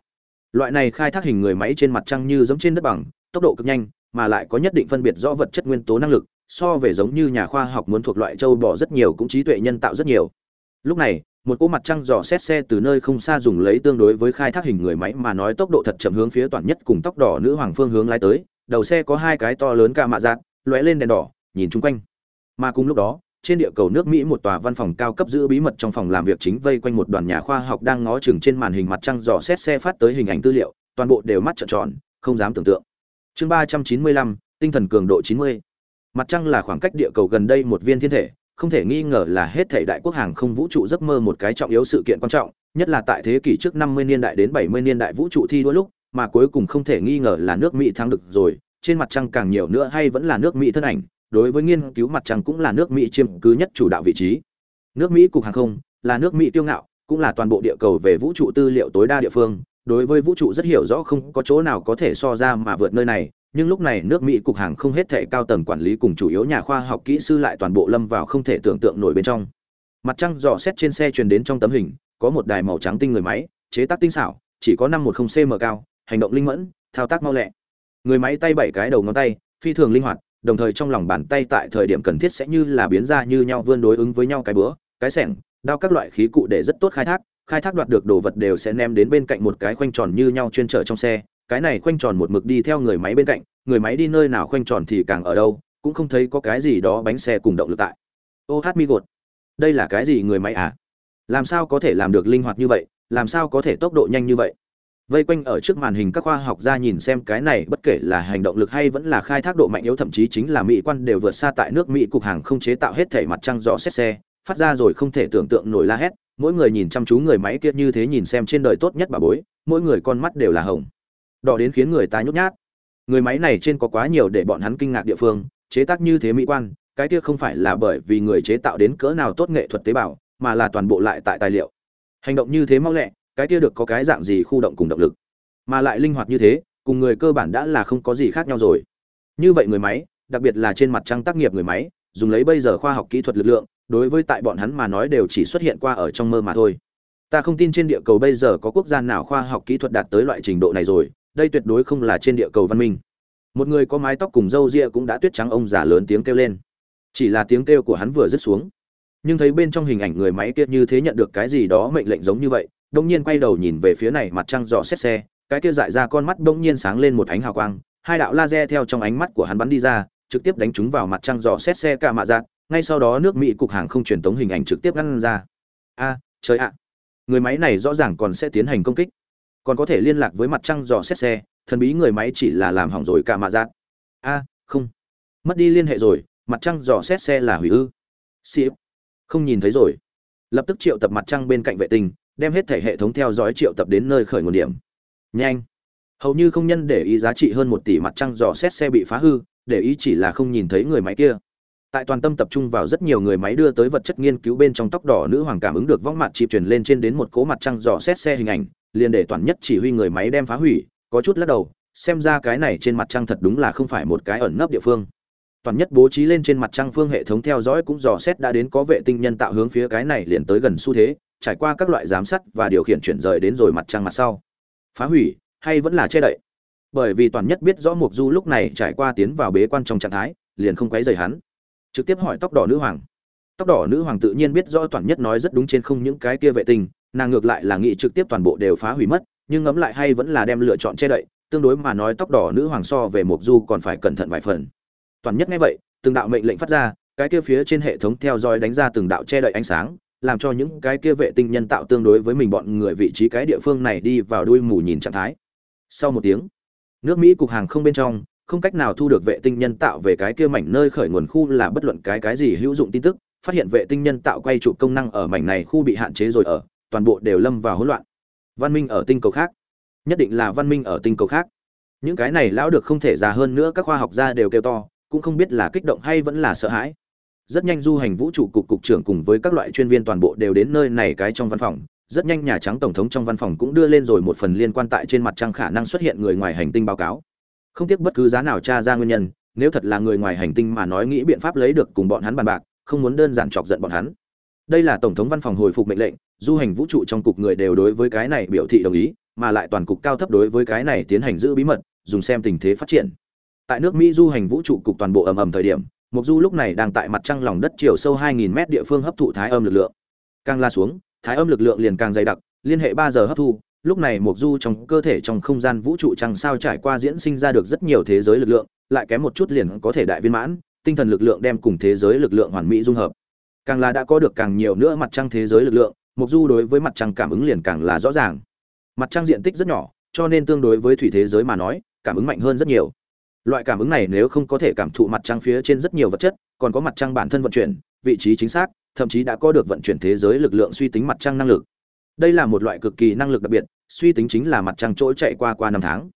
Loại này khai thác hình người máy trên mặt trăng như giống trên đất bằng, tốc độ cực nhanh mà lại có nhất định phân biệt rõ vật chất nguyên tố năng lực so về giống như nhà khoa học muốn thuộc loại châu bò rất nhiều cũng trí tuệ nhân tạo rất nhiều lúc này một cỗ mặt trăng dò xét xe từ nơi không xa dùng lấy tương đối với khai thác hình người máy mà nói tốc độ thật chậm hướng phía toàn nhất cùng tóc đỏ nữ hoàng phương hướng lái tới đầu xe có hai cái to lớn ca mạ dạng lóe lên đèn đỏ nhìn chung quanh mà cùng lúc đó trên địa cầu nước Mỹ một tòa văn phòng cao cấp giữ bí mật trong phòng làm việc chính vây quanh một đoàn nhà khoa học đang ngó chừng trên màn hình mặt trăng dò xét xe phát tới hình ảnh tư liệu, toàn bộ đều mắt trợn tròn, không dám tưởng tượng. Chương ba trăm chín mươi lăm tinh thần cường độ chín mươi Mặt trăng là khoảng cách địa cầu gần đây một viên thiên thể, không thể nghi ngờ là hết thể đại quốc hàng không vũ trụ giấc mơ một cái trọng yếu sự kiện quan trọng, nhất là tại thế kỷ trước năm mươi niên đại đến bảy mươi niên đại vũ trụ thi đua lúc, mà cuối cùng không thể nghi ngờ là nước Mỹ thắng được rồi, trên mặt trăng càng nhiều nữa hay vẫn là nước Mỹ thân ảnh, đối với nghiên cứu mặt trăng cũng là nước Mỹ chiếm cứ nhất chủ đạo vị trí. Nước Mỹ cục hàng không là nước Mỹ tiêu ngạo, cũng là toàn bộ địa cầu về vũ trụ tư liệu tối đa địa phương, đối với vũ trụ rất hiểu rõ không có chỗ nào có thể so ra mà vượt nơi này, nhưng lúc này nước Mỹ cục hàng không hết thảy cao tầng quản lý cùng chủ yếu nhà khoa học kỹ sư lại toàn bộ lâm vào không thể tưởng tượng nổi bên trong. Mặt trăng dò xét trên xe truyền đến trong tấm hình, có một đài màu trắng tinh người máy, chế tác tinh xảo, chỉ có 510 cm cao, hành động linh mẫn, thao tác mau lẹ. Người máy tay bảy cái đầu ngón tay, phi thường linh hoạt, đồng thời trong lòng bàn tay tại thời điểm cần thiết sẽ như là biến ra như nhau vươn đối ứng với nhau cái búa, cái sẻng, đao các loại khí cụ để rất tốt khai thác, khai thác đoạt được đồ vật đều sẽ ném đến bên cạnh một cái khoanh tròn như nhau chuyên trở trong xe, cái này khoanh tròn một mực đi theo người máy bên cạnh, người máy đi nơi nào khoanh tròn thì càng ở đâu, cũng không thấy có cái gì đó bánh xe cùng động lực tại. Ô hát mi gột, đây là cái gì người máy à? Làm sao có thể làm được linh hoạt như vậy, làm sao có thể tốc độ nhanh như vậy? vây quanh ở trước màn hình các khoa học gia nhìn xem cái này bất kể là hành động lực hay vẫn là khai thác độ mạnh yếu thậm chí chính là mỹ quan đều vượt xa tại nước mỹ cục hàng không chế tạo hết thể mặt trăng rõ xét xe phát ra rồi không thể tưởng tượng nổi la hét mỗi người nhìn chăm chú người máy kia như thế nhìn xem trên đời tốt nhất bà bối, mỗi người con mắt đều là hồng. Đỏ đến khiến người ta nhút nhát. Người máy này trên có quá nhiều để bọn hắn kinh ngạc địa phương, chế tác như thế mỹ quan, cái kia không phải là bởi vì người chế tạo đến cỡ nào tốt nghệ thuật tế bào, mà là toàn bộ lại tại tài liệu. Hành động như thế mau lẹ, cái kia được có cái dạng gì khu động cùng động lực. Mà lại linh hoạt như thế, cùng người cơ bản đã là không có gì khác nhau rồi. Như vậy người máy, đặc biệt là trên mặt trăng tác nghiệp người máy, dùng lấy bây giờ khoa học kỹ thuật lực lượng đối với tại bọn hắn mà nói đều chỉ xuất hiện qua ở trong mơ mà thôi. Ta không tin trên địa cầu bây giờ có quốc gia nào khoa học kỹ thuật đạt tới loại trình độ này rồi, đây tuyệt đối không là trên địa cầu văn minh. Một người có mái tóc cùng râu ria cũng đã tuyết trắng ông già lớn tiếng kêu lên. Chỉ là tiếng kêu của hắn vừa dứt xuống. Nhưng thấy bên trong hình ảnh người máy kia như thế nhận được cái gì đó mệnh lệnh giống như vậy đông nhiên quay đầu nhìn về phía này mặt trăng dò xét xe, cái kia dại ra con mắt bỗng nhiên sáng lên một ánh hào quang, hai đạo laser theo trong ánh mắt của hắn bắn đi ra, trực tiếp đánh trúng vào mặt trăng dò xét xe cả mạ dạn ngay sau đó nước mỹ cục hàng không truyền tống hình ảnh trực tiếp ngăn ra. A, trời ạ. Người máy này rõ ràng còn sẽ tiến hành công kích. Còn có thể liên lạc với mặt trăng dò xét xe, thần bí người máy chỉ là làm hỏng rồi cả mạ giác a, không. Mất đi liên hệ rồi, mặt trăng dò xét xe là hủy ư. Xịp không nhìn thấy rồi. Lập tức triệu tập mặt trăng bên cạnh vệ tinh, đem hết thể hệ thống theo dõi triệu tập đến nơi khởi nguồn điểm. Nhanh. Hầu như không nhân để ý giá trị hơn một tỷ mặt trăng dò xét xe bị phá hư, để ý chỉ là không nhìn thấy người máy kia tại toàn tâm tập trung vào rất nhiều người máy đưa tới vật chất nghiên cứu bên trong tóc đỏ nữ hoàng cảm ứng được võng mặt chịp truyền lên trên đến một cố mặt trăng dò xét xe hình ảnh, liền để toàn nhất chỉ huy người máy đem phá hủy, có chút lắc đầu, xem ra cái này trên mặt trăng thật đúng là không phải một cái ẩn nấp địa phương. Toàn nhất bố trí lên trên mặt trăng phương hệ thống theo dõi cũng dò xét đã đến có vệ tinh nhân tạo hướng phía cái này liền tới gần xu thế, trải qua các loại giám sát và điều khiển chuyển rời đến rồi mặt trăng mặt sau. Phá hủy, hay vẫn là che đậy? Bởi vì toàn nhất biết rõ mục du lúc này trải qua tiến vào bế quan trong trạng thái, liền không quấy rầy hắn trực tiếp hỏi tóc đỏ nữ hoàng. Tóc đỏ nữ hoàng tự nhiên biết rõ toàn nhất nói rất đúng trên không những cái kia vệ tinh, nàng ngược lại là nghĩ trực tiếp toàn bộ đều phá hủy mất, nhưng ngẫm lại hay vẫn là đem lựa chọn che đậy, tương đối mà nói tóc đỏ nữ hoàng so về mục du còn phải cẩn thận vài phần. Toàn nhất nghe vậy, từng đạo mệnh lệnh phát ra, cái kia phía trên hệ thống theo dõi đánh ra từng đạo che đậy ánh sáng, làm cho những cái kia vệ tinh nhân tạo tương đối với mình bọn người vị trí cái địa phương này đi vào đuôi mù nhìn trạng thái. Sau một tiếng, nước mỹ cục hàng không bên trong không cách nào thu được vệ tinh nhân tạo về cái kia mảnh nơi khởi nguồn khu là bất luận cái cái gì hữu dụng tin tức, phát hiện vệ tinh nhân tạo quay trụ công năng ở mảnh này khu bị hạn chế rồi ở, toàn bộ đều lâm vào hỗn loạn. Văn minh ở tinh cầu khác. Nhất định là văn minh ở tinh cầu khác. Những cái này lão được không thể già hơn nữa, các khoa học gia đều kêu to, cũng không biết là kích động hay vẫn là sợ hãi. Rất nhanh du hành vũ trụ cục cục trưởng cùng với các loại chuyên viên toàn bộ đều đến nơi này cái trong văn phòng. Rất nhanh nhà trắng tổng thống trong văn phòng cũng đưa lên rồi một phần liên quan tại trên mặt trăng khả năng xuất hiện người ngoài hành tinh báo cáo không tiếc bất cứ giá nào tra ra nguyên nhân, nếu thật là người ngoài hành tinh mà nói nghĩ biện pháp lấy được cùng bọn hắn bàn bạc, không muốn đơn giản chọc giận bọn hắn. Đây là tổng thống văn phòng hồi phục mệnh lệnh, du hành vũ trụ trong cục người đều đối với cái này biểu thị đồng ý, mà lại toàn cục cao thấp đối với cái này tiến hành giữ bí mật, dùng xem tình thế phát triển. Tại nước mỹ du hành vũ trụ cục toàn bộ ầm ầm thời điểm mục du lúc này đang tại mặt trăng lòng đất chiều sâu 2.000 mét địa phương hấp thụ thái âm lực lượng. Càng la xuống, thái âm lực lượng liền càng dày đặc, liên hệ 3 giờ hấp thu lúc này mục du trong cơ thể trong không gian vũ trụ chẳng sao trải qua diễn sinh ra được rất nhiều thế giới lực lượng, lại kém một chút liền có thể đại viên mãn, tinh thần lực lượng đem cùng thế giới lực lượng hoàn mỹ dung hợp. Càng là đã có được càng nhiều nữa mặt trăng thế giới lực lượng mục du đối với mặt trăng cảm ứng liền càng là rõ ràng. Mặt trăng diện tích rất nhỏ, cho nên tương đối với thủy thế giới mà nói, cảm ứng mạnh hơn rất nhiều. Loại cảm ứng này nếu không có thể cảm thụ mặt trăng phía trên rất nhiều vật chất, còn có mặt trăng bản thân vận chuyển, vị trí chính xác, thậm chí đã có được vận chuyển thế giới lực lượng suy tính mặt trăng năng lực đây là một loại cực kỳ năng lực đặc biệt, suy tính chính là mặt trăng trỗi chạy qua qua năm tháng.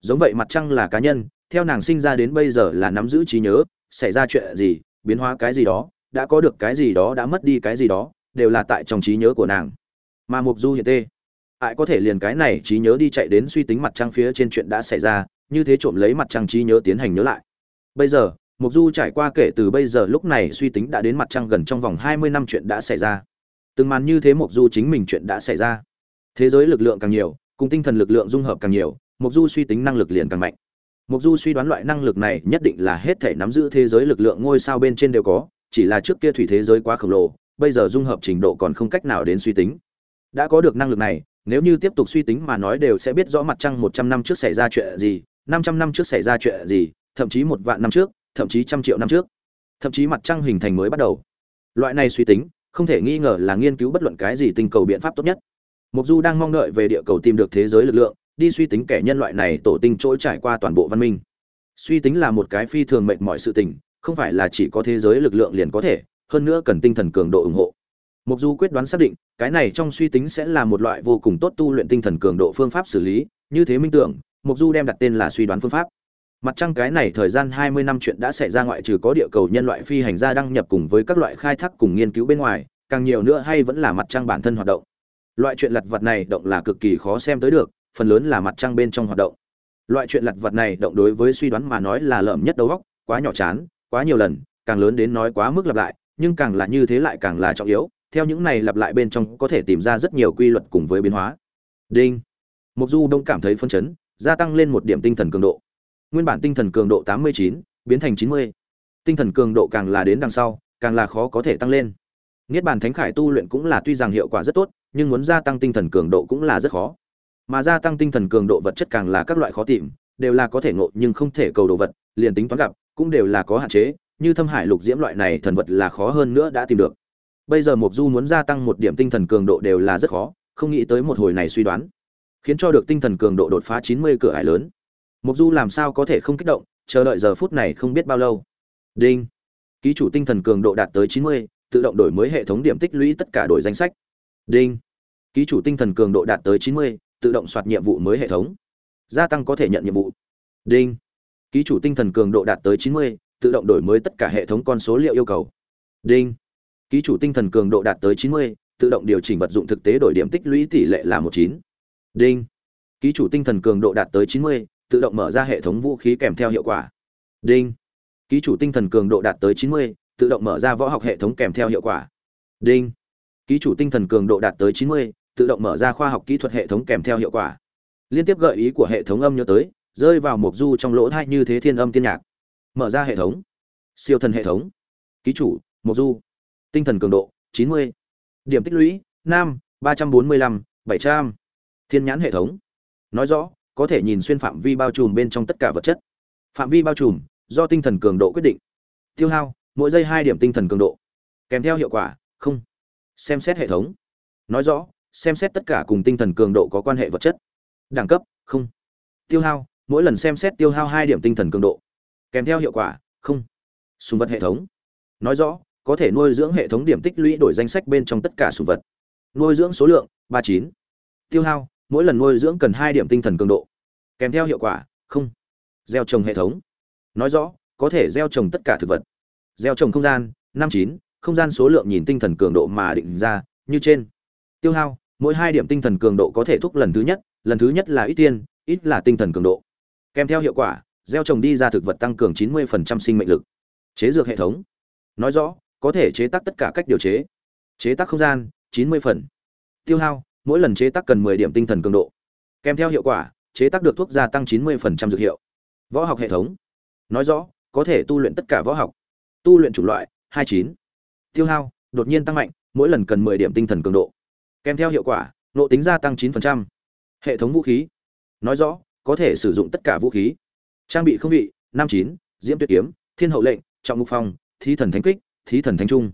Giống vậy mặt trăng là cá nhân, theo nàng sinh ra đến bây giờ là nắm giữ trí nhớ, xảy ra chuyện gì, biến hóa cái gì đó, đã có được cái gì đó, đã mất đi cái gì đó, đều là tại trong trí nhớ của nàng. Mà mục du hiện tê, ai có thể liền cái này trí nhớ đi chạy đến suy tính mặt trăng phía trên chuyện đã xảy ra, như thế trộm lấy mặt trăng trí nhớ tiến hành nhớ lại. Bây giờ mục du trải qua kể từ bây giờ lúc này suy tính đã đến mặt trăng gần trong vòng hai mươi năm chuyện đã xảy ra từng màn như thế mục du chính mình chuyện đã xảy ra. Thế giới lực lượng càng nhiều cùng tinh thần lực lượng dung hợp càng nhiều mục du suy tính năng lực liền càng mạnh. Mục du suy đoán loại năng lực này nhất định là hết thể nắm giữ thế giới lực lượng ngôi sao bên trên đều có chỉ là trước kia thủy thế giới quá khổng lồ bây giờ dung hợp trình độ còn không cách nào đến suy tính. Đã có được năng lực này nếu như tiếp tục suy tính mà nói đều sẽ biết rõ mặt trăng một trăm năm trước xảy ra chuyện gì 500 năm trước xảy ra chuyện gì, thậm chí một vạn năm trước, thậm chí trăm triệu năm trước, thậm chí mặt trăng hình thành mới bắt đầu. Loại này suy tính, không thể nghi ngờ là nghiên cứu bất luận cái gì tinh cầu biện pháp tốt nhất. Mục Du đang mong đợi về địa cầu tìm được thế giới lực lượng, đi suy tính kẻ nhân loại này tổ tinh trỗi trải qua toàn bộ văn minh. Suy tính là một cái phi thường mệnh mọi sự tình, không phải là chỉ có thế giới lực lượng liền có thể, hơn nữa cần tinh thần cường độ ủng hộ. Mục Du quyết đoán xác định, cái này trong suy tính sẽ là một loại vô cùng tốt tu luyện tinh thần cường độ phương pháp xử lý, như thế minh tưởng, Mộc Du đem đặt tên là suy đoán phương pháp. Mặt trăng cái này thời gian 20 năm chuyện đã xảy ra ngoại trừ có địa cầu nhân loại phi hành gia đăng nhập cùng với các loại khai thác cùng nghiên cứu bên ngoài, càng nhiều nữa hay vẫn là mặt trăng bản thân hoạt động. loại chuyện lặt vặt này động là cực kỳ khó xem tới được phần lớn là mặt trăng bên trong hoạt động. Loại chuyện lặt vặt này động đối với suy đoán mà nói là lợm nhất đầu óc quá nhỏ chán quá nhiều lần càng lớn đến nói quá mức lặp lại nhưng càng là như thế lại càng là trọng yếu theo những này lặp lại bên trong có thể tìm ra rất nhiều quy luật cùng với biến hóa. Đinh. Mục du đông cảm thấy phân chấn gia tăng lên một điểm tinh thần cường độ nguyên bản tinh thần cường độ 89, biến thành 90. tinh thần cường độ càng là đến đằng sau càng là khó có thể tăng lên. Niết bàn thánh khải tu luyện cũng là tuy rằng hiệu quả rất tốt nhưng muốn gia tăng tinh thần cường độ cũng là rất khó. Mà gia tăng tinh thần cường độ vật chất càng là các loại khó tìm đều là có thể ngộ nhưng không thể cầu đồ vật liền tính toán gặp cũng đều là có hạn chế như thâm hải lục diễm loại này thần vật là khó hơn nữa đã tìm được. Bây giờ Mộc du muốn gia tăng một điểm tinh thần cường độ đều là rất khó không nghĩ tới một hồi này suy đoán khiến cho được tinh thần cường độ đột phá 90 cửa ải lớn mục du làm sao có thể không kích động chờ đợi giờ phút này không biết bao lâu. Đinh. Ký chủ tinh thần cường độ đạt tới 90, tự động đổi mới hệ thống điểm tích lũy tất cả đổi danh sách. Đinh. Ký chủ tinh thần cường độ đạt tới 90, tự động soạt nhiệm vụ mới hệ thống. Gia tăng có thể nhận nhiệm vụ. Đinh. Ký chủ tinh thần cường độ đạt tới 90, tự động đổi mới tất cả hệ thống con số liệu yêu cầu. Đinh. Ký chủ tinh thần cường độ đạt tới 90, tự động điều chỉnh vật dụng thực tế đổi điểm tích lũy tỷ lệ là 19. đinh. Ký chủ tinh thần cường độ đạt tới 90, tự động mở ra hệ thống vũ khí kèm theo hiệu quả. Đinh. Ký chủ tinh thần cường độ đạt tới 90, tự động mở ra võ học hệ thống kèm theo hiệu quả. Đinh. Ký chủ tinh thần cường độ đạt tới 90, tự động mở ra khoa học kỹ thuật hệ thống kèm theo hiệu quả. Liên tiếp gợi ý của hệ thống âm nhớ tới rơi vào mục du trong lỗ thai như thế thiên âm tiên nhạc. Mở ra hệ thống. Siêu thần hệ thống. Ký chủ mục du. Tinh thần cường độ 90. điểm tích lũy nam 345, 700. thiên nhãn hệ thống. Nói rõ có thể nhìn xuyên phạm vi bao trùm bên trong tất cả vật chất. Phạm vi bao trùm, do tinh thần cường độ quyết định. Tiêu hao, mỗi giây hai điểm tinh thần cường độ. Kèm theo hiệu quả, không. Xem xét hệ thống. Nói rõ, xem xét tất cả cùng tinh thần cường độ có quan hệ vật chất. Đẳng cấp, không. Tiêu hao, mỗi lần xem xét tiêu hao hai điểm tinh thần cường độ. Kèm theo hiệu quả, không. Sùng vật hệ thống. Nói rõ, có thể nuôi dưỡng hệ thống điểm tích lũy đổi danh sách bên trong tất cả sùng vật. Nuôi dưỡng số lượng, ba chín. Tiêu hao mỗi lần nuôi dưỡng cần hai điểm tinh thần cường độ. Kèm theo hiệu quả, không. Gieo trồng hệ thống. Nói rõ, có thể gieo trồng tất cả thực vật. Gieo trồng không gian, năm chín, không gian số lượng nhìn tinh thần cường độ mà định ra, như trên. Tiêu hao, mỗi hai điểm tinh thần cường độ có thể thúc lần thứ nhất, lần thứ nhất là ít tiên, ít là tinh thần cường độ. Kèm theo hiệu quả, gieo trồng đi ra thực vật tăng cường 90% sinh mệnh lực. Chế dược hệ thống. Nói rõ, có thể chế tác tất cả cách điều chế. Chế tác không gian 90 phần. Tiêu hao mỗi lần chế tác cần 10 điểm tinh thần cường độ. Kèm theo hiệu quả chế tác được thuốc gia tăng 90% dược hiệu. Võ học hệ thống. Nói rõ có thể tu luyện tất cả võ học. Tu luyện chủng loại 29. tiêu hao đột nhiên tăng mạnh mỗi lần cần 10 điểm tinh thần cường độ. Kèm theo hiệu quả nộ tính gia tăng 9%. hệ thống vũ khí. Nói rõ có thể sử dụng tất cả vũ khí. Trang bị không vị 59, diễm tuyệt kiếm thiên hậu lệnh trọng ngục phong thí thần thánh kích thí thần thánh trung.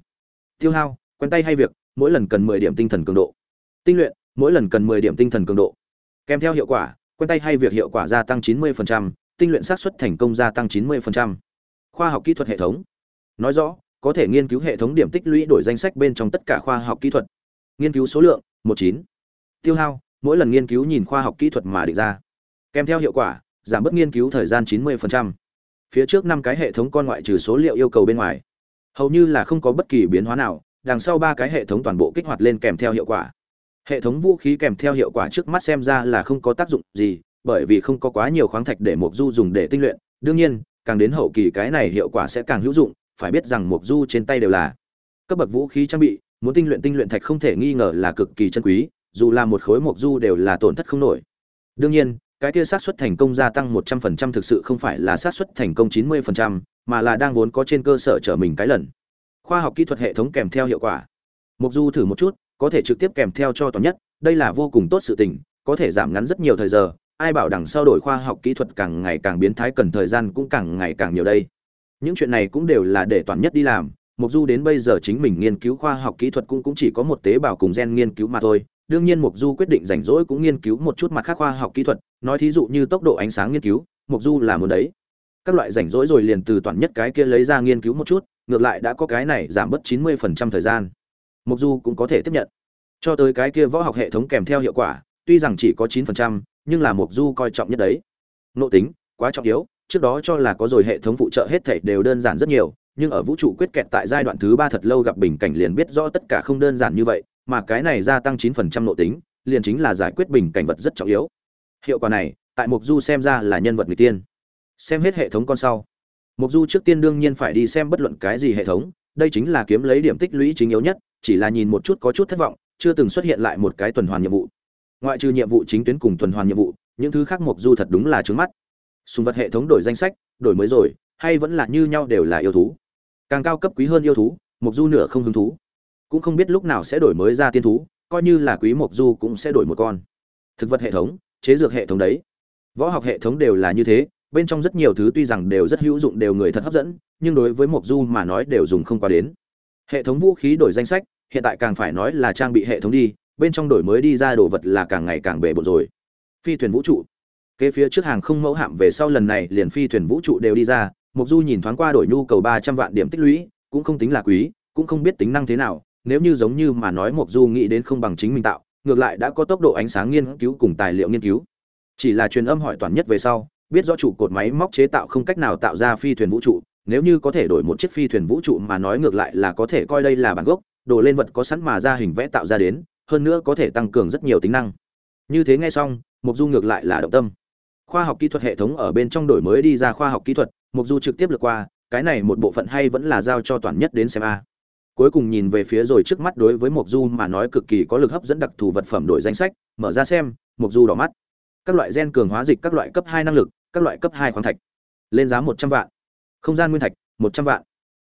Tiêu hao quen tay hay việc mỗi lần cần 10 điểm tinh thần cường độ tinh luyện mỗi lần cần 10 điểm tinh thần cường độ kèm theo hiệu quả quen tay hay việc hiệu quả gia tăng 90%, tinh luyện xác suất thành công gia tăng 90%. khoa học kỹ thuật hệ thống nói rõ có thể nghiên cứu hệ thống điểm tích lũy đổi danh sách bên trong tất cả khoa học kỹ thuật nghiên cứu số lượng 19. tiêu hao mỗi lần nghiên cứu nhìn khoa học kỹ thuật mà định ra kèm theo hiệu quả giảm bớt nghiên cứu thời gian 90%. phía trước năm cái hệ thống con ngoại trừ số liệu yêu cầu bên ngoài hầu như là không có bất kỳ biến hóa nào đằng sau ba cái hệ thống toàn bộ kích hoạt lên kèm theo hiệu quả hệ thống vũ khí kèm theo hiệu quả trước mắt xem ra là không có tác dụng gì bởi vì không có quá nhiều khoáng thạch để mục du dùng để tinh luyện đương nhiên càng đến hậu kỳ cái này hiệu quả sẽ càng hữu dụng phải biết rằng mục du trên tay đều là cấp bậc vũ khí trang bị muốn tinh luyện tinh luyện thạch không thể nghi ngờ là cực kỳ chân quý dù là một khối mục du đều là tổn thất không nổi đương nhiên cái kia xác suất thành công gia tăng 100% thực sự không phải là xác suất thành công 90%, mà là đang vốn có trên cơ sở trở mình cái lần. Khoa học kỹ thuật hệ thống kèm theo hiệu quả. Mục Du thử một chút, có thể trực tiếp kèm theo cho toàn nhất, đây là vô cùng tốt sự tình, có thể giảm ngắn rất nhiều thời giờ, ai bảo đằng sau đổi khoa học kỹ thuật càng ngày càng biến thái cần thời gian cũng càng ngày càng nhiều đây. Những chuyện này cũng đều là để toàn nhất đi làm, Mục Du đến bây giờ chính mình nghiên cứu khoa học kỹ thuật cũng cũng chỉ có một tế bào cùng gen nghiên cứu mà thôi, đương nhiên Mục Du quyết định rảnh rỗi cũng nghiên cứu một chút mặt khác khoa học kỹ thuật, nói thí dụ như tốc độ ánh sáng nghiên cứu, Mục Du là muốn đấy. Các loại rảnh rỗi rồi liền từ toàn nhất cái kia lấy ra nghiên cứu một chút, ngược lại đã có cái này giảm bớt 90% thời gian. Mục Du cũng có thể tiếp nhận. Cho tới cái kia võ học hệ thống kèm theo hiệu quả, tuy rằng chỉ có chín phần trăm, nhưng là Mục Du coi trọng nhất đấy. Nội tính, quá trọng yếu, trước đó cho là có rồi hệ thống phụ trợ hết thảy đều đơn giản rất nhiều, nhưng ở vũ trụ quyết kẹt tại giai đoạn thứ ba thật lâu gặp bình cảnh liền biết rõ tất cả không đơn giản như vậy, mà cái này gia tăng chín phần trăm nộ tính, liền chính là giải quyết bình cảnh vật rất trọng yếu. Hiệu quả này, tại Mục Du xem ra là nhân vật người tiên. Xem hết hệ thống con sau, Mục Du trước tiên đương nhiên phải đi xem bất luận cái gì hệ thống, đây chính là kiếm lấy điểm tích lũy chính yếu nhất, chỉ là nhìn một chút có chút thất vọng, chưa từng xuất hiện lại một cái tuần hoàn nhiệm vụ. Ngoại trừ nhiệm vụ chính tuyến cùng tuần hoàn nhiệm vụ, những thứ khác Mục Du thật đúng là trướng mắt. Sùng vật hệ thống đổi danh sách, đổi mới rồi, hay vẫn là như nhau đều là yêu thú. Càng cao cấp quý hơn yêu thú, Mục Du nửa không hứng thú. Cũng không biết lúc nào sẽ đổi mới ra tiên thú, coi như là quý Mục Du cũng sẽ đổi một con. Thực vật hệ thống, chế dược hệ thống đấy. Võ học hệ thống đều là như thế, bên trong rất nhiều thứ tuy rằng đều rất hữu dụng đều người thật hấp dẫn nhưng đối với mộc du mà nói đều dùng không qua đến hệ thống vũ khí đổi danh sách hiện tại càng phải nói là trang bị hệ thống đi, bên trong đổi mới đi ra đồ vật là càng ngày càng bề bộn rồi. Phi thuyền vũ trụ. Kế phía trước hàng không mẫu hạm về sau lần này liền phi thuyền vũ trụ đều đi ra mục du nhìn thoáng qua đổi nhu cầu ba trăm vạn điểm tích lũy, cũng không tính là quý, cũng không biết tính năng thế nào, nếu như giống như mà nói mục du nghĩ đến không bằng chính mình tạo, ngược lại đã có tốc độ ánh sáng nghiên cứu cùng tài liệu nghiên cứu. Chỉ là truyền âm hỏi toàn nhất về sau, biết rõ trụ cột máy móc chế tạo không cách nào tạo ra phi thuyền vũ trụ, nếu như có thể đổi một chiếc phi thuyền vũ trụ mà nói ngược lại là có thể coi đây là bản gốc đồ lên vật có sẵn mà ra hình vẽ tạo ra đến, hơn nữa có thể tăng cường rất nhiều tính năng. Như thế ngay xong mục du ngược lại là động tâm. Khoa học kỹ thuật hệ thống ở bên trong đổi mới đi ra khoa học kỹ thuật mục du trực tiếp lượt qua, cái này một bộ phận hay vẫn là giao cho toàn nhất đến xem a. Cuối cùng nhìn về phía rồi trước mắt đối với mục du mà nói cực kỳ có lực hấp dẫn đặc thù vật phẩm đổi danh sách, mở ra xem mục du đỏ mắt. Các loại gen cường hóa dịch, các loại cấp hai năng lực, các loại cấp hai khoáng thạch. Lên giá một trăm vạn. Không gian nguyên thạch, một trăm vạn.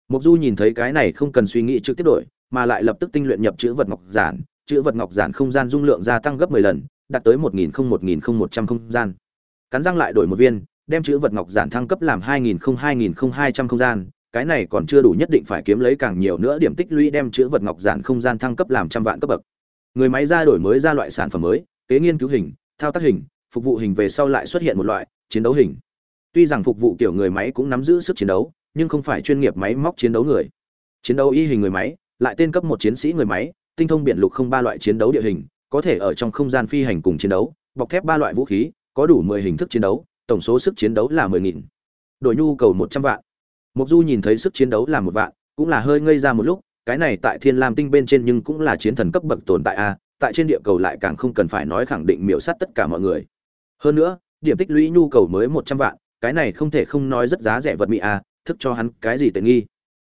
Mục du nhìn thấy cái này không cần suy nghĩ trực tiếp đổi mà lại lập tức tinh luyện nhập chữ vật ngọc giản, chữ vật ngọc giản không gian dung lượng gia tăng gấp 10 lần, đạt tới một nghìn không, một nghìn không, một trăm không gian. Cắn răng lại đổi một viên, đem chữ vật ngọc giản thăng cấp làm hai nghìn không, hai nghìn không, hai trăm không gian, cái này còn chưa đủ nhất định phải kiếm lấy càng nhiều nữa điểm tích lũy đem chữ vật ngọc giản không gian thăng cấp làm trăm vạn cấp bậc. Người máy ra đổi mới ra loại sản phẩm mới, kế nghiên cứu hình, thao tác hình, phục vụ hình về sau lại xuất hiện một loại, chiến đấu hình. Tuy rằng phục vụ kiểu người máy cũng nắm giữ sức chiến đấu, nhưng không phải chuyên nghiệp máy móc chiến đấu người. Chiến đấu y hình người máy lại tên cấp một chiến sĩ người máy tinh thông biển lục không ba loại chiến đấu địa hình có thể ở trong không gian phi hành cùng chiến đấu bọc thép ba loại vũ khí có đủ mười hình thức chiến đấu tổng số sức chiến đấu là mười nghìn. Đổi nhu cầu một trăm vạn. Mục du nhìn thấy sức chiến đấu là một vạn cũng là hơi ngây ra một lúc cái này tại thiên lam tinh bên trên nhưng cũng là chiến thần cấp bậc tồn tại a tại trên địa cầu lại càng không cần phải nói khẳng định miểu sát tất cả mọi người. Hơn nữa điểm tích lũy nhu cầu mới một trăm vạn cái này không thể không nói rất giá rẻ vật mỹ a, thức cho hắn cái gì tiện nghi.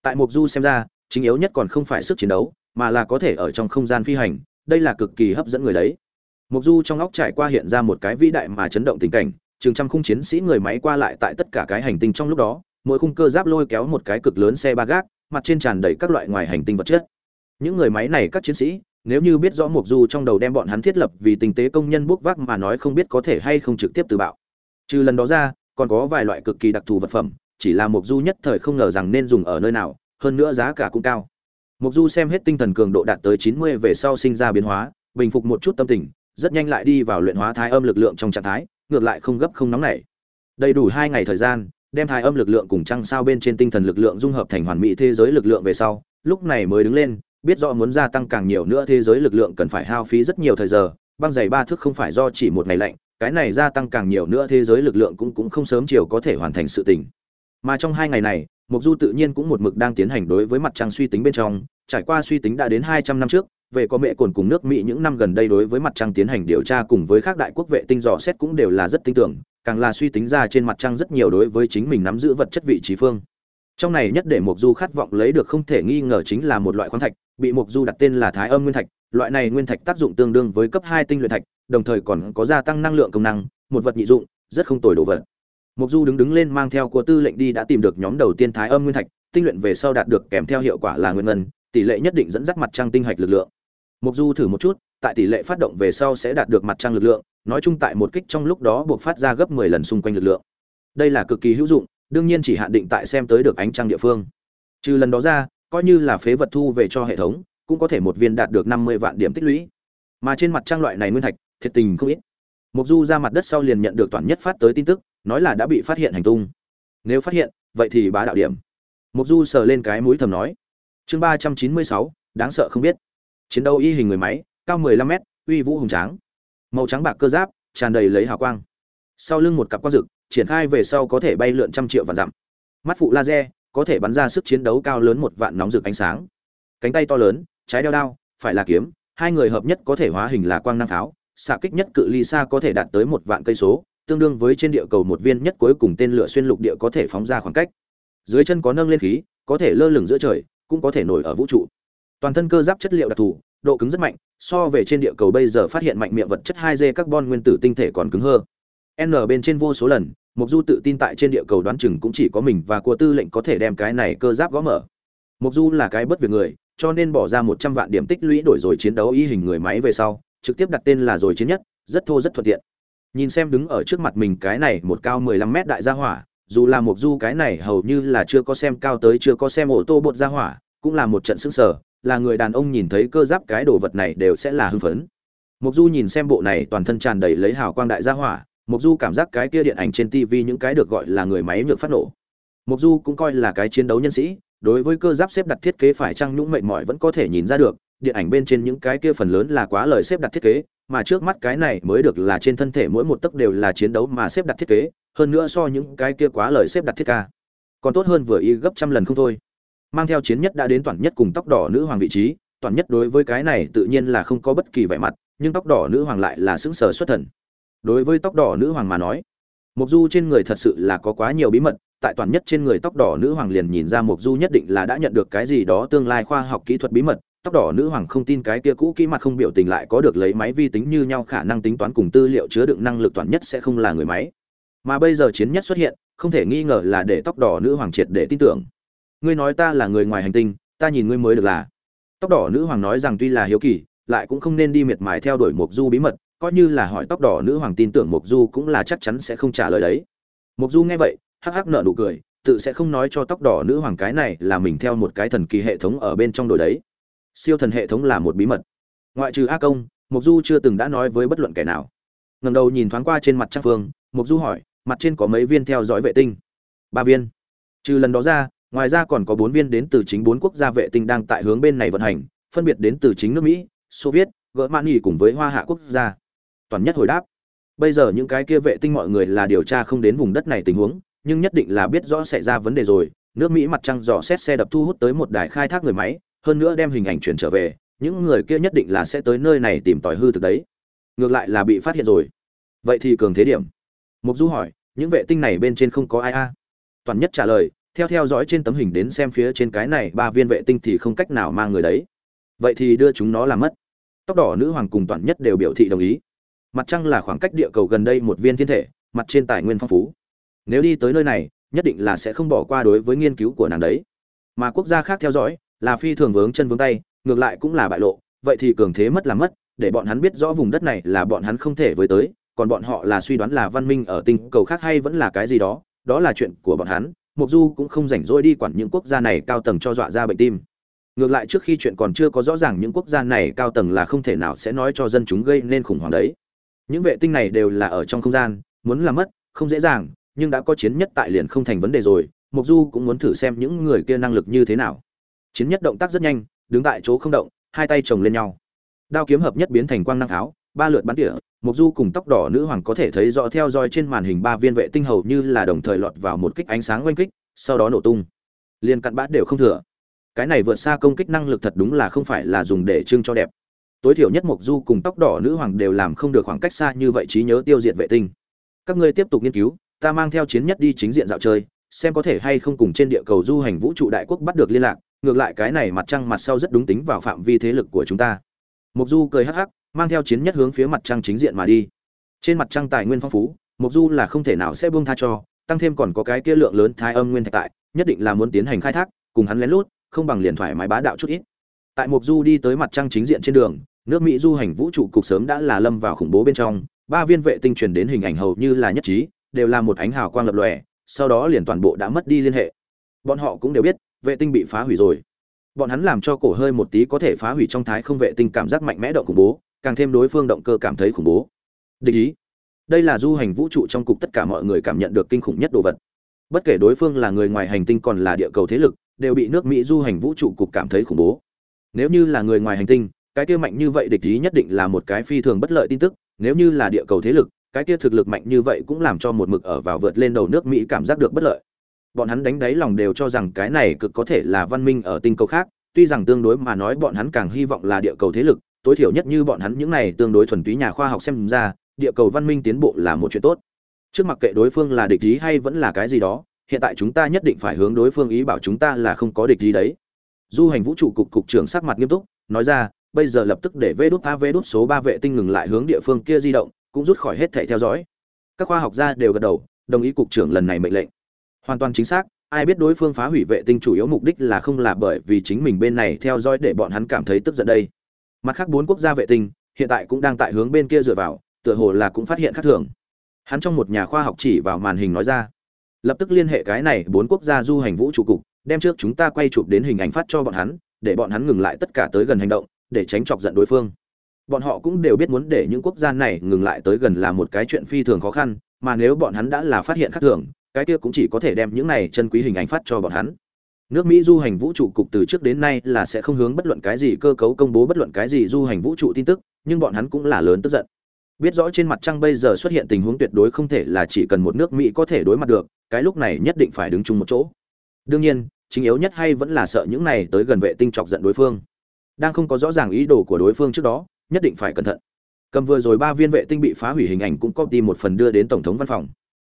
Tại mục du xem ra chính yếu nhất còn không phải sức chiến đấu, mà là có thể ở trong không gian phi hành, đây là cực kỳ hấp dẫn người đấy. Mục du trong óc trải qua hiện ra một cái vĩ đại mà chấn động tình cảnh, chừng trăm khung chiến sĩ người máy qua lại tại tất cả cái hành tinh trong lúc đó, mỗi khung cơ giáp lôi kéo một cái cực lớn xe ba gác, mặt trên tràn đầy các loại ngoài hành tinh vật chất. Những người máy này, các chiến sĩ, nếu như biết rõ mục du trong đầu đem bọn hắn thiết lập vì tình tế công nhân bốc vác mà nói không biết có thể hay không trực tiếp từ bạo. Trừ lần đó ra, còn có vài loại cực kỳ đặc thù vật phẩm, chỉ là mục du nhất thời không ngờ rằng nên dùng ở nơi nào hơn nữa giá cả cũng cao. Mục du xem hết tinh thần cường độ đạt tới chín mươi về sau sinh ra biến hóa, bình phục một chút tâm tình, rất nhanh lại đi vào luyện hóa thái âm lực lượng trong trạng thái, ngược lại không gấp không nóng nảy. Đầy đủ hai ngày thời gian, đem thái âm lực lượng cùng trăng sao bên trên tinh thần lực lượng dung hợp thành hoàn mỹ thế giới lực lượng về sau, lúc này mới đứng lên, biết rõ muốn gia tăng càng nhiều nữa thế giới lực lượng cần phải hao phí rất nhiều thời giờ, băng dày ba thước không phải do chỉ một ngày lạnh, cái này gia tăng càng nhiều nữa thế giới lực lượng cũng cũng không sớm chiều có thể hoàn thành sự tình. Mà trong hai ngày này Mộc du tự nhiên cũng một mực đang tiến hành đối với mặt trăng suy tính bên trong, trải qua suy tính đã đến hai trăm năm trước, về có mẹ cồn cùng nước mỹ những năm gần đây đối với mặt trăng tiến hành điều tra cùng với các đại quốc vệ tinh dò xét cũng đều là rất tin tưởng, càng là suy tính ra trên mặt trăng rất nhiều đối với chính mình nắm giữ vật chất vị trí phương. Trong này nhất để Mộc du khát vọng lấy được không thể nghi ngờ chính là một loại khoáng thạch, bị Mộc du đặt tên là thái âm nguyên thạch, loại này nguyên thạch tác dụng tương đương với cấp hai tinh luyện thạch, đồng thời còn có gia tăng năng lượng công năng, một vật nhị dụng, rất không tồi đồ vật mục du đứng đứng lên mang theo của tư lệnh đi đã tìm được nhóm đầu tiên thái âm nguyên thạch, tinh luyện về sau đạt được kèm theo hiệu quả là nguyên ngân, tỷ lệ nhất định dẫn dắt mặt trăng tinh hạch lực lượng. Mục du thử một chút, tại tỷ lệ phát động về sau sẽ đạt được mặt trăng lực lượng, nói chung tại một kích trong lúc đó buộc phát ra gấp 10 lần xung quanh lực lượng. Đây là cực kỳ hữu dụng, đương nhiên chỉ hạn định tại xem tới được ánh trăng địa phương. Trừ lần đó ra, coi như là phế vật thu về cho hệ thống, cũng có thể một viên đạt được năm mươi vạn điểm tích lũy. Mà trên mặt trang loại này nguyên thạch, thiệt tình không ít. Mộc du ra mặt đất sau liền nhận được toàn nhất phát tới tin tức, nói là đã bị phát hiện hành tung. Nếu phát hiện, vậy thì bá đạo điểm. Mộc du sờ lên cái mũi thầm nói. Chương ba trăm chín mươi sáu, đáng sợ không biết. Chiến đấu y hình người máy, cao mười lăm mét, uy vũ hùng tráng. Màu trắng bạc cơ giáp, tràn đầy lấy hào quang. Sau lưng một cặp quang rực, triển khai về sau có thể bay lượn trăm triệu vạn dặm. Mắt phụ laser, có thể bắn ra sức chiến đấu cao lớn một vạn nóng rực ánh sáng. Cánh tay to lớn, trái đeo đao, phải là kiếm, hai người hợp nhất có thể hóa hình là quang năng pháo xạ kích nhất cự ly xa có thể đạt tới một vạn cây số, tương đương với trên địa cầu một viên nhất cuối cùng tên lửa xuyên lục địa có thể phóng ra khoảng cách. Dưới chân có nâng lên khí, có thể lơ lửng giữa trời, cũng có thể nổi ở vũ trụ. Toàn thân cơ giáp chất liệu đặc thù, độ cứng rất mạnh, so về trên địa cầu bây giờ phát hiện mạnh miệng vật chất 2 d carbon nguyên tử tinh thể còn cứng hơn. N bên trên vô số lần mục du tự tin tại trên địa cầu đoán chừng cũng chỉ có mình và cua tư lệnh có thể đem cái này cơ giáp gõ mở. Mục du là cái bất việc người, cho nên bỏ ra một trăm vạn điểm tích lũy đổi rồi chiến đấu y hình người máy về sau trực tiếp đặt tên là rồi chiến nhất rất thô rất thuận tiện nhìn xem đứng ở trước mặt mình cái này một cao mười lăm mét đại gia hỏa dù là một du cái này hầu như là chưa có xem cao tới chưa có xem ô tô bột gia hỏa cũng là một trận sững sờ là người đàn ông nhìn thấy cơ giáp cái đồ vật này đều sẽ là hưng phấn Mộc du nhìn xem bộ này toàn thân tràn đầy lấy hào quang đại gia hỏa Mộc Du cảm giác cái kia điện ảnh trên TV những cái được gọi là người máy nhược phát nổ. Mộc Du cũng coi là cái chiến đấu nhân sĩ, đối với cơ giáp xếp đặt thiết kế phải chăng nhũng mệt mỏi vẫn có thể nhìn ra được, điện ảnh bên trên những cái kia phần lớn là quá lời xếp đặt thiết kế, mà trước mắt cái này mới được là trên thân thể mỗi một tấc đều là chiến đấu mà xếp đặt thiết kế, hơn nữa so những cái kia quá lời xếp đặt thiết ca. Còn tốt hơn vừa y gấp trăm lần không thôi. Mang theo chiến nhất đã đến toàn nhất cùng tóc đỏ nữ hoàng vị trí, toàn nhất đối với cái này tự nhiên là không có bất kỳ vẻ mặt, nhưng tóc đỏ nữ hoàng lại là xứng sở xuất thần đối với tóc đỏ nữ hoàng mà nói mục du trên người thật sự là có quá nhiều bí mật tại toàn nhất trên người tóc đỏ nữ hoàng liền nhìn ra mục du nhất định là đã nhận được cái gì đó tương lai khoa học kỹ thuật bí mật tóc đỏ nữ hoàng không tin cái kia cũ kỹ mặt không biểu tình lại có được lấy máy vi tính như nhau khả năng tính toán cùng tư liệu chứa đựng năng lực toàn nhất sẽ không là người máy mà bây giờ chiến nhất xuất hiện không thể nghi ngờ là để tóc đỏ nữ hoàng triệt để tin tưởng ngươi nói ta là người ngoài hành tinh ta nhìn ngươi mới được là tóc đỏ nữ hoàng nói rằng tuy là hiếu kỳ lại cũng không nên đi miệt mài theo đuổi mục du bí mật coi như là hỏi tóc đỏ nữ hoàng tin tưởng mục Du cũng là chắc chắn sẽ không trả lời đấy. mục Du nghe vậy, hắc hắc nợ nụ cười, tự sẽ không nói cho tóc đỏ nữ hoàng cái này là mình theo một cái thần kỳ hệ thống ở bên trong đổi đấy. Siêu thần hệ thống là một bí mật. Ngoại trừ A Công, Mục Du chưa từng đã nói với bất luận kẻ nào. Ngẩng đầu nhìn thoáng qua trên mặt Trang Phương, Mục Du hỏi, mặt trên có mấy viên theo dõi vệ tinh? Ba viên. Trừ lần đó ra, ngoài ra còn có bốn viên đến từ chính bốn quốc gia vệ tinh đang tại hướng bên này vận hành, phân biệt đến từ chính nước Mỹ, Xô Viết, Gỡ mãn nghỉ cùng với Hoa Hạ quốc gia toàn nhất hồi đáp bây giờ những cái kia vệ tinh mọi người là điều tra không đến vùng đất này tình huống nhưng nhất định là biết rõ xảy ra vấn đề rồi nước mỹ mặt trăng dò xét xe đập thu hút tới một đài khai thác người máy hơn nữa đem hình ảnh chuyển trở về, những người kia nhất định là sẽ tới nơi này tìm tòi hư thực đấy. Ngược lại là bị phát hiện rồi. Vậy thì cường thế điểm. Mục du hỏi, những vệ tinh này bên trên không có ai a? Toàn nhất trả lời, theo theo dõi trên tấm hình đến xem phía trên cái này ba viên vệ tinh thì không cách nào mang người đấy. Vậy thì đưa chúng nó làm mất. Tóc đỏ nữ hoàng cùng toàn nhất đều biểu thị đồng ý. Mặt trăng là khoảng cách địa cầu gần đây một viên thiên thể, mặt trên tài nguyên phong phú. Nếu đi tới nơi này, nhất định là sẽ không bỏ qua đối với nghiên cứu của nàng đấy. Mà quốc gia khác theo dõi là phi thường vướng chân vướng tay, ngược lại cũng là bại lộ, vậy thì cường thế mất là mất, để bọn hắn biết rõ vùng đất này là bọn hắn không thể với tới, còn bọn họ là suy đoán là văn minh ở tinh cầu khác hay vẫn là cái gì đó đó là chuyện của bọn hắn mục du cũng không rảnh rỗi đi quản những quốc gia này cao tầng cho dọa ra bệnh tim. Ngược lại trước khi chuyện còn chưa có rõ ràng những quốc gia này cao tầng là không thể nào sẽ nói cho dân chúng gây nên khủng hoảng đấy. Những vệ tinh này đều là ở trong không gian, muốn làm mất, không dễ dàng, nhưng đã có chiến nhất tại liền không thành vấn đề rồi mục du cũng muốn thử xem những người kia năng lực như thế nào chiến nhất động tác rất nhanh, đứng tại chỗ không động, hai tay chồng lên nhau. Đao kiếm hợp nhất biến thành quang năng tháo, ba lượt bắn tỉa mục du cùng tóc đỏ nữ hoàng có thể thấy rõ theo dõi trên màn hình ba viên vệ tinh hầu như là đồng thời lọt vào một kích ánh sáng oanh kích, sau đó nổ tung. Liền cặn bã đều không thừa. Cái này vượt xa công kích năng lực thật đúng là không phải là dùng để trưng cho đẹp. Tối thiểu nhất mục du cùng tóc đỏ nữ hoàng đều làm không được khoảng cách xa như vậy trí nhớ tiêu diệt vệ tinh. Các ngươi tiếp tục nghiên cứu, ta mang theo chiến nhất đi chính diện dạo chơi, xem có thể hay không cùng trên địa cầu du hành vũ trụ đại quốc bắt được liên lạc ngược lại cái này mặt trăng mặt sau rất đúng tính vào phạm vi thế lực của chúng ta. Mục du cười hắc hắc, mang theo chiến nhất hướng phía mặt trăng chính diện mà đi. Trên mặt trăng tài nguyên phong phú mục du là không thể nào sẽ buông tha cho, tăng thêm còn có cái kia lượng lớn thái âm nguyên thạch tại, nhất định là muốn tiến hành khai thác, cùng hắn lén lút, không bằng liền thoải mái bá đạo chút ít. Tại mục du đi tới mặt trăng chính diện trên đường, nước mỹ du hành vũ trụ cục sớm đã là lâm vào khủng bố bên trong, ba viên vệ tinh truyền đến hình ảnh hầu như là nhất trí, đều là một ánh hào quang lập lòe, sau đó liền toàn bộ đã mất đi liên hệ. Bọn họ cũng đều biết vệ tinh bị phá hủy rồi. Bọn hắn làm cho cổ hơi một tí có thể phá hủy trong thái không vệ tinh cảm giác mạnh mẽ động khủng bố, càng thêm đối phương động cơ cảm thấy khủng bố. Địch ý. Đây là du hành vũ trụ trong cục tất cả mọi người cảm nhận được kinh khủng nhất đồ vật. Bất kể đối phương là người ngoài hành tinh còn là địa cầu thế lực, đều bị nước mỹ du hành vũ trụ cục cảm thấy khủng bố. Nếu như là người ngoài hành tinh, cái kia mạnh như vậy địch ý nhất định là một cái phi thường bất lợi tin tức, nếu như là địa cầu thế lực, cái kia thực lực mạnh như vậy cũng làm cho một mực ở vào vượt lên đầu nước mỹ cảm giác được bất lợi bọn hắn đánh đáy lòng đều cho rằng cái này cực có thể là văn minh ở tinh cầu khác, tuy rằng tương đối mà nói bọn hắn càng hy vọng là địa cầu thế lực, tối thiểu nhất như bọn hắn những này tương đối thuần túy nhà khoa học xem ra, địa cầu văn minh tiến bộ là một chuyện tốt. Trước mặc kệ đối phương là địch ý hay vẫn là cái gì đó, hiện tại chúng ta nhất định phải hướng đối phương ý bảo chúng ta là không có địch ý đấy. Du hành vũ trụ cục cục trưởng sắc mặt nghiêm túc, nói ra, bây giờ lập tức để vê đút a vê đút số ba vệ tinh ngừng lại hướng địa phương kia di động, cũng rút khỏi hết thảy theo dõi. Các khoa học gia đều gật đầu, đồng ý cục trưởng lần này mệnh lệnh hoàn toàn chính xác, ai biết đối phương phá hủy vệ tinh chủ yếu mục đích là không là bởi vì chính mình bên này theo dõi để bọn hắn cảm thấy tức giận đây. Mặt khác bốn quốc gia vệ tinh, hiện tại cũng đang tại hướng bên kia dựa vào, tựa hồ là cũng phát hiện khác thường. Hắn trong một nhà khoa học chỉ vào màn hình nói ra. Lập tức liên hệ cái này bốn quốc gia du hành vũ trụ cục, đem trước chúng ta quay chụp đến hình ảnh phát cho bọn hắn, để bọn hắn ngừng lại tất cả tới gần hành động, để tránh chọc giận đối phương. Bọn họ cũng đều biết muốn để những quốc gia này ngừng lại tới gần là một cái chuyện phi thường khó khăn, mà nếu bọn hắn đã là phát hiện khác thường cái kia cũng chỉ có thể đem những này chân quý hình ảnh phát cho bọn hắn. Nước mỹ du hành vũ trụ cục từ trước đến nay là sẽ không hướng bất luận cái gì cơ cấu công bố bất luận cái gì du hành vũ trụ tin tức, nhưng bọn hắn cũng là lớn tức giận. Biết rõ trên mặt trăng bây giờ xuất hiện tình huống tuyệt đối không thể là chỉ cần một nước mỹ có thể đối mặt được, cái lúc này nhất định phải đứng chung một chỗ. Đương nhiên, chính yếu nhất hay vẫn là sợ những này tới gần vệ tinh chọc giận đối phương. Đang không có rõ ràng ý đồ của đối phương trước đó, nhất định phải cẩn thận. Cầm vừa rồi ba viên vệ tinh bị phá hủy hình ảnh cũng copy một phần đưa đến tổng thống văn phòng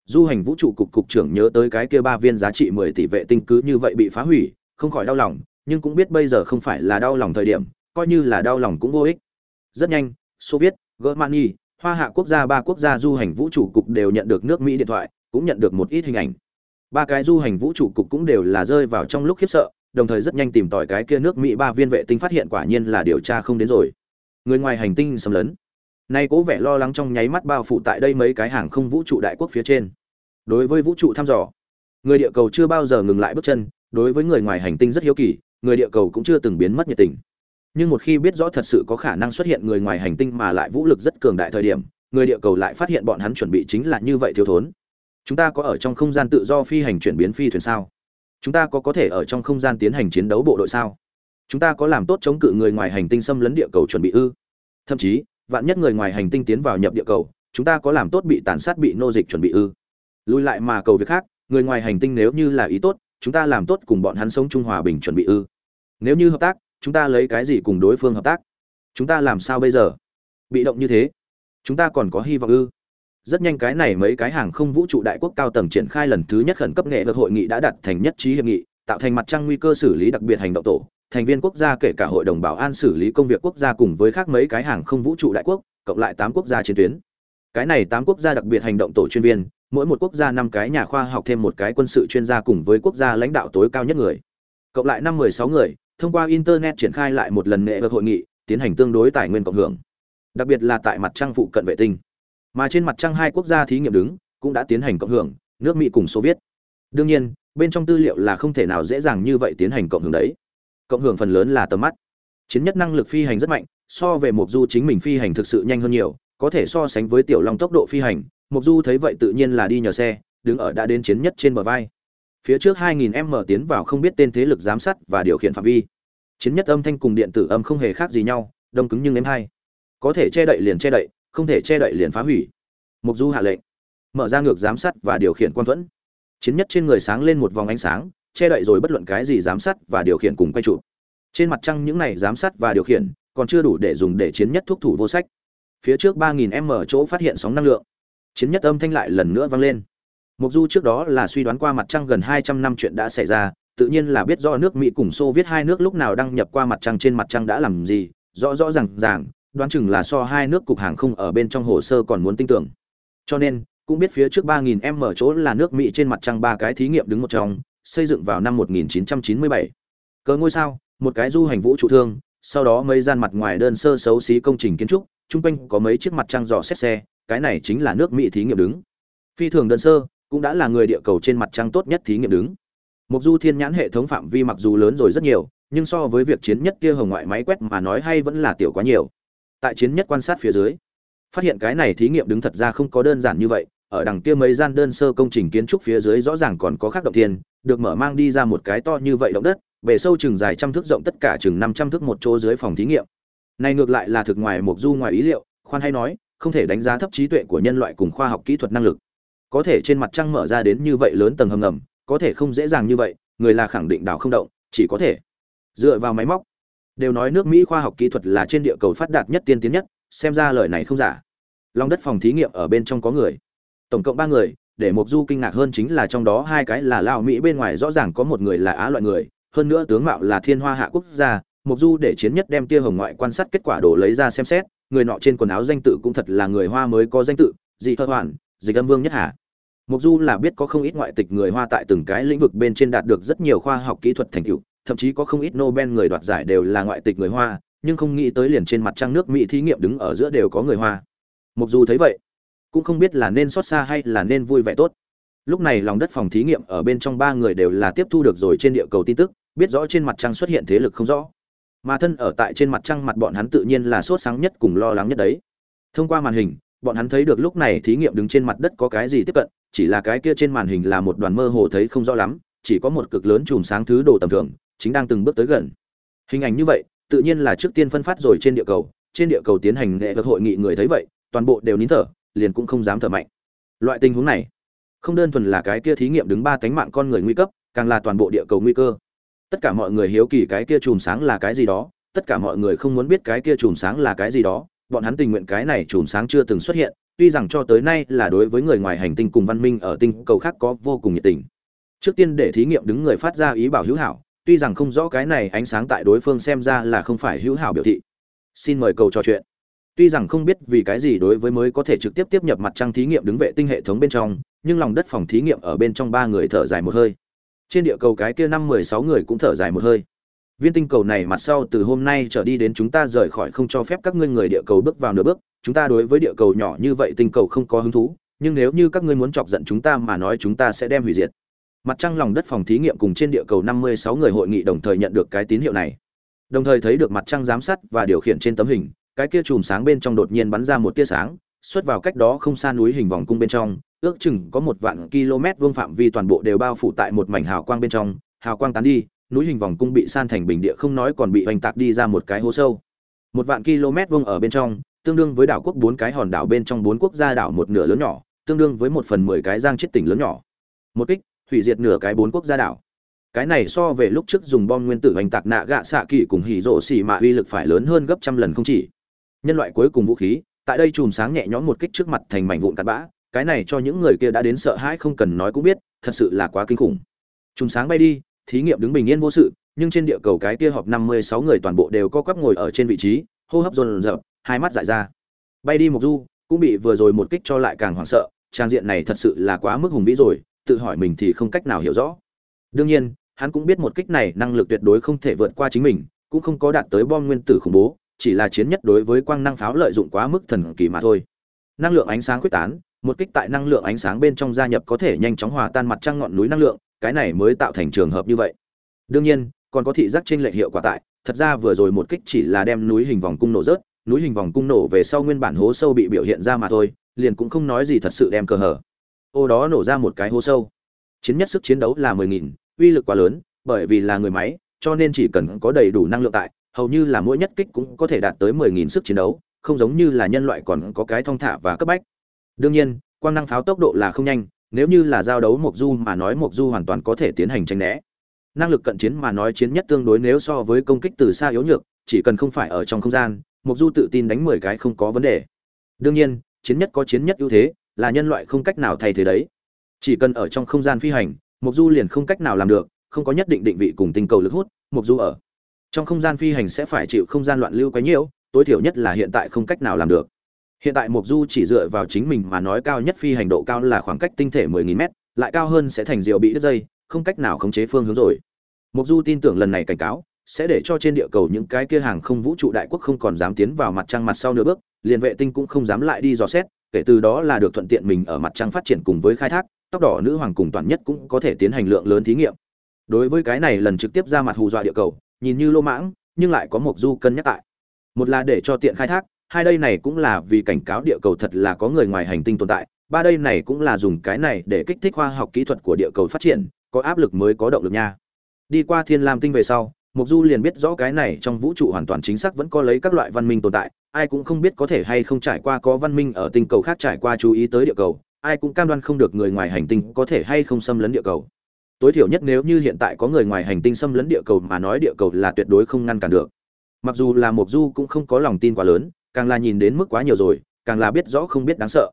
du hành vũ trụ cục cục trưởng nhớ tới cái kia ba viên giá trị mười tỷ vệ tinh cứ như vậy bị phá hủy, không khỏi đau lòng, nhưng cũng biết bây giờ không phải là đau lòng thời điểm, coi như là đau lòng cũng vô ích. Rất nhanh soviet germany, hoa hạ quốc gia ba quốc gia du hành vũ trụ cục đều nhận được nước mỹ điện thoại, cũng nhận được một ít hình ảnh. Ba cái du hành vũ trụ cục cũng đều là rơi vào trong lúc khiếp sợ, đồng thời rất nhanh tìm tòi cái kia nước mỹ ba viên vệ tinh phát hiện quả nhiên là điều tra không đến rồi. Người ngoài hành tinh xâm lấn nay cố vẻ lo lắng trong nháy mắt bao phủ tại đây mấy cái hàng không vũ trụ đại quốc phía trên. Đối với vũ trụ thăm dò, người địa cầu chưa bao giờ ngừng lại bước chân, đối với người ngoài hành tinh rất hiếu kỳ, người địa cầu cũng chưa từng biến mất nhiệt tình. Nhưng một khi biết rõ thật sự có khả năng xuất hiện người ngoài hành tinh mà lại vũ lực rất cường đại thời điểm, người địa cầu lại phát hiện bọn hắn chuẩn bị chính là như vậy thiếu thốn. Chúng ta có ở trong không gian tự do phi hành chuyển biến phi thuyền sao? Chúng ta có có thể ở trong không gian tiến hành chiến đấu bộ đội sao? Chúng ta có làm tốt chống cự người ngoài hành tinh xâm lấn địa cầu chuẩn bị ư? Thậm chí vạn nhất người ngoài hành tinh tiến vào nhập địa cầu, chúng ta có làm tốt bị tàn sát bị nô dịch chuẩn bị ư? Lùi lại mà cầu việc khác, người ngoài hành tinh nếu như là ý tốt, chúng ta làm tốt cùng bọn hắn sống trung hòa bình chuẩn bị ư? Nếu như hợp tác, chúng ta lấy cái gì cùng đối phương hợp tác? Chúng ta làm sao bây giờ? Bị động như thế, chúng ta còn có hy vọng ư? Rất nhanh cái này mấy cái hàng không vũ trụ đại quốc cao tầng triển khai lần thứ nhất khẩn cấp nghệ vật hội nghị đã đặt thành nhất trí hiệp nghị, tạo thành mặt trăng nguy cơ xử lý đặc biệt hành động tổ thành viên quốc gia kể cả hội đồng bảo an xử lý công việc quốc gia cùng với khác mấy cái hàng không vũ trụ đại quốc, cộng lại tám quốc gia chiến tuyến. Cái này tám quốc gia đặc biệt hành động tổ chuyên viên, mỗi một quốc gia năm cái nhà khoa học thêm một cái quân sự chuyên gia cùng với quốc gia lãnh đạo tối cao nhất người. Cộng lại năm mười sáu người, thông qua internet triển khai lại một lần nghệ vật hội nghị, tiến hành tương đối tài nguyên cộng hưởng. Đặc biệt là tại mặt trăng phụ cận vệ tinh. Mà trên mặt trăng hai quốc gia thí nghiệm đứng, cũng đã tiến hành cộng hưởng, nước mỹ cùng xô viết. Đương nhiên, bên trong tư liệu là không thể nào dễ dàng như vậy tiến hành cộng hưởng đấy cộng hưởng phần lớn là tầm mắt. Chiến nhất năng lực phi hành rất mạnh, so về mục du chính mình phi hành thực sự nhanh hơn nhiều, có thể so sánh với tiểu long tốc độ phi hành mục du thấy vậy tự nhiên là đi nhờ xe, đứng ở đã đến chiến nhất trên bờ vai. Phía trước 2000 m tiến vào không biết tên thế lực giám sát và điều khiển phạm vi. Chiến nhất âm thanh cùng điện tử âm không hề khác gì nhau, đông cứng nhưng êm hay. Có thể che đậy liền che đậy, không thể che đậy liền phá hủy. Mục du hạ lệnh, mở ra ngược giám sát và điều khiển quan thuẫn. Chiến nhất trên người sáng lên một vòng ánh sáng che đậy rồi bất luận cái gì giám sát và điều khiển cùng quay trụ. Trên mặt trăng những này giám sát và điều khiển còn chưa đủ để dùng để chiến nhất thuốc thủ vô sách. Phía trước 3000 m chỗ phát hiện sóng năng lượng. Chiến nhất âm thanh lại lần nữa vang lên. Mục du trước đó là suy đoán qua mặt trăng gần 200 năm chuyện đã xảy ra, tự nhiên là biết do nước mỹ cùng xô viết hai nước lúc nào đăng nhập qua mặt trăng trên mặt trăng đã làm gì, rõ rõ ràng ràng, đoán chừng là so hai nước cục hàng không ở bên trong hồ sơ còn muốn tin tưởng. Cho nên, cũng biết phía trước 3.000 m chỗ là nước mỹ trên mặt trăng ba cái thí nghiệm đứng một trong xây dựng vào năm 1997. cờ ngôi sao một cái du hành vũ trụ thương sau đó mấy gian mặt ngoài đơn sơ xấu xí công trình kiến trúc trung quanh có mấy chiếc mặt trăng dò xét xe cái này chính là nước mỹ thí nghiệm đứng phi thường đơn sơ cũng đã là người địa cầu trên mặt trăng tốt nhất thí nghiệm đứng Mục Du Thiên nhãn hệ thống phạm vi mặc dù lớn rồi rất nhiều, nhưng so với việc chiến nhất kia hồng ngoại máy quét mà nói hay vẫn là tiểu quá nhiều. Tại chiến nhất quan sát phía dưới, phát hiện cái này thí nghiệm đứng thật ra không có đơn giản như vậy, ở đằng kia mấy gian đơn sơ công trình kiến trúc phía dưới rõ ràng còn có khác động thiên, được mở mang đi ra một cái to như vậy động đất, về sâu chừng dài trăm thước rộng tất cả chừng 500 thước một chỗ dưới phòng thí nghiệm. Này ngược lại là thực ngoài mục Du ngoài ý liệu, khoan hay nói, không thể đánh giá thấp trí tuệ của nhân loại cùng khoa học kỹ thuật năng lực. Có thể trên mặt trăng mở ra đến như vậy lớn tầng hầm ngầm, có thể không dễ dàng như vậy người là khẳng định đảo không động chỉ có thể dựa vào máy móc đều nói nước mỹ khoa học kỹ thuật là trên địa cầu phát đạt nhất tiên tiến nhất xem ra lời này không giả lòng đất phòng thí nghiệm ở bên trong có người tổng cộng ba người để mục du kinh ngạc hơn chính là trong đó hai cái là lao mỹ bên ngoài rõ ràng có một người là á loại người, hơn nữa tướng mạo là thiên hoa hạ quốc gia. Mục du để chiến nhất đem tia hồng ngoại quan sát kết quả đổ lấy ra xem xét, người nọ trên quần áo danh tự cũng thật là người hoa mới có danh tự, dị thơ hoàn dịch âm vương nhất hà. Mục du là biết có không ít ngoại tịch người hoa tại từng cái lĩnh vực bên trên đạt được rất nhiều khoa học kỹ thuật thành tựu, thậm chí có không ít nobel người đoạt giải đều là ngoại tịch người hoa, nhưng không nghĩ tới liền trên mặt trăng nước mỹ thí nghiệm đứng ở giữa đều có người hoa. Mục du thấy vậy cũng không biết là nên xót xa hay là nên vui vẻ tốt. Lúc này lòng đất phòng thí nghiệm ở bên trong ba người đều là tiếp thu được rồi trên địa cầu tin tức, biết rõ trên mặt trăng xuất hiện thế lực không rõ. Mà thân ở tại trên mặt trăng mặt bọn hắn tự nhiên là sốt sáng nhất cùng lo lắng nhất đấy. Thông qua màn hình, bọn hắn thấy được lúc này thí nghiệm đứng trên mặt đất có cái gì tiếp cận, chỉ là cái kia trên màn hình là một đoàn mơ hồ thấy không rõ lắm, chỉ có một cực lớn chùm sáng thứ đồ tầm thường, chính đang từng bước tới gần. Hình ảnh như vậy, tự nhiên là trước tiên phân phát rồi trên địa cầu, trên địa cầu tiến hành nghệ thuật hội nghị người thấy vậy, toàn bộ đều nín thở liền cũng không dám thở mạnh. Loại tình huống này, không đơn thuần là cái kia thí nghiệm đứng ba tánh mạng con người nguy cấp, càng là toàn bộ địa cầu nguy cơ. Tất cả mọi người hiếu kỳ cái kia chùm sáng là cái gì đó, tất cả mọi người không muốn biết cái kia chùm sáng là cái gì đó, bọn hắn tình nguyện cái này chùm sáng chưa từng xuất hiện, tuy rằng cho tới nay là đối với người ngoài hành tinh cùng văn minh ở tinh cầu khác có vô cùng nhiệt tình. Trước tiên để thí nghiệm đứng người phát ra ý bảo hữu hảo, tuy rằng không rõ cái này ánh sáng tại đối phương xem ra là không phải hữu hảo biểu thị. Xin mời cầu trò chuyện tuy rằng không biết vì cái gì đối với mới có thể trực tiếp tiếp nhập mặt trăng thí nghiệm đứng vệ tinh hệ thống bên trong, nhưng lòng đất phòng thí nghiệm ở bên trong ba người thở dài một hơi. Trên địa cầu cái kia năm mười sáu người cũng thở dài một hơi. Viên tinh cầu này mặt sau từ hôm nay trở đi đến chúng ta rời khỏi không cho phép các ngươi người địa cầu bước vào nửa bước. Chúng ta đối với địa cầu nhỏ như vậy tinh cầu không có hứng thú, nhưng nếu như các ngươi muốn chọc giận chúng ta mà nói chúng ta sẽ đem hủy diệt. Mặt trăng lòng đất phòng thí nghiệm cùng trên địa cầu năm mươi sáu người hội nghị đồng thời nhận được cái tín hiệu này. Đồng thời thấy được mặt trăng giám sát và điều khiển trên tấm hình cái kia chùm sáng bên trong đột nhiên bắn ra một tia sáng, xuất vào cách đó không xa núi hình vòng cung bên trong, ước chừng có một vạn km vuông phạm vi toàn bộ đều bao phủ tại một mảnh hào quang bên trong, hào quang tán đi, núi hình vòng cung bị san thành bình địa không nói còn bị hoành tạc đi ra một cái hố sâu. Một vạn km vuông ở bên trong, tương đương với đảo quốc bốn cái hòn đảo bên trong bốn quốc gia đảo một nửa lớn nhỏ, tương đương với một phần mười cái giang chết tỉnh lớn nhỏ. Một kích, hủy diệt nửa cái bốn quốc gia đảo. Cái này so về lúc trước dùng bom nguyên tử hoành tạc nạ gạ xạ kỳ cùng hỉ rộ xì mạ uy lực phải lớn hơn gấp trăm lần không chỉ nhân loại cuối cùng vũ khí, tại đây chùm sáng nhẹ nhõm một kích trước mặt thành mảnh vụn cặn bã, cái này cho những người kia đã đến sợ hãi không cần nói cũng biết, thật sự là quá kinh khủng. Chùm sáng bay đi, thí nghiệm đứng bình yên vô sự, nhưng trên địa cầu cái kia họp năm mươi sáu người toàn bộ đều co quắp ngồi ở trên vị trí, hô hấp dồn dập hai mắt dại ra. Bay đi một du, cũng bị vừa rồi một kích cho lại càng hoảng sợ, trang diện này thật sự là quá mức hùng vĩ rồi, tự hỏi mình thì không cách nào hiểu rõ. Đương nhiên, hắn cũng biết một kích này năng lực tuyệt đối không thể vượt qua chính mình, cũng không có đạt tới bom nguyên tử khủng bố chỉ là chiến nhất đối với quang năng pháo lợi dụng quá mức thần kỳ mà thôi. Năng lượng ánh sáng quyết tán, một kích tại năng lượng ánh sáng bên trong gia nhập có thể nhanh chóng hòa tan mặt trăng ngọn núi năng lượng, cái này mới tạo thành trường hợp như vậy. Đương nhiên, còn có thị giác trên lệch hiệu quả tại, thật ra vừa rồi một kích chỉ là đem núi hình vòng cung nổ rớt, núi hình vòng cung nổ về sau nguyên bản hố sâu bị biểu hiện ra mà thôi, liền cũng không nói gì thật sự đem cơ hở. Ô đó nổ ra một cái hố sâu. Chiến nhất sức chiến đấu là mười nghìn, uy lực quá lớn, bởi vì là người máy, cho nên chỉ cần có đầy đủ năng lượng tại hầu như là mỗi nhất kích cũng có thể đạt tới mười nghìn sức chiến đấu, không giống như là nhân loại còn có cái thông thả và cấp bách. Đương nhiên, quang năng pháo tốc độ là không nhanh, nếu như là giao đấu mộc du mà nói mộc du hoàn toàn có thể tiến hành tranh né. Năng lực cận chiến mà nói chiến nhất tương đối nếu so với công kích từ xa yếu nhược, chỉ cần không phải ở trong không gian, mộc du tự tin đánh mười cái không có vấn đề. Đương nhiên, chiến nhất có chiến nhất ưu thế, là nhân loại không cách nào thay thế đấy. Chỉ cần ở trong không gian phi hành, mộc du liền không cách nào làm được, không có nhất định định vị cùng tinh cầu lực hút, mộc du ở trong không gian phi hành sẽ phải chịu không gian loạn lưu quá nhiều, tối thiểu nhất là hiện tại không cách nào làm được. Hiện tại mộc du chỉ dựa vào chính mình mà nói cao nhất phi hành độ cao là khoảng cách tinh thể 10.000 m lại cao hơn sẽ thành diều bị đứt dây, không cách nào khống chế phương hướng rồi. Mộc du tin tưởng lần này cảnh cáo, sẽ để cho trên địa cầu những cái kia hàng không vũ trụ đại quốc không còn dám tiến vào mặt trăng mặt sau nửa bước, liền vệ tinh cũng không dám lại đi dò xét, kể từ đó là được thuận tiện mình ở mặt trăng phát triển cùng với khai thác, tóc đỏ nữ hoàng cùng toàn nhất cũng có thể tiến hành lượng lớn thí nghiệm. Đối với cái này lần trực tiếp ra mặt hù dọa địa cầu nhìn như lô mãng, nhưng lại có một du cân nhắc tại. Một là để cho tiện khai thác, hai đây này cũng là vì cảnh cáo địa cầu thật là có người ngoài hành tinh tồn tại, ba đây này cũng là dùng cái này để kích thích khoa học kỹ thuật của địa cầu phát triển, có áp lực mới có động lực nha. Đi qua thiên lam tinh về sau mục du liền biết rõ cái này trong vũ trụ hoàn toàn chính xác vẫn có lấy các loại văn minh tồn tại, ai cũng không biết có thể hay không trải qua có văn minh ở tinh cầu khác trải qua chú ý tới địa cầu, ai cũng cam đoan không được người ngoài hành tinh có thể hay không xâm lấn địa cầu tối thiểu nhất nếu như hiện tại có người ngoài hành tinh xâm lấn địa cầu mà nói địa cầu là tuyệt đối không ngăn cản được. Mặc dù là mộc du cũng không có lòng tin quá lớn, càng là nhìn đến mức quá nhiều rồi, càng là biết rõ không biết đáng sợ.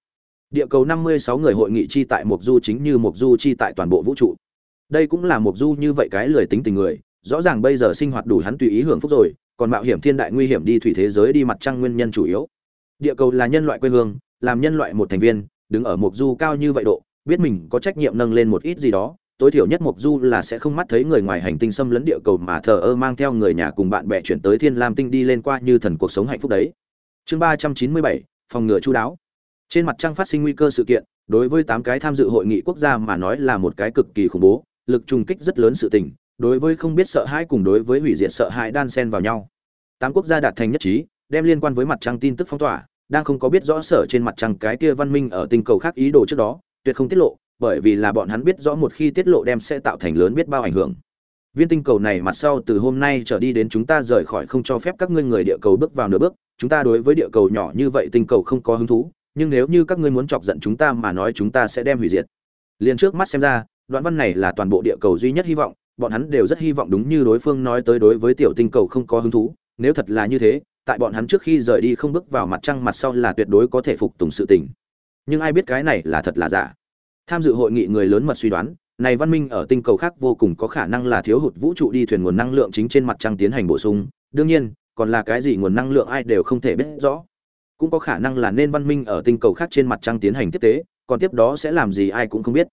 Địa cầu năm mươi sáu người hội nghị chi tại mộc du chính như mộc du chi tại toàn bộ vũ trụ. Đây cũng là mộc du như vậy cái lười tính tình người, rõ ràng bây giờ sinh hoạt đủ hắn tùy ý hưởng phúc rồi, còn mạo hiểm thiên đại nguy hiểm đi thủy thế giới đi mặt trăng nguyên nhân chủ yếu. Địa cầu là nhân loại quê hương, làm nhân loại một thành viên, đứng ở mộc du cao như vậy độ, biết mình có trách nhiệm nâng lên một ít gì đó tối thiểu nhất mục du là sẽ không mắt thấy người ngoài hành tinh xâm lấn địa cầu mà thờ ơ mang theo người nhà cùng bạn bè chuyển tới thiên lam tinh đi lên qua như thần cuộc sống hạnh phúc đấy. Chương ba trăm chín mươi bảy, phòng ngừa chú đáo. Trên mặt trăng phát sinh nguy cơ sự kiện, đối với tám cái tham dự hội nghị quốc gia mà nói là một cái cực kỳ khủng bố, lực trùng kích rất lớn sự tình, đối với không biết sợ hãi cùng đối với hủy diệt sợ hãi đan xen vào nhau. Tám quốc gia đạt thành nhất trí, đem liên quan với mặt trăng tin tức phong tỏa, đang không có biết rõ sở trên mặt trăng cái kia văn minh ở tinh cầu khác ý đồ trước đó, tuyệt không tiết lộ bởi vì là bọn hắn biết rõ một khi tiết lộ đem sẽ tạo thành lớn biết bao ảnh hưởng. Viên tinh cầu này mặt sau từ hôm nay trở đi đến chúng ta rời khỏi không cho phép các ngươi người địa cầu bước vào nửa bước. Chúng ta đối với địa cầu nhỏ như vậy tinh cầu không có hứng thú, nhưng nếu như các ngươi muốn chọc giận chúng ta mà nói chúng ta sẽ đem hủy diệt. Liền trước mắt xem ra, đoạn văn này là toàn bộ địa cầu duy nhất hy vọng, bọn hắn đều rất hy vọng đúng như đối phương nói tới đối với tiểu tinh cầu không có hứng thú. Nếu thật là như thế, tại bọn hắn trước khi rời đi không bước vào mặt trăng mặt sau là tuyệt đối có thể phục tùng sự tình. Nhưng ai biết cái này là thật là giả? Tham dự hội nghị người lớn mật suy đoán, này văn minh ở tinh cầu khác vô cùng có khả năng là thiếu hụt vũ trụ đi thuyền nguồn năng lượng chính trên mặt trăng tiến hành bổ sung. Đương nhiên, còn là cái gì nguồn năng lượng ai đều không thể biết rõ. Cũng có khả năng là nên văn minh ở tinh cầu khác trên mặt trăng tiến hành tiếp tế, còn tiếp đó sẽ làm gì ai cũng không biết.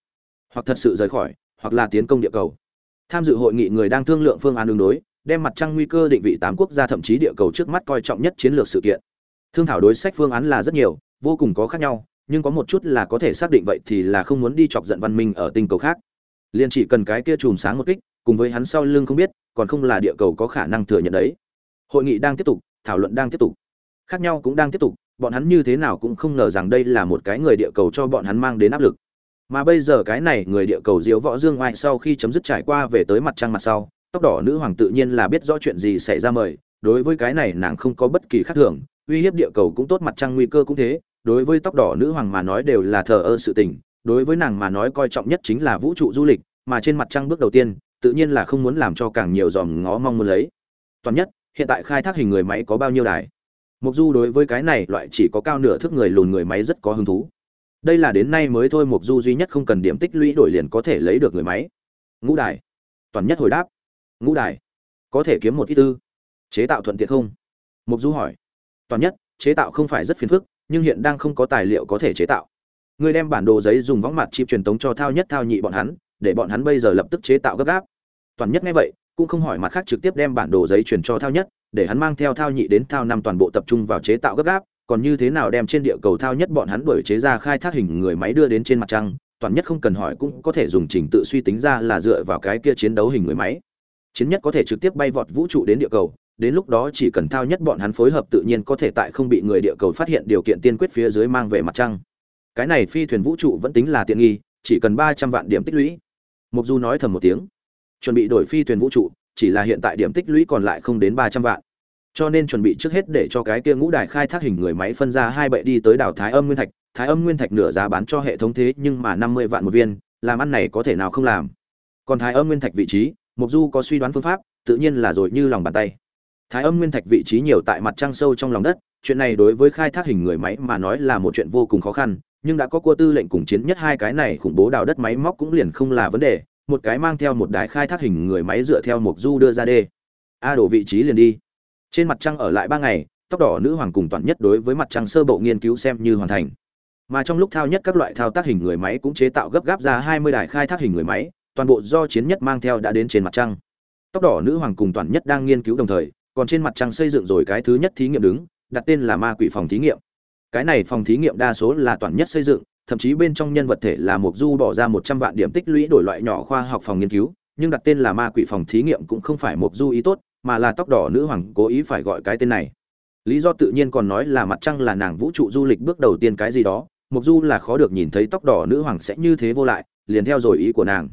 Hoặc thật sự rời khỏi, hoặc là tiến công địa cầu. Tham dự hội nghị người đang thương lượng phương án đường đối, đem mặt trăng nguy cơ định vị tám quốc gia thậm chí địa cầu trước mắt coi trọng nhất chiến lược sự kiện. Thương thảo đối sách phương án là rất nhiều, vô cùng có khác nhau nhưng có một chút là có thể xác định vậy thì là không muốn đi chọc giận văn minh ở tinh cầu khác. Liền chỉ cần cái kia chùm sáng một kích, cùng với hắn sau lưng không biết, còn không là địa cầu có khả năng thừa nhận đấy. Hội nghị đang tiếp tục, thảo luận đang tiếp tục. Khác nhau cũng đang tiếp tục, bọn hắn như thế nào cũng không ngờ rằng đây là một cái người địa cầu cho bọn hắn mang đến áp lực. Mà bây giờ cái này người địa cầu diễu võ dương ngoại sau khi chấm dứt trải qua về tới mặt trăng mặt sau, tóc đỏ nữ hoàng tự nhiên là biết rõ chuyện gì xảy ra mời, đối với cái này nàng không có bất kỳ khác thường, uy hiếp địa cầu cũng tốt, mặt trăng nguy cơ cũng thế đối với tóc đỏ nữ hoàng mà nói đều là thờ ơ sự tình, đối với nàng mà nói coi trọng nhất chính là vũ trụ du lịch, mà trên mặt trăng bước đầu tiên, tự nhiên là không muốn làm cho càng nhiều dòm ngó mong muốn lấy. Toàn nhất, hiện tại khai thác hình người máy có bao nhiêu đài? Mục du đối với cái này loại chỉ có cao nửa thước người lùn người máy rất có hứng thú. Đây là đến nay mới thôi mục du duy nhất không cần điểm tích lũy đổi liền có thể lấy được người máy. Ngũ đài. Toàn nhất hồi đáp. Ngũ đài. Có thể kiếm một ít tư. Chế tạo thuận tiện không? Mục du hỏi. Toàn nhất, chế tạo không phải rất phiền phức nhưng hiện đang không có tài liệu có thể chế tạo. Người đem bản đồ giấy dùng võng mặt chip truyền tống cho thao nhất thao nhị bọn hắn, để bọn hắn bây giờ lập tức chế tạo gấp gáp. Toàn nhất nghe vậy, cũng không hỏi mặt khác trực tiếp đem bản đồ giấy truyền cho thao nhất, để hắn mang theo thao nhị đến thao năm toàn bộ tập trung vào chế tạo gấp gáp, còn như thế nào đem trên địa cầu thao nhất bọn hắn đuổi chế ra khai thác hình người máy đưa đến trên mặt trăng, toàn nhất không cần hỏi cũng có thể dùng trình tự suy tính ra là dựa vào cái kia chiến đấu hình người máy. Chiến nhất có thể trực tiếp bay vọt vũ trụ đến địa cầu đến lúc đó chỉ cần thao nhất bọn hắn phối hợp tự nhiên có thể tại không bị người địa cầu phát hiện điều kiện tiên quyết phía dưới mang về mặt trăng. Cái này phi thuyền vũ trụ vẫn tính là tiện nghi, chỉ cần ba trăm vạn điểm tích lũy. Mục du nói thầm một tiếng. Chuẩn bị đổi phi thuyền vũ trụ, chỉ là hiện tại điểm tích lũy còn lại không đến ba trăm vạn. Cho nên chuẩn bị trước hết để cho cái kia ngũ đài khai thác hình người máy phân ra hai bệ đi tới đảo thái âm nguyên thạch. Thái âm nguyên thạch nửa giá bán cho hệ thống thế nhưng mà năm mươi vạn một viên, làm ăn này có thể nào không làm. Còn thái âm nguyên thạch vị trí mục du có suy đoán phương pháp, tự nhiên là rồi như lòng bàn tay thái âm nguyên thạch vị trí nhiều tại mặt trăng sâu trong lòng đất, chuyện này đối với khai thác hình người máy mà nói là một chuyện vô cùng khó khăn, nhưng đã có cua tư lệnh cùng chiến nhất hai cái này khủng bố đào đất máy móc cũng liền không là vấn đề, một cái mang theo một đài khai thác hình người máy dựa theo mục du đưa ra đê. A đổ vị trí liền đi. Trên mặt trăng ở lại ba ngày, tóc đỏ nữ hoàng cùng toàn nhất đối với mặt trăng sơ bộ nghiên cứu xem như hoàn thành. Mà trong lúc thao nhất các loại thao tác hình người máy cũng chế tạo gấp gáp ra hai mươi đài khai thác hình người máy, toàn bộ do chiến nhất mang theo đã đến trên mặt trăng. Tóc đỏ nữ hoàng cùng toàn nhất đang nghiên cứu đồng thời còn trên mặt trăng xây dựng rồi cái thứ nhất thí nghiệm đứng, đặt tên là ma quỷ phòng thí nghiệm. Cái này phòng thí nghiệm đa số là toàn nhất xây dựng, thậm chí bên trong nhân vật thể là một du bỏ ra một trăm vạn điểm tích lũy đổi loại nhỏ khoa học phòng nghiên cứu, nhưng đặt tên là ma quỷ phòng thí nghiệm cũng không phải một du ý tốt, mà là tóc đỏ nữ hoàng cố ý phải gọi cái tên này. Lý do tự nhiên còn nói là mặt trăng là nàng vũ trụ du lịch bước đầu tiên cái gì đó mục du là khó được nhìn thấy tóc đỏ nữ hoàng sẽ như thế vô lại, liền theo rồi ý của nàng.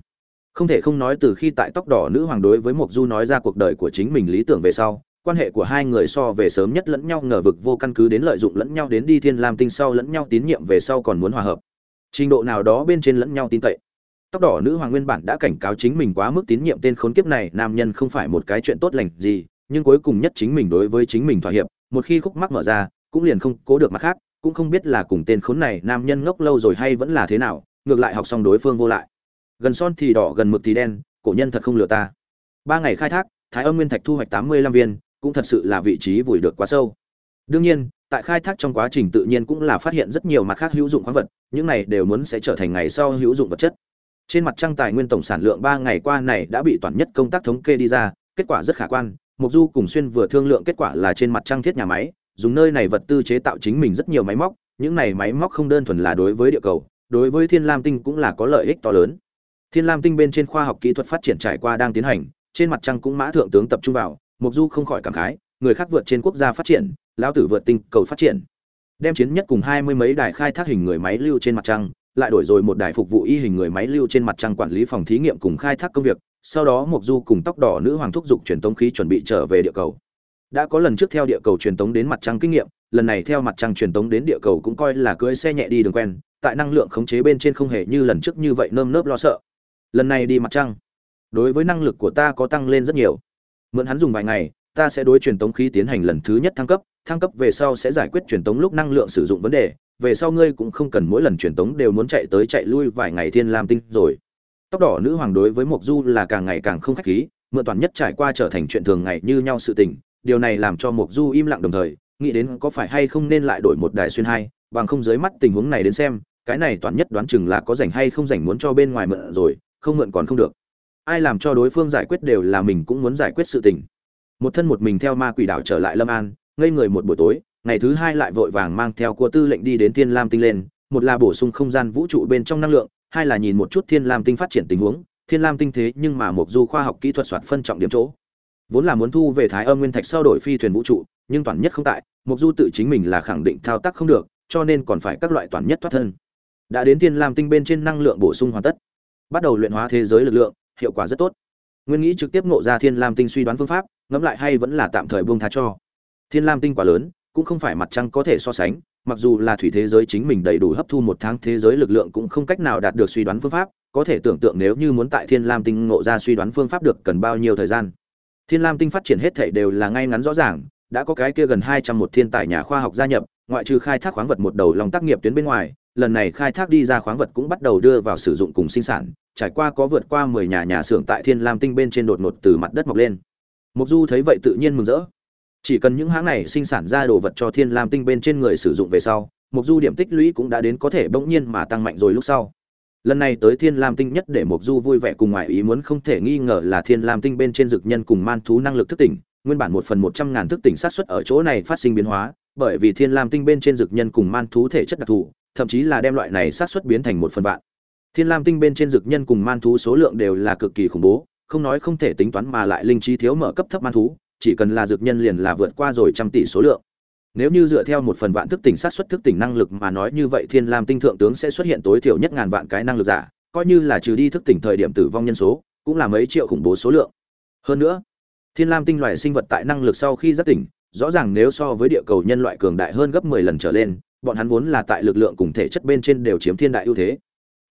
Không thể không nói từ khi tại tóc đỏ nữ hoàng đối với mục du nói ra cuộc đời của chính mình lý tưởng về sau quan hệ của hai người so về sớm nhất lẫn nhau ngờ vực vô căn cứ đến lợi dụng lẫn nhau đến đi thiên lam tinh sau lẫn nhau tín nhiệm về sau còn muốn hòa hợp. Trình độ nào đó bên trên lẫn nhau tin cậy. Tóc đỏ nữ hoàng nguyên bản đã cảnh cáo chính mình quá mức tín nhiệm tên khốn kiếp này, nam nhân không phải một cái chuyện tốt lành gì, nhưng cuối cùng nhất chính mình đối với chính mình thỏa hiệp, một khi khúc mắc mở ra, cũng liền không cố được mặt khác, cũng không biết là cùng tên khốn này, nam nhân ngốc lâu rồi hay vẫn là thế nào, ngược lại học xong đối phương vô lại. Gần son thì đỏ, gần mực thì đen, cổ nhân thật không lừa ta. Ba ngày khai thác, thái âm nguyên thạch thu hoạch tám mươi lăm viên cũng thật sự là vị trí vùi được quá sâu. Đương nhiên, tại khai thác trong quá trình tự nhiên cũng là phát hiện rất nhiều mặt khác hữu dụng khoáng vật, những này đều muốn sẽ trở thành ngày sau hữu dụng vật chất. Trên mặt trăng tài nguyên tổng sản lượng ba ngày qua này đã bị toàn nhất công tác thống kê đi ra, kết quả rất khả quan mục du cùng xuyên vừa thương lượng kết quả là trên mặt trăng thiết nhà máy, dùng nơi này vật tư chế tạo chính mình rất nhiều máy móc, những này máy móc không đơn thuần là đối với địa cầu, đối với thiên lam tinh cũng là có lợi ích to lớn. Thiên lam tinh bên trên khoa học kỹ thuật phát triển trải qua đang tiến hành, trên mặt trăng cũng mã thượng tướng tập trung vào mục du không khỏi cảm khái, người khác vượt trên quốc gia phát triển, lão tử vượt tinh cầu phát triển. Đem chiến nhất cùng hai mươi mấy đài khai thác hình người máy lưu trên mặt trăng, lại đổi rồi một đài phục vụ y hình người máy lưu trên mặt trăng quản lý phòng thí nghiệm cùng khai thác công việc, sau đó mục du cùng tóc đỏ nữ hoàng thúc dục truyền tống khí chuẩn bị trở về địa cầu. Đã có lần trước theo địa cầu truyền tống đến mặt trăng kinh nghiệm, lần này theo mặt trăng truyền tống đến địa cầu cũng coi là cưỡi xe nhẹ đi đường quen, tại năng lượng khống chế bên trên không hề như lần trước như vậy nơm nớp lo sợ. Lần này đi mặt trăng, đối với năng lực của ta có tăng lên rất nhiều mượn hắn dùng vài ngày, ta sẽ đối truyền tống khí tiến hành lần thứ nhất thăng cấp thăng cấp về sau sẽ giải quyết truyền tống lúc năng lượng sử dụng vấn đề, về sau ngươi cũng không cần mỗi lần truyền tống đều muốn chạy tới chạy lui vài ngày thiên lam tinh rồi. Tóc đỏ nữ hoàng đối với mộc du là càng ngày càng không khách khí, mượn toàn nhất trải qua trở thành chuyện thường ngày như nhau sự tình, điều này làm cho mộc du im lặng đồng thời, nghĩ đến có phải hay không nên lại đổi một đài xuyên hai, bằng không dưới mắt tình huống này đến xem, cái này toàn nhất đoán chừng là có rảnh hay không rảnh muốn cho bên ngoài mượn rồi, không mượn còn không được ai làm cho đối phương giải quyết đều là mình cũng muốn giải quyết sự tình. Một thân một mình theo ma quỷ đảo trở lại lâm an, ngây người một buổi tối, ngày thứ hai lại vội vàng mang theo cua tư lệnh đi đến thiên lam tinh lên, một là bổ sung không gian vũ trụ bên trong năng lượng, hai là nhìn một chút thiên lam tinh phát triển tình huống, thiên lam tinh thế nhưng mà mục du khoa học kỹ thuật soạt phân trọng điểm chỗ. Vốn là muốn thu về thái âm nguyên thạch sau đổi phi thuyền vũ trụ, nhưng toàn nhất không tại mục du tự chính mình là khẳng định thao tác không được, cho nên còn phải các loại toàn nhất thoát thân. Đã đến thiên lam tinh bên trên năng lượng bổ sung hoàn tất. Bắt đầu luyện hóa thế giới lực lượng hiệu quả rất tốt. Nguyên nghĩ trực tiếp ngộ ra thiên lam tinh suy đoán phương pháp, ngẫm lại hay vẫn là tạm thời buông tha cho. Thiên lam tinh quá lớn, cũng không phải mặt trăng có thể so sánh, mặc dù là thủy thế giới chính mình đầy đủ hấp thu một tháng thế giới lực lượng cũng không cách nào đạt được suy đoán phương pháp, có thể tưởng tượng nếu như muốn tại thiên lam tinh ngộ ra suy đoán phương pháp được cần bao nhiêu thời gian. Thiên lam tinh phát triển hết thảy đều là ngay ngắn rõ ràng, đã có cái kia gần hai trăm một thiên tài nhà khoa học gia nhập, ngoại trừ khai thác khoáng vật một đầu lòng tác nghiệp tuyến bên ngoài, lần này khai thác đi ra khoáng vật cũng bắt đầu đưa vào sử dụng cùng sinh sản trải qua có vượt qua mười nhà nhà xưởng tại thiên lam tinh bên trên đột ngột từ mặt đất mọc lên. Mục du thấy vậy tự nhiên mừng rỡ. Chỉ cần những hãng này sinh sản ra đồ vật cho thiên lam tinh bên trên người sử dụng về sau mục du điểm tích lũy cũng đã đến có thể bỗng nhiên mà tăng mạnh rồi lúc sau. Lần này tới thiên lam tinh nhất để mục du vui vẻ cùng ngoại ý muốn không thể nghi ngờ là thiên lam tinh bên trên dược nhân cùng man thú năng lực thức tỉnh, nguyên bản một phần một trăm ngàn thức tỉnh sát xuất ở chỗ này phát sinh biến hóa, bởi vì thiên lam tinh bên trên dược nhân cùng man thú thể chất đặc thù, thậm chí là đem loại này sát xuất biến thành một phần vạn thiên lam tinh bên trên dực nhân cùng man thú số lượng đều là cực kỳ khủng bố, không nói không thể tính toán mà lại linh trí thiếu mở cấp thấp man thú, chỉ cần là dược nhân liền là vượt qua rồi trăm tỷ số lượng. Nếu như dựa theo một phần vạn thức tỉnh sát xuất thức tỉnh năng lực mà nói như vậy thiên lam tinh thượng tướng sẽ xuất hiện tối thiểu nhất ngàn vạn cái năng lực giả, coi như là trừ đi thức tỉnh thời điểm tử vong nhân số, cũng là mấy triệu khủng bố số lượng. Hơn nữa, thiên lam tinh loài sinh vật tại năng lực sau khi giác tỉnh, rõ ràng nếu so với địa cầu nhân loại cường đại hơn gấp 10 lần trở lên, bọn hắn vốn là tại lực lượng cùng thể chất bên trên đều chiếm thiên đại ưu thế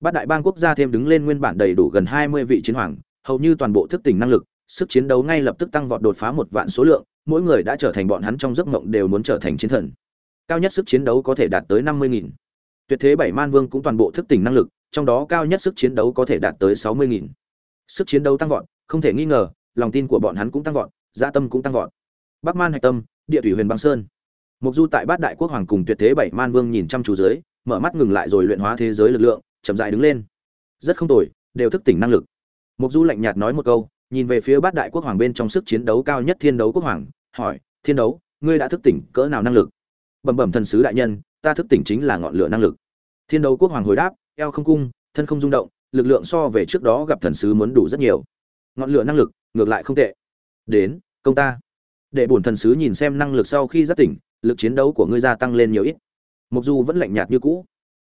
bát đại bang quốc gia thêm đứng lên nguyên bản đầy đủ gần 20 vị chiến hoàng, hầu như toàn bộ thức tỉnh năng lực, sức chiến đấu ngay lập tức tăng vọt đột phá một vạn số lượng, mỗi người đã trở thành bọn hắn trong giấc mộng đều muốn trở thành chiến thần. Cao nhất sức chiến đấu có thể đạt tới năm mươi nghìn. Tuyệt thế bảy man vương cũng toàn bộ thức tỉnh năng lực, trong đó cao nhất sức chiến đấu có thể đạt tới sáu mươi nghìn. Sức chiến đấu tăng vọt, không thể nghi ngờ, lòng tin của bọn hắn cũng tăng vọt gia tâm cũng tăng vọt. Bắc man hạch tâm, địa thủy huyền băng sơn. Mục du tại bát đại quốc hoàng cùng tuyệt thế bảy man vương nhìn chăm chú dưới, mở mắt ngừng lại rồi luyện hóa thế giới lực lượng chậm dại đứng lên. Rất không tồi, đều thức tỉnh năng lực. Mục du lạnh nhạt nói một câu, nhìn về phía bát đại quốc hoàng bên trong sức chiến đấu cao nhất thiên đấu quốc hoàng, hỏi, thiên đấu, ngươi đã thức tỉnh cỡ nào năng lực? Bẩm bẩm thần sứ đại nhân, ta thức tỉnh chính là ngọn lửa năng lực. Thiên đấu quốc hoàng hồi đáp, eo không cung, thân không rung động, lực lượng so về trước đó gặp thần sứ muốn đủ rất nhiều. Ngọn lửa năng lực, ngược lại không tệ. Đến, công ta. Để bổn thần sứ nhìn xem năng lực sau khi giác tỉnh, lực chiến đấu của ngươi gia tăng lên nhiều ít. Mục Du vẫn lạnh nhạt như cũ.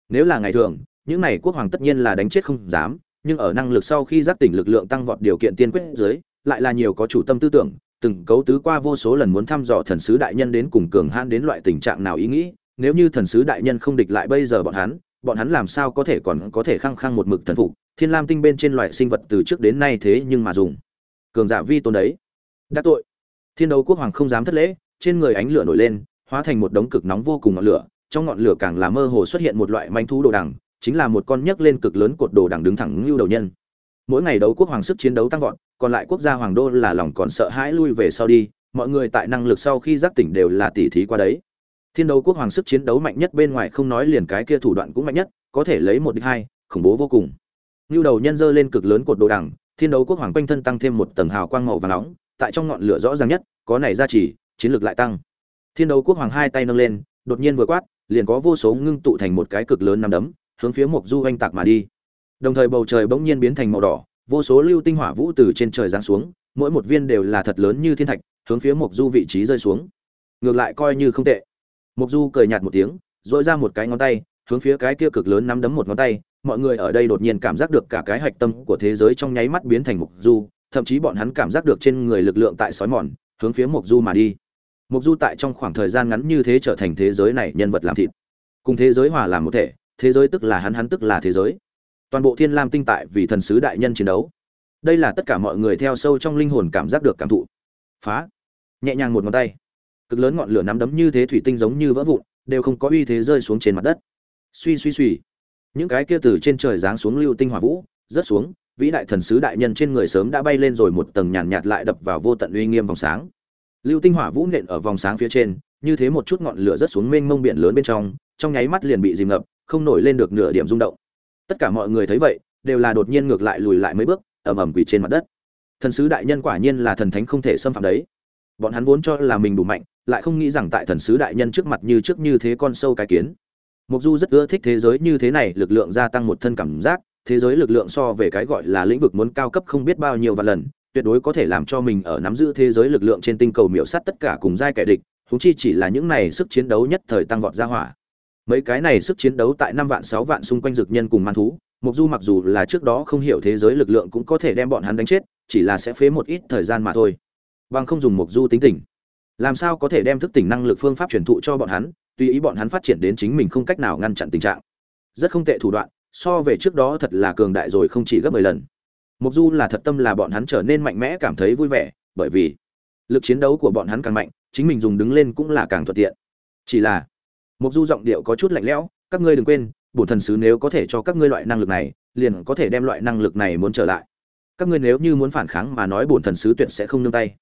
Nếu là ngày thường những này quốc hoàng tất nhiên là đánh chết không dám nhưng ở năng lực sau khi giác tỉnh lực lượng tăng vọt điều kiện tiên quyết dưới, lại là nhiều có chủ tâm tư tưởng, từng cấu tứ qua vô số lần muốn thăm dò thần sứ đại nhân đến cùng cường hãn đến loại tình trạng nào ý nghĩ, nếu như thần sứ đại nhân không địch lại bây giờ bọn hắn, bọn hắn làm sao có thể còn có thể khăng khăng một mực thần phục, Thiên Lam tinh bên trên loại sinh vật từ trước đến nay thế nhưng mà dùng cường giả vi tôn đấy. Đã tội. thiên đấu quốc hoàng không dám thất lễ trên người ánh lửa nổi lên hóa thành một đống cực nóng vô cùng ngọn lửa trong ngọn lửa càng là mơ hồ xuất hiện một loại manh thú đồ đằng chính là một con nhấc lên cực lớn cột đồ đằng đứng thẳng ngưu đầu nhân. Mỗi ngày đấu quốc hoàng sức chiến đấu tăng vọt, còn lại quốc gia hoàng đô là lòng còn sợ hãi lui về sau đi, mọi người tại năng lực sau khi giác tỉnh đều là tỉ thí qua đấy. Thiên đấu quốc hoàng sức chiến đấu mạnh nhất bên ngoài không nói liền cái kia thủ đoạn cũng mạnh nhất, có thể lấy một địch hai, khủng bố vô cùng. Ngưu đầu nhân dơ lên cực lớn cột đồ đằng, thiên đấu quốc hoàng quanh thân tăng thêm một tầng hào quang màu và nóng, tại trong ngọn lửa rõ ràng nhất, có này ra chỉ chiến lược lại tăng. Thiên đấu quốc hoàng hai tay nâng lên, đột nhiên vừa quát, liền có vô số ngưng tụ thành một cái cực lớn nằm đấm hướng phía mộc du oanh tạc mà đi. Đồng thời bầu trời bỗng nhiên biến thành màu đỏ, vô số lưu tinh hỏa vũ từ trên trời giáng xuống, mỗi một viên đều là thật lớn như thiên thạch, hướng phía mộc du vị trí rơi xuống. Ngược lại coi như không tệ. Mộc du cười nhạt một tiếng dội ra một cái ngón tay, hướng phía cái kia cực lớn nắm đấm một ngón tay, mọi người ở đây đột nhiên cảm giác được cả cái hạch tâm của thế giới trong nháy mắt biến thành mộc du, thậm chí bọn hắn cảm giác được trên người lực lượng tại sói mòn, hướng phía mộc du mà đi. Mộc du tại trong khoảng thời gian ngắn như thế trở thành thế giới này nhân vật làm thịt. Cùng thế giới hòa làm một thể thế giới tức là hắn hắn tức là thế giới. Toàn bộ thiên lam tinh tại vì thần sứ đại nhân chiến đấu. Đây là tất cả mọi người theo sâu trong linh hồn cảm giác được cảm thụ. Phá. Nhẹ nhàng một ngón tay. Cực lớn ngọn lửa nắm đấm như thế thủy tinh giống như vỡ vụn đều không có uy thế rơi xuống trên mặt đất. Suy suy suy. Những cái kia từ trên trời giáng xuống lưu tinh hỏa vũ rớt xuống vĩ đại thần sứ đại nhân trên người sớm đã bay lên rồi một tầng nhàn nhạt, nhạt lại đập vào vô tận uy nghiêm vòng sáng. Lưu tinh hỏa vũ nện ở vòng sáng phía trên như thế một chút ngọn lửa rớt xuống mênh mông biển lớn bên trong trong nháy mắt liền bị dìm ngập không nổi lên được nửa điểm rung động. Tất cả mọi người thấy vậy, đều là đột nhiên ngược lại lùi lại mấy bước, ầm ầm quỳ trên mặt đất. Thần sứ đại nhân quả nhiên là thần thánh không thể xâm phạm đấy. Bọn hắn vốn cho là mình đủ mạnh, lại không nghĩ rằng tại thần sứ đại nhân trước mặt như trước như thế con sâu cái kiến. Mục du rất ưa thích thế giới như thế này, lực lượng gia tăng một thân cảm giác, thế giới lực lượng so về cái gọi là lĩnh vực muốn cao cấp không biết bao nhiêu vạn lần, tuyệt đối có thể làm cho mình ở nắm giữ thế giới lực lượng trên tinh cầu miểu sát tất cả cùng giai kẻ địch húng chi chỉ là những này sức chiến đấu nhất thời tăng vọt ra hỏa mấy cái này sức chiến đấu tại năm vạn, sáu vạn xung quanh dực nhân cùng man thú mục du mặc dù là trước đó không hiểu thế giới lực lượng cũng có thể đem bọn hắn đánh chết, chỉ là sẽ phế một ít thời gian mà thôi. Bằng không dùng mục du tính tỉnh làm sao có thể đem thức tỉnh năng lực phương pháp truyền thụ cho bọn hắn, tùy ý bọn hắn phát triển đến chính mình không cách nào ngăn chặn tình trạng. Rất không tệ thủ đoạn, so về trước đó thật là cường đại rồi không chỉ gấp mười lần. Mục du là thật tâm là bọn hắn trở nên mạnh mẽ cảm thấy vui vẻ, bởi vì lực chiến đấu của bọn hắn càng mạnh, chính mình dùng đứng lên cũng là càng thuận tiện. Chỉ là mục du giọng điệu có chút lạnh lẽo, các ngươi đừng quên, bổn thần sứ nếu có thể cho các ngươi loại năng lực này, liền có thể đem loại năng lực này muốn trở lại. Các ngươi nếu như muốn phản kháng mà nói bổn thần sứ tuyệt sẽ không nương tay.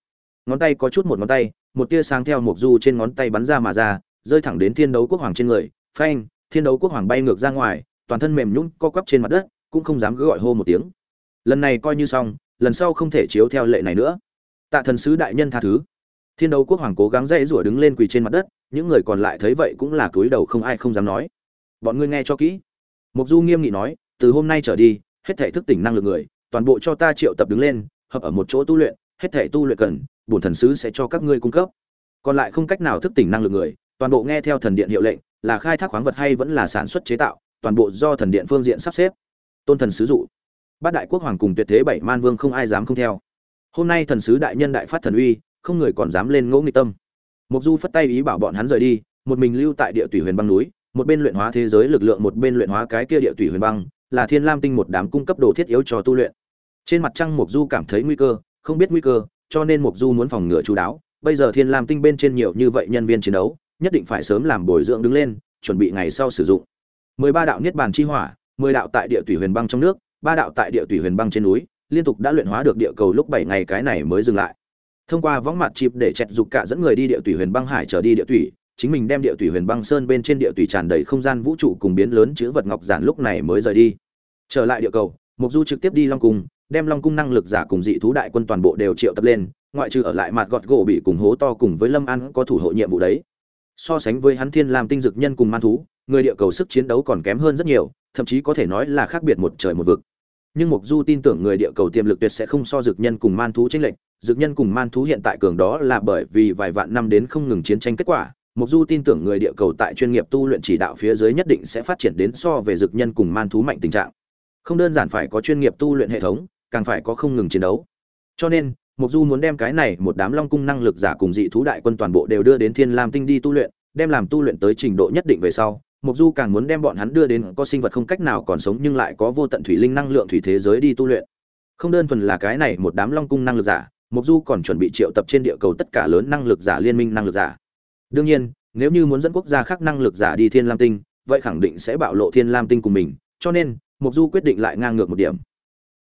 Ngón tay có chút một ngón tay, một tia sáng theo mục du trên ngón tay bắn ra mà ra, rơi thẳng đến thiên đấu quốc hoàng trên người. Phanh, thiên đấu quốc hoàng bay ngược ra ngoài, toàn thân mềm nhũn co quắp trên mặt đất, cũng không dám cứ gọi hô một tiếng. Lần này coi như xong, lần sau không thể chiếu theo lệ này nữa. Tạ thần sứ đại nhân tha thứ thiên đấu quốc hoàng cố gắng dây rủa đứng lên quỳ trên mặt đất, những người còn lại thấy vậy cũng là cúi đầu không ai không dám nói. Bọn ngươi nghe cho kỹ. Mục du nghiêm nghị nói, từ hôm nay trở đi, hết thể thức tỉnh năng lực người, toàn bộ cho ta triệu tập đứng lên, hợp ở một chỗ tu luyện, hết thể tu luyện cần, bổn thần sứ sẽ cho các ngươi cung cấp. Còn lại không cách nào thức tỉnh năng lực người, toàn bộ nghe theo thần điện hiệu lệnh, là khai thác khoáng vật hay vẫn là sản xuất chế tạo, toàn bộ do thần điện phương diện sắp xếp. Tôn thần sứ dụ. Bát đại quốc hoàng cùng tuyệt thế bảy man vương không ai dám không theo. Hôm nay thần sứ đại nhân đại phát thần uy không người còn dám lên ngỗ nghịch tâm. Mục du phất tay ý bảo bọn hắn rời đi, một mình lưu tại địa tủy huyền băng núi, một bên luyện hóa thế giới lực lượng, một bên luyện hóa cái kia địa tủy huyền băng, là thiên lam tinh một đám cung cấp đồ thiết yếu cho tu luyện. Trên mặt trăng mục du cảm thấy nguy cơ, không biết nguy cơ, cho nên mục du muốn phòng ngừa chú đáo. Bây giờ thiên lam tinh bên trên nhiều như vậy nhân viên chiến đấu, nhất định phải sớm làm bồi dưỡng đứng lên, chuẩn bị ngày sau sử dụng. Mười ba đạo niết bàn chi hỏa, mười đạo tại địa tủy huyền băng trong nước, ba đạo tại địa tủy huyền băng trên núi, liên tục đã luyện hóa được địa cầu lúc bảy ngày, cái này mới dừng lại thông qua võng mặt chịp để chẹt dục cả dẫn người đi địa tủy huyền băng hải trở đi địa tủy, chính mình đem địa tủy huyền băng sơn bên trên địa tủy tràn đầy không gian vũ trụ cùng biến lớn chữ vật ngọc giản lúc này mới rời đi. Trở lại địa cầu mục du trực tiếp đi long cung, đem long cung năng lực giả cùng dị thú đại quân toàn bộ đều triệu tập lên, ngoại trừ ở lại mặt gọt gỗ bị cùng hố to cùng với lâm an có thủ hộ nhiệm vụ đấy. So sánh với hắn thiên làm tinh dực nhân cùng man thú, người địa cầu sức chiến đấu còn kém hơn rất nhiều, thậm chí có thể nói là khác biệt một trời một vực. Nhưng mục du tin tưởng người địa cầu tiềm lực tuyệt sẽ không so dực nhân cùng man thú chênh lệch Dược nhân cùng man thú hiện tại cường đó là bởi vì vài vạn năm đến không ngừng chiến tranh kết quả mục du tin tưởng người địa cầu tại chuyên nghiệp tu luyện chỉ đạo phía dưới nhất định sẽ phát triển đến so về dược nhân cùng man thú mạnh tình trạng không đơn giản phải có chuyên nghiệp tu luyện hệ thống càng phải có không ngừng chiến đấu cho nên mục du muốn đem cái này một đám long cung năng lực giả cùng dị thú đại quân toàn bộ đều đưa đến thiên lam tinh đi tu luyện đem làm tu luyện tới trình độ nhất định về sau Mộc Du càng muốn đem bọn hắn đưa đến có sinh vật không cách nào còn sống nhưng lại có vô tận thủy linh năng lượng thủy thế giới đi tu luyện. Không đơn thuần là cái này một đám long cung năng lực giả, mục du còn chuẩn bị triệu tập trên địa cầu tất cả lớn năng lực giả, liên minh năng lực giả. Đương nhiên, nếu như muốn dẫn quốc gia khác năng lực giả đi thiên lam tinh, vậy khẳng định sẽ bạo lộ thiên lam tinh cùng mình, cho nên mục du quyết định lại ngang ngược một điểm.